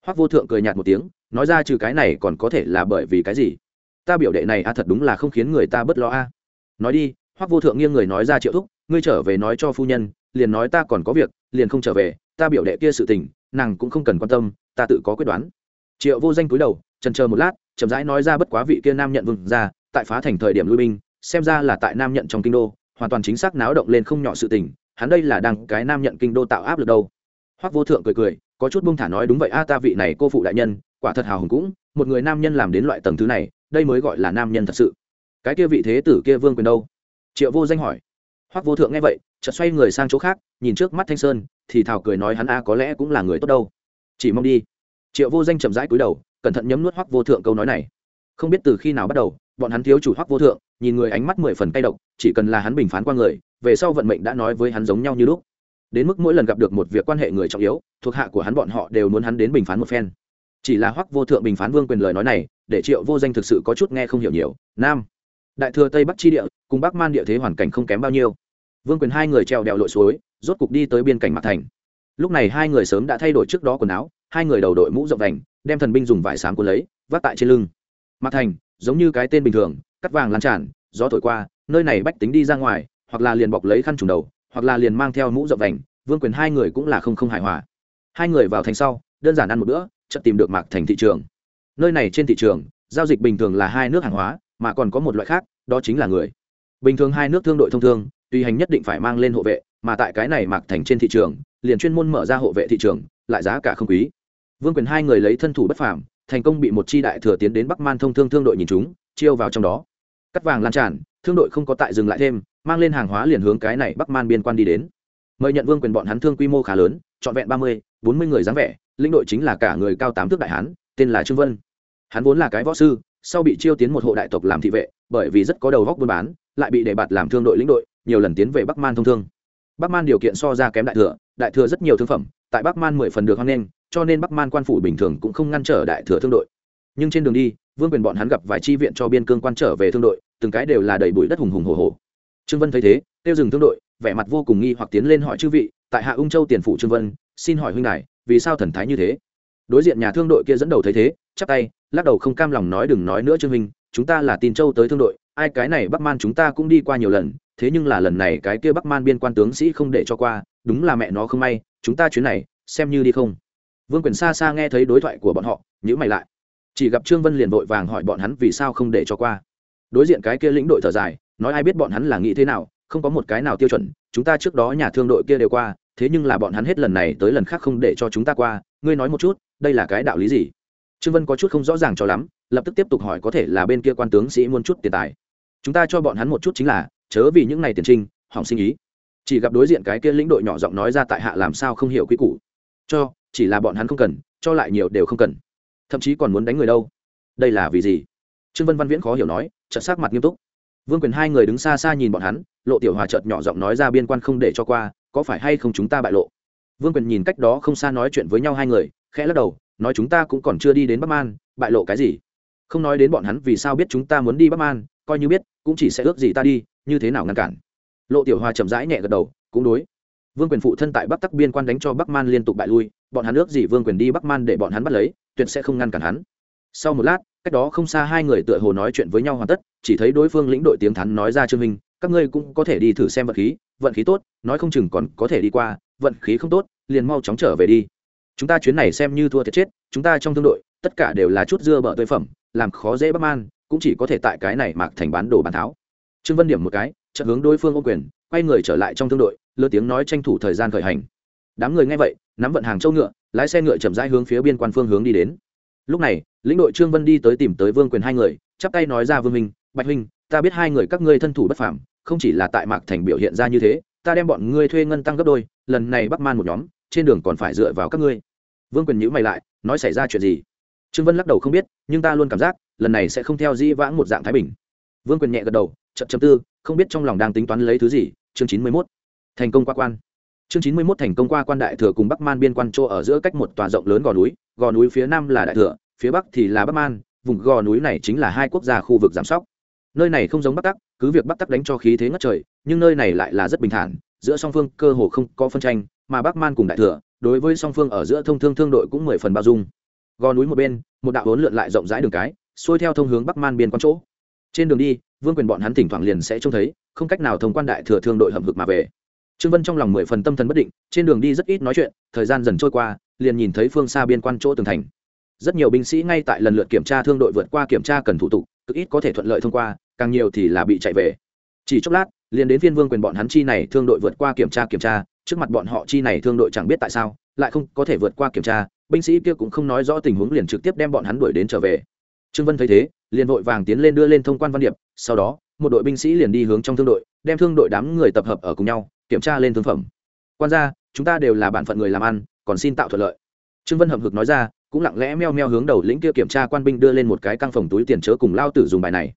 Hoác vô thượng cười nhạt một tiếng, nói ra trừ cái này còn có thể là bởi vì cái gì? Ta biểu đệ này a thật đúng là không khiến người ta bất lo a nói đi hoác vô thượng nghiêng người nói ra triệu thúc, ngươi trở về nói cho phu nhân, liền nói ta còn có việc, liền không trở về, ta biểu đệ kia sự tình, nàng cũng không cần quan tâm, ta tự có quyết đoán. Triệu vô danh cúi đầu trần chờ một lát chậm rãi nói ra bất quá vị kia nam nhận vương ra tại phá thành thời điểm lui binh, xem ra là tại nam nhận trong kinh đô, hoàn toàn chính xác náo động lên không nhỏ sự tình, hắn đây là đang cái nam nhận kinh đô tạo áp lực đâu. Hoắc vô thượng cười cười, có chút buông thả nói đúng vậy, a, ta vị này cô phụ đại nhân, quả thật hào hùng cũng, một người nam nhân làm đến loại tầng thứ này, đây mới gọi là nam nhân thật sự. Cái kia vị thế tử kia vương quyền đâu? Triệu vô danh hỏi. Hoắc vô thượng nghe vậy, chợt xoay người sang chỗ khác, nhìn trước mắt thanh sơn, thì thảo cười nói hắn a, có lẽ cũng là người tốt đâu. Chỉ mong đi. Triệu vô danh chậm rãi cúi đầu cẩn thận nhấm nuốt hoắc vô thượng câu nói này. Không biết từ khi nào bắt đầu, bọn hắn thiếu chủ hoắc vô thượng, nhìn người ánh mắt mười phần cay độc, chỉ cần là hắn bình phán qua người, về sau vận mệnh đã nói với hắn giống nhau như lúc. Đến mức mỗi lần gặp được một việc quan hệ người trọng yếu, thuộc hạ của hắn bọn họ đều muốn hắn đến bình phán một phen. Chỉ là hoắc vô thượng bình phán vương quyền lời nói này, để triệu vô danh thực sự có chút nghe không hiểu nhiều. Nam, đại thừa tây bắc chi địa, cùng bắc man địa thế hoàn cảnh không kém bao nhiêu. Vương quyền hai người treo đèo lội suối, rốt cục đi tới biên cảnh mặt thành. Lúc này hai người sớm đã thay đổi trước đó quần áo, hai người đầu đội mũ rộng vành đem thần binh dùng vải sám cuốn lấy, vác tại trên lưng. Mặt thành, giống như cái tên bình thường, cắt vàng lan tràn, gió thổi qua, nơi này bách tính đi ra ngoài, hoặc là liền bọc lấy khăn trùng đầu, hoặc là liền mang theo mũ rộng vành, vương quyền hai người cũng là không không hài hòa. Hai người vào thành sau, đơn giản ăn một bữa, chợt tìm được mạc thành thị trường. Nơi này trên thị trường, giao dịch bình thường là hai nước hàng hóa, mà còn có một loại khác, đó chính là người. Bình thường hai nước thương đội thông thương, tùy hành nhất định phải mang lên hộ vệ, mà tại cái này mạc thành trên thị trường, liền chuyên môn mở ra hộ vệ thị trường, lại giá cả không quý vương quyền hai người lấy thân thủ bất phàm, thành công bị một chi đại thừa tiến đến bắc man thông thương thương đội nhìn chúng, chiêu vào trong đó. Cắt vàng lan tràn, thương đội không có tại dừng lại thêm, mang lên hàng hóa liền hướng cái này bắc man biên quan đi đến. Mời nhận vương quyền bọn hắn thương quy mô khá lớn, trọn vẹn ba mươi, bốn mươi người dáng vẻ, lĩnh đội chính là cả người cao tám thước đại hán, tên là trương vân. Hắn vốn là cái võ sư, sau bị chiêu tiến một hộ đại tộc làm thị vệ, bởi vì rất có đầu góc buôn bán, lại bị đề bạt làm thương đội lĩnh đội, nhiều lần tiến về bắc man thông thương. Bắc man điều kiện so ra kém đại thừa đại thừa rất nhiều thương phẩm, tại bắc man mười phần được hoan nghênh cho nên bắc man quan phủ bình thường cũng không ngăn trở đại thừa thương đội. Nhưng trên đường đi, vương quyền bọn hắn gặp vài chi viện cho biên cương quan trở về thương đội, từng cái đều là đầy bụi đất hùng hùng hồ hồ trương vân thấy thế, tiêu dừng thương đội, vẻ mặt vô cùng nghi hoặc tiến lên hỏi chư vị, tại hạ ung châu tiền phụ trương vân, xin hỏi huynh này vì sao thần thái như thế? Đối diện nhà thương đội kia dẫn đầu thấy thế, chắp tay, lắc đầu không cam lòng nói đừng nói nữa trương minh chúng ta là tin châu tới thương đội, ai cái này bắc man chúng ta cũng đi qua nhiều lần, thế nhưng là lần này cái kia bắc man biên quan tướng sĩ không để cho qua, đúng là mẹ nó không may, chúng ta chuyến này, xem như đi không vương quyền xa xa nghe thấy đối thoại của bọn họ nhữ mày lại. Chỉ gặp trương vân liền vội vàng hỏi bọn hắn vì sao không để cho qua. Đối diện cái kia lĩnh đội thở dài, nói ai biết bọn hắn là nghĩ thế nào, không có một cái nào tiêu chuẩn, chúng ta trước đó nhà thương đội kia đều qua, thế nhưng là bọn hắn hết lần này tới lần khác không để cho chúng ta qua, ngươi nói một chút, đây là cái đạo lý gì? Trương vân có chút không rõ ràng cho lắm, lập tức tiếp tục hỏi có thể là bên kia quan tướng sĩ muốn chút tiền tài. Chúng ta cho bọn hắn một chút chính là, chớ vì những này tiền trinh, hỏng sinh ý. Chỉ gặp đối diện cái kia lĩnh đội nhỏ giọng nói ra tại hạ làm sao không hiểu quy củ. Cho chỉ là bọn hắn không cần, cho lại nhiều đều không cần. Thậm chí còn muốn đánh người đâu. Đây là vì gì? Trương vân văn viễn khó hiểu nói, chợt sắc mặt nghiêm túc. Vương quyền hai người đứng xa xa nhìn bọn hắn, lộ tiểu hòa chợt nhỏ giọng nói ra biên quan không để cho qua, có phải hay không chúng ta bại lộ? Vương quyền nhìn cách đó không xa nói chuyện với nhau hai người, khẽ lắc đầu, nói chúng ta cũng còn chưa đi đến bắc man, bại lộ cái gì? Không nói đến bọn hắn vì sao biết chúng ta muốn đi bắc man, coi như biết, cũng chỉ sẽ ước gì ta đi, như thế nào ngăn cản? Lộ tiểu hòa chậm rãi nhẹ gật đầu, cũng đối. Vương quyền phụ thân tại bắc tắc biên quan đánh cho bắc man liên tục bại lui bọn hắn ước gì vương quyền đi bắc man để bọn hắn bắt lấy, tuyệt sẽ không ngăn cản hắn. Sau một lát, cách đó không xa hai người tựa hồ nói chuyện với nhau hoàn tất, chỉ thấy đối phương lĩnh đội tiếng thắn nói ra trương minh, các ngươi cũng có thể đi thử xem vận khí vận khí tốt, nói không chừng còn có thể đi qua, vận khí không tốt, liền mau chóng trở về đi. Chúng ta chuyến này xem như thua thiệt chết, chúng ta trong thương đội, tất cả đều là chút dưa bợ tươi phẩm, làm khó dễ bắc man, cũng chỉ có thể tại cái này mạc thành bán đồ bán tháo. Trương vân điểm một cái, chợt hướng đối phương ô quyền, quay người trở lại trong thương đội lơ tiếng nói tranh thủ thời gian khởi hành đám người nghe vậy, nắm vận hàng châu ngựa, lái xe ngựa chậm rãi hướng phía biên quan phương hướng đi đến. Lúc này, lĩnh đội trương vân đi tới tìm tới vương quyền hai người, chắp tay nói ra vương minh, bạch huynh, ta biết hai người các ngươi thân thủ bất phàm, không chỉ là tại mạc thành biểu hiện ra như thế, ta đem bọn ngươi thuê ngân tăng gấp đôi, lần này bắc man một nhóm, trên đường còn phải dựa vào các ngươi. Vương quyền nhữ mày lại, nói xảy ra chuyện gì? Trương vân lắc đầu không biết, nhưng ta luôn cảm giác, lần này sẽ không theo dĩ vãng một dạng thái bình. Vương quyền nhẹ gật đầu, chậm chậm tư, không biết trong lòng đang tính toán lấy thứ gì. Chương chín mươi mốt. Thành công qua quan chương chín mươi mốt thành công qua quan đại thừa cùng bắc man biên quan chỗ ở giữa cách một tòa rộng lớn gò núi gò núi phía nam là đại thừa, phía bắc thì là bắc man, vùng gò núi này chính là hai quốc gia khu vực giảm sóc. Nơi này không giống bắc tắc, cứ việc bắc tắc đánh cho khí thế ngất trời, nhưng nơi này lại là rất bình thản, giữa song phương cơ hồ không có phân tranh, mà bắc man cùng đại thừa, đối với song phương ở giữa thông thương thương đội cũng mười phần bao dung. Gò núi một bên, một đạo hốn lượn lại rộng rãi đường cái, xuôi theo thông hướng bắc man biên quan chỗ. Trên đường đi, vương quyền bọn hắn thỉnh thoảng liền sẽ trông thấy, không cách nào thông quan đại thừa thương đội hầm hực mà về trương vân trong lòng mười phần tâm thần bất định, trên đường đi rất ít nói chuyện, thời gian dần trôi qua, liền nhìn thấy phương xa biên quan chỗ tường thành. Rất nhiều binh sĩ ngay tại lần lượt kiểm tra thương đội vượt qua kiểm tra cần thủ tục, cực ít có thể thuận lợi thông qua, càng nhiều thì là bị chạy về. Chỉ chốc lát, liền đến phiên vương quyền bọn hắn chi này thương đội vượt qua kiểm tra kiểm tra, trước mặt bọn họ chi này thương đội chẳng biết tại sao, lại không có thể vượt qua kiểm tra, binh sĩ kia cũng không nói rõ tình huống liền trực tiếp đem bọn hắn đuổi đến trở về. Trương vân thấy thế, liền vội vàng tiến lên đưa lên thông quan văn điệp, sau đó, một đội binh sĩ liền đi hướng trong thương đội, đem thương đội đám người tập hợp ở cùng nhau kiểm tra lên thương phẩm. Quan gia, chúng ta đều là bản phận người làm ăn, còn xin tạo thuận lợi. Trương vân hậm hực nói ra, cũng lặng lẽ meo meo hướng đầu lĩnh kia kiểm tra quan binh đưa lên một cái căng phòng túi tiền chớ cùng lao tử dùng bài này.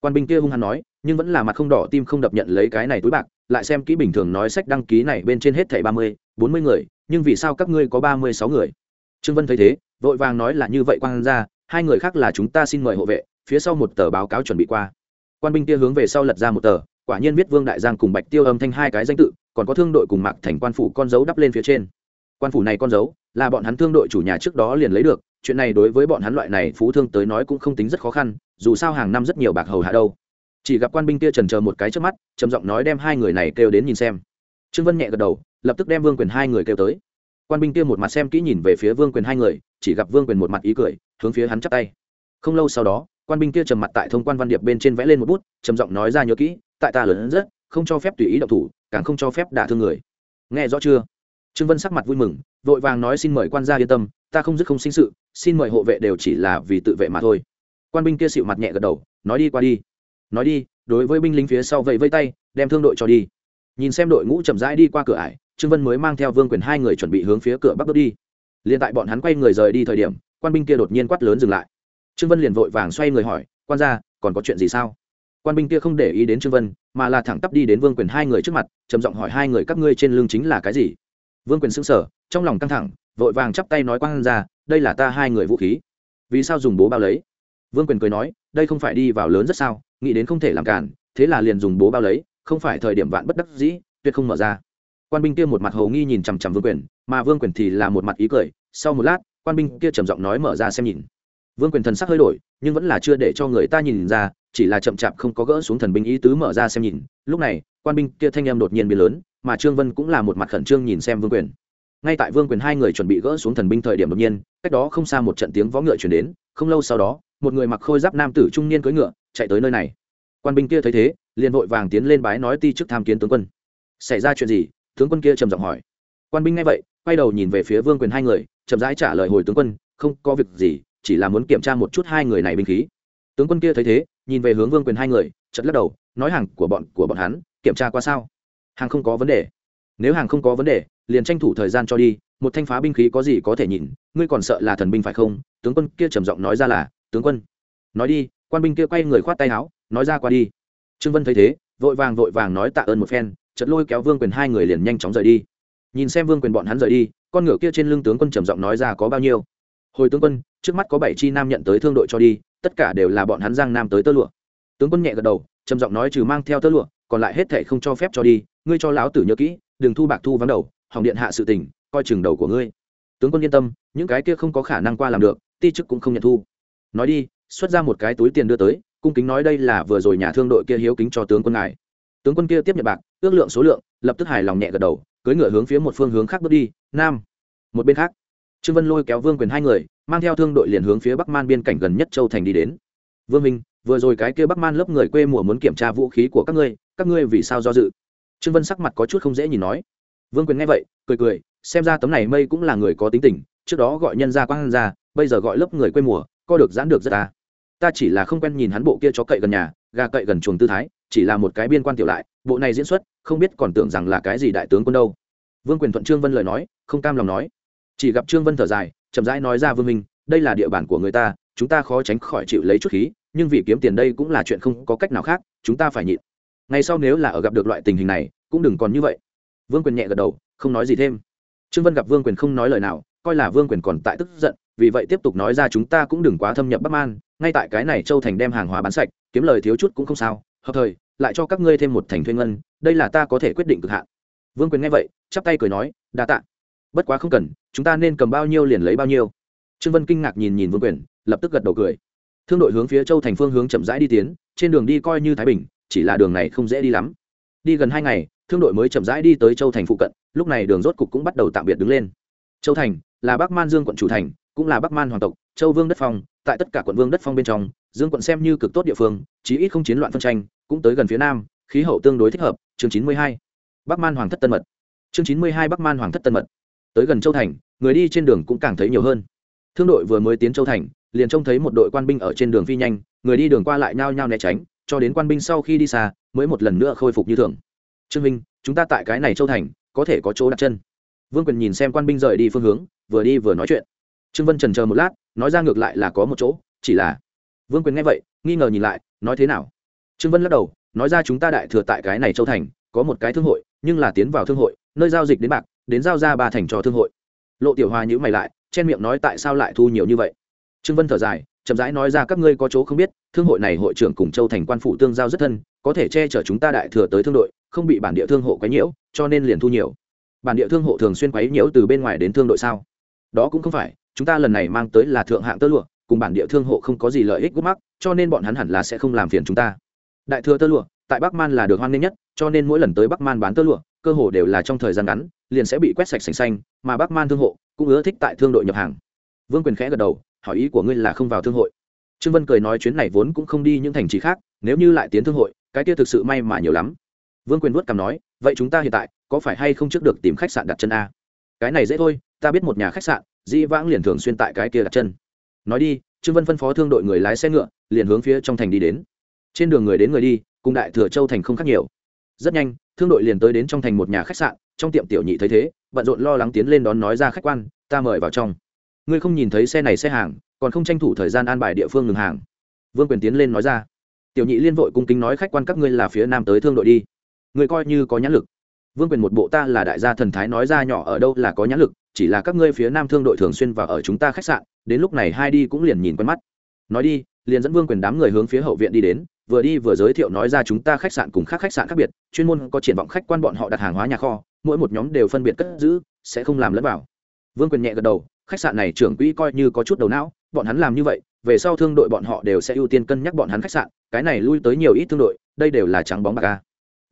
Quan binh kia hung hăng nói, nhưng vẫn là mặt không đỏ tim không đập nhận lấy cái này túi bạc, lại xem kỹ bình thường nói sách đăng ký này bên trên hết thảy ba mươi, bốn mươi người, nhưng vì sao các ngươi có ba mươi sáu người? Trương vân thấy thế, vội vàng nói là như vậy quan ra hai người khác là chúng ta xin mời hộ vệ, phía sau một tờ báo cáo chuẩn bị qua. Quan binh kia hướng về sau lật ra một tờ quả nhiên biết vương đại giang cùng bạch tiêu âm thanh hai cái danh tự, còn có thương đội cùng mạc thành quan phủ con dấu đắp lên phía trên. Quan phủ này con dấu, là bọn hắn thương đội chủ nhà trước đó liền lấy được, chuyện này đối với bọn hắn loại này phú thương tới nói cũng không tính rất khó khăn, dù sao hàng năm rất nhiều bạc hầu hạ đâu. Chỉ gặp quan binh kia trần chờ một cái trước mắt, trầm giọng nói đem hai người này kêu đến nhìn xem. Trương vân nhẹ gật đầu, lập tức đem vương quyền hai người kêu tới. Quan binh kia một mặt xem kỹ nhìn về phía vương quyền hai người, chỉ gặp vương quyền một mặt ý cười, hướng phía hắn chắp tay. Không lâu sau đó, quan binh kia trầm mặt tại thông quan văn điệp bên trên vẽ lên một bút, trầm giọng nói ra nhớ kỹ tại ta lớn rất, không cho phép tùy ý động thủ, càng không cho phép đả thương người. Nghe rõ chưa? Trương vân sắc mặt vui mừng, vội vàng nói xin mời quan gia yên tâm, ta không dứt không sinh sự, xin mời hộ vệ đều chỉ là vì tự vệ mà thôi. Quan binh kia xịu mặt nhẹ gật đầu, nói đi qua đi. Nói đi, đối với binh lính phía sau vẫy vây tay, đem thương đội cho đi. Nhìn xem đội ngũ chậm rãi đi qua cửa ải, trương vân mới mang theo vương quyền hai người chuẩn bị hướng phía cửa bắc bước đi. Liền tại bọn hắn quay người rời đi thời điểm, quan binh kia đột nhiên quát lớn dừng lại. Trương vân liền vội vàng xoay người hỏi, quan ra còn có chuyện gì sao? Quan binh kia không để ý đến trương vân, mà là thẳng tắp đi đến vương quyền hai người trước mặt, trầm giọng hỏi hai người các ngươi trên lưng chính là cái gì? Vương quyền xưng sở trong lòng căng thẳng, vội vàng chắp tay nói quan ra, đây là ta hai người vũ khí. Vì sao dùng bố bao lấy? Vương quyền cười nói, đây không phải đi vào lớn rất sao, nghĩ đến không thể làm cản, thế là liền dùng bố bao lấy, không phải thời điểm vạn bất đắc dĩ, tuyệt không mở ra. Quan binh kia một mặt hầu nghi nhìn chằm chằm vương quyền, mà vương quyền thì là một mặt ý cười, sau một lát, quan binh kia trầm giọng nói mở ra xem nhìn. Vương quyền thần sắc hơi đổi, nhưng vẫn là chưa để cho người ta nhìn ra chỉ là chậm chạp không có gỡ xuống thần binh ý tứ mở ra xem nhìn. Lúc này, quan binh kia thanh em đột nhiên biến lớn, mà trương vân cũng là một mặt khẩn trương nhìn xem vương quyền. Ngay tại vương quyền hai người chuẩn bị gỡ xuống thần binh thời điểm đột nhiên, cách đó không xa một trận tiếng võ ngựa chuyển đến, không lâu sau đó, một người mặc khôi giáp nam tử trung niên cưỡi ngựa chạy tới nơi này. Quan binh kia thấy thế, liền vội vàng tiến lên bái nói ti chức tham kiến tướng quân. Xảy ra chuyện gì? Tướng quân kia trầm giọng hỏi. Quan binh nghe vậy, quay đầu nhìn về phía vương quyền hai người, chậm rãi trả lời hồi tướng quân, không có việc gì, chỉ là muốn kiểm tra một chút hai người này binh khí tướng quân kia thấy thế, nhìn về hướng vương quyền hai người chật lắc đầu, nói hàng của bọn của bọn hắn, kiểm tra qua sao? Hàng không có vấn đề. Nếu hàng không có vấn đề, liền tranh thủ thời gian cho đi, một thanh phá binh khí có gì có thể nhìn ngươi còn sợ là thần binh phải không? Tướng quân kia trầm giọng nói ra là, tướng quân. Nói đi, quan binh kia quay người khoát tay áo, nói ra qua đi. Trương vân thấy thế, vội vàng vội vàng nói tạ ơn một phen chật lôi kéo vương quyền hai người liền nhanh chóng rời đi. Nhìn xem vương quyền bọn hắn rời đi, con ngựa kia trên lưng tướng quân trầm giọng nói ra có bao nhiêu hồi tướng quân, trước mắt có bảy chi nam nhận tới thương đội cho đi, tất cả đều là bọn hắn giang nam tới tơ lụa. Tướng quân nhẹ gật đầu, trầm giọng nói trừ mang theo tơ lụa, còn lại hết thệ không cho phép cho đi, ngươi cho lão tử nhớ kỹ, đừng thu bạc thu vắng đầu, hỏng điện hạ sự tình, coi chừng đầu của ngươi. Tướng quân yên tâm, những cái kia không có khả năng qua làm được, ti chức cũng không nhận thu. Nói đi, xuất ra một cái túi tiền đưa tới, cung kính nói đây là vừa rồi nhà thương đội kia hiếu kính cho tướng quân ngài. Tướng quân kia tiếp nhận bạc, ước lượng số lượng, lập tức hài lòng nhẹ gật đầu, cưỡi ngựa hướng phía một phương hướng khác bước đi, nam, một bên khác trương vân lôi kéo vương quyền hai người, mang theo thương đội liền hướng phía bắc man biên cảnh gần nhất châu thành đi đến. Vương minh, vừa rồi cái kia bắc man lớp người quê mùa muốn kiểm tra vũ khí của các ngươi các ngươi vì sao do dự? Trương vân sắc mặt có chút không dễ nhìn nói. Vương quyền nghe vậy, cười cười, xem ra tấm này mây cũng là người có tính tình, trước đó gọi nhân gia quang ra bây giờ gọi lớp người quê mùa co được giãn được rất ta. Ta chỉ là không quen nhìn hắn bộ kia chó cậy gần nhà, gà cậy gần chuồng tư thái, chỉ là một cái biên quan tiểu lại, bộ này diễn xuất, không biết còn tưởng rằng là cái gì đại tướng quân đâu. Vương quyền thuận trương vân lời nói, không cam lòng nói chỉ gặp trương vân thở dài, chậm rãi nói ra vương minh, đây là địa bàn của người ta, chúng ta khó tránh khỏi chịu lấy chút khí, nhưng vì kiếm tiền đây cũng là chuyện không có cách nào khác, chúng ta phải nhịn. Ngay sau nếu là ở gặp được loại tình hình này, cũng đừng còn như vậy. Vương quyền nhẹ gật đầu, không nói gì thêm. Trương vân gặp vương quyền không nói lời nào, coi là vương quyền còn tại tức giận, vì vậy tiếp tục nói ra chúng ta cũng đừng quá thâm nhập bắc man, ngay tại cái này châu thành đem hàng hóa bán sạch, kiếm lời thiếu chút cũng không sao, hợp thời, lại cho các ngươi thêm một thành thuê ngân, đây là ta có thể quyết định cực hạn. Vương quyền nghe vậy, chắp tay cười nói, đa tạ bất quá không cần, chúng ta nên cầm bao nhiêu liền lấy bao nhiêu. Trương vân kinh ngạc nhìn nhìn vương quyền, lập tức gật đầu cười. Thương đội hướng phía châu thành phương hướng chậm rãi đi tiến, trên đường đi coi như thái bình, chỉ là đường này không dễ đi lắm. Đi gần hai ngày, thương đội mới chậm rãi đi tới châu thành phụ cận, lúc này đường rốt cục cũng bắt đầu tạm biệt đứng lên. Châu thành là bắc man dương quận chủ thành, cũng là bắc man hoàng tộc, châu vương đất phong, tại tất cả quận vương đất phong bên trong, dương quận xem như cực tốt địa phương, chí ít không chiến loạn phân tranh, cũng tới gần phía nam, khí hậu tương đối thích hợp, chương chín mươi hai, bắc man hoàng thất tân mật. Chương chín mươi hai, bắc man hoàng thất tân mật tới gần châu thành, người đi trên đường cũng càng thấy nhiều hơn. Thương đội vừa mới tiến châu thành, liền trông thấy một đội quan binh ở trên đường phi nhanh, người đi đường qua lại nhao nhao né tránh, cho đến quan binh sau khi đi xa, mới một lần nữa khôi phục như thường. Trương minh chúng ta tại cái này châu thành, có thể có chỗ đặt chân. Vương quyền nhìn xem quan binh rời đi phương hướng, vừa đi vừa nói chuyện. Trương vân trần chờ một lát, nói ra ngược lại là có một chỗ, chỉ là vương quyền nghe vậy, nghi ngờ nhìn lại, nói thế nào? Trương vân lắc đầu, nói ra chúng ta đại thừa tại cái này châu thành, có một cái thương hội, nhưng là tiến vào thương hội, nơi giao dịch đến bạc đến giao ra ba thành cho thương hội. Lộ tiểu hòa nhữ mày lại, chen miệng nói tại sao lại thu nhiều như vậy? Trương vân thở dài, chậm rãi nói ra các ngươi có chỗ không biết, thương hội này hội trưởng cùng châu thành quan phụ tương giao rất thân, có thể che chở chúng ta đại thừa tới thương đội, không bị bản địa thương hộ quấy nhiễu, cho nên liền thu nhiều. Bản địa thương hộ thường xuyên quấy nhiễu từ bên ngoài đến thương đội sao? Đó cũng không phải, chúng ta lần này mang tới là thượng hạng tơ lụa, cùng bản địa thương hộ không có gì lợi ích gút mắc, cho nên bọn hắn hẳn là sẽ không làm phiền chúng ta. Đại thừa tơ lụa, tại bắc man là được hoan nghênh nhất, cho nên mỗi lần tới bắc man bán tơ lụa, cơ hồ đều là trong thời gian ngắn liền sẽ bị quét sạch sành xanh, mà bắc man thương hộ cũng ưa thích tại thương đội nhập hàng. Vương quyền khẽ gật đầu, hỏi ý của ngươi là không vào thương hội. Trương vân cười nói chuyến này vốn cũng không đi những thành trì khác, nếu như lại tiến thương hội, cái kia thực sự may mà nhiều lắm. Vương quyền vuốt cằm nói, vậy chúng ta hiện tại có phải hay không trước được tìm khách sạn đặt chân a? Cái này dễ thôi, ta biết một nhà khách sạn, dĩ vãng liền thường xuyên tại cái kia đặt chân. Nói đi, trương vân phân phó thương đội người lái xe ngựa, liền hướng phía trong thành đi đến. Trên đường người đến người đi, cùng đại thừa châu thành không khác nhiều. Rất nhanh, thương đội liền tới đến trong thành một nhà khách sạn trong tiệm tiểu nhị thấy thế, bận rộn lo lắng tiến lên đón nói ra khách quan, ta mời vào trong. Ngươi không nhìn thấy xe này xe hàng, còn không tranh thủ thời gian an bài địa phương ngừng hàng. Vương quyền tiến lên nói ra, tiểu nhị liên vội cung kính nói khách quan các ngươi là phía nam tới thương đội đi. Người coi như có nhãn lực. Vương quyền một bộ ta là đại gia thần thái nói ra nhỏ ở đâu là có nhãn lực, chỉ là các ngươi phía nam thương đội thường xuyên vào ở chúng ta khách sạn, đến lúc này hai đi cũng liền nhìn quen mắt. Nói đi, liền dẫn vương quyền đám người hướng phía hậu viện đi đến, vừa đi vừa giới thiệu nói ra chúng ta khách sạn cùng khác khách sạn khác biệt, chuyên môn có triển vọng khách quan bọn họ đặt hàng hóa nhà kho mỗi một nhóm đều phân biệt cất giữ, sẽ không làm lẫn vào. Vương quyền nhẹ gật đầu, khách sạn này trưởng quỹ coi như có chút đầu não, bọn hắn làm như vậy, về sau thương đội bọn họ đều sẽ ưu tiên cân nhắc bọn hắn khách sạn, cái này lui tới nhiều ít thương đội, đây đều là trắng bóng bạc ca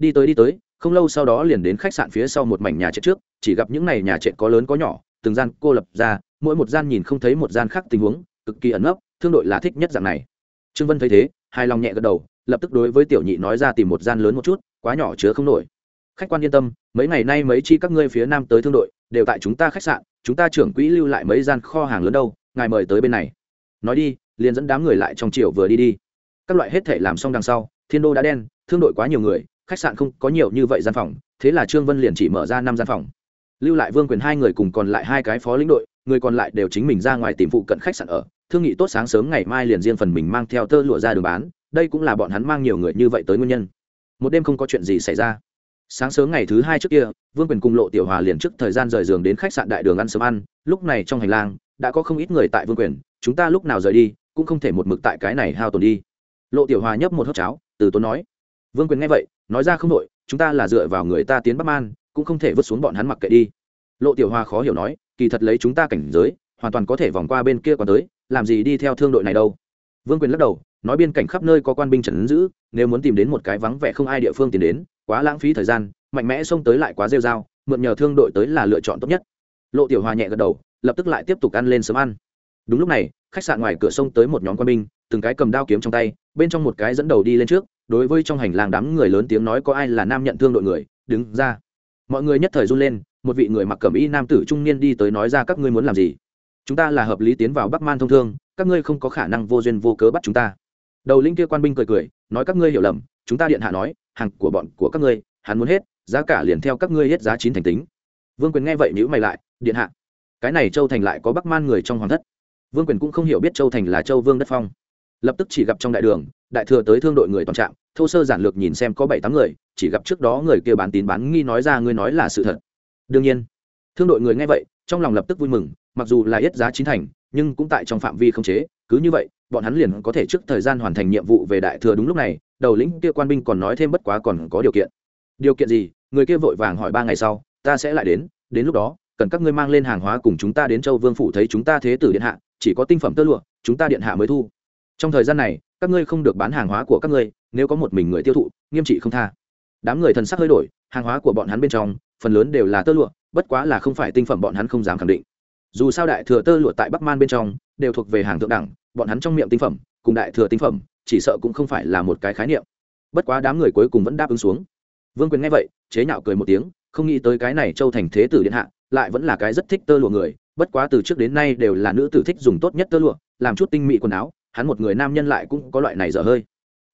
đi tới đi tới, không lâu sau đó liền đến khách sạn phía sau một mảnh nhà trệt trước, chỉ gặp những này nhà trệt có lớn có nhỏ, từng gian cô lập ra, mỗi một gian nhìn không thấy một gian khác tình huống, cực kỳ ẩn ấp thương đội là thích nhất dạng này. Trương vân thấy thế, hài lòng nhẹ gật đầu, lập tức đối với tiểu nhị nói ra tìm một gian lớn một chút, quá nhỏ chứa không nổi khách quan yên tâm, mấy ngày nay mấy chi các ngươi phía nam tới thương đội, đều tại chúng ta khách sạn, chúng ta trưởng quỹ lưu lại mấy gian kho hàng lớn đâu, ngài mời tới bên này. Nói đi, liền dẫn đám người lại trong chiều vừa đi đi. Các loại hết thể làm xong đằng sau, thiên đô đã đen, thương đội quá nhiều người, khách sạn không có nhiều như vậy gian phòng, thế là trương vân liền chỉ mở ra năm gian phòng. Lưu lại vương quyền hai người cùng còn lại hai cái phó lĩnh đội, người còn lại đều chính mình ra ngoài tìm phụ cận khách sạn ở. Thương nghị tốt sáng sớm ngày mai liền riêng phần mình mang theo tơ lụa ra đường bán, đây cũng là bọn hắn mang nhiều người như vậy tới nguyên nhân. Một đêm không có chuyện gì xảy ra sáng sớm ngày thứ hai trước kia, vương quyền cùng lộ tiểu hòa liền trước thời gian rời giường đến khách sạn đại đường ăn sớm ăn, lúc này trong hành lang, đã có không ít người tại vương quyền, chúng ta lúc nào rời đi, cũng không thể một mực tại cái này hao tồn đi. Lộ tiểu hòa nhấp một hớp cháo, từ tốn nói. Vương quyền nghe vậy, nói ra không đội chúng ta là dựa vào người ta tiến bắc man, cũng không thể vứt xuống bọn hắn mặc kệ đi. Lộ tiểu hòa khó hiểu nói, kỳ thật lấy chúng ta cảnh giới, hoàn toàn có thể vòng qua bên kia còn tới, làm gì đi theo thương đội này đâu? Vương quyền lắc đầu, nói, biên cảnh khắp nơi có quan binh trần giữ, nếu muốn tìm đến một cái vắng vẻ không ai địa phương tiến đến quá lãng phí thời gian, mạnh mẽ xông tới lại quá rêu dao mượn nhờ thương đội tới là lựa chọn tốt nhất. Lộ tiểu hòa nhẹ gật đầu, lập tức lại tiếp tục ăn lên sớm ăn. Đúng lúc này, khách sạn ngoài cửa sông tới một nhóm quân binh, từng cái cầm đao kiếm trong tay, bên trong một cái dẫn đầu đi lên trước, đối với trong hành lang đám người lớn tiếng nói có ai là nam nhận thương đội người, đứng ra. Mọi người nhất thời run lên, một vị người mặc cẩm y nam tử trung niên đi tới nói ra các ngươi muốn làm gì? Chúng ta là hợp lý tiến vào bắc man thông thương, các ngươi không có khả năng vô duyên vô cớ bắt chúng ta. Đầu linh kia quan binh cười cười, nói các ngươi hiểu lầm, chúng ta điện hạ nói hàng của bọn của các ngươi, hắn muốn hết, giá cả liền theo các ngươi hết giá chín thành tính. Vương quyền nghe vậy nhữ mày lại, điện hạ, cái này châu thành lại có bắc man người trong hoàng thất. Vương quyền cũng không hiểu biết châu thành là châu vương đất phong. Lập tức chỉ gặp trong đại đường, đại thừa tới thương đội người toàn trạng, thô sơ giản lược nhìn xem có bảy tám người, chỉ gặp trước đó người kia bán tín bán nghi nói ra ngươi nói là sự thật. Đương nhiên, thương đội người nghe vậy, trong lòng lập tức vui mừng, mặc dù là ít giá chín thành, nhưng cũng tại trong phạm vi không chế, cứ như vậy, bọn hắn liền có thể trước thời gian hoàn thành nhiệm vụ về đại thừa đúng lúc này đầu lĩnh kia quan binh còn nói thêm bất quá còn có điều kiện. Điều kiện gì? Người kia vội vàng hỏi ba ngày sau, ta sẽ lại đến đến lúc đó, cần các ngươi mang lên hàng hóa cùng chúng ta đến châu vương phủ thấy chúng ta thế tử điện hạ, chỉ có tinh phẩm tơ lụa, chúng ta điện hạ mới thu. Trong thời gian này, các ngươi không được bán hàng hóa của các ngươi, nếu có một mình người tiêu thụ, nghiêm trị không tha. Đám người thần sắc hơi đổi, hàng hóa của bọn hắn bên trong, phần lớn đều là tơ lụa, bất quá là không phải tinh phẩm bọn hắn không dám khẳng định. Dù sao đại thừa tơ lụa tại bắc man bên trong, đều thuộc về hàng thượng đẳng, bọn hắn trong miệng tinh phẩm, cùng đại thừa tinh phẩm chỉ sợ cũng không phải là một cái khái niệm. Bất quá đám người cuối cùng vẫn đáp ứng xuống. Vương quyền nghe vậy, chế nhạo cười một tiếng, không nghĩ tới cái này châu thành thế tử điện hạ, lại vẫn là cái rất thích tơ lụa người, bất quá từ trước đến nay đều là nữ tử thích dùng tốt nhất tơ lụa, làm chút tinh mỹ quần áo, hắn một người nam nhân lại cũng có loại này dở hơi.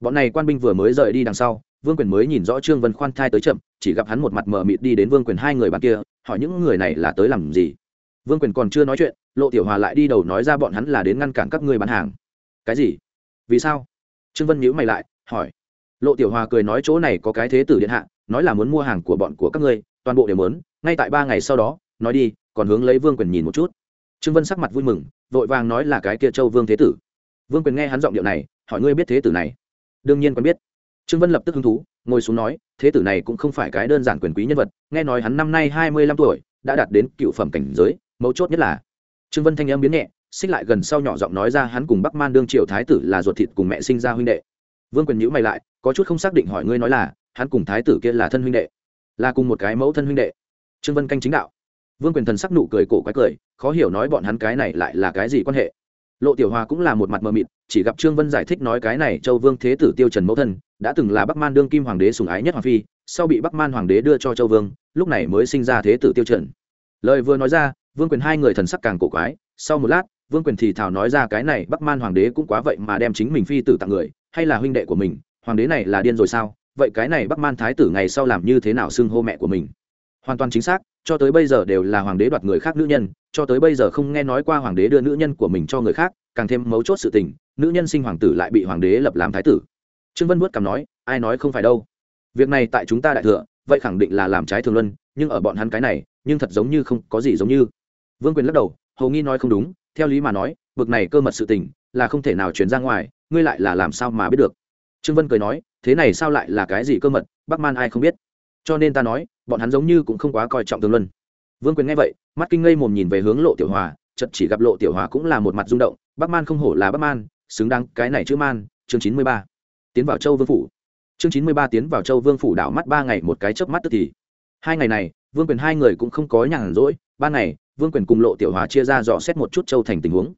Bọn này quan binh vừa mới rời đi đằng sau, vương quyền mới nhìn rõ trương vân khoan thai tới chậm, chỉ gặp hắn một mặt mờ mịt đi đến vương quyền hai người bạn kia, hỏi những người này là tới làm gì. Vương quyền còn chưa nói chuyện, lộ tiểu hòa lại đi đầu nói ra bọn hắn là đến ngăn cản các ngươi bán hàng. Cái gì? Vì sao? Trương vân nhíu mày lại, hỏi. Lộ tiểu hòa cười nói chỗ này có cái thế tử điện hạ, nói là muốn mua hàng của bọn của các ngươi, toàn bộ đều muốn, ngay tại ba ngày sau đó, nói đi, còn hướng lấy vương quyền nhìn một chút. Trương vân sắc mặt vui mừng, vội vàng nói là cái kia châu vương thế tử. Vương quyền nghe hắn giọng điệu này, hỏi ngươi biết thế tử này? Đương nhiên còn biết. Trương vân lập tức hứng thú, ngồi xuống nói, thế tử này cũng không phải cái đơn giản quyền quý nhân vật, nghe nói hắn năm nay hai mươi lăm tuổi, đã đạt đến cựu phẩm cảnh giới, mấu chốt nhất là. Trương vân thanh âm biến nhẹ xích lại gần sau nhỏ giọng nói ra hắn cùng bắc man đương triều thái tử là ruột thịt cùng mẹ sinh ra huynh đệ. Vương quyền nhữ mày lại, có chút không xác định hỏi ngươi nói là, hắn cùng thái tử kia là thân huynh đệ, là cùng một cái mẫu thân huynh đệ. Trương vân canh chính đạo. Vương quyền thần sắc nụ cười cổ quái cười, khó hiểu nói bọn hắn cái này lại là cái gì quan hệ. Lộ tiểu hòa cũng là một mặt mờ mịt, chỉ gặp trương vân giải thích nói cái này châu vương thế tử tiêu trần mẫu thân, đã từng là bắc man đương kim hoàng đế sùng ái nhất hoàng phi, sau bị bắc man hoàng đế đưa cho châu vương, lúc này mới sinh ra thế tử tiêu trần. Lời vừa nói ra, vương quyền hai người thần sắc càng cổ quái, sau một lát vương quyền thì thào nói ra cái này, bắc man hoàng đế cũng quá vậy mà đem chính mình phi tử tặng người, hay là huynh đệ của mình, hoàng đế này là điên rồi sao? Vậy cái này bắc man thái tử ngày sau làm như thế nào xưng hô mẹ của mình? Hoàn toàn chính xác, cho tới bây giờ đều là hoàng đế đoạt người khác nữ nhân, cho tới bây giờ không nghe nói qua hoàng đế đưa nữ nhân của mình cho người khác, càng thêm mấu chốt sự tình, nữ nhân sinh hoàng tử lại bị hoàng đế lập làm thái tử. Trương vân vuốt cảm nói, ai nói không phải đâu. Việc này tại chúng ta đại thừa, vậy khẳng định là làm trái thường luân, nhưng ở bọn hắn cái này, nhưng thật giống như không có gì giống như. Vương quyền lắc đầu, hầu nghi nói không đúng theo lý mà nói, bực này cơ mật sự tình, là không thể nào chuyển ra ngoài, ngươi lại là làm sao mà biết được? Trương vân cười nói, thế này sao lại là cái gì cơ mật, bắc man ai không biết. Cho nên ta nói, bọn hắn giống như cũng không quá coi trọng tương luân. Vương quyền nghe vậy, mắt kinh ngây mồm nhìn về hướng lộ tiểu hòa chật chỉ gặp lộ tiểu hòa cũng là một mặt rung động, bắc man không hổ là bắc man, xứng đáng cái này chữ man, chương chín mươi ba. Tiến vào châu vương phủ. Chương chín mươi ba tiến vào châu vương phủ đảo mắt ba ngày một cái chớp mắt tức thì. Hai ngày này, vương quyền hai người cũng không có nhàn rỗi, ba ngày vương quyền cùng lộ tiểu hòa chia ra dò xét một chút châu thành tình huống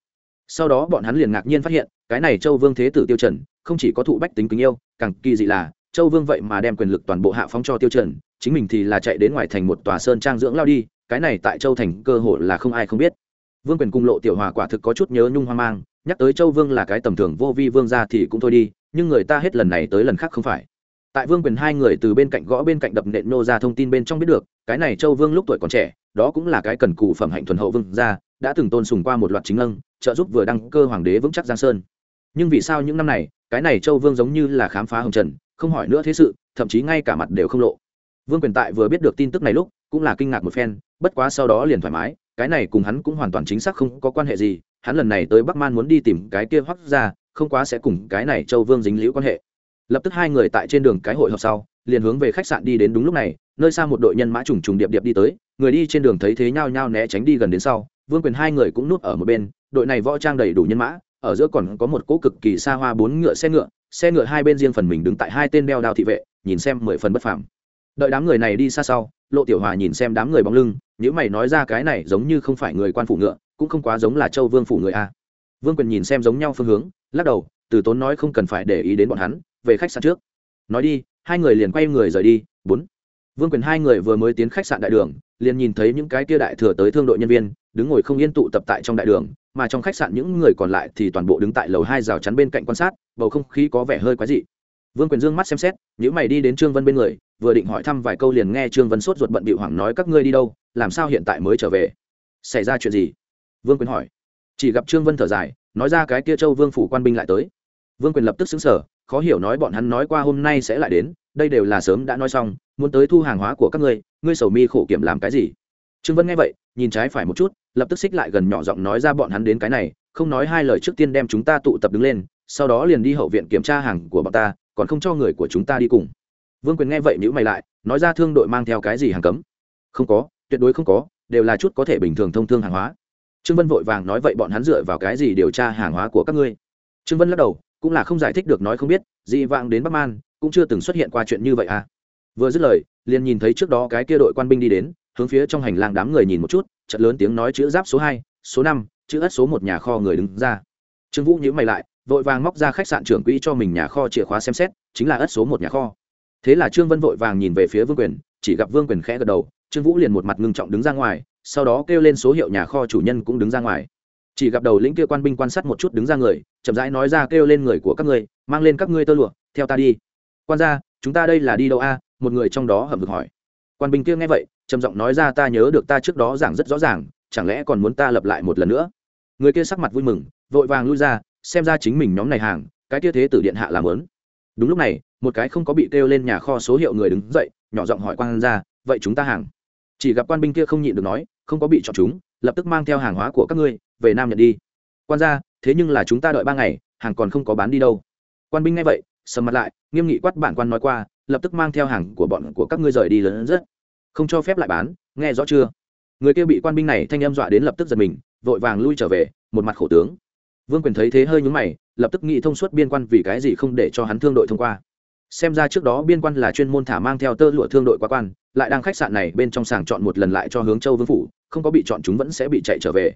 sau đó bọn hắn liền ngạc nhiên phát hiện cái này châu vương thế tử tiêu trần không chỉ có thụ bách tính kính yêu càng kỳ dị là châu vương vậy mà đem quyền lực toàn bộ hạ phóng cho tiêu trần chính mình thì là chạy đến ngoài thành một tòa sơn trang dưỡng lao đi cái này tại châu thành cơ hội là không ai không biết vương quyền cùng lộ tiểu hòa quả thực có chút nhớ nhung hoang mang nhắc tới châu vương là cái tầm thường vô vi vương ra thì cũng thôi đi nhưng người ta hết lần này tới lần khác không phải tại vương quyền hai người từ bên cạnh gõ bên cạnh đập nện nô ra thông tin bên trong biết được cái này châu vương lúc tuổi còn trẻ đó cũng là cái cần cù phẩm hạnh thuần hậu vương gia, đã từng tôn sùng qua một loạt chính lâng trợ giúp vừa đăng cơ hoàng đế vững chắc giang sơn. Nhưng vì sao những năm này, cái này châu vương giống như là khám phá hồng trần, không hỏi nữa thế sự, thậm chí ngay cả mặt đều không lộ. Vương quyền tại vừa biết được tin tức này lúc, cũng là kinh ngạc một phen, bất quá sau đó liền thoải mái, cái này cùng hắn cũng hoàn toàn chính xác không có quan hệ gì, hắn lần này tới bắc man muốn đi tìm cái kia hoắc ra không quá sẽ cùng cái này châu vương dính liễu quan hệ. Lập tức hai người tại trên đường cái hội họp sau, liền hướng về khách sạn đi đến đúng lúc này, nơi xa một đội nhân mã trùng trùng điệp điệp đi tới người đi trên đường thấy thế nhau nhau né tránh đi gần đến sau, vương quyền hai người cũng núp ở một bên, đội này võ trang đầy đủ nhân mã, ở giữa còn có một cỗ cực kỳ xa hoa bốn ngựa xe ngựa xe ngựa hai bên riêng phần mình đứng tại hai tên đeo đao thị vệ, nhìn xem mười phần bất phàm. Đợi đám người này đi xa sau, lộ tiểu hòa nhìn xem đám người bóng lưng nếu mày nói ra cái này giống như không phải người quan phủ ngựa, cũng không quá giống là châu vương phủ người a. Vương quyền nhìn xem giống nhau phương hướng, lắc đầu, từ tốn nói không cần phải để ý đến bọn hắn, về khách sạn trước. Nói đi, hai người liền quay người rời đi, bốn vương quyền hai người vừa mới tiến khách sạn đại đường, liền nhìn thấy những cái kia đại thừa tới thương đội nhân viên, đứng ngồi không yên tụ tập tại trong đại đường, mà trong khách sạn những người còn lại thì toàn bộ đứng tại lầu hai rào chắn bên cạnh quan sát, bầu không khí có vẻ hơi quái dị. Vương quyền dương mắt xem xét những mày đi đến trương vân bên người, vừa định hỏi thăm vài câu liền nghe trương vân sốt ruột bận bị hoảng nói, các ngươi đi đâu? Làm sao hiện tại mới trở về? Xảy ra chuyện gì? Vương quyền hỏi. Chỉ gặp trương vân thở dài, nói ra cái kia châu vương phủ quan binh lại tới. Vương quyền lập tức xứng sở khó hiểu nói bọn hắn nói qua hôm nay sẽ lại đến, đây đều là sớm đã nói xong, muốn tới thu hàng hóa của các ngươi ngươi sầu mi khổ kiểm làm cái gì? Trương vân nghe vậy, nhìn trái phải một chút, lập tức xích lại gần nhỏ giọng nói ra bọn hắn đến cái này, không nói hai lời trước tiên đem chúng ta tụ tập đứng lên, sau đó liền đi hậu viện kiểm tra hàng của bọn ta, còn không cho người của chúng ta đi cùng. Vương quyền nghe vậy nhữ mày lại, nói ra thương đội mang theo cái gì hàng cấm? Không có, tuyệt đối không có, đều là chút có thể bình thường thông thương hàng hóa. Trương vân vội vàng nói vậy bọn hắn dựa vào cái gì điều tra hàng hóa của các ngươi? Trương vân lắc đầu cũng là không giải thích được nói không biết, dị vãng đến bắc man, cũng chưa từng xuất hiện qua chuyện như vậy à. Vừa dứt lời, liền nhìn thấy trước đó cái kia đội quan binh đi đến, hướng phía trong hành lang đám người nhìn một chút, chợt lớn tiếng nói chữ giáp số hai, số năm, chữ ất số một nhà kho người đứng ra. Trương vũ nhíu mày lại, vội vàng móc ra khách sạn trưởng quỹ cho mình nhà kho chìa khóa xem xét, chính là ất số một nhà kho. Thế là trương vân vội vàng nhìn về phía vương quyền, chỉ gặp vương quyền khẽ gật đầu, trương vũ liền một mặt ngưng trọng đứng ra ngoài, sau đó kêu lên số hiệu nhà kho chủ nhân cũng đứng ra ngoài chỉ gặp đầu lĩnh kia quan binh quan sát một chút đứng ra người, chậm rãi nói ra kêu lên người của các người mang lên các ngươi tơ lụa, theo ta đi. Quan ra chúng ta đây là đi đâu a? Một người trong đó hầm vực hỏi. Quan binh kia nghe vậy, trầm giọng nói ra ta nhớ được ta trước đó giảng rất rõ ràng, chẳng lẽ còn muốn ta lập lại một lần nữa? Người kia sắc mặt vui mừng, vội vàng lui ra, xem ra chính mình nhóm này hàng, cái kia thế tử điện hạ làm lớn. Đúng lúc này, một cái không có bị kêu lên nhà kho số hiệu người đứng dậy, nhỏ giọng hỏi quan ra vậy chúng ta hàng? Chỉ gặp quan binh kia không nhịn được nói, không có bị chọn chúng lập tức mang theo hàng hóa của các ngươi, về nam nhận đi. Quan ra thế nhưng là chúng ta đợi ba ngày, hàng còn không có bán đi đâu. Quan binh nghe vậy, sầm mặt lại, nghiêm nghị quát bản quan nói qua, lập tức mang theo hàng của bọn của các ngươi rời đi lớn rất. Không cho phép lại bán, nghe rõ chưa? Người kia bị quan binh này thanh em dọa đến lập tức giật mình, vội vàng lui trở về, một mặt khổ tướng. Vương quyền thấy thế hơi nhúng mày, lập tức nghĩ thông suốt biên quan vì cái gì không để cho hắn thương đội thông qua xem ra trước đó biên quan là chuyên môn thả mang theo tơ lụa thương đội qua quan, lại đang khách sạn này bên trong sàng chọn một lần lại cho hướng châu vương phủ, không có bị chọn chúng vẫn sẽ bị chạy trở về.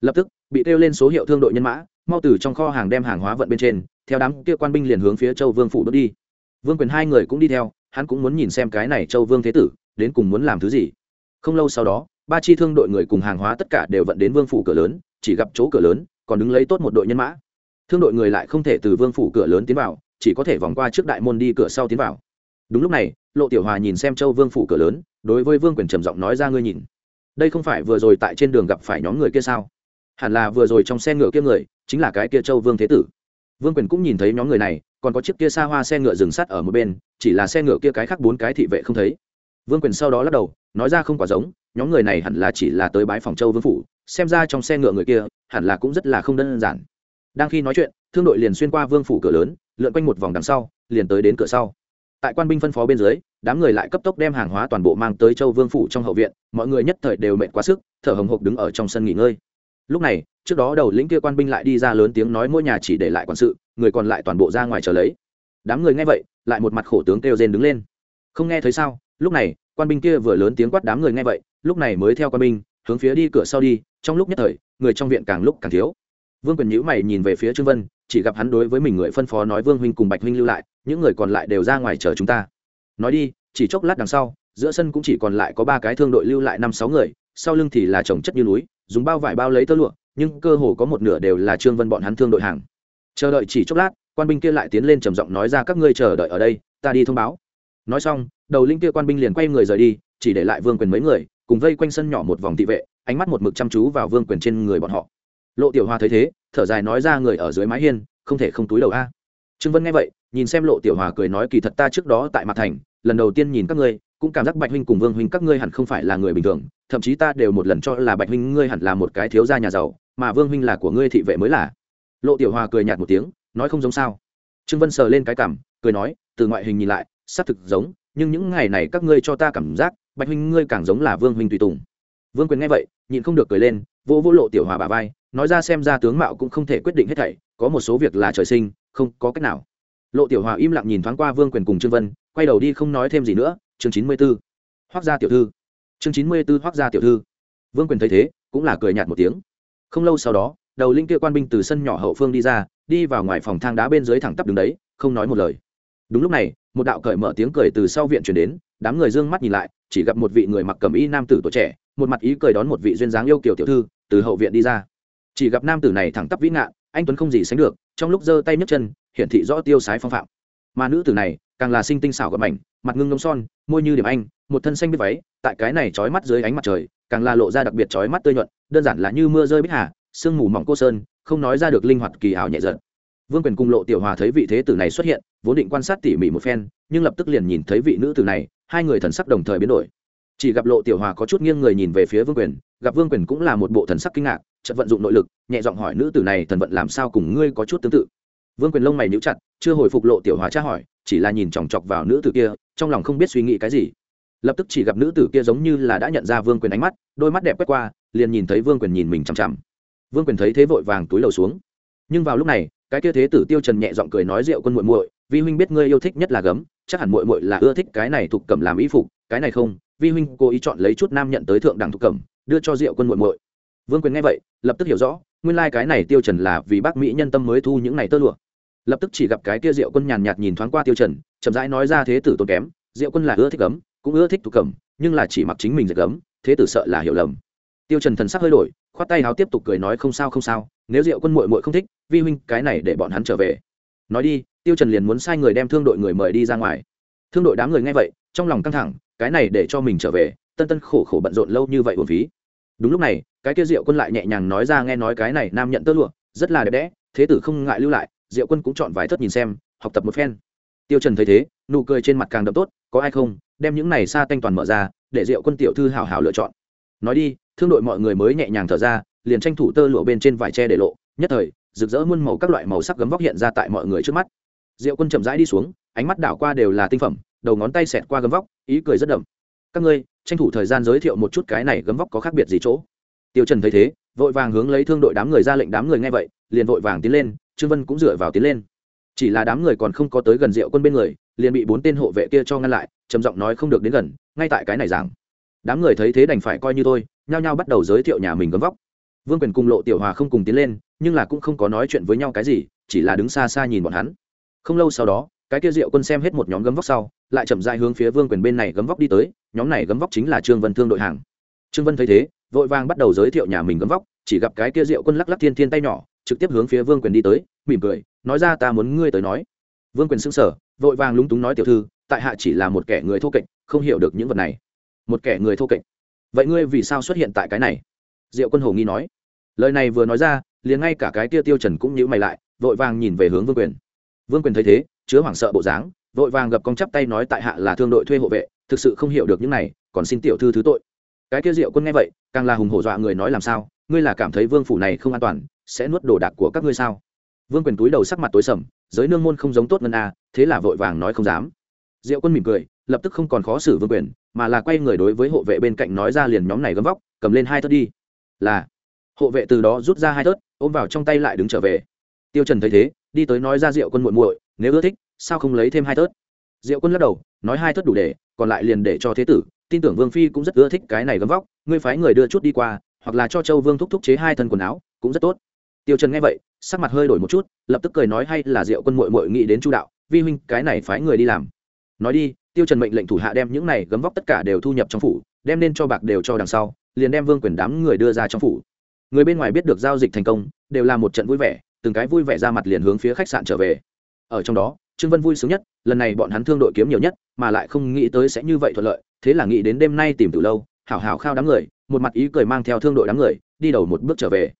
Lập tức, bị kêu lên số hiệu thương đội nhân mã, mau từ trong kho hàng đem hàng hóa vận bên trên, theo đám kia quan binh liền hướng phía châu vương phủ bước đi. Vương quyền hai người cũng đi theo, hắn cũng muốn nhìn xem cái này châu vương thế tử, đến cùng muốn làm thứ gì. Không lâu sau đó, ba chi thương đội người cùng hàng hóa tất cả đều vận đến vương phủ cửa lớn, chỉ gặp chỗ cửa lớn, còn đứng lấy tốt một đội nhân mã. Thương đội người lại không thể từ vương phủ cửa lớn tiến vào chỉ có thể vòng qua trước đại môn đi cửa sau tiến vào. Đúng lúc này, lộ tiểu hòa nhìn xem châu vương phủ cửa lớn, đối với vương quyền trầm giọng nói ra ngươi nhìn. Đây không phải vừa rồi tại trên đường gặp phải nhóm người kia sao? Hẳn là vừa rồi trong xe ngựa kia người, chính là cái kia châu vương thế tử. Vương quyền cũng nhìn thấy nhóm người này, còn có chiếc kia xa hoa xe ngựa dừng sắt ở một bên, chỉ là xe ngựa kia cái khác bốn cái thị vệ không thấy. Vương quyền sau đó lắc đầu, nói ra không quả giống, nhóm người này hẳn là chỉ là tới bái phòng châu vương phủ, xem ra trong xe ngựa người kia, hẳn là cũng rất là không đơn giản. Đang khi nói chuyện, thương đội liền xuyên qua vương phủ cửa lớn lượn quanh một vòng đằng sau, liền tới đến cửa sau. Tại quan binh phân phó bên dưới, đám người lại cấp tốc đem hàng hóa toàn bộ mang tới châu vương phủ trong hậu viện, mọi người nhất thời đều mệt quá sức, thở hồng hộc đứng ở trong sân nghỉ ngơi. Lúc này, trước đó đầu lĩnh kia quan binh lại đi ra lớn tiếng nói mỗi nhà chỉ để lại quản sự, người còn lại toàn bộ ra ngoài chờ lấy. Đám người nghe vậy, lại một mặt khổ tướng kêu rên đứng lên. Không nghe thấy sao? Lúc này, quan binh kia vừa lớn tiếng quát đám người nghe vậy, lúc này mới theo quan binh, hướng phía đi cửa sau đi, trong lúc nhất thời, người trong viện càng lúc càng thiếu. Vương quyền nhữ mày nhìn về phía trương vân chỉ gặp hắn đối với mình người phân phó nói, vương huynh cùng bạch huynh lưu lại, những người còn lại đều ra ngoài chờ chúng ta. Nói đi, chỉ chốc lát đằng sau, giữa sân cũng chỉ còn lại có ba cái thương đội lưu lại năm sáu người, sau lưng thì là trồng chất như núi, dùng bao vải bao lấy tơ lụa, nhưng cơ hồ có một nửa đều là trương vân bọn hắn thương đội hàng. Chờ đợi chỉ chốc lát, quan binh kia lại tiến lên trầm giọng nói ra, các ngươi chờ đợi ở đây, ta đi thông báo. Nói xong, đầu linh kia quan binh liền quay người rời đi, chỉ để lại vương quyền mấy người, cùng vây quanh sân nhỏ một vòng thị vệ, ánh mắt một mực chăm chú vào vương quyền trên người bọn họ lộ tiểu hoa thấy thế, thở dài nói ra người ở dưới mái hiên, không thể không túi đầu a. Trương vân nghe vậy, nhìn xem lộ tiểu hòa cười nói kỳ thật ta trước đó tại mặt thành, lần đầu tiên nhìn các ngươi, cũng cảm giác bạch huynh cùng vương huynh các ngươi hẳn không phải là người bình thường, thậm chí ta đều một lần cho là bạch huynh ngươi hẳn là một cái thiếu gia nhà giàu, mà vương huynh là của ngươi thị vệ mới là. Lộ tiểu hòa cười nhạt một tiếng, nói không giống sao. Trương vân sờ lên cái cảm cười nói, từ ngoại hình nhìn lại, xác thực giống, nhưng những ngày này các ngươi cho ta cảm giác, bạch huynh ngươi càng giống là vương huynh tùy tùng. Vương quyền nghe vậy, nhịn không được cười lên, vỗ vỗ lộ tiểu hòa bà vai nói ra xem ra tướng mạo cũng không thể quyết định hết thảy, có một số việc là trời sinh, không có cách nào. Lộ tiểu hòa im lặng nhìn thoáng qua vương quyền cùng trương vân, quay đầu đi không nói thêm gì nữa, chương chín mươi b ố hoác gia tiểu thư. Chương chín mươi b ố hoác gia tiểu thư. Vương quyền thấy thế, cũng là cười nhạt một tiếng. Không lâu sau đó, đầu linh kia quan binh từ sân nhỏ hậu phương đi ra, đi vào ngoài phòng thang đá bên dưới thẳng tắp đứng đấy, không nói một lời. Đúng lúc này, một đạo cởi mở tiếng cười từ sau viện chuyển đến, đám người d ư ơ n g mắt nhìn lại, chỉ gặp một vị người mặc cầm y nam tử tuổi trẻ, một mặt ý cười đón một vị duyên dáng yêu kiểu tiểu thư, từ hậu viện đi ra chỉ gặp nam tử này thẳng tắp vĩ ngạn, anh tuấn không gì sánh được, trong lúc giơ tay nhấc chân, hiển thị rõ tiêu sái phong phạm. Mà nữ tử này, càng là sinh tinh xảo gập mảnh, mặt ngưng ngông son, môi như điểm anh, một thân xanh biết váy, tại cái này trói mắt dưới ánh mặt trời, càng là lộ ra đặc biệt trói mắt tươi nhuận, đơn giản là như mưa rơi bích hà, sương mù mỏng cô sơn, không nói ra được linh hoạt kỳ ảo nhẹ giật vương quyền cùng lộ tiểu hòa thấy vị thế tử này xuất hiện, vốn định quan sát tỉ mỉ một phen, nhưng lập tức liền nhìn thấy vị nữ tử này, hai người thần sắc đồng thời biến đổi. Chỉ gặp lộ tiểu hòa có chút nghiêng người nhìn về phía vương quyền, gặp vương quyền cũng là một bộ thần sắc kinh ngạc chợt vận dụng nội lực, nhẹ giọng hỏi nữ tử này, thần vận làm sao cùng ngươi có chút tương tự? Vương quyền lông mày níu chặt, chưa hồi phục lộ tiểu hòa tra hỏi, chỉ là nhìn chòng chọc vào nữ tử kia, trong lòng không biết suy nghĩ cái gì. Lập tức chỉ gặp nữ tử kia giống như là đã nhận ra vương quyền ánh mắt, đôi mắt đẹp quét qua, liền nhìn thấy vương quyền nhìn mình chằm chằm. Vương quyền thấy thế vội vàng túi lầu xuống. Nhưng vào lúc này, cái kia thế tử tiêu trần nhẹ giọng cười nói rượu quân muội muội, vi huynh biết ngươi yêu thích nhất là gấm, chắc hẳn muội muội là ưa thích cái này thuộc cẩm làm y phục, cái này không, vi huynh cố ý chọn lấy chút nam nhận tới thượng đẳng thuộc cẩm, đưa cho rượu quân muội muội vương quyền nghe vậy, lập tức hiểu rõ, nguyên lai cái này tiêu trần là vì bác mỹ nhân tâm mới thu những này tơ lụa. Lập tức chỉ gặp cái kia Diệu quân nhàn nhạt nhìn thoáng qua tiêu trần, chậm rãi nói ra thế tử tốn kém, Diệu quân là ưa thích gấm, cũng ưa thích thuộc cẩm nhưng là chỉ mặc chính mình dệt gấm, thế tử sợ là hiểu lầm. Tiêu trần thần sắc hơi đổi, khoát tay háo tiếp tục cười nói không sao không sao, nếu Diệu quân muội muội không thích, vi huynh cái này để bọn hắn trở về. Nói đi, tiêu trần liền muốn sai người đem thương đội người mời đi ra ngoài. Thương đội đám người nghe vậy, trong lòng căng thẳng, cái này để cho mình trở về, tân tân khổ khổ bận rộn lâu như vậy uổng phí đúng lúc này, cái kia diệu quân lại nhẹ nhàng nói ra nghe nói cái này nam nhận tơ lụa, rất là đẹp đẽ, thế tử không ngại lưu lại, diệu quân cũng chọn vài thất nhìn xem, học tập một phen. Tiêu trần thấy thế, nụ cười trên mặt càng đậm tốt, có ai không, đem những này xa tanh toàn mở ra, để diệu quân tiểu thư hảo hảo lựa chọn. Nói đi, thương đội mọi người mới nhẹ nhàng thở ra, liền tranh thủ tơ lụa bên trên vải tre để lộ, nhất thời, rực rỡ muôn màu các loại màu sắc gấm vóc hiện ra tại mọi người trước mắt. Diệu quân chậm rãi đi xuống, ánh mắt đảo qua đều là tinh phẩm, đầu ngón tay xẹt qua gấm vóc, ý cười rất đậm. Các ngươi tranh thủ thời gian giới thiệu một chút cái này gấm vóc có khác biệt gì chỗ. Tiêu trần thấy thế, vội vàng hướng lấy thương đội đám người ra lệnh đám người nghe vậy, liền vội vàng tiến lên, trương vân cũng dựa vào tiến lên. Chỉ là đám người còn không có tới gần rượu quân bên người, liền bị bốn tên hộ vệ kia cho ngăn lại, trầm giọng nói không được đến gần, ngay tại cái này giảng. Đám người thấy thế đành phải coi như tôi nhao nhao bắt đầu giới thiệu nhà mình gấm vóc. Vương quyền cùng lộ tiểu hòa không cùng tiến lên, nhưng là cũng không có nói chuyện với nhau cái gì, chỉ là đứng xa xa nhìn bọn hắn. Không lâu sau đó, cái kia rượu quân xem hết một nhóm gấm vóc sau lại chậm dại hướng phía vương quyền bên này gấm vóc đi tới, nhóm này gấm vóc chính là trương vân thương đội hàng. Trương vân thấy thế, vội vàng bắt đầu giới thiệu nhà mình gấm vóc, chỉ gặp cái kia diệu quân lắc lắc thiên thiên tay nhỏ, trực tiếp hướng phía vương quyền đi tới, mỉm cười, nói ra ta muốn ngươi tới nói. Vương quyền sững sở vội vàng lúng túng nói tiểu thư, tại hạ chỉ là một kẻ người thô kệch, không hiểu được những vật này. Một kẻ người thô kệch. Vậy ngươi vì sao xuất hiện tại cái này? Diệu quân hồ nghi nói. Lời này vừa nói ra, liền ngay cả cái tia tiêu trần cũng nhíu mày lại, vội vàng nhìn về hướng vương quyền. Vương quyền thấy thế, chứa hoảng sợ bộ dáng vội vàng gập cong chắp tay nói tại hạ là thương đội thuê hộ vệ, thực sự không hiểu được những này, còn xin tiểu thư thứ tội. Cái kia diệu quân nghe vậy, càng là hùng hổ dọa người nói làm sao, ngươi là cảm thấy vương phủ này không an toàn, sẽ nuốt đồ đạc của các ngươi sao? Vương quyền túi đầu sắc mặt tối sầm, giới nương môn không giống tốt ngân a, thế là vội vàng nói không dám. Diệu quân mỉm cười, lập tức không còn khó xử vương quyền, mà là quay người đối với hộ vệ bên cạnh nói ra liền nhóm này gấm vóc, cầm lên hai thớt đi. Là, hộ vệ từ đó rút ra hai thớt, ôm vào trong tay lại đứng trở về. Tiêu trần thấy thế, đi tới nói ra diệu quân muội muội, nếu ưa thích sao không lấy thêm hai tớt? Diệu quân lắc đầu, nói hai tớt đủ để, còn lại liền để cho thế tử. Tin tưởng vương phi cũng rất ưa thích cái này gấm vóc, ngươi phái người đưa chút đi qua, hoặc là cho châu vương thúc thúc chế hai thân quần áo, cũng rất tốt. Tiêu trần nghe vậy, sắc mặt hơi đổi một chút, lập tức cười nói hay là diệu quân muội muội nghĩ đến chu đạo, vi huynh, cái này phái người đi làm. Nói đi, tiêu trần mệnh lệnh thủ hạ đem những này gấm vóc tất cả đều thu nhập trong phủ, đem nên cho bạc đều cho đằng sau, liền đem vương quyền đám người đưa ra trong phủ. Người bên ngoài biết được giao dịch thành công, đều là một trận vui vẻ, từng cái vui vẻ ra mặt liền hướng phía khách sạn trở về. Ở trong đó trương vân vui sướng nhất, lần này bọn hắn thương đội kiếm nhiều nhất, mà lại không nghĩ tới sẽ như vậy thuận lợi, thế là nghĩ đến đêm nay tìm từ lâu, hảo hảo khao đám người, một mặt ý cười mang theo thương đội đám người, đi đầu một bước trở về.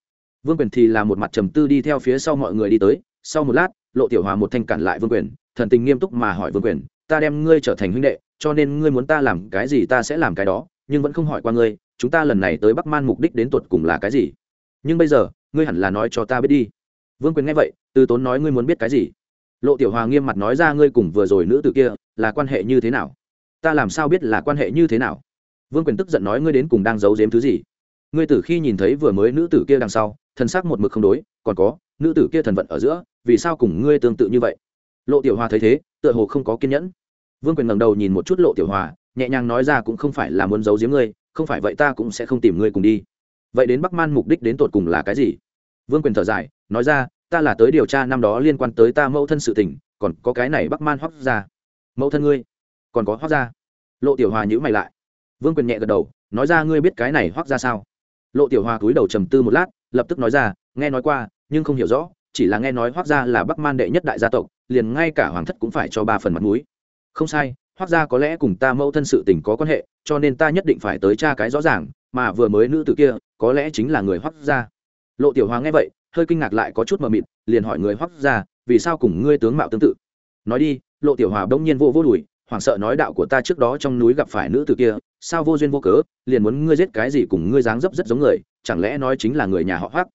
Vương quyền thì là một mặt trầm tư đi theo phía sau mọi người đi tới, sau một lát, lộ tiểu hòa một thanh cản lại vương quyền, thần tình nghiêm túc mà hỏi vương quyền, ta đem ngươi trở thành huynh đệ, cho nên ngươi muốn ta làm cái gì ta sẽ làm cái đó, nhưng vẫn không hỏi qua ngươi, chúng ta lần này tới bắc man mục đích đến tuột cùng là cái gì? Nhưng bây giờ, ngươi hẳn là nói cho ta biết đi. Vương quyền nghe vậy, từ tốn nói ngươi muốn biết cái gì? Lộ tiểu hòa nghiêm mặt nói ra, ngươi cùng vừa rồi nữ tử kia là quan hệ như thế nào? Ta làm sao biết là quan hệ như thế nào? Vương quyền tức giận nói, ngươi đến cùng đang giấu giếm thứ gì? Ngươi từ khi nhìn thấy vừa mới nữ tử kia đằng sau thân xác một mực không đối, còn có, nữ tử kia thần vận ở giữa, vì sao cùng ngươi tương tự như vậy? Lộ tiểu hòa thấy thế, tựa hồ không có kiên nhẫn. Vương quyền ngẩng đầu nhìn một chút lộ tiểu hòa, nhẹ nhàng nói ra, cũng không phải là muốn giấu giếm ngươi, không phải vậy ta cũng sẽ không tìm ngươi cùng đi. Vậy đến bắc man mục đích đến tột cùng là cái gì? Vương quyền thở dài, nói ra ta là tới điều tra năm đó liên quan tới ta mẫu thân sự tình, còn có cái này bắc man hoác ra mẫu thân ngươi, còn có hoác ra lộ tiểu hòa nhữ mày lại. Vương quyền nhẹ gật đầu, nói ra ngươi biết cái này hoác ra sao? Lộ tiểu hòa cúi đầu trầm tư một lát, lập tức nói ra, nghe nói qua, nhưng không hiểu rõ, chỉ là nghe nói hoác ra là bắc man đệ nhất đại gia tộc, liền ngay cả hoàng thất cũng phải cho ba phần mặt mũi. Không sai hoác ra có lẽ cùng ta mẫu thân sự tình có quan hệ, cho nên ta nhất định phải tới cha cái rõ ràng, mà vừa mới nữ tử kia, có lẽ chính là người hoác ra lộ tiểu hòa nghe vậy hơi kinh ngạc lại có chút mờ mịt, liền hỏi người hoắc ra vì sao cùng ngươi tướng mạo tương tự? Nói đi, lộ tiểu hòa bỗng nhiên vô vô đùi, hoảng sợ nói đạo của ta trước đó trong núi gặp phải nữ tử kia, sao vô duyên vô cớ, liền muốn ngươi giết cái gì cùng ngươi dáng dấp rất giống người, chẳng lẽ nói chính là người nhà họ hoắc?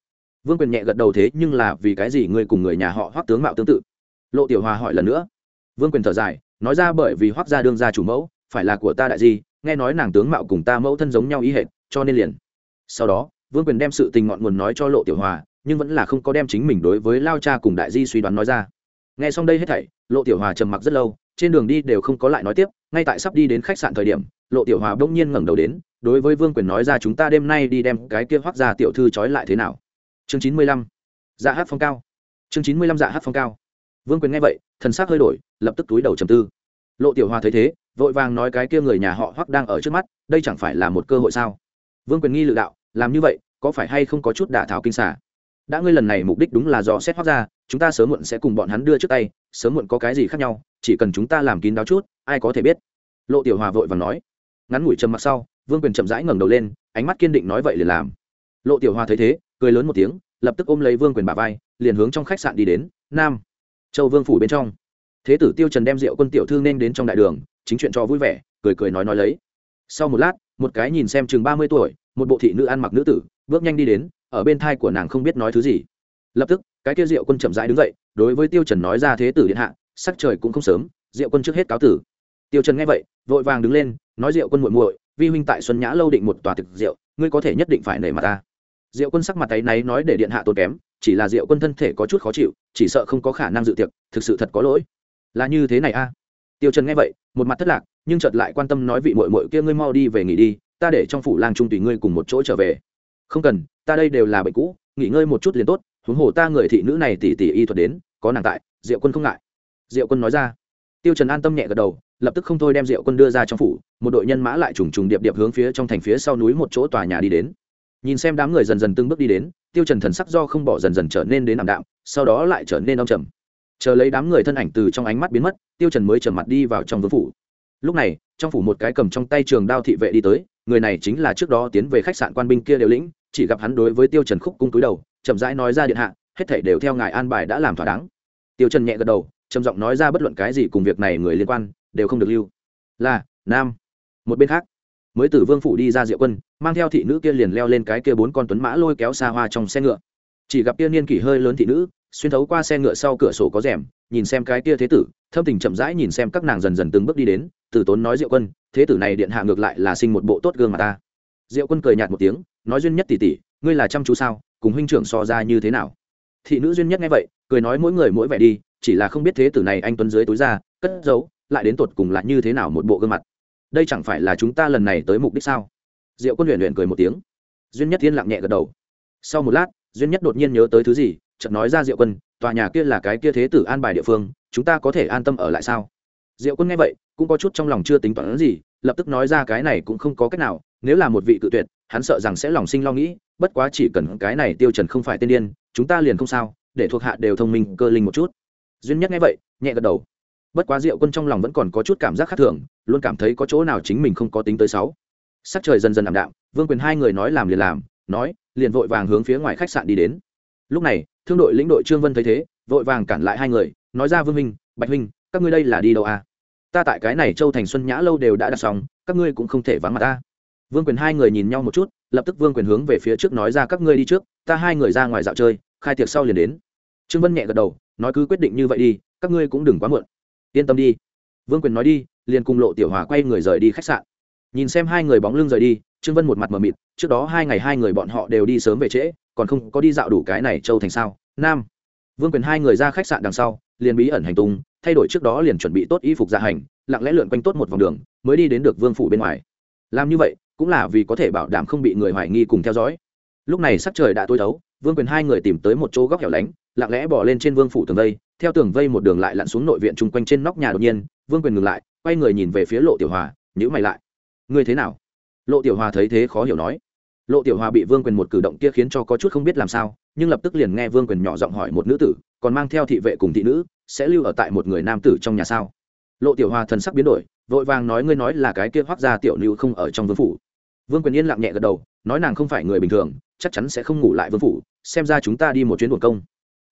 Vương quyền nhẹ gật đầu thế, nhưng là vì cái gì ngươi cùng người nhà họ hoắc tướng mạo tương tự? Lộ tiểu hòa hỏi lần nữa. Vương quyền thở dài, nói ra bởi vì hoắc gia đương gia chủ mẫu, phải là của ta đại di, nghe nói nàng tướng mạo cùng ta mẫu thân giống nhau ý hệt, cho nên liền. Sau đó, vương quyền đem sự tình ngọn nguồn nói cho lộ tiểu hòa nhưng vẫn là không có đem chính mình đối với lao cha cùng đại di suy đoán nói ra. Nghe xong đây hết thảy, lộ tiểu hòa trầm mặc rất lâu, trên đường đi đều không có lại nói tiếp, ngay tại sắp đi đến khách sạn thời điểm, lộ tiểu hòa bỗng nhiên ngẩng đầu đến, đối với vương quyền nói ra chúng ta đêm nay đi đem cái kia hoác ra tiểu thư trói lại thế nào. Chương chín mươi lăm dạ hát phong cao. Chương chín mươi lăm dạ hát phong cao. Vương quyền nghe vậy, thần s ắ c hơi đổi, lập tức túi đầu trầm tư. Lộ tiểu hòa thấy thế, vội vàng nói cái kia người nhà họ hoắc đang ở trước mắt, đây chẳng phải là một cơ hội sao? Vương quyền nghi lự đạo, làm như vậy, có phải hay không có chút đả thảo kinh xả? Đã ngươi lần này mục đích đúng là dò xét hoác ra, chúng ta sớm muộn sẽ cùng bọn hắn đưa trước tay, sớm muộn có cái gì khác nhau, chỉ cần chúng ta làm kín đáo chút, ai có thể biết. Lộ tiểu hòa vội vàng nói. Ngắn ngủi trầm mặc sau, vương quyền chậm rãi ngẩng đầu lên, ánh mắt kiên định nói vậy liền làm. Lộ tiểu hòa thấy thế, cười lớn một tiếng, lập tức ôm lấy vương quyền bà vai, liền hướng trong khách sạn đi đến, nam, châu vương phủ bên trong. Thế tử tiêu trần đem rượu quân tiểu thư nên đến trong đại đường, chính chuyện cho vui vẻ, cười cười nói nói lấy. Sau một lát, một cái nhìn xem chừng ba mươi tuổi, một bộ thị nữ ăn mặc nữ tử, bước nhanh đi đến ở bên thai của nàng không biết nói thứ gì. Lập tức, cái kia Diệu quân chậm rãi đứng dậy, đối với tiêu trần nói ra thế tử điện hạ, sắc trời cũng không sớm, Diệu quân trước hết cáo tử. Tiêu trần nghe vậy, vội vàng đứng lên, nói Diệu quân muội muội, vi huynh tại xuân nhã lâu định một tòa thực rượu, ngươi có thể nhất định phải nể mặt ta. Diệu quân sắc mặt tay náy nói để điện hạ tốn kém, chỉ là Diệu quân thân thể có chút khó chịu, chỉ sợ không có khả năng dự tiệc, thực sự thật có lỗi. Là như thế này a. Tiêu trần nghe vậy, một mặt thất lạc, nhưng chợt lại quan tâm nói vị muội muội kia ngươi mau đi về nghỉ đi, ta để trong phủ lang trung tùy ngươi cùng một chỗ trở về không cần, ta đây đều là bệnh cũ, nghỉ ngơi một chút liền tốt, huống hồ ta người thị nữ này tỷ tỷ y thuật đến, có nàng tại, diệu quân không ngại. Diệu quân nói ra. Tiêu trần an tâm nhẹ gật đầu, lập tức không thôi đem diệu quân đưa ra trong phủ, một đội nhân mã lại trùng trùng điệp điệp hướng phía trong thành phía sau núi một chỗ tòa nhà đi đến. Nhìn xem đám người dần dần từng bước đi đến, tiêu trần thần sắc do không bỏ dần dần trở nên đến ảm đạm, sau đó lại trở nên âm trầm. Chờ lấy đám người thân ảnh từ trong ánh mắt biến mất, tiêu trần mới trở mặt đi vào trong vương phủ. Lúc này, trong phủ một cái cầm trong tay trường đao thị vệ đi tới, người này chính là trước đó tiến về khách sạn quan binh kia đều lĩnh chỉ gặp hắn đối với tiêu trần khúc cung túi đầu, chậm rãi nói ra điện hạ, hết thảy đều theo ngài an bài đã làm thỏa đáng. Tiêu trần nhẹ gật đầu, trầm giọng nói ra bất luận cái gì cùng việc này người liên quan, đều không được lưu. Là, nam. Một bên khác, mới từ vương phủ đi ra diệu quân, mang theo thị nữ kia liền leo lên cái kia bốn con tuấn mã lôi kéo xa hoa trong xe ngựa. Chỉ gặp kia niên kỷ hơi lớn thị nữ, xuyên thấu qua xe ngựa sau cửa sổ có rèm, nhìn xem cái kia thế tử, thâm tình chậm rãi nhìn xem các nàng dần dần từng bước đi đến, từ tốn nói diệu quân, thế tử này điện hạ ngược lại là sinh một bộ tốt gương mà ta diệu quân cười nhạt một tiếng, nói duyên nhất tỷ tỷ, ngươi là chăm chú sao, cùng huynh trưởng so ra như thế nào? Thị nữ duyên nhất nghe vậy, cười nói mỗi người mỗi vẻ đi, chỉ là không biết thế tử này anh tuấn dưới túi ra, cất giấu, lại đến tột cùng là như thế nào một bộ gương mặt. Đây chẳng phải là chúng ta lần này tới mục đích sao? Diệu quân luyện luyện cười một tiếng. Duyên nhất thiên lặng nhẹ gật đầu. Sau một lát, duyên nhất đột nhiên nhớ tới thứ gì, chợt nói ra diệu quân, tòa nhà kia là cái kia thế tử an bài địa phương, chúng ta có thể an tâm ở lại sao? Diệu quân nghe vậy, cũng có chút trong lòng chưa tính toán gì, lập tức nói ra cái này cũng không có cách nào nếu là một vị cự tuyệt, hắn sợ rằng sẽ lòng sinh lo nghĩ, bất quá chỉ cần cái này tiêu trần không phải tên điên, chúng ta liền không sao, để thuộc hạ đều thông minh, cơ linh một chút. Duyên nhất nghe vậy, nhẹ gật đầu. Bất quá diệu quân trong lòng vẫn còn có chút cảm giác khác thường, luôn cảm thấy có chỗ nào chính mình không có tính tới sáu. Sắc trời dần dần ảm đạm, vương quyền hai người nói làm liền làm, nói, liền vội vàng hướng phía ngoài khách sạn đi đến. Lúc này, thương đội lĩnh đội trương vân thấy thế, vội vàng cản lại hai người, nói ra vương minh, bạch minh, các ngươi đây là đi đâu à? Ta tại cái này châu thành xuân nhã lâu đều đã đặt xong, các ngươi cũng không thể vắng mặt ta vương quyền hai người nhìn nhau một chút, lập tức vương quyền hướng về phía trước nói ra, các ngươi đi trước, ta hai người ra ngoài dạo chơi, khai tiệc sau liền đến. Trương vân nhẹ gật đầu, nói, cứ quyết định như vậy đi, các ngươi cũng đừng quá muộn. Yên tâm đi. Vương quyền nói đi, liền cùng lộ tiểu hòa quay người rời đi khách sạn. Nhìn xem hai người bóng lưng rời đi, trương vân một mặt mờ mịt, trước đó hai ngày hai người bọn họ đều đi sớm về trễ, còn không có đi dạo đủ cái này châu thành sao? Nam. Vương quyền hai người ra khách sạn đằng sau, liền bí ẩn hành tung, thay đổi trước đó liền chuẩn bị tốt y phục ra hành, lặng lẽ lượn quanh tốt một vòng đường, mới đi đến được vương phủ bên ngoài. Làm như vậy cũng là vì có thể bảo đảm không bị người hoài nghi cùng theo dõi. Lúc này sắc trời đã tối thấu, vương quyền hai người tìm tới một chỗ góc hẻo lánh, lặng lẽ bỏ lên trên vương phủ tường vây, theo tường vây một đường lại lặn xuống nội viện chung quanh trên nóc nhà đột nhiên, vương quyền ngừng lại, quay người nhìn về phía lộ tiểu hòa nhữ mày lại. Ngươi thế nào? Lộ tiểu hòa thấy thế khó hiểu nói. Lộ tiểu hòa bị vương quyền một cử động kia khiến cho có chút không biết làm sao, nhưng lập tức liền nghe vương quyền nhỏ giọng hỏi một nữ tử, còn mang theo thị vệ cùng thị nữ, sẽ lưu ở tại một người nam tử trong nhà sao? Lộ tiểu hòa thần sắc biến đổi vội vàng nói ngươi nói là cái kia hoác ra tiểu lưu không ở trong vương phủ. Vương quyền yên lặng nhẹ gật đầu, nói nàng không phải người bình thường, chắc chắn sẽ không ngủ lại vương phủ, xem ra chúng ta đi một chuyến buồn công.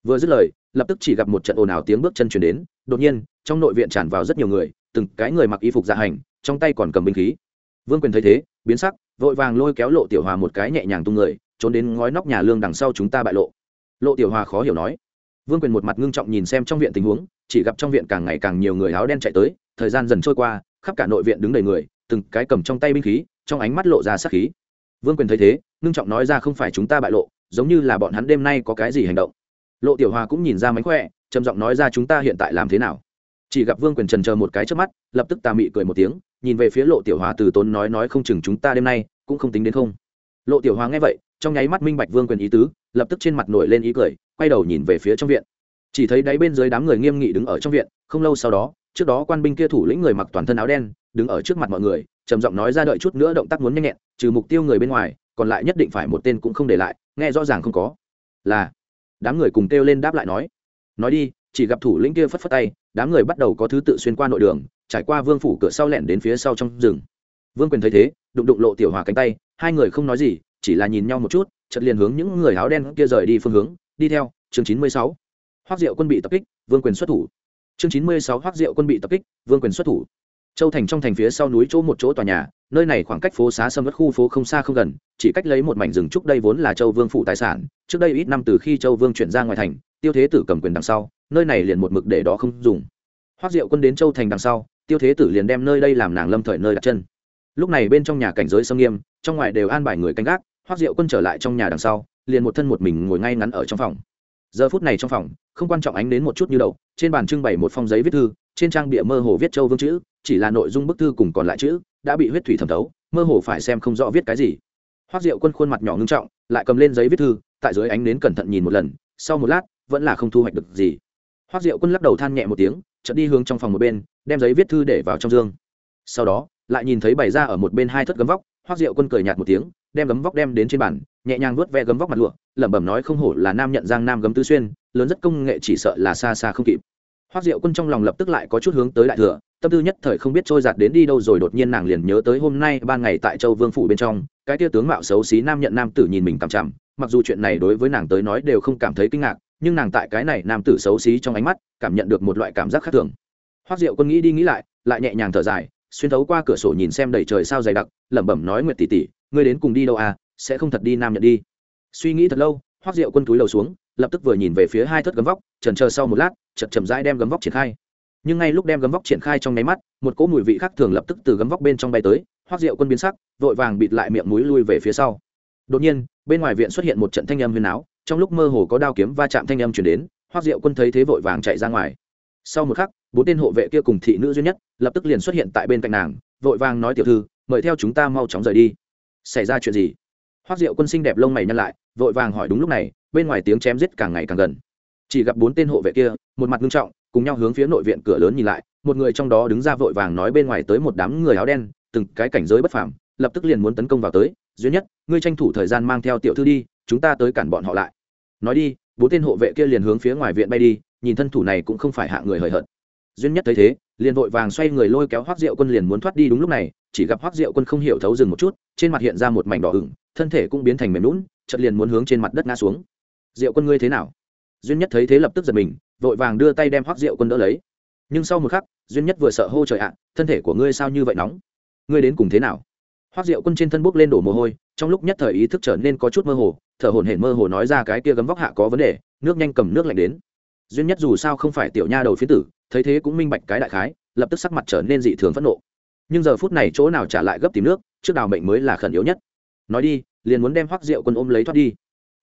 Vừa dứt lời, lập tức chỉ gặp một trận ồn ào tiếng bước chân chuyển đến, đột nhiên, trong nội viện tràn vào rất nhiều người, từng cái người mặc y phục dạ hành, trong tay còn cầm binh khí. Vương quyền thấy thế, biến sắc, vội vàng lôi kéo lộ tiểu hòa một cái nhẹ nhàng tung người, trốn đến ngói nóc nhà lương đằng sau chúng ta bại lộ. Lộ tiểu hòa khó hiểu nói. Vương quyền một mặt ngưng trọng nhìn xem trong viện tình huống, chỉ gặp trong viện càng ngày càng nhiều người áo đen chạy tới, thời gian dần trôi qua khắp cả nội viện đứng đầy người, từng cái cầm trong tay binh khí, trong ánh mắt lộ ra sắc khí. Vương quyền thấy thế, ngưng trọng nói ra không phải chúng ta bại lộ, giống như là bọn hắn đêm nay có cái gì hành động. Lộ tiểu hòa cũng nhìn ra mánh khỏe, trầm giọng nói ra chúng ta hiện tại làm thế nào. Chỉ gặp vương quyền trần chờ một cái trước mắt, lập tức tà mị cười một tiếng, nhìn về phía lộ tiểu hòa từ tốn nói nói không chừng chúng ta đêm nay cũng không tính đến không. Lộ tiểu hòa nghe vậy, trong nháy mắt minh bạch vương quyền ý tứ, lập tức trên mặt nổi lên ý cười, quay đầu nhìn về phía trong viện. Chỉ thấy đáy bên dưới đám người nghiêm nghị đứng ở trong viện, không lâu sau đó trước đó quan binh kia thủ lĩnh người mặc toàn thân áo đen, đứng ở trước mặt mọi người, trầm giọng nói ra đợi chút nữa động tác muốn nhanh nhẹn, trừ mục tiêu người bên ngoài, còn lại nhất định phải một tên cũng không để lại, nghe rõ ràng không có. Là, đám người cùng kêu lên đáp lại nói. Nói đi, chỉ gặp thủ lĩnh kia phất phất tay, đám người bắt đầu có thứ tự xuyên qua nội đường, trải qua vương phủ cửa sau lẻn đến phía sau trong rừng. Vương quyền thấy thế, đụng đụng lộ tiểu hòa cánh tay, hai người không nói gì, chỉ là nhìn nhau một chút chật liền hướng những người áo đen kia rời đi phương hướng, đi theo, chương chín mươi sáu. Hoác diệu quân bị tập kích, vương quyền xuất thủ chương chín mươi sáu hoác diệu quân bị tập kích, vương quyền xuất thủ. Châu thành trong thành phía sau núi chỗ một chỗ tòa nhà, nơi này khoảng cách phố xá sâm mất khu phố không xa không gần, chỉ cách lấy một mảnh rừng trúc đây vốn là châu vương phủ tài sản, trước đây ít năm từ khi châu vương chuyển ra ngoài thành, tiêu thế tử cầm quyền đằng sau, nơi này liền một mực để đó không dùng. Hoác diệu quân đến châu thành đằng sau, tiêu thế tử liền đem nơi đây làm nàng lâm thời nơi đặt chân. Lúc này bên trong nhà cảnh giới sâm nghiêm, trong ngoài đều an bài người canh gác hoác diệu quân trở lại trong nhà đằng sau, liền một thân một mình ngồi ngay ngắn ở trong phòng giờ phút này trong phòng, không quan trọng ánh đến một chút như đậu trên bàn trưng bày một phong giấy viết thư, trên trang bịa mơ hồ viết châu vương chữ, chỉ là nội dung bức thư cùng còn lại chữ, đã bị huyết thủy thẩm thấu, mơ hồ phải xem không rõ viết cái gì. Hoác diệu quân khuôn mặt nhỏ ngưng trọng, lại cầm lên giấy viết thư, tại dưới ánh đến cẩn thận nhìn một lần, sau một lát, vẫn là không thu hoạch được gì. Hoác diệu quân lắc đầu than nhẹ một tiếng, chợt đi hướng trong phòng một bên, đem giấy viết thư để vào trong dương. Sau đó, lại nhìn thấy bày ra ở một bên hai thất gấm vóc, hoác diệu quân cười nhạt một tiếng, đem gấm vóc đem đến trên bàn nhẹ nhàng vuốt ve gấm vóc mặt lụa, lẩm bẩm nói không hổ là nam nhận giang nam gấm tứ xuyên, lớn rất công nghệ chỉ sợ là xa xa không kịp. Hoác diệu quân trong lòng lập tức lại có chút hướng tới đại thừa, tâm tư nhất thời không biết trôi giạt đến đi đâu rồi đột nhiên nàng liền nhớ tới hôm nay ban ngày tại châu vương phủ bên trong, cái tia tướng mạo xấu xí nam nhận nam tử nhìn mình cằm chằm, mặc dù chuyện này đối với nàng tới nói đều không cảm thấy kinh ngạc, nhưng nàng tại cái này nam tử xấu xí trong ánh mắt, cảm nhận được một loại cảm giác khác thường. Hoác diệu quân nghĩ đi nghĩ lại lại nhẹ nhàng thở dài, xuyên thấu qua cửa sổ nhìn xem đầy trời sao dày đặc, lẩm bẩm nói nguyệt tỷ tỷ, ngươi đến cùng đi đâu à sẽ không thật đi nam nhận đi. Suy nghĩ thật lâu hoác diệu quân túi lầu xuống, lập tức vừa nhìn về phía hai thất gấm vóc, trần chờ sau một lát chật chậm rãi đem gấm vóc triển khai. Nhưng ngay lúc đem gấm vóc triển khai trong nháy mắt, một cỗ mùi vị khác thường lập tức từ gấm vóc bên trong bay tới hoác diệu quân biến sắc, vội vàng bịt lại miệng mũi lui về phía sau. Đột nhiên, bên ngoài viện xuất hiện một trận thanh âm huyền áo, trong lúc mơ hồ có đao kiếm va chạm thanh âm chuyển đến hoác diệu quân thấy thế vội vàng chạy ra ngoài. Sau một khắc, bốn tên hộ vệ kia cùng thị nữ duy nhất, lập tức liền xuất hiện tại bên cạnh nàng, vội vàng nói tiểu thư, mời theo chúng ta mau chóng rời đi. Xảy ra chuyện gì? Hoác diệu quân xinh đẹp lông mày nhăn lại, vội vàng hỏi đúng lúc này, bên ngoài tiếng chém giết càng ngày càng gần. Chỉ gặp bốn tên hộ vệ kia, một mặt nghiêm trọng, cùng nhau hướng phía nội viện cửa lớn nhìn lại, một người trong đó đứng ra vội vàng nói bên ngoài tới một đám người áo đen, từng cái cảnh giới bất phàm, lập tức liền muốn tấn công vào tới, duy nhất, ngươi tranh thủ thời gian mang theo tiểu thư đi, chúng ta tới cản bọn họ lại. Nói đi, bốn tên hộ vệ kia liền hướng phía ngoài viện bay đi, nhìn thân thủ này cũng không phải hạ người hời hợt. Duyên nhất thấy thế, liền vội vàng xoay người lôi kéo hoác diệu quân liền muốn thoát đi đúng lúc này, chỉ gặp hoác diệu quân không hiểu thấu dừng một chút, trên mặt hiện ra một mảnh đỏ ửng thân thể cũng biến thành mềm lún chật liền muốn hướng trên mặt đất ngã xuống. Diệu quân ngươi thế nào? Duyên nhất thấy thế lập tức giật mình, vội vàng đưa tay đem hoác diệu quân đỡ lấy. Nhưng sau một khắc, duyên nhất vừa sợ hô trời ạ, thân thể của ngươi sao như vậy nóng? Ngươi đến cùng thế nào? Hoác diệu quân trên thân bốc lên đổ mồ hôi, trong lúc nhất thời ý thức trở nên có chút mơ hồ, thở hổn hển mơ hồ nói ra cái kia gấm vóc hạ có vấn đề, nước nhanh cầm nước lạnh đến. Duyên nhất dù sao không phải tiểu nha đầu phía tử, thấy thế cũng minh bạch cái đại khái, lập tức sắc mặt trở nên dị thường phẫn nộ. Nhưng giờ phút này chỗ nào trả lại gấp tìm nước, trước đào mệnh mới là khẩn yếu nhất nói đi liền muốn đem hoác rượu quân ôm lấy thoát đi.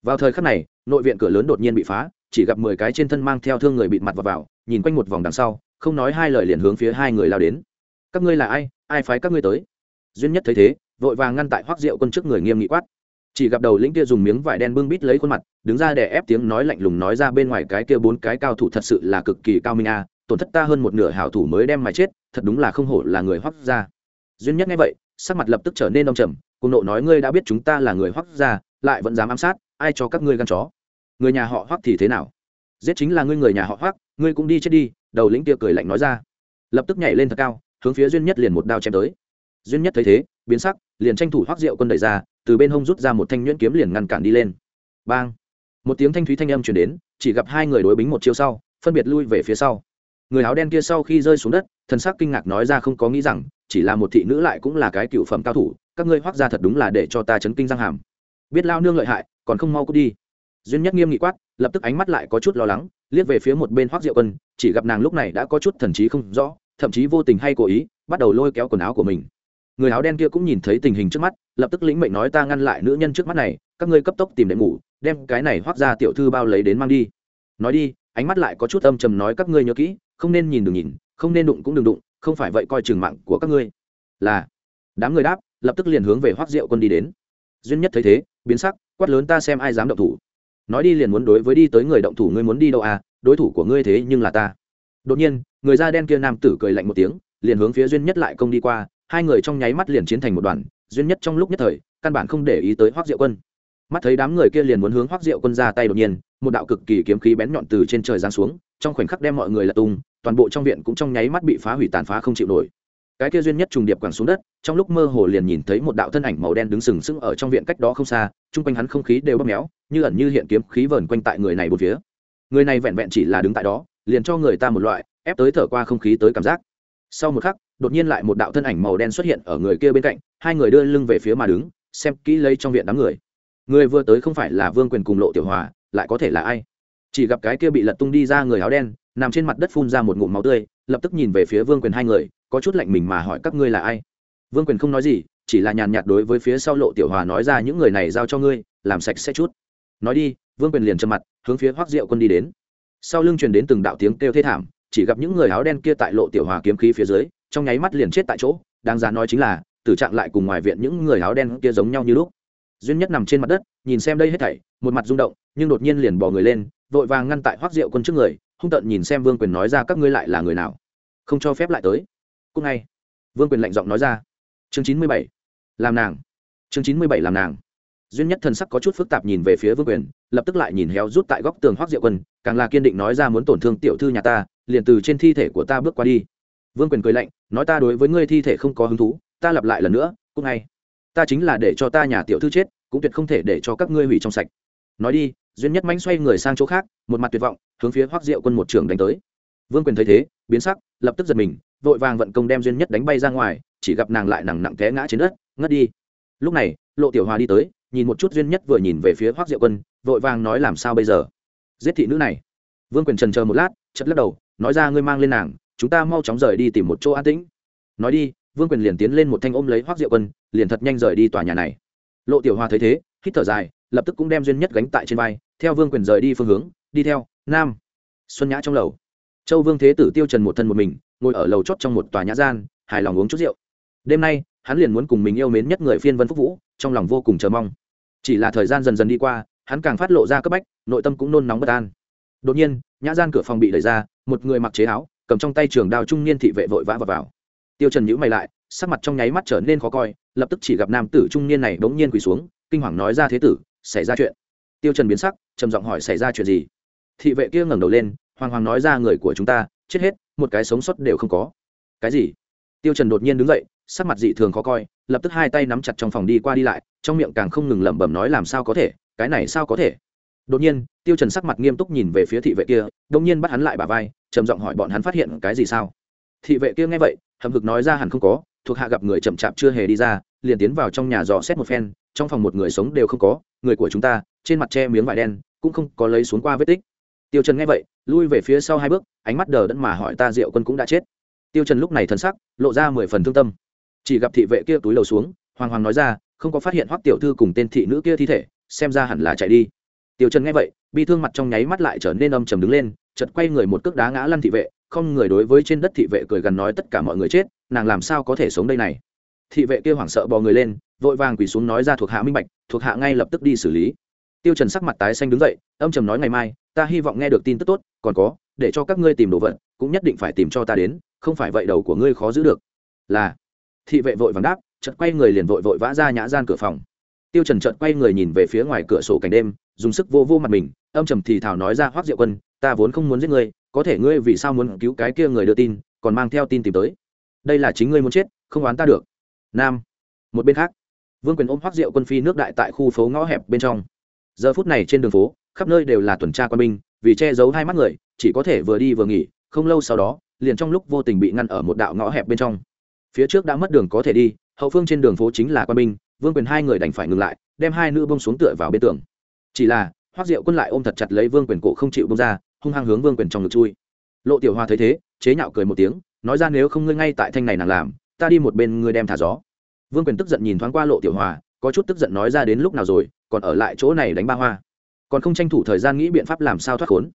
Vào thời khắc này nội viện cửa lớn đột nhiên bị phá chỉ gặp mười cái trên thân mang theo thương người bịt mặt vào, vào nhìn quanh một vòng đằng sau không nói hai lời liền hướng phía hai người lao đến. Các ngươi là ai? Ai phái các ngươi tới? Duyên nhất thấy thế vội vàng ngăn tại hoác rượu quân trước người nghiêm nghị quát. Chỉ gặp đầu lĩnh kia dùng miếng vải đen bưng bít lấy khuôn mặt đứng ra để ép tiếng nói lạnh lùng nói ra bên ngoài cái kia bốn cái cao thủ thật sự là cực kỳ cao minh a tổn thất ta hơn một nửa hảo thủ mới đem mà chết thật đúng là không hổ là người hoắc gia. Duyên nhất nghe vậy sắc mặt lập tức trở nên đông trầm cùng nộ nói ngươi đã biết chúng ta là người hoắc gia, lại vẫn dám ám sát, ai cho các ngươi gan chó? Người nhà họ hoắc thì thế nào? Giết chính là ngươi người nhà họ hoắc, ngươi cũng đi chết đi, đầu lĩnh kia cười lạnh nói ra. Lập tức nhảy lên thật cao, hướng phía duyên nhất liền một đao chém tới. Duyên nhất thấy thế, biến sắc, liền tranh thủ hoắc rượu quân đẩy ra, từ bên hông rút ra một thanh nhuyễn kiếm liền ngăn cản đi lên. Bang! Một tiếng thanh thúy thanh âm chuyển đến, chỉ gặp hai người đối bính một chiêu sau, phân biệt lui về phía sau. Người áo đen kia sau khi rơi xuống đất, thần sắc kinh ngạc nói ra không có nghĩ rằng, chỉ là một thị nữ lại cũng là cái cựu phẩm cao thủ các ngươi hoác ra thật đúng là để cho ta chấn kinh răng hàm. Biết lao nương lợi hại, còn không mau cút đi. Duyên nhất nghiêm nghị quát, lập tức ánh mắt lại có chút lo lắng, liếc về phía một bên hoác diệu quân, chỉ gặp nàng lúc này đã có chút thần trí không rõ, thậm chí vô tình hay cố ý, bắt đầu lôi kéo quần áo của mình. Người áo đen kia cũng nhìn thấy tình hình trước mắt, lập tức lĩnh mệnh nói ta ngăn lại nữ nhân trước mắt này, các ngươi cấp tốc tìm đệm ngủ, đem cái này hoác ra tiểu thư bao lấy đến mang đi. Nói đi, ánh mắt lại có chút âm trầm nói các ngươi nhớ kỹ, không nên nhìn đừng nhìn, không nên đụng cũng đừng đụng, không phải vậy coi chừng mạng của các ngươi. Là, đám người đáp lập tức liền hướng về hoác diệu quân đi đến duyên nhất thấy thế biến sắc quát lớn ta xem ai dám động thủ nói đi liền muốn đối với đi tới người động thủ ngươi muốn đi đâu à đối thủ của ngươi thế nhưng là ta đột nhiên người da đen kia nam tử cười lạnh một tiếng liền hướng phía duyên nhất lại công đi qua hai người trong nháy mắt liền chiến thành một đoàn duyên nhất trong lúc nhất thời căn bản không để ý tới hoác diệu quân mắt thấy đám người kia liền muốn hướng hoác diệu quân ra tay đột nhiên một đạo cực kỳ kiếm khí bén nhọn từ trên trời giáng xuống trong khoảnh khắc đem mọi người lật tung toàn bộ trong viện cũng trong nháy mắt bị phá hủy tàn phá không chịu nổi cái kia duyên nhất trùng điệp quẳng xuống đất, trong lúc mơ hồ liền nhìn thấy một đạo thân ảnh màu đen đứng sừng sững ở trong viện cách đó không xa, chung quanh hắn không khí đều bóp méo, như ẩn như hiện kiếm khí vờn quanh tại người này một phía. Người này vẹn vẹn chỉ là đứng tại đó, liền cho người ta một loại, ép tới thở qua không khí tới cảm giác. Sau một khắc, đột nhiên lại một đạo thân ảnh màu đen xuất hiện ở người kia bên cạnh, hai người đưa lưng về phía mà đứng, xem kỹ lấy trong viện đám người. Người vừa tới không phải là vương quyền cùng lộ tiểu hòa, lại có thể là ai? Chỉ gặp cái kia bị lật tung đi ra người áo đen nằm trên mặt đất phun ra một ngụm máu tươi, lập tức nhìn về phía vương quyền hai người, có chút lạnh mình mà hỏi các ngươi là ai? Vương quyền không nói gì, chỉ là nhàn nhạt đối với phía sau lộ tiểu hòa nói ra những người này giao cho ngươi, làm sạch sẽ chút. Nói đi, vương quyền liền trầm mặt, hướng phía hoác diệu quân đi đến. Sau lưng truyền đến từng đạo tiếng kêu thê thảm, chỉ gặp những người áo đen kia tại lộ tiểu hòa kiếm khí phía dưới, trong nháy mắt liền chết tại chỗ, đáng giá nói chính là, tử trạng lại cùng ngoài viện những người áo đen kia giống nhau như lúc. Duyên nhất nằm trên mặt đất, nhìn xem đây hết thảy, một mặt rung động, nhưng đột nhiên liền bỏ người lên, vội vàng ngăn tại hoác diệu quân trước người hung tận nhìn xem vương quyền nói ra các ngươi lại là người nào? Không cho phép lại tới. Cúc ngay. Vương quyền lạnh giọng nói ra. Chương chín mươi bảy. Làm nàng. Chương chín mươi bảy làm nàng. Duyên nhất thần sắc có chút phức tạp nhìn về phía vương quyền, lập tức lại nhìn héo rút tại góc tường hoác diệu quân, càng là kiên định nói ra muốn tổn thương tiểu thư nhà ta, liền từ trên thi thể của ta bước qua đi. Vương quyền cười lạnh, nói ta đối với ngươi thi thể không có hứng thú, ta lặp lại lần nữa cũng ngay. Ta chính là để cho ta nhà tiểu thư chết, cũng tuyệt không thể để cho các ngươi hủy trong sạch. Nói đi duyên nhất mánh xoay người sang chỗ khác, một mặt tuyệt vọng, hướng phía hoác diệu quân một trường đánh tới. Vương quyền thấy thế, biến sắc, lập tức giật mình, vội vàng vận công đem duyên nhất đánh bay ra ngoài, chỉ gặp nàng lại nàng nặng té ngã trên đất, ngất đi. Lúc này, lộ tiểu hòa đi tới, nhìn một chút duyên nhất vừa nhìn về phía hoác diệu quân, vội vàng nói làm sao bây giờ? Giết thị nữ này. Vương quyền trần chờ một lát chật lắc đầu, nói ra ngươi mang lên nàng, chúng ta mau chóng rời đi tìm một chỗ an tĩnh. Nói đi, vương quyền liền tiến lên một thanh ôm lấy hoác diệu quân, liền thật nhanh rời đi tòa nhà này. Lộ tiểu hoa thấy thế, hít thở dài, lập tức cũng đem duyên nhất gánh tại trên vai theo vương quyền rời đi phương hướng đi theo nam xuân nhã trong lầu. Châu vương thế tử tiêu trần một thân một mình ngồi ở lầu chót trong một tòa nhã gian hài lòng uống chút rượu. Đêm nay hắn liền muốn cùng mình yêu mến nhất người phiên vân phúc vũ trong lòng vô cùng chờ mong. Chỉ là thời gian dần dần đi qua hắn càng phát lộ ra cấp bách nội tâm cũng nôn nóng bất an. Đột nhiên nhã gian cửa phòng bị đẩy ra một người mặc chế áo cầm trong tay trường đao trung niên thị vệ vội vã vào, vào. tiêu trần nhíu mày lại sắc mặt trong nháy mắt trở nên khó coi lập tức chỉ gặp nam tử trung niên này đống nhiên quỳ xuống kinh hoàng nói ra thế tử xảy ra chuyện. Tiêu trần biến sắc trầm giọng hỏi xảy ra chuyện gì? Thị vệ kia ngẩng đầu lên hoàng hoàng nói ra người của chúng ta, chết hết, một cái sống sót đều không có. Cái gì? Tiêu trần đột nhiên đứng dậy, sắc mặt dị thường khó coi, lập tức hai tay nắm chặt trong phòng đi qua đi lại, trong miệng càng không ngừng lẩm bẩm nói làm sao có thể, cái này sao có thể? Đột nhiên, tiêu trần sắc mặt nghiêm túc nhìn về phía thị vệ kia, đột nhiên bắt hắn lại bả vai, trầm giọng hỏi bọn hắn phát hiện cái gì sao? Thị vệ kia nghe vậy hầm hực nói ra hẳn không có, thuộc hạ gặp người chậm chạp chưa hề đi ra, liền tiến vào trong nhà dò xét một phen, trong phòng một người sống đều không có, người của chúng ta, trên mặt che miếng vải đen cũng không có lấy xuống qua vết tích. Tiêu trần nghe vậy, lui về phía sau hai bước, ánh mắt đờ đẫn mà hỏi ta diệu quân cũng đã chết. Tiêu trần lúc này thần sắc, lộ ra mười phần thương tâm. Chỉ gặp thị vệ kia túi lầu xuống, hoàng hoàng nói ra, không có phát hiện hoắc tiểu thư cùng tên thị nữ kia thi thể, xem ra hẳn là chạy đi. Tiêu trần nghe vậy, bi thương mặt trong nháy mắt lại trở nên âm trầm đứng lên, chợt quay người một cước đá ngã lăn thị vệ, không người đối với trên đất thị vệ cười gần nói tất cả mọi người chết, nàng làm sao có thể sống đây này? Thị vệ kia hoảng sợ bò người lên, vội vàng quỳ xuống nói ra thuộc hạ minh bạch, thuộc hạ ngay lập tức đi xử lý tiêu trần sắc mặt tái xanh đứng dậy, âm trầm nói ngày mai, ta hy vọng nghe được tin tức tốt, còn có, để cho các ngươi tìm đồ vật, cũng nhất định phải tìm cho ta đến, không phải vậy đầu của ngươi khó giữ được. Là, thị vệ vội vàng đáp, chợt quay người liền vội vội vã ra nhã gian cửa phòng. Tiêu trần chợt quay người nhìn về phía ngoài cửa sổ cảnh đêm, dùng sức vô vô mặt mình, âm trầm thì thào nói ra, hoắc diệu quân, ta vốn không muốn giết ngươi, có thể ngươi vì sao muốn cứu cái kia người đưa tin, còn mang theo tin tìm tới. Đây là chính ngươi muốn chết, không oán ta được. Nam, một bên khác, vương quyền ôm hoắc diệu quân phi nước đại tại khu phố ngõ hẹp bên trong giờ phút này trên đường phố, khắp nơi đều là tuần tra quân binh, vì che giấu hai mắt người, chỉ có thể vừa đi vừa nghỉ, không lâu sau đó, liền trong lúc vô tình bị ngăn ở một đạo ngõ hẹp bên trong. Phía trước đã mất đường có thể đi, hậu phương trên đường phố chính là quân binh, vương quyền hai người đành phải ngừng lại, đem hai nữ bông xuống tựa vào bên tường. Chỉ là hoác diệu quân lại ôm thật chặt lấy vương quyền cổ không chịu bông ra, hung hăng hướng vương quyền trong ngực chui. Lộ tiểu hoa thấy thế, chế nhạo cười một tiếng, nói ra nếu không ngươi ngay tại thanh này nàng làm, ta đi một bên ngươi đem thả gió. Vương quyền tức giận nhìn thoáng qua lộ tiểu hòa có chút tức giận nói ra đến lúc nào rồi còn ở lại chỗ này đánh ba hoa. Còn không tranh thủ thời gian nghĩ biện pháp làm sao thoát khốn.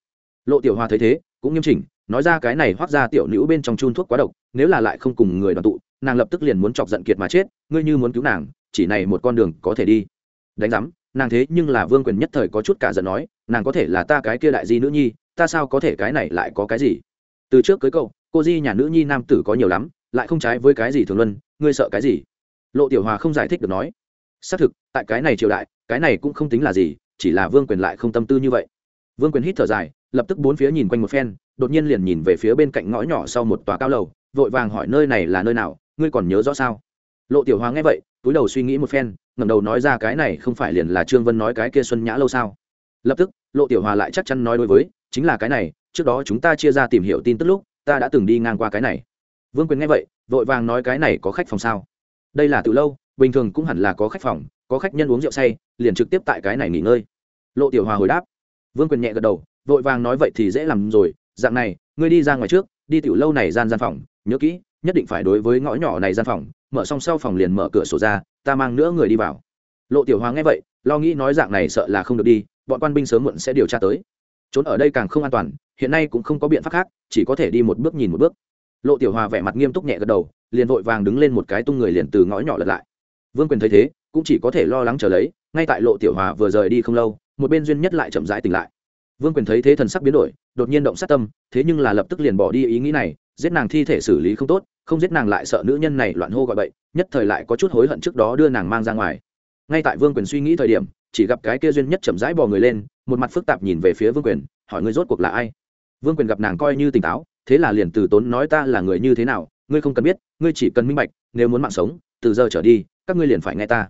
Lộ tiểu hoa thấy thế, cũng nghiêm chỉnh, nói ra cái này hoác ra tiểu nữ bên trong chun thuốc quá độc, nếu là lại không cùng người đoàn tụ, nàng lập tức liền muốn chọc giận kiệt mà chết, ngươi như muốn cứu nàng, chỉ này một con đường có thể đi. Đánh giám, nàng thế nhưng là vương quyền nhất thời có chút cả giận nói, nàng có thể là ta cái kia đại di nữ nhi, ta sao có thể cái này lại có cái gì? Từ trước cưới cậu, cô di nhà nữ nhi nam tử có nhiều lắm, lại không trái với cái gì thường luân, ngươi sợ cái gì? Lộ tiểu hòa không giải thích được nói, xác thực, tại cái này triều đại cái này cũng không tính là gì, chỉ là vương quyền lại không tâm tư như vậy. Vương quyền hít thở dài, lập tức bốn phía nhìn quanh một phen, đột nhiên liền nhìn về phía bên cạnh ngõ nhỏ sau một tòa cao lầu, vội vàng hỏi nơi này là nơi nào, ngươi còn nhớ rõ sao? Lộ tiểu hóa nghe vậy, túi đầu suy nghĩ một phen ngầm đầu nói ra cái này không phải liền là trương vân nói cái kia xuân nhã lâu sao? Lập tức, lộ tiểu hòa lại chắc chắn nói đối với, chính là cái này, trước đó chúng ta chia ra tìm hiểu tin tức lúc, ta đã từng đi ngang qua cái này. Vương quyền nghe vậy, vội vàng nói cái này có khách phòng sao? Đây là từ lâu, bình thường cũng hẳn là có khách phòng có khách nhân uống rượu say, liền trực tiếp tại cái này nghỉ ngơi. Lộ tiểu hòa hồi đáp. Vương quyền nhẹ gật đầu, vội vàng nói vậy thì dễ làm rồi, dạng này, ngươi đi ra ngoài trước, đi tiểu lâu này gian gian phòng, nhớ kỹ, nhất định phải đối với ngõ nhỏ này gian phòng, mở xong sau phòng liền mở cửa sổ ra, ta mang nữa người đi vào. Lộ tiểu hòa nghe vậy, lo nghĩ nói dạng này sợ là không được đi, bọn quan binh sớm muộn sẽ điều tra tới. Trốn ở đây càng không an toàn, hiện nay cũng không có biện pháp khác, chỉ có thể đi một bước nhìn một bước. Lộ tiểu hòa vẻ mặt nghiêm túc nhẹ gật đầu, liền vội vàng đứng lên một cái tung người liền từ ngõ nhỏ lật lại. Vương quyền thấy thế cũng chỉ có thể lo lắng chờ lấy, ngay tại lộ tiểu hòa vừa rời đi không lâu, một bên duyên nhất lại chậm rãi tỉnh lại. Vương quyền thấy thế thần sắc biến đổi, đột nhiên động sát tâm, thế nhưng là lập tức liền bỏ đi ý nghĩ này, giết nàng thi thể xử lý không tốt, không giết nàng lại sợ nữ nhân này loạn hô gọi bậy, nhất thời lại có chút hối hận trước đó đưa nàng mang ra ngoài. Ngay tại vương quyền suy nghĩ thời điểm, chỉ gặp cái kia duyên nhất chậm rãi bò người lên, một mặt phức tạp nhìn về phía vương quyền, hỏi ngươi rốt cuộc là ai? Vương quyền gặp nàng coi như tỉnh táo, thế là liền từ tốn nói ta là người như thế nào, ngươi không cần biết, ngươi chỉ cần minh bạch, nếu muốn mạng sống, từ giờ trở đi, các ngươi liền phải nghe ta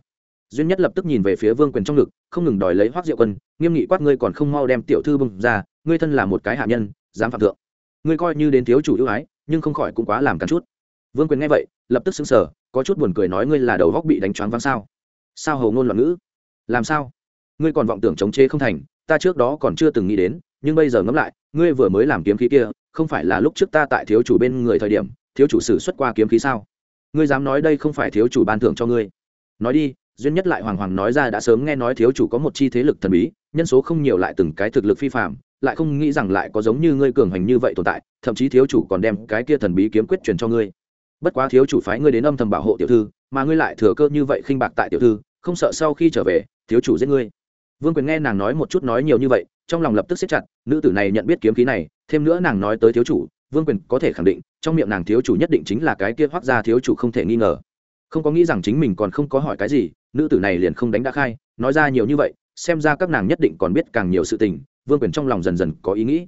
duyên nhất lập tức nhìn về phía vương quyền trong ngực, không ngừng đòi lấy hoác diệu quân, nghiêm nghị quát ngươi còn không mau đem tiểu thư bưng ra, ngươi thân là một cái hạ nhân, dám phạm thượng. Ngươi coi như đến thiếu chủ ưu ái, nhưng không khỏi cũng quá làm cắn chút. Vương quyền nghe vậy, lập tức xứng sở có chút buồn cười nói ngươi là đầu góc bị đánh choáng văng sao? Sao hầu ngôn loạn ngữ? Làm sao? Ngươi còn vọng tưởng chống chế không thành, ta trước đó còn chưa từng nghĩ đến, nhưng bây giờ ngẫm lại, ngươi vừa mới làm kiếm khí kia, không phải là lúc trước ta tại thiếu chủ bên người thời điểm, thiếu chủ sử xuất qua kiếm khí sao? Ngươi dám nói đây không phải thiếu chủ ban thưởng cho ngươi. Nói đi duyên nhất lại hoàng hoàng nói ra đã sớm nghe nói thiếu chủ có một chi thế lực thần bí, nhân số không nhiều lại từng cái thực lực phi phạm lại không nghĩ rằng lại có giống như ngươi cường hành như vậy tồn tại, thậm chí thiếu chủ còn đem cái kia thần bí kiếm quyết truyền cho ngươi. Bất quá thiếu chủ phái ngươi đến âm thầm bảo hộ tiểu thư, mà ngươi lại thừa cơ như vậy khinh bạc tại tiểu thư, không sợ sau khi trở về, thiếu chủ giết ngươi. Vương quyền nghe nàng nói một chút nói nhiều như vậy, trong lòng lập tức xếp chặt, nữ tử này nhận biết kiếm khí này, thêm nữa nàng nói tới thiếu chủ, vương quyền có thể khẳng định, trong miệng nàng thiếu chủ nhất định chính là cái kia hoác ra thiếu chủ không thể nghi ngờ không có nghĩ rằng chính mình còn không có hỏi cái gì, nữ tử này liền không đánh đã khai, nói ra nhiều như vậy, xem ra các nàng nhất định còn biết càng nhiều sự tình, vương quyền trong lòng dần dần có ý nghĩ.